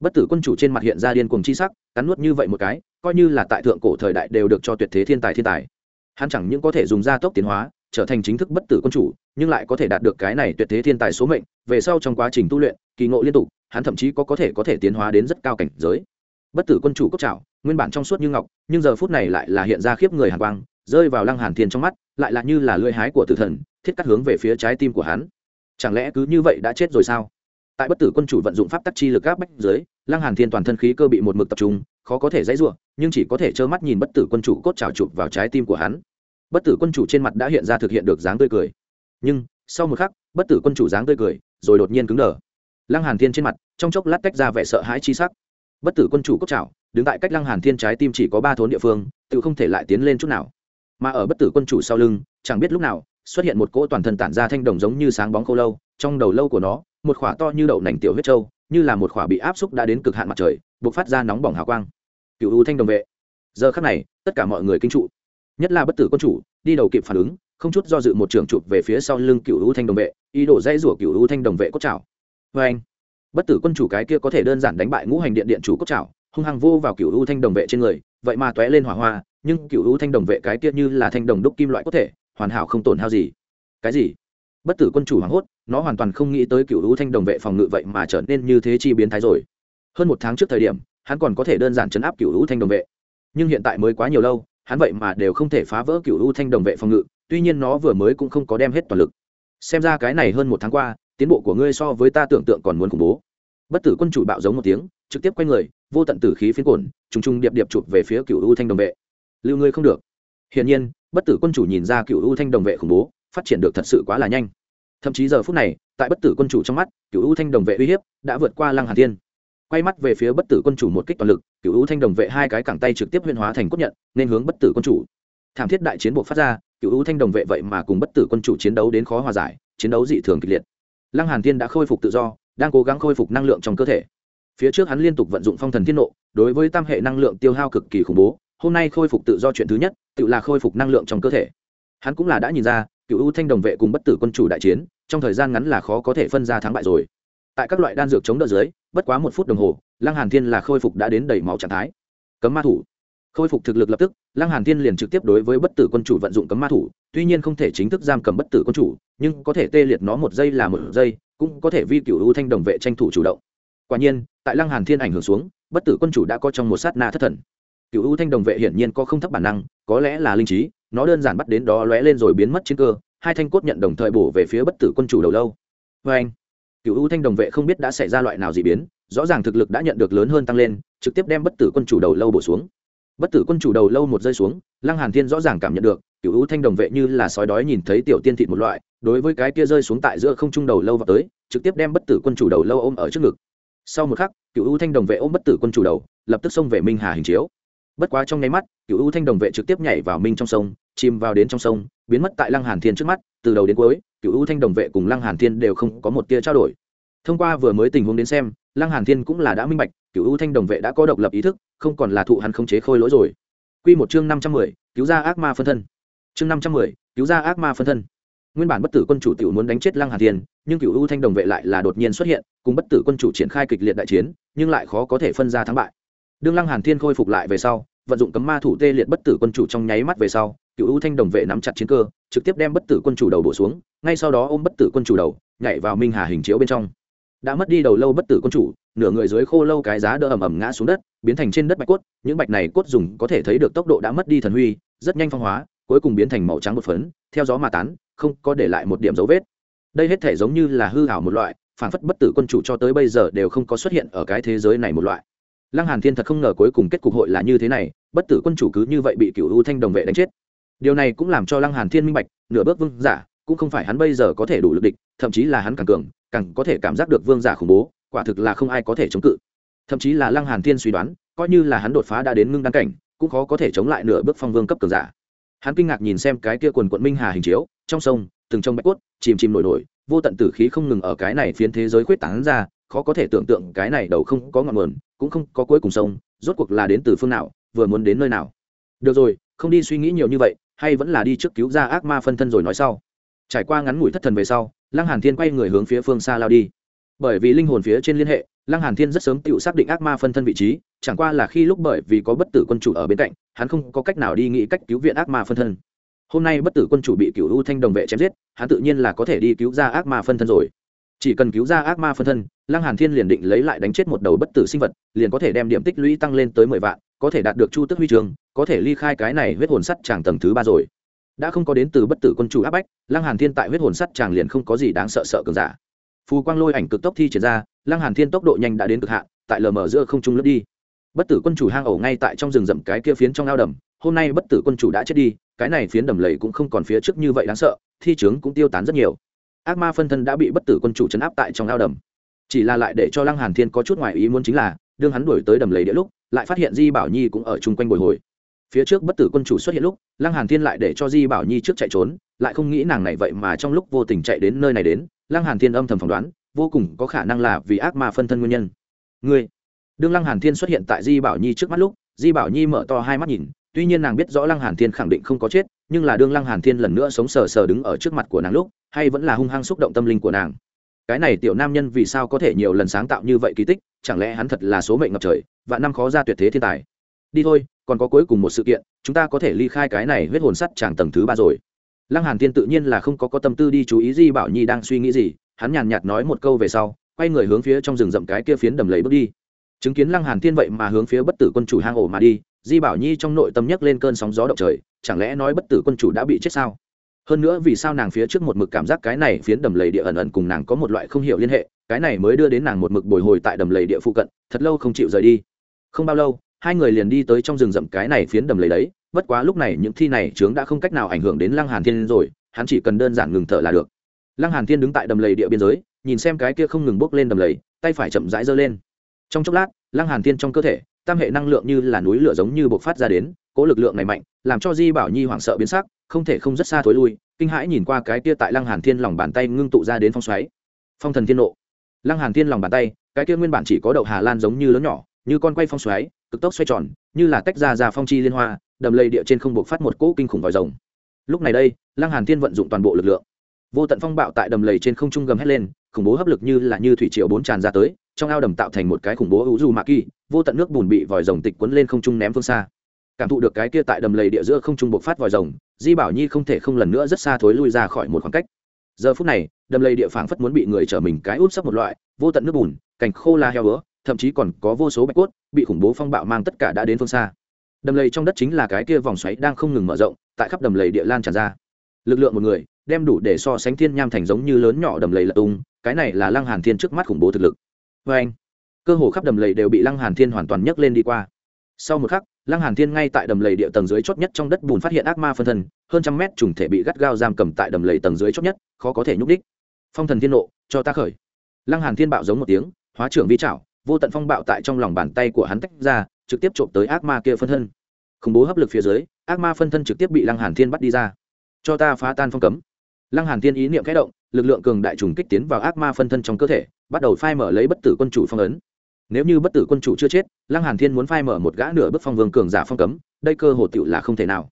Bất tử quân chủ trên mặt hiện ra điên cuồng chi sắc, cắn nuốt như vậy một cái, coi như là tại thượng cổ thời đại đều được cho tuyệt thế thiên tài thiên tài. Hắn chẳng những có thể dùng gia tốc tiến hóa trở thành chính thức bất tử quân chủ, nhưng lại có thể đạt được cái này tuyệt thế thiên tài số mệnh, về sau trong quá trình tu luyện, kỳ ngộ liên tục, hắn thậm chí có có thể có thể tiến hóa đến rất cao cảnh giới. Bất tử quân chủ cốc trảo, nguyên bản trong suốt như ngọc, nhưng giờ phút này lại là hiện ra khiếp người hàn quang, rơi vào lăng hàn thiên trong mắt, lại là như là lưỡi hái của tử thần, thiết cắt hướng về phía trái tim của hắn. Chẳng lẽ cứ như vậy đã chết rồi sao? Tại bất tử quân chủ vận dụng pháp tắc chi lực áp bách dưới, lăng hàn thiên toàn thân khí cơ bị một mực tập trung, khó có thể dãy rủa, nhưng chỉ có thể trơ mắt nhìn bất tử quân chủ cốt trào chụp vào trái tim của hắn bất tử quân chủ trên mặt đã hiện ra thực hiện được dáng tươi cười. Nhưng, sau một khắc, bất tử quân chủ dáng tươi cười, rồi đột nhiên cứng đờ. Lăng hàn thiên trên mặt, trong chốc lát tách ra vẻ sợ hãi chi sắc. Bất tử quân chủ cốc trảo, đứng tại cách lăng hàn thiên trái tim chỉ có ba thốn địa phương, tự không thể lại tiến lên chút nào. Mà ở bất tử quân chủ sau lưng, chẳng biết lúc nào, xuất hiện một cỗ toàn thân tản ra thanh đồng giống như sáng bóng khô lâu, trong đầu lâu của nó, một khỏa to như đậu nành tiểu huyết trâu, như là một khỏa bị áp xúc đã đến cực hạn mặt trời buộc phát ra nóng bỏng hào quang. Cựu u thanh đồng vệ. Giờ khắc này, tất cả mọi người kinh trụ nhất là bất tử quân chủ, đi đầu kịp phản ứng, không chút do dự một trường chụp về phía sau lưng cựu u thanh đồng vệ, ý đồ dây rủa cựu u thanh đồng vệ cốt trào vê anh, bất tử quân chủ cái kia có thể đơn giản đánh bại ngũ hành điện điện chủ cốt trào hung hăng vô vào cựu u thanh đồng vệ trên người, vậy mà t lên hỏa hoa, nhưng cựu u thanh đồng vệ cái kia như là thanh đồng đúc kim loại có thể, hoàn hảo không tổn hao gì. Cái gì? Bất tử quân chủ hoảng hốt, nó hoàn toàn không nghĩ tới cựu u thanh đồng vệ phòng ngự vậy mà trở nên như thế chi biến thái rồi. Hơn một tháng trước thời điểm, hắn còn có thể đơn giản chấn áp cựu u thanh đồng vệ. Nhưng hiện tại mới quá nhiều lâu hắn vậy mà đều không thể phá vỡ cựu u thanh đồng vệ phòng ngự, tuy nhiên nó vừa mới cũng không có đem hết toàn lực. Xem ra cái này hơn một tháng qua, tiến bộ của ngươi so với ta tưởng tượng còn muốn khủng bố. Bất tử quân chủ bạo giống một tiếng, trực tiếp quay người, vô tận tử khí phiến cổn trùng trùng điệp điệp chụp về phía cựu u thanh đồng vệ. Lưu ngươi không được. Hiển nhiên, bất tử quân chủ nhìn ra cựu u thanh đồng vệ khủng bố, phát triển được thật sự quá là nhanh. Thậm chí giờ phút này, tại bất tử quân chủ trong mắt cựu u thanh đồng vệ uy hiếp đã vượt qua lăng hà thiên quay mắt về phía bất tử quân chủ một kích toàn lực cựu u thanh đồng vệ hai cái cẳng tay trực tiếp huyên hóa thành cốt nhận, nên hướng bất tử quân chủ. Thảm thiết đại chiến buộc phát ra cựu u thanh đồng vệ vậy mà cùng bất tử quân chủ chiến đấu đến khó hòa giải, chiến đấu dị thường kịch liệt. Lăng hàn thiên đã khôi phục tự do, đang cố gắng khôi phục năng lượng trong cơ thể. Phía trước hắn liên tục vận dụng phong thần thiên nộ, đối với tam hệ năng lượng tiêu hao cực kỳ khủng bố, hôm nay khôi phục tự do chuyện thứ nhất, tự là khôi phục năng lượng trong cơ thể. Hắn cũng là đã nhìn ra cựu u thanh đồng vệ cùng bất tử quân chủ đại chiến, trong thời gian ngắn là khó có thể phân ra thắng bại rồi. Tại các loại đan dược chống đỡ dưới bất quá một phút đồng hồ, lăng hàn thiên là khôi phục đã đến đầy máu trạng thái. Cấm ma thủ. Khôi phục thực lực lập tức, lăng hàn thiên liền trực tiếp đối với bất tử quân chủ vận dụng cấm ma thủ, tuy nhiên không thể chính thức giam cầm bất tử quân chủ, nhưng có thể tê liệt nó một giây là một giây, cũng có thể vi cửu u thanh đồng vệ tranh thủ chủ động. Quả nhiên, tại lăng hàn thiên ảnh hưởng xuống, bất tử quân chủ đã có trong một sát na thất thần. Cửu u thanh đồng vệ hiển nhiên có không thấp bản năng, có lẽ là linh trí, nó đơn giản bắt đến đó lóe lên rồi biến mất trên cơ, hai thanh cốt nhận đồng thời bổ về phía bất tử quân chủ đầu lâu. Vê anh cựu u thanh đồng vệ không biết đã xảy ra loại nào dị biến, rõ ràng thực lực đã nhận được lớn hơn tăng lên, trực tiếp đem bất tử quân chủ đầu lâu bổ xuống. Bất tử quân chủ đầu lâu một rơi xuống, lăng hàn thiên rõ ràng cảm nhận được cựu u thanh đồng vệ như là sói đói nhìn thấy tiểu tiên thịt một loại, đối với cái kia rơi xuống tại giữa không trung đầu lâu vào tới, trực tiếp đem bất tử quân chủ đầu lâu ôm ở trước ngực. Sau một khắc cựu u thanh đồng vệ ôm bất tử quân chủ đầu, lập tức xông về minh hà hình chiếu. Bất quá trong nháy mắt cựu u thanh đồng vệ trực tiếp nhảy vào minh trong sông, chìm vào đến trong sông, biến mất tại lăng hàn thiên trước mắt, từ đầu đến cuối cựu u thanh đồng vệ cùng lăng hàn thiên đều không có một tia trao đổi. Thông qua vừa mới tình huống đến xem, lăng hàn thiên cũng là đã minh bạch, cựu u thanh đồng vệ đã có độc lập ý thức, không còn là thụ hắn khống chế khôi lỗi rồi. Quy một chương năm trăm mười, cứu ra ác ma phân thân. Chương năm trăm mười, cứu ra ác ma phân thân. Nguyên bản bất tử quân chủ tiểu muốn đánh chết lăng hàn thiên, nhưng cựu u thanh đồng vệ lại là đột nhiên xuất hiện, cùng bất tử quân chủ triển khai kịch liệt đại chiến, nhưng lại khó có thể phân ra thắng bại. Đương lăng hàn thiên khôi phục lại về sau, vận dụng cấm ma thủ tê liệt bất tử quân chủ trong nháy mắt về sau cựu u thanh đồng vệ nắm chặt chiến cơ, trực tiếp đem bất tử quân chủ đầu bổ xuống, ngay sau đó ôm bất tử quân chủ đầu, nhảy vào minh hà hình chiếu bên trong. Đã mất đi đầu lâu bất tử quân chủ, nửa người dưới khô lâu cái giá đỡ ầm ầm ngã xuống đất, biến thành trên đất bạch cốt, những bạch này cốt dùng có thể thấy được tốc độ đã mất đi thần huy, rất nhanh phong hóa, cuối cùng biến thành màu trắng một phấn, theo gió mà tán, không có để lại một điểm dấu vết. Đây hết thể giống như là hư hảo một loại, phản phất bất tử quân chủ cho tới bây giờ đều không có xuất hiện ở cái thế giới này một loại. Lăng hàn thiên thật không ngờ cuối cùng kết cục hội là như thế này, bất tử quân chủ cứ như vậy bị cựu u thanh đồng vệ đánh chết điều này cũng làm cho lăng hàn thiên minh bạch, nửa bước vương giả cũng không phải hắn bây giờ có thể đủ lực địch, thậm chí là hắn càng cường, càng có thể cảm giác được vương giả khủng bố, quả thực là không ai có thể chống cự. Thậm chí là lăng hàn thiên suy đoán, coi như là hắn đột phá đã đến ngưng đăng cảnh, cũng khó có thể chống lại nửa bước phong vương cấp cường giả. Hắn kinh ngạc nhìn xem cái kia quần quận minh hà hình chiếu, trong sông, từng trong bạch quất chìm chìm nổi nổi, vô tận tử khí không ngừng ở cái này phiến thế giới khuyết tán ra, khó có thể tưởng tượng cái này đầu không có ngọn nguồn, cũng không có cuối cùng sông, rốt cuộc là đến từ phương nào, vừa muốn đến nơi nào. Được rồi, không đi suy nghĩ nhiều như vậy hay vẫn là đi trước cứu ra ác ma phân thân rồi nói sau. Trải qua ngắn ngủi thất thần về sau, lăng hàn thiên quay người hướng phía phương xa lao đi. Bởi vì linh hồn phía trên liên hệ, lăng hàn thiên rất sớm tự xác định ác ma phân thân vị trí, chẳng qua là khi lúc bởi vì có bất tử quân chủ ở bên cạnh, hắn không có cách nào đi nghĩ cách cứu viện ác ma phân thân. Hôm nay bất tử quân chủ bị cựu u thanh đồng vệ chém giết, hắn tự nhiên là có thể đi cứu ra ác ma phân thân rồi. Chỉ cần cứu ra ác ma phân thân, lăng hàn thiên liền định lấy lại đánh chết một đầu bất tử sinh vật, liền có thể đem điểm tích lũy tăng lên tới mười vạn có thể đạt được chu tước huy trường, có thể ly khai cái này huyết hồn sắt tràng tầng thứ ba rồi. Đã không có đến từ bất tử quân chủ áp bách, lăng hàn thiên tại huyết hồn sắt tràng liền không có gì đáng sợ sợ cường giả. Phù quang lôi ảnh cực tốc thi triển ra, lăng hàn thiên tốc độ nhanh đã đến cực hạn, tại lờ mờ giữa không trung lướt đi. Bất tử quân chủ hang ổ ngay tại trong rừng rậm cái kia phiến trong ao đầm, hôm nay bất tử quân chủ đã chết đi, cái này phiến đầm lầy cũng không còn phía trước như vậy đáng sợ, thi trướng cũng tiêu tán rất nhiều. Ác ma phân thân đã bị bất tử quân chủ chấn áp tại trong ao đầm. Chỉ là lại để cho lăng hàn thiên có chút ngoài ý muốn chính là, đương hắn đuổi tới đầm lầy địa lúc lại phát hiện di bảo nhi cũng ở chung quanh bồi hồi. Phía trước bất tử quân chủ xuất hiện lúc, lăng hàn thiên lại để cho di bảo nhi trước chạy trốn, lại không nghĩ nàng này vậy mà trong lúc vô tình chạy đến nơi này đến, lăng hàn thiên âm thầm phỏng đoán, vô cùng có khả năng là vì ác ma phân thân nguyên nhân. Ngươi! Đương lăng hàn thiên xuất hiện tại di bảo nhi trước mắt lúc, di bảo nhi mở to hai mắt nhìn, tuy nhiên nàng biết rõ lăng hàn thiên khẳng định không có chết, nhưng là đương lăng hàn thiên lần nữa sống sờ sờ đứng ở trước mặt của nàng lúc, hay vẫn là hung hăng xúc động tâm linh của nàng cái này tiểu nam nhân vì sao có thể nhiều lần sáng tạo như vậy kỳ tích, chẳng lẽ hắn thật là số mệnh ngập trời và năm khó ra tuyệt thế thiên tài. Đi thôi, còn có cuối cùng một sự kiện, chúng ta có thể ly khai cái này huyết hồn sắt tràng tầng thứ ba rồi. Lăng hàn thiên tự nhiên là không có có tâm tư đi chú ý di bảo nhi đang suy nghĩ gì, hắn nhàn nhạt nói một câu về sau, quay người hướng phía trong rừng rậm cái kia phiến đầm lầy bước đi. Chứng kiến lăng hàn thiên vậy mà hướng phía bất tử quân chủ hang ổ mà đi, di bảo nhi trong nội tâm nhấc lên cơn sóng gió động trời, chẳng lẽ nói bất tử quân chủ đã bị chết sao? Hơn nữa vì sao nàng phía trước một mực cảm giác cái này phiến đầm lầy địa ẩn ẩn cùng nàng có một loại không hiểu liên hệ, cái này mới đưa đến nàng một mực bồi hồi tại đầm lầy địa phụ cận, thật lâu không chịu rời đi. Không bao lâu, hai người liền đi tới trong rừng rậm cái này phiến đầm lầy đấy, bất quá lúc này những thi này trướng đã không cách nào ảnh hưởng đến lăng hàn thiên rồi, hắn chỉ cần đơn giản ngừng thở là được. Lăng hàn thiên đứng tại đầm lầy địa biên giới, nhìn xem cái kia không ngừng bốc lên đầm lầy, tay phải chậm rãi giơ lên. Trong chốc lát, lăng hàn thiên trong cơ thể, tam hệ năng lượng như là núi lửa giống như bộc phát ra đến cố lực lượng này mạnh, làm cho di bảo nhi hoảng sợ biến sắc, không thể không rất xa thối lui, kinh hãi nhìn qua cái kia tại lăng hàn thiên lòng bàn tay ngưng tụ ra đến phong xoáy. Phong thần thiên nộ. Lăng hàn thiên lòng bàn tay, cái kia nguyên bản chỉ có đậu hà lan giống như lớn nhỏ, như con quay phong xoáy, cực tốc xoay tròn, như là tách ra ra phong chi liên hoa, đầm lầy địa trên không buộc phát một cỗ kinh khủng vòi rồng. Lúc này đây, lăng hàn thiên vận dụng toàn bộ lực lượng. Vô tận phong bạo tại đầm lầy trên không trung gầm hét lên, khủng bố hấp lực như là như thủy triều bốn tràn ra tới, trong ao đầm tạo thành một cái khủng bố hữu du mạ kỳ, vô tận nước bùn bị vòi rồng tịch cuốn lên không trung ném phương xa cảm thụ được cái kia tại đầm lầy địa giữa không trung bộc phát vòi rồng, di bảo nhi không thể không lần nữa rất xa thối lui ra khỏi một khoảng cách. Giờ phút này, đầm lầy địa phảng phất muốn bị người trở mình cái úp sấp một loại, vô tận nước bùn, cành khô la heo bữa thậm chí còn có vô số bạch cốt, bị khủng bố phong bạo mang tất cả đã đến phương xa. Đầm lầy trong đất chính là cái kia vòng xoáy đang không ngừng mở rộng, tại khắp đầm lầy địa lan tràn ra. Lực lượng một người, đem đủ để so sánh thiên nham thành giống như lớn nhỏ đầm lầy lật tung, cái này là lăng hàn thiên trước mắt khủng bố thực lực. Vê anh cơ hồ khắp đầm lầy đều bị lăng hàn thiên hoàn toàn nhấc lên đi qua. Sau một khắc lăng hàn thiên ngay tại đầm lầy địa tầng dưới chót nhất trong đất bùn phát hiện ác ma phân thân, hơn trăm mét trùng thể bị gắt gao giam cầm tại đầm lầy tầng dưới chót nhất, khó có thể nhúc đích phong thần thiên nộ, cho ta khởi. Lăng hàn thiên bạo giống một tiếng, hóa trưởng vi trảo, vô tận phong bạo tại trong lòng bàn tay của hắn tách ra, trực tiếp trộm tới ác ma kia phân thân. Khủng bố hấp lực phía dưới, ác ma phân thân trực tiếp bị lăng hàn thiên bắt đi ra. Cho ta phá tan phong cấm. Lăng hàn thiên ý niệm kẽ động, lực lượng cường đại trùng kích tiến vào ác ma phân thân trong cơ thể, bắt đầu phai mở lấy bất tử quân chủ phong ấn nếu như bất tử quân chủ chưa chết, lăng hàn thiên muốn phai mở một gã nửa bức phong vương cường giả phong cấm, đây cơ hồ tựu là không thể nào.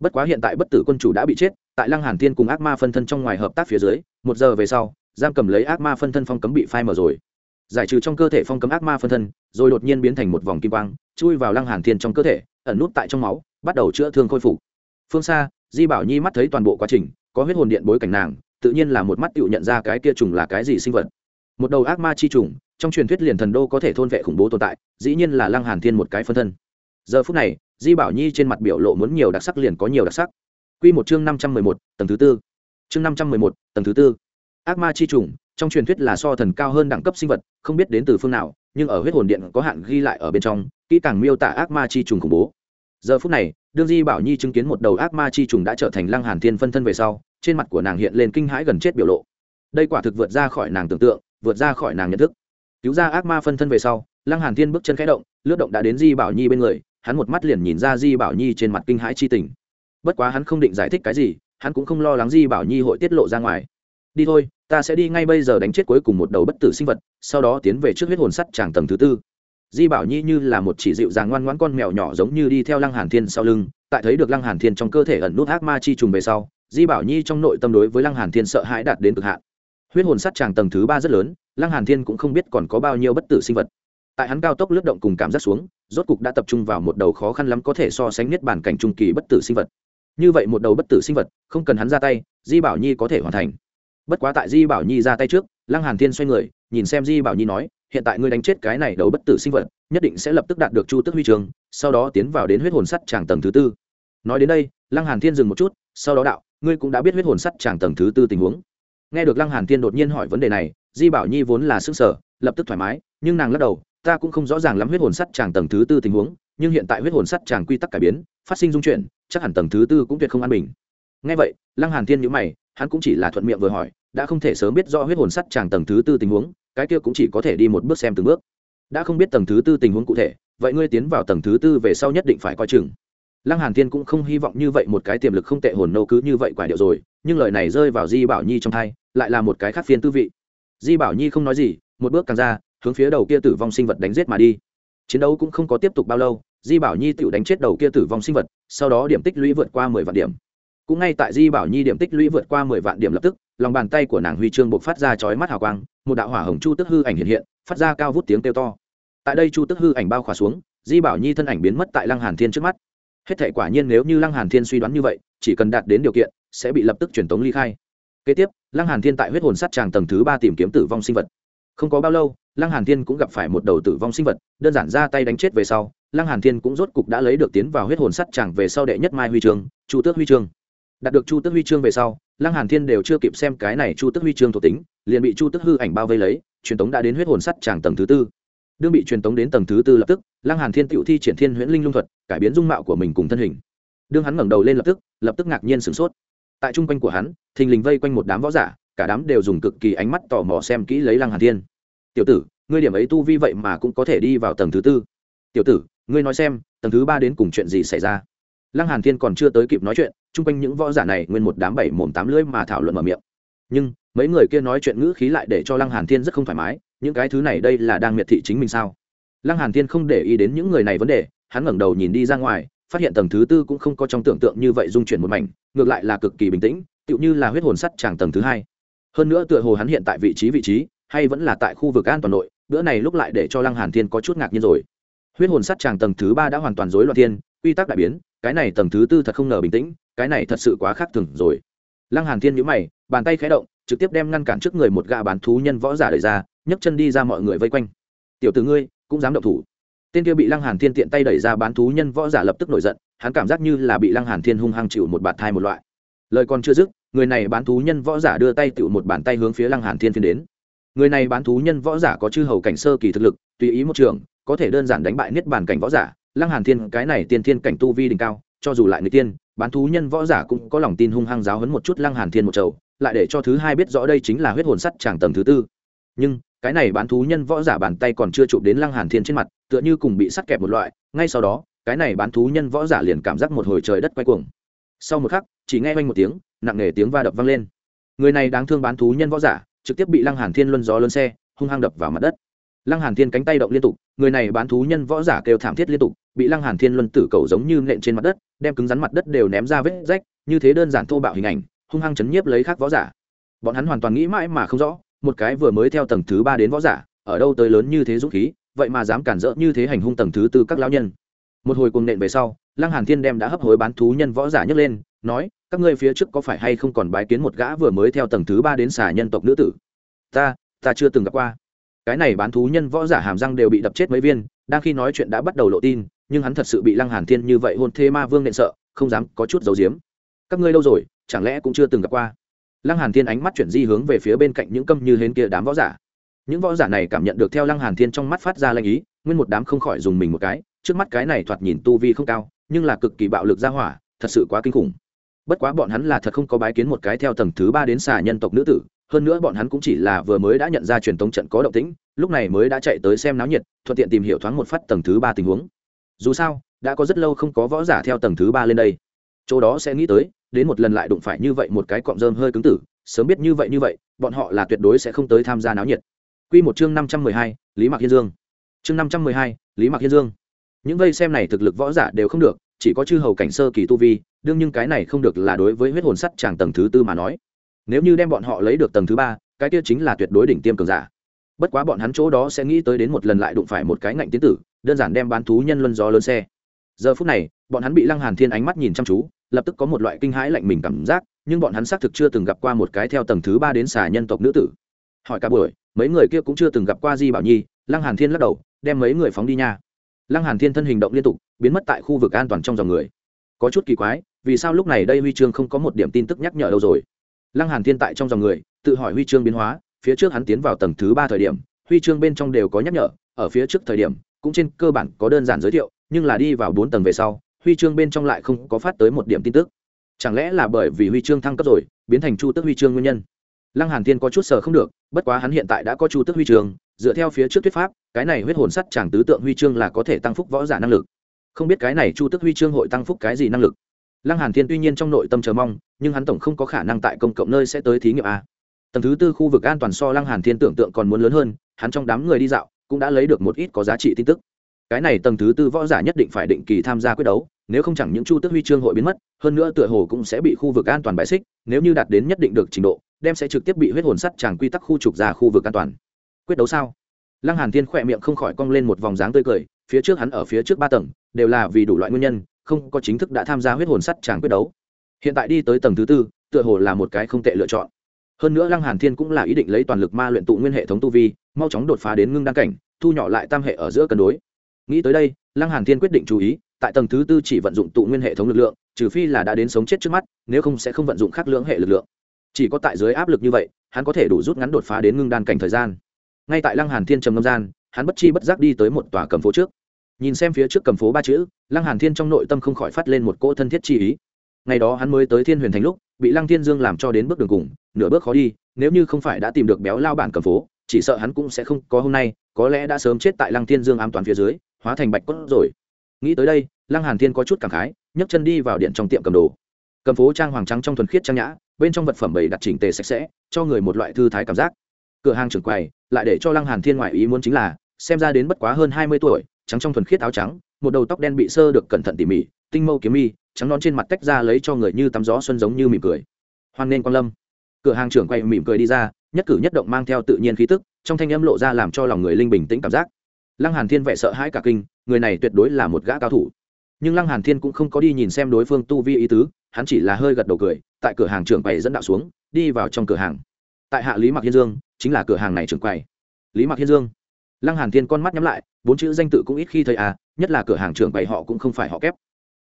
Bất quá hiện tại bất tử quân chủ đã bị chết, tại lăng hàn thiên cùng ác ma phân thân trong ngoài hợp tác phía dưới, một giờ về sau, giam cầm lấy ác ma phân thân phong cấm bị phai mở rồi. Giải trừ trong cơ thể phong cấm ác ma phân thân, rồi đột nhiên biến thành một vòng kim quang, chui vào lăng hàn thiên trong cơ thể, ẩn nút tại trong máu, bắt đầu chữa thương khôi phục. Phương xa, di bảo nhi mắt thấy toàn bộ quá trình, có huyết hồn điện bối cảnh nàng, tự nhiên là một mắt tựu nhận ra cái kia trùng là cái gì sinh vật. Một đầu ác ma chi trùng trong truyền thuyết liền thần đô có thể thôn vệ khủng bố tồn tại, dĩ nhiên là lăng hàn thiên một cái phân thân. Giờ phút này, di bảo nhi trên mặt biểu lộ muốn nhiều đặc sắc liền có nhiều đặc sắc. Quy một chương năm trăm mười một, tầng thứ tư. Chương năm trăm mười một, tầng thứ tư. Ác ma chi trùng, trong truyền thuyết là so thần cao hơn đẳng cấp sinh vật, không biết đến từ phương nào, nhưng ở huyết hồn điện có hạn ghi lại ở bên trong, kỹ càng miêu tả ác ma chi trùng khủng bố. Giờ phút này, đương di bảo nhi chứng kiến một đầu ác ma chi trùng đã trở thành lăng hàn thiên phân thân về sau, trên mặt của nàng hiện lên kinh hãi gần chết biểu lộ. Đây quả thực vượt ra khỏi nàng tưởng tượng, vượt ra khỏi nàng nhận thức cứu ra ác ma phân thân về sau, lăng hàn thiên bước chân khẽ động, lướt động đã đến di bảo nhi bên người, hắn một mắt liền nhìn ra di bảo nhi trên mặt kinh hãi chi tình. Bất quá hắn không định giải thích cái gì, hắn cũng không lo lắng di bảo nhi hội tiết lộ ra ngoài. Đi thôi, ta sẽ đi ngay bây giờ đánh chết cuối cùng một đầu bất tử sinh vật, sau đó tiến về trước huyết hồn sắt tràng tầng thứ tư. Di bảo nhi như là một chỉ dịu dàng ngoan ngoãn con mèo nhỏ giống như đi theo lăng hàn thiên sau lưng, tại thấy được lăng hàn thiên trong cơ thể ẩn nút ác ma chi trùng về sau, di bảo nhi trong nội tâm đối với lăng hàn thiên sợ hãi đạt đến cực hạn huyết hồn sắt tràng tầng thứ ba rất lớn, lăng hàn thiên cũng không biết còn có bao nhiêu bất tử sinh vật. Tại hắn cao tốc lướt động cùng cảm giác xuống, rốt cục đã tập trung vào một đầu khó khăn lắm có thể so sánh nhất bản cảnh trung kỳ bất tử sinh vật. Như vậy một đầu bất tử sinh vật, không cần hắn ra tay, di bảo nhi có thể hoàn thành. Bất quá tại di bảo nhi ra tay trước, lăng hàn thiên xoay người, nhìn xem di bảo nhi nói, hiện tại ngươi đánh chết cái này đầu bất tử sinh vật, nhất định sẽ lập tức đạt được chu tức huy trường, sau đó tiến vào đến huyết hồn sắt tràng tầng thứ tư. Nói đến đây, lăng hàn thiên dừng một chút, sau đó đạo, ngươi cũng đã biết huyết hồn sắt tràng tầng thứ tư tình huống nghe được lăng hàn thiên đột nhiên hỏi vấn đề này, di bảo nhi vốn là sức sở lập tức thoải mái, nhưng nàng lắc đầu, ta cũng không rõ ràng lắm huyết hồn sắt chàng tầng thứ tư tình huống, nhưng hiện tại huyết hồn sắt chàng quy tắc cải biến, phát sinh dung chuyển, chắc hẳn tầng thứ tư cũng tuyệt không an bình. Nghe vậy, lăng hàn thiên nhíu mày, hắn cũng chỉ là thuận miệng vừa hỏi, đã không thể sớm biết rõ huyết hồn sắt chàng tầng thứ tư tình huống, cái kia cũng chỉ có thể đi một bước xem từng bước. Đã không biết tầng thứ tư tình huống cụ thể, vậy ngươi tiến vào tầng thứ tư về sau nhất định phải coi chừng. Lăng hàn thiên cũng không hy vọng như vậy một cái tiềm lực không tệ hồn nô cứ như vậy quả điệu rồi, nhưng lời này rơi vào di bảo nhi trong thai lại là một cái khác phiên tư vị. Di bảo nhi không nói gì, một bước càng ra, hướng phía đầu kia tử vong sinh vật đánh giết mà đi. Chiến đấu cũng không có tiếp tục bao lâu, di bảo nhi tự đánh chết đầu kia tử vong sinh vật, sau đó điểm tích lũy vượt qua mười vạn điểm. Cũng ngay tại di bảo nhi điểm tích lũy vượt qua mười vạn điểm lập tức, lòng bàn tay của nàng huy chương buộc phát ra chói mắt hào quang, một đạo hỏa hồng chu tức hư ảnh hiện hiện, phát ra cao vút tiếng kêu to. Tại đây chu tức hư ảnh bao khỏa xuống, di bảo nhi thân ảnh biến mất tại lăng hàn thiên trước mắt. Hết thể quả nhiên nếu như lăng hàn thiên suy đoán như vậy, chỉ cần đạt đến điều kiện, sẽ bị lập tức truyền tống ly khai kế tiếp, lăng hàn thiên tại huyết hồn sát tràng tầng thứ ba tìm kiếm tử vong sinh vật. Không có bao lâu, lăng hàn thiên cũng gặp phải một đầu tử vong sinh vật, đơn giản ra tay đánh chết về sau, lăng hàn thiên cũng rốt cục đã lấy được tiến vào huyết hồn sắt tràng về sau đệ nhất mai huy chương chu tước huy chương đạt được chu tước huy chương về sau, lăng hàn thiên đều chưa kịp xem cái này chu tước huy chương thuộc tính, liền bị chu tước hư ảnh bao vây lấy, truyền tống đã đến huyết hồn sắt tràng tầng thứ tư. Đương bị truyền tống đến tầng thứ tư lập tức, lăng hàn thiên tiểu thi triển thiên huyễn linh lung thuật, cải biến dung mạo của mình cùng thân hình. Đương hắn ngẩng đầu lên lập tức lập tức ngạc nhiên sửng sốt tại trung quanh của hắn, thình lình vây quanh một đám võ giả, cả đám đều dùng cực kỳ ánh mắt tò mò xem kỹ lấy lăng hàn thiên. Tiểu tử, ngươi điểm ấy tu vi vậy mà cũng có thể đi vào tầng thứ tư. Tiểu tử, ngươi nói xem, tầng thứ ba đến cùng chuyện gì xảy ra? Lăng hàn thiên còn chưa tới kịp nói chuyện, chung quanh những võ giả này nguyên một đám bảy mồm tám lưỡi mà thảo luận mở miệng. Nhưng, mấy người kia nói chuyện ngữ khí lại để cho lăng hàn thiên rất không thoải mái, những cái thứ này đây là đang miệt thị chính mình sao? Lăng hàn thiên không để ý đến những người này vấn đề, hắn ngẩng đầu nhìn đi ra ngoài phát hiện tầng thứ tư cũng không có trong tưởng tượng như vậy dung chuyển một mảnh, ngược lại là cực kỳ bình tĩnh, tựu như là huyết hồn sắt tràng tầng thứ hai. Hơn nữa tựa hồ hắn hiện tại vị trí vị trí, hay vẫn là tại khu vực an toàn nội, bữa này lúc lại để cho lăng hàn thiên có chút ngạc nhiên rồi. Huyết hồn sắt tràng tầng thứ ba đã hoàn toàn rối loạn thiên, quy tắc đại biến, cái này tầng thứ tư thật không ngờ bình tĩnh, cái này thật sự quá khác thường rồi. Lăng hàn thiên nhíu mày, bàn tay khẽ động, trực tiếp đem ngăn cản trước người một gã bán thú nhân võ giả đẩy ra, nhấc chân đi ra mọi người vây quanh. Tiểu tử ngươi, cũng dám động thủ tên kia bị lăng hàn thiên tiện tay đẩy ra bán thú nhân võ giả lập tức nổi giận, hắn cảm giác như là bị lăng hàn thiên hung hăng chịu một bạt thai một loại. Lời còn chưa dứt, người này bán thú nhân võ giả đưa tay tựu một bàn tay hướng phía lăng hàn thiên phiên đến. Người này bán thú nhân võ giả có chư hầu cảnh sơ kỳ thực lực, tùy ý một trường, có thể đơn giản đánh bại niết bàn cảnh võ giả. Lăng hàn thiên, cái này tiên thiên cảnh tu vi đỉnh cao, cho dù lại người tiên, bán thú nhân võ giả cũng có lòng tin hung hăng giáo hấn một chút lăng hàn thiên một chầu, lại để cho thứ hai biết rõ đây chính là huyết hồn sắt tràng tầng thứ tư. Nhưng cái này bán thú nhân võ giả bàn tay còn chưa chụp đến lăng hàn thiên trên mặt, tựa như cùng bị sắt kẹp một loại, ngay sau đó, cái này bán thú nhân võ giả liền cảm giác một hồi trời đất quay cuồng. Sau một khắc, chỉ nghe oanh một tiếng, nặng nề tiếng va đập vang lên. Người này đáng thương bán thú nhân võ giả, trực tiếp bị lăng hàn thiên luân gió luân xe, hung hăng đập vào mặt đất. Lăng hàn thiên cánh tay động liên tục, người này bán thú nhân võ giả kêu thảm thiết liên tục, bị lăng hàn thiên luân tử cầu giống như nện trên mặt đất, đem cứng rắn mặt đất đều ném ra vết rách, như thế đơn giản thô bạo hình ảnh, hung hăng chấn nhiếp lấy khác võ giả. Bọn hắn hoàn toàn nghĩ mãi mà không rõ một cái vừa mới theo tầng thứ ba đến võ giả, ở đâu tới lớn như thế dũng khí, vậy mà dám cản rỡ như thế hành hung tầng thứ tư các lão nhân. Một hồi cuồng nện về sau, lăng hàn thiên đem đã hấp hối bán thú nhân võ giả nhấc lên, nói, các ngươi phía trước có phải hay không còn bái kiến một gã vừa mới theo tầng thứ ba đến xà nhân tộc nữ tử? Ta ta chưa từng gặp qua. Cái này bán thú nhân võ giả hàm răng đều bị đập chết mấy viên, đang khi nói chuyện đã bắt đầu lộ tin, nhưng hắn thật sự bị lăng hàn thiên như vậy hôn thê ma vương nện sợ, không dám có chút giấu giếm. Các ngươi lâu rồi, chẳng lẽ cũng chưa từng gặp qua? Lăng hàn thiên ánh mắt chuyển di hướng về phía bên cạnh những câm như hến kia đám võ giả. Những võ giả này cảm nhận được theo lăng hàn thiên trong mắt phát ra lanh ý, nguyên một đám không khỏi dùng mình một cái, trước mắt cái này thoạt nhìn tu vi không cao, nhưng là cực kỳ bạo lực ra hỏa, thật sự quá kinh khủng. Bất quá bọn hắn là thật không có bái kiến một cái theo tầng thứ ba đến xà nhân tộc nữ tử, hơn nữa bọn hắn cũng chỉ là vừa mới đã nhận ra truyền tống trận có động tĩnh, lúc này mới đã chạy tới xem náo nhiệt, thuận tiện tìm hiểu thoáng một phát tầng thứ ba tình huống. Dù sao, đã có rất lâu không có võ giả theo tầng thứ ba lên đây. Chỗ đó sẽ nghĩ tới đến một lần lại đụng phải như vậy một cái cọng rơm hơi cứng tử, sớm biết như vậy như vậy, bọn họ là tuyệt đối sẽ không tới tham gia náo nhiệt. Quy một chương năm trăm mười hai, lý mạc hiên dương. Chương năm trăm mười hai, lý mạc hiên dương. Những vây xem này thực lực võ giả đều không được, chỉ có chư hầu cảnh sơ kỳ tu vi, đương nhưng cái này không được là đối với huyết hồn sắt chàng tầng thứ tư mà nói. Nếu như đem bọn họ lấy được tầng thứ ba, cái kia chính là tuyệt đối đỉnh tiêm cường giả. Bất quá bọn hắn chỗ đó sẽ nghĩ tới đến một lần lại đụng phải một cái ngạnh tiến tử, đơn giản đem bán thú nhân luân gió lớn xe. Giờ phút này, bọn hắn bị lăng hàn thiên ánh mắt nhìn chăm chú lập tức có một loại kinh hãi lạnh mình cảm giác, nhưng bọn hắn xác thực chưa từng gặp qua một cái theo tầng thứ ba đến xà nhân tộc nữ tử. Hỏi cả buổi, mấy người kia cũng chưa từng gặp qua di bảo nhi, lăng hàn thiên lắc đầu, đem mấy người phóng đi nha. Lăng hàn thiên thân hình động liên tục, biến mất tại khu vực an toàn trong dòng người. Có chút kỳ quái, vì sao lúc này đây huy chương không có một điểm tin tức nhắc nhở đâu rồi? Lăng hàn thiên tại trong dòng người, tự hỏi huy chương biến hóa, phía trước hắn tiến vào tầng thứ ba thời điểm, huy chương bên trong đều có nhắc nhở, ở phía trước thời điểm, cũng trên cơ bản có đơn giản giới thiệu, nhưng là đi vào bốn tầng về sau huy chương bên trong lại không có phát tới một điểm tin tức. Chẳng lẽ là bởi vì huy chương thăng cấp rồi, biến thành chu tức huy chương nguyên nhân? Lăng hàn thiên có chút sờ không được, bất quá hắn hiện tại đã có chu tức huy chương, dựa theo phía trước thuyết pháp, cái này huyết hồn sắt chẳng tứ tượng huy chương là có thể tăng phúc võ giả năng lực. Không biết cái này chu tức huy chương hội tăng phúc cái gì năng lực? Lăng hàn thiên tuy nhiên trong nội tâm chờ mong, nhưng hắn tổng không có khả năng tại công cộng nơi sẽ tới thí nghiệm a. Tầng thứ tư khu vực an toàn so lăng hàn thiên tưởng tượng còn muốn lớn hơn, hắn trong đám người đi dạo, cũng đã lấy được một ít có giá trị tin tức. Cái này tầng thứ tư võ giả nhất định phải định kỳ tham gia quyết đấu nếu không chẳng những chu tước huy chương hội biến mất, hơn nữa tựa hồ cũng sẽ bị khu vực an toàn bãi xích, nếu như đạt đến nhất định được trình độ, đem sẽ trực tiếp bị huyết hồn sắt tràng quy tắc khu trục ra khu vực an toàn. Quyết đấu sao? Lăng hàn thiên khỏe miệng không khỏi cong lên một vòng dáng tươi cười, phía trước hắn ở phía trước ba tầng, đều là vì đủ loại nguyên nhân, không có chính thức đã tham gia huyết hồn sắt tràng quyết đấu. Hiện tại đi tới tầng thứ tư, tựa hồ là một cái không tệ lựa chọn. Hơn nữa lăng hàn thiên cũng là ý định lấy toàn lực ma luyện tụ nguyên hệ thống tu vi, mau chóng đột phá đến ngưng đăng cảnh, thu nhỏ lại tam hệ ở giữa cân đối. Nghĩ tới đây, lăng hàn thiên quyết định chú ý tại tầng thứ tư chỉ vận dụng tụ nguyên hệ thống lực lượng, trừ phi là đã đến sống chết trước mắt, nếu không sẽ không vận dụng khác lưỡng hệ lực lượng. Chỉ có tại dưới áp lực như vậy, hắn có thể đủ rút ngắn đột phá đến ngưng đan cảnh thời gian. Ngay tại lăng hàn thiên trầm ngâm gian, hắn bất chi bất giác đi tới một tòa cầm phố trước. Nhìn xem phía trước cầm phố ba chữ, lăng hàn thiên trong nội tâm không khỏi phát lên một cỗ thân thiết chi ý. Ngày đó hắn mới tới thiên huyền thành lúc, bị lăng thiên dương làm cho đến bước đường cùng, nửa bước khó đi, nếu như không phải đã tìm được béo lao bản cầm phố, chỉ sợ hắn cũng sẽ không, có hôm nay, có lẽ đã sớm chết tại lăng thiên dương ám toàn phía dưới, hóa thành bạch cốt rồi nghĩ tới đây, lăng hàn thiên có chút cảm khái, nhấc chân đi vào điện trong tiệm cầm đồ. Cầm phố trang hoàng trắng trong thuần khiết trang nhã, bên trong vật phẩm bày đặt chỉnh tề sạch sẽ, cho người một loại thư thái cảm giác. Cửa hàng trưởng quầy, lại để cho lăng hàn thiên ngoại ý muốn chính là, xem ra đến bất quá hơn hai mươi tuổi, trắng trong thuần khiết áo trắng, một đầu tóc đen bị sơ được cẩn thận tỉ mỉ, tinh mâu kiếm mi, trắng non trên mặt tách ra lấy cho người như tắm gió xuân giống như mỉm cười. Hoan nên quan lâm. Cửa hàng trưởng quầy mỉm cười đi ra, nhất cử nhất động mang theo tự nhiên khí tức, trong thanh âm lộ ra làm cho lòng người linh bình tĩnh cảm giác lăng hàn thiên vẻ sợ hãi cả kinh người này tuyệt đối là một gã cao thủ. Nhưng lăng hàn thiên cũng không có đi nhìn xem đối phương tu vi ý tứ hắn chỉ là hơi gật đầu cười tại cửa hàng trưởng quầy dẫn đạo xuống đi vào trong cửa hàng. Tại hạ lý mặc hiên dương chính là cửa hàng này trưởng quầy. Lý mặc hiên dương. Lăng hàn thiên con mắt nhắm lại bốn chữ danh tự cũng ít khi thấy à nhất là cửa hàng trưởng quầy họ cũng không phải họ kép.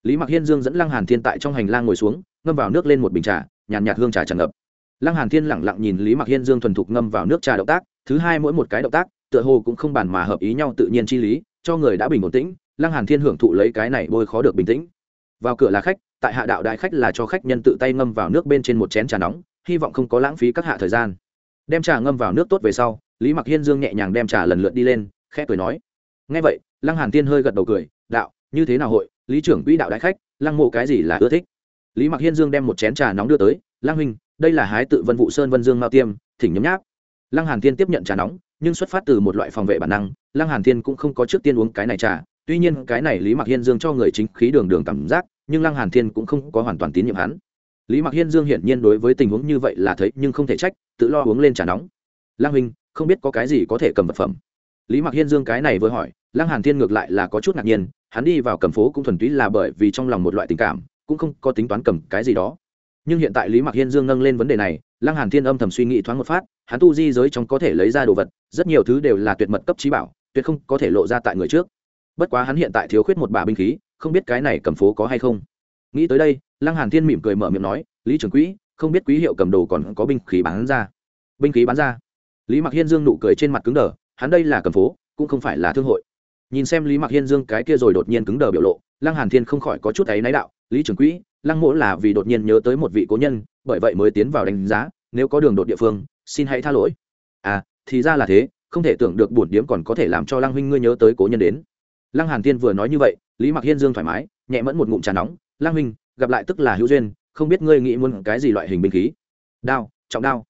Lý mặc hiên dương dẫn lăng hàn thiên tại trong hành lang ngồi xuống ngâm vào nước lên một bình trà nhàn nhạt, hương trà tràn ngập. Lăng hàn thiên lẳng lặng nhìn lý mặc hiên dương thuần thục ngâm vào nước trà động tác thứ hai mỗi một cái động tác tựa hồ cũng không bàn mà hợp ý nhau tự nhiên chi lý, cho người đã bình ổn tĩnh, lăng hàn thiên hưởng thụ lấy cái này bôi khó được bình tĩnh. Vào cửa là khách, tại hạ đạo đại khách là cho khách nhân tự tay ngâm vào nước bên trên một chén trà nóng, hy vọng không có lãng phí các hạ thời gian. Đem trà ngâm vào nước tốt về sau, lý mặc hiên dương nhẹ nhàng đem trà lần lượt đi lên, khẽ cười nói. Nghe vậy, lăng hàn thiên hơi gật đầu cười, đạo, như thế nào hội? Lý trưởng quỹ đạo đại khách, lăng mộ cái gì là ưa thích? Lý mặc hiên dương đem một chén trà nóng đưa tới, lăng huynh, đây là hái tự vân vụ sơn vân dương mao tiêm, thỉnh nhấm nháp. Lăng hàn thiên tiếp nhận trà nóng nhưng xuất phát từ một loại phòng vệ bản năng, lăng hàn thiên cũng không có trước tiên uống cái này trà. Tuy nhiên, cái này lý mặc hiên dương cho người chính khí đường đường cảm giác, nhưng lăng hàn thiên cũng không có hoàn toàn tín nhiệm hắn. Lý mặc hiên dương hiển nhiên đối với tình huống như vậy là thấy, nhưng không thể trách, tự lo uống lên trà nóng. Lăng huynh, không biết có cái gì có thể cầm vật phẩm. Lý mặc hiên dương cái này vừa hỏi, lăng hàn thiên ngược lại là có chút ngạc nhiên, hắn đi vào cầm phố cũng thuần túy là bởi vì trong lòng một loại tình cảm, cũng không có tính toán cầm cái gì đó nhưng hiện tại lý mặc hiên dương nâng lên vấn đề này lăng hàn thiên âm thầm suy nghĩ thoáng một phát hắn tu di giới trong có thể lấy ra đồ vật rất nhiều thứ đều là tuyệt mật cấp trí bảo tuyệt không có thể lộ ra tại người trước bất quá hắn hiện tại thiếu khuyết một bà binh khí không biết cái này cầm phố có hay không nghĩ tới đây lăng hàn thiên mỉm cười mở miệng nói lý trưởng quỹ không biết quý hiệu cầm đồ còn có binh khí bán ra binh khí bán ra lý mặc hiên dương nụ cười trên mặt cứng đờ hắn đây là cầm phố cũng không phải là thương hội nhìn xem lý mặc hiên dương cái kia rồi đột nhiên cứng đờ biểu lộ lăng hàn thiên không khỏi có chút ấy náy đạo lý trưởng quỹ lăng mỗ là vì đột nhiên nhớ tới một vị cố nhân, bởi vậy mới tiến vào đánh giá, nếu có đường đột địa phương, xin hãy tha lỗi. À thì ra là thế, không thể tưởng được bổn điếm còn có thể làm cho lăng huynh ngươi nhớ tới cố nhân đến. Lăng hàn thiên vừa nói như vậy, lý mặc hiên dương thoải mái, nhẹ mẫn một ngụm trà nóng, lăng huynh, gặp lại tức là hữu duyên, không biết ngươi nghĩ muốn cái gì loại hình binh khí? Đao, trọng đao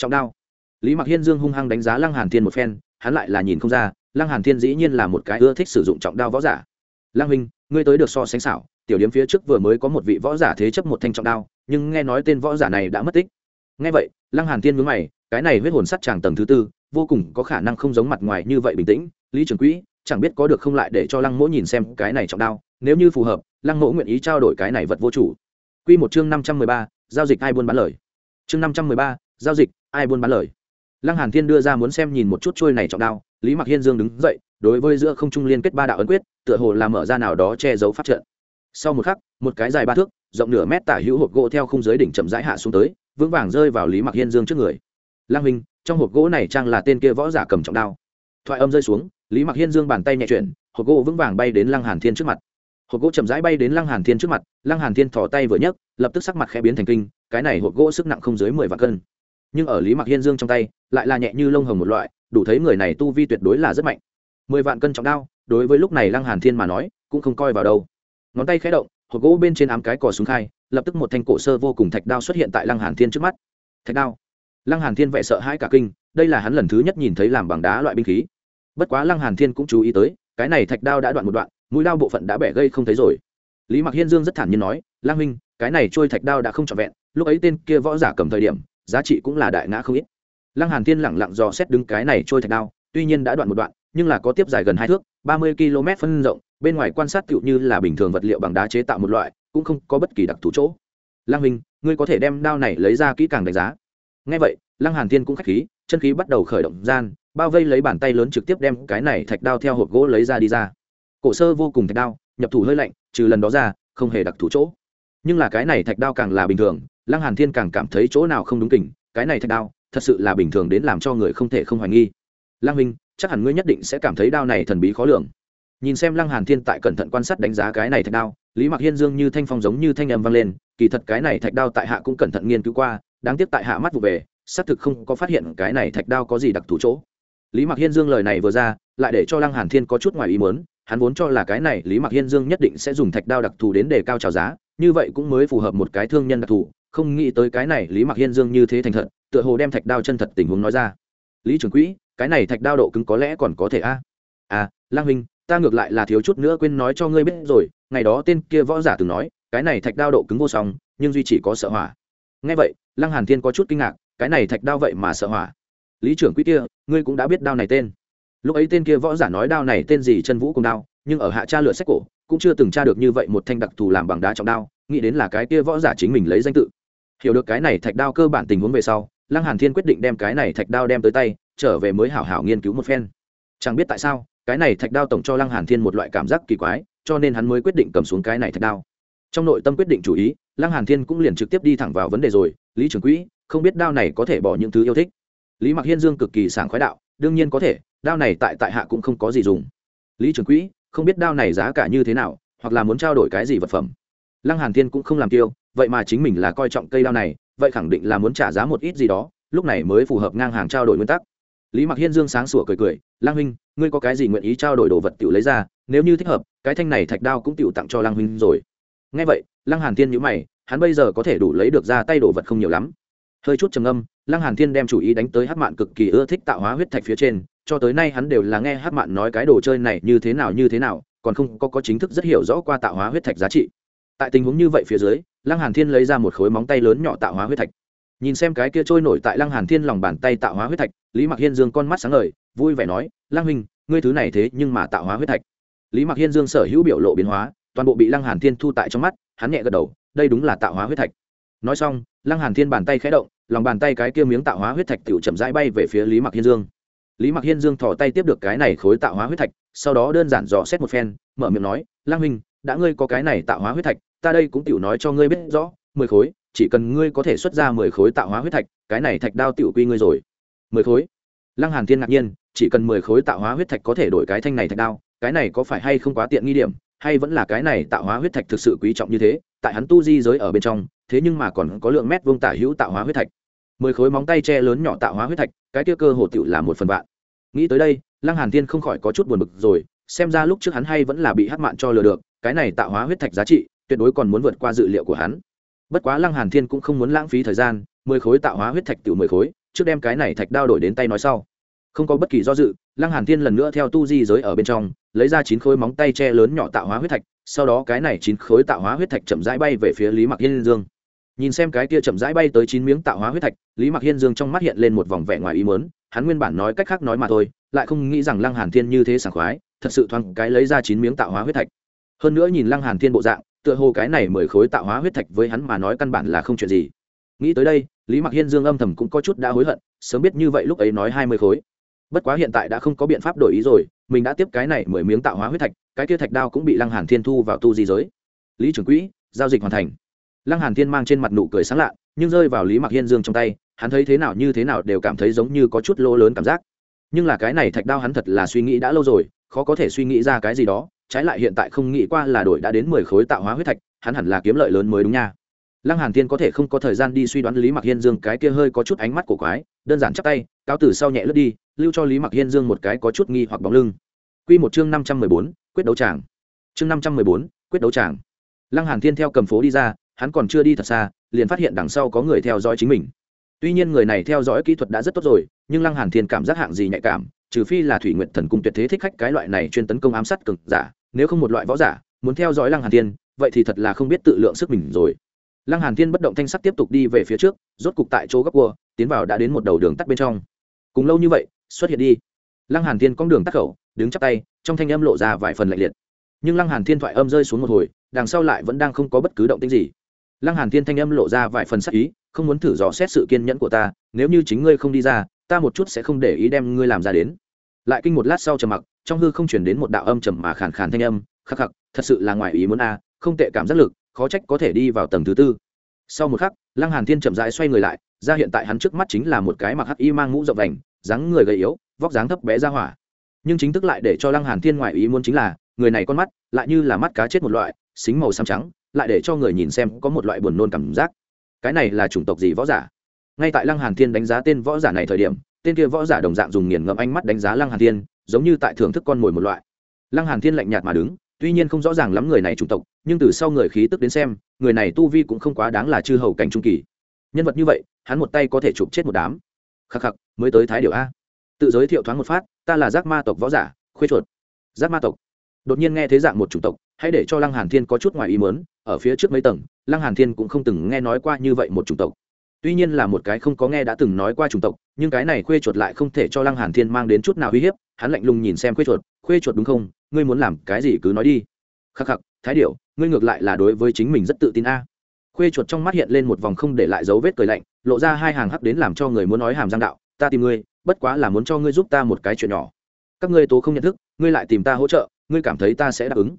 trọng đao. Lý mặc hiên dương hung hăng đánh giá lăng hàn thiên một phen, hắn lại là nhìn không ra, lăng hàn thiên dĩ nhiên là một cái ưa thích sử dụng trọng đao võ giả. Lăng huynh, ngươi tới được so sánh xảo tiểu điếm phía trước vừa mới có một vị võ giả thế chấp một thanh trọng đao, nhưng nghe nói tên võ giả này đã mất tích. Nghe vậy, lăng hàn thiên mướn mày, cái này huyết hồn sắt chàng tầng thứ tư, vô cùng có khả năng không giống mặt ngoài như vậy bình tĩnh, lý trường quỹ, chẳng biết có được không lại để cho lăng mỗ nhìn xem cái này trọng đao, nếu như phù hợp, lăng mỗ nguyện ý trao đổi cái này vật vô chủ. Quy một chương năm trăm mười ba, giao dịch ai buôn bán lời. Chương năm trăm mười ba, giao dịch ai buôn bán lời. Lăng hàn thiên đưa ra muốn xem nhìn một chút trôi này trọng đao, lý mặc hiên dương đứng dậy, đối với giữa không trung liên kết ba đạo ấn quyết, tựa hồ là mở ra nào đó che giấu phát trận sau một khắc, một cái dài ba thước, rộng nửa mét tả hữu hộp gỗ theo khung giới đỉnh chậm rãi hạ xuống tới, vững vàng rơi vào lý mặc hiên dương trước người. Lang huynh, trong hộp gỗ này trang là tên kia võ giả cầm trọng đao. Thoại âm rơi xuống, lý mặc hiên dương bàn tay nhẹ chuyển, hộp gỗ vững vàng bay đến lăng hàn thiên trước mặt. Hộp gỗ chậm rãi bay đến lăng hàn thiên trước mặt, lăng hàn thiên thò tay vừa nhấc, lập tức sắc mặt khẽ biến thành kinh, cái này hộp gỗ sức nặng không dưới mười vạn cân. Nhưng ở lý mặc hiên dương trong tay, lại là nhẹ như lông hồng một loại, đủ thấy người này tu vi tuyệt đối là rất mạnh. Mười vạn cân trọng đao, đối với lúc này lăng hàn thiên mà nói, cũng không coi vào đâu ngón tay khẽ động, hộp gỗ bên trên ám cái cò súng khai, lập tức một thanh cổ sơ vô cùng thạch đao xuất hiện tại lăng hàn thiên trước mắt. Thạch đao. Lăng hàn thiên vẽ sợ hãi cả kinh, đây là hắn lần thứ nhất nhìn thấy làm bằng đá loại binh khí. Bất quá lăng hàn thiên cũng chú ý tới, cái này thạch đao đã đoạn một đoạn, mũi đao bộ phận đã bẻ gây không thấy rồi. Lý mặc hiên dương rất thản nhiên nói lang huynh, cái này trôi thạch đao đã không trọn vẹn, lúc ấy tên kia võ giả cầm thời điểm, giá trị cũng là đại ngã không ít. Lăng hàn thiên lẳng lặng dò xét đứng cái này trôi thạch đao, tuy nhiên đã đoạn một đoạn, nhưng là có tiếp dài gần hai thước, ba mươi km phân rộng bên ngoài quan sát tựu như là bình thường vật liệu bằng đá chế tạo một loại cũng không có bất kỳ đặc thù chỗ. Lăng Minh, ngươi có thể đem đao này lấy ra kỹ càng đánh giá. Ngay vậy lăng hàn thiên cũng khách khí chân khí bắt đầu khởi động gian bao vây lấy bàn tay lớn trực tiếp đem cái này thạch đao theo hộp gỗ lấy ra đi ra. Cổ sơ vô cùng thạch đao nhập thủ hơi lạnh trừ lần đó ra không hề đặc thù chỗ. Nhưng là cái này thạch đao càng là bình thường lăng hàn thiên càng cảm thấy chỗ nào không đúng kỉnh cái này thạch đao thật sự là bình thường đến làm cho người không thể không hoài nghi. Lăng Minh, chắc hẳn ngươi nhất định sẽ cảm thấy đao này thần bí khó lường nhìn xem lăng hàn thiên tại cẩn thận quan sát đánh giá cái này thạch đao, lý mặc hiên dương như thanh phong giống như thanh âm vang lên, kỳ thật cái này thạch đao tại hạ cũng cẩn thận nghiên cứu qua, đáng tiếc tại hạ mắt vụ về, xác thực không có phát hiện cái này thạch đao có gì đặc thù chỗ. Lý mặc hiên dương lời này vừa ra, lại để cho lăng hàn thiên có chút ngoài ý muốn, hắn vốn cho là cái này lý mặc hiên dương nhất định sẽ dùng thạch đao đặc thù đến để cao trào giá, như vậy cũng mới phù hợp một cái thương nhân đặc thù, không nghĩ tới cái này lý mặc hiên dương như thế thành thật, tựa hồ đem thạch đao chân thật tình huống nói ra. Lý trưởng quỹ, cái này thạch đao độ cứng có lẽ còn có thể a? À lang huynh ta ngược lại là thiếu chút nữa quên nói cho ngươi biết rồi, ngày đó tên kia võ giả từng nói, cái này thạch đao độ cứng vô song, nhưng duy chỉ có sợ hỏa. Nghe vậy, lăng hàn thiên có chút kinh ngạc, cái này thạch đao vậy mà sợ hỏa. Lý trưởng quý kia, ngươi cũng đã biết đao này tên. Lúc ấy tên kia võ giả nói đao này tên gì chân vũ cùng đao, nhưng ở hạ tra lựa sách cổ, cũng chưa từng tra được như vậy một thanh đặc thù làm bằng đá trọng đao, nghĩ đến là cái kia võ giả chính mình lấy danh tự. Hiểu được cái này thạch đao cơ bản tình huống về sau, lăng hàn thiên quyết định đem cái này thạch đao đem tới tay, trở về mới hảo hảo nghiên cứu một phen. Chẳng biết tại sao cái này thạch đao tổng cho lăng hàn thiên một loại cảm giác kỳ quái, cho nên hắn mới quyết định cầm xuống cái này thạch đao. Trong nội tâm quyết định chủ ý, lăng hàn thiên cũng liền trực tiếp đi thẳng vào vấn đề rồi, lý trưởng quỹ, không biết đao này có thể bỏ những thứ yêu thích? Lý mặc hiên dương cực kỳ sảng khoái đạo, đương nhiên có thể, đao này tại tại hạ cũng không có gì dùng. Lý trưởng quỹ, không biết đao này giá cả như thế nào, hoặc là muốn trao đổi cái gì vật phẩm? Lăng hàn thiên cũng không làm tiêu, vậy mà chính mình là coi trọng cây đao này, vậy khẳng định là muốn trả giá một ít gì đó, lúc này mới phù hợp ngang hàng trao đổi nguyên tắc lý mặc hiên dương sáng sủa cười cười, lang huynh, ngươi có cái gì nguyện ý trao đổi đồ vật tiểu lấy ra, nếu như thích hợp, cái thanh này thạch đao cũng tiểu tặng cho lang huynh rồi. Nghe vậy Lang hàn thiên nhữ mày, hắn bây giờ có thể đủ lấy được ra tay đồ vật không nhiều lắm. Hơi chút trầm âm lăng hàn thiên đem chủ ý đánh tới hát mạn cực kỳ ưa thích tạo hóa huyết thạch phía trên, cho tới nay hắn đều là nghe hát mạn nói cái đồ chơi này như thế nào, như thế nào, còn không có có chính thức rất hiểu rõ qua tạo hóa huyết thạch giá trị. Tại tình huống như vậy phía dưới, lăng hàn thiên lấy ra một khối móng tay lớn nhỏ tạo hóa huyết thạch nhìn xem cái kia trôi nổi tại lăng hàn thiên lòng bàn tay tạo hóa huyết thạch, lý mặc hiên dương con mắt sáng ngời, vui vẻ nói, lăng huynh, ngươi thứ này thế nhưng mà tạo hóa huyết thạch. Lý mặc hiên dương sở hữu biểu lộ biến hóa, toàn bộ bị lăng hàn thiên thu tại trong mắt, hắn nhẹ gật đầu, đây đúng là tạo hóa huyết thạch. Nói xong, lăng hàn thiên bàn tay khẽ động, lòng bàn tay cái kia miếng tạo hóa huyết thạch tiểu chậm rãi bay về phía lý mặc hiên dương. Lý mặc hiên dương thò tay tiếp được cái này khối tạo hóa huyết thạch, sau đó đơn giản dò xét một phen, mở miệng nói lang huynh, đã ngươi có cái này tạo hóa huyết thạch, ta đây cũng tiểu nói cho ngươi biết rõ, mười khối chỉ cần ngươi có thể xuất ra mười khối tạo hóa huyết thạch, cái này thạch đao tiểu quy ngươi rồi. Mười khối? Lăng hàn thiên ngạc nhiên, chỉ cần mười khối tạo hóa huyết thạch có thể đổi cái thanh này thạch đao, cái này có phải hay không quá tiện nghi điểm, hay vẫn là cái này tạo hóa huyết thạch thực sự quý trọng như thế, tại hắn tu di giới ở bên trong, thế nhưng mà còn có lượng mét vuông tả hữu tạo hóa huyết thạch. Mười khối móng tay che lớn nhỏ tạo hóa huyết thạch, cái kia cơ hồ tiểu là một phần vạn. Nghĩ tới đây, lăng hàn thiên không khỏi có chút buồn bực rồi, xem ra lúc trước hắn hay vẫn là bị hắc mạn cho lừa được, cái này tạo hóa huyết thạch giá trị, tuyệt đối còn muốn vượt qua dự liệu của hắn bất quá lăng hàn thiên cũng không muốn lãng phí thời gian, mười khối tạo hóa huyết thạch tiểu mười khối, trước đem cái này thạch đao đổi đến tay nói sau. Không có bất kỳ do dự, lăng hàn thiên lần nữa theo tu di giới ở bên trong, lấy ra chín khối móng tay che lớn nhỏ tạo hóa huyết thạch, sau đó cái này chín khối tạo hóa huyết thạch chậm rãi bay về phía lý mặc hiên dương. Nhìn xem cái kia chậm rãi bay tới chín miếng tạo hóa huyết thạch, lý mặc hiên dương trong mắt hiện lên một vòng vẻ ngoài ý mớn hắn nguyên bản nói cách khác nói mà thôi, lại không nghĩ rằng lăng hàn thiên như thế sảng khoái, thật sự thoáng cái lấy ra chín miếng tạo hóa huyết thạch. Hơn nữa nhìn lăng hàn thiên bộ dạng tựa hồ cái này mười khối tạo hóa huyết thạch với hắn mà nói căn bản là không chuyện gì. Nghĩ tới đây, lý mặc hiên dương âm thầm cũng có chút đã hối hận, sớm biết như vậy lúc ấy nói hai mươi khối. Bất quá hiện tại đã không có biện pháp đổi ý rồi, mình đã tiếp cái này mười miếng tạo hóa huyết thạch, cái kia thạch đao cũng bị lăng hàn thiên thu vào tu di giới. Lý trưởng quỹ, giao dịch hoàn thành. Lăng hàn thiên mang trên mặt nụ cười sáng lạ, nhưng rơi vào lý mặc hiên dương trong tay, hắn thấy thế nào như thế nào đều cảm thấy giống như có chút lỗ lớn cảm giác. Nhưng là cái này thạch đao hắn thật là suy nghĩ đã lâu rồi, khó có thể suy nghĩ ra cái gì đó trái lại hiện tại không nghĩ qua là đổi đã đến mười khối tạo hóa huyết thạch hắn hẳn là kiếm lợi lớn mới đúng nha. Lăng hàn thiên có thể không có thời gian đi suy đoán lý mặc hiên dương cái kia hơi có chút ánh mắt của quái đơn giản chắp tay cáo từ sau nhẹ lướt đi lưu cho lý mặc hiên dương một cái có chút nghi hoặc bóng lưng. Quy một chương năm trăm mười bốn, quyết đấu tràng. Chương năm trăm mười bốn, quyết đấu tràng. Lăng hàn thiên theo cầm phố đi ra hắn còn chưa đi thật xa liền phát hiện đằng sau có người theo dõi chính mình. Tuy nhiên người này theo dõi kỹ thuật đã rất tốt rồi nhưng lăng hàn thiên cảm giác hạng gì nhạy cảm trừ phi là thủy nguyện thần cung tuyệt thế thích khách cái loại này chuyên tấn công ám sát cực giả nếu không một loại võ giả muốn theo dõi lăng hàn thiên, vậy thì thật là không biết tự lượng sức mình rồi. Lăng hàn thiên bất động thanh sắc tiếp tục đi về phía trước, rốt cục tại chỗ góc cua, tiến vào đã đến một đầu đường tắt bên trong. Cùng lâu như vậy, xuất hiện đi. Lăng hàn thiên cong đường tắt khẩu, đứng chắp tay, trong thanh âm lộ ra vài phần lạnh liệt. Nhưng lăng hàn thiên thoại âm rơi xuống một hồi, đằng sau lại vẫn đang không có bất cứ động tĩnh gì. Lăng hàn thiên thanh âm lộ ra vài phần sắc ý, không muốn thử dò xét sự kiên nhẫn của ta, nếu như chính ngươi không đi ra, ta một chút sẽ không để ý đem ngươi làm ra đến. Lại kinh một lát sau trầm mặc trong hư không chuyển đến một đạo âm trầm mà khàn khàn thanh âm, khắc khắc, thật sự là ngoài ý muốn a, không tệ cảm giác lực, khó trách có thể đi vào tầng thứ tư. Sau một khắc, lăng hàn thiên chậm rãi xoay người lại, ra hiện tại hắn trước mắt chính là một cái mặc hắc y mang mũ rộng vành, dáng người gầy yếu, vóc dáng thấp bé ra hỏa. Nhưng chính thức lại để cho lăng hàn thiên ngoài ý muốn chính là, người này con mắt lại như là mắt cá chết một loại, xính màu xám trắng, lại để cho người nhìn xem có một loại buồn nôn cảm giác. Cái này là chủng tộc gì võ giả? Ngay tại lăng hàn thiên đánh giá tên võ giả này thời điểm, tên kia võ giả đồng dạng dùng nghiền ngẫm ánh mắt đánh giá lăng hàn thiên giống như tại thưởng thức con mồi một loại. Lăng hàn thiên lạnh nhạt mà đứng, tuy nhiên không rõ ràng lắm người này chủng tộc, nhưng từ sau người khí tức đến xem, người này tu vi cũng không quá đáng là chư hầu cảnh trung kỳ. Nhân vật như vậy, hắn một tay có thể chụp chết một đám. Khắc khắc, mới tới thái điều a. Tự giới thiệu thoáng một phát, ta là giác ma tộc võ giả, khuê chuột. Giác ma tộc. Đột nhiên nghe thế dạng một chủng tộc, hãy để cho lăng hàn thiên có chút ngoài ý muốn, ở phía trước mấy tầng, lăng hàn thiên cũng không từng nghe nói qua như vậy một chủng tộc tuy nhiên là một cái không có nghe đã từng nói qua chủng tộc, nhưng cái này khuê chuột lại không thể cho lăng hàn thiên mang đến chút nào uy hiếp, hắn lạnh lùng nhìn xem khuê chuột khuê chuột đúng không? Ngươi muốn làm cái gì cứ nói đi. Khắc khắc, thái điệu ngươi ngược lại là đối với chính mình rất tự tin a. Khuê chuột trong mắt hiện lên một vòng không để lại dấu vết cười lạnh, lộ ra hai hàng hắc đến làm cho người muốn nói hàm giang đạo, ta tìm ngươi, bất quá là muốn cho ngươi giúp ta một cái chuyện nhỏ. Các ngươi tố không nhận thức, ngươi lại tìm ta hỗ trợ, ngươi cảm thấy ta sẽ đáp ứng.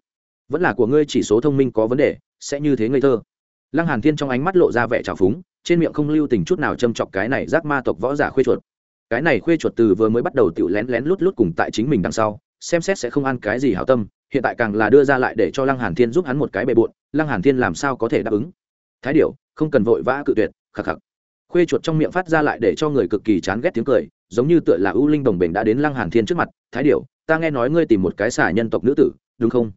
Vẫn là của ngươi chỉ số thông minh có vấn đề, sẽ như thế ngây thơ. Lăng hàn thiên trong ánh mắt lộ ra vẻ trào phúng trên miệng không lưu tình chút nào châm chọc cái này giác ma tộc võ giả khuê chuột. Cái này khuê chuột từ vừa mới bắt đầu tự lén lén lút lút cùng tại chính mình đằng sau, xem xét sẽ không ăn cái gì hảo tâm, hiện tại càng là đưa ra lại để cho lăng hàn thiên giúp hắn một cái bề bộn, lăng hàn thiên làm sao có thể đáp ứng? Thái điểu, không cần vội vã cự tuyệt, khắc khắc. Khuê chuột trong miệng phát ra lại để cho người cực kỳ chán ghét tiếng cười, giống như tựa là ưu linh đồng bình đã đến lăng hàn thiên trước mặt, thái điểu, ta nghe nói ngươi tìm một cái xả nhân tộc nữ tử, đúng không?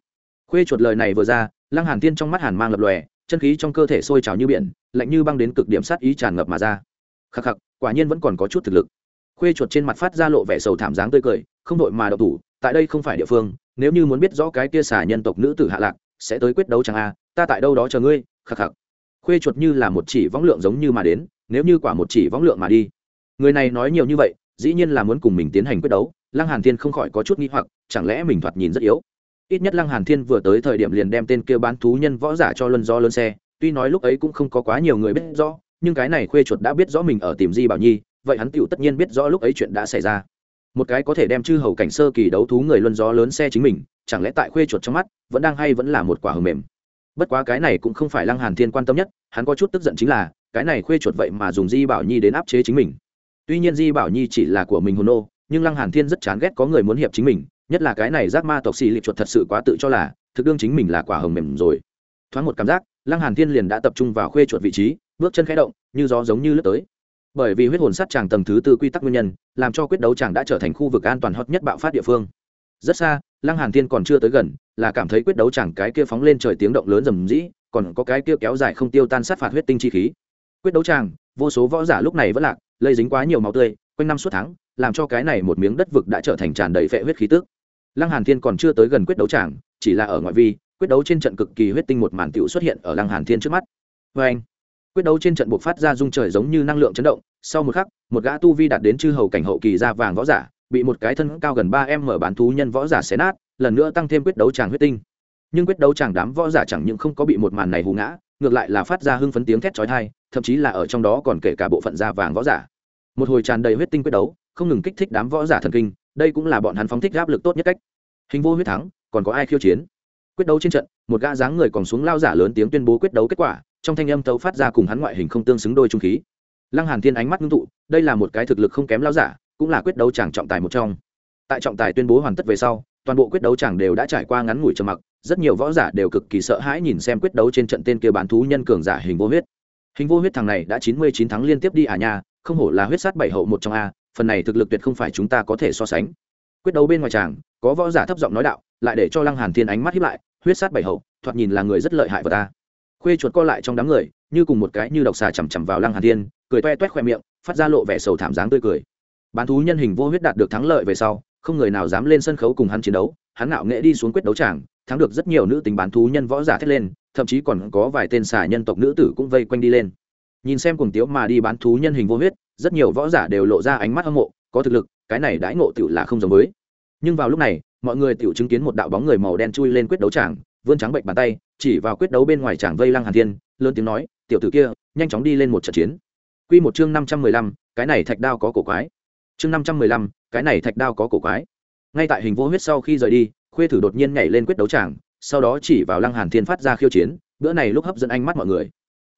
Khuê chuột lời này vừa ra, lăng hàn thiên trong mắt hàn mang lập lòe chân khí trong cơ thể sôi trào như biển, lạnh như băng đến cực điểm sát ý tràn ngập mà ra. Khắc khắc, quả nhiên vẫn còn có chút thực lực. Khuê chuột trên mặt phát ra lộ vẻ sầu thảm dáng tươi cười, không đội mà độc thủ, tại đây không phải địa phương, nếu như muốn biết rõ cái kia xả nhân tộc nữ tử hạ lạc, sẽ tới quyết đấu chẳng a, ta tại đâu đó chờ ngươi, khắc khắc. Khuê chuột như là một chỉ võng lượng giống như mà đến, nếu như quả một chỉ võng lượng mà đi. Người này nói nhiều như vậy, dĩ nhiên là muốn cùng mình tiến hành quyết đấu, lăng hàn thiên không khỏi có chút nghi hoặc, chẳng lẽ mình thoạt nhìn rất yếu? Ít nhất lăng hàn thiên vừa tới thời điểm liền đem tên kia bán thú nhân võ giả cho luân do luân xe. Tuy nói lúc ấy cũng không có quá nhiều người biết rõ, nhưng cái này khuê chuột đã biết rõ mình ở tìm di bảo nhi, vậy hắn tựu tất nhiên biết rõ lúc ấy chuyện đã xảy ra. Một cái có thể đem chư hầu cảnh sơ kỳ đấu thú người luân gió lớn xe chính mình, chẳng lẽ tại khuê chuột trong mắt, vẫn đang hay vẫn là một quả hờ mềm? Bất quá cái này cũng không phải lăng hàn thiên quan tâm nhất, hắn có chút tức giận chính là, cái này khuê chuột vậy mà dùng di bảo nhi đến áp chế chính mình. Tuy nhiên di bảo nhi chỉ là của mình hồn ô nhưng lăng hàn thiên rất chán ghét có người muốn hiệp chính mình nhất là cái này giác ma tộc xì lịp chuột thật sự quá tự cho là, thực đương chính mình là quả hồng mềm rồi. Thoáng một cảm giác, lăng hàn thiên liền đã tập trung vào khuê chuột vị trí, bước chân khẽ động, như gió giống như lướt tới. Bởi vì huyết hồn sát chàng tầng thứ tư quy tắc nguyên nhân, làm cho quyết đấu chàng đã trở thành khu vực an toàn hot nhất bạo phát địa phương. Rất xa, lăng hàn thiên còn chưa tới gần, là cảm thấy quyết đấu chàng cái kia phóng lên trời tiếng động lớn rầm rĩ, còn có cái kia kéo dài không tiêu tan sát phạt huyết tinh chi khí. Quyết đấu chàng vô số võ giả lúc này vẫn lạc, lây dính quá nhiều máu tươi, quanh năm suốt tháng, làm cho cái này một miếng đất vực đã trở thành tràn đầy phệ huyết khí tức lăng hàn thiên còn chưa tới gần quyết đấu tràng, chỉ là ở ngoại vi, quyết đấu trên trận cực kỳ huyết tinh một màn tiểu xuất hiện ở lăng hàn thiên trước mắt. Vê anh, quyết đấu trên trận buộc phát ra dung trời giống như năng lượng chấn động, sau một khắc, một gã tu vi đạt đến chư hầu cảnh hậu kỳ ra vàng võ giả, bị một cái thân cao gần ba em mở bán thú nhân võ giả xé nát, lần nữa tăng thêm quyết đấu tràng huyết tinh. Nhưng quyết đấu tràng đám võ giả chẳng những không có bị một màn này hù ngã, ngược lại là phát ra hưng phấn tiếng thét chói tai, thậm chí là ở trong đó còn kể cả bộ phận da vàng võ giả. Một hồi tràn đầy huyết tinh quyết đấu, không ngừng kích thích đám võ giả thần kinh đây cũng là bọn hắn phóng thích áp lực tốt nhất cách. Hình vô huyết thắng, còn có ai khiêu chiến? Quyết đấu trên trận, một gã dáng người còn xuống lao giả lớn tiếng tuyên bố quyết đấu kết quả, trong thanh âm tấu phát ra cùng hắn ngoại hình không tương xứng đôi trung khí. Lăng hàn thiên ánh mắt ngưng tụ, đây là một cái thực lực không kém lao giả, cũng là quyết đấu chàng trọng tài một trong. Tại trọng tài tuyên bố hoàn tất về sau, toàn bộ quyết đấu chàng đều đã trải qua ngắn ngủi trầm mặc, rất nhiều võ giả đều cực kỳ sợ hãi nhìn xem quyết đấu trên trận tên kia bán thú nhân cường giả hình vô huyết. Hình vô huyết thằng này đã chín mươi chín tháng liên tiếp đi à nha, không hổ là huyết sát bảy hậu một trong a phần này thực lực tuyệt không phải chúng ta có thể so sánh. Quyết đấu bên ngoài tràng, có võ giả thấp giọng nói đạo, lại để cho lăng hàn thiên ánh mắt hiếp lại, huyết sát bảy hậu, thoạt nhìn là người rất lợi hại của ta. Khuê chuột co lại trong đám người, như cùng một cái như độc xà chầm chầm vào lăng hàn thiên, cười toe toét khoe miệng, phát ra lộ vẻ sầu thảm dáng tươi cười. Bán thú nhân hình vô huyết đạt được thắng lợi về sau, không người nào dám lên sân khấu cùng hắn chiến đấu, hắn ngạo nghệ đi xuống quyết đấu tràng, thắng được rất nhiều nữ tính bán thú nhân võ giả thét lên, thậm chí còn có vài tên xà nhân tộc nữ tử cũng vây quanh đi lên. Nhìn xem cùng tiếu mà đi bán thú nhân hình vô huyết rất nhiều võ giả đều lộ ra ánh mắt hâm mộ, có thực lực, cái này đãi ngộ tựu là không giống với. Nhưng vào lúc này, mọi người tựu chứng kiến một đạo bóng người màu đen chui lên quyết đấu tràng, vươn trắng bệnh bàn tay, chỉ vào quyết đấu bên ngoài tràng vây lăng hàn thiên, lớn tiếng nói, tiểu tử kia, nhanh chóng đi lên một trận chiến. Quy một chương năm trăm mười lăm, cái này thạch đao có cổ quái. Chương năm trăm mười lăm, cái này thạch đao có cổ quái. Ngay tại hình vô huyết sau khi rời đi, khuê thử đột nhiên nhảy lên quyết đấu tràng, sau đó chỉ vào lăng hàn thiên phát ra khiêu chiến, bữa này lúc hấp dẫn ánh mắt mọi người.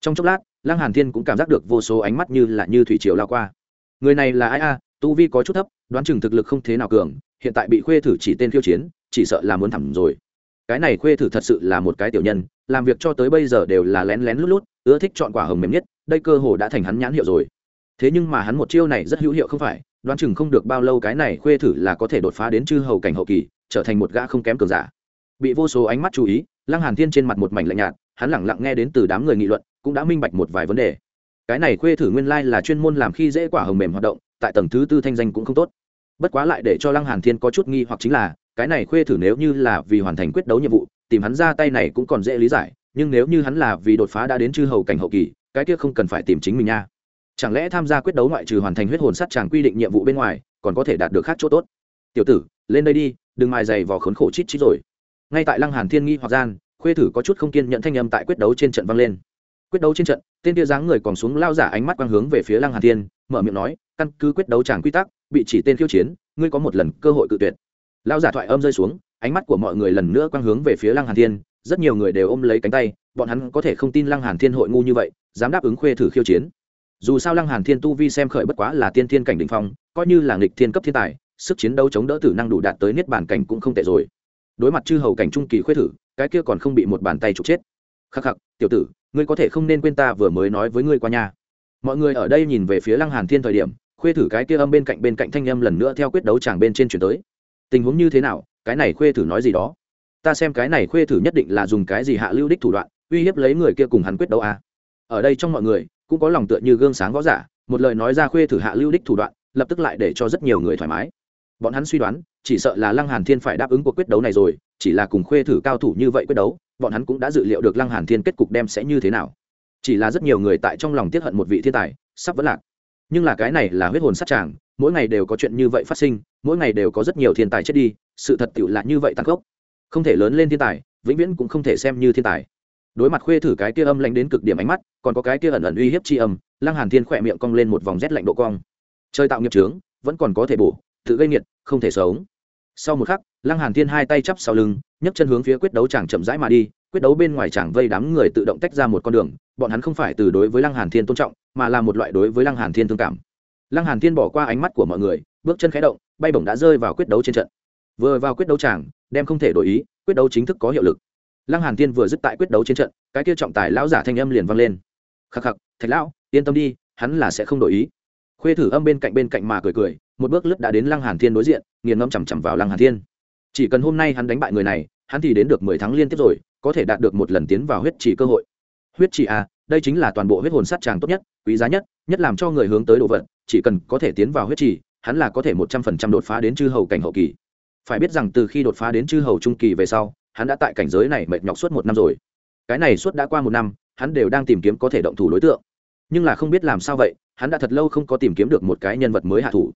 Trong chốc lát lăng hàn thiên cũng cảm giác được vô số ánh mắt như là như thủy triều lao qua. Người này là ai a? Tu vi có chút thấp, đoán chừng thực lực không thế nào cường, hiện tại bị khuê thử chỉ tên khiêu chiến, chỉ sợ là muốn thẳng rồi. Cái này khuê thử thật sự là một cái tiểu nhân, làm việc cho tới bây giờ đều là lén lén lút lút, ưa thích chọn quả hồng mềm nhất, đây cơ hồ đã thành hắn nhãn hiệu rồi. Thế nhưng mà hắn một chiêu này rất hữu hiệu không phải, đoán chừng không được bao lâu cái này khuê thử là có thể đột phá đến chư hầu cảnh hậu kỳ, trở thành một gã không kém cường giả. Bị vô số ánh mắt chú ý lăng hàn thiên trên mặt một mảnh lạnh nhạt, hắn lẳng lặng nghe đến từ đám người nghị luận, cũng đã minh bạch một vài vấn đề. Cái này khuê thử nguyên lai là chuyên môn làm khi dễ quả hồng mềm hoạt động, tại tầng thứ tư thanh danh cũng không tốt. Bất quá lại để cho lăng hàn thiên có chút nghi hoặc chính là, cái này khuê thử nếu như là vì hoàn thành quyết đấu nhiệm vụ, tìm hắn ra tay này cũng còn dễ lý giải, nhưng nếu như hắn là vì đột phá đã đến chư hầu cảnh hậu kỳ, cái kia không cần phải tìm chính mình nha. Chẳng lẽ tham gia quyết đấu ngoại trừ hoàn thành huyết hồn sắt chàng quy định nhiệm vụ bên ngoài, còn có thể đạt được khác chỗ tốt? Tiểu tử, lên đây đi, đừng mài giày vò khốn khổ chít chít rồi ngay tại lăng hàn thiên nghi hoặc gian, khuê thử có chút không kiên nhận thanh âm tại quyết đấu trên trận vang lên. Quyết đấu trên trận, tên tia dáng người còn xuống lao giả ánh mắt quang hướng về phía lăng hàn thiên, mở miệng nói, căn cứ quyết đấu chẳng quy tắc, bị chỉ tên khiêu chiến, ngươi có một lần cơ hội cự tuyệt. Lao giả thoại âm rơi xuống, ánh mắt của mọi người lần nữa quang hướng về phía lăng hàn thiên, rất nhiều người đều ôm lấy cánh tay, bọn hắn có thể không tin lăng hàn thiên hội ngu như vậy, dám đáp ứng khuê thử khiêu chiến. Dù sao lăng hàn thiên tu vi xem khởi bất quá là tiên thiên cảnh đỉnh phong, coi như là nghịch thiên cấp thiên tài, sức chiến đấu chống đỡ tử năng đủ đạt tới niết bàn cảnh cũng không tệ rồi đối mặt chư hầu cảnh trung kỳ khuê thử, cái kia còn không bị một bàn tay trục chết. Khắc khắc, tiểu tử, ngươi có thể không nên quên ta vừa mới nói với ngươi qua nhà. Mọi người ở đây nhìn về phía lăng hàn thiên thời điểm khuê thử cái kia âm bên cạnh bên cạnh thanh âm lần nữa theo quyết đấu chàng bên trên chuyển tới. Tình huống như thế nào, cái này khuê thử nói gì đó? Ta xem cái này khuê thử nhất định là dùng cái gì hạ lưu đích thủ đoạn, uy hiếp lấy người kia cùng hắn quyết đấu à. ở đây trong mọi người, cũng có lòng tựa như gương sáng võ giả, một lời nói ra khuê thử hạ lưu đích thủ đoạn, lập tức lại để cho rất nhiều người thoải mái. Bọn hắn suy đoán chỉ sợ là lăng hàn thiên phải đáp ứng cuộc quyết đấu này rồi, chỉ là cùng khuê thử cao thủ như vậy quyết đấu, bọn hắn cũng đã dự liệu được lăng hàn thiên kết cục đem sẽ như thế nào. Chỉ là rất nhiều người tại trong lòng tiếc hận một vị thiên tài, sắp vẫn lạc. Nhưng là cái này là huyết hồn sát tràng, mỗi ngày đều có chuyện như vậy phát sinh, mỗi ngày đều có rất nhiều thiên tài chết đi, sự thật tựu là như vậy tăng gốc không thể lớn lên thiên tài, vĩnh viễn cũng không thể xem như thiên tài. Đối mặt khuê thử cái kia âm lạnh đến cực điểm ánh mắt, còn có cái kia ẩn ẩn uy hiếp chi âm, lăng hàn thiên khỏe miệng cong lên một vòng rét lạnh độ cong. Chơi tạo nghiệp trướng vẫn còn có thể bổ, tự gây nghiệt, không thể sống sau một khắc, lăng hàn thiên hai tay chắp sau lưng, nhấc chân hướng phía quyết đấu chàng chậm rãi mà đi. Quyết đấu bên ngoài chàng vây đám người tự động tách ra một con đường, bọn hắn không phải từ đối với lăng hàn thiên tôn trọng, mà là một loại đối với lăng hàn thiên thương cảm. Lăng hàn thiên bỏ qua ánh mắt của mọi người, bước chân khẽ động, bay bổng đã rơi vào quyết đấu trên trận. Vừa vào quyết đấu chàng, đem không thể đổi ý, quyết đấu chính thức có hiệu lực. Lăng hàn thiên vừa dứt tại quyết đấu trên trận, cái kia trọng tài lão giả thanh âm liền vang lên. Khắc khắc, thạch lão, yên tâm đi, hắn là sẽ không đổi ý khuê thử âm bên cạnh bên cạnh mà cười cười, một bước lướt đã đến lăng hàn thiên đối diện, nghiền ngẫm chằm chằm vào lăng hàn thiên. Chỉ cần hôm nay hắn đánh bại người này, hắn thì đến được mười tháng liên tiếp rồi, có thể đạt được một lần tiến vào huyết chỉ cơ hội. Huyết chỉ à đây chính là toàn bộ huyết hồn sát tràng tốt nhất, quý giá nhất nhất làm cho người hướng tới độ vật. chỉ cần có thể tiến vào huyết chỉ hắn là có thể một trăm phần trăm đột phá đến chư hầu cảnh hậu kỳ. Phải biết rằng từ khi đột phá đến chư hầu trung kỳ về sau, hắn đã tại cảnh giới này mệt nhọc suốt một năm rồi. Cái này suốt đã qua một năm, hắn đều đang tìm kiếm có thể động thủ đối tượng. Nhưng là không biết làm sao vậy hắn đã thật lâu không có tìm kiếm được một cái nhân vật mới hạ thủ.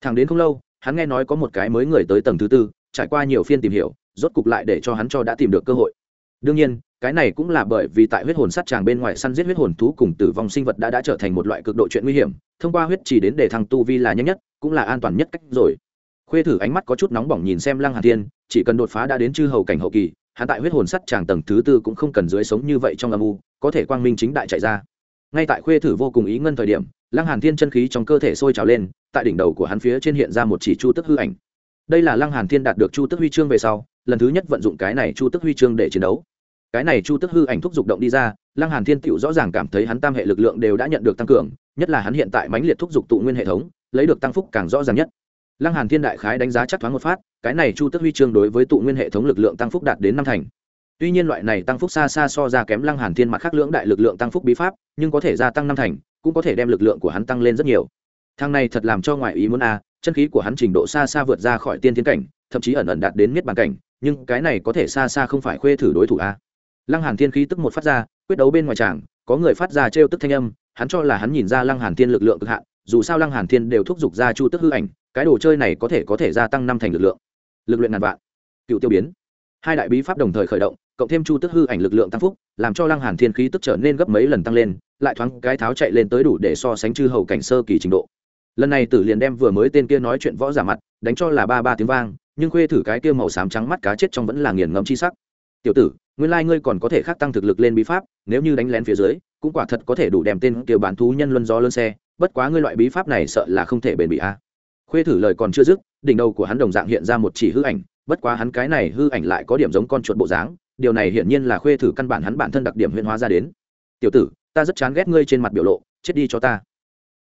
Thằng đến không lâu, hắn nghe nói có một cái mới người tới tầng thứ tư, trải qua nhiều phiên tìm hiểu, rốt cục lại để cho hắn cho đã tìm được cơ hội. Đương nhiên, cái này cũng là bởi vì tại huyết hồn sát tràng bên ngoài săn giết huyết hồn thú cùng tử vong sinh vật đã đã trở thành một loại cực độ chuyện nguy hiểm, thông qua huyết chỉ đến để thăng tu vi là nhanh nhất, cũng là an toàn nhất cách rồi. Khuê thử ánh mắt có chút nóng bỏng nhìn xem lăng hàn thiên, chỉ cần đột phá đã đến chư hầu cảnh hậu kỳ, hắn tại huyết hồn sắt tràng tầng thứ tư cũng không cần dưới sống như vậy trong âm u, có thể quang minh chính đại chạy ra. Ngay tại khuê thử vô cùng ý ngân thời điểm lăng hàn thiên chân khí trong cơ thể sôi trào lên, tại đỉnh đầu của hắn phía trên hiện ra một chỉ chu tức hư ảnh. Đây là lăng hàn thiên đạt được chu tức huy chương về sau, lần thứ nhất vận dụng cái này chu tức huy chương để chiến đấu. Cái này chu tức hư ảnh thúc giục động đi ra, lăng hàn thiên tựu rõ ràng cảm thấy hắn tam hệ lực lượng đều đã nhận được tăng cường, nhất là hắn hiện tại mãnh liệt thúc giục tụ nguyên hệ thống, lấy được tăng phúc càng rõ ràng nhất. Lăng hàn thiên đại khái đánh giá chắc thoáng một phát, cái này chu tức huy chương đối với tụ nguyên hệ thống lực lượng tăng phúc đạt đến năm thành. Tuy nhiên loại này tăng phúc xa xa so ra kém lăng hàn thiên mặt khác lưỡng đại lực lượng tăng phúc bí pháp, nhưng có thể gia tăng năm thành cũng có thể đem lực lượng của hắn tăng lên rất nhiều. Thang này thật làm cho ngoại ý muốn a, chân khí của hắn trình độ xa xa vượt ra khỏi tiên tiến cảnh, thậm chí ẩn ẩn đạt đến miết bàn cảnh, nhưng cái này có thể xa xa không phải khuê thử đối thủ a. Lăng hàn thiên khí tức một phát ra, quyết đấu bên ngoài tràng, có người phát ra trêu tức thanh âm, hắn cho là hắn nhìn ra lăng hàn thiên lực lượng cực hạn, dù sao lăng hàn thiên đều thúc giục ra chu tức hư ảnh, cái đồ chơi này có thể có thể gia tăng năm thành lực lượng. Lực luyện ngàn vạn. Cựu tiêu biến. Hai đại bí pháp đồng thời khởi động, cộng thêm chu tức hư ảnh lực lượng tăng phúc, làm cho lăng hàn thiên khí tức trở nên gấp mấy lần tăng lên lại thoáng cái tháo chạy lên tới đủ để so sánh chư hầu cảnh sơ kỳ trình độ. Lần này tử liền đem vừa mới tên kia nói chuyện võ giả mặt, đánh cho là ba ba tiếng vang, nhưng khuê thử cái kia màu xám trắng mắt cá chết trong vẫn là nghiền ngẫm chi sắc. Tiểu tử, nguyên lai ngươi còn có thể khác tăng thực lực lên bí pháp, nếu như đánh lén phía dưới, cũng quả thật có thể đủ đem tên kia bán thú nhân luân gió lớn xe, bất quá ngươi loại bí pháp này sợ là không thể bền bị a. Khuê thử lời còn chưa dứt, đỉnh đầu của hắn đồng dạng hiện ra một chỉ hư ảnh, bất quá hắn cái này hư ảnh lại có điểm giống con chuột bộ dáng, điều này hiển nhiên là khuê thử căn bản hắn bản thân đặc điểm huyên hóa ra đến. Tiểu tử ta rất chán ghét ngươi trên mặt biểu lộ chết đi cho ta.